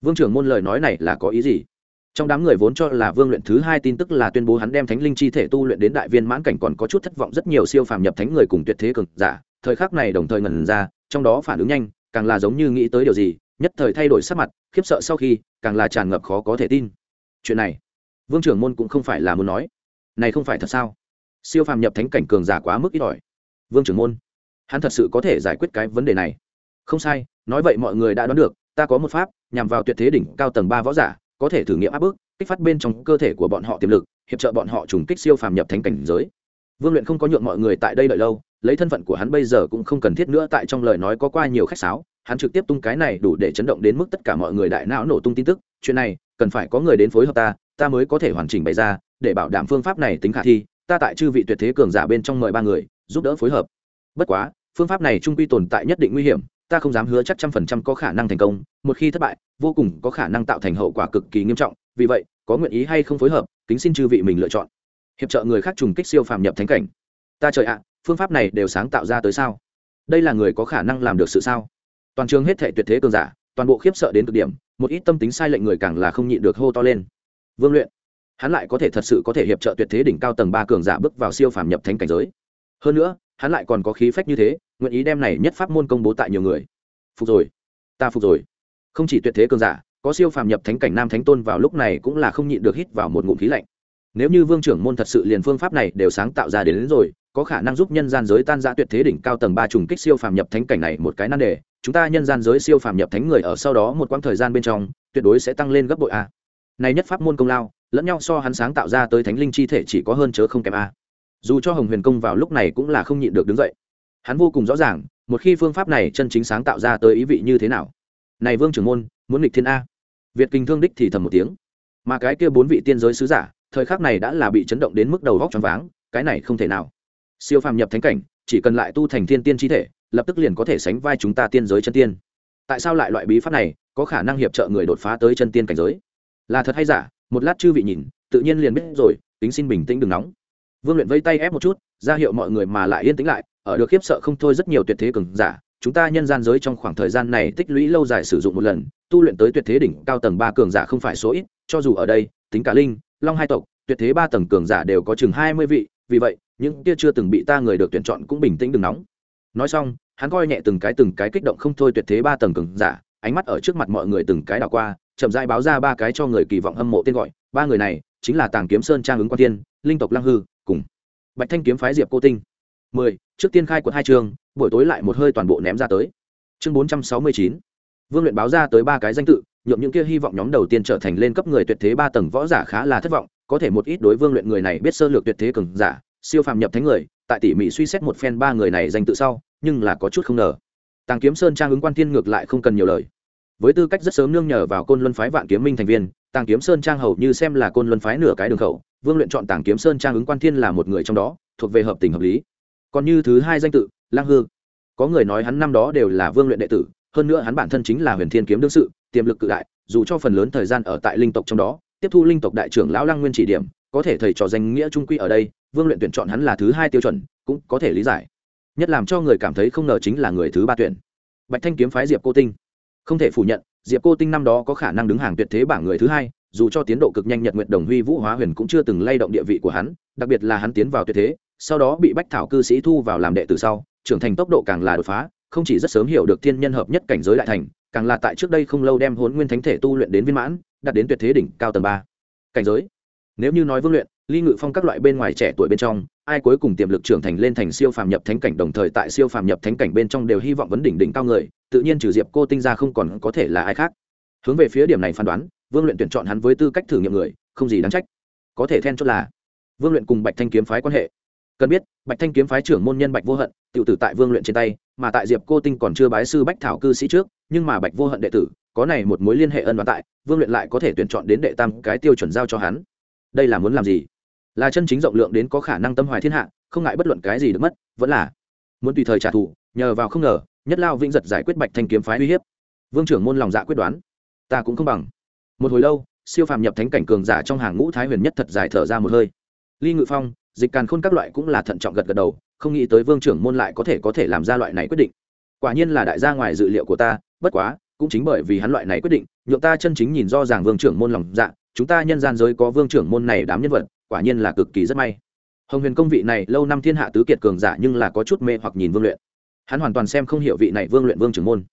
Speaker 1: Vương trưởng môn lời nói này là có ý gì? Trong đám người vốn cho là vương luyện thứ hai tin tức là tuyên bố hắn đem thánh linh chi thể tu luyện đến đại viên mãn cảnh còn có chút thất vọng rất nhiều siêu phàm nhập thánh người cùng tuyệt thế cực giả. Thời khắc này đồng thời ngẩn ra, trong đó phản ứng nhanh, càng là giống như nghĩ tới điều gì, nhất thời thay đổi sắc mặt, khiếp sợ sau khi, càng là tràn ngập khó có thể tin. Chuyện này, vương trưởng môn cũng không phải là muốn nói. Này không phải thật sao? Siêu phàm nhập thánh cảnh cường giả quá mức ít ỏi. Vương trưởng môn, hắn thật sự có thể giải quyết cái vấn đề này. Không sai, nói vậy mọi người đã đoán được, ta có một pháp, nhằm vào tuyệt thế đỉnh cao tầng ba võ giả có thể thử nghiệm áp bức, kích phát bên trong cơ thể của bọn họ tiềm lực, hiệp trợ bọn họ trùng kích siêu phàm nhập thánh cảnh giới. Vương luyện không có nhượng mọi người tại đây đợi lâu, lấy thân phận của hắn bây giờ cũng không cần thiết nữa tại trong lời nói có qua nhiều khách sáo, hắn trực tiếp tung cái này đủ để chấn động đến mức tất cả mọi người đại não nổ tung tin tức, chuyện này, cần phải có người đến phối hợp ta ta mới có thể hoàn chỉnh bày ra, để bảo đảm phương pháp này tính khả thi, ta tại chư vị tuyệt thế cường giả bên trong mời ba người, giúp đỡ phối hợp. Bất quá, phương pháp này trung quy tồn tại nhất định nguy hiểm ta không dám hứa chắc trăm phần trăm có khả năng thành công, một khi thất bại, vô cùng có khả năng tạo thành hậu quả cực kỳ nghiêm trọng, vì vậy, có nguyện ý hay không phối hợp, kính xin chư vị mình lựa chọn. Hiệp trợ người khác trùng kích siêu phàm nhập thánh cảnh. Ta trời ạ à, phương pháp này đều sáng tạo ra tới sao? Đây là người có khả năng làm được sự sao? Toàn trường hết thể tuyệt thế cường giả, toàn bộ khiếp sợ đến cực điểm, một ít tâm tính sai lệnh người càng là không nhịn được hô to lên. Vương luyện, hắn lại có thể thật sự có thể hiệp trợ tuyệt thế đỉnh cao tầng ba cường giả bước vào siêu phàm nhập thánh cảnh giới. Hơn nữa, hắn lại còn có khí phách như thế nguyện ý đem này nhất pháp môn công bố tại nhiều người. Phục rồi. Ta phục rồi. Không chỉ tuyệt thế cường giả có siêu phàm nhập thánh cảnh nam thánh tôn vào lúc này cũng là không nhịn được hít vào một ngụm khí lạnh. Nếu như vương trưởng môn thật sự liền phương pháp này đều sáng tạo ra đến, đến rồi có khả năng giúp nhân gian giới tan ra tuyệt thế đỉnh cao tầng ba trùng kích siêu phàm nhập thánh cảnh này một cái nan đề. Chúng ta nhân gian giới siêu phàm nhập thánh người ở sau đó một quãng thời gian bên trong tuyệt đối sẽ tăng lên gấp bội a. Này nhất pháp môn công lao lẫn nhau so hắn sáng tạo ra tới thánh linh chi thể chỉ có hơn chớ không kém a. Dù cho hồng huyền công vào lúc này cũng là không nhịn được đứng dậy hắn vô cùng rõ ràng, một khi phương pháp này chân chính sáng tạo ra tới ý vị như thế nào. Này vương trưởng môn, muốn nghịch thiên a. Việt kinh thương đích thì thầm một tiếng. Mà cái kia bốn vị tiên giới sứ giả, thời khắc này đã là bị chấn động đến mức đầu góc choáng váng, cái này không thể nào. Siêu phàm nhập thánh cảnh, chỉ cần lại tu thành thiên tiên chi thể, lập tức liền có thể sánh vai chúng ta tiên giới chân tiên. Tại sao lại loại bí pháp này, có khả năng hiệp trợ người đột phá tới chân tiên cảnh giới? Là thật hay giả, một lát chư vị nhìn, tự nhiên liền biết rồi, tính xin bình tĩnh đừng nóng vương luyện vây tay ép một chút, ra hiệu mọi người mà lại yên tĩnh lại, ở được khiếp sợ không thôi rất nhiều tuyệt thế cường giả, chúng ta nhân gian giới trong khoảng thời gian này tích lũy lâu dài sử dụng một lần, tu luyện tới tuyệt thế đỉnh cao tầng ba cường giả không phải số ít, cho dù ở đây, tính cả linh, long hai tộc, tuyệt thế ba tầng cường giả đều có chừng hai mươi vị, vì vậy, những kia chưa từng bị ta người được tuyển chọn cũng bình tĩnh đừng nóng. Nói xong, hắn coi nhẹ từng cái từng cái kích động không thôi tuyệt thế ba tầng cường giả, ánh mắt ở trước mặt mọi người từng cái đảo qua, chậm rãi báo ra ba cái cho người kỳ vọng hâm mộ tên gọi, ba người này chính là tàng kiếm sơn trang ứng quan tiên linh tộc lăng hư, cùng bạch thanh kiếm phái diệp cô tinh. Mười, trước tiên khai quật hai chương buổi tối lại một hơi toàn bộ ném ra tới. Chương bốn trăm sáu mươi chín. Vương luyện báo ra tới ba cái danh tự, nhuộm những kia hy vọng nhóm đầu tiên trở thành lên cấp người tuyệt thế ba tầng võ giả khá là thất vọng, có thể một ít đối vương luyện người này biết sơ lược tuyệt thế cường giả, siêu phàm nhập thánh người, tại tỉ mỉ suy xét một phen ba người này danh tự sau, nhưng là có chút không ngờ. Tàng kiếm sơn trang ứng quan thiên ngược lại không cần nhiều lời với tư cách rất sớm nương nhờ vào côn luân phái vạn kiếm minh thành viên, tàng kiếm sơn trang hầu như xem là côn luân phái nửa cái đường khẩu, vương luyện chọn tàng kiếm sơn trang ứng quan thiên là một người trong đó, thuộc về hợp tình hợp lý. Còn như thứ hai danh tự, lang hư. Có người nói hắn năm đó đều là vương luyện đệ tử, hơn nữa hắn bản thân chính là huyền thiên kiếm đương sự, tiềm lực cự đại, dù cho phần lớn thời gian ở tại linh tộc trong đó, tiếp thu linh tộc đại trưởng lão lăng nguyên chỉ điểm, có thể thầy trò danh nghĩa trung quy ở đây, vương luyện tuyển chọn hắn là thứ hai tiêu chuẩn, cũng có thể lý giải. Nhất làm cho người cảm thấy không ngờ chính là người thứ ba tuyển. Bạch thanh kiếm phái diệp cô tinh không thể phủ nhận, diệp cô tinh năm đó có khả năng đứng hàng tuyệt thế bảng người thứ hai, dù cho tiến độ cực nhanh nhật nguyện đồng huy vũ hóa huyền cũng chưa từng lay động địa vị của hắn, đặc biệt là hắn tiến vào tuyệt thế, sau đó bị bách thảo cư sĩ thu vào làm đệ tử sau, trưởng thành tốc độ càng là đột phá, không chỉ rất sớm hiểu được thiên nhân hợp nhất cảnh giới đại thành, càng là tại trước đây không lâu đem hốn nguyên thánh thể tu luyện đến viên mãn, đạt đến tuyệt thế đỉnh cao tầng ba. Cảnh giới. Nếu như nói vương luyện ly ngự phong các loại bên ngoài trẻ tuổi bên trong, ai cuối cùng tiềm lực trưởng thành lên thành siêu phàm nhập thánh cảnh đồng thời tại siêu phàm nhập thánh cảnh bên trong đều hy vọng vấn đỉnh đỉnh cao người, tự nhiên trừ diệp cô tinh ra không còn có thể là ai khác. Hướng về phía điểm này phán đoán, vương luyện tuyển chọn hắn với tư cách thử nghiệm người, không gì đáng trách. Có thể then chốt là, vương luyện cùng bạch thanh kiếm phái quan hệ. Cần biết, bạch thanh kiếm phái trưởng môn nhân bạch vô hận tự tử tại vương luyện trên tay, mà tại diệp cô tinh còn chưa bái sư bách thảo cư sĩ trước, nhưng mà bạch vô hận đệ tử, có này một mối liên hệ ân đoán tại, vương luyện lại có thể tuyển chọn đến đệ tam cái tiêu chuẩn giao cho hắn. Đây là muốn làm gì? Là chân chính rộng lượng đến có khả năng tâm hoài thiên hạ, không ngại bất luận cái gì được mất, vẫn là muốn tùy thời trả thù, nhờ vào không ngờ, nhất lao vĩnh giật giải quyết bạch thanh kiếm phái uy hiếp. Vương trưởng môn lòng dạ quyết đoán, ta cũng không bằng. Một hồi lâu, siêu phàm nhập thánh cảnh cường giả trong hàng ngũ thái huyền nhất thật dài thở ra một hơi. Ly ngự phong, dịch càn khôn các loại cũng là thận trọng gật gật đầu, không nghĩ tới vương trưởng môn lại có thể có thể làm ra loại này quyết định. Quả nhiên là đại gia ngoài dự liệu của ta, bất quá, cũng chính bởi vì hắn loại này quyết định, nhượng ta chân chính nhìn do rằng vương trưởng môn lòng dạ chúng ta nhân gian giới có vương trưởng môn này đám nhân vật quả nhiên là cực kỳ rất may. Hồng huyền công vị này lâu năm thiên hạ tứ kiệt cường giả nhưng là có chút mê hoặc nhìn vương luyện. Hắn hoàn toàn xem không hiểu vị này vương luyện vương trưởng môn.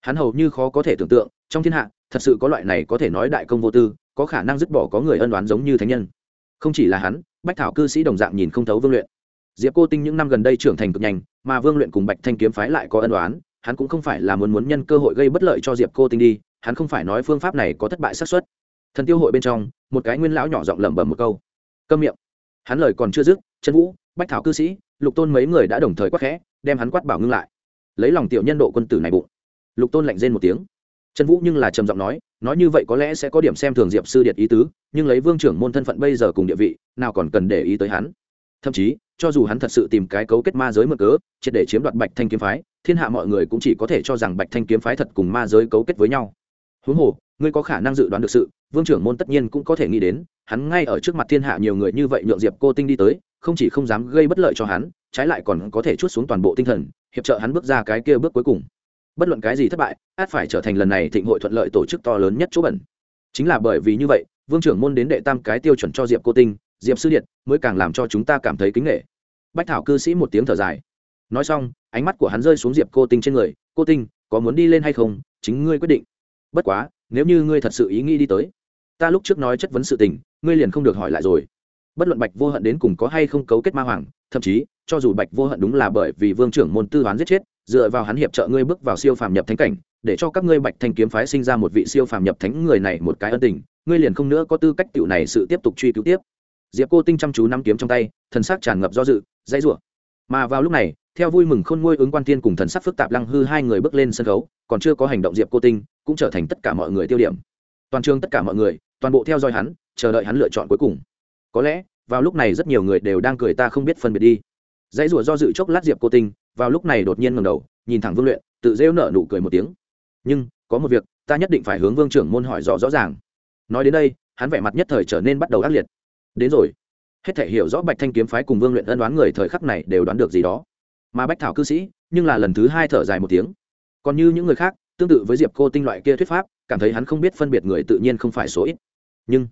Speaker 1: Hắn hầu như khó có thể tưởng tượng, trong thiên hạ, thật sự có loại này có thể nói đại công vô tư, có khả năng dứt bỏ có người ân đoán giống như thánh nhân. Không chỉ là hắn, bách thảo cư sĩ đồng dạng nhìn không thấu vương luyện. Diệp cô tinh những năm gần đây trưởng thành cực nhanh, mà vương luyện cùng bạch thanh kiếm phái lại có ân đoán hắn cũng không phải là muốn muốn nhân cơ hội gây bất lợi cho diệp cô tinh đi, hắn không phải nói phương pháp này có thất bại xác suất. Thần tiêu hội bên trong, một cái nguyên lão nhỏ giọng lẩm bẩm một câu câm miệng. Hắn lời còn chưa dứt chân vũ, bách thảo cư sĩ, lục tôn mấy người đã đồng thời quát khẽ, đem hắn quát bảo ngưng lại. Lấy lòng tiểu nhân độ quân tử này bụng. Lục tôn lạnh rên một tiếng. Trần vũ nhưng là trầm giọng nói nói như vậy có lẽ sẽ có điểm xem thường diệp sư điệt ý tứ, nhưng lấy vương trưởng môn thân phận bây giờ cùng địa vị, nào còn cần để ý tới hắn. Thậm chí, cho dù hắn thật sự tìm cái cấu kết ma giới mượn cớ, triệt để chiếm đoạt bạch thanh kiếm phái, thiên hạ mọi người cũng chỉ có thể cho rằng bạch thanh kiếm phái thật cùng ma giới cấu kết với nhau huống hồ, ngươi có khả năng dự đoán được sự, vương trưởng môn tất nhiên cũng có thể nghĩ đến, hắn ngay ở trước mặt thiên hạ nhiều người như vậy nhượng diệp cô tinh đi tới, không chỉ không dám gây bất lợi cho hắn, trái lại còn có thể chút xuống toàn bộ tinh thần, hiệp trợ hắn bước ra cái kia bước cuối cùng. Bất luận cái gì thất bại, át phải trở thành lần này thịnh hội thuận lợi tổ chức to lớn nhất chỗ bẩn. Chính là bởi vì như vậy, vương trưởng môn đến đệ tam cái tiêu chuẩn cho diệp cô tinh, diệp sư điện mới càng làm cho chúng ta cảm thấy kính nghệ bách thảo cư sĩ một tiếng thở dài. Nói xong, ánh mắt của hắn rơi xuống diệp cô tinh trên người, cô tinh, có muốn đi lên hay không? Chính ngươi quyết định bất quá, nếu như ngươi thật sự ý nghĩ đi tới, ta lúc trước nói chất vấn sự tình, ngươi liền không được hỏi lại rồi. Bất luận bạch vô hận đến cùng có hay không cấu kết ma hoàng, thậm chí, cho dù bạch vô hận đúng là bởi vì vương trưởng môn tư hoán giết chết, dựa vào hắn hiệp trợ ngươi bước vào siêu phàm nhập thánh cảnh, để cho các ngươi bạch thanh kiếm phái sinh ra một vị siêu phàm nhập thánh người này một cái ân tình, ngươi liền không nữa có tư cách tựu này sự tiếp tục truy cứu tiếp. Diệp cô tinh chăm chú nắm kiếm trong tay, thần sắc tràn ngập do dự, dãy rủa. Mà vào lúc này, theo vui mừng khôn ngôi ứng quan tiên cùng thần sắc phức tạp lăng hư hai người bước lên sân khấu, còn chưa có hành động diệp cô tinh cũng trở thành tất cả mọi người tiêu điểm. Toàn trường tất cả mọi người, toàn bộ theo dõi hắn, chờ đợi hắn lựa chọn cuối cùng. Có lẽ, vào lúc này rất nhiều người đều đang cười ta không biết phân biệt đi. Dãy rủa do dự chốc lát diệp cô tinh, vào lúc này đột nhiên ngầm đầu, nhìn thẳng vương luyện, tự rêu nở nụ cười một tiếng. Nhưng, có một việc, ta nhất định phải hướng vương trưởng môn hỏi rõ rõ ràng. Nói đến đây, hắn vẻ mặt nhất thời trở nên bắt đầu ác liệt. Đến rồi. Hết thể hiểu rõ bạch thanh kiếm phái cùng vương luyện ân đoán người thời khắc này đều đoán được gì đó. Mà bách thảo cư sĩ, nhưng là lần thứ hai thở dài một tiếng. Còn như những người khác tương tự với diệp cô tinh loại kia thuyết pháp, cảm thấy hắn không biết phân biệt người tự nhiên không phải số ít. Nhưng,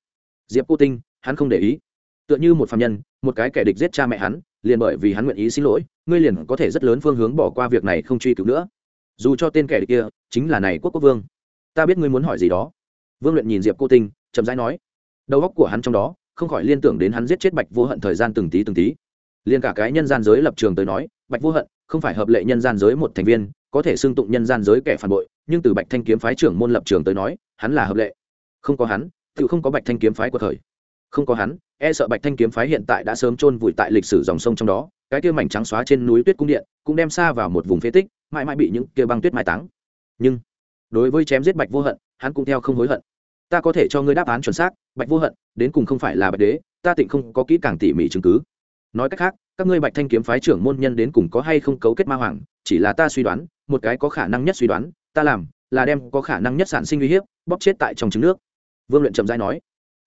Speaker 1: diệp cô tinh, hắn không để ý. Tựa như một phạm nhân, một cái kẻ địch giết cha mẹ hắn, liền bởi vì hắn nguyện ý xin lỗi, ngươi liền có thể rất lớn phương hướng bỏ qua việc này không truy cứu nữa. Dù cho tên kẻ địch kia chính là này quốc quốc vương, ta biết ngươi muốn hỏi gì đó. Vương luyện nhìn diệp cô tinh, chậm rãi nói, đầu óc của hắn trong đó không khỏi liên tưởng đến hắn giết chết bạch vô hận thời gian từng tí từng tí. Liền cả cái nhân gian giới lập trường tới nói, bạch vô hận không phải hợp lệ nhân gian giới một thành viên có thể xưng tụng nhân gian giới kẻ phản bội, nhưng từ bạch thanh kiếm phái trưởng môn lập trường tới nói, hắn là hợp lệ. Không có hắn, tự không có bạch thanh kiếm phái của thời. Không có hắn e sợ bạch thanh kiếm phái hiện tại đã sớm chôn vùi tại lịch sử dòng sông trong đó, cái kia mảnh trắng xóa trên núi tuyết cung điện cũng đem xa vào một vùng phế tích, mãi mãi bị những kia băng tuyết mai táng. Nhưng, đối với chém giết bạch vô hận, hắn cũng theo không hối hận. Ta có thể cho ngươi đáp án chuẩn xác, bạch vô hận, đến cùng không phải là bạch đế, ta tịnh không có kỹ càng tỉ mỉ chứng cứ. Nói cách khác các ngươi bạch thanh kiếm phái trưởng môn nhân đến cùng có hay không cấu kết ma hoàng, chỉ là ta suy đoán, một cái có khả năng nhất suy đoán, ta làm, là đem có khả năng nhất sản sinh uy hiếp, bóp chết tại trong trứng nước. Vương luyện trầm giai nói.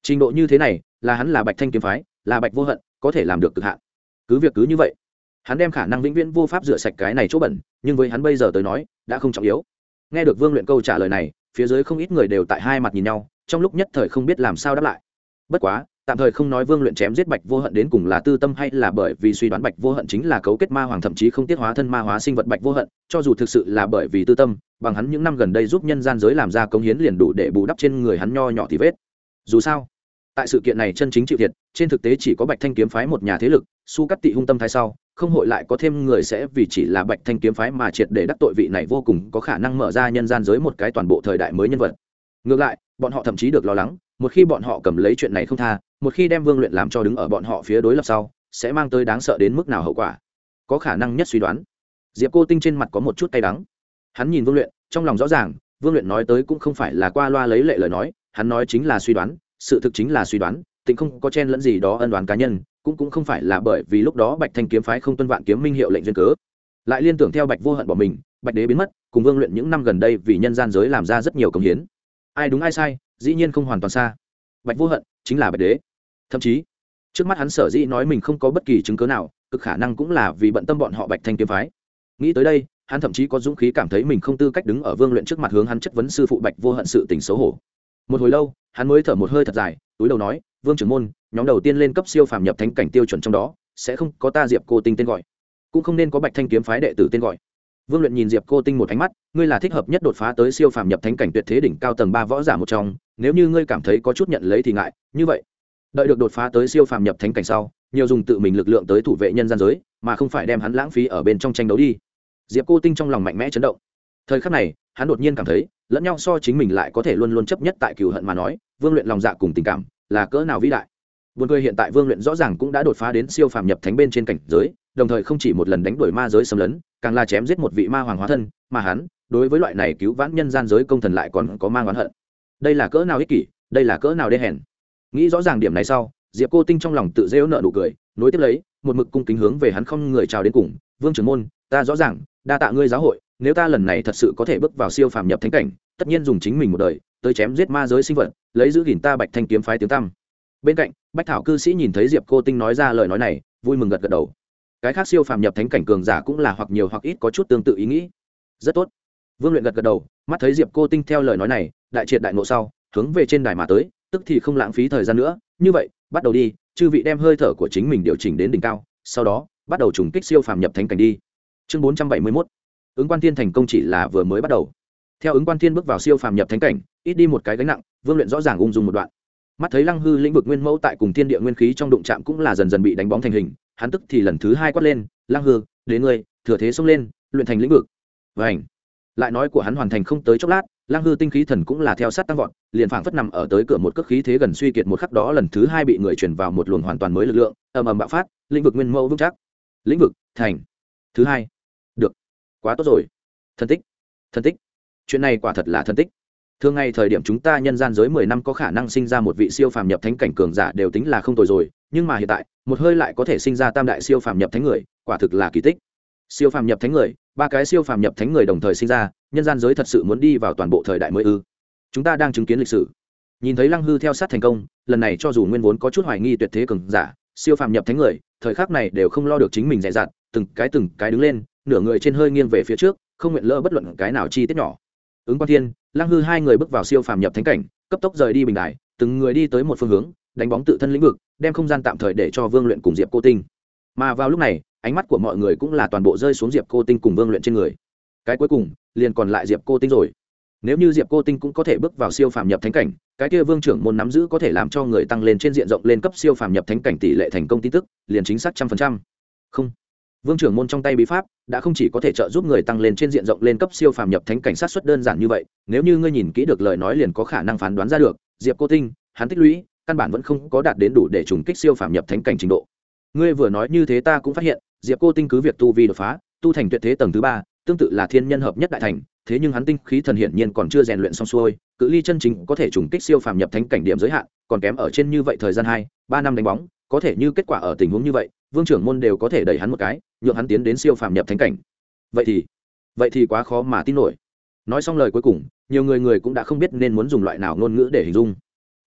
Speaker 1: Trình độ như thế này, là hắn là bạch thanh kiếm phái, là bạch vô hận, có thể làm được cực hạn. Cứ việc cứ như vậy, hắn đem khả năng vĩnh viễn vô pháp rửa sạch cái này chỗ bẩn, nhưng với hắn bây giờ tới nói, đã không trọng yếu. Nghe được vương luyện câu trả lời này, phía dưới không ít người đều tại hai mặt nhìn nhau, trong lúc nhất thời không biết làm sao đáp lại. Bất quá tạm thời không nói vương luyện chém giết bạch vô hận đến cùng là tư tâm hay là bởi vì suy đoán bạch vô hận chính là cấu kết ma hoàng thậm chí không tiết hóa thân ma hóa sinh vật bạch vô hận, cho dù thực sự là bởi vì tư tâm, bằng hắn những năm gần đây giúp nhân gian giới làm ra công hiến liền đủ để bù đắp trên người hắn nho nhỏ thì vết. Dù sao, tại sự kiện này chân chính chịu thiệt, trên thực tế chỉ có bạch thanh kiếm phái một nhà thế lực, su cắt tị hung tâm thái sau, không hội lại có thêm người sẽ vì chỉ là bạch thanh kiếm phái mà triệt để đắc tội vị này vô cùng có khả năng mở ra nhân gian giới một cái toàn bộ thời đại mới nhân vật. Ngược lại, bọn họ thậm chí được lo lắng một khi bọn họ cầm lấy chuyện này không tha, một khi đem vương luyện làm cho đứng ở bọn họ phía đối lập sau, sẽ mang tới đáng sợ đến mức nào hậu quả? Có khả năng nhất suy đoán. Diệp cô tinh trên mặt có một chút tay đắng. Hắn nhìn vương luyện, trong lòng rõ ràng, vương luyện nói tới cũng không phải là qua loa lấy lệ lời nói, hắn nói chính là suy đoán, sự thực chính là suy đoán tính không có chen lẫn gì đó ân đoán cá nhân, cũng cũng không phải là bởi vì lúc đó bạch thanh kiếm phái không tuân vạn kiếm minh hiệu lệnh duyên cớ. Lại liên tưởng theo bạch vô hận bỏ mình, bạch đế biến mất, cùng vương luyện những năm gần đây vì nhân gian giới làm ra rất nhiều công hiến. Ai đúng ai sai dĩ nhiên không hoàn toàn xa. Bạch vô hận chính là bạch đế. Thậm chí, trước mắt hắn sở dĩ nói mình không có bất kỳ chứng cớ nào, cực khả năng cũng là vì bận tâm bọn họ bạch thanh kiếm phái. Nghĩ tới đây, hắn thậm chí có dũng khí cảm thấy mình không tư cách đứng ở vương luyện trước mặt hướng hắn chất vấn sư phụ bạch vô hận sự tình xấu hổ. Một hồi lâu, hắn mới thở một hơi thật dài, túi đầu nói, vương trưởng môn, nhóm đầu tiên lên cấp siêu phàm nhập thánh cảnh tiêu chuẩn trong đó, sẽ không có ta diệp cô tinh tên gọi, cũng không nên có bạch thanh kiếm phái đệ tử tên gọi vương luyện nhìn diệp cô tinh một ánh mắt, ngươi là thích hợp nhất đột phá tới siêu phàm nhập thánh cảnh tuyệt thế đỉnh cao tầng ba võ giả một trong, nếu như ngươi cảm thấy có chút nhận lấy thì ngại, như vậy, đợi được đột phá tới siêu phàm nhập thánh cảnh sau, nhiều dùng tự mình lực lượng tới thủ vệ nhân gian giới, mà không phải đem hắn lãng phí ở bên trong tranh đấu đi. Diệp cô tinh trong lòng mạnh mẽ chấn động. Thời khắc này, hắn đột nhiên cảm thấy, lẫn nhau so chính mình lại có thể luôn luôn chấp nhất tại cừu hận mà nói, vương luyện lòng dạ cùng tình cảm là cỡ nào vĩ đại. Buồn cười hiện tại Vương luyện rõ ràng cũng đã đột phá đến siêu phàm nhập thánh bên trên cảnh giới, đồng thời không chỉ một lần đánh đuổi ma giới xâm lấn, càng là chém giết một vị ma hoàng hóa thân, mà hắn, đối với loại này cứu vãn nhân gian giới công thần lại còn có mang oán hận. Đây là cỡ nào ích kỷ, đây là cỡ nào đê hèn. Nghĩ rõ ràng điểm này sau, Diệp Cô Tinh trong lòng tự giễu nợ nụ cười, nối tiếp lấy, một mực cung kính hướng về hắn không người chào đến cùng, "Vương trưởng môn, ta rõ ràng, đa tạ ngươi giáo hội, nếu ta lần này thật sự có thể bước vào siêu phàm nhập thánh cảnh, tất nhiên dùng chính mình một đời, tới chém giết ma giới sinh vật, lấy giữ gìn ta Bạch Thanh kiếm phái tiếng tăm." bên cạnh bách thảo cư sĩ nhìn thấy diệp cô tinh nói ra lời nói này, vui mừng gật gật đầu. Cái khác siêu phàm nhập thánh cảnh cường giả cũng là hoặc nhiều hoặc ít có chút tương tự ý nghĩ. Rất tốt. Vương luyện gật gật đầu, mắt thấy diệp cô tinh theo lời nói này, đại triệt đại ngộ sau, hướng về trên đài mà tới, tức thì không lãng phí thời gian nữa. Như vậy, bắt đầu đi, chư vị đem hơi thở của chính mình điều chỉnh đến đỉnh cao, sau đó, bắt đầu trùng kích siêu phàm nhập thánh cảnh đi. Chương bốn trăm bảy mươi mốt. Ứng quan thiên thành công chỉ là vừa mới bắt đầu. Theo ứng quan thiên bước vào siêu phàm nhập thánh cảnh, ít đi một cái gánh nặng, vương luyện rõ ràng ung dung một đoạn mắt thấy lăng hư lĩnh vực nguyên mẫu tại cùng thiên địa nguyên khí trong đụng chạm cũng là dần dần bị đánh bóng thành hình, hắn tức thì lần thứ hai quát lên, lăng hư, đến ngươi, thừa thế xông lên, luyện thành lĩnh vực. Và ảnh lại nói của hắn hoàn thành không tới chốc lát, lăng hư tinh khí thần cũng là theo sát tăng vọt, liền phảng phất nằm ở tới cửa một cước khí thế gần suy kiệt một khắc đó lần thứ hai bị người chuyển vào một luồng hoàn toàn mới lực lượng, ầm ầm bạo phát, lĩnh vực nguyên mẫu vững chắc. Lĩnh vực, thành. Thứ hai. Được. Quá tốt rồi. Thân tích. Thân tích. Chuyện này quả thật là thân tích thường ngày thời điểm chúng ta nhân gian giới mười năm có khả năng sinh ra một vị siêu phàm nhập thánh cảnh cường giả đều tính là không tồi rồi, nhưng mà hiện tại, một hơi lại có thể sinh ra tam đại siêu phàm nhập thánh người, quả thực là kỳ tích. Siêu phàm nhập thánh người, ba cái siêu phàm nhập thánh người đồng thời sinh ra, nhân gian giới thật sự muốn đi vào toàn bộ thời đại mới ư. Chúng ta đang chứng kiến lịch sử. Nhìn thấy lăng hư theo sát thành công, lần này cho dù nguyên vốn có chút hoài nghi tuyệt thế cường giả, siêu phàm nhập thánh người, thời khắc này đều không lo được chính mình dè dặt, từng cái từng cái đứng lên, nửa người trên hơi nghiêng về phía trước, không nguyện lỡ bất luận cái nào chi tiết nhỏ. Ứng quan thiên lăng hư hai người bước vào siêu phàm nhập thánh cảnh, cấp tốc rời đi bình đài, từng người đi tới một phương hướng, đánh bóng tự thân lĩnh vực, đem không gian tạm thời để cho vương luyện cùng diệp cô tinh. Mà vào lúc này, ánh mắt của mọi người cũng là toàn bộ rơi xuống diệp cô tinh cùng vương luyện trên người. Cái cuối cùng, liền còn lại diệp cô tinh rồi. Nếu như diệp cô tinh cũng có thể bước vào siêu phàm nhập thánh cảnh, cái kia vương trưởng môn nắm giữ có thể làm cho người tăng lên trên diện rộng lên cấp siêu phàm nhập thánh cảnh tỷ lệ thành công tin tức, liền chính xác trăm phần trăm. Không vương trưởng môn trong tay bí pháp, đã không chỉ có thể trợ giúp người tăng lên trên diện rộng lên cấp siêu phàm nhập thánh cảnh sát xuất đơn giản như vậy, nếu như ngươi nhìn kỹ được lời nói liền có khả năng phán đoán ra được, diệp cô tinh, hắn tích lũy, căn bản vẫn không có đạt đến đủ để trùng kích siêu phàm nhập thánh cảnh trình độ. Ngươi vừa nói như thế ta cũng phát hiện, diệp cô tinh cứ việc tu vi đột phá, tu thành tuyệt thế tầng thứ ba, tương tự là thiên nhân hợp nhất đại thành, thế nhưng hắn tinh khí thần hiển nhiên còn chưa rèn luyện xong xuôi, cự ly chân chính có thể trùng kích siêu phàm nhập thánh cảnh điểm giới hạn, còn kém ở trên như vậy thời gian hai, ba năm đánh bóng, có thể như kết quả ở tình huống như vậy vương trưởng môn đều có thể đẩy hắn một cái nhượng hắn tiến đến siêu phàm nhập thánh cảnh. Vậy thì vậy thì quá khó mà tin nổi. Nói xong lời cuối cùng nhiều người người cũng đã không biết nên muốn dùng loại nào ngôn ngữ để hình dung.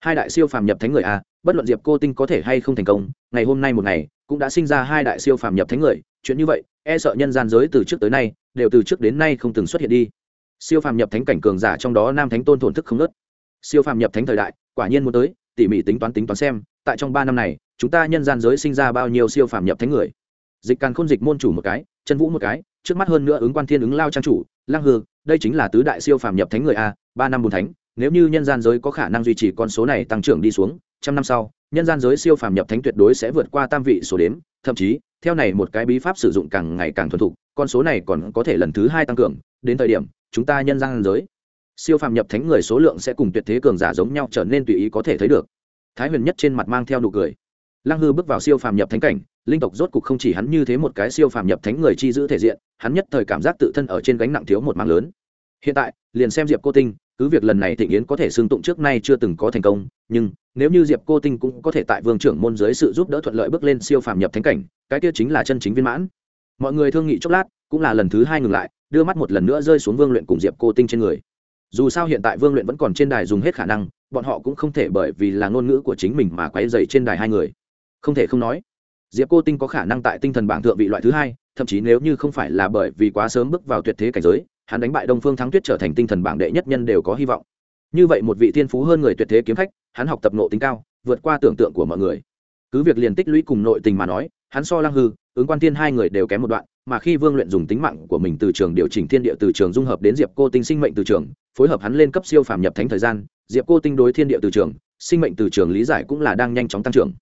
Speaker 1: Hai đại siêu phàm nhập thánh người a bất luận diệp cô tinh có thể hay không thành công ngày hôm nay một ngày cũng đã sinh ra hai đại siêu phàm nhập thánh người. Chuyện như vậy e sợ nhân gian giới từ trước tới nay đều từ trước đến nay không từng xuất hiện đi. Siêu phàm nhập thánh cảnh cường giả trong đó nam thánh tôn thổn thức không ngớt, siêu phàm nhập thánh thời đại quả nhiên muốn tới tỉ mỉ tính toán tính toán xem, tại trong ba năm này, chúng ta nhân gian giới sinh ra bao nhiêu siêu phàm nhập thánh người. Dịch càn khôn dịch môn chủ một cái, chân vũ một cái, trước mắt hơn nữa ứng quan thiên ứng lao trang chủ lang hư, đây chính là tứ đại siêu phàm nhập thánh người a, ba năm bốn thánh, nếu như nhân gian giới có khả năng duy trì con số này tăng trưởng đi xuống, trăm năm sau, nhân gian giới siêu phàm nhập thánh tuyệt đối sẽ vượt qua tam vị số đếm, thậm chí, theo này một cái bí pháp sử dụng càng ngày càng thuần thục, con số này còn có thể lần thứ hai tăng cường, đến thời điểm, chúng ta nhân gian giới siêu phàm nhập thánh người số lượng sẽ cùng tuyệt thế cường giả giống nhau trở nên tùy ý có thể thấy được. Thái huyền nhất trên mặt mang theo nụ cười. Lăng hư bước vào siêu phàm nhập thánh cảnh, linh tộc rốt cục không chỉ hắn như thế một cái siêu phàm nhập thánh người chi giữ thể diện, hắn nhất thời cảm giác tự thân ở trên gánh nặng thiếu một mạng lớn. Hiện tại, liền xem diệp cô tinh, cứ việc lần này thịnh yến có thể xương tụng trước nay chưa từng có thành công, nhưng nếu như diệp cô tinh cũng có thể tại vương trưởng môn dưới sự giúp đỡ thuận lợi bước lên siêu phàm nhập thánh cảnh, cái kia chính là chân chính viên mãn. Mọi người thương nghị chốc lát, cũng là lần thứ hai ngừng lại, đưa mắt một lần nữa rơi xuống vương luyện cùng diệp cô tinh trên người dù sao hiện tại vương luyện vẫn còn trên đài dùng hết khả năng, bọn họ cũng không thể bởi vì là ngôn ngữ của chính mình mà quay dày trên đài hai người. Không thể không nói, diệp cô tinh có khả năng tại tinh thần bảng thượng vị loại thứ hai, thậm chí nếu như không phải là bởi vì quá sớm bước vào tuyệt thế cảnh giới, hắn đánh bại đông phương thắng tuyết trở thành tinh thần bảng đệ nhất nhân đều có hy vọng. Như vậy một vị thiên phú hơn người tuyệt thế kiếm khách, hắn học tập nộ tính cao, vượt qua tưởng tượng của mọi người. Cứ việc liền tích lũy cùng nội tình mà nói, hắn so Lang hư, ứng quan thiên hai người đều kém một đoạn, mà khi vương luyện dùng tính mạng của mình từ trường điều chỉnh thiên địa từ trường dung hợp đến diệp cô tinh sinh mệnh từ trường phối hợp hắn lên cấp siêu phàm nhập thánh thời gian, diệp cô tinh đối thiên địa từ trường, sinh mệnh từ trường lý giải cũng là đang nhanh chóng tăng trưởng.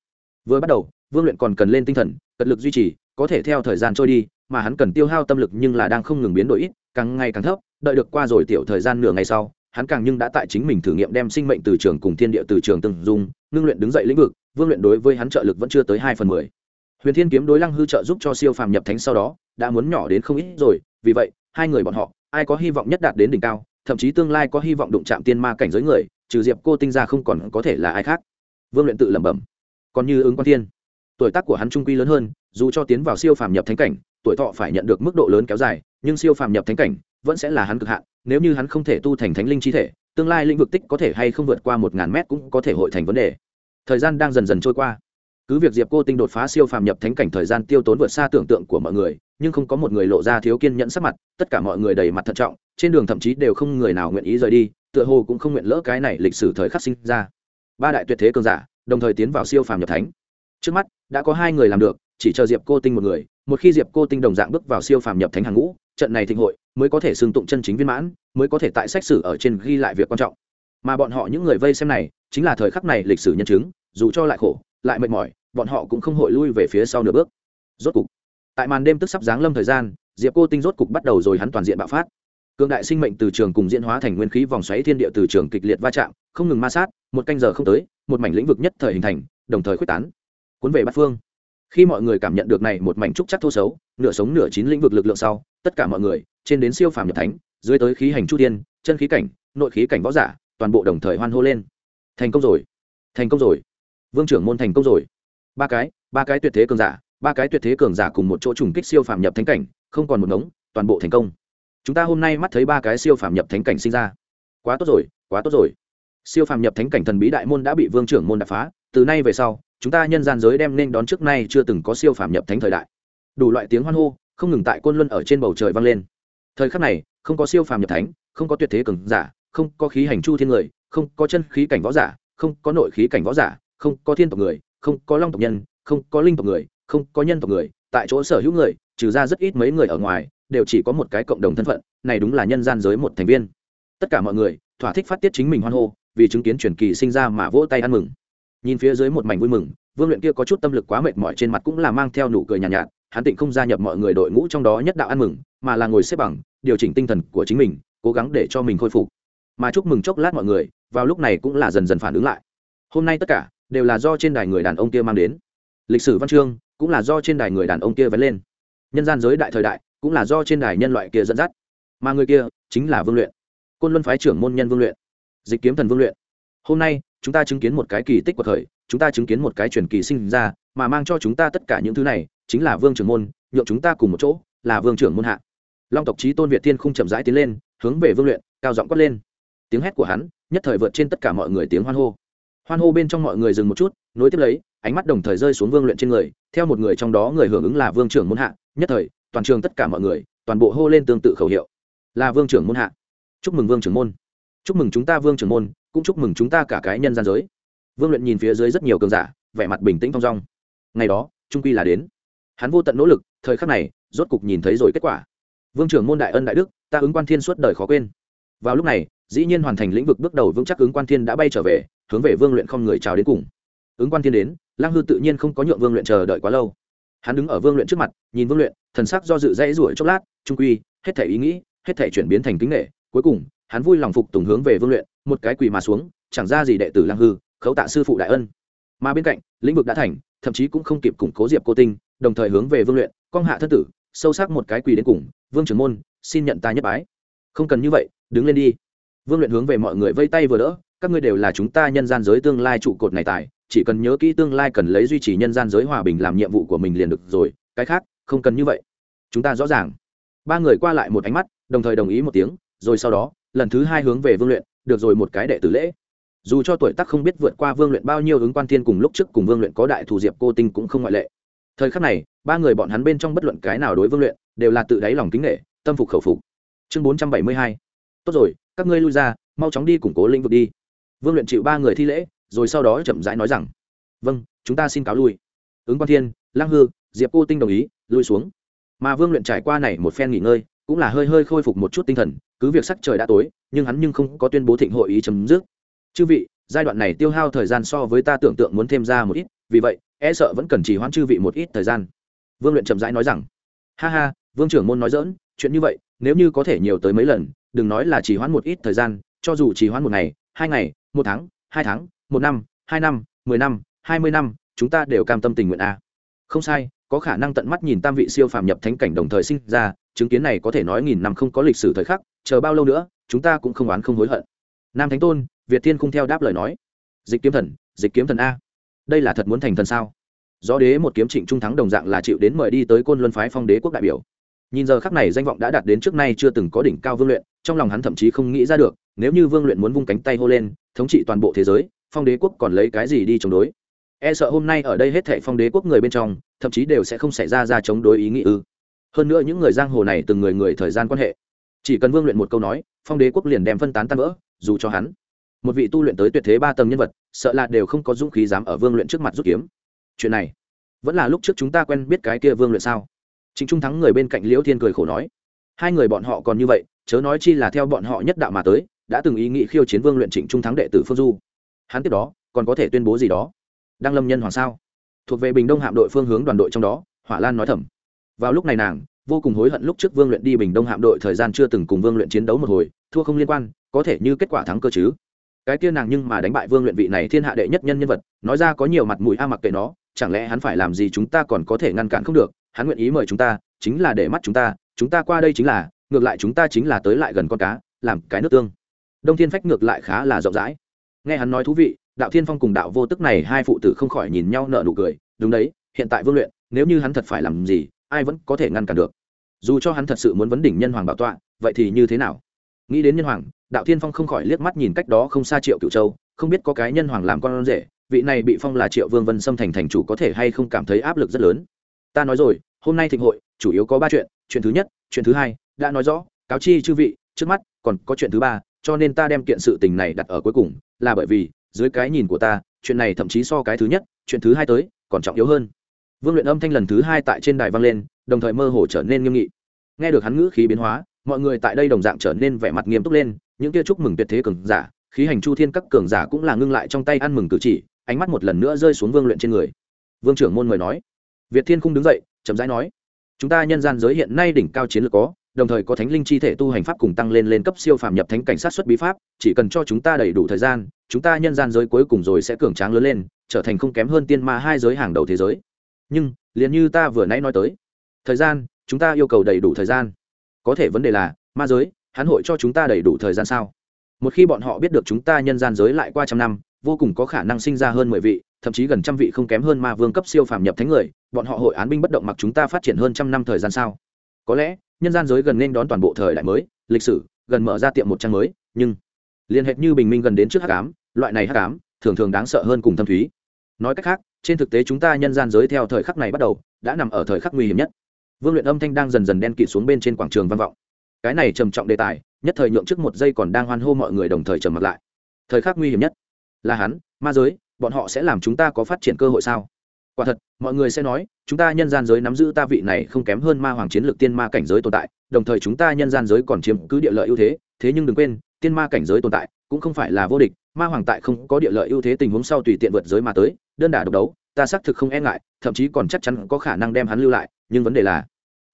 Speaker 1: Vừa bắt đầu, vương luyện còn cần lên tinh thần, cật lực duy trì, có thể theo thời gian trôi đi, mà hắn cần tiêu hao tâm lực nhưng là đang không ngừng biến đổi ít, càng ngày càng thấp, đợi được qua rồi tiểu thời gian nửa ngày sau, hắn càng nhưng đã tại chính mình thử nghiệm đem sinh mệnh từ trường cùng thiên địa từ trường từng dung, ngưng luyện đứng dậy lĩnh vực, vương luyện đối với hắn trợ lực vẫn chưa tới hai phần mười. Huyền thiên kiếm đối lăng hư trợ giúp cho siêu phàm nhập thánh sau đó, đã muốn nhỏ đến không ít rồi, vì vậy, hai người bọn họ, ai có hy vọng nhất đạt đến đỉnh cao thậm chí tương lai có hy vọng đụng chạm tiên ma cảnh giới người, trừ diệp cô tinh ra không còn có thể là ai khác. Vương luyện tự lẩm bẩm. Còn như ứng quan thiên tuổi tác của hắn trung quy lớn hơn, dù cho tiến vào siêu phàm nhập thánh cảnh, tuổi thọ phải nhận được mức độ lớn kéo dài, nhưng siêu phàm nhập thánh cảnh vẫn sẽ là hắn cực hạn, nếu như hắn không thể tu thành thánh linh chi thể, tương lai lĩnh vực tích có thể hay không vượt qua một ngàn mét cũng có thể hội thành vấn đề. Thời gian đang dần dần trôi qua. Cứ việc diệp cô tinh đột phá siêu phàm nhập thánh cảnh thời gian tiêu tốn vượt xa tưởng tượng của mọi người, nhưng không có một người lộ ra thiếu kiên nhẫn sắc mặt, tất cả mọi người đầy mặt thận trọng trên đường thậm chí đều không người nào nguyện ý rời đi, tựa hồ cũng không nguyện lỡ cái này lịch sử thời khắc sinh ra. Ba đại tuyệt thế cường giả, đồng thời tiến vào siêu phàm nhập thánh. Trước mắt, đã có hai người làm được, chỉ chờ diệp cô tinh một người, một khi diệp cô tinh đồng dạng bước vào siêu phàm nhập thánh hàng ngũ, trận này thịnh hội mới có thể xưng tụng chân chính viên mãn, mới có thể tại sách sử ở trên ghi lại việc quan trọng. Mà bọn họ những người vây xem này, chính là thời khắc này lịch sử nhân chứng, dù cho lại khổ, lại mệt mỏi, bọn họ cũng không hội lui về phía sau nửa bước. Rốt cục, tại màn đêm tức sắp giáng lâm thời gian, diệp cô tinh rốt cục bắt đầu rồi hắn toàn diện bạo phát cương đại sinh mệnh từ trường cùng diễn hóa thành nguyên khí vòng xoáy thiên địa từ trường kịch liệt va chạm, không ngừng ma sát, một canh giờ không tới, một mảnh lĩnh vực nhất thời hình thành, đồng thời quyết tán. Cuốn về bát phương. Khi mọi người cảm nhận được này một mảnh trúc chắc thô xấu, nửa sống nửa chín lĩnh vực lực lượng sau, tất cả mọi người, trên đến siêu phàm nhập thánh, dưới tới khí hành chu tiên chân khí cảnh, nội khí cảnh võ giả, toàn bộ đồng thời hoan hô lên. Thành công rồi. Thành công rồi. Vương trưởng môn thành công rồi. Ba cái ba cái tuyệt thế cường giả, ba cái tuyệt thế cường giả cùng một chỗ trùng kích siêu phàm nhập thánh cảnh, không còn một ngống, toàn bộ thành công chúng ta hôm nay mắt thấy ba cái siêu phàm nhập thánh cảnh sinh ra. Quá tốt rồi, quá tốt rồi. Siêu phàm nhập thánh cảnh thần bí đại môn đã bị vương trưởng môn đập phá, từ nay về sau, chúng ta nhân gian giới đem nên đón trước nay chưa từng có siêu phàm nhập thánh thời đại. Đủ loại tiếng hoan hô, không ngừng tại côn luân ở trên bầu trời vang lên. Thời khắc này, không có siêu phàm nhập thánh, không có tuyệt thế cường giả, không có khí hành chu thiên người, không có chân khí cảnh võ giả, không có nội khí cảnh võ giả, không có thiên tộc người, không có long tộc nhân, không có linh tộc người, không có nhân tộc người, tại chỗ sở hữu người, trừ ra rất ít mấy người ở ngoài đều chỉ có một cái cộng đồng thân phận này đúng là nhân gian giới một thành viên. Tất cả mọi người thỏa thích phát tiết chính mình hoan hô vì chứng kiến truyền kỳ sinh ra mà vỗ tay ăn mừng. Nhìn phía dưới một mảnh vui mừng vương luyện kia có chút tâm lực quá mệt mỏi trên mặt cũng là mang theo nụ cười nhàn nhạt, nhạt hắn tịnh không gia nhập mọi người đội ngũ trong đó nhất đạo ăn mừng mà là ngồi xếp bằng điều chỉnh tinh thần của chính mình cố gắng để cho mình khôi phục. Mà chúc mừng chốc lát mọi người vào lúc này cũng là dần dần phản ứng lại. Hôm nay tất cả đều là do trên đài người đàn ông kia mang đến. Lịch sử văn chương cũng là do trên đài người đàn ông kia vén lên. Nhân gian giới đại thời đại cũng là do trên đài nhân loại kia dẫn dắt. Mà người kia chính là vương luyện, côn luân phái trưởng môn nhân vương luyện, dịch kiếm thần vương luyện. Hôm nay, chúng ta chứng kiến một cái kỳ tích của thời, chúng ta chứng kiến một cái truyền kỳ sinh ra, mà mang cho chúng ta tất cả những thứ này chính là vương trưởng môn, nhượng chúng ta cùng một chỗ, là vương trưởng môn hạ. Long tộc trí tôn việt tiên không chậm rãi tiến lên, hướng về vương luyện, cao giọng quát lên. Tiếng hét của hắn, nhất thời vượt trên tất cả mọi người tiếng hoan hô. Hoan hô bên trong mọi người dừng một chút, nối tiếp lấy, ánh mắt đồng thời rơi xuống vương luyện trên người, theo một người trong đó người hưởng ứng là vương trưởng môn hạ, nhất thời toàn trường tất cả mọi người, toàn bộ hô lên tương tự khẩu hiệu. Là vương trưởng môn hạ. Chúc mừng vương trưởng môn. Chúc mừng chúng ta vương trưởng môn, cũng chúc mừng chúng ta cả cái nhân gian giới. Vương luyện nhìn phía dưới rất nhiều cường giả, vẻ mặt bình tĩnh thong dong. Ngày đó, trung quy là đến. Hắn vô tận nỗ lực, thời khắc này, rốt cục nhìn thấy rồi kết quả. Vương trưởng môn đại ân đại đức, ta ứng quan thiên suốt đời khó quên. Vào lúc này, dĩ nhiên hoàn thành lĩnh vực bước đầu vững chắc ứng quan thiên đã bay trở về, hướng về vương luyện không người chào đến cùng. Ứng quan thiên đến lang hư tự nhiên không có nhượng vương luyện chờ đợi quá lâu hắn đứng ở vương luyện trước mặt, nhìn vương luyện, thần sắc do dự dãy rủi chốc lát, trung quy, hết thể ý nghĩ, hết thể chuyển biến thành kính nghệ cuối cùng, hắn vui lòng phục tùng hướng về vương luyện, một cái quỳ mà xuống, chẳng ra gì đệ tử lang hư, khấu tạ sư phụ đại ân. Mà bên cạnh, lĩnh vực đã thành, thậm chí cũng không kịp củng cố diệp cô tinh, đồng thời hướng về vương luyện, con hạ thân tử, sâu sắc một cái quỳ đến cùng, vương trưởng môn, xin nhận ta nhất bái. Không cần như vậy, đứng lên đi. Vương luyện hướng về mọi người vây tay vừa đỡ, các ngươi đều là chúng ta nhân gian giới tương lai trụ cột này tài chỉ cần nhớ kỹ tương lai cần lấy duy trì nhân gian giới hòa bình làm nhiệm vụ của mình liền được rồi, cái khác, không cần như vậy. Chúng ta rõ ràng. Ba người qua lại một ánh mắt, đồng thời đồng ý một tiếng, rồi sau đó, lần thứ hai hướng về vương luyện, được rồi một cái đệ tử lễ. Dù cho tuổi tác không biết vượt qua vương luyện bao nhiêu ứng quan thiên cùng lúc trước cùng vương luyện có đại thù diệp cô tinh cũng không ngoại lệ. Thời khắc này, ba người bọn hắn bên trong bất luận cái nào đối vương luyện, đều là tự đáy lòng kính nghệ tâm phục khẩu phục. Chương bốn trăm bảy mươi hai. Tốt rồi, các ngươi lui ra, mau chóng đi củng cố lĩnh vực đi. Vương luyện chịu ba người thi lễ rồi sau đó chậm rãi nói rằng vâng chúng ta xin cáo lui. Ứng quan thiên lang hư, diệp cô tinh đồng ý, lui xuống. Mà vương luyện trải qua này một phen nghỉ ngơi, cũng là hơi hơi khôi phục một chút tinh thần, cứ việc sắc trời đã tối, nhưng hắn nhưng không có tuyên bố thịnh hội ý chấm dứt. Chư vị, giai đoạn này tiêu hao thời gian so với ta tưởng tượng muốn thêm ra một ít, vì vậy e sợ vẫn cần chỉ hoãn chư vị một ít thời gian. Vương luyện chậm rãi nói rằng, ha ha, vương trưởng môn nói dỡn chuyện như vậy, nếu như có thể nhiều tới mấy lần, đừng nói là chỉ hoãn một ít thời gian, cho dù chỉ hoãn một ngày, hai ngày, một tháng, hai tháng một năm, hai năm, mười năm, hai mươi năm, chúng ta đều cam tâm tình nguyện a à. không sai, có khả năng tận mắt nhìn tam vị siêu phàm nhập thánh cảnh đồng thời sinh ra, chứng kiến này có thể nói nghìn năm không có lịch sử thời khắc, chờ bao lâu nữa, chúng ta cũng không oán không hối hận. Nam thánh tôn, việt thiên không theo đáp lời nói. Dịch kiếm thần, dịch kiếm thần a. Đây là thật muốn thành thần sao? Do đế một kiếm trịnh trung thắng đồng dạng là chịu đến mời đi tới côn luân phái phong đế quốc đại biểu. Nhìn giờ khắc này danh vọng đã đạt đến trước nay chưa từng có đỉnh cao vương luyện, trong lòng hắn thậm chí không nghĩ ra được, nếu như vương luyện muốn vung cánh tay hô lên, thống trị toàn bộ thế giới phong đế quốc còn lấy cái gì đi chống đối? E sợ hôm nay ở đây hết thệ phong đế quốc người bên trong, thậm chí đều sẽ không xảy ra ra chống đối ý nghĩ ư. Hơn nữa những người giang hồ này từng người người thời gian quan hệ. Chỉ cần vương luyện một câu nói, phong đế quốc liền đem phân tán tan vỡ, dù cho hắn, một vị tu luyện tới tuyệt thế ba tầng nhân vật, sợ là đều không có dũng khí dám ở vương luyện trước mặt rút kiếm. Chuyện này, vẫn là lúc trước chúng ta quen biết cái kia vương luyện sao? Chính trung thắng người bên cạnh liễu thiên cười khổ nói, hai người bọn họ còn như vậy, chớ nói chi là theo bọn họ nhất đạo mà tới, đã từng ý nghĩ khiêu chiến vương luyện trịnh trung thắng đệ tử phương du hắn tiếp đó, còn có thể tuyên bố gì đó? Đang lâm nhân hoàng sao? Thuộc về bình đông hạm đội phương hướng đoàn đội trong đó, hỏa lan nói thầm. Vào lúc này nàng, vô cùng hối hận lúc trước vương luyện đi bình đông hạm đội thời gian chưa từng cùng vương luyện chiến đấu một hồi, thua không liên quan, có thể như kết quả thắng cơ chứ. Cái kia nàng nhưng mà đánh bại vương luyện vị này thiên hạ đệ nhất nhân nhân vật, nói ra có nhiều mặt mũi a mặc kệ nó, chẳng lẽ hắn phải làm gì chúng ta còn có thể ngăn cản không được, hắn nguyện ý mời chúng ta, chính là để mắt chúng ta chúng ta qua đây chính là, ngược lại chúng ta chính là tới lại gần con cá, làm cái nước tương. Đông thiên phách ngược lại khá là rộng rãi nghe hắn nói thú vị, đạo thiên phong cùng đạo vô tức này hai phụ tử không khỏi nhìn nhau nợ nụ cười. Đúng đấy, hiện tại vương luyện, nếu như hắn thật phải làm gì, ai vẫn có thể ngăn cản được. Dù cho hắn thật sự muốn vấn đỉnh nhân hoàng bảo tọa, vậy thì như thế nào? Nghĩ đến nhân hoàng, đạo thiên phong không khỏi liếc mắt nhìn cách đó không xa triệu cựu châu, không biết có cái nhân hoàng làm con rể, vị này bị phong là triệu vương vân xâm thành thành chủ có thể hay không cảm thấy áp lực rất lớn. Ta nói rồi, hôm nay thịnh hội, chủ yếu có ba chuyện chuyện thứ nhất, chuyện thứ hai, đã nói rõ, cáo chi chư vị, trước mắt còn có chuyện thứ ba, cho nên ta đem kiện sự tình này đặt ở cuối cùng là bởi vì, dưới cái nhìn của ta, chuyện này thậm chí so cái thứ nhất, chuyện thứ hai tới, còn trọng yếu hơn. Vương luyện âm thanh lần thứ hai tại trên đài vang lên, đồng thời mơ hồ trở nên nghiêm nghị. Nghe được hắn ngữ khí biến hóa, mọi người tại đây đồng dạng trở nên vẻ mặt nghiêm túc lên, những kia chúc mừng tuyệt thế cường giả, khí hành chu thiên các cường giả cũng là ngưng lại trong tay ăn mừng cử chỉ, ánh mắt một lần nữa rơi xuống vương luyện trên người. Vương trưởng môn mời nói. Việt thiên không đứng dậy, chậm rãi nói. Chúng ta nhân gian giới hiện nay đỉnh cao chiến lược có đồng thời có thánh linh chi thể tu hành pháp cùng tăng lên lên cấp siêu phàm nhập thánh cảnh sát xuất bí pháp, chỉ cần cho chúng ta đầy đủ thời gian, chúng ta nhân gian giới cuối cùng rồi sẽ cường tráng lớn lên, trở thành không kém hơn tiên ma hai giới hàng đầu thế giới. Nhưng, liền như ta vừa nãy nói tới, thời gian, chúng ta yêu cầu đầy đủ thời gian. Có thể vấn đề là, ma giới, hắn hội cho chúng ta đầy đủ thời gian sao? Một khi bọn họ biết được chúng ta nhân gian giới lại qua trăm năm, vô cùng có khả năng sinh ra hơn mười vị, thậm chí gần trăm vị không kém hơn ma vương cấp siêu phàm nhập thánh người, bọn họ hội án binh bất động mặc chúng ta phát triển hơn trăm năm thời gian sao? Có lẽ nhân gian giới gần nên đón toàn bộ thời đại mới, lịch sử, gần mở ra tiệm một trang mới, nhưng liên hệ như bình minh gần đến trước hắc ám, loại này hắc ám, thường thường đáng sợ hơn cùng thâm thúy. Nói cách khác, trên thực tế chúng ta nhân gian giới theo thời khắc này bắt đầu, đã nằm ở thời khắc nguy hiểm nhất. Vương luyện âm thanh đang dần dần đen kịt xuống bên trên quảng trường văn vọng. Cái này trầm trọng đề tài, nhất thời nhượng trước một giây còn đang hoan hô mọi người đồng thời trầm mặt lại. Thời khắc nguy hiểm nhất là hắn, ma giới, bọn họ sẽ làm chúng ta có phát triển cơ hội sao? Quả thật, mọi người sẽ nói, chúng ta nhân gian giới nắm giữ ta vị này không kém hơn ma hoàng chiến lược tiên ma cảnh giới tồn tại, đồng thời chúng ta nhân gian giới còn chiếm cứ địa lợi ưu thế thế nhưng đừng quên, tiên ma cảnh giới tồn tại cũng không phải là vô địch, ma hoàng tại không có địa lợi ưu thế tình huống sau tùy tiện vượt giới mà tới, đơn đả độc đấu, ta xác thực không e ngại, thậm chí còn chắc chắn có khả năng đem hắn lưu lại, nhưng vấn đề là,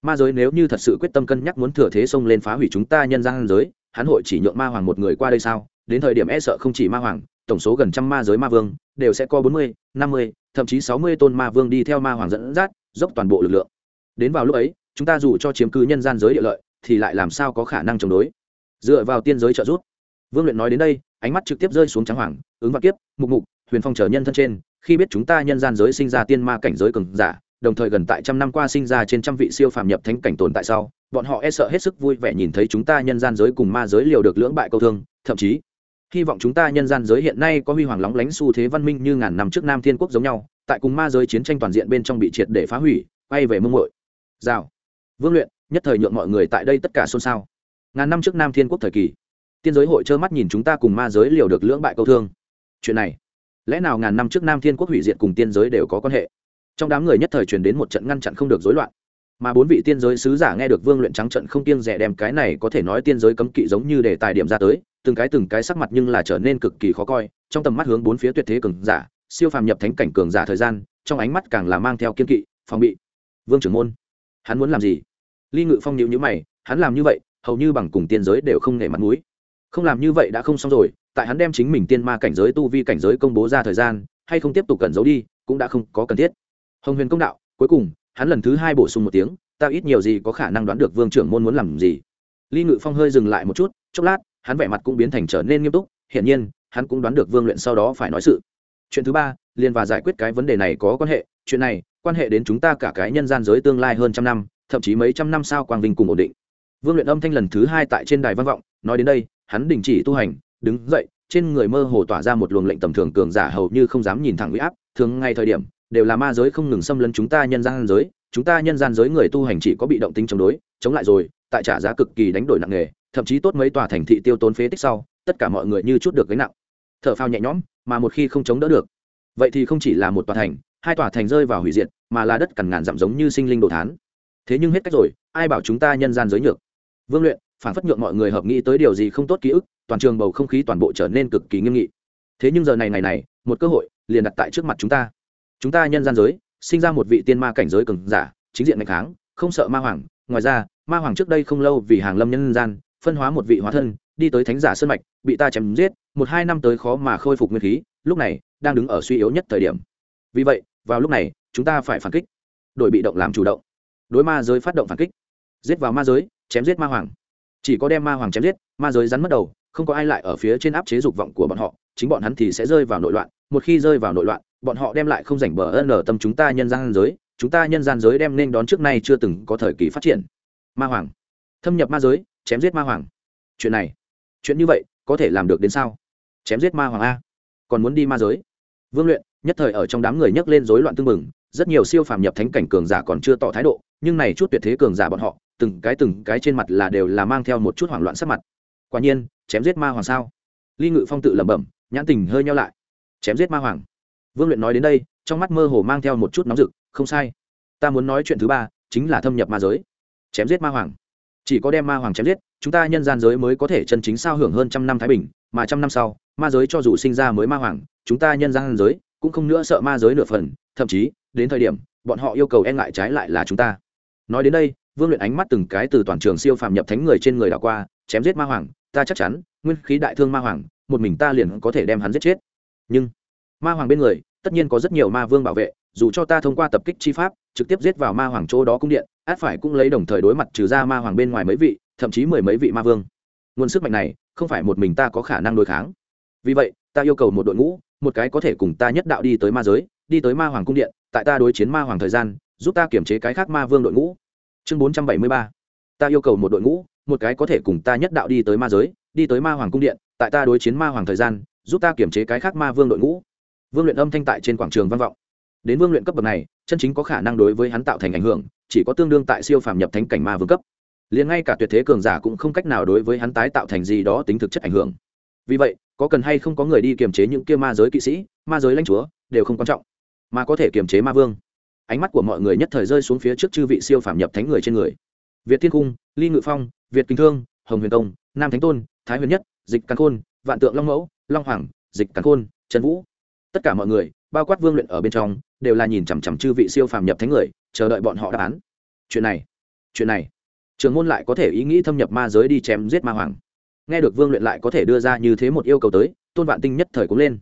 Speaker 1: ma giới nếu như thật sự quyết tâm cân nhắc muốn thừa thế xông lên phá hủy chúng ta nhân gian giới, hắn hội chỉ nhượng ma hoàng một người qua đây sao? Đến thời điểm e sợ không chỉ ma hoàng, tổng số gần trăm ma giới ma vương đều sẽ có bốn mươi, năm mươi, thậm chí sáu mươi tôn ma vương đi theo ma hoàng dẫn dắt, dốc toàn bộ lực lượng. Đến vào lúc ấy, chúng ta dù cho chiếm cứ nhân gian giới địa lợi, thì lại làm sao có khả năng chống đối? Dựa vào tiên giới trợ giúp, vương luyện nói đến đây, ánh mắt trực tiếp rơi xuống trắng hoàng, ứng vạn kiếp, mục mục, huyền phong chờ nhân thân trên, khi biết chúng ta nhân gian giới sinh ra tiên ma cảnh giới cường giả, đồng thời gần tại trăm năm qua sinh ra trên trăm vị siêu phàm nhập thánh cảnh tồn tại sau, bọn họ e sợ hết sức vui vẻ nhìn thấy chúng ta nhân gian giới cùng ma giới liều được lưỡng bại câu thương, thậm chí hy vọng chúng ta nhân gian giới hiện nay có huy hoàng lóng lánh xu thế văn minh như ngàn năm trước nam thiên quốc giống nhau, tại cùng ma giới chiến tranh toàn diện bên trong bị triệt để phá hủy, quay về mông mội rào. Vương luyện, nhất thời nhượng mọi người tại đây tất cả xôn xao. Ngàn năm trước nam thiên quốc thời kỳ, tiên giới hội trơ mắt nhìn chúng ta cùng ma giới liều được lưỡng bại câu thương. Chuyện này, lẽ nào ngàn năm trước nam thiên quốc hủy diệt cùng tiên giới đều có quan hệ? Trong đám người nhất thời truyền đến một trận ngăn chặn không được rối loạn mà bốn vị tiên giới sứ giả nghe được vương luyện trắng trận không tiên rẻ đem cái này có thể nói tiên giới cấm kỵ giống như để tài điểm ra tới, từng cái từng cái sắc mặt nhưng là trở nên cực kỳ khó coi, trong tầm mắt hướng bốn phía tuyệt thế cường giả, siêu phàm nhập thánh cảnh cường giả thời gian, trong ánh mắt càng là mang theo kiên kỵ, phòng bị. Vương trưởng môn, hắn muốn làm gì? Ly ngự phong nhịu nhữ mày, hắn làm như vậy, hầu như bằng cùng tiên giới đều không nể mặt mũi. Không làm như vậy đã không xong rồi, tại hắn đem chính mình tiên ma cảnh giới tu vi cảnh giới công bố ra thời gian, hay không tiếp tục cẩn giấu đi, cũng đã không có cần thiết. Hồng huyền công đạo, cuối cùng hắn lần thứ hai bổ sung một tiếng, ta ít nhiều gì có khả năng đoán được vương trưởng môn muốn làm gì. Ly ngự phong hơi dừng lại một chút, chốc lát, hắn vẻ mặt cũng biến thành trở nên nghiêm túc, hiển nhiên, hắn cũng đoán được vương luyện sau đó phải nói sự. Chuyện thứ ba liên và giải quyết cái vấn đề này có quan hệ, chuyện này, quan hệ đến chúng ta cả cái nhân gian giới tương lai hơn trăm năm, thậm chí mấy trăm năm sau quang vinh cùng ổn định. Vương luyện âm thanh lần thứ hai tại trên đài văn vọng, nói đến đây, hắn đình chỉ tu hành, đứng dậy, trên người mơ hồ tỏa ra một luồng lệnh tầm thường cường giả hầu như không dám nhìn thẳng huy áp, thường ngay thời điểm đều là ma giới không ngừng xâm lấn chúng ta nhân gian giới, chúng ta nhân gian giới người tu hành chỉ có bị động tính chống đối, chống lại rồi, tại trả giá cực kỳ đánh đổi nặng nề, thậm chí tốt mấy tòa thành thị tiêu tốn phế tích sau, tất cả mọi người như chút được gánh nặng. T h ở phao nhẹ nhõm, mà một khi không chống đỡ được, vậy thì không chỉ là một tòa thành, hai tòa thành rơi vào hủy diệt, mà là đất cằn ngàn dặm giống như sinh linh đồ thán. Thế nhưng hết cách rồi, ai bảo chúng ta nhân gian giới nhược? Vương luyện, phản phất nhượng mọi người hợp nghĩ tới điều gì không tốt ký ức, toàn trường bầu không khí toàn bộ trở nên cực kỳ nghiêm nghị. Thế nhưng giờ này này này, một cơ hội liền đặt tại trước mặt chúng ta chúng ta nhân gian giới, sinh ra một vị tiên ma cảnh giới cường giả, chính diện mạnh kháng, không sợ ma hoàng. Ngoài ra, ma hoàng trước đây không lâu vì hàng lâm nhân gian, phân hóa một vị hóa thân, đi tới thánh giả sơn mạch, bị ta chém giết, một hai năm tới khó mà khôi phục nguyên khí, lúc này, đang đứng ở suy yếu nhất thời điểm. Vì vậy, vào lúc này, chúng ta phải phản kích. Đổi bị động làm chủ động. Đối ma giới phát động phản kích. Giết vào ma giới, chém giết ma hoàng. Chỉ có đem ma hoàng chém giết, ma giới rắn mất đầu, không có ai lại ở phía trên áp chế dục vọng của bọn họ, chính bọn hắn thì sẽ rơi vào nội loạn. Một khi rơi vào nội loạn bọn họ đem lại không rảnh bờ ân ở tâm chúng ta nhân gian giới, chúng ta nhân gian giới đem nên đón trước nay chưa từng có thời kỳ phát triển. Ma hoàng. Thâm nhập ma giới, chém giết ma hoàng. Chuyện này, chuyện như vậy, có thể làm được đến sao? Chém giết ma hoàng a. Còn muốn đi ma giới? Vương luyện, nhất thời ở trong đám người nhấc lên rối loạn tương mừng rất nhiều siêu phàm nhập thánh cảnh cường giả còn chưa tỏ thái độ, nhưng này chút tuyệt thế cường giả bọn họ, từng cái từng cái trên mặt là đều là mang theo một chút hoảng loạn sắc mặt. Quả nhiên, chém giết ma hoàng sao? Ly ngự phong tự lẩm bẩm, nhãn tình hơi nhau lại. Chém giết ma hoàng vương luyện nói đến đây, trong mắt mơ hồ mang theo một chút nóng rực, không sai. Ta muốn nói chuyện thứ ba, chính là thâm nhập ma giới. Chém giết ma hoàng. Chỉ có đem ma hoàng chém giết, chúng ta nhân gian giới mới có thể chân chính sao hưởng hơn trăm năm thái bình, mà trăm năm sau, ma giới cho dù sinh ra mới ma hoàng, chúng ta nhân gian giới cũng không nữa sợ ma giới nửa phần, thậm chí, đến thời điểm, bọn họ yêu cầu e ngại trái lại là chúng ta. Nói đến đây, vương luyện ánh mắt từng cái từ toàn trường siêu phàm nhập thánh người trên người đảo qua, chém giết ma hoàng, ta chắc chắn, nguyên khí đại thương ma hoàng, một mình ta liền có thể đem hắn giết chết. Nhưng ma hoàng bên người, tất nhiên có rất nhiều ma vương bảo vệ, dù cho ta thông qua tập kích chi pháp, trực tiếp giết vào ma hoàng chỗ đó cung điện, át phải cũng lấy đồng thời đối mặt trừ ra ma hoàng bên ngoài mấy vị, thậm chí mười mấy vị ma vương. Nguồn sức mạnh này, không phải một mình ta có khả năng đối kháng. Vì vậy, ta yêu cầu một đội ngũ, một cái có thể cùng ta nhất đạo đi tới ma giới, đi tới ma hoàng cung điện, tại ta đối chiến ma hoàng thời gian, giúp ta kiểm chế cái khác ma vương đội ngũ. Chương bốn trăm bảy mươi ba. Ta yêu cầu một đội ngũ, một cái có thể cùng ta nhất đạo đi tới ma giới, đi tới ma hoàng cung điện, tại ta đối chiến ma hoàng thời gian, giúp ta kiểm chế cái khác ma vương đội ngũ vương luyện âm thanh tại trên quảng trường văn vọng. Đến vương luyện cấp bậc này, chân chính có khả năng đối với hắn tạo thành ảnh hưởng, chỉ có tương đương tại siêu phàm nhập thánh cảnh ma vương cấp. Liền ngay cả tuyệt thế cường giả cũng không cách nào đối với hắn tái tạo thành gì đó tính thực chất ảnh hưởng. Vì vậy, có cần hay không có người đi kiềm chế những kia ma giới kỵ sĩ, ma giới lãnh chúa, đều không quan trọng, mà có thể kiềm chế ma vương. Ánh mắt của mọi người nhất thời rơi xuống phía trước chư vị siêu phàm nhập thánh người trên người. Việt thiên cung, ly ngự phong, việt kinh thương, hồng huyền công nam thánh tôn, thái huyền nhất, dịch càn khôn, vạn tượng long mẫu, long hoàng, dịch càn khôn, trần vũ tất cả mọi người, bao quát vương luyện ở bên trong, đều là nhìn chằm chằm chư vị siêu phàm nhập thánh người, chờ đợi bọn họ đáp án. Chuyện này chuyện này. Trường môn lại có thể ý nghĩ thâm nhập ma giới đi chém giết ma hoàng. Nghe được vương luyện lại có thể đưa ra như thế một yêu cầu tới, tôn vạn tinh nhất thời cũng lên.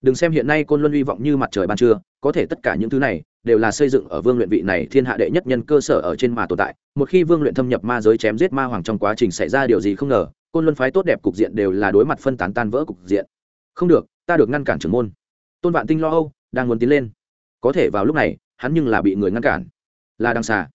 Speaker 1: Đừng xem hiện nay côn luân hy vọng như mặt trời ban trưa, có thể tất cả những thứ này đều là xây dựng ở vương luyện vị này thiên hạ đệ nhất nhân cơ sở ở trên mà tồn tại. Một khi vương luyện thâm nhập ma giới chém giết ma hoàng trong quá trình xảy ra điều gì không ngờ, côn luân phái tốt đẹp cục diện đều là đối mặt phân tán tan vỡ cục diện. Không được, ta được ngăn cản trưởng môn tôn vạn tinh lo âu, đang muốn tiến lên. Có thể vào lúc này, hắn nhưng là bị người ngăn cản. Là đằng xà.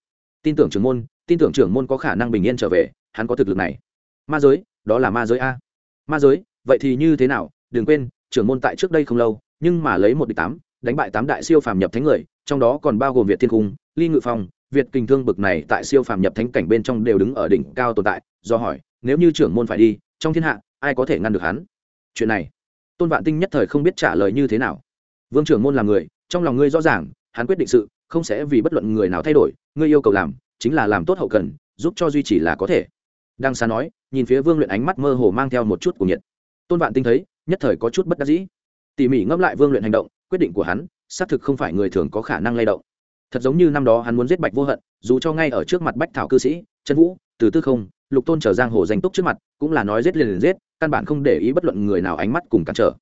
Speaker 1: Tin tưởng trưởng môn, tin tưởng trưởng môn có khả năng bình yên trở về, hắn có thực lực này. Ma giới, đó là ma giới a. Ma giới, vậy thì như thế nào? Đừng quên, trưởng môn tại trước đây không lâu, nhưng mà lấy một địch tám, đánh bại tám đại siêu phàm nhập thánh người, trong đó còn bao gồm việt thiên cung, ly ngự phong, việt kinh thương bực này tại siêu phàm nhập thánh cảnh bên trong đều đứng ở đỉnh cao tồn tại. Do hỏi, nếu như trưởng môn phải đi, trong thiên hạ, ai có thể ngăn được hắn? Chuyện này tôn vạn tinh nhất thời không biết trả lời như thế nào. Vương trưởng môn là người, trong lòng ngươi rõ ràng, hắn quyết định sự, không sẽ vì bất luận người nào thay đổi, ngươi yêu cầu làm chính là làm tốt hậu cần, giúp cho duy trì là có thể. Đăng xa nói, nhìn phía vương luyện ánh mắt mơ hồ mang theo một chút của nhiệt. Tôn vạn tinh thấy, nhất thời có chút bất đắc dĩ. Tỉ mỉ ngẫm lại vương luyện hành động, quyết định của hắn, xác thực không phải người thường có khả năng lay động. Thật giống như năm đó hắn muốn giết bạch vô hận, dù cho ngay ở trước mặt bách thảo cư sĩ, trần vũ, từ tư không lục tôn trở giang hồ danh túc trước mặt, cũng là nói giết liền liền giết, căn bản không để ý bất luận người nào ánh mắt cùng cản trở.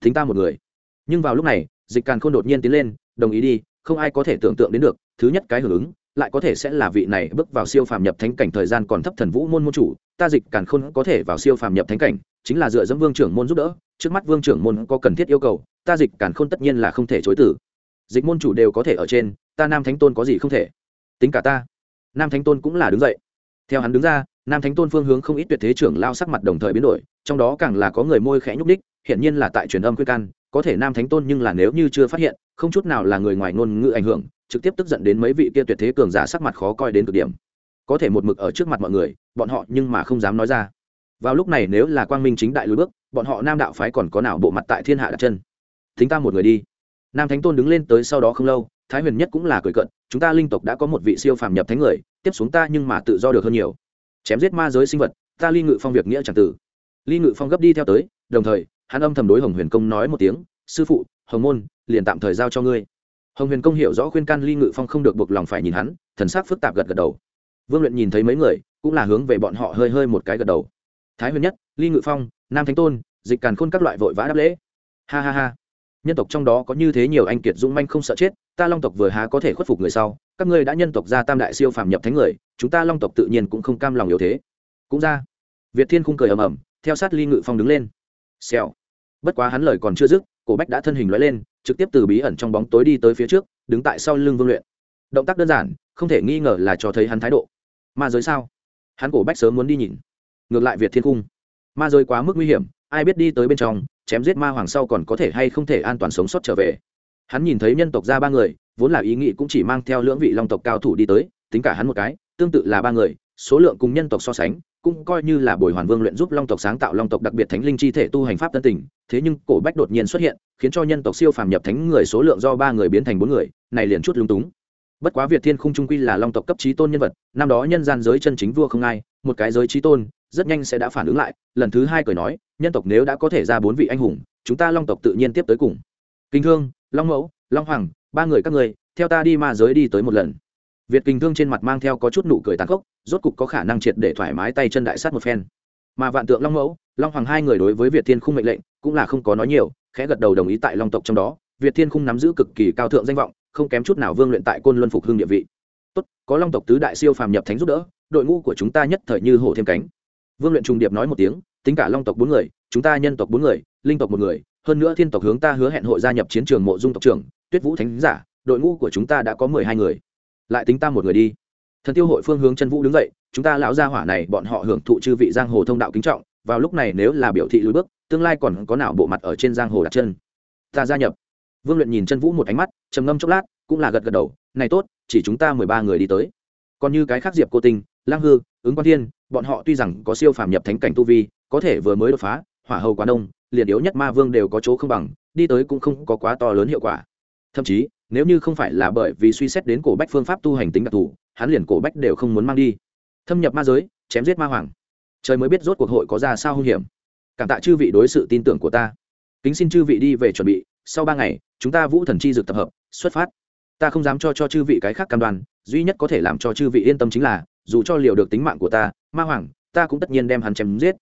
Speaker 1: Thính ta một người. Nhưng vào lúc này, dịch càn k h ô n đột nhiên tiến lên, đồng ý đi, không ai có thể tưởng tượng đến được, thứ nhất cái hưởng ứng, lại có thể sẽ là vị này bước vào siêu phàm nhập thánh cảnh thời gian còn thấp thần vũ môn môn chủ, ta dịch càn khôn có thể vào siêu phàm nhập thánh cảnh, chính là dựa dẫm vương trưởng môn giúp đỡ, trước mắt vương trưởng môn có cần thiết yêu cầu, ta dịch càn khôn tất nhiên là không thể chối tử dịch môn chủ đều có thể ở trên, ta nam thánh tôn có gì không thể? Tính cả ta. Nam thánh tôn cũng là đứng dậy theo hắn đứng ra, nam thánh tôn phương hướng không ít tuyệt thế trưởng lao sắc mặt đồng thời biến đổi, trong đó càng là có người môi khẽ nhúc đích hiện nhiên là tại truyền âm quyết can, có thể nam thánh tôn nhưng là nếu như chưa phát hiện, không chút nào là người ngoài ngôn ngữ ảnh hưởng, trực tiếp tức giận đến mấy vị kia tuyệt thế cường giả sắc mặt khó coi đến cực điểm. Có thể một mực ở trước mặt mọi người, bọn họ nhưng mà không dám nói ra. Vào lúc này nếu là quang minh chính đại lùi bước, bọn họ nam đạo phái còn có nào bộ mặt tại thiên hạ đặt chân? Thính ta một người đi. Nam thánh tôn đứng lên tới sau đó không lâu, thái huyền nhất cũng là cười cận chúng ta linh tộc đã có một vị siêu phàm nhập thánh người, tiếp xuống ta nhưng mà tự do được hơn nhiều. Chém giết ma giới sinh vật, ta ly ngự phong việc nghĩa c tử. Ly ngự phong gấp đi theo tới, đồng thời, hắn âm thầm đối hồng huyền công nói một tiếng, sư phụ, hồng môn, liền tạm thời giao cho ngươi. Hồng huyền công hiểu rõ khuyên can ly ngự phong không được buộc lòng phải nhìn hắn, thần sắc phức tạp gật gật đầu. Vương luyện nhìn thấy mấy người, cũng là hướng về bọn họ hơi hơi một cái gật đầu. Thái huyền nhất, ly ngự phong, nam thánh tôn, dịch càn khôn các loại vội vã đáp lễ. Ha ha ha nhân tộc trong đó có như thế nhiều anh kiệt dũng manh không sợ chết, ta long tộc vừa há có thể khuất phục người sau, các ngươi đã nhân tộc ra tam đại siêu phàm nhập thánh người, chúng ta long tộc tự nhiên cũng không cam lòng yếu thế. Cũng ra. Việt thiên khung cười ầm ầm, theo sát ly ngự phong đứng lên. Xèo. Bất quá hắn lời còn chưa dứt, cổ bách đã thân hình lóe lên, trực tiếp từ bí ẩn trong bóng tối đi tới phía trước, đứng tại sau lưng vương luyện. Động tác đơn giản, không thể nghi ngờ là cho thấy hắn thái độ. Ma giới sao? Hắn cổ bách sớm muốn đi nhìn. Ngược lại việt thiên cung ma giới quá mức nguy hiểm ai biết đi tới bên trong, chém giết ma hoàng sau còn có thể hay không thể an toàn sống sót trở về. Hắn nhìn thấy nhân tộc ra ba người, vốn là ý nghĩ cũng chỉ mang theo lưỡng vị long tộc cao thủ đi tới, tính cả hắn một cái, tương tự là ba người, số lượng cùng nhân tộc so sánh, cũng coi như là bồi hoàn vương luyện giúp long tộc sáng tạo long tộc đặc biệt thánh linh chi thể tu hành pháp tân tình, thế nhưng cổ bách đột nhiên xuất hiện, khiến cho nhân tộc siêu phàm nhập thánh người số lượng do ba người biến thành bốn người, này liền chút lung túng bất quá việt thiên khung trung quy là long tộc cấp trí tôn nhân vật, năm đó nhân gian giới chân chính vua không ai, một cái giới trí tôn, rất nhanh sẽ đã phản ứng lại, lần thứ hai cười nói, nhân tộc nếu đã có thể ra bốn vị anh hùng, chúng ta long tộc tự nhiên tiếp tới cùng. Kinh thương, long mẫu, long hoàng, ba người các người theo ta đi ma giới đi tới một lần. Việt kinh thương trên mặt mang theo có chút nụ cười tàn khốc, rốt cục có khả năng triệt để thoải mái tay chân đại sát một phen. Mà vạn tượng long mẫu, long hoàng hai người đối với việt thiên khung mệnh lệnh cũng là không có nói nhiều, khẽ gật đầu đồng ý tại long tộc trong đó. Việt thiên khung nắm giữ cực kỳ cao thượng danh vọng không kém chút nào vương luyện tại côn luân phục hưng địa vị. Tốt, có long tộc tứ đại siêu phàm nhập thánh giúp đỡ, đội ngũ của chúng ta nhất thời như hổ thêm cánh. Vương luyện trùng điệp nói một tiếng, tính cả long tộc bốn người, chúng ta nhân tộc bốn người, linh tộc một người, hơn nữa thiên tộc hướng ta hứa hẹn hội gia nhập chiến trường mộ dung tộc trưởng, tuyết vũ thánh giả, đội ngũ của chúng ta đã có mười hai người. Lại tính ta một người đi. Thần tiêu hội phương hướng chân vũ đứng dậy, chúng ta lão gia hỏa này bọn họ hưởng thụ chư vị giang hồ thông đạo kính trọng, vào lúc này nếu là biểu thị lùi bước, tương lai còn có nào bộ mặt ở trên giang hồ đặt chân? Ta gia nhập vương luyện nhìn chân vũ một ánh mắt, trầm ngâm chốc lát, cũng là gật gật đầu, này tốt, chỉ chúng ta mười ba người đi tới. Còn như cái khác diệp cô tinh, lang hư, ứng quan thiên, bọn họ tuy rằng có siêu phàm nhập thánh cảnh tu vi, có thể vừa mới đột phá, hỏa hầu quá đông, liền yếu nhất ma vương đều có chỗ không bằng, đi tới cũng không có quá to lớn hiệu quả. Thậm chí, nếu như không phải là bởi vì suy xét đến cổ bách phương pháp tu hành tính đặc thù, hắn liền cổ bách đều không muốn mang đi. Thâm nhập ma giới, chém giết ma hoàng. Trời mới biết rốt cuộc hội có ra sao hung hiểm. Cảm tạ chư vị đối sự tin tưởng của ta. Kính xin chư vị đi về chuẩn bị, sau ba ngày chúng ta vũ thần chi dược tập hợp, xuất phát. Ta không dám cho cho chư vị cái khác cam đoan, duy nhất có thể làm cho chư vị yên tâm chính là, dù cho liều được tính mạng của ta, ma hoàng, ta cũng tất nhiên đem hắn chém giết.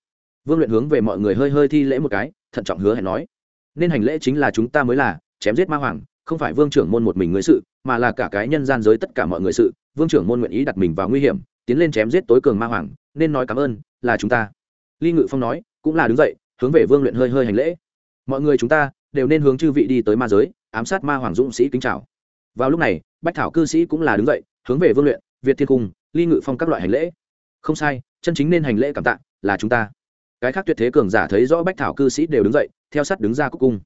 Speaker 1: Vương luyện hướng về mọi người hơi hơi thi lễ một cái, thận trọng hứa hẹn nói. Nên hành lễ chính là chúng ta mới là, chém giết ma hoàng, không phải vương trưởng môn một mình người sự, mà là cả cái nhân gian giới tất cả mọi người sự. Vương trưởng môn nguyện ý đặt mình vào nguy hiểm, tiến lên chém giết tối cường ma hoàng, nên nói cảm ơn, là chúng ta. Ly ngự phong nói, cũng là đứng dậy, hướng về vương luyện hơi hơi hành lễ. Mọi người chúng ta đều nên hướng chư vị đi tới ma giới, ám sát ma hoàng dũng sĩ kính chào. Vào lúc này, bách thảo cư sĩ cũng là đứng dậy, hướng về vương luyện, việt thiên cung, ly ngự phong các loại hành lễ. Không sai, chân chính nên hành lễ cảm tạ là chúng ta. Cái khác tuyệt thế cường giả thấy rõ bách thảo cư sĩ đều đứng dậy, theo sát đứng ra cúc cung.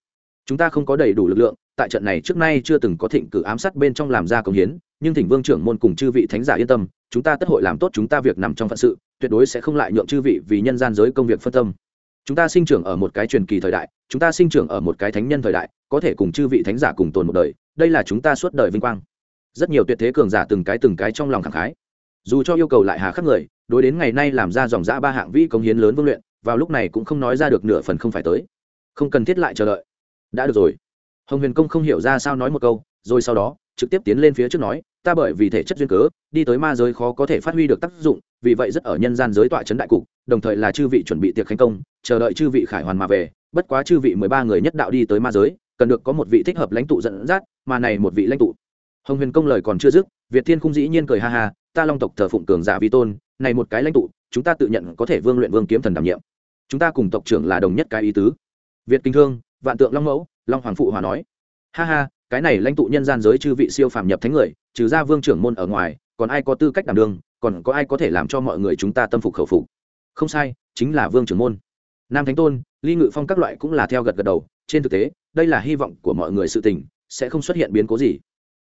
Speaker 1: Chúng ta không có đầy đủ lực lượng, tại trận này trước nay chưa từng có thịnh cử ám sát bên trong làm ra công hiến, nhưng thỉnh vương trưởng môn cùng chư vị thánh giả yên tâm, chúng ta tất hội làm tốt chúng ta việc nằm trong phận sự, tuyệt đối sẽ không lại nhượng chư vị vì nhân gian giới công việc phân tâm chúng ta sinh trưởng ở một cái truyền kỳ thời đại, chúng ta sinh trưởng ở một cái thánh nhân thời đại, có thể cùng chư vị thánh giả cùng tồn một đời, đây là chúng ta suốt đời vinh quang. Rất nhiều tuyệt thế cường giả từng cái từng cái trong lòng khẳng khái. Dù cho yêu cầu lại hà khắc người, đối đến ngày nay làm ra dòng giã ba hạng vĩ công hiến lớn vương luyện, vào lúc này cũng không nói ra được nửa phần không phải tới. Không cần thiết lại chờ đợi. Đã được rồi. Hồng huyền công không hiểu ra sao nói một câu, rồi sau đó, trực tiếp tiến lên phía trước nói, ta bởi vì thể chất duyên cớ, đi tới ma giới khó có thể phát huy được tác dụng vì vậy rất ở nhân gian giới tọa trấn đại cục, đồng thời là chư vị chuẩn bị tiệc khánh công, chờ đợi chư vị khải hoàn mà về, bất quá chư vị mười ba người nhất đạo đi tới ma giới, cần được có một vị thích hợp lãnh tụ dẫn dắt, mà này một vị lãnh tụ. Hồng huyền công lời còn chưa dứt, việt thiên không dĩ nhiên cười ha ha, ta long tộc thờ phụng cường giả vi tôn, này một cái lãnh tụ, chúng ta tự nhận có thể vương luyện vương kiếm thần đảm nhiệm. Chúng ta cùng tộc trưởng là đồng nhất cái ý tứ. Việt kinh thương, vạn tượng long mẫu, long hoàng phụ hòa nói, ha ha, cái này lãnh tụ nhân gian giới chư vị siêu phàm nhập thánh người, trừ ra vương trưởng môn ở ngoài, còn ai có tư cách đảm đương còn có ai có thể làm cho mọi người chúng ta tâm phục khẩu phục? Không sai, chính là vương trưởng môn. Nam thánh tôn, ly ngự phong các loại cũng là theo gật gật đầu, trên thực tế, đây là hy vọng của mọi người sự tình, sẽ không xuất hiện biến cố gì.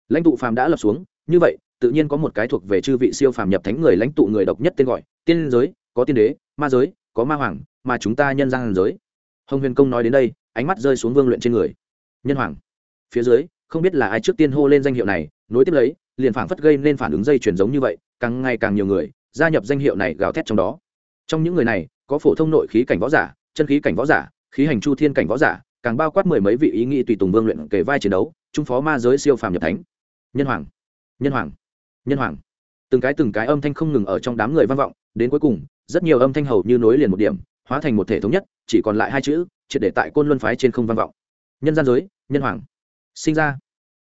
Speaker 1: Lãnh tụ phàm đã lập xuống, như vậy, tự nhiên có một cái thuộc về chư vị siêu phàm nhập thánh người lãnh tụ người độc nhất tên gọi, tiên giới, có tiên đế, ma giới, có ma hoàng, mà chúng ta nhân gian giới. Hồng huyền công nói đến đây, ánh mắt rơi xuống vương luyện trên người. Nhân hoàng, phía dưới, không biết là ai trước tiên hô lên danh hiệu này, nối tiếp lấy liền phảng phất gây nên phản ứng dây chuyển giống như vậy, càng ngày càng nhiều người gia nhập danh hiệu này gào thét trong đó. Trong những người này, có phổ thông nội khí cảnh võ giả, chân khí cảnh võ giả, khí hành chu thiên cảnh võ giả, càng bao quát mười mấy vị ý nghĩ tùy tùng vương luyện kể vai chiến đấu, trung phó ma giới siêu phàm nhập thánh. Nhân hoàng nhân hoàng nhân hoàng. Từng cái từng cái âm thanh không ngừng ở trong đám người vang vọng, đến cuối cùng, rất nhiều âm thanh hầu như nối liền một điểm, hóa thành một thể thống nhất, chỉ còn lại hai chữ, triệt để tại côn luân phái trên không vang vọng. Nhân gian giới, nhân hoàng. Sinh ra.